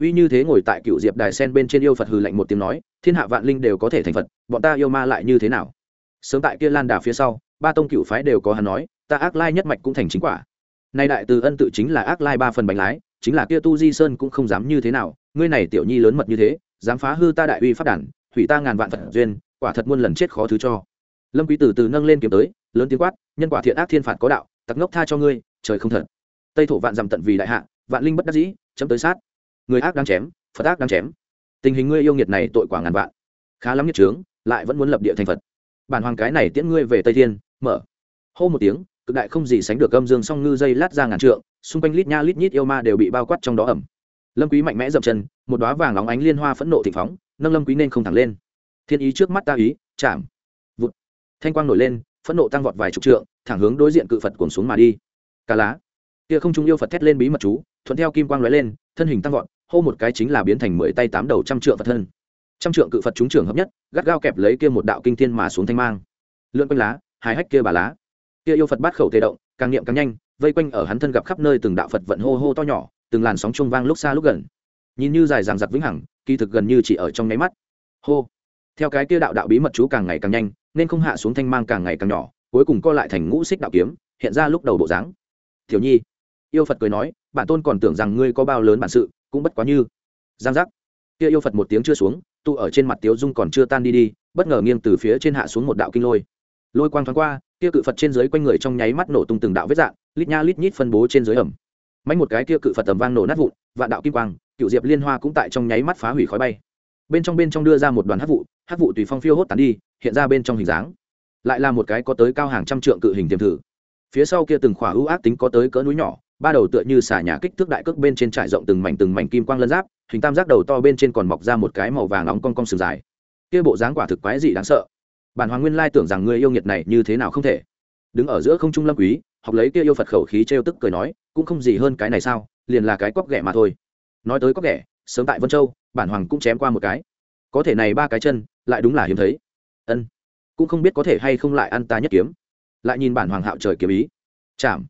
[SPEAKER 1] Uy như thế ngồi tại cựu diệp đài sen bên trên yêu phật hừ lạnh một tiếng nói, thiên hạ vạn linh đều có thể thành phật, bọn ta yêu ma lại như thế nào? Sớm tại kia lan đà phía sau, ba tông cựu phái đều có hắn nói ta ác lai nhất mạch cũng thành chính quả. Nay đại từ ân tự chính là ác lai ba phần bánh lái, chính là kia tu di sơn cũng không dám như thế nào, ngươi này tiểu nhi lớn mật như thế, dám phá hư ta đại uy phát đản, hủy ta ngàn vạn phật duyên, quả thật muôn lần chết khó thứ cho. Lâm quý từ từ nâng lên kiếm tới, lớn tiếng quát, nhân quả thiện ác thiên phạt có đạo, tặc ngốc tha cho ngươi, trời không thật. Tây thổ vạn dằm tận vì đại hạ, vạn linh bất đắc dĩ, chấm tới sát. Người ác đang chém, phật ác đang chém. Tình hình ngươi yêu nghiệt này tội quả ngàn vạn. Khá lắm nhiệt trướng lại vẫn muốn lập địa thành phật. Bản hoàng cái này tiễn ngươi về tây thiên, mở. Hô một tiếng cực đại không gì sánh được âm dương song ngư dây lát ra ngàn trượng, xung quanh lít nha lít nhít yêu ma đều bị bao quát trong đó ẩm. Lâm quý mạnh mẽ dậm chân, một đóa vàng óng ánh liên hoa phẫn nộ thịnh phóng, nâng lâm quý nên không thẳng lên. Thiên ý trước mắt ta ý, chạm, vụt. Thanh quang nổi lên, phẫn nộ tăng vọt vài chục trượng, thẳng hướng đối diện cự phật cuồng xuống mà đi. Cả lá. Kia không trung yêu phật thét lên bí mật chú, thuận theo kim quang lóe lên, thân hình tăng vọt, hô một cái chính là biến thành mười tay tám đầu trăm trượng phật thân. Trăm trượng cự phật chúng trưởng hợp nhất, gắt gao kẹp lấy kia một đạo kinh thiên mà xuống thanh mang. Lượn quanh lá hai hách kia bà lá kia yêu phật bát khẩu tê động, càng niệm càng nhanh, vây quanh ở hắn thân gặp khắp nơi từng đạo phật vận hô hô to nhỏ, từng làn sóng chuông vang lúc xa lúc gần. Nhìn như dài dằng giặc vĩnh hằng, kỳ thực gần như chỉ ở trong nháy mắt. Hô. Theo cái kia đạo đạo bí mật chú càng ngày càng nhanh, nên không hạ xuống thanh mang càng ngày càng nhỏ, cuối cùng co lại thành ngũ xích đạo kiếm, hiện ra lúc đầu bộ dáng. Thiếu nhi. Yêu phật cười nói, bản tôn còn tưởng rằng ngươi có bao lớn bản sự, cũng bất quá như. Giang giác. Kia yêu phật một tiếng chưa xuống, tụ ở trên mặt tiếu dung còn chưa tan đi đi, bất ngờ nghiêng từ phía trên hạ xuống một đạo kinh lôi. Lôi quang thoáng qua kia cự phật trên dưới quanh người trong nháy mắt nổ tung từng đạo vết dạng, lít nha lít nhít phân bố trên dưới ẩm. Mạnh một cái kia cự phật tầm vang nổ nát vụn, vạn đạo kim quang, cựu diệp liên hoa cũng tại trong nháy mắt phá hủy khói bay. Bên trong bên trong đưa ra một đoàn hát vụ hát vụ tùy phong phiêu hốt tán đi, hiện ra bên trong hình dáng. Lại là một cái có tới cao hàng trăm trượng cự hình tiềm thử. Phía sau kia từng khỏa ưu ác tính có tới cỡ núi nhỏ, ba đầu tựa như xả nhà kích thước đại cước bên trên trải rộng từng mảnh từng mảnh kim quang lân giáp, hình tam giác đầu to bên trên còn mọc ra một cái màu vàng nóng cong cong sừng dài. Kia bộ dáng quả thực quái dị đáng sợ bản hoàng nguyên lai tưởng rằng người yêu nghiệt này như thế nào không thể. Đứng ở giữa không trung lâm quý, học lấy kia yêu phật khẩu khí trêu tức cười nói, cũng không gì hơn cái này sao, liền là cái cóc ghẻ mà thôi. Nói tới cóc ghẻ, sớm tại vân châu, bản hoàng cũng chém qua một cái. Có thể này ba cái chân, lại đúng là hiếm thấy. Ân, cũng không biết có thể hay không lại ăn ta nhất kiếm. Lại nhìn bản hoàng hạo trời kiếm ý. Chạm,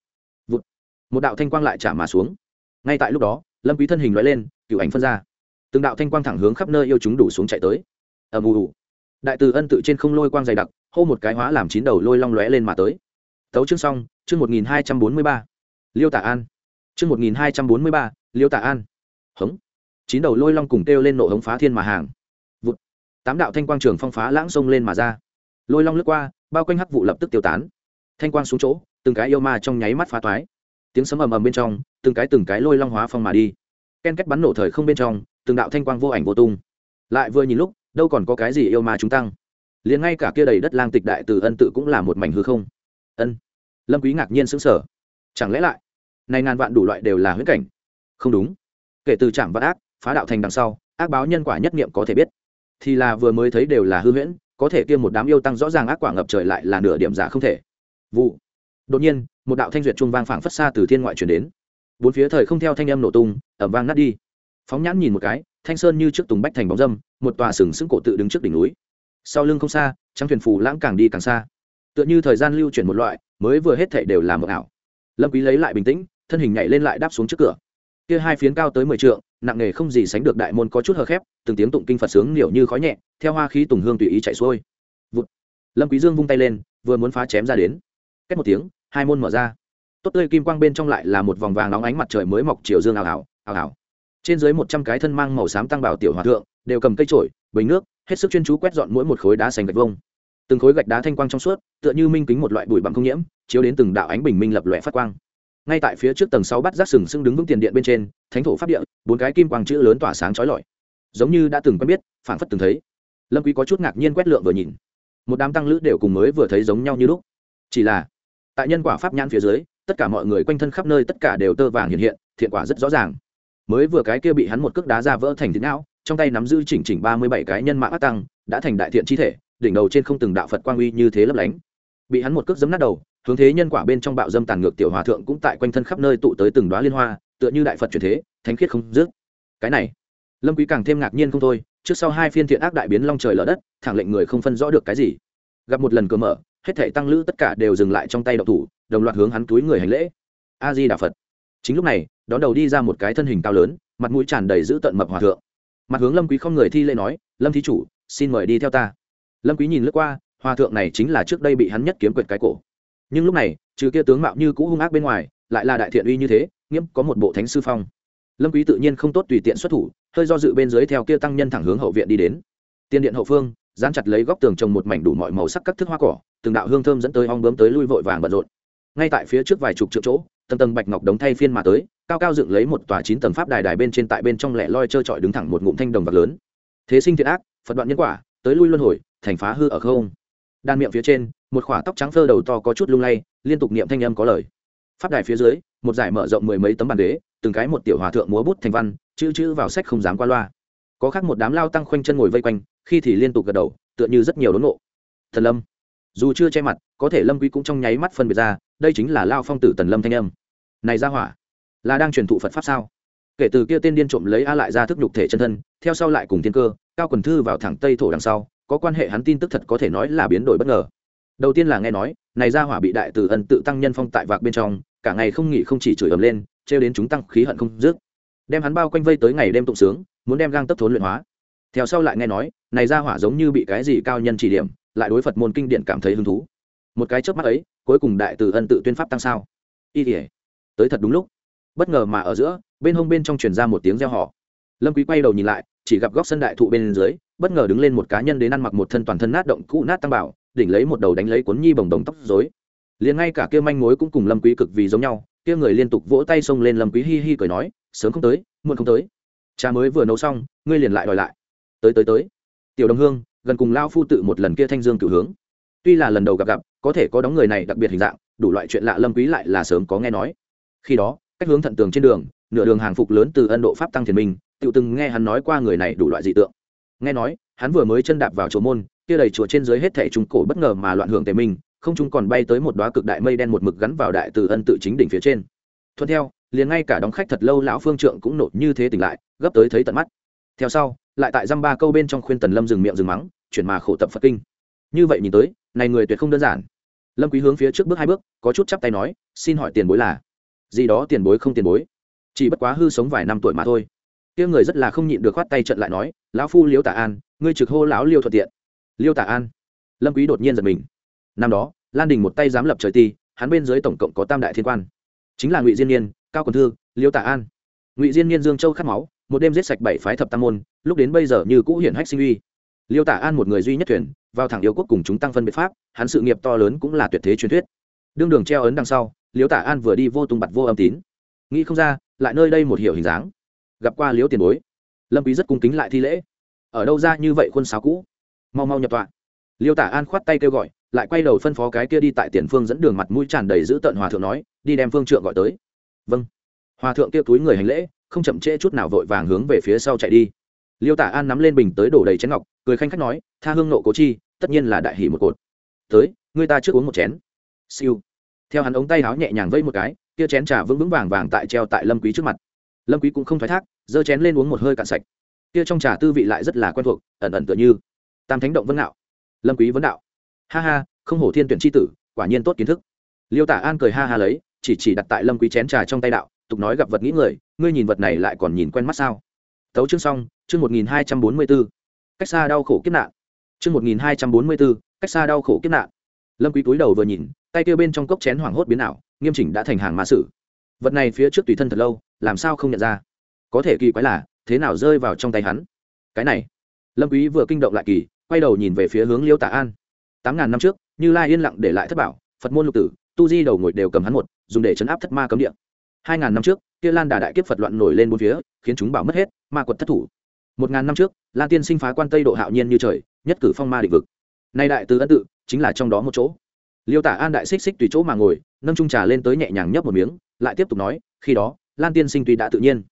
[SPEAKER 1] vụt. Một đạo thanh quang lại chạm mà xuống. Ngay tại lúc đó, lâm quý thân hình nói lên, cựu ảnh phân ra. Từng đạo thanh quang thẳng hướng khắp nơi yêu chúng đủ xuống chạy tới. Ầm ù đại từ ân tự trên không lôi quang dày đặc, hô một cái hóa làm chín đầu lôi long lóe lên mà tới. Tấu chương xong, chương một nghìn hai trăm bốn mươi ba. Liêu tả an. Chương một nghìn hai trăm bốn mươi ba, liêu tả an. Hống. Chín đầu lôi long cùng kêu lên nộ hống phá thiên mà hàng. Vụt. Tám đạo thanh quang trường phong phá lãng sông lên mà ra. Lôi long lướt qua, bao quanh hắc vụ lập tức tiêu tán. Thanh quang xuống chỗ, từng cái yêu ma trong nháy mắt phá toái. Tiếng sấm ầm ầm bên trong, từng cái từng cái lôi long hóa phong mà đi. Ken kết bắn nổ thời không bên trong, từng đạo thanh quang vô ảnh vô tung. Lại vừa nhìn lúc đâu còn có cái gì yêu ma chúng tăng. Liền ngay cả kia đầy đất lang tịch đại từ ân tự cũng là một mảnh hư không. Ân. Lâm quý ngạc nhiên sững sờ. Chẳng lẽ lại, này ngàn vạn đủ loại đều là huyễn cảnh? Không đúng. Kể từ trạm vạn ác, phá đạo thành đằng sau, ác báo nhân quả nhất niệm có thể biết. Thì là vừa mới thấy đều là hư huyễn, có thể kia một đám yêu tăng rõ ràng ác quả ngập trời lại là nửa điểm giả không thể. Vụ. Đột nhiên, một đạo thanh duyệt trung vang phảng phất xa từ thiên ngoại truyền đến. Bốn phía thời không theo thanh âm nổ tung ẩm vang nát đi. Phóng nhãn nhìn một cái thanh sơn như trước tùng bách thành bóng dâm, một tòa sừng sững cổ tự đứng trước đỉnh núi. Sau lưng không xa, trắng thuyền phù lãng càng đi càng xa. Tựa như thời gian lưu chuyển một loại, mới vừa hết thệ đều là mờ ảo. Lâm quý lấy lại bình tĩnh, thân hình nhảy lên lại đáp xuống trước cửa. Kia hai phiến cao tới mười trượng, nặng nề không gì sánh được đại môn có chút hờ khép, từng tiếng tụng kinh phật sướng liệu như khói nhẹ, theo hoa khí tùng hương tùy ý chạy xuôi. Vụt. lâm quý dương vung tay lên, vừa muốn phá chém ra đến. Cách một tiếng, hai môn mở ra. Tốt tươi kim quang bên trong lại là một vòng vàng nóng ánh mặt trời mới mọc chiều dương ảo ảo ảo ảo trên dưới một trăm cái thân mang màu xám tăng bảo tiểu hòa thượng, đều cầm cây trổi bình nước, hết sức chuyên chú quét dọn mỗi một khối đá xanh gạch vông từng khối gạch đá thanh quang trong suốt, tựa như minh kính một loại bụi bặm không nhiễm, chiếu đến từng đạo ánh bình minh lập lòe phát quang. Ngay tại phía trước tầng sáu bắt rác sừng sững đứng vững tiền điện bên trên, thánh thổ pháp địa, bốn cái kim quang chữ lớn tỏa sáng chói lọi. Giống như đã từng quen biết, phảng phất từng thấy. Lâm quý có chút ngạc nhiên quét lượng vừa nhìn. Một đám tăng lữ đều cùng mới vừa thấy giống nhau như lúc. Chỉ là, tại nhân quả pháp nhãn phía dưới, tất cả mọi người quanh thân khắp nơi tất cả đều tơ vàng hiện hiện, thiện quả rất rõ ràng mới vừa cái kia bị hắn một cước đá ra vỡ thành thịt não, trong tay nắm giữ chỉnh chỉnh ba mươi bảy cái nhân mạng ác tăng, đã thành đại thiện chi thể, đỉnh đầu trên không từng đạo phật quang uy như thế lấp lánh. Bị hắn một cước giấm nát đầu, hướng thế nhân quả bên trong bạo dâm tàn ngược tiểu hòa thượng cũng tại quanh thân khắp nơi tụ tới từng đoá liên hoa, tựa như đại phật truyền thế, thánh khiết không dứt. Cái này, lâm quý càng thêm ngạc nhiên không thôi, trước sau hai phiên thiện ác đại biến long trời lở đất, thẳng lệnh người không phân rõ được cái gì. Gặp một lần cửa mở, hết thảy tăng lữ tất cả đều dừng lại trong tay đạo thủ, đồng loạt hướng hắn túi người hành lễ. A di đà phật chính lúc này, đón đầu đi ra một cái thân hình cao lớn, mặt mũi tràn đầy dữ tợn mập hòa thượng. Mặt hướng lâm quý không người thi lễ nói, lâm thí chủ, xin mời đi theo ta. Lâm quý nhìn lướt qua, hòa thượng này chính là trước đây bị hắn nhất kiếm quyệt cái cổ. Nhưng lúc này, trừ kia tướng mạo như cũ hung ác bên ngoài, lại là đại thiện uy như thế nghiễm có một bộ thánh sư phong. Lâm quý tự nhiên không tốt tùy tiện xuất thủ, hơi do dự bên dưới theo kia tăng nhân thẳng hướng hậu viện đi đến. Tiên điện hậu phương, dán chặt lấy góc tường trồng một mảnh đủ mọi màu sắc các thức hoa cỏ, từng đạo hương thơm dẫn tới ong bướm tới lui vội vàng bận rộn. Ngay tại phía trước vài chục triệu chỗ tầng tầng bạch ngọc đống thay phiên mà tới, cao cao dựng lấy một tòa chín tầng pháp đài đài bên trên tại bên trong lẻ loi trơ trọi đứng thẳng một ngụm thanh đồng vật lớn. Thế sinh thiện ác, phật đoạn nhân quả, tới lui luân hồi, thành phá hư ở không. Đan miệng phía trên, một khỏa tóc trắng phơ đầu to có chút lung lay, liên tục niệm thanh âm có lời. Pháp đài phía dưới, một giải mở rộng mười mấy tấm bàn đế từng cái một tiểu hòa thượng múa bút thành văn, chữ chữ vào sách không dám qua loa. Có khác một đám lao tăng khoanh chân ngồi vây quanh, khi thì liên tục gật đầu, tựa như rất nhiều đốn nộ thần lâm. Dù chưa che mặt, có thể lâm quý cũng trong nháy mắt phân biệt ra đây chính là lao phong tử tần lâm thanh âm. Này ra hỏa, là đang truyền thụ phật pháp sao? Kể từ kia tên điên trộm lấy a lại ra thức nhục thể chân thân, theo sau lại cùng thiên cơ, cao quần thư vào thẳng tây thổ đằng sau, có quan hệ hắn tin tức thật có thể nói là biến đổi bất ngờ. Đầu tiên là nghe nói, này ra hỏa bị đại tử ân tự tăng nhân phong tại vạc bên trong, cả ngày không nghỉ không chỉ chửi ầm lên, trêu đến chúng tăng khí hận không dứt. Đem hắn bao quanh vây tới ngày đêm tụng sướng, muốn đem gang tấp thốn luyện hóa. Theo sau lại nghe nói, này ra hỏa giống như bị cái gì cao nhân chỉ điểm, lại đối phật môn kinh điển cảm thấy hứng thú. Một cái chớp mắt ấy cuối cùng đại từ ân tự tuyên pháp tăng sao? Y thể tới thật đúng lúc. Bất ngờ mà ở giữa, bên hông bên trong truyền ra một tiếng reo hò. Lâm quý quay đầu nhìn lại, chỉ gặp góc sân đại thụ bên dưới, bất ngờ đứng lên một cá nhân đến ăn mặc một thân toàn thân nát động cũ nát tăng bảo, đỉnh lấy một đầu đánh lấy cuốn nhi bồng đồng tóc rối. Liền ngay cả kia manh mối cũng cùng lâm quý cực vì giống nhau, kia người liên tục vỗ tay xông lên lâm quý hi hi cười nói, sớm không tới, muộn không tới. Cha mới vừa nấu xong, ngươi liền lại đòi lại. Tới tới tới. Tiểu đồng hương, gần cùng lao phu tự một lần kia thanh dương cửu hướng tuy là lần đầu gặp gặp, có thể có đóng người này đặc biệt hình dạng, đủ loại chuyện lạ lâm quý lại là sớm có nghe nói. Khi đó, cách hướng thận tường trên đường, nửa đường hàng phục lớn từ ân độ pháp tăng thiền minh tự từng nghe hắn nói qua người này đủ loại dị tượng. Nghe nói, hắn vừa mới chân đạp vào chỗ môn, kia đầy chùa trên dưới hết thảy trung cổ bất ngờ mà loạn hưởng tề minh, không chúng còn bay tới một đóa cực đại mây đen một mực gắn vào đại từ ân tự chính đỉnh phía trên. Thuận theo, liền ngay cả đóng khách thật lâu lão phương trượng cũng nổi như thế tỉnh lại, gấp tới thấy tận mắt. Theo sau, lại tại dăm ba câu bên trong khuyên tần lâm dừng miệng dừng mắng, chuyển mà khổ tập phật kinh. Như vậy nhìn tới này người tuyệt không đơn giản. Lâm quý hướng phía trước bước hai bước, có chút chắp tay nói, xin hỏi tiền bối là? Gì đó, tiền bối không tiền bối. Chỉ bất quá hư sống vài năm tuổi mà thôi. Kia người rất là không nhịn được khoát tay trận lại nói, lão phu liêu tả an, ngươi trực hô lão liêu thuận tiện. Liêu tả an? Lâm quý đột nhiên giật mình. Năm đó, lan đình một tay dám lập trời ti, hắn bên dưới tổng cộng có tam đại thiên quan. Chính là ngụy diên niên, cao quần thư, liêu tả an. Ngụy diên niên dương châu khát máu, một đêm giết sạch bảy phái thập tam môn, lúc đến bây giờ như cũ hiển hách sinh uy liêu tả an một người duy nhất thuyền, vào thẳng yêu quốc cùng chúng tăng phân biệt pháp, hắn sự nghiệp to lớn cũng là tuyệt thế truyền thuyết. Đương đường treo ấn đằng sau, liêu tả an vừa đi vô tung bặt vô âm tín. Nghĩ không ra, lại nơi đây một hiểu hình dáng. Gặp qua Liêu tiền bối. Lâm quý rất cung kính lại thi lễ. Ở đâu ra như vậy khuôn sáo cũ? Mau mau nhập tọa. Liêu tả an khoát tay kêu gọi, lại quay đầu phân phó cái kia đi tại tiền phương dẫn đường mặt mũi tràn đầy giữ tận hòa thượng nói, đi đem phương trượng gọi tới. Vâng. Hòa thượng kia túi người hành lễ, không chậm trễ chút nào vội vàng hướng về phía sau chạy đi liêu tả an nắm lên bình tới đổ đầy chén ngọc, cười khanh khách nói, tha hương nộ cố chi, tất nhiên là đại hỷ một cột. Tới người ta trước uống một chén. Siêu. Theo hắn ống tay áo nhẹ nhàng vây một cái, kia chén trà vững vững vàng vàng tại treo tại lâm quý trước mặt. Lâm quý cũng không thoái thác, giơ chén lên uống một hơi cạn sạch. Kia trong trà tư vị lại rất là quen thuộc, ẩn ẩn tựa như tam thánh động vân Đạo. lâm quý vấn đạo, ha ha, không hổ thiên tuyển chi tử, quả nhiên tốt kiến thức. Liêu tả an cười ha ha lấy, chỉ chỉ đặt tại lâm quý chén trà trong tay đạo, tục nói gặp vật nghĩ người, ngươi nhìn vật này lại còn nhìn quen mắt sao? Tấu chương xong, chương một nghìn hai trăm bốn mươi b cách xa đau khổ kiếp nạn. Chương một nghìn hai trăm bốn mươi b cách xa đau khổ kiếp nạn. Lâm quý túi đầu vừa nhìn, tay kia bên trong cốc chén hoảng hốt biến ảo, nghiêm chỉnh đã thành hàng mã sử. Vật này phía trước tùy thân thật lâu, làm sao không nhận ra? Có thể kỳ quái là, thế nào rơi vào trong tay hắn? Cái này. Lâm quý vừa kinh động lại kỳ, quay đầu nhìn về phía hướng liêu tả an. Tám ngàn năm trước, như lai yên lặng để lại thất bảo, phật môn lục tử, tu di đầu ngồi đều cầm hắn một, dùng để chấn áp thất ma cấm địa hai ngàn năm trước, kia lan đà đại kiếp phật loạn nổi lên bốn phía, khiến chúng bảo mất hết, ma quật thất thủ. Một ngàn năm trước, lan tiên sinh phá quan tây độ hạo nhiên như trời, nhất cử phong ma định vực. Nay đại tứ ân tự, chính là trong đó một chỗ. Liêu tả an đại xích xích tùy chỗ mà ngồi, nâng trung trà lên tới nhẹ nhàng nhấp một miếng, lại tiếp tục nói, khi đó, lan tiên sinh tuy đã tự nhiên,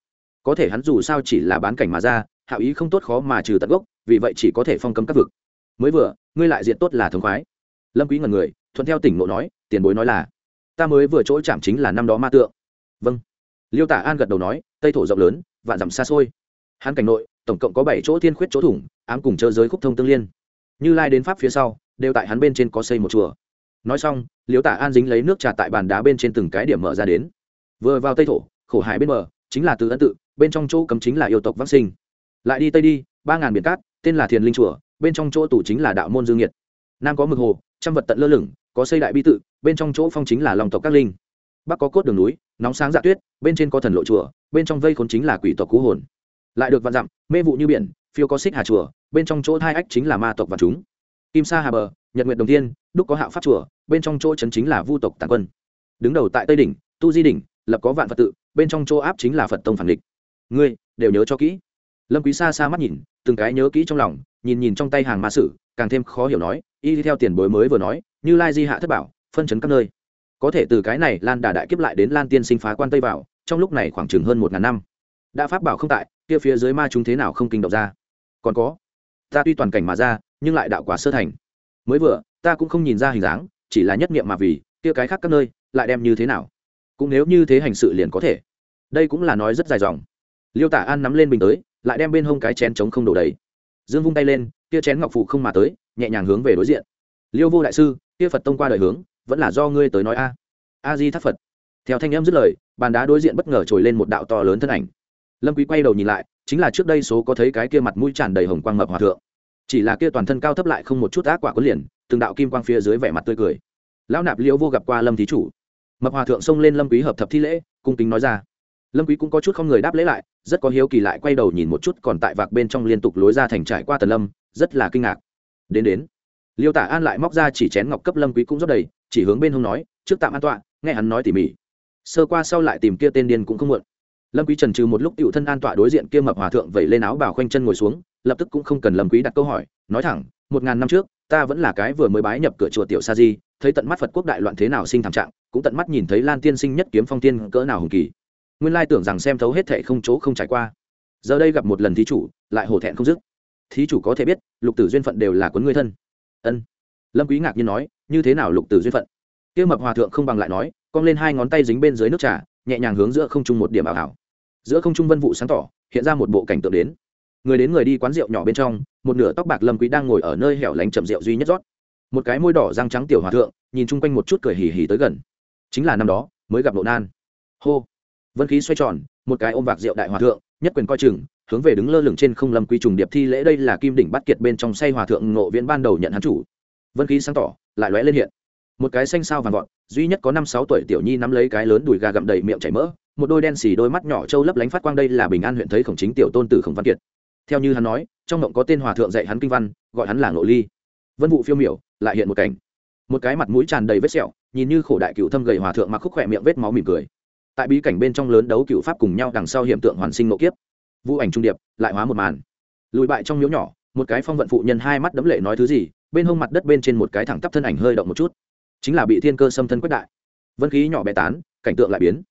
[SPEAKER 1] có thể hắn dù sao chỉ là bán cảnh mà ra, hạo ý không tốt khó mà trừ tận gốc, vì vậy chỉ có thể phong cấm các vực. Mới vừa, ngươi lại diện tốt là thống khoái. Lâm quý ngẩn người, thuận theo tỉnh ngộ nói, tiền bối nói là, ta mới vừa chỗ chạm chính là năm đó ma tượng vâng. Liêu tả an gật đầu nói, tây thổ rộng lớn, vạn dặm xa xôi. Hắn cảnh nội, tổng cộng có bảy chỗ thiên khuyết chỗ thủng, ám cùng chơ giới khúc thông tương liên. Như lai đến pháp phía sau, đều tại hắn bên trên có xây một chùa. Nói xong, liêu tả an dính lấy nước trà tại bàn đá bên trên từng cái điểm mở ra đến. Vừa vào tây thổ, khổ hải bên mở chính là từ ân tự, bên trong chỗ cấm chính là yêu tộc vắc sinh. Lại đi tây đi, ba ngàn biển cát, tên là thiền linh chùa, bên trong chỗ tủ chính là đạo môn dương nhiệt. Nam có mực hồ, trăm vật tận lơ lửng, có xây đại bi tự, bên trong chỗ phong chính là lòng tộc các linh. Bắc có cốt đường núi nóng sáng dạ tuyết, bên trên có thần lộ chùa, bên trong vây khốn chính là quỷ tộc cú hồn. Lại được vạn dặm, mê vụ như biển, phiêu có xích hà chùa, bên trong chỗ thai ách chính là ma tộc và chúng. Kim sa hà bờ, nhật nguyện đồng tiên đúc có hạo pháp chùa, bên trong chỗ trấn chính là vu tộc tàn quân. Đứng đầu tại tây đỉnh, tu di đỉnh, lập có vạn phật tự, bên trong chỗ áp chính là phật tông phản địch. Ngươi, đều nhớ cho kỹ. Lâm quý xa xa mắt nhìn, từng cái nhớ kỹ trong lòng, nhìn nhìn trong tay hàng ma sử, càng thêm khó hiểu nói, y theo tiền bối mới vừa nói, như lai di hạ thất bảo, phân chấn các nơi có thể từ cái này lan đà đại kiếp lại đến lan tiên sinh phá quan tây vào, trong lúc này khoảng chừng hơn một ngàn năm. Đã pháp bảo không tại, kia phía dưới ma chúng thế nào không kinh động ra? Còn có, ta tuy toàn cảnh mà ra, nhưng lại đạo quả sơ thành. Mới vừa, ta cũng không nhìn ra hình dáng, chỉ là nhất niệm mà vì, kia cái khác các nơi, lại đem như thế nào? Cũng nếu như thế hành sự liền có thể. Đây cũng là nói rất dài dòng. Liêu tả an nắm lên bình tới, lại đem bên hông cái chén trống không đổ đầy. Dương vung tay lên, kia chén ngọc phụ không mà tới, nhẹ nhàng hướng về đối diện. Liêu vô đại sư, kia phật tông qua đời hướng vẫn là do ngươi tới nói a. A di thác phật. Theo thanh em dứt lời, bàn đá đối diện bất ngờ trồi lên một đạo to lớn thân ảnh. Lâm quý quay đầu nhìn lại, chính là trước đây số có thấy cái kia mặt mũi tràn đầy hồng quang mập hòa thượng. Chỉ là kia toàn thân cao thấp lại không một chút ác quả có liền, từng đạo kim quang phía dưới vẻ mặt tươi cười. Lão nạp liễu vô gặp qua lâm thí chủ. Mập hòa thượng xông lên lâm quý hợp thập thi lễ, cung kính nói ra. Lâm quý cũng có chút không người đáp lễ lại, rất có hiếu kỳ lại quay đầu nhìn một chút còn tại vạc bên trong liên tục lối ra thành trải qua tần lâm, rất là kinh ngạc. Đến đến. Liêu tả an lại móc ra chỉ chén ngọc cấp lâm quý cũng rất đầy chỉ hướng bên hông nói, trước tạm an tọa, nghe hắn nói tỉ mỉ. Sơ qua sau lại tìm kia tên điên cũng không muộn. Lâm quý trần trừ một lúc tiểu thân an tọa đối diện kia mập hòa thượng vẩy lên áo bào khoanh chân ngồi xuống, lập tức cũng không cần lâm quý đặt câu hỏi, nói thẳng, một ngàn năm trước, ta vẫn là cái vừa mới bái nhập cửa chùa tiểu sa di, thấy tận mắt phật quốc đại loạn thế nào sinh thảm trạng, cũng tận mắt nhìn thấy lan tiên sinh nhất kiếm phong tiên cỡ nào hùng kỳ. Nguyên lai tưởng rằng xem thấu hết thệ không chỗ không trải qua. Giờ đây gặp một lần thí chủ, lại hổ thẹn không dứt. Thí chủ có thể biết, lục tử duyên phận đều là quấn người thân. Ân lâm quý ngạc nhiên nói, như thế nào lục tử duyên phận? Kia mập hòa thượng không bằng lại nói, cong lên hai ngón tay dính bên dưới nước trà, nhẹ nhàng hướng giữa không trung một điểm ảo ảo. Giữa không trung vân vụ sáng tỏ, hiện ra một bộ cảnh tượng đến. Người đến người đi quán rượu nhỏ bên trong, một nửa tóc bạc lâm quý đang ngồi ở nơi hẻo lánh chậm rượu duy nhất rót. Một cái môi đỏ răng trắng tiểu hòa thượng, nhìn chung quanh một chút cười hì hì tới gần. Chính là năm đó, mới gặp nộ nan. Hô! Vân khí xoay tròn, một cái ôm vạc rượu đại hòa thượng, nhất quyền coi chừng, hướng về đứng lơ lửng trên không lâm quý trùng điệp thi lễ đây là kim đỉnh bắt kiệt bên trong say hòa thượng ngộ viễn ban đầu nhận hắn chủ vân khí sáng tỏ, lại lóe lên hiện. Một cái xanh sao vàng vọt, duy nhất có năm sáu tuổi tiểu nhi nắm lấy cái lớn đùi gà gặm đầy miệng chảy mỡ, một đôi đen xì đôi mắt nhỏ trâu lấp lánh phát quang đây là bình an huyện thấy khổng chính tiểu tôn tử khổng văn kiệt. Theo như hắn nói, trong mộng có tên hòa thượng dạy hắn kinh văn, gọi hắn là ngộ ly. Vân vụ phiêu miểu, lại hiện một cảnh. Một cái mặt mũi tràn đầy vết sẹo, nhìn như khổ đại cựu thâm gầy hòa thượng mặc khúc khỏe miệng vết máu mỉm cười. Tại bí cảnh bên trong lớn đấu cựu pháp cùng nhau đằng sau hiện tượng hoàn sinh nộ kiếp. Vũ ảnh trung điệp, lại hóa một màn. Lùi bại trong miếu nhỏ, một cái phong vận phụ nhân hai mắt đấm lệ nói thứ gì bên hông mặt đất bên trên một cái thẳng tắp thân ảnh hơi động một chút. Chính là bị thiên cơ xâm thân quét đại. Vân khí nhỏ bé tán, cảnh tượng lại biến.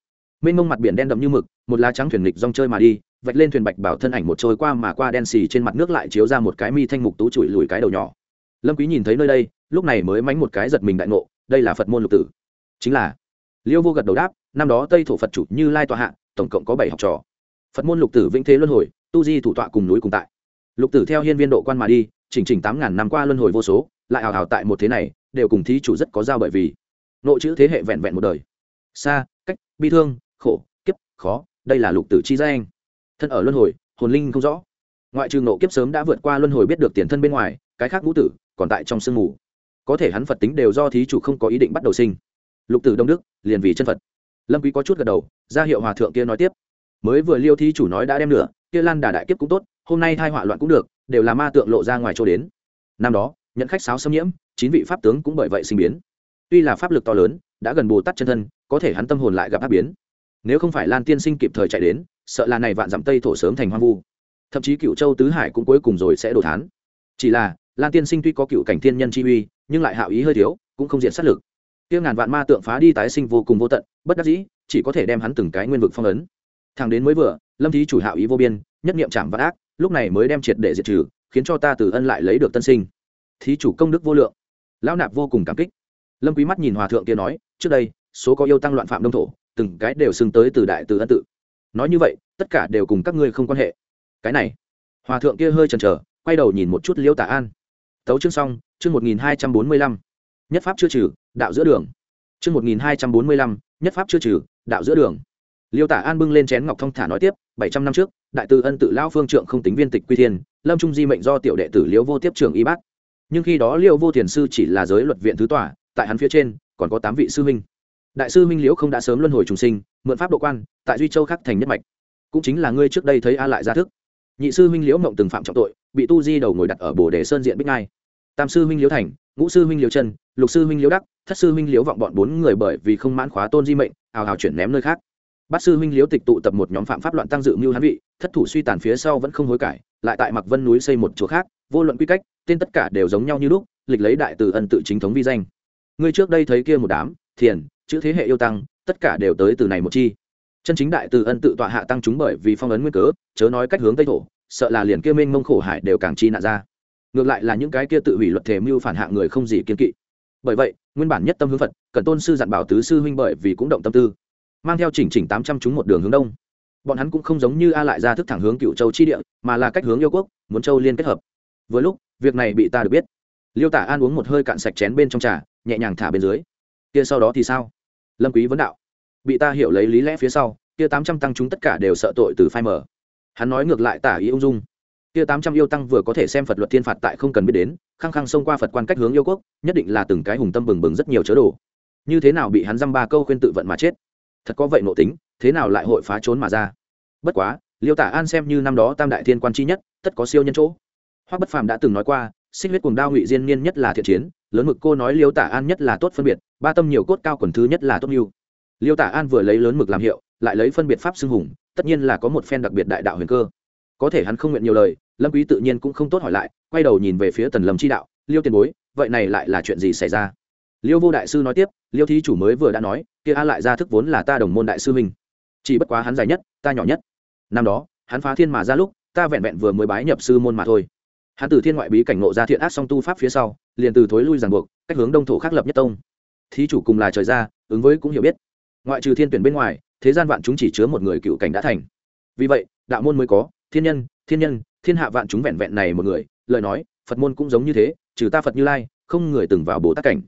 [SPEAKER 1] Mênh mông mặt biển đen đậm như mực, một lá trắng thuyền nghịch rong chơi mà đi, vạch lên thuyền bạch bảo thân ảnh một trôi qua mà qua đen xì trên mặt nước lại chiếu ra một cái mi thanh mục tú chùi lùi cái đầu nhỏ. Lâm quý nhìn thấy nơi đây, lúc này mới mánh một cái giật mình đại ngộ, đây là phật môn lục tử. Chính là, liêu vô gật đầu đáp, năm đó tây thổ phật chủ như lai tọa hạ, tổng cộng có bảy học trò. Phật môn lục tử vĩnh thế luân hồi, tu di thủ tọa cùng núi cùng tại lục tử theo hiên viên độ quan mà đi, chỉnh chỉnh tám ngàn năm qua luân hồi vô số, lại hào hào tại một thế này, đều cùng thí chủ rất có giao bởi vì. Nội chữ thế hệ vẹn vẹn một đời. Xa cách, bi thương, khổ, kiếp, khó, đây là lục tử chi danh. thân ở luân hồi, hồn linh không rõ. Ngoại trừ nộ kiếp sớm đã vượt qua luân hồi biết được tiền thân bên ngoài, cái khác ngũ tử còn tại trong sương mù. Có thể hắn phật tính đều do thí chủ không có ý định bắt đầu sinh. Lục tử đông đức, liền vì chân phật. Lâm quý có chút gật đầu, ra hiệu hòa thượng kia nói tiếp. Mới vừa liêu thí chủ nói đã đem nửa, kia lan đà đại kiếp cũng tốt hôm nay thai họa loạn cũng được, đều là ma tượng lộ ra ngoài chỗ đến. Năm đó, nhận khách sáo xâm nhiễm, chín vị pháp tướng cũng bởi vậy sinh biến. Tuy là pháp lực to lớn, đã gần bồ tát chân thân, có thể hắn tâm hồn lại gặp áp biến. Nếu không phải lan tiên sinh kịp thời chạy đến, sợ là này vạn dặm tây thổ sớm thành hoang vu. Thậm chí cựu châu tứ hải cũng cuối cùng rồi sẽ đổ thán. Chỉ là, lan tiên sinh tuy có cựu cảnh thiên nhân chi uy, nhưng lại hạo ý hơi thiếu, cũng không diện sát lực. Tiêu ngàn vạn ma tượng phá đi tái sinh vô cùng vô tận, bất đắc dĩ, chỉ có thể đem hắn từng cái nguyên vực phong ấn. Thằng đến mới vừa, lâm thí chủ hạo ý vô biên, nhất niệm chạm vạn ác lúc này mới đem triệt để diệt trừ, khiến cho ta từ ân lại lấy được tân sinh. Thí chủ công đức vô lượng. Lão nạp vô cùng cảm kích. Lâm quý mắt nhìn hòa thượng kia nói, trước đây, số có yêu tăng loạn phạm đông thổ, từng cái đều xưng tới từ đại từ ân tự. Nói như vậy, tất cả đều cùng các ngươi không quan hệ. Cái này. Hòa thượng kia hơi chần chờ, quay đầu nhìn một chút liêu tả an. Tấu chương xong, chương một nghìn hai trăm bốn mươi lăm. Nhất pháp chưa trừ, đạo giữa đường. Chương một nghìn hai trăm bốn mươi lăm, nhất pháp chưa trừ, đạo giữa đường liêu tả an bưng lên chén ngọc thông thả nói tiếp bảy trăm năm trước đại tư ân tự lao phương trượng không tính viên tịch quy thiên lâm trung di mệnh do tiểu đệ tử liễu vô tiếp trưởng y bác. Nhưng khi đó liêu vô thiền sư chỉ là giới luật viện thứ tòa tại hắn phía trên còn có tám vị sư huynh. Đại sư minh liễu không đã sớm luân hồi trùng sinh mượn pháp độ quan tại duy châu khắc thành nhất mạch. Cũng chính là ngươi trước đây thấy a lại ra thức. Nhị sư minh liễu mộng từng phạm trọng tội bị tu di đầu ngồi đặt ở bồ đề sơn diện bích ngai. Tam sư minh liễu thành ngũ sư minh liễu Trần, lục sư minh liễu đắc thất sư minh liễu vọng bọn bốn người bởi vì không mãn khóa tôn di mệnh ào ào chuyển ném nơi khác bát sư minh liếu tịch tụ tập một nhóm phạm pháp loạn tăng dự mưu hán vị, thất thủ suy tàn phía sau vẫn không hối cải, lại tại mặc vân núi xây một chỗ khác, vô luận quy cách, tên tất cả đều giống nhau như lúc, lịch lấy đại từ ân tự chính thống vi danh. Ngươi trước đây thấy kia một đám, thiền, chữ thế hệ yêu tăng, tất cả đều tới từ này một chi. Chân chính đại từ ân tự tọa hạ tăng chúng bởi vì phong ấn nguyên cớ, chớ nói cách hướng tây thổ, sợ là liền kia mênh mông khổ hải đều càng chi nạn ra. Ngược lại là những cái kia tự hủy luật thể mưu phản hạ người không gì kiên kỵ. Bởi vậy, nguyên bản nhất tâm hướng phật, cần tôn sư dặn bảo tứ sư huynh bởi vì cũng động tâm tư mang theo chỉnh chỉnh tám trăm chúng một đường hướng đông. Bọn hắn cũng không giống như a lại ra thức thẳng hướng cựu châu chi địa, mà là cách hướng yêu quốc, muốn châu liên kết hợp. Với lúc, việc này bị ta được biết. Liêu tả an uống một hơi cạn sạch chén bên trong trà, nhẹ nhàng thả bên dưới. Kia sau đó thì sao? Lâm quý vấn đạo. Bị ta hiểu lấy lý lẽ phía sau, kia tám trăm tăng chúng tất cả đều sợ tội từ phai mở hắn nói ngược lại tả ý ung dung. Kia tám trăm yêu tăng vừa có thể xem phật luật thiên phạt tại không cần biết đến, khăng khăng xông qua phật quan cách hướng yêu quốc, nhất định là từng cái hùng tâm bừng bừng rất nhiều chớ đồ. Như thế nào bị hắn dăm ba câu khuyên tự vận mà chết? Thật có vậy nộ tính, thế nào lại hội phá trốn mà ra? Bất quá, liêu tả an xem như năm đó tam đại thiên quan chi nhất, tất có siêu nhân chỗ. Hoắc bất phàm đã từng nói qua, xích huyết cùng đao ngụy diên niên nhất là thiện chiến, lớn mực cô nói liêu tả an nhất là tốt phân biệt, ba tâm nhiều cốt cao quần thứ nhất là tốt mưu. Liêu tả an vừa lấy lớn mực làm hiệu, lại lấy phân biệt pháp xưng hùng, tất nhiên là có một phen đặc biệt đại đạo huyền cơ. Có thể hắn không nguyện nhiều lời, lâm quý tự nhiên cũng không tốt hỏi lại, quay đầu nhìn về phía tần lâm chi đạo, liêu tiền bối, vậy này lại là chuyện gì xảy ra? Liêu vô đại sư nói tiếp, liêu thí chủ mới vừa đã nói kia a lại ra thức vốn là ta đồng môn đại sư huynh. Chỉ bất quá hắn dài nhất, ta nhỏ nhất. Năm đó, hắn phá thiên mà ra lúc, ta vẹn vẹn vừa mới bái nhập sư môn mà thôi. Hắn từ thiên ngoại bí cảnh ngộ ra thiện ác song tu pháp phía sau, liền từ thối lui ràng buộc, cách hướng đông thổ khắc lập nhất tông. Thí chủ cùng là trời ra, ứng với cũng hiểu biết. Ngoại trừ thiên tuyển bên ngoài, thế gian vạn chúng chỉ chứa một người cựu cảnh đã thành. Vì vậy, đạo môn mới có, thiên nhân thiên nhân, thiên hạ vạn chúng vẹn vẹn này một người. Lời nói, phật môn cũng giống như thế, trừ ta phật như lai, không người từng vào bồ tát cảnh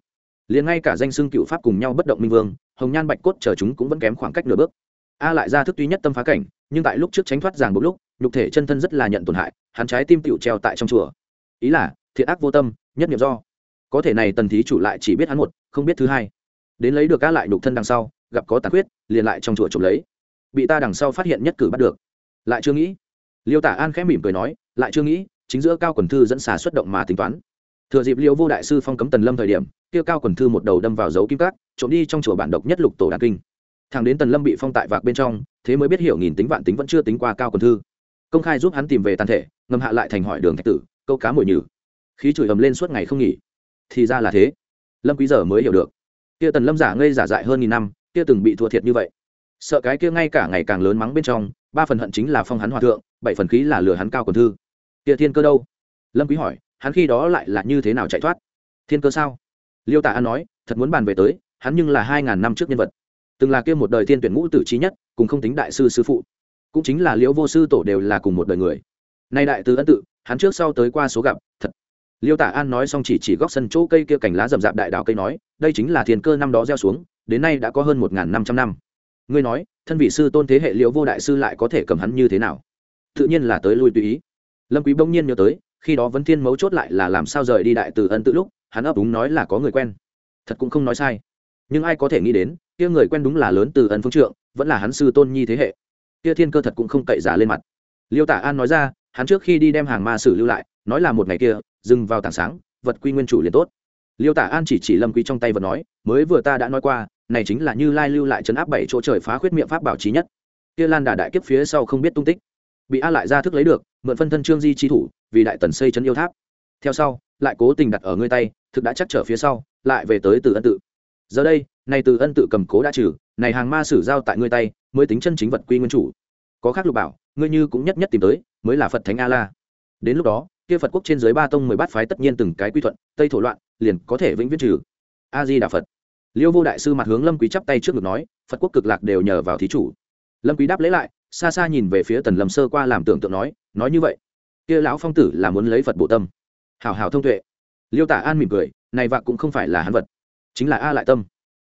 [SPEAKER 1] liền ngay cả danh xưng cựu pháp cùng nhau bất động minh vương, hồng nhan bạch cốt chờ chúng cũng vẫn kém khoảng cách nửa bước. A lại ra thức tuy nhất tâm phá cảnh, nhưng tại lúc trước tránh thoát giảng một lúc, nhục thể chân thân rất là nhận tổn hại, hắn trái tim tựu treo tại trong chùa. Ý là, thiện ác vô tâm, nhất nghiệp do. Có thể này tần thí chủ lại chỉ biết hắn một, không biết thứ hai. Đến lấy được a lại nhục thân đằng sau, gặp có tàn khuyết, liền lại trong chùa trộm lấy. Bị ta đằng sau phát hiện nhất cử bắt được. Lại chưa nghĩ. Liêu tả an khẽ mỉm cười nói, lại chưa nghĩ, chính giữa cao quần thư dẫn xà xuất động mà tính toán. Thừa dịp liêu vô đại sư phong cấm tần lâm thời điểm kia cao quần thư một đầu đâm vào dấu kim cát, trộm đi trong chùa bản độc nhất lục tổ đàn kinh. Thằng đến tần lâm bị phong tại vạc bên trong, thế mới biết hiểu nghìn tính vạn tính vẫn chưa tính qua cao quần thư. Công khai giúp hắn tìm về tàn thể, ngầm hạ lại thành hỏi đường thạch tử, câu cá mồi nhử. Khí chửi ầm lên suốt ngày không nghỉ. Thì ra là thế. Lâm quý giờ mới hiểu được. Kia tần lâm giả ngây giả dại hơn nghìn năm, kia từng bị thua thiệt như vậy. Sợ cái kia ngay cả ngày càng lớn mắng bên trong, ba phần hận chính là phong hắn hòa thượng, bảy phần khí là lừa hắn cao quần thư. Kia thiên cơ đâu? Lâm quý hỏi, hắn khi đó lại là như thế nào chạy thoát? Thiên cơ sao? Liêu tả an nói, thật muốn bàn về tới, hắn nhưng là hai ngàn năm trước nhân vật. Từng là kia một đời thiên tuyển ngũ tử trí nhất, cùng không tính đại sư sư phụ. Cũng chính là liễu vô sư tổ đều là cùng một đời người. Nay đại từ ân tự, hắn trước sau tới qua số gặp, thật. Liêu tả an nói xong chỉ chỉ góc sân chỗ cây kia cành lá rậm rạp đại đào cây nói, đây chính là thiền cơ năm đó gieo xuống, đến nay đã có hơn một ngàn năm trăm năm. Ngươi nói, thân vị sư tôn thế hệ liễu vô đại sư lại có thể cầm hắn như thế nào? Tự nhiên là tới lui tùy ý. Lâm quý bỗng nhiên nhớ tới, khi đó vấn thiên mấu chốt lại là làm sao rời đi đại từ ân tự lúc hắn ấp úng nói là có người quen. Thật cũng không nói sai. Nhưng ai có thể nghĩ đến, kia người quen đúng là lớn từ ân phương trượng, vẫn là hắn sư tôn nhi thế hệ. Kia thiên cơ thật cũng không cậy giả lên mặt. Liêu tả an nói ra, hắn trước khi đi đem hàng ma sử lưu lại, nói là một ngày kia, dừng vào tảng sáng, vật quy nguyên chủ liền tốt. Liêu tả an chỉ chỉ lâm quý trong tay vật nói, mới vừa ta đã nói qua, này chính là như lai lưu lại chấn áp bảy chỗ trời phá khuyết miệng pháp bảo trí nhất. Kia lan đà đại kiếp phía sau không biết tung tích. Bị a lại ra thức lấy được, mượn phân thân trương di chi thủ, vì đại tần xây chấn yêu tháp. Theo sau, lại cố tình đặt ở ngươi tay thực đã chắc trở phía sau, lại về tới từ ân tự. Giờ đây này từ ân tự cầm cố đã trừ, này hàng ma sử giao tại ngươi tay, mới tính chân chính vật quy nguyên chủ. Có khác lục bảo, ngươi như cũng nhất nhất tìm tới, mới là phật thánh a la đến lúc đó, kia phật quốc trên dưới ba tông mười bát phái tất nhiên từng cái quy thuận, tây thổ loạn, liền có thể vĩnh viễn trừ. A di đà phật. Liêu vô đại sư mặt hướng lâm quý chắp tay trước ngực nói, phật quốc cực lạc đều nhờ vào thí chủ. Lâm quý đáp lấy lại, xa xa nhìn về phía tần lâm sơ qua làm tưởng tượng nói nói như vậy. Kia lão phong tử là muốn lấy phật bộ tâm. Hảo hảo thông tuệ liêu tả an mỉm cười, này vạc cũng không phải là hắn vật, chính là a lại tâm.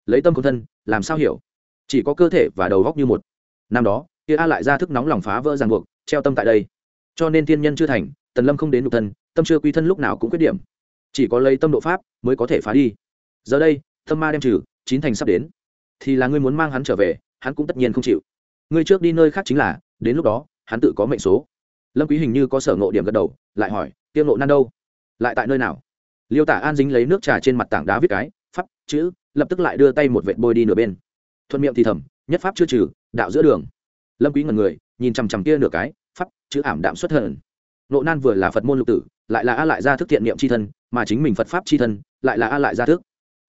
[SPEAKER 1] Lấy tâm của thân, làm sao hiểu? Chỉ có cơ thể và đầu góc như một. Năm đó, kia a lại ra thức nóng lòng phá vỡ ràng buộc, treo tâm tại đây. Cho nên thiên nhân chưa thành, tần lâm không đến nhục thân, tâm chưa quy thân lúc nào cũng khuyết điểm. Chỉ có lấy tâm độ pháp mới có thể phá đi. Giờ đây, tâm ma đem trừ, chín thành sắp đến. Thì là ngươi muốn mang hắn trở về, hắn cũng tất nhiên không chịu. Ngươi trước đi nơi khác chính là, đến lúc đó, hắn tự có mệnh số. Lâm quý hình như có sở ngộ điểm gật đầu, lại hỏi, tiêu ngộ nan đâu? Lại tại nơi nào? Liêu tả an dính lấy nước trà trên mặt tảng đá viết cái, pháp, chữ, lập tức lại đưa tay một vệt bôi đi nửa bên. Thuận miệng thì thầm, nhất pháp chưa trừ, đạo giữa đường. Lâm quý ngẩn người, nhìn chằm chằm kia nửa cái, pháp, chữ ảm đạm xuất hận nộ nan vừa là phật môn lục tử, lại là a lại gia thức thiện niệm chi thân, mà chính mình phật pháp chi thân, lại là a lại gia thức.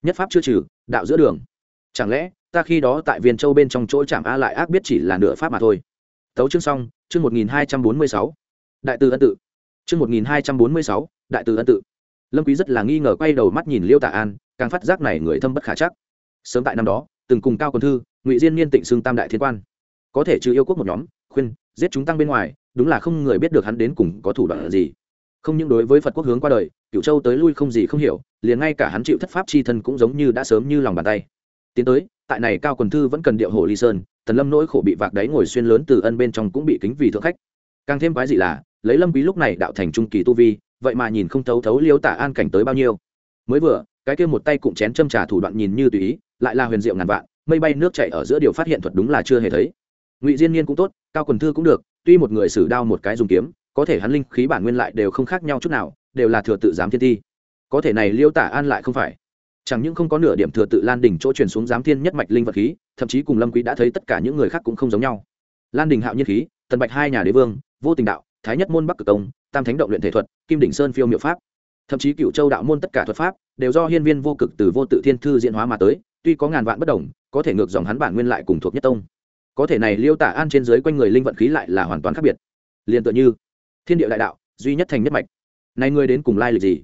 [SPEAKER 1] Nhất pháp chưa trừ, đạo giữa đường. Chẳng lẽ, ta khi đó tại viên châu bên trong chỗ chạm a lại ác biết chỉ là nửa pháp mà thôi? Tấu chương xong, chương một nghìn hai trăm bốn mươi sáu. Đại từ ân tự. Chương một nghìn hai trăm bốn mươi sáu, đại từ ân tự lâm quý rất là nghi ngờ quay đầu mắt nhìn liêu tạ an, càng phát giác này người thâm bất khả chắc. Sớm tại năm đó, từng cùng cao quân thư, ngụy diên niên tịnh sương tam đại thiên quan. Có thể trừ yêu quốc một nhóm, khuyên, giết chúng tăng bên ngoài, đúng là không người biết được hắn đến cùng có thủ đoạn gì. Không những đối với phật quốc hướng qua đời cựu châu tới lui không gì không hiểu, liền ngay cả hắn chịu thất pháp chi thân cũng giống như đã sớm như lòng bàn tay. Tiến tới, tại này cao quần thư vẫn cần điệu hồ ly sơn tần lâm nỗi khổ bị vạc đáy ngồi xuyên lớn từ ân bên trong cũng bị kính vì thượng khách. Càng thêm quái dị là, lấy lâm quý lúc này đạo thành trung kỳ tu vi vậy mà nhìn không thấu thấu liêu tả an cảnh tới bao nhiêu. Mới vừa, cái kia một tay cụm chén châm trà thủ đoạn nhìn như tùy ý, lại là huyền diệu ngàn vạn, mây bay nước chảy ở giữa điều phát hiện thuật đúng là chưa hề thấy. Ngụy diên niên cũng tốt, cao quần thư cũng được, tuy một người sử đao một cái dùng kiếm, có thể hắn linh khí bản nguyên lại đều không khác nhau chút nào, đều là thừa tự giám thiên thi. Có thể này liêu tả an lại không phải. Chẳng những không có nửa điểm thừa tự lan đỉnh chỗ truyền xuống giám thiên nhất mạch linh vật khí, thậm chí cùng lâm quý đã thấy tất cả những người khác cũng không giống nhau. Lan đình hạo nhiên khí, tần bạch hai nhà đế vương, vô tình đạo, thái nhất môn bắc cực công tam thánh động luyện thể thuật, kim đỉnh sơn phiêu miệu pháp. Thậm chí cựu châu đạo môn tất cả thuật pháp đều do hiên viên vô cực từ vô tự thiên thư diễn hóa mà tới, tuy có ngàn vạn bất đồng, có thể ngược dòng hắn bản nguyên lại cùng thuộc nhất tông. Có thể này liêu tả an trên dưới quanh người linh vận khí lại là hoàn toàn khác biệt. Liền tựa như, thiên địa đại đạo, duy nhất thành nhất mạch. Này ngươi đến cùng lai lịch gì?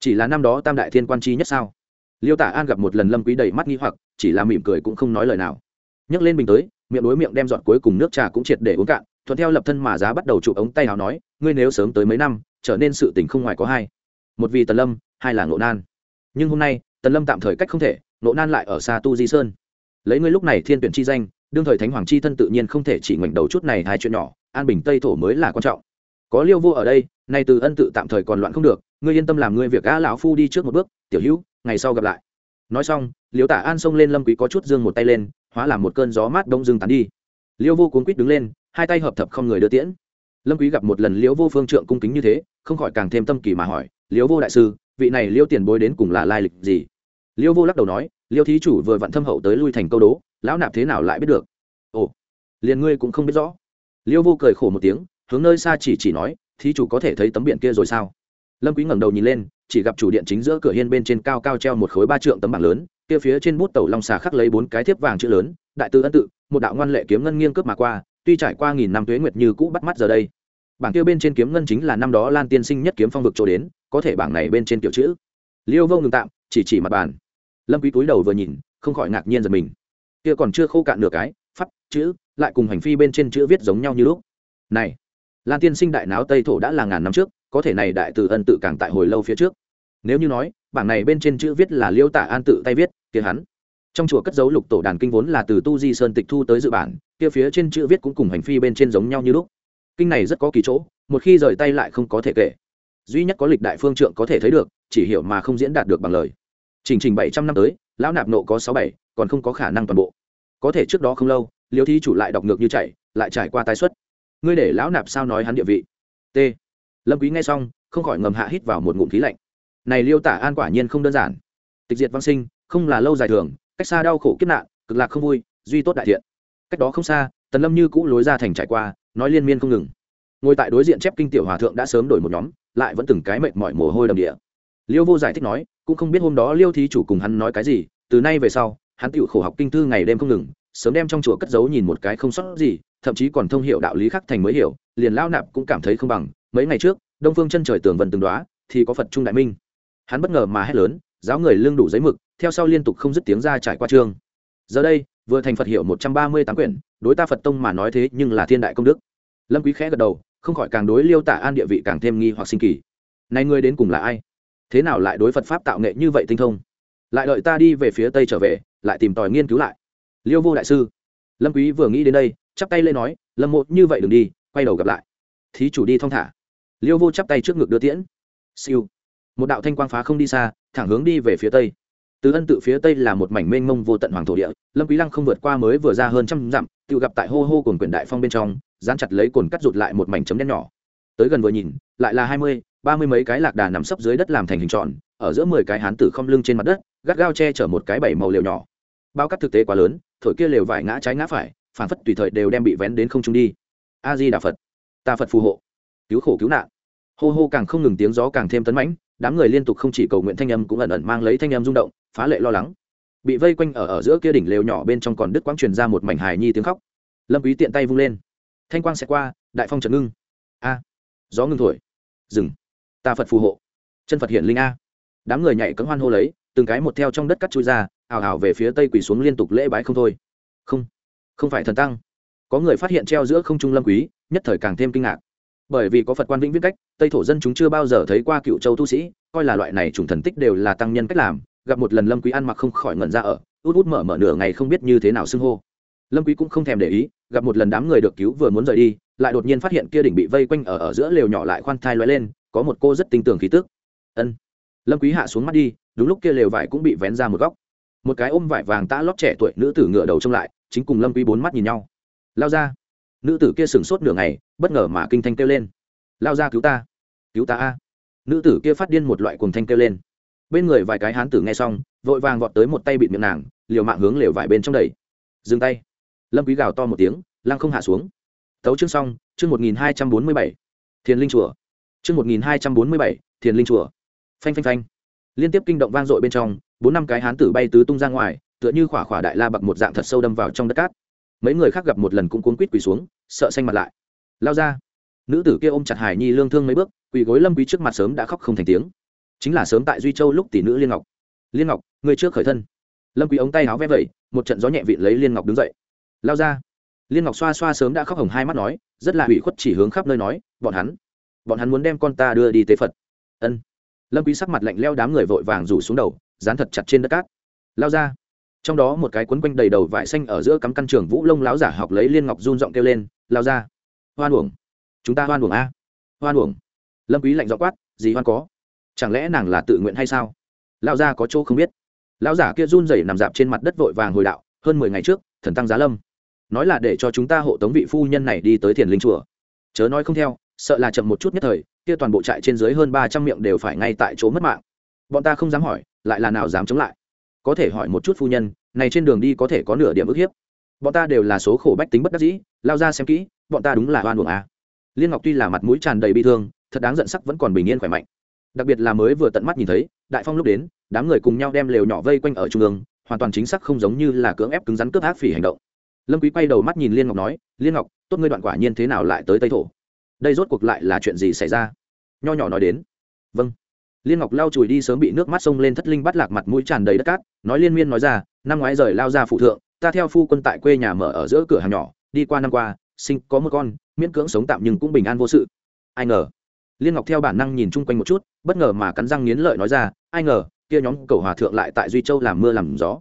[SPEAKER 1] Chỉ là năm đó tam đại thiên quan chi nhất sao? Liêu tả an gặp một lần lâm quý đầy mắt nghi hoặc, chỉ là mỉm cười cũng không nói lời nào. Nhấc lên bình tới, miệng đối miệng đem dọn cuối cùng nước trà cũng triệt để uống cạn thuận theo lập thân mà giá bắt đầu chụp ống tay hào nói, ngươi nếu sớm tới mấy năm, trở nên sự tình không ngoài có hai. Một vì tần lâm, hai là ngộ nan. Nhưng hôm nay, tần lâm tạm thời cách không thể, ngộ nan lại ở xa tu di sơn. Lấy ngươi lúc này thiên tuyển chi danh, đương thời thánh hoàng chi thân tự nhiên không thể chỉ ngoảnh đầu chút này hai chuyện nhỏ, an bình tây thổ mới là quan trọng. Có liêu vô ở đây, nay từ ân tự tạm thời còn loạn không được, ngươi yên tâm làm ngươi việc gã lão phu đi trước một bước, tiểu hữu, ngày sau gặp lại. Nói xong, liêu tả an xông lên lâm quý có chút dương một tay lên, hóa làm một cơn gió mát đông dương tán đi. Liêu vô cuốn quýt đứng lên hai tay hợp thập không người đưa tiễn. Lâm quý gặp một lần liễu vô phương trượng cung kính như thế, không khỏi càng thêm tâm kỳ mà hỏi, liễu vô đại sư, vị này liễu tiền bối đến cùng là lai lịch gì? Liễu vô lắc đầu nói, liễu thí chủ vừa vặn thâm hậu tới lui thành câu đố, lão nạp thế nào lại biết được? Ồ, liền ngươi cũng không biết rõ. Liễu vô cười khổ một tiếng, hướng nơi xa chỉ chỉ nói, thí chủ có thể thấy tấm biển kia rồi sao? Lâm quý ngẩng đầu nhìn lên, chỉ gặp chủ điện chính giữa cửa hiên bên trên cao cao treo một khối ba trượng tấm bảng lớn, kia phía trên bút tẩu long xà khắc lấy bốn cái thiếp vàng chữ lớn, đại tư ân tự, một đạo ngoan lệ kiếm ngân nghiêng cướp mà qua tuy trải qua nghìn năm tuế nguyệt như cũ bắt mắt giờ đây, bảng kia bên trên kiếm ngân chính là năm đó lan tiên sinh nhất kiếm phong vực chỗ đến, có thể bảng này bên trên tiểu chữ. Liêu vô ngừng tạm, chỉ chỉ mặt bàn. Lâm quý túi đầu vừa nhìn, không khỏi ngạc nhiên giật mình. Kia còn chưa khô cạn nửa cái, pháp, chữ, lại cùng hành phi bên trên chữ viết giống nhau như lúc. Này, lan tiên sinh đại náo tây thổ đã là ngàn năm trước, có thể này đại từ ân tự càng tại hồi lâu phía trước. Nếu như nói, bảng này bên trên chữ viết là liêu tả an tự tay viết, kia hắn trong chùa cất dấu lục tổ đàn kinh vốn là từ tu di sơn tịch thu tới dự bản, kia phía trên chữ viết cũng cùng hành phi bên trên giống nhau như lúc. Kinh này rất có kỳ chỗ, một khi rời tay lại không có thể kể. Duy nhất có lịch đại phương trượng có thể thấy được, chỉ hiểu mà không diễn đạt được bằng lời. Trình trình bảy trăm năm tới, lão nạp nộ có sáu bảy, còn không có khả năng toàn bộ. Có thể trước đó không lâu, liêu thí chủ lại đọc ngược như chạy, lại trải qua tái xuất. Ngươi để lão nạp sao nói hắn địa vị? T. Lâm quý nghe xong, không khỏi ngầm hạ hít vào một ngụm khí lạnh. Này liêu tả an quả nhiên không đơn giản. Tịch diệt văn sinh, không là lâu dài thường cách xa đau khổ kiếp nạn, cực lạc không vui, duy tốt đại thiện. Cách đó không xa, tần lâm như cũ lối ra thành trải qua, nói liên miên không ngừng. Ngồi tại đối diện chép kinh tiểu hòa thượng đã sớm đổi một nhóm, lại vẫn từng cái mệt mỏi mồ hôi đầm địa. Liêu vô giải thích nói, cũng không biết hôm đó liêu thí chủ cùng hắn nói cái gì, từ nay về sau, hắn tự khổ học kinh thư ngày đêm không ngừng, sớm đem trong chùa cất giấu nhìn một cái không sót gì, thậm chí còn thông hiểu đạo lý khắc thành mới hiểu, liền lao nạp cũng cảm thấy không bằng, mấy ngày trước, đông phương chân trời tường vần từng đoá thì có phật trung đại minh. Hắn bất ngờ mà hét lớn, giáo người lương đủ giấy mực theo sau liên tục không dứt tiếng ra trải qua chương giờ đây, vừa thành phật hiệu một trăm ba mươi tám quyển, đối ta phật tông mà nói thế nhưng là thiên đại công đức. Lâm quý khẽ gật đầu, không khỏi càng đối liêu tả an địa vị càng thêm nghi hoặc sinh kỳ. Này ngươi đến cùng là ai? Thế nào lại đối phật pháp tạo nghệ như vậy tinh thông? Lại đợi ta đi về phía tây trở về, lại tìm tòi nghiên cứu lại. Liêu vô đại sư. Lâm quý vừa nghĩ đến đây, chắp tay lên nói, lâm mộ, như vậy đừng đi, quay đầu gặp lại. Thí chủ đi thong thả. Liêu vô chắp tay trước ngực đưa tiễn. Siêu. Một đạo thanh quang phá không đi xa, thẳng hướng đi về phía tây từ ân tự phía tây là một mảnh mênh mông vô tận hoàng thổ địa, lâm quý lăng không vượt qua mới vừa ra hơn trăm dặm, tự gặp tại hô hô cồn quyển đại phong bên trong, dán chặt lấy cồn cắt rụt lại một mảnh chấm đen nhỏ. Tới gần vừa nhìn, lại là hai mươi, ba mươi mấy cái lạc đà nằm sấp dưới đất làm thành hình tròn, ở giữa mười cái hán tử không lưng trên mặt đất, gắt gao che chở một cái bảy màu liều nhỏ. Bao cắt thực tế quá lớn, thổi kia lều vải ngã trái ngã phải, phản phất tùy thời đều đem bị vén đến không trung đi. A di đà phật, ta phật phù hộ, cứu khổ cứu nạn. Hô hô càng không ngừng tiếng gió càng thêm tấn mãnh đám người liên tục không chỉ cầu nguyện thanh âm cũng ẩn ẩn mang lấy thanh âm rung động, phá lệ lo lắng. Bị vây quanh ở ở giữa kia đỉnh lều nhỏ bên trong còn đứt quãng truyền ra một mảnh hài nhi tiếng khóc. Lâm quý tiện tay vung lên. Thanh quang sẽ qua, đại phong trần ngưng. A, gió ngưng thổi. Dừng. Ta phật phù hộ. Chân phật hiện linh a. Đám người nhảy cẫng hoan hô lấy, từng cái một theo trong đất cắt chui ra ảo ảo về phía tây quỳ xuống liên tục lễ bái không thôi. Không không phải thần tăng. Có người phát hiện treo giữa không trung lâm quý, nhất thời càng thêm kinh ngạc bởi vì có phật quan vĩnh viết cách, tây thổ dân chúng chưa bao giờ thấy qua cựu châu tu sĩ, coi là loại này chủng thần tích đều là tăng nhân cách làm, gặp một lần lâm quý ăn mặc không khỏi ngẩn ra ở, út út mở mở nửa ngày không biết như thế nào xưng hô. Lâm quý cũng không thèm để ý, gặp một lần đám người được cứu vừa muốn rời đi, lại đột nhiên phát hiện kia đỉnh bị vây quanh ở ở giữa lều nhỏ lại khoan thai lóe lên, có một cô rất tinh tường khí tức. Ân. Lâm quý hạ xuống mắt đi, đúng lúc kia lều vải cũng bị vén ra một góc. Một cái ôm vải vàng tã lót trẻ tuổi nữ tử ngửa đầu trông lại, chính cùng lâm quý bốn mắt nhìn nhau. Lao ra nữ tử kia sừng sốt nửa ngày, bất ngờ mà kinh thanh kêu lên. Lao ra cứu ta. Cứu ta a. Nữ tử kia phát điên một loại cuồng thanh kêu lên. Bên người vài cái hán tử nghe xong, vội vàng vọt tới một tay bịt miệng nàng, liều mạng hướng lều vải bên trong đầy dừng tay. Lâm quý gào to một tiếng, lăng không hạ xuống. Tấu chương xong, chương một nghìn hai trăm bốn mươi bảy. Thiền linh chùa. Chương một nghìn hai trăm bốn mươi bảy, thiền linh chùa. Phanh phanh phanh. Liên tiếp kinh động vang dội bên trong, bốn năm cái hán tử bay tứ tung ra ngoài, tựa như khỏa khỏa đại la bậc một dạng thật sâu đâm vào trong đất cát mấy người khác gặp một lần cũng cuốn quýt quỳ xuống, sợ xanh mặt lại. Lao ra. Nữ tử kia ôm chặt hải nhi lương thương mấy bước, quỳ gối lâm quý trước mặt sớm đã khóc không thành tiếng. Chính là sớm tại duy châu lúc tỷ nữ liên ngọc. Liên ngọc, người trước khởi thân. Lâm quý ống tay áo vẽ vẩy, một trận gió nhẹ vịn lấy liên ngọc đứng dậy. Lao ra. Liên ngọc xoa xoa sớm đã khóc hồng hai mắt nói, rất là ủy khuất chỉ hướng khắp nơi nói, bọn hắn bọn hắn muốn đem con ta đưa đi tế phật. Ân. Lâm quý sắc mặt lạnh leo đám người vội vàng rủ xuống đầu, dán thật chặt trên đất cát. Lao ra trong đó một cái quấn quanh đầy đầu vải xanh ở giữa cắm căn trường vũ lông láo giả học lấy liên ngọc run giọng kêu lên, lao ra. Hoan uổng. Chúng ta hoan uổng a. Hoan uổng. Lâm quý lạnh giọng quát, gì hoan có? Chẳng lẽ nàng là tự nguyện hay sao? Lao ra có chỗ không biết. Lão giả kia run rẩy nằm dạp trên mặt đất vội vàng hồi đạo, hơn mười ngày trước, thần tăng giá lâm. Nói là để cho chúng ta hộ tống vị phu nhân này đi tới thiền linh chùa. Chớ nói không theo, sợ là chậm một chút nhất thời, kia toàn bộ trại trên dưới hơn ba trăm miệng đều phải ngay tại chỗ mất mạng. Bọn ta không dám hỏi, lại là nào dám chống lại? Có thể hỏi một chút phu nhân, này trên đường đi có thể có nửa điểm ức hiếp. Bọn ta đều là số khổ bách tính bất đắc dĩ, lao ra xem kỹ, bọn ta đúng là oan uổng à. liên ngọc tuy là mặt mũi tràn đầy bi thương, thật đáng giận sắc vẫn còn bình yên khỏe mạnh. Đặc biệt là mới vừa tận mắt nhìn thấy, đại phong lúc đến, đám người cùng nhau đem lều nhỏ vây quanh ở trung ương, hoàn toàn chính xác không giống như là cưỡng ép cứng rắn cướp ác phỉ hành động. Lâm quý quay đầu mắt nhìn liên ngọc nói, liên ngọc, tốt ngươi đoạn quả nhiên thế nào lại tới tây thổ? Đây rốt cuộc lại là chuyện gì xảy ra? Nho nhỏ nói đến vâng liên ngọc lao chùi đi sớm bị nước mắt sông lên thất linh bắt lạc mặt mũi tràn đầy đất cát, nói liên miên nói ra, năm ngoái rời lao ra phụ thượng, ta theo phu quân tại quê nhà mở ở giữa cửa hàng nhỏ, đi qua năm qua, sinh có một con, miễn cưỡng sống tạm nhưng cũng bình an vô sự. Ai ngờ, liên ngọc theo bản năng nhìn chung quanh một chút, bất ngờ mà cắn răng nghiến lợi nói ra, ai ngờ, kia nhóm cầu hòa thượng lại tại duy châu làm mưa làm gió.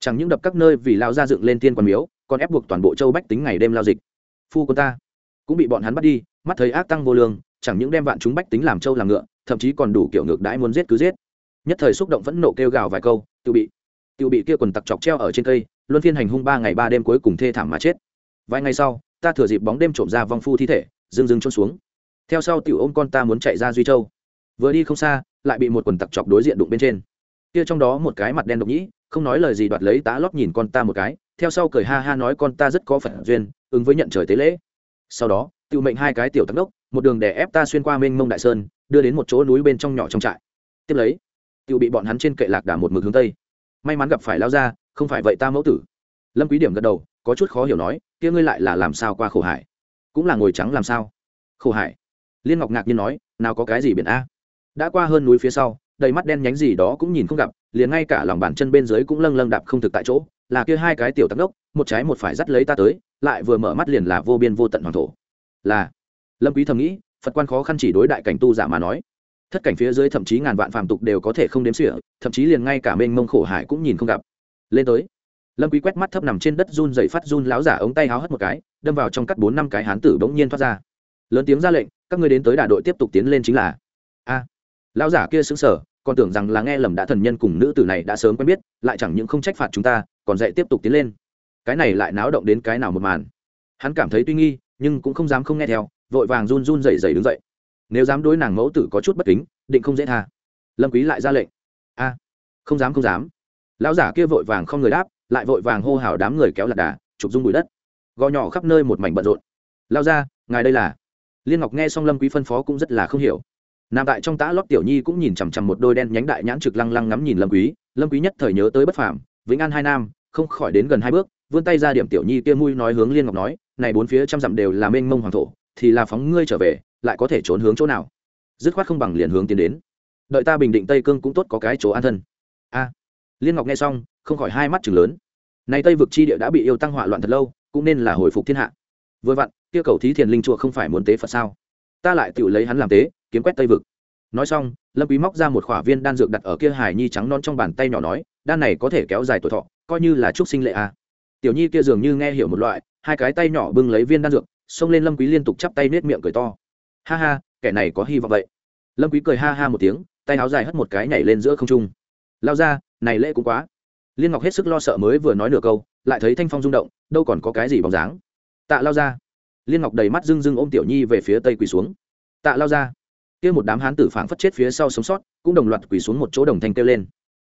[SPEAKER 1] Chẳng những đập các nơi vì lao ra dựng lên tiên quan miếu, còn ép buộc toàn bộ châu bách tính ngày đêm lao dịch. Phu quân ta cũng bị bọn hắn bắt đi, mắt thấy ác tăng vô lương, chẳng những đem vạn chúng bách tính làm châu làm ngựa thậm chí còn đủ kiểu ngược đãi muốn giết cứ giết. Nhất thời xúc động phẫn nộ kêu gào vài câu tự bị. Tự bị kia quần tặc chọc treo ở trên cây, luân phiên hành hung ba ngày ba đêm cuối cùng thê thảm mà chết. Vài ngày sau, ta thừa dịp bóng đêm trộm ra vong phu thi thể dưng dưng trôn xuống. Theo sau tiểu ôm con ta muốn chạy ra duy châu. Vừa đi không xa, lại bị một quần tặc chọc đối diện đụng bên trên. Kia trong đó một cái mặt đen độc nhĩ, không nói lời gì đoạt lấy tá lót nhìn con ta một cái, theo sau cười ha ha nói con ta rất có phận duyên, ứng với nhận trời tế lễ. Sau đó tự mệnh hai cái tiểu tắc đốc, một đường để ép ta xuyên qua mênh mông đại sơn, đưa đến một chỗ núi bên trong nhỏ trong trại. Tiếp lấy tự bị bọn hắn trên kệ lạc đà một mực hướng tây. May mắn gặp phải lao ra, không phải vậy ta mẫu tử. Lâm quý điểm gật đầu, có chút khó hiểu nói, kia ngươi lại là làm sao qua khổ hải? Cũng là ngồi trắng làm sao? Khổ hải? Liên ngọc ngạc nhiên nói, nào có cái gì biển a? Đã qua hơn núi phía sau, đầy mắt đen nhánh gì đó cũng nhìn không gặp, liền ngay cả lòng bàn chân bên dưới cũng lâng lâng đạp không thực tại chỗ. Là kia hai cái tiểu tắc đốc, một trái một phải dắt lấy ta tới, lại vừa mở mắt liền là vô biên vô tận hoàng thổ là, lâm quý thầm nghĩ, phật quan khó khăn chỉ đối đại cảnh tu giả mà nói. Thất cảnh phía dưới thậm chí ngàn vạn phàm tục đều có thể không đếm xỉa, thậm chí liền ngay cả mênh mông khổ hải cũng nhìn không gặp. Lên tới, lâm quý quét mắt thấp nằm trên đất run dậy phát run láo giả ống tay háo hất một cái, đâm vào trong cắt bốn năm cái hán tử bỗng nhiên thoát ra. Lớn tiếng ra lệnh, các ngươi đến tới đà đội tiếp tục tiến lên chính là. A, lão giả kia sững sờ, còn tưởng rằng là nghe lầm đã thần nhân cùng nữ tử này đã sớm quen biết, lại chẳng những không trách phạt chúng ta, còn dạy tiếp tục tiến lên. Cái này lại náo động đến cái nào một màn. Hắn cảm thấy tuy nghi nhưng cũng không dám không nghe theo, vội vàng run run dậy dậy đứng dậy. Nếu dám đối nàng mẫu tử có chút bất kính, định không dễ tha. Lâm quý lại ra lệnh. A, không dám không dám. Lão giả kia vội vàng không người đáp, lại vội vàng hô hào đám người kéo lạc đà, chụp dung bụi đất. Gò nhỏ khắp nơi một mảnh bận rộn. Lao ra ngài đây là. Liên ngọc nghe xong lâm quý phân phó cũng rất là không hiểu. Nam tại trong tã lót tiểu nhi cũng nhìn chằm chằm một đôi đen nhánh đại nhãn trực lăng lăng ngắm nhìn lâm quý. Lâm quý nhất thời nhớ tới bất phàm, vĩnh an hai nam, không khỏi đến gần hai bước, vươn tay ra điểm tiểu nhi kia mui nói hướng liên ngọc nói này bốn phía trăm dặm đều là mênh mông hoàng thổ, thì là phóng ngươi trở về, lại có thể trốn hướng chỗ nào? Dứt khoát không bằng liền hướng tiến đến. Đợi ta bình định tây cương cũng tốt có cái chỗ an thân. A. Liên ngọc nghe xong, không khỏi hai mắt chừng lớn. Này tây vực chi địa đã bị yêu tăng hỏa loạn thật lâu, cũng nên là hồi phục thiên hạ. Vừa vặn, kia cầu thí thiền linh chùa không phải muốn tế phật sao? Ta lại tự lấy hắn làm tế, kiếm quét tây vực. Nói xong, lâm quý móc ra một khỏa viên đan dược đặt ở kia hải nhi trắng non trong bàn tay nhỏ nói, đan này có thể kéo dài tuổi thọ, coi như là chúc sinh lệ a tiểu nhi kia dường như nghe hiểu một loại, hai cái tay nhỏ bưng lấy viên đan dược, xông lên lâm quý liên tục chắp tay nết miệng cười to. Ha ha, kẻ này có hy vọng vậy. Lâm quý cười ha ha một tiếng, tay áo dài hất một cái nhảy lên giữa không trung. Lao ra, này lễ cũng quá. Liên ngọc hết sức lo sợ mới vừa nói nửa câu, lại thấy thanh phong rung động, đâu còn có cái gì bóng dáng. Tạ lao ra. Liên ngọc đầy mắt rưng rưng ôm tiểu nhi về phía tây quỳ xuống. Tạ lao ra. Kia một đám hán tử phảng phất chết phía sau sống sót, cũng đồng loạt quỳ xuống một chỗ đồng thanh kêu lên.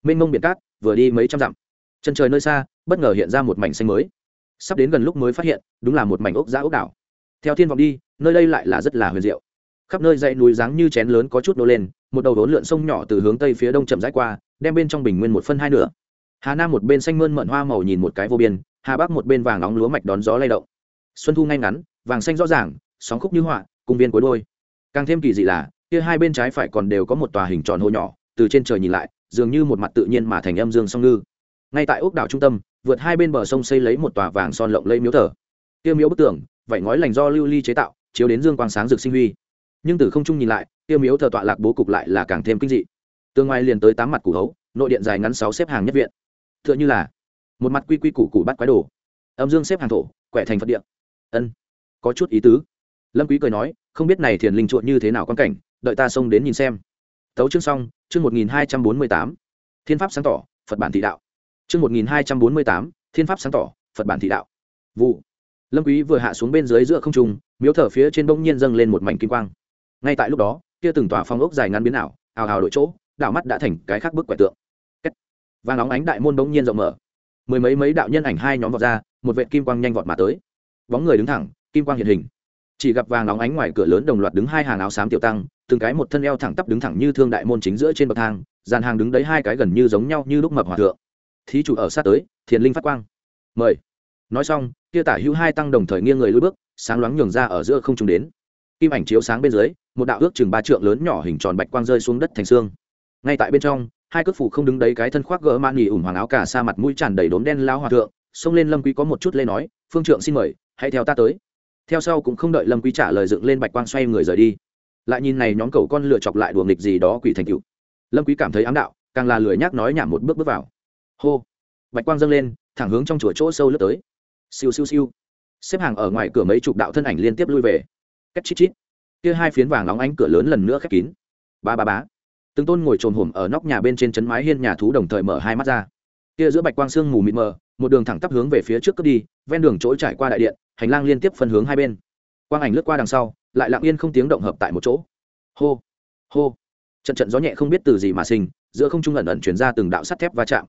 [SPEAKER 1] Mênh mông biển cát, vừa đi mấy trăm dặm. Chân trời nơi xa bất ngờ hiện ra một mảnh xanh mới. Sắp đến gần lúc mới phát hiện, đúng là một mảnh ốc giã ốc đảo. Theo thiên vọng đi, nơi đây lại là rất là huyền diệu. Khắp nơi dãy núi dáng như chén lớn có chút nô lên, một đầu đốn lượn sông nhỏ từ hướng tây phía đông chậm rãi qua, đem bên trong bình nguyên một phân hai nửa. Hà nam một bên xanh mơn mận hoa màu nhìn một cái vô biên, hà bắc một bên vàng nóng lúa mạch đón gió lay động. Xuân thu ngay ngắn, vàng xanh rõ ràng, sóng khúc như họa cung viên cuối đôi. Càng thêm kỳ dị là, kia hai bên trái phải còn đều có một tòa hình tròn hồ nhỏ, từ trên trời nhìn lại, dường như một mặt tự nhiên mà thành âm dương song ngư ngay tại ốc đảo trung tâm, vượt hai bên bờ sông xây lấy một tòa vàng son lộng lây miếu thờ. Tiêu miếu bức tường, vảy ngói lành do lưu ly chế tạo, chiếu đến dương quang sáng rực sinh huy. Nhưng từ không trung nhìn lại, tiêu miếu thờ tọa lạc bố cục lại là càng thêm kinh dị. Tương ngoài liền tới tám mặt củ hấu, nội điện dài ngắn sáu xếp hàng nhất viện. T h ư ợ n h ư là một mặt quy quy củ củ bắt quái đồ. Âm dương xếp hàng thổ, quẻ thành phật điện ân, có chút ý tứ. Lâm quý cười nói, không biết này thiền linh chuột như thế nào quan cảnh, đợi ta xông đến nhìn xem. Tấu chương xong, chương một nghìn hai trăm bốn mươi tám. Thiên pháp sáng tỏ, phật bản thị đạo chương một nghìn hai trăm bốn mươi tám, thiên pháp sáng tỏ, phật bản thị đạo. Vụ. Lâm quý vừa hạ xuống bên dưới giữa không trung, miếu thờ phía trên bỗng nhiên dâng lên một mảnh kim quang. Ngay tại lúc đó, kia từng tòa phong ốc dài ngắn biến ảo, ào ào đội chỗ, đảo mắt đã thành cái khác bức quẻ tượng. Vàng nóng ánh đại môn bỗng nhiên rộng mở. Mười mấy mấy đạo nhân ảnh hai nhóm vọt ra, một vệ kim quang nhanh vọt mà tới. Bóng người đứng thẳng, kim quang hiện hình. Chỉ gặp vàng nóng ánh ngoài cửa lớn đồng loạt đứng hai hàng áo xám tiểu tăng, từng cái một thân eo thẳng tắp đứng thẳng như thương đại môn chính giữa trên bậc thang, dàn hàng đứng đấy hai cái gần như giống nhau như lúc mập hòa thượng thí chủ ở sát tới, thiền linh phát quang. Mời. Nói xong, kia tả hữu hai tăng đồng thời nghiêng người lùi bước, sáng loáng nhường ra ở giữa không trung đến. Kim ảnh chiếu sáng bên dưới, một đạo ước chừng ba trượng lớn nhỏ hình tròn bạch quang rơi xuống đất thành xương. Ngay tại bên trong, hai cước phủ không đứng đấy cái thân khoác gỡ man nghỉ ủng hoàng áo cả xa mặt mũi tràn đầy đốm đen lao hòa thượng, xông lên lâm quý có một chút lê nói, phương trượng xin mời, hãy theo ta tới. Theo sau cũng không đợi lâm quý trả lời dựng lên bạch quang xoay người rời đi. Lại nhìn này nhóm cầu con lựa chọc lại đùa nghịch gì đó quỷ thành cựu lâm quý cảm thấy ám đạo, càng là lười nhác nói nhảm một bước bước vào hô. Bạch quang dâng lên, thẳng hướng trong chùa chỗ sâu lướt tới. Siêu siêu siêu. Xếp hàng ở ngoài cửa mấy chục đạo thân ảnh liên tiếp lui về. Cách chít chít. Kia hai phiến vàng nóng ánh cửa lớn lần nữa khép kín. Ba ba bá từng tôn ngồi trồm hổm ở nóc nhà bên trên chấn mái hiên nhà thú đồng thời mở hai mắt ra. Kia giữa bạch quang sương mù mịt mờ, một đường thẳng tắp hướng về phía trước cướp đi, ven đường chỗ trải qua đại điện, hành lang liên tiếp phân hướng hai bên. Quang ảnh lướt qua đằng sau, lại lặng yên không tiếng động hợp tại một chỗ. Hô hô. Trận trận gió nhẹ không biết từ gì mà sinh, giữa không trung ẩn ẩn chuyển ra từng đạo sắt thép va chạm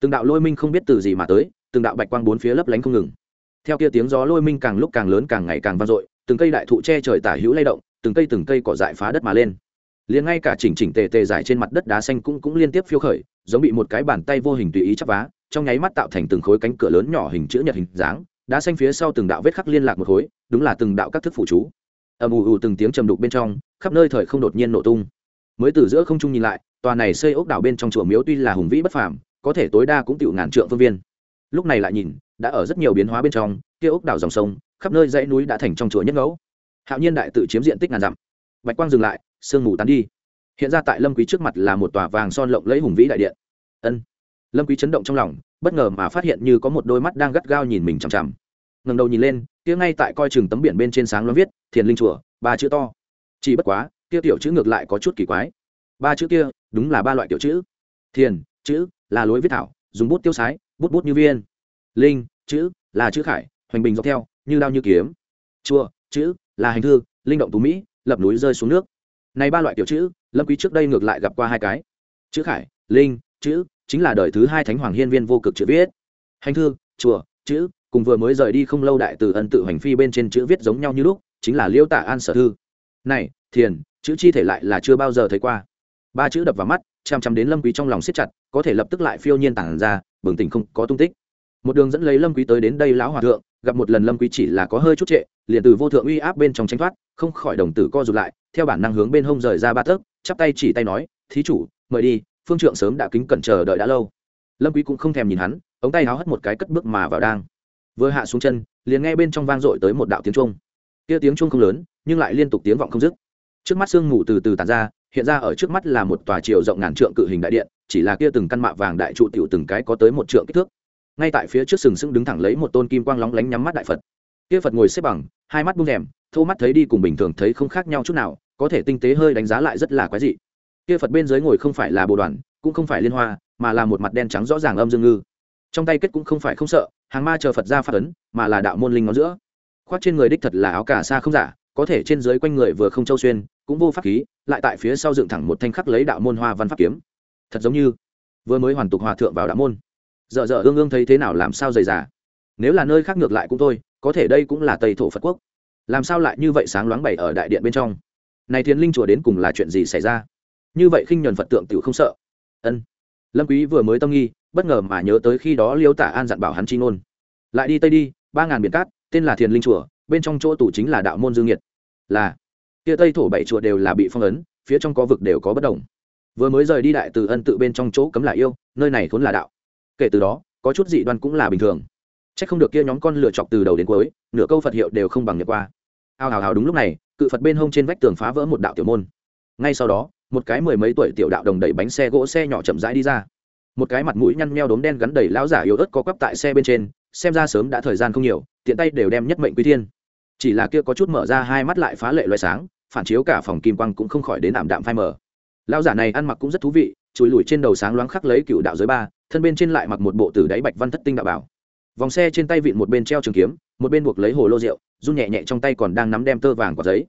[SPEAKER 1] từng đạo lôi minh không biết từ gì mà tới, từng đạo bạch quang bốn phía lấp lánh không ngừng. Theo kia tiếng gió lôi minh càng lúc càng lớn càng ngày càng vang dội, từng cây đại thụ che trời tả hữu lay động, từng cây từng cây cỏ dại phá đất mà lên. Liền ngay cả chỉnh chỉnh tề tề dài trên mặt đất đá xanh cũng cũng liên tiếp phiêu khởi, giống bị một cái bàn tay vô hình tùy ý chắp vá, trong nháy mắt tạo thành từng khối cánh cửa lớn nhỏ hình chữ nhật hình dáng, đá xanh phía sau từng đạo vết khắc liên lạc một khối, đúng là từng đạo các thức phụ chú. Ầm ù ù từng tiếng trầm đục bên trong, khắp nơi thời không đột nhiên nổ tung. Mới từ giữa không trung nhìn lại, tòa này xây ốc đảo bên trong chùa miếu tuy là hùng vĩ bất phàm có thể tối đa cũng tiểu ngàn trượng phương viên. Lúc này lại nhìn, đã ở rất nhiều biến hóa bên trong, kia ốc đảo dòng sông, khắp nơi dãy núi đã thành trong chùa nhất ngẫu. Hạo nhiên đại tự chiếm diện tích ngàn dặm. Bạch quang dừng lại, sương mù tán đi. Hiện ra tại lâm quý trước mặt là một tòa vàng son lộng lẫy hùng vĩ đại điện. Ân. Lâm quý chấn động trong lòng, bất ngờ mà phát hiện như có một đôi mắt đang gắt gao nhìn mình chằm chằm. Ngẩng đầu nhìn lên, kia ngay tại coi chừng tấm biển bên trên sáng loáng viết, thiền linh chùa, ba chữ to. Chỉ bất quá, kia tiểu chữ ngược lại có chút kỳ quái. Ba chữ kia, đúng là ba loại tiểu chữ. Thiền, chữ là lối viết thảo, dùng bút tiêu sái, bút bút như viên. Linh, chữ, là chữ khải, hoành bình dọc theo, như đao như kiếm. Chùa, chữ, là hành thư, linh động tú mỹ, lập núi rơi xuống nước. Này ba loại tiểu chữ, lâm quý trước đây ngược lại gặp qua hai cái. Chữ khải, linh, chữ, chính là đời thứ hai thánh hoàng hiên viên vô cực chữ viết. Hành thư, chùa, chữ, cùng vừa mới rời đi không lâu đại từ ân tự hành phi bên trên chữ viết giống nhau như lúc, chính là liêu tả an sở thư. Này, thiền, chữ chi thể lại là chưa bao giờ thấy qua. Ba chữ đập vào mắt chằm chằm đến lâm quý trong lòng siết chặt, có thể lập tức lại phiêu nhiên tản ra, bừng tỉnh không có tung tích. Một đường dẫn lấy lâm quý tới đến đây lão hòa thượng, gặp một lần lâm quý chỉ là có hơi chút trệ, liền từ vô thượng uy áp bên trong tránh thoát, không khỏi đồng tử co rụt lại, theo bản năng hướng bên hông rời ra ba tấc, chắp tay chỉ tay nói, thí chủ, mời đi, phương trượng sớm đã kính cẩn chờ đợi đã lâu. Lâm quý cũng không thèm nhìn hắn, ống tay háo hất một cái cất bước mà vào đang. Vừa hạ xuống chân, liền nghe bên trong vang dội tới một đạo tiếng chuông. kia tiếng chuông không lớn, nhưng lại liên tục tiếng vọng không dứt. Trước mắt sương mù từ từ tàn ra hiện ra ở trước mắt là một tòa chiều rộng ngàn trượng cự hình đại điện, chỉ là kia từng căn mạ vàng đại trụ tiểu từng cái có tới một trượng kích thước. Ngay tại phía trước sừng sững đứng thẳng lấy một tôn kim quang lóng lánh nhắm mắt đại phật. Kia phật ngồi xếp bằng, hai mắt buông rèm thô mắt thấy đi cùng bình thường thấy không khác nhau chút nào, có thể tinh tế hơi đánh giá lại rất là quái dị. Kia phật bên dưới ngồi không phải là bồ đoàn, cũng không phải liên hoa, mà là một mặt đen trắng rõ ràng âm dương ngư. Trong tay kết cũng không phải không sợ, hàng ma chờ phật ra phát ấn, mà là đạo môn linh ngón giữa. Khoác trên người đích thật là áo cà sa không giả có thể trên dưới quanh người vừa không châu xuyên, cũng vô pháp khí, lại tại phía sau dựng thẳng một thanh khắc lấy đạo môn hoa văn pháp kiếm. Thật giống như, vừa mới hoàn tục hòa thượng vào đạo môn. Dợ dợ ương ương thấy thế nào làm sao dày dà. Nếu là nơi khác ngược lại cũng thôi, có thể đây cũng là tây thổ phật quốc. Làm sao lại như vậy sáng loáng bày ở đại điện bên trong? Này thiên linh chùa đến cùng là chuyện gì xảy ra? Như vậy khinh nhuần phật tượng tự không sợ. Ân. Lâm quý vừa mới tâm nghi, bất ngờ mà nhớ tới khi đó liêu tả an dặn bảo hắn chi ngôn. Lại đi tây đi, ba ngàn biển cát, tên là thiền linh chùa, bên trong chỗ tủ chính là đạo môn dương nhiệt là, kia tây thổ bảy chùa đều là bị phong ấn, phía trong có vực đều có bất đồng. Vừa mới rời đi đại từ ân tự bên trong chỗ cấm là yêu, nơi này vốn là đạo. Kể từ đó, có chút dị đoan cũng là bình thường. C h ắ c không được kia nhóm con lựa chọc từ đầu đến cuối, nửa câu phật hiệu đều không bằng nhật qua. Ao hào hào đúng lúc này, cự phật bên hông trên vách tường phá vỡ một đạo tiểu môn. Ngay sau đó, một cái mười mấy tuổi tiểu đạo đồng đẩy bánh xe gỗ xe nhỏ chậm rãi đi ra. Một cái mặt mũi nhăn meo đốm đen gắn đầy lão giả yếu ớt có quắp tại xe bên trên, xem ra sớm đã thời gian không nhiều, tiện tay đều đem nhất mệnh quý thiên chỉ là kia có chút mở ra hai mắt lại phá lệ loại sáng, phản chiếu cả phòng kim quang cũng không khỏi đến ảm đạm phai mờ. Lão giả này ăn mặc cũng rất thú vị, chùi lùi trên đầu sáng loáng khắc lấy cựu đạo giới ba, thân bên trên lại mặc một bộ tử đáy bạch văn thất tinh đạo bảo. Vòng xe trên tay vịn một bên treo trường kiếm, một bên buộc lấy hồ lô rượu, run nhẹ nhẹ trong tay còn đang nắm đem tơ vàng quả giấy.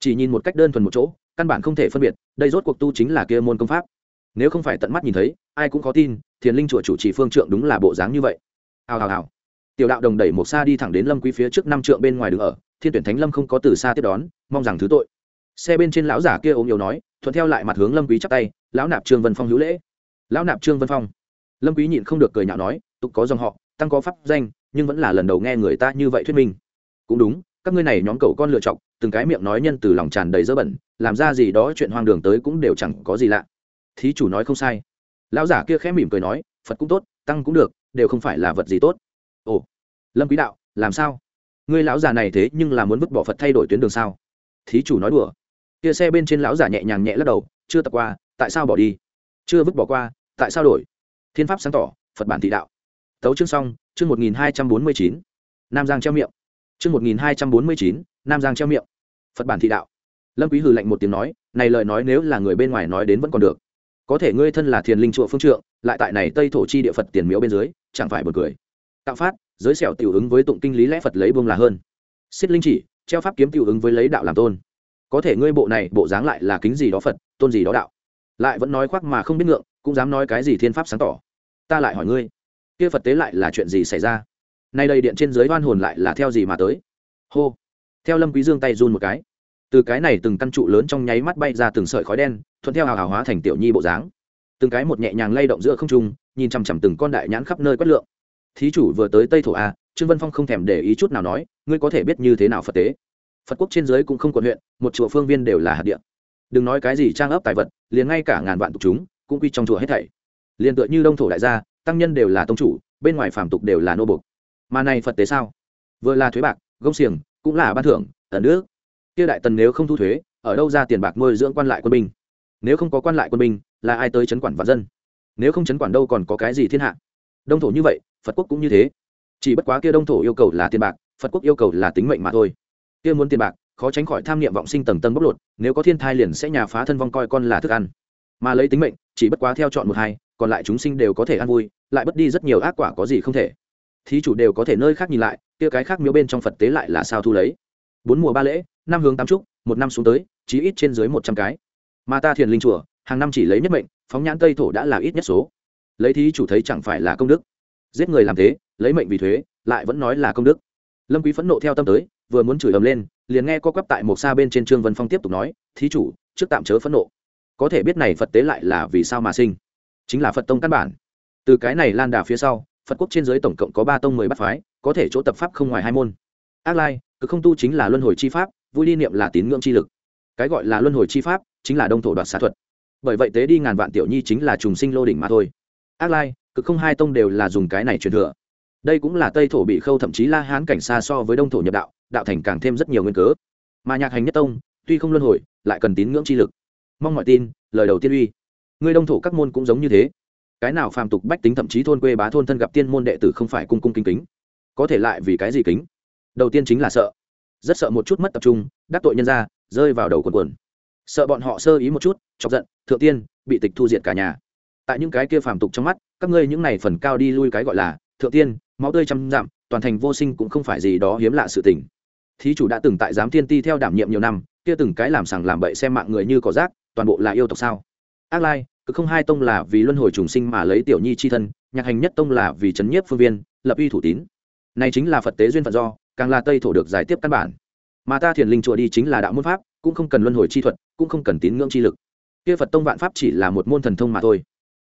[SPEAKER 1] Chỉ nhìn một cách đơn thuần một chỗ, căn bản không thể phân biệt, đây rốt cuộc tu chính là kia môn công pháp. Nếu không phải tận mắt nhìn thấy, ai cũng có tin, thiền linh chùa chủ trì phương trượng đúng là bộ dáng như vậy. Hào hào hào tiểu đạo đồng đẩy một xa đi thẳng đến lâm quý phía trước năm trượng bên ngoài đứng ở, thiên tuyển thánh lâm không có từ xa tiếp đón, mong rằng thứ tội. Xe bên trên lão giả kia ốm yếu nói, thuận theo lại mặt hướng lâm quý chắp tay, lão nạp trương vân phong hữu lễ. Lão nạp trương vân phong. Lâm quý nhịn không được cười nhạo nói, tục có dòng họ, tăng có pháp danh, nhưng vẫn là lần đầu nghe người ta như vậy thuyết minh. Cũng đúng, các ngươi này nhóm cậu con lựa chọn từng cái miệng nói nhân từ lòng tràn đầy dơ bẩn, làm ra gì đó chuyện hoang đường tới cũng đều chẳng có gì lạ. Thí chủ nói không sai. Lão giả kia khẽ mỉm cười nói, phật cũng tốt, tăng cũng được, đều không phải là vật gì tốt ồ, lâm quý đạo, làm sao? Ngươi lão già này thế nhưng là muốn vứt bỏ phật thay đổi tuyến đường sao? Thí chủ nói đùa. Kia xe bên trên lão già nhẹ nhàng nhẹ lắc đầu, chưa tập qua, tại sao bỏ đi? Chưa vứt bỏ qua, tại sao đổi? Thiên pháp sáng tỏ, phật bản thị đạo. Tấu chương xong, chương một nghìn hai trăm bốn mươi chín. Nam giang treo miệng. Chương một nghìn hai trăm bốn mươi chín, nam giang treo miệng. Phật bản thị đạo. Lâm quý hừ lạnh một tiếng nói, này lời nói nếu là người bên ngoài nói đến vẫn còn được. Có thể ngươi thân là thiền linh chùa phương trượng, lại tại này tây thổ chi địa phật tiền miếu bên dưới, chẳng phải bật cười tạo phát, giới sẹo tiểu ứng với tụng kinh lý lẽ phật lấy buông là hơn. Xiết linh chỉ, treo pháp kiếm tiểu ứng với lấy đạo làm tôn. Có thể ngươi bộ này, bộ dáng lại là kính gì đó phật, tôn gì đó đạo. Lại vẫn nói khoác mà không biết ngượng, cũng dám nói cái gì thiên pháp sáng tỏ. Ta lại hỏi ngươi, kia phật tế lại là chuyện gì xảy ra? Nay đây điện trên giới oan hồn lại là theo gì mà tới? Hô. Theo lâm quý dương tay run một cái. Từ cái này từng căn trụ lớn trong nháy mắt bay ra từng sợi khói đen, thuận theo hào hào hóa thành tiểu nhi bộ dáng. Từng cái một nhẹ nhàng lay động giữa không trung, nhìn chằm chằm từng con đại nhãn khắp nơi quét lượng thí chủ vừa tới tây thổ a, trương vân phong không thèm để ý chút nào nói, ngươi có thể biết như thế nào phật tế? Phật quốc trên dưới cũng không quận huyện, một chùa phương viên đều là hạt địa. Đừng nói cái gì trang ấp tài vật, liền ngay cả ngàn vạn tục chúng, cũng quy trong chùa hết thảy. Liền tựa như đông thổ đại gia, tăng nhân đều là tông chủ, bên ngoài phàm tục đều là nô bộc. Mà này phật tế sao? Vừa là thuế bạc, gông xiềng, cũng là ban thưởng, ẩn nước. Kia đại tần nếu không thu thuế, ở đâu ra tiền bạc nuôi dưỡng quan lại quân binh? Nếu không có quan lại quân binh, là ai tới chấn quản vạn dân? Nếu không chấn quản đâu còn có cái gì thiên hạ? Đông thổ như vậy phật quốc cũng như thế. Chỉ bất quá kia đông thổ yêu cầu là tiền bạc, phật quốc yêu cầu là tính mệnh mà thôi. Kia muốn tiền bạc, khó tránh khỏi tham niệm vọng sinh tầng tầng bóc lột, nếu có thiên thai liền sẽ nhà phá thân vong coi con là thức ăn. Mà lấy tính mệnh, chỉ bất quá theo chọn một hai, còn lại chúng sinh đều có thể ăn vui, lại bất đi rất nhiều ác quả có gì không thể. Thí chủ đều có thể nơi khác nhìn lại, kia cái khác miếu bên trong phật tế lại là sao thu lấy? Bốn mùa ba lễ, năm hướng tám trúc, một năm xuống tới, chí ít trên dưới một trăm cái. Mà ta thiền linh chùa, hàng năm chỉ lấy nhất mệnh, phóng nhãn tây thổ đã là ít nhất số. Lấy thí chủ thấy chẳng phải là công đức giết người làm thế, lấy mệnh vì thuế, lại vẫn nói là công đức. Lâm quý phẫn nộ theo tâm tới, vừa muốn chửi ầm lên, liền nghe co quắp tại một xa bên trên trương vân phong tiếp tục nói, thí chủ, trước tạm chớ phẫn nộ. Có thể biết này phật tế lại là vì sao mà sinh? Chính là phật tông căn bản. Từ cái này lan đà phía sau, phật quốc trên dưới tổng cộng có ba tông mười bát phái, có thể chỗ tập pháp không ngoài hai môn. Ác lai, cực không tu chính là luân hồi chi pháp, vui đi niệm là tín ngưỡng chi lực. Cái gọi là luân hồi chi pháp, chính là đông thổ đoạt xá thuật. Bởi vậy tế đi ngàn vạn tiểu nhi chính là trùng sinh lô đỉnh mà thôi. Ác lai cực không hai tông đều là dùng cái này truyền thừa. Đây cũng là tây thổ bị khâu thậm chí la hán cảnh xa so với đông thổ nhập đạo đạo thành càng thêm rất nhiều nguyên cớ. Mà nhạc hành nhất tông, tuy không luân hồi, lại cần tín ngưỡng chi lực. Mong mọi tin, lời đầu tiên uy. Người đông thổ các môn cũng giống như thế. Cái nào phàm tục bách tính thậm chí thôn quê bá thôn thân gặp tiên môn đệ tử không phải cung cung kính kính. Có thể lại vì cái gì kính? Đầu tiên chính là sợ. Rất sợ một chút mất tập trung, đắc tội nhân ra rơi vào đầu quần quần. Sợ bọn họ sơ ý một chút, chọc giận, thượng tiên, bị tịch thu diệt cả nhà. Tại những cái kia phàm tục trong mắt các ngươi những này phần cao đi lui cái gọi là, thượng tiên, máu tươi trăm dặm, toàn thành vô sinh cũng không phải gì đó hiếm lạ sự tình. Thí chủ đã từng tại giám thiên ti theo đảm nhiệm nhiều năm, kia từng cái làm sàng làm bậy xem mạng người như cỏ rác, toàn bộ là yêu tộc sao? Ác lai cứ không hai tông là vì luân hồi trùng sinh mà lấy tiểu nhi c h i thân, nhạc hành nhất tông là vì trấn nhiếp phương viên, lập uy thủ tín. Này chính là phật tế duyên phận do, càng là tây thổ được giải tiếp căn bản. Mà ta thiền linh chùa đi chính là đạo môn pháp, cũng không cần luân hồi chi thuật, cũng không cần tín ngưỡng chi lực. Kia phật tông vạn pháp chỉ là một môn thần thông mà thôi.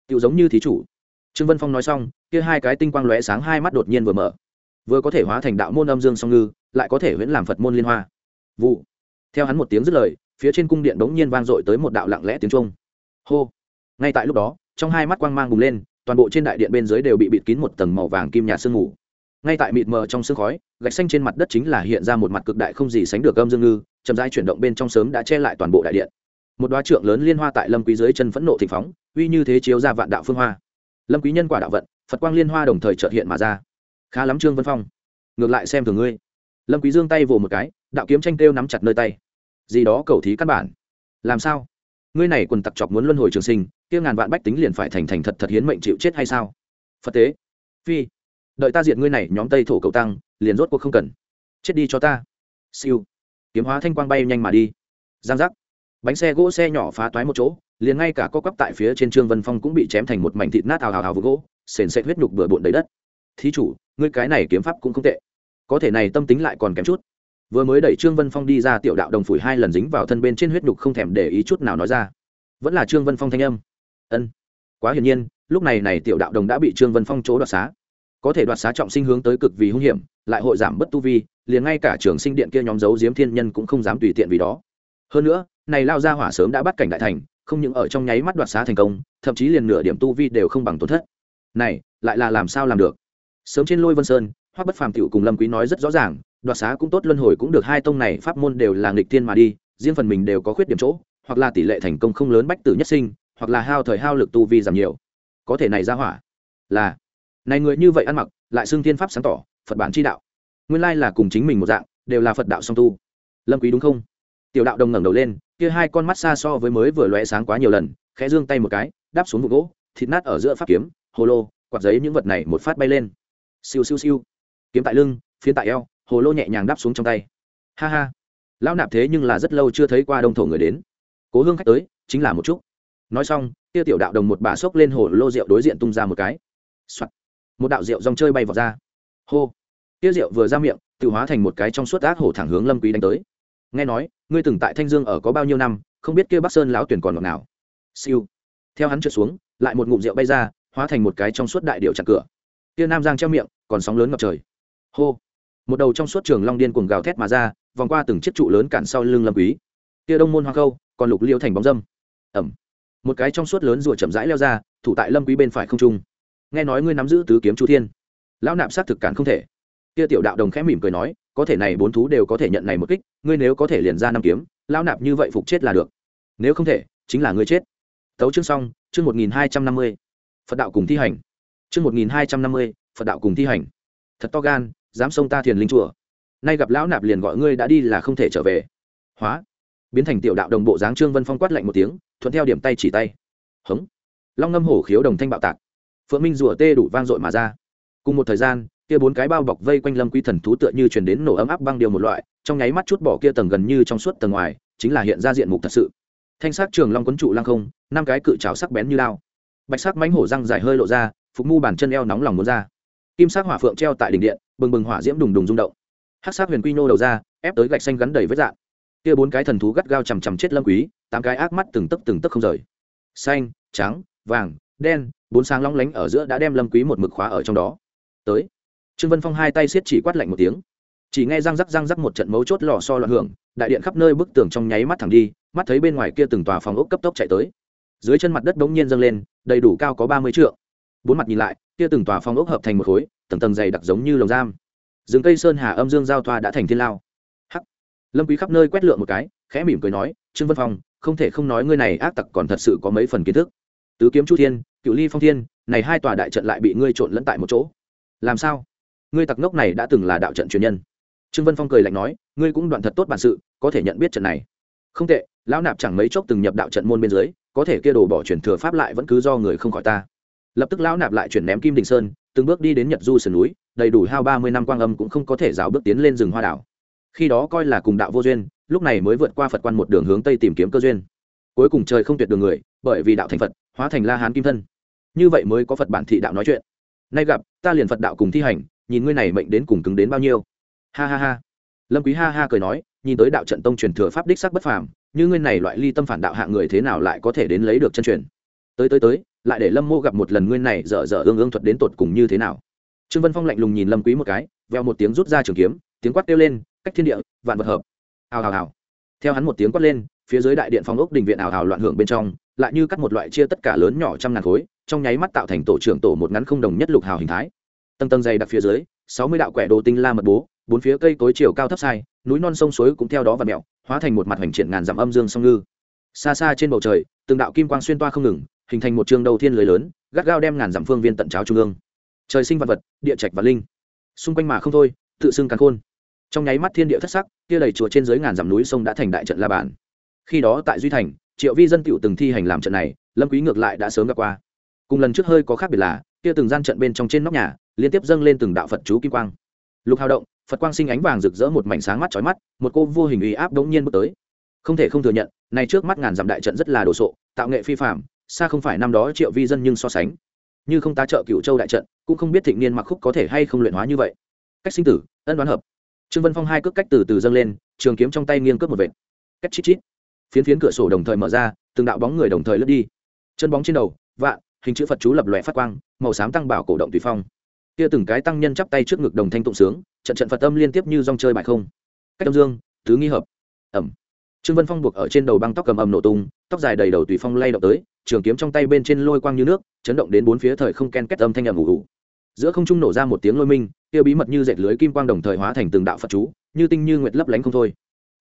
[SPEAKER 1] Tự giống như thí chủ trương vân phong nói xong, kia hai cái tinh quang lóe sáng hai mắt đột nhiên vừa mở. Vừa có thể hóa thành đạo môn âm dương song ngư, lại có thể huyễn làm phật môn liên hoa. Vụ. Theo hắn một tiếng dứt lời, phía trên cung điện đống nhiên vang dội tới một đạo lặng lẽ tiếng trung hô. Ngay tại lúc đó, trong hai mắt quang mang bùng lên, toàn bộ trên đại điện bên dưới đều bị bịt kín một tầng màu vàng kim nhạt sương mù. Ngay tại mịt mờ trong sương khói, gạch xanh trên mặt đất chính là hiện ra một mặt cực đại không gì sánh được âm dương ngư, chậm rãi chuyển động bên trong sớm đã che lại toàn bộ đại điện. Một đoá trượng lớn liên hoa tại lâm quý dưới chân phẫn nộ thịnh phóng, uy như thế chiếu ra vạn đạo phương hoa lâm quý nhân quả đạo vận, phật quang liên hoa đồng thời chợt hiện mà ra. Khá lắm, trương vân phong. Ngược lại xem thường ngươi. Lâm quý giương tay vồ một cái, đạo kiếm tranh tiêu nắm chặt nơi tay. Gì đó cầu thí căn bản. Làm sao? Ngươi này quần tặc chọc muốn luân hồi trường sinh, kia ngàn vạn bách tính liền phải thành thành thật thật hiến mệnh chịu chết hay sao? Phật tế. Phi. Đợi ta diện ngươi này, nhóm tây thổ cầu tăng, liền rốt cuộc không cần. Chết đi cho ta. Siêu. Kiếm hóa thanh quang bay nhanh mà đi. Giang giác. Bánh xe gỗ xe nhỏ phá toái một chỗ liền ngay cả co quắp tại phía trên trương vân phong cũng bị chém thành một mảnh thịt nát hào hào hào vừa gỗ, sền sệt huyết nhục bừa bộn đầy đất. Thí chủ, ngươi cái này kiếm pháp cũng không tệ. Có thể này tâm tính lại còn kém chút. Vừa mới đẩy trương vân phong đi ra, tiểu đạo đồng phủi hai lần dính vào thân bên trên huyết nhục không thèm để ý chút nào nói ra. Vẫn là trương vân phong thanh âm. Ân, quá hiển nhiên, lúc này này tiểu đạo đồng đã bị trương vân phong chỗ đoạt xá. Có thể đoạt xá trọng sinh hướng tới cực vì hung hiểm, lại hội giảm bất tu vi, liền ngay cả trường sinh điện kia nhóm dấu diếm thiên nhân cũng không dám tùy tiện vì đó. Hơn nữa, này lao ra hỏa sớm đã bắt cảnh đại thành không những ở trong nháy mắt đoạt xá thành công, thậm chí liền nửa điểm tu vi đều không bằng tổn thất. Này, lại là làm sao làm được? Sớm trên lôi vân sơn, hoắc bất phàm tiểu cùng lâm quý nói rất rõ ràng, đoạt xá cũng tốt, luân hồi cũng được, hai tông này pháp môn đều là nghịch thiên mà đi, riêng phần mình đều có khuyết điểm chỗ, hoặc là tỷ lệ thành công không lớn bách tử nhất sinh, hoặc là hao thời hao lực tu vi giảm nhiều. Có thể này ra hỏa là, này người như vậy ăn mặc, lại xưng thiên pháp sáng tỏ, phật bản chi đạo. Nguyên lai là cùng chính mình một dạng, đều là phật đạo song tu. Lâm quý đúng không? Tiểu đạo đồng ngẩng đầu lên kia hai con mắt xa so với mới vừa lóe sáng quá nhiều lần, khẽ dương tay một cái, đáp xuống vụ gỗ, thịt nát ở giữa pháp kiếm, hồ lô, quạt giấy những vật này một phát bay lên. Siêu siêu siêu. Kiếm tại lưng, phiến tại eo, hồ lô nhẹ nhàng đáp xuống trong tay. Ha ha. Lão nạp thế nhưng là rất lâu chưa thấy qua đông thổ người đến. Cố hương khách tới, chính là một chút. Nói xong tiêu tiểu đạo đồng một bà xốc lên hồ lô rượu đối diện tung ra một cái、Soạn. một đạo rượu dòng chơi bay vào ra. Hô. Tiêu rượu vừa ra miệng, tự hóa thành một cái trong suốt ác hổ thẳng hướng lâm quý đánh tới nghe nói, ngươi từng tại thanh dương ở có bao nhiêu năm, không biết kia bắc sơn lão tuyển còn ngọt nào siêu. Theo hắn trượt xuống, lại một ngụm rượu bay ra, hóa thành một cái trong suốt đại điệu chặn cửa. Kia nam giang treo miệng, còn sóng lớn ngập trời. Hô. Một đầu trong suốt trường long điên cuồng gào thét mà ra, vòng qua từng chiếc trụ lớn cản sau lưng lâm quý. Kia đông môn hoa khâu, còn lục liêu thành bóng dâm. Ẩm. Một cái trong suốt lớn rùa chậm rãi leo ra, thủ tại lâm quý bên phải không trung. Nghe nói ngươi nắm giữ tứ kiếm chu thiên. Lão nạp sát thực cản không thể. Kia tiểu đạo đồng khẽ mỉm cười nói có thể này bốn thú đều có thể nhận này một kích, ngươi nếu có thể liền ra năm kiếm, lão nạp như vậy phục chết là được. Nếu không thể, chính là ngươi chết. Tấu chương xong, chương một nghìn hai trăm năm mươi. Phật đạo cùng thi hành. Chương một nghìn hai trăm năm mươi, phật đạo cùng thi hành. Thật to gan, dám xông ta thiền linh chùa. Nay gặp lão nạp liền gọi ngươi đã đi là không thể trở về. Hóa. Biến thành tiểu đạo đồng bộ dáng trương vân phong quát lạnh một tiếng, thuận theo điểm tay chỉ tay. Hống. Long ngâm hổ khiếu đồng thanh bạo tạc. Phượng minh rùa tê đủ vang dội mà ra. Cùng một thời gian kia bốn cái bao bọc vây quanh lâm quý thần thú tựa như truyền đến nổ ấm áp băng điều một loại, trong nháy mắt chút bỏ kia tầng gần như trong suốt tầng ngoài, chính là hiện ra diện mục thật sự. Thanh sắc trường long quấn trụ lăng không, năm cái cự trào sắc bén như lao bạch sắc mánh hổ răng dài hơi lộ ra, phục mu bàn chân eo nóng lòng muốn ra. Kim sắc hỏa phượng treo tại đỉnh điện, bừng bừng hỏa diễm đùng đùng rung động. Hắc sắc huyền quy nô đầu ra, ép tới gạch xanh gắn đầy vết dạng. Kia bốn cái thần thú gắt gao chằm chằm chết lâm quý, tám cái ác mắt từng tấc từng tấc không rời. Xanh, trắng, vàng, đen, bốn sáng long lánh ở giữa đã đem lâm quý một mực khóa ở trong đó. Tới trương vân phong hai tay siết chỉ quát lạnh một tiếng. Chỉ nghe răng rắc răng rắc một trận mấu chốt lò so loạn hưởng, đại điện khắp nơi bức tường trong nháy mắt thẳng đi, mắt thấy bên ngoài kia từng tòa phòng ốc cấp tốc chạy tới. Dưới chân mặt đất bỗng nhiên dâng lên, đầy đủ cao có ba mươi trượng. Bốn mặt nhìn lại, kia từng tòa phòng ốc hợp thành một khối, tầng tầng dày đặc giống như lồng giam. Rừng cây sơn hà âm dương giao thoa đã thành thiên lao. Hắc. Lâm quý khắp nơi quét lượn một cái, khẽ mỉm cười nói, trương vân phong, không thể không nói ngươi này ác tặc còn thật sự có mấy phần kiến thức. Tứ kiếm chu thiên, cựu ly phong thiên, này hai tòa đại trận lại bị ngươi trộn lẫn tại một chỗ. Làm sao? Ngươi tặc ngốc này đã từng là đạo trận truyền nhân. Trương vân phong cười lạnh nói, ngươi cũng đoạn thật tốt bản sự, có thể nhận biết trận này. Không tệ, lão nạp chẳng mấy chốc từng nhập đạo trận môn bên dưới, có thể kia đồ bỏ chuyển thừa pháp lại vẫn cứ do người không khỏi ta. Lập tức lão nạp lại chuyển ném kim đình sơn, từng bước đi đến nhật du sườn núi, đầy đủ hao ba mươi năm quang âm cũng không có thể rào bước tiến lên rừng hoa đảo. Khi đó coi là cùng đạo vô duyên, lúc này mới vượt qua phật quan một đường hướng tây tìm kiếm cơ duyên. Cuối cùng trời không tuyệt đường người, bởi vì đạo thành phật, hóa thành la hán kim thân. Như vậy mới có phật bản thị đạo nói chuyện. Nay gặp, ta liền phật đạo cùng thi hành nhìn ngươi này mệnh đến cùng cứng đến bao nhiêu. Ha ha ha. Lâm quý ha ha cười nói, nhìn tới đạo trận tông truyền thừa pháp đích sắc bất phàm, như ngươi này loại ly tâm phản đạo hạng người thế nào lại có thể đến lấy được chân truyền? Tới tới tới, lại để lâm mô gặp một lần ngươi này dở dở ương ương thuật đến tột cùng như thế nào? Trương vân phong lạnh lùng nhìn lâm quý một cái, veo một tiếng rút ra trường kiếm, tiếng quát kêu lên, cách thiên địa, vạn vật hợp. Hào hào hào. Theo hắn một tiếng quát lên, phía dưới đại điện phong ốc đình viện ảo hào loạn hưởng bên trong, lại như cắt một loại chia tất cả lớn nhỏ trăm ngàn khối, trong nháy mắt tạo thành tổ trưởng tổ một ngắn không đồng nhất lục hào hình thái tầng tầng dày đặc phía dưới, sáu mươi đạo quẻ đồ tinh la mật bố, bốn phía cây cối chiều cao thấp sai, núi non sông suối cũng theo đó và mẹo hóa thành một mặt hoành triển ngàn dặm âm dương song ngư. Xa xa trên bầu trời, từng đạo kim quang xuyên toa không ngừng, hình thành một trường đầu thiên lưới lớn, gắt gao đem ngàn dặm phương viên tận cháo trung ương. Trời sinh vật vật, địa trạch và linh. Xung quanh mà không thôi, tự xưng càn khôn. Trong nháy mắt thiên địa thất sắc, kia đầy chùa trên dưới ngàn dặm núi sông đã thành đại trận la bản khi đó tại duy thành, triệu vi dân tiểu từng thi hành làm trận này, lâm quý ngược lại đã sớm gặp qua cùng lần trước hơi có khác biệt là, kia từng gian trận bên trong trên nóc nhà, liên tiếp dâng lên từng đạo phật chú kim quang. Lục hào động, phật quang sinh ánh vàng rực rỡ một mảnh sáng mắt chói mắt, một cô vô hình uy áp đống nhiên bước tới. Không thể không thừa nhận, này trước mắt ngàn dặm đại trận rất là đồ sộ, tạo nghệ phi phạm xa không phải năm đó triệu vi dân nhưng so sánh. Như không tá trợ cựu châu đại trận, cũng không biết thịnh niên mặc khúc có thể hay không luyện hóa như vậy. Cách sinh tử, ân đoán hợp. Trương vân phong hai cước cách từ từ dâng lên, trường kiếm trong tay nghiêng cướp một vệt. Cách chít chít. Phiến phiến cửa sổ đồng thời mở ra, từng đạo bóng người đồng thời lướt đi. Chân bóng trên đầu vạ hình chữ phật chú lập lòe phát quang, màu xám tăng bảo cổ động tùy phong. Kia từng cái tăng nhân chắp tay trước ngực đồng thanh tụng sướng, trận trận phật âm liên tiếp như dòng chơi bài không. Cách âm dương tứ nghi hợp. Ẩm. Trương vân phong buộc ở trên đầu băng tóc cầm ầm nổ tung, tóc dài đầy đầu tùy phong lay động tới, trường kiếm trong tay bên trên lôi quang như nước, chấn động đến bốn phía thời không ken kết âm thanh ầm ủ ủ giữa không trung nổ ra một tiếng lôi minh, kia bí mật như dệt lưới kim quang đồng thời hóa thành từng đạo phật chú, như tinh như nguyệt lấp lánh không thôi.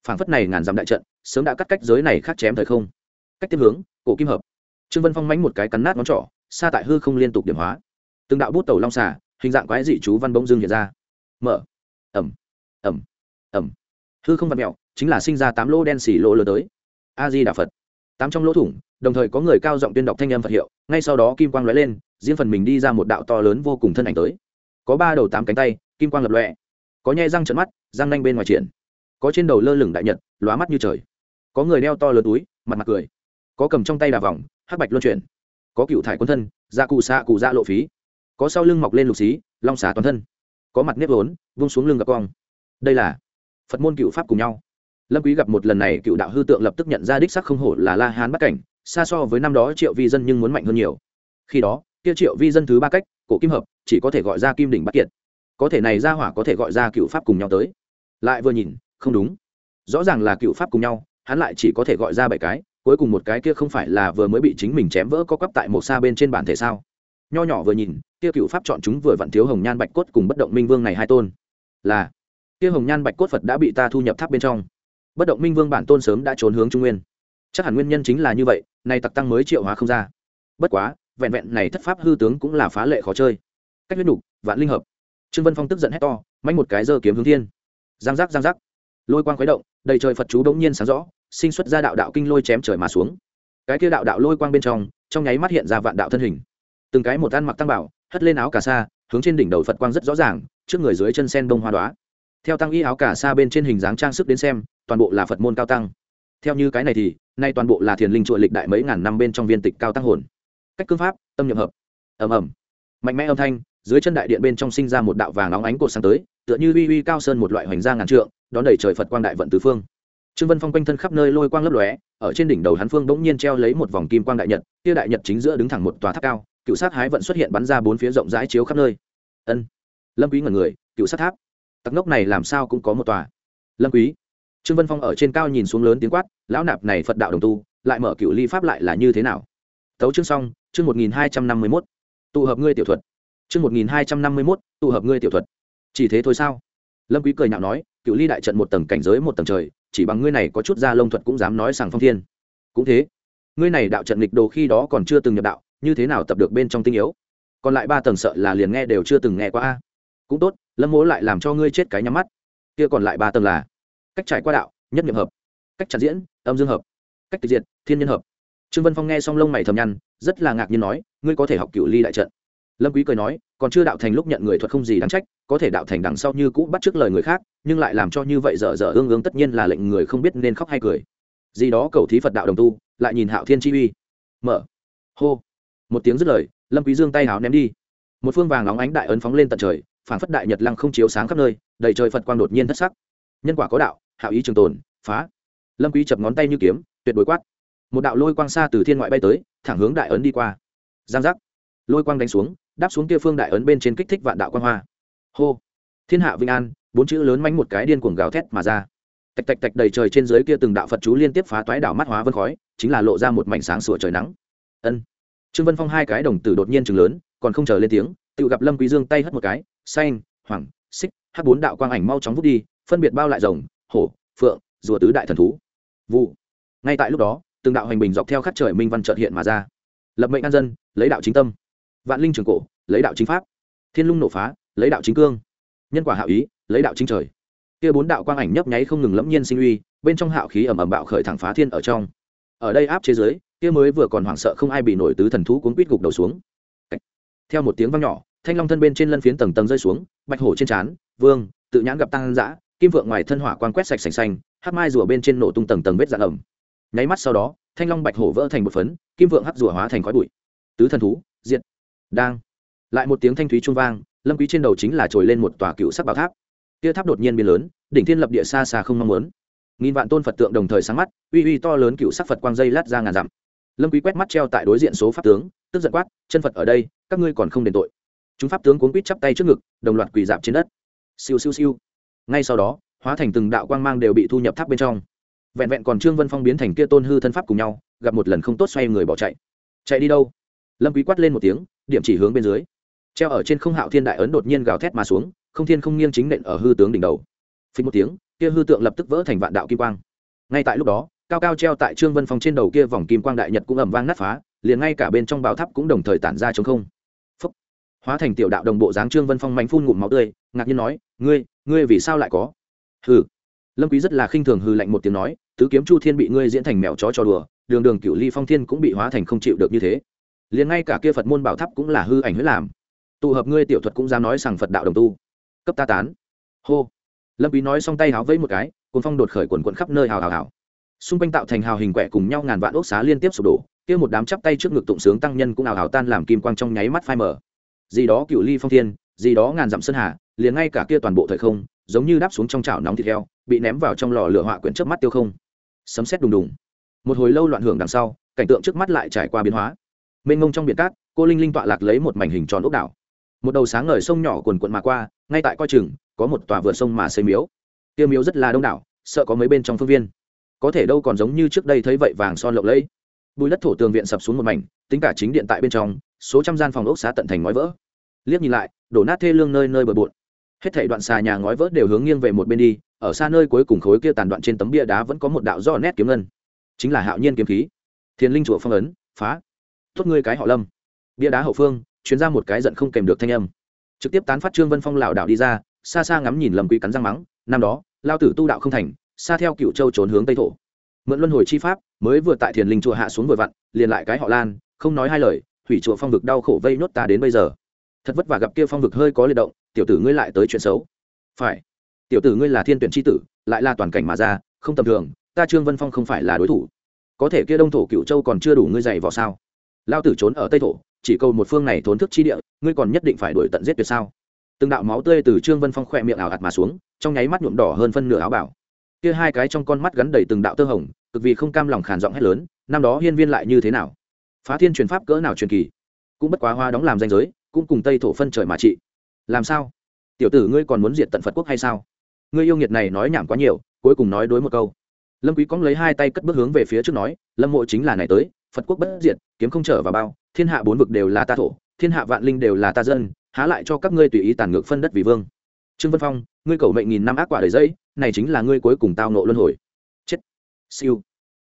[SPEAKER 1] Phảng phất này ngàn dặm đại trận, sớm đã cắt cách giới này khác chém thời không. Cách tiếp hướng, cổ kim hợp trương vân phong mánh một cái cắn nát ngón trỏ xa tại hư không liên tục điểm hóa. Từng đạo bút tàu long xà, hình dạng quái dị chú văn bỗng dưng hiện ra. Mở. Ẩm. Ẩm. Ẩm. Hư không văn mẹo chính là sinh ra tám lỗ đen xỉ lỗ lừa tới. A di đà phật. Tám trong lỗ thủng đồng thời có người cao giọng tuyên đọc thanh âm phật hiệu ngay sau đó kim quang lóe lên riêng phần mình đi ra một đạo to lớn vô cùng thân ảnh tới. Có ba đầu tám cánh tay kim quang lập lọe có nhai răng trận mắt răng nanh bên ngoài triển. Có trên đầu lơ lửng đại nhật lóa mắt như trời. Có người đeo to lớn túi mặt mặt cười. Có cầm trong tay đà vòng hắc bạch luân chuyển. Có cựu thải quân thân da cụ xạ cụ da lộ phí. Có sau lưng mọc lên lục xí, long xà toàn thân. Có mặt nếp vốn, vung xuống lưng gặp cong đây là phật môn cựu pháp cùng nhau. Lâm quý gặp một lần này, cựu đạo hư tượng lập tức nhận ra đích sắc không hổ là la hán bắt cảnh, xa so với năm đó triệu vi dân nhưng muốn mạnh hơn nhiều. Khi đó, kia triệu vi dân thứ ba cách, cổ kim hợp, chỉ có thể gọi ra kim đỉnh bắt kiệt. Có thể này ra hỏa có thể gọi ra cựu pháp cùng nhau tới. Lại vừa nhìn, không đúng. Rõ ràng là cựu pháp cùng nhau, hắn lại chỉ có thể gọi ra bảy cái cuối cùng một cái kia không phải là vừa mới bị chính mình chém vỡ có quắp tại một xa bên trên bản thể sao? Nho nhỏ vừa nhìn, kia cựu pháp chọn chúng vừa vặn thiếu hồng nhan bạch cốt cùng bất động minh vương này hai tôn. Là, kia hồng nhan bạch cốt phật đã bị ta thu nhập tháp bên trong. Bất động minh vương bản tôn sớm đã trốn hướng trung nguyên. Chắc hẳn nguyên nhân chính là như vậy, nay tặc tăng mới triệu hóa không ra. Bất quá, vẹn vẹn này thất pháp hư tướng cũng là phá lệ khó chơi. Cách huyết đục vạn linh hợp. Trương vân phong tức giận hét to manh một cái giơ kiếm hướng thiên. Giang giác giang giác. Lôi quang khuấy động, đầy trời phật chú đống nhiên sáng rõ sinh xuất ra đạo đạo kinh lôi chém trời mà xuống. Cái kia đạo đạo lôi quang bên trong trong nháy mắt hiện ra vạn đạo thân hình. Từng cái một ăn mặc tăng bảo, hất lên áo cà sa, hướng trên đỉnh đầu phật quang rất rõ ràng, trước người dưới chân sen bông hoa đoá theo tăng y áo cà sa bên trên hình dáng trang sức đến xem, toàn bộ là phật môn cao tăng. Theo như cái này thì, nay toàn bộ là thiền linh trụa lịch đại mấy ngàn năm bên trong viên tịch cao tăng hồn. Cách cương pháp, tâm nhập hợp. Ầm ầm. Mạnh mẽ âm thanh, dưới chân đại điện bên trong sinh ra một đạo vàng óng ánh cột sáng tới, tựa như uy uy cao sơn một loại hoành gia ngàn trượng, đón đẩy trời phật quang đại vận tứ phương trương vân phong quanh thân khắp nơi lôi quang lấp lóe, ở trên đỉnh đầu hắn phương bỗng nhiên treo lấy một vòng kim quang đại nhật, kia đại nhật chính giữa đứng thẳng một tòa tháp cao, cựu sát hái vận xuất hiện bắn ra bốn phía rộng rãi chiếu khắp nơi. Ân, lâm quý ngẩn người, cựu sát tháp. Tặc ngốc này làm sao cũng có một tòa. Lâm quý. Trương vân phong ở trên cao nhìn xuống lớn tiếng quát, lão nạp này phật đạo đồng tu, lại mở cựu ly pháp lại là như thế nào? Tấu chương xong, chương một nghìn hai trăm năm mươi mốt. Tụ hợp ngươi tiểu thuật. Chương một nghìn hai trăm năm mươi mốt, tụ hợp ngươi tiểu thuật. Chỉ thế thôi sao? Lâm quý cười nhạo nói, cựu ly đại trận một tầng cảnh giới một tầng trời chỉ bằng ngươi này có chút ra lông thuật cũng dám nói sàng phong thiên. Cũng thế, ngươi này đạo trận lịch đồ khi đó còn chưa từng nhập đạo, như thế nào tập được bên trong tinh yếu? Còn lại ba tầng sợ là liền nghe đều chưa từng nghe qua a. Cũng tốt, lâm mỗ lại làm cho ngươi chết cái nhắm mắt. Kia còn lại ba tầng là cách trải qua đạo, nhất niệm hợp, cách chặt diễn, âm dương hợp, cách tịch diệt, thiên nhân hợp. Trương vân phong nghe xong lông mày thầm nhăn, rất là ngạc nhiên nói, ngươi có thể học cựu ly đại trận. Lâm quý cười nói, còn chưa đạo thành lúc nhận người thuật không gì đáng trách, có thể đạo thành đằng sau như cũ bắt trước lời người khác nhưng lại làm cho như vậy dở dở ương ương tất nhiên là lệnh người không biết nên khóc hay cười. Gì đó cầu thí phật đạo đồng tu, lại nhìn hạo thiên chi uy. Mở. Hô. Một tiếng dứt lời, lâm quý dương tay háo ném đi. Một phương vàng nóng ánh đại ấn phóng lên tận trời phản phất đại nhật lăng không chiếu sáng khắp nơi, đầy trời phật quang đột nhiên thất sắc. Nhân quả có đạo, hạo ý trường tồn, phá. Lâm quý chập ngón tay như kiếm, tuyệt đối quát. Một đạo lôi quang xa từ thiên ngoại bay tới, thẳng hướng đại ấn đi qua. Giang giác. Lôi quang đánh xuống, đáp xuống kia phương đại ấn bên trên kích thích vạn đạo quang hoa. Hô. Thiên hạ vinh an bốn chữ lớn mánh một cái điên cuồng gào thét mà ra. Tạch tạch tạch đầy trời trên dưới kia từng đạo phật chú liên tiếp phá toái đảo mắt hóa vân khói, chính là lộ ra một mảnh sáng sủa trời nắng. Ân. Trương vân phong hai cái đồng tử đột nhiên chừng lớn, còn không chờ lên tiếng, tự gặp lâm quý dương tay hất một cái, xanh hoàng xích, hát bốn đạo quang ảnh mau chóng vút đi, phân biệt bao lại rồng, hổ, phượng, rùa tứ đại thần thú. Vụ. Ngay tại lúc đó, từng đạo hành bình dọc theo khắp trời minh văn chợt hiện mà ra. Lập mệnh an dân, lấy đạo chính tâm. Vạn linh trường cổ, lấy đạo chính pháp. Thiên lung nổ phá, lấy đạo chính cương nhân quả hạo ý, lấy đạo chính trời. Kia bốn đạo quang ảnh nhấp nháy không ngừng lẫm nhiên sinh uy, bên trong hạo khí ẩm ẩm bạo khởi thẳng phá thiên ở trong. Ở đây áp chế giới kia mới vừa còn hoảng sợ không ai bị nổi tứ thần thú cuốn quýt gục đầu xuống. Theo một tiếng vang nhỏ, thanh long thân bên trên lân phiến tầng tầng rơi xuống, bạch hổ trên trán, vương, tự nhãn gặp tăng dã, kim vượng ngoài thân hỏa quang quét sạch sành xanh hát mai rùa bên trên nổ tung tầng tầng vết dạng ẩm. Nháy mắt sau đó, thanh long bạch hổ vỡ thành một phấn, kim vượng hắc rùa hóa thành khói bụi. Tứ thần thú diện đang. Lại một tiếng thanh thúy trung vang lâm quý trên đầu chính là trồi lên một tòa cựu sắc bảo tháp. Kia tháp đột nhiên biến lớn, đỉnh thiên lập địa xa xa không mong muốn. Nghìn vạn tôn phật tượng đồng thời sáng mắt, uy uy to lớn cựu sắc phật quang dây lát ra ngàn dặm. Lâm quý quét mắt treo tại đối diện số pháp tướng, tức giận quát, chân phật ở đây, các ngươi còn không đền tội. Chúng pháp tướng cuốn quýt chắp tay trước ngực, đồng loạt quỳ dạp trên đất. Siêu siêu siêu. Ngay sau đó, hóa thành từng đạo quang mang đều bị thu nhập tháp bên trong. Vẹn vẹn còn trương vân phong biến thành kia tôn hư thân pháp cùng nhau, gặp một lần không tốt xoay người bỏ chạy. Chạy đi đâu? Lâm quý quát lên một tiếng, điểm chỉ hướng bên dưới treo ở trên không hạo thiên đại ấn đột nhiên gào thét mà xuống, không thiên không nghiêng chính nện ở hư tướng đỉnh đầu. Phí một tiếng, kia hư tượng lập tức vỡ thành vạn đạo kim quang. Ngay tại lúc đó, cao cao treo tại trương vân phong trên đầu kia vòng kim quang đại nhật cũng ầm vang nát phá, liền ngay cả bên trong bảo tháp cũng đồng thời tản ra chống không. Hóa thành tiểu đạo đồng bộ dáng trương vân phong mánh phun ngụm máu tươi, ngạc nhiên nói, ngươi ngươi vì sao lại có? Hừ. Lâm quý rất là khinh thường hừ lạnh một tiếng nói, tứ kiếm chu thiên bị ngươi diễn thành mèo chó cho đùa, đường đường cửu ly phong thiên cũng bị hóa thành không chịu được như thế. Liền ngay cả kia phật môn bảo tháp cũng là hư ảnh huyết làm tụ hợp ngươi tiểu thuật cũng dám nói rằng phật đạo đồng tu. Cấp ta tán. Hô. Lâm quý nói xong tay háo vẫy một cái cuốn phong đột khởi quần quần khắp nơi hào hào hào. Xung quanh tạo thành hào hình quẻ cùng nhau ngàn vạn ốc xá liên tiếp sụp đổ, kia một đám chắp tay trước ngực tụng sướng tăng nhân cũng hào hào tan làm kim quang trong nháy mắt phai mở gì đó cựu ly phong thiên, gì đó ngàn dặm sơn hà, liền ngay cả kia toàn bộ thời không, giống như đáp xuống trong chảo nóng thịt heo, bị ném vào trong lò lửa hỏa quyển trước mắt tiêu không. Sấm sét đùng đùng. Một hồi lâu loạn hưởng đằng sau, cảnh tượng trước mắt lại trải qua biến hóa. Mênh mông trong biển cát, cô linh linh tọa lạc lấy một mảnh hình tròn ốc đảo một đầu sáng ngời sông nhỏ cuồn cuộn mà qua, ngay tại coi chừng, có một tòa vượt sông mà xây miếu. Tiêu miếu rất là đông đảo, sợ có mấy bên trong phương viên. Có thể đâu còn giống như trước đây thấy vậy vàng son lộng lẫy. Bùi đất thổ tường viện sập xuống một mảnh, tính cả chính điện tại bên trong, số trăm gian phòng ốc xá tận thành ngói vỡ. Liếc nhìn lại, đổ nát thê lương nơi nơi bờ bộn. Hết thảy đoạn xà nhà ngói vỡ đều hướng nghiêng về một bên đi, ở xa nơi cuối cùng khối kia tàn đoạn trên tấm bia đá vẫn có một đạo do nét kiếm ngân. Chính là hạo nhiên kiếm khí. Thiên linh chùa phong ấn, phá. Tốt ngươi cái họ lâm. Bia đá hậu phương chuyến ra một cái giận không kèm được thanh âm. Trực tiếp tán phát trương vân phong lảo đảo đi ra, xa xa ngắm nhìn lầm quý cắn răng mắng, năm đó, lao tử tu đạo không thành, xa theo cựu châu trốn hướng tây thổ. Mượn luân hồi chi pháp, mới vừa tại thiền linh chùa hạ xuống vừa vặn, liền lại cái họ lan, không nói hai lời, thủy chùa phong vực đau khổ vây nhốt ta đến bây giờ. Thật vất vả gặp kia phong vực hơi có liệt động, tiểu tử ngươi lại tới chuyện xấu. Phải, tiểu tử ngươi là thiên tuyển tri tử, lại là toàn cảnh mà ra, không tầm thường, ta trương vân phong không phải là đối thủ. Có thể kia đông thổ cựu châu còn chưa đủ ngươi dày vào sao? Lao tử trốn ở tây thổ chỉ cầu một phương này thốn thức chi địa, ngươi còn nhất định phải đuổi tận giết tuyệt sao? Từng đạo máu tươi từ trương vân phong khỏe miệng ảo ạt mà xuống, trong nháy mắt nhuộm đỏ hơn phân nửa áo bảo kia hai cái trong con mắt gắn đầy từng đạo tơ hồng, cực vì không cam lòng khàn giọng hét lớn, năm đó hiên viên lại như thế nào? Phá thiên truyền pháp cỡ nào truyền kỳ? Cũng bất quá hoa đóng làm danh giới, cũng cùng tây thổ phân trời mà trị. Làm sao? Tiểu tử ngươi còn muốn diệt tận phật quốc hay sao? Ngươi yêu nghiệt này nói nhảm quá nhiều, cuối cùng nói đối một câu. Lâm quý cóng lấy hai tay cất bước hướng về phía trước nói, lâm mộ chính là này tới phật quốc bất diệt, kiếm không trở vào bao, thiên hạ bốn vực đều là ta thổ, thiên hạ vạn linh đều là ta dân, há lại cho các ngươi tùy ý tàn ngược phân đất vì vương. Trương vân phong, ngươi cầu mệnh nghìn năm ác quả đầy dây này chính là ngươi cuối cùng tao nộ luân hồi. Chết. Siêu.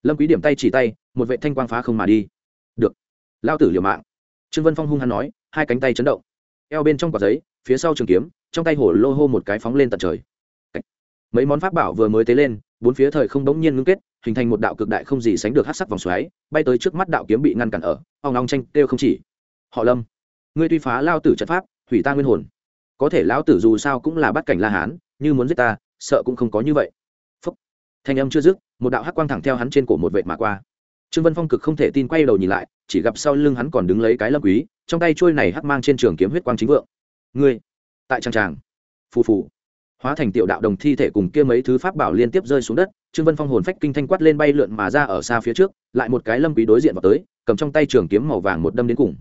[SPEAKER 1] Lâm quý điểm tay chỉ tay, một vệ thanh quang phá không mà đi. Được. Lao tử liều mạng. Trương vân phong hung hăng nói, hai cánh tay chấn động. Eo bên trong quả giấy, phía sau trường kiếm, trong tay hổ lô hô một cái phóng lên tận trời. Mấy món pháp bảo vừa mới tế lên, bốn phía thời không đống nhiên ngưng kết hình thành một đạo cực đại không gì sánh được hắc sắc vòng xoáy, bay tới trước mắt đạo kiếm bị ngăn cản ở, ong ong tranh kêu không chỉ. Họ lâm, ngươi tuy phá lao tử trận pháp, hủy ta nguyên hồn. Có thể lão tử dù sao cũng là bắt cảnh la hán, như muốn giết ta, sợ cũng không có như vậy. Phúc. thanh âm chưa dứt, một đạo hắc quang thẳng theo hắn trên cổ một vệt mà qua. Trương vân phong cực không thể tin quay đầu nhìn lại, chỉ gặp sau lưng hắn còn đứng lấy cái lâm quý, trong tay trôi này hắc mang trên trường kiếm huyết quang chính vượng. Ngươi, tại trang tràng phù phù hóa thành tiểu đạo đồng thi thể cùng kia mấy thứ pháp bảo liên tiếp rơi xuống đất, trương vân phong hồn phách kinh thanh quát lên bay lượn mà ra ở xa phía trước, lại một cái lâm quý đối diện vào tới, cầm trong tay trường kiếm màu vàng một đâm đến cùng.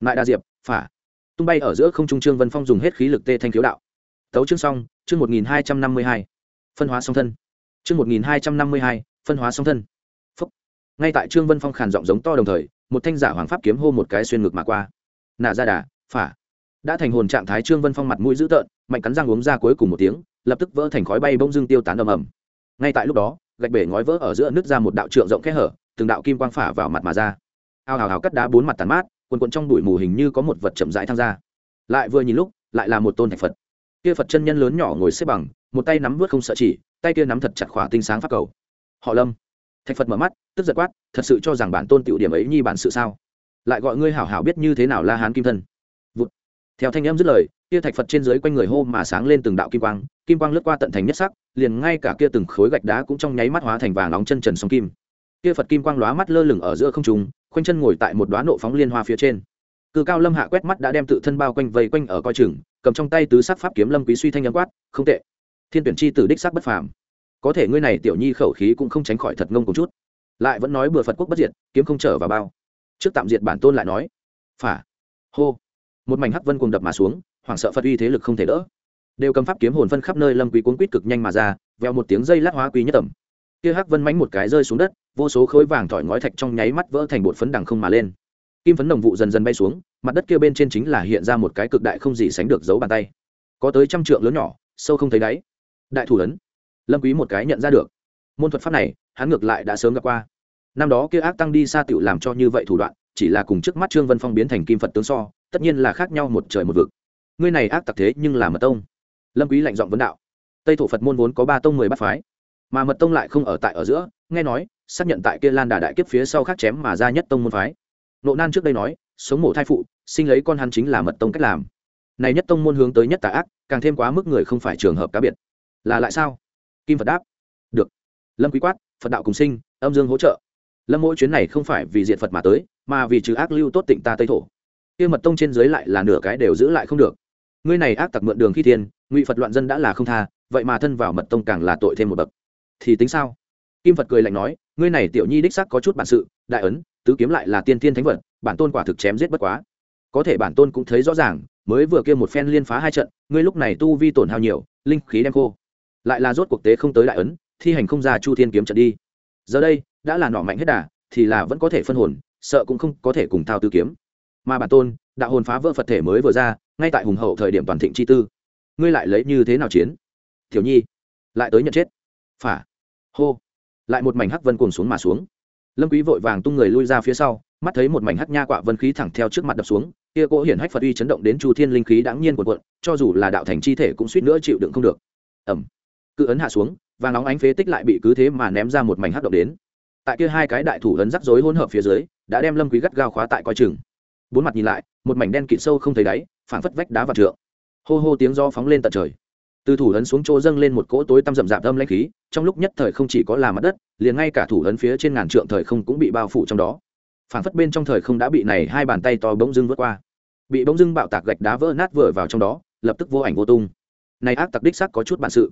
[SPEAKER 1] Lại đa diệp, phả. Tung bay ở giữa không trung trương vân phong dùng hết khí lực tê thanh thiếu đạo. Tấu chương xong, chương một nghìn hai trăm năm mươi hai. Phân hóa song thân. Chương một nghìn hai trăm năm mươi hai, phân hóa song thân. Phúc. ngay tại trương vân phong khàn giọng giống to đồng thời, một thanh giả hoàng pháp kiếm hô một cái xuyên ngực mà qua. Nạ ra đà, phả đã thành hồn trạng thái trương vân phong mặt mũi dữ tợn, mạnh cắn răng uống ra cuối cùng một tiếng, lập tức vỡ thành khói bay bông dưng tiêu tán ầm ầm. Ngay tại lúc đó, gạch bể ngói vỡ ở giữa nứt ra một đạo trượng rộng kẽ hở, từng đạo kim quang phả vào mặt mà ra. Ao hào hào cắt đá bốn mặt tàn mát, quần quần trong bụi mù hình như có một vật chậm rãi thăng ra. Lại vừa nhìn lúc, lại là một tôn thạch phật. Kia phật chân nhân lớn nhỏ ngồi xếp bằng, một tay nắm vớt không sợ chỉ, tay kia nắm thật chặt khỏa tinh sáng pháp cầu. Họ lâm. Thạch phật mở mắt, tức giật quát, thật sự cho rằng bản tôn tiểu điểm ấy nhi bản sự sao? Lại gọi ngươi hảo hảo biết như thế nào la hán kim thân theo thanh âm dứt lời, kia thạch phật trên dưới quanh người hô mà sáng lên từng đạo kim quang kim quang lướt qua tận thành nhất sắc, liền ngay cả kia từng khối gạch đá cũng trong nháy mắt hóa thành vàng nóng chân trần sóng kim. Kia phật kim quang lóa mắt lơ lửng ở giữa không trung, khoanh chân ngồi tại một đoá nộ phóng liên hoa phía trên. Cự cao lâm hạ quét mắt đã đem tự thân bao quanh vây quanh ở coi chừng, cầm trong tay tứ sắc pháp kiếm lâm quý suy thanh âm quát, không tệ. Thiên tuyển chi tử đích sắc bất phàm. Có thể ngươi này tiểu nhi khẩu khí cũng không tránh khỏi thật ngông cùng chút. Lại vẫn nói bừa phật quốc bất diệt, kiếm không trở vào bao. Trước tạm diệt bản tôn lại nói, phả. Hô một mảnh hắc vân cùng đập mà xuống hoảng sợ phật uy thế lực không thể đỡ. Đều cầm pháp kiếm hồn phân khắp nơi lâm quý cuốn quýt cực nhanh mà ra veo một tiếng dây lát hóa quý nhất tầm kia hắc vân mánh một cái rơi xuống đất vô số khối vàng thỏi ngói thạch trong nháy mắt vỡ thành bột phấn đằng không mà lên. Kim phấn đồng vụ dần dần bay xuống mặt đất kia bên trên chính là hiện ra một cái cực đại không gì sánh được giấu bàn tay. Có tới trăm trượng lớn nhỏ sâu không thấy đáy. Đại thủ lớn, lâm quý một cái nhận ra được. Môn thuật pháp này hắn ngược lại đã sớm gặp qua. Năm đó kia ác tăng đi xa tiểu làm cho như vậy thủ đoạn chỉ là cùng trước mắt trương vân phong biến thành kim phật tướng so tất nhiên là khác nhau một trời một vực. Ngươi này ác tặc thế nhưng là mật tông. Lâm quý lạnh giọng vấn đạo. Tây thổ phật môn vốn có ba tông mười bát phái, mà mật tông lại không ở tại ở giữa, nghe nói, xác nhận tại kia lan đà đại kiếp phía sau khác chém mà ra nhất tông môn phái. Nộ nan trước đây nói, sống mổ thai phụ, sinh lấy con hắn chính là mật tông cách làm. Này nhất tông môn hướng tới nhất tà ác, càng thêm quá mức người không phải trường hợp cá biệt. Là lại sao? Kim phật đáp. Được. Lâm quý quát, phật đạo cùng sinh, âm dương hỗ trợ. Lâm mỗi chuyến này không phải vì diện phật mà tới, mà vì trừ ác lưu tốt tịnh ta tây thổ kia mật tông trên dưới lại là nửa cái đều giữ lại không được. Ngươi này ác tặc mượn đường khi thiên, ngụy phật loạn dân đã là không tha, vậy mà thân vào mật tông càng là tội thêm một bậc. Thì tính sao? Kim phật cười lạnh nói, ngươi này tiểu nhi đích sắc có chút bản sự, đại ấn, tứ kiếm lại là tiên thiên thánh vật, bản tôn quả thực chém giết bất quá. Có thể bản tôn cũng thấy rõ ràng, mới vừa kia một phen liên phá hai trận, ngươi lúc này tu vi tổn hao nhiều, linh khí đem khô. Lại là rốt cuộc tế không tới đại ấn, thi hành không ra chu thiên kiếm trận đi. Giờ đây, đã là nọ mạnh hết đà, thì là vẫn có thể phân hồn, sợ cũng không có thể cùng thao tư kiếm mà bản tôn, đạo hồn phá vỡ phật thể mới vừa ra, ngay tại hùng hậu thời điểm toàn thịnh chi tư. Ngươi lại lấy như thế nào chiến? Thiểu nhi, lại tới nhận chết. Phả? Hô. Lại một mảnh hắc vân cuồng xuống mà xuống. Lâm quý vội vàng tung người lui ra phía sau, mắt thấy một mảnh hắc nha quạ vân khí thẳng theo trước mặt đập xuống, kia cỗ hiển hách phật uy chấn động đến chu thiên linh khí đáng nhiên cuộn cuộn, cho dù là đạo thành chi thể cũng suýt nữa chịu đựng không được. Ẩm cự ấn hạ xuống và nóng ánh phế tích lại bị cứ thế mà ném ra một mảnh hắc động đến. Tại kia hai cái đại thủ ấn rắc rối hỗn hợp phía dưới, đã đem lâm quý gắt gao khóa tại coi chừng bốn mặt nhìn lại, một mảnh đen kịt sâu không thấy đáy, phảng phất vách đá và trượng. Hô hô tiếng do phóng lên tận trời. Từ thủ ấn xuống chỗ dâng lên một cỗ tối tăm rậm rạp âm lãnh khí, trong lúc nhất thời không chỉ có là mặt đất, liền ngay cả thủ ấn phía trên ngàn trượng thời không cũng bị bao phủ trong đó. Phảng phất bên trong thời không đã bị này hai bàn tay to bỗng dưng vượt qua. Bị bỗng dưng bạo tạc gạch đá vỡ nát vừa vào trong đó, lập tức vô ảnh vô tung. Này ác tặc đích sắc có chút bản sự.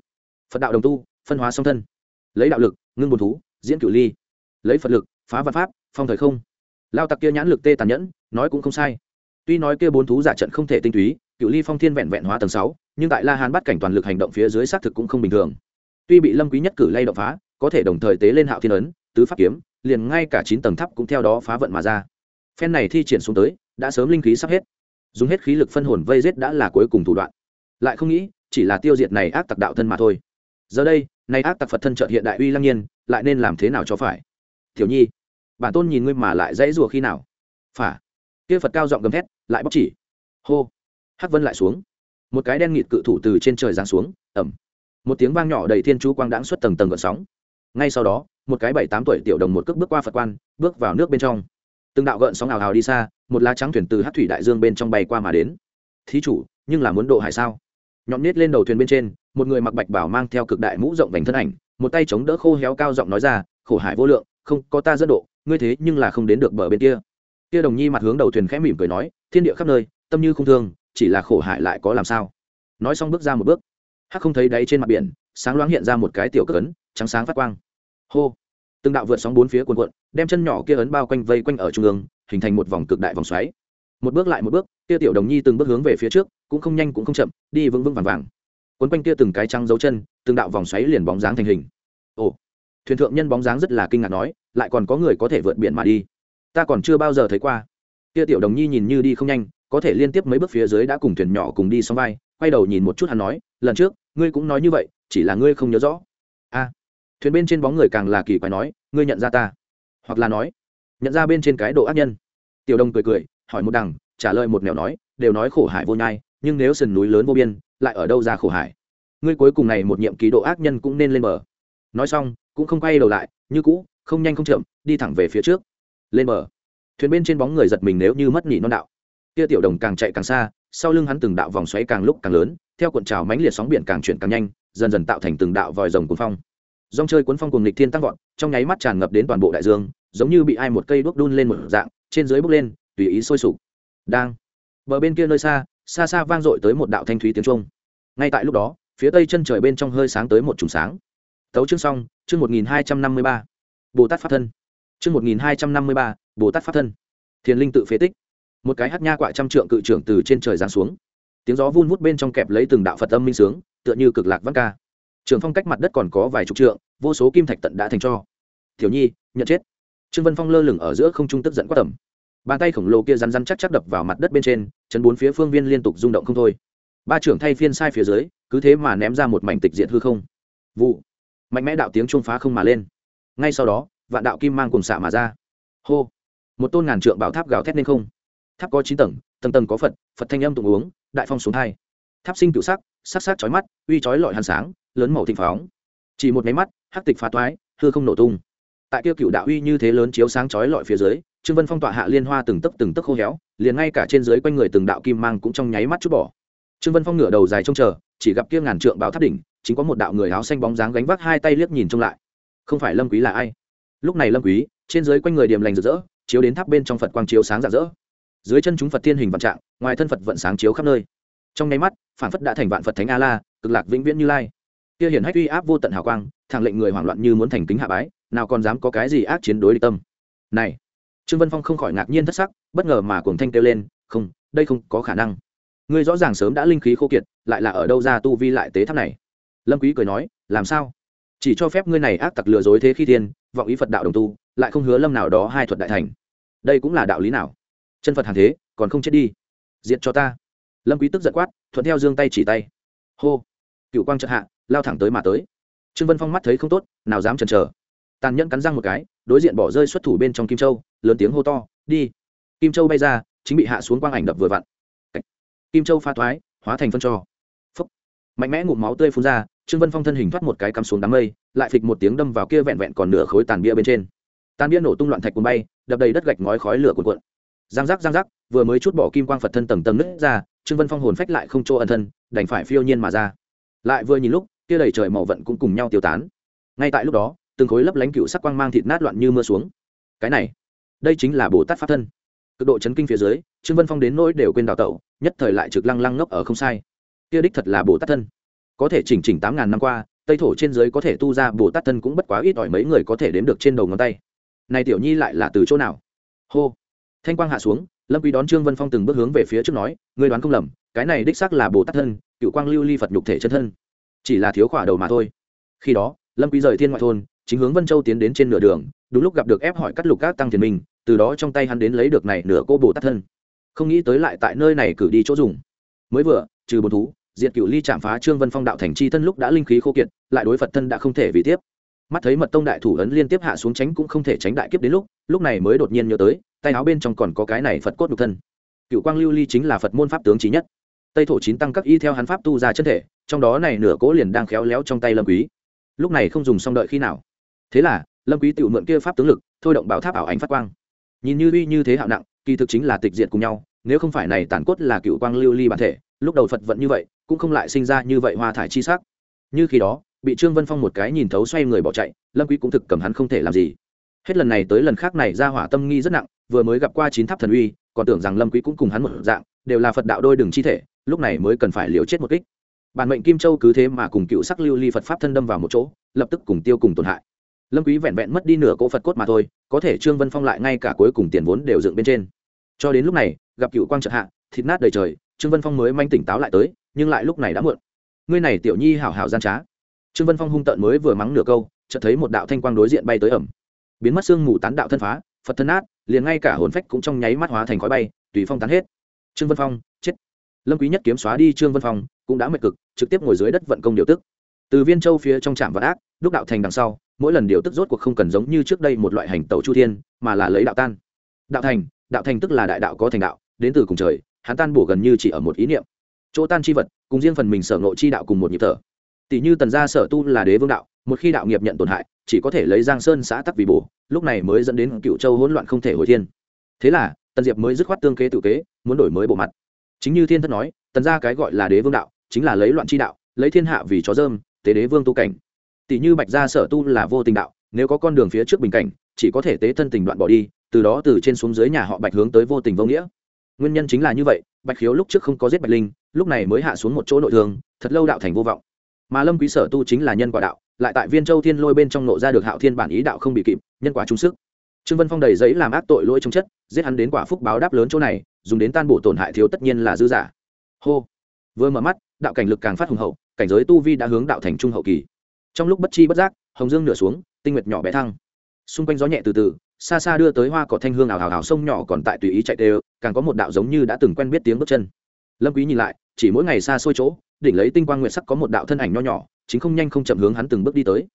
[SPEAKER 1] Phật đạo đồng tu, phân hóa song thân. Lấy đạo lực, ngưng bồn thú, diễn cửu ly. Lấy phật lực, phá văn pháp, phong thời không lao tặc kia nhãn lực tê tàn nhẫn, nói cũng không sai. Tuy nói kia bốn thú giả trận không thể tinh túy, cựu ly phong thiên vẹn vẹn hóa tầng sáu, nhưng tại la hán bắt cảnh toàn lực hành động phía dưới xác thực cũng không bình thường. Tuy bị lâm quý nhất cử lay động phá, có thể đồng thời tế lên hạo thiên ấn, tứ pháp kiếm, liền ngay cả chín tầng tháp cũng theo đó phá vận mà ra. Phen này thi triển xuống tới, đã sớm linh khí sắp hết. Dùng hết khí lực phân hồn vây giết đã là cuối cùng thủ đoạn. Lại không nghĩ, chỉ là tiêu diệt này ác tặc đạo thân mà thôi. Giờ đây, này ác tặc phật thân trợ hiện đại uy lăng nhiên, lại nên làm thế nào cho phải? Tiểu nhi bản tôn nhìn ngươi mà lại dãy rùa khi nào? Phả? Kia phật cao giọng gầm thét, lại bóc chỉ. Hô. Hắc vân lại xuống. Một cái đen nghịt cự thủ từ trên trời giáng xuống ẩm một tiếng vang nhỏ đầy thiên chú quang đãng xuất tầng tầng gợn sóng. Ngay sau đó, một cái bảy tám tuổi tiểu đồng một cước bước qua phật quan, bước vào nước bên trong. Từng đạo gợn sóng ào ào đi xa, một lá trắng thuyền từ hát thủy đại dương bên trong bay qua mà đến. Thí chủ, nhưng là muốn độ hải sao? Nhọn nết lên đầu thuyền bên trên, một người mặc bạch bảo mang theo cực đại mũ rộng vành thân ảnh, một tay chống đỡ khô héo cao giọng nói ra, khổ hải vô lượng, không có ta dẫn độ ngươi thế nhưng là không đến được bờ bên kia. Kia đồng nhi mặt hướng đầu thuyền khẽ mỉm cười nói, thiên địa khắp nơi, tâm như không thương, chỉ là khổ hại lại có làm sao? Nói xong bước ra một bước. Hắc không thấy đáy trên mặt biển, sáng loáng hiện ra một cái tiểu cất ấn, trắng sáng phát quang. Hô! Từng đạo vượt sóng bốn phía cuồn cuộn, đem chân nhỏ kia ấn bao quanh vây quanh ở trung ương, hình thành một vòng cực đại vòng xoáy. Một bước lại một bước, kia tiểu đồng nhi từng bước hướng về phía trước, cũng không nhanh cũng không chậm, đi vững vững vàng vàng. Quấn quanh kia từng cái trăng dấu chân, từng đạo vòng xoáy liền bóng dáng thành hình. Ồ! Thuyền thượng nhân bóng dáng rất là kinh ngạc nói lại còn có người có thể vượt biển mà đi. Ta còn chưa bao giờ thấy qua. Kia tiểu đồng nhi nhìn như đi không nhanh, có thể liên tiếp mấy bước phía dưới đã cùng thuyền nhỏ cùng đi xong vai, quay đầu nhìn một chút hắn nói, lần trước, ngươi cũng nói như vậy, chỉ là ngươi không nhớ rõ. A. Thuyền bên trên bóng người càng là kỳ quái nói, ngươi nhận ra ta? Hoặc là nói, nhận ra bên trên cái độ ác nhân. Tiểu đồng cười cười, hỏi một đằng, trả lời một nẻo nói, đều nói khổ hải vô nhai, nhưng nếu sườn núi lớn vô biên, lại ở đâu ra khổ hải? Ngươi cuối cùng này một nhiệm kỳ độ ác nhân cũng nên lên bờ. Nói xong, cũng không quay đầu lại, như cũ không nhanh không chậm, đi thẳng về phía trước. Lên bờ. Thuyền bên trên bóng người giật mình nếu như mất nhị non đạo. Kia tiểu đồng càng chạy càng xa, sau lưng hắn từng đạo vòng xoáy càng lúc càng lớn, theo cuộn trào mãnh liệt sóng biển càng chuyển càng nhanh, dần dần tạo thành từng đạo vòi rồng cuốn phong. Dòng chơi cuốn phong cùng lịch thiên tăng vọt, trong nháy mắt tràn ngập đến toàn bộ đại dương, giống như bị ai một cây đuốc đun lên một dạng, trên dưới bốc lên, tùy ý sôi sục. Đang. Bờ bên kia nơi xa xa xa vang dội tới một đạo thanh thúy tiếng trung ngay tại lúc đó, phía tây chân trời bên trong hơi sáng tới một chùm sáng. Tấu chương xong, chương một nghìn hai trăm năm mươi ba bồ tát pháp thân. Chương một nghìn hai trăm năm mươi ba, bồ tát pháp thân. Thiền linh tự phế tích. Một cái hắc nha quạ trăm trượng cự trưởng từ trên trời giáng xuống. Tiếng gió vun vút bên trong kẹp lấy từng đạo phật âm minh sướng, tựa như cực lạc văn ca. Trường phong cách mặt đất còn có vài chục trượng, vô số kim thạch tận đã thành cho. Thiếu nhi, nhận chết. Trương vân phong lơ lửng ở giữa không trung tức giận quá tầm. Bàn tay khổng lồ kia rắn rắn chắc chắc đập vào mặt đất bên trên, chấn bốn phía phương viên liên tục rung động không thôi. Ba trưởng thay phiên sai phía dưới, cứ thế mà ném ra một mảnh tịch diện hư không. Vụ. Mạnh mẽ đạo tiếng trung phá không mà lên ngay sau đó, vạn đạo kim mang cùng xạ mà ra. Hô! Một tôn ngàn trượng bảo tháp gào thét lên không. Tháp có chín tầng tầng tầng có phật phật thanh âm tụng uống, đại phong xuống thai. Tháp sinh cựu sắc sắc sắc chói mắt, uy chói lọi hàn sáng, lớn màu thịnh phóng. Chỉ một máy mắt, hắc tịch phá toái, hư không nổ tung. Tại kia cựu đạo uy như thế lớn chiếu sáng chói lọi phía dưới, trương vân phong tọa hạ liên hoa từng tấc từng tấc khô héo, liền ngay cả trên dưới quanh người từng đạo kim mang cũng trong nháy mắt chút bỏ. Trương vân phong ngửa đầu dài trông chờ, chỉ gặp kia ngàn trượng bảo tháp đỉnh, chính có một đạo người áo xanh bóng dáng gánh vác hai tay liếc nhìn trông lại không phải lâm quý là ai? Lúc này lâm quý, trên dưới quanh người điểm lành rực rỡ, chiếu đến tháp bên trong phật quang chiếu sáng rạng rỡ. Dưới chân chúng phật thiên hình vạn trạng, ngoài thân phật vận sáng chiếu khắp nơi. Trong nháy mắt, phản phất đã thành vạn phật thánh a la cực lạc vĩnh viễn như lai. Kia hiển hách uy áp vô tận hào quang, thẳng lệnh người hoảng loạn như muốn thành kính hạ bái, nào còn dám có cái gì ác chiến đối địch tâm. Này, trương vân phong không khỏi ngạc nhiên thất sắc, bất ngờ mà cuồng thanh kêu lên, không, đây không có khả năng. Ngươi rõ ràng sớm đã linh khí khô kiệt, lại là ở đâu ra tu vi lại tế tháp này? Lâm quý cười nói, làm sao? Chỉ cho phép ngươi này ác tặc lừa dối thế khi thiên, vọng ý phật đạo đồng tu, lại không hứa lâm nào đó hai thuật đại thành. Đây cũng là đạo lý nào? Chân phật hàng thế, còn không chết đi. Diệt cho ta. Lâm quý tức giận quát, thuận theo dương tay chỉ tay. Hô. Cựu quang trợ hạ, lao thẳng tới mà tới. Trương vân phong mắt thấy không tốt, nào dám chần chờ. Tàn nhẫn cắn răng một cái, đối diện bỏ rơi xuất thủ bên trong kim châu, lớn tiếng hô to, đi. Kim châu bay ra, chính bị hạ xuống quang ảnh đập vừa vặn. Kim châu pha thoái, hóa thành phân trò mạnh mẽ ngụm máu tươi phun ra, trương vân phong thân hình thoát một cái cắm xuống đám mây, lại phịch một tiếng đâm vào kia vẹn vẹn còn nửa khối tàn bia bên trên. Tàn bia nổ tung loạn thạch cuốn bay, đập đầy đất gạch ngói khói lửa cuộn cuộn. Giang giác giang giác, vừa mới chút bỏ kim quang phật thân tầng tầng nứt ra, trương vân phong hồn phách lại không chỗ ẩn thân, đành phải phiêu nhiên mà ra. Lại vừa nhìn lúc, kia đầy trời màu vận cũng cùng nhau tiêu tán. Ngay tại lúc đó, từng khối lấp lánh cựu sắc quang mang thịt nát loạn như mưa xuống. Cái này, đây chính là bồ tát pháp thân. Cực độ chấn kinh phía dưới, trương vân phong đến nỗi đều quên đào tẩu, nhất thời lại trực lăng lăng ngốc ở không sai kia đích thật là bồ tát thân. Có thể chỉnh chỉnh tám ngàn năm qua, tây thổ trên dưới có thể tu ra, bồ tát thân cũng bất quá ít ỏi mấy người có thể đếm được trên đầu ngón tay. Này tiểu nhi lại là từ chỗ nào? Hô. Thanh quang hạ xuống, lâm quý đón trương vân phong từng bước hướng về phía trước nói, ngươi đoán không lầm, cái này đích xác là bồ tát thân cựu quang lưu ly phật nhục thể chân thân. Chỉ là thiếu khỏa đầu mà thôi. Khi đó, lâm quý rời thiên ngoại thôn, chính hướng vân châu tiến đến trên nửa đường, đúng lúc gặp được ép hỏi cắt lục các tăng thiền minh từ đó trong tay hắn đến lấy được này nửa cô bồ tát thân. Không nghĩ tới lại tại nơi này cử đi chỗ dùng. Mới vừa trừ bồn thú, diệt cựu ly chạm phá trương vân phong đạo thành chi thân lúc đã linh khí khô kiệt, lại đối phật thân đã không thể vì tiếp. Mắt thấy mật tông đại thủ ấn liên tiếp hạ xuống tránh cũng không thể tránh đại kiếp đến lúc lúc này mới đột nhiên nhớ tới, tay áo bên trong còn có cái này phật cốt nhục thân. Cựu quang lưu ly chính là phật môn pháp tướng trí nhất. Tây thổ chín tăng các y theo hắn pháp tu ra chân thể, trong đó này nửa cố liền đang khéo léo trong tay lâm quý. Lúc này không dùng xong đợi khi nào. Thế là, lâm quý tự mượn kia pháp tướng lực, thôi động bảo tháp ảo ánh phát quang. Nhìn như uy như thế hạo nặng, kỳ thực chính là tịch diệt cùng nhau, nếu không phải này tản cốt là cựu quang lưu ly bản thể lúc đầu phật vận như vậy, cũng không lại sinh ra như vậy hoa thải chi sắc. Như khi đó, bị trương vân phong một cái nhìn thấu xoay người bỏ chạy, lâm quý cũng thực cầm hắn không thể làm gì. Hết lần này tới lần khác này ra hỏa tâm nghi rất nặng, vừa mới gặp qua chín tháp thần uy, còn tưởng rằng lâm quý cũng cùng hắn một dạng, đều là phật đạo đôi đường chi thể, lúc này mới cần phải liều chết một kích. Bản mệnh kim châu cứ thế mà cùng cựu sắc lưu ly phật pháp thân đâm vào một chỗ, lập tức cùng tiêu cùng tổn hại. Lâm quý vẹn vẹn mất đi nửa cỗ phật cốt mà thôi, có thể trương vân phong lại ngay cả cuối cùng tiền vốn đều dựng bên trên. Cho đến lúc này, gặp cựu quang trợ hạ, thịt nát đầy trời trương vân phong mới manh tỉnh táo lại tới, nhưng lại lúc này đã muộn. Ngươi này tiểu nhi hảo hảo gian trá. Trương vân phong hung tợn mới vừa mắng nửa câu, chợt thấy một đạo thanh quang đối diện bay tới ẩm biến mất xương mù tán đạo thân phá, phật thân át liền ngay cả hồn phách cũng trong nháy mắt hóa thành khói bay, tùy phong tán hết. Trương vân phong, chết. Lâm quý nhất kiếm xóa đi trương vân phong, cũng đã mệt cực, trực tiếp ngồi dưới đất vận công điều tức. Từ viên châu phía trong trạm vật ác, đúc đạo thành đằng sau, mỗi lần điều tức rốt cuộc không cần giống như trước đây một loại hành tẩu chu thiên, mà là lấy đạo tan. Đạo thành đạo thành tức là đại đạo có thành đạo, đến từ cùng trời hắn tan bổ gần như chỉ ở một ý niệm. Chỗ tan chi vật, cùng riêng phần mình sở ngộ chi đạo cùng một nhịp thở. Tỷ như tần gia sở tu là đế vương đạo, một khi đạo nghiệp nhận tổn hại, chỉ có thể lấy giang sơn xã tắc vì bổ, lúc này mới dẫn đến cựu châu hỗn loạn không thể hồi thiên. Thế là, tần diệp mới dứt khoát tương kế tự kế, muốn đổi mới bộ mặt. Chính như thiên thất nói, tần gia cái gọi là đế vương đạo, chính là lấy loạn chi đạo, lấy thiên hạ vì chó dơm, tế đế vương tu cảnh. Tỷ như bạch gia sở tu là vô tình đạo, nếu có con đường phía trước bình cảnh, chỉ có thể tế thân tình đoạn bỏ đi, từ đó từ trên xuống dưới nhà họ bạch hướng tới vô tình vô nghĩa nguyên nhân chính là như vậy, bạch khiếu lúc trước không có giết bạch linh, lúc này mới hạ xuống một chỗ nội thương, thật lâu đạo thành vô vọng. Mà lâm quý sở tu chính là nhân quả đạo, lại tại viên châu thiên lôi bên trong nộ ra được hạo thiên bản ý đạo không bị kịp, nhân quả trung sức. Trương vân phong đầy giấy làm ác tội lỗi trong chất, giết hắn đến quả phúc báo đáp lớn chỗ này, dùng đến tan bổ tổn hại thiếu tất nhiên là dư giả. Hô! Vừa mở mắt, đạo cảnh lực càng phát hùng hậu, cảnh giới tu vi đã hướng đạo thành trung hậu kỳ. Trong lúc bất chi bất giác, hồng dương nửa xuống, tinh nguyệt nhỏ bé thăng. Xung quanh gió nhẹ từ từ xa xa đưa tới hoa cỏ thanh hương ảo ảo ảo sông nhỏ còn tại tùy ý chạy đều, càng có một đạo giống như đã từng quen biết tiếng bước chân. Lâm quý nhìn lại, chỉ mỗi ngày xa xôi chỗ, đỉnh lấy tinh quang nguyệt sắc có một đạo thân ảnh nho nhỏ, chính không nhanh không chậm hướng hắn từng bước đi tới.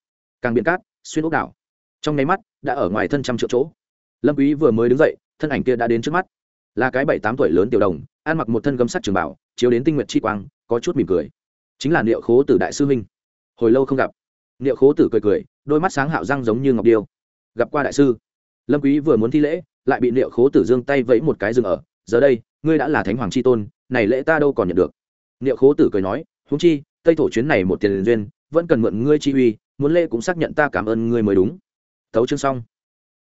[SPEAKER 1] Càng biển cát, xuyên ốc đảo. Trong nháy mắt, đã ở ngoài thân trăm triệu chỗ. Lâm quý vừa mới đứng dậy, thân ảnh kia đã đến trước mắt. Là cái bảy tám tuổi lớn tiểu đồng, ăn mặc một thân gấm sắt trường bảo, chiếu đến tinh nguyện chi quang, có chút mỉm cười. Chính là niệu khố tử đại sư huynh. Hồi lâu không gặp. Niệu khố tử cười cười, đôi mắt sáng hạo răng giống như ngọc điêu. Gặp qua đại sư lâm quý vừa muốn thi lễ, lại bị liệu khố tử Dương tay vẫy một cái dừng ở, giờ đây, ngươi đã là thánh hoàng chi tôn, này lễ ta đâu còn nhận được? Liệu khố tử cười nói, huống chi, tây thổ chuyến này một tiền duyên, vẫn cần mượn ngươi chi uy, muốn lễ cũng xác nhận ta cảm ơn ngươi mới đúng. Tấu chương xong.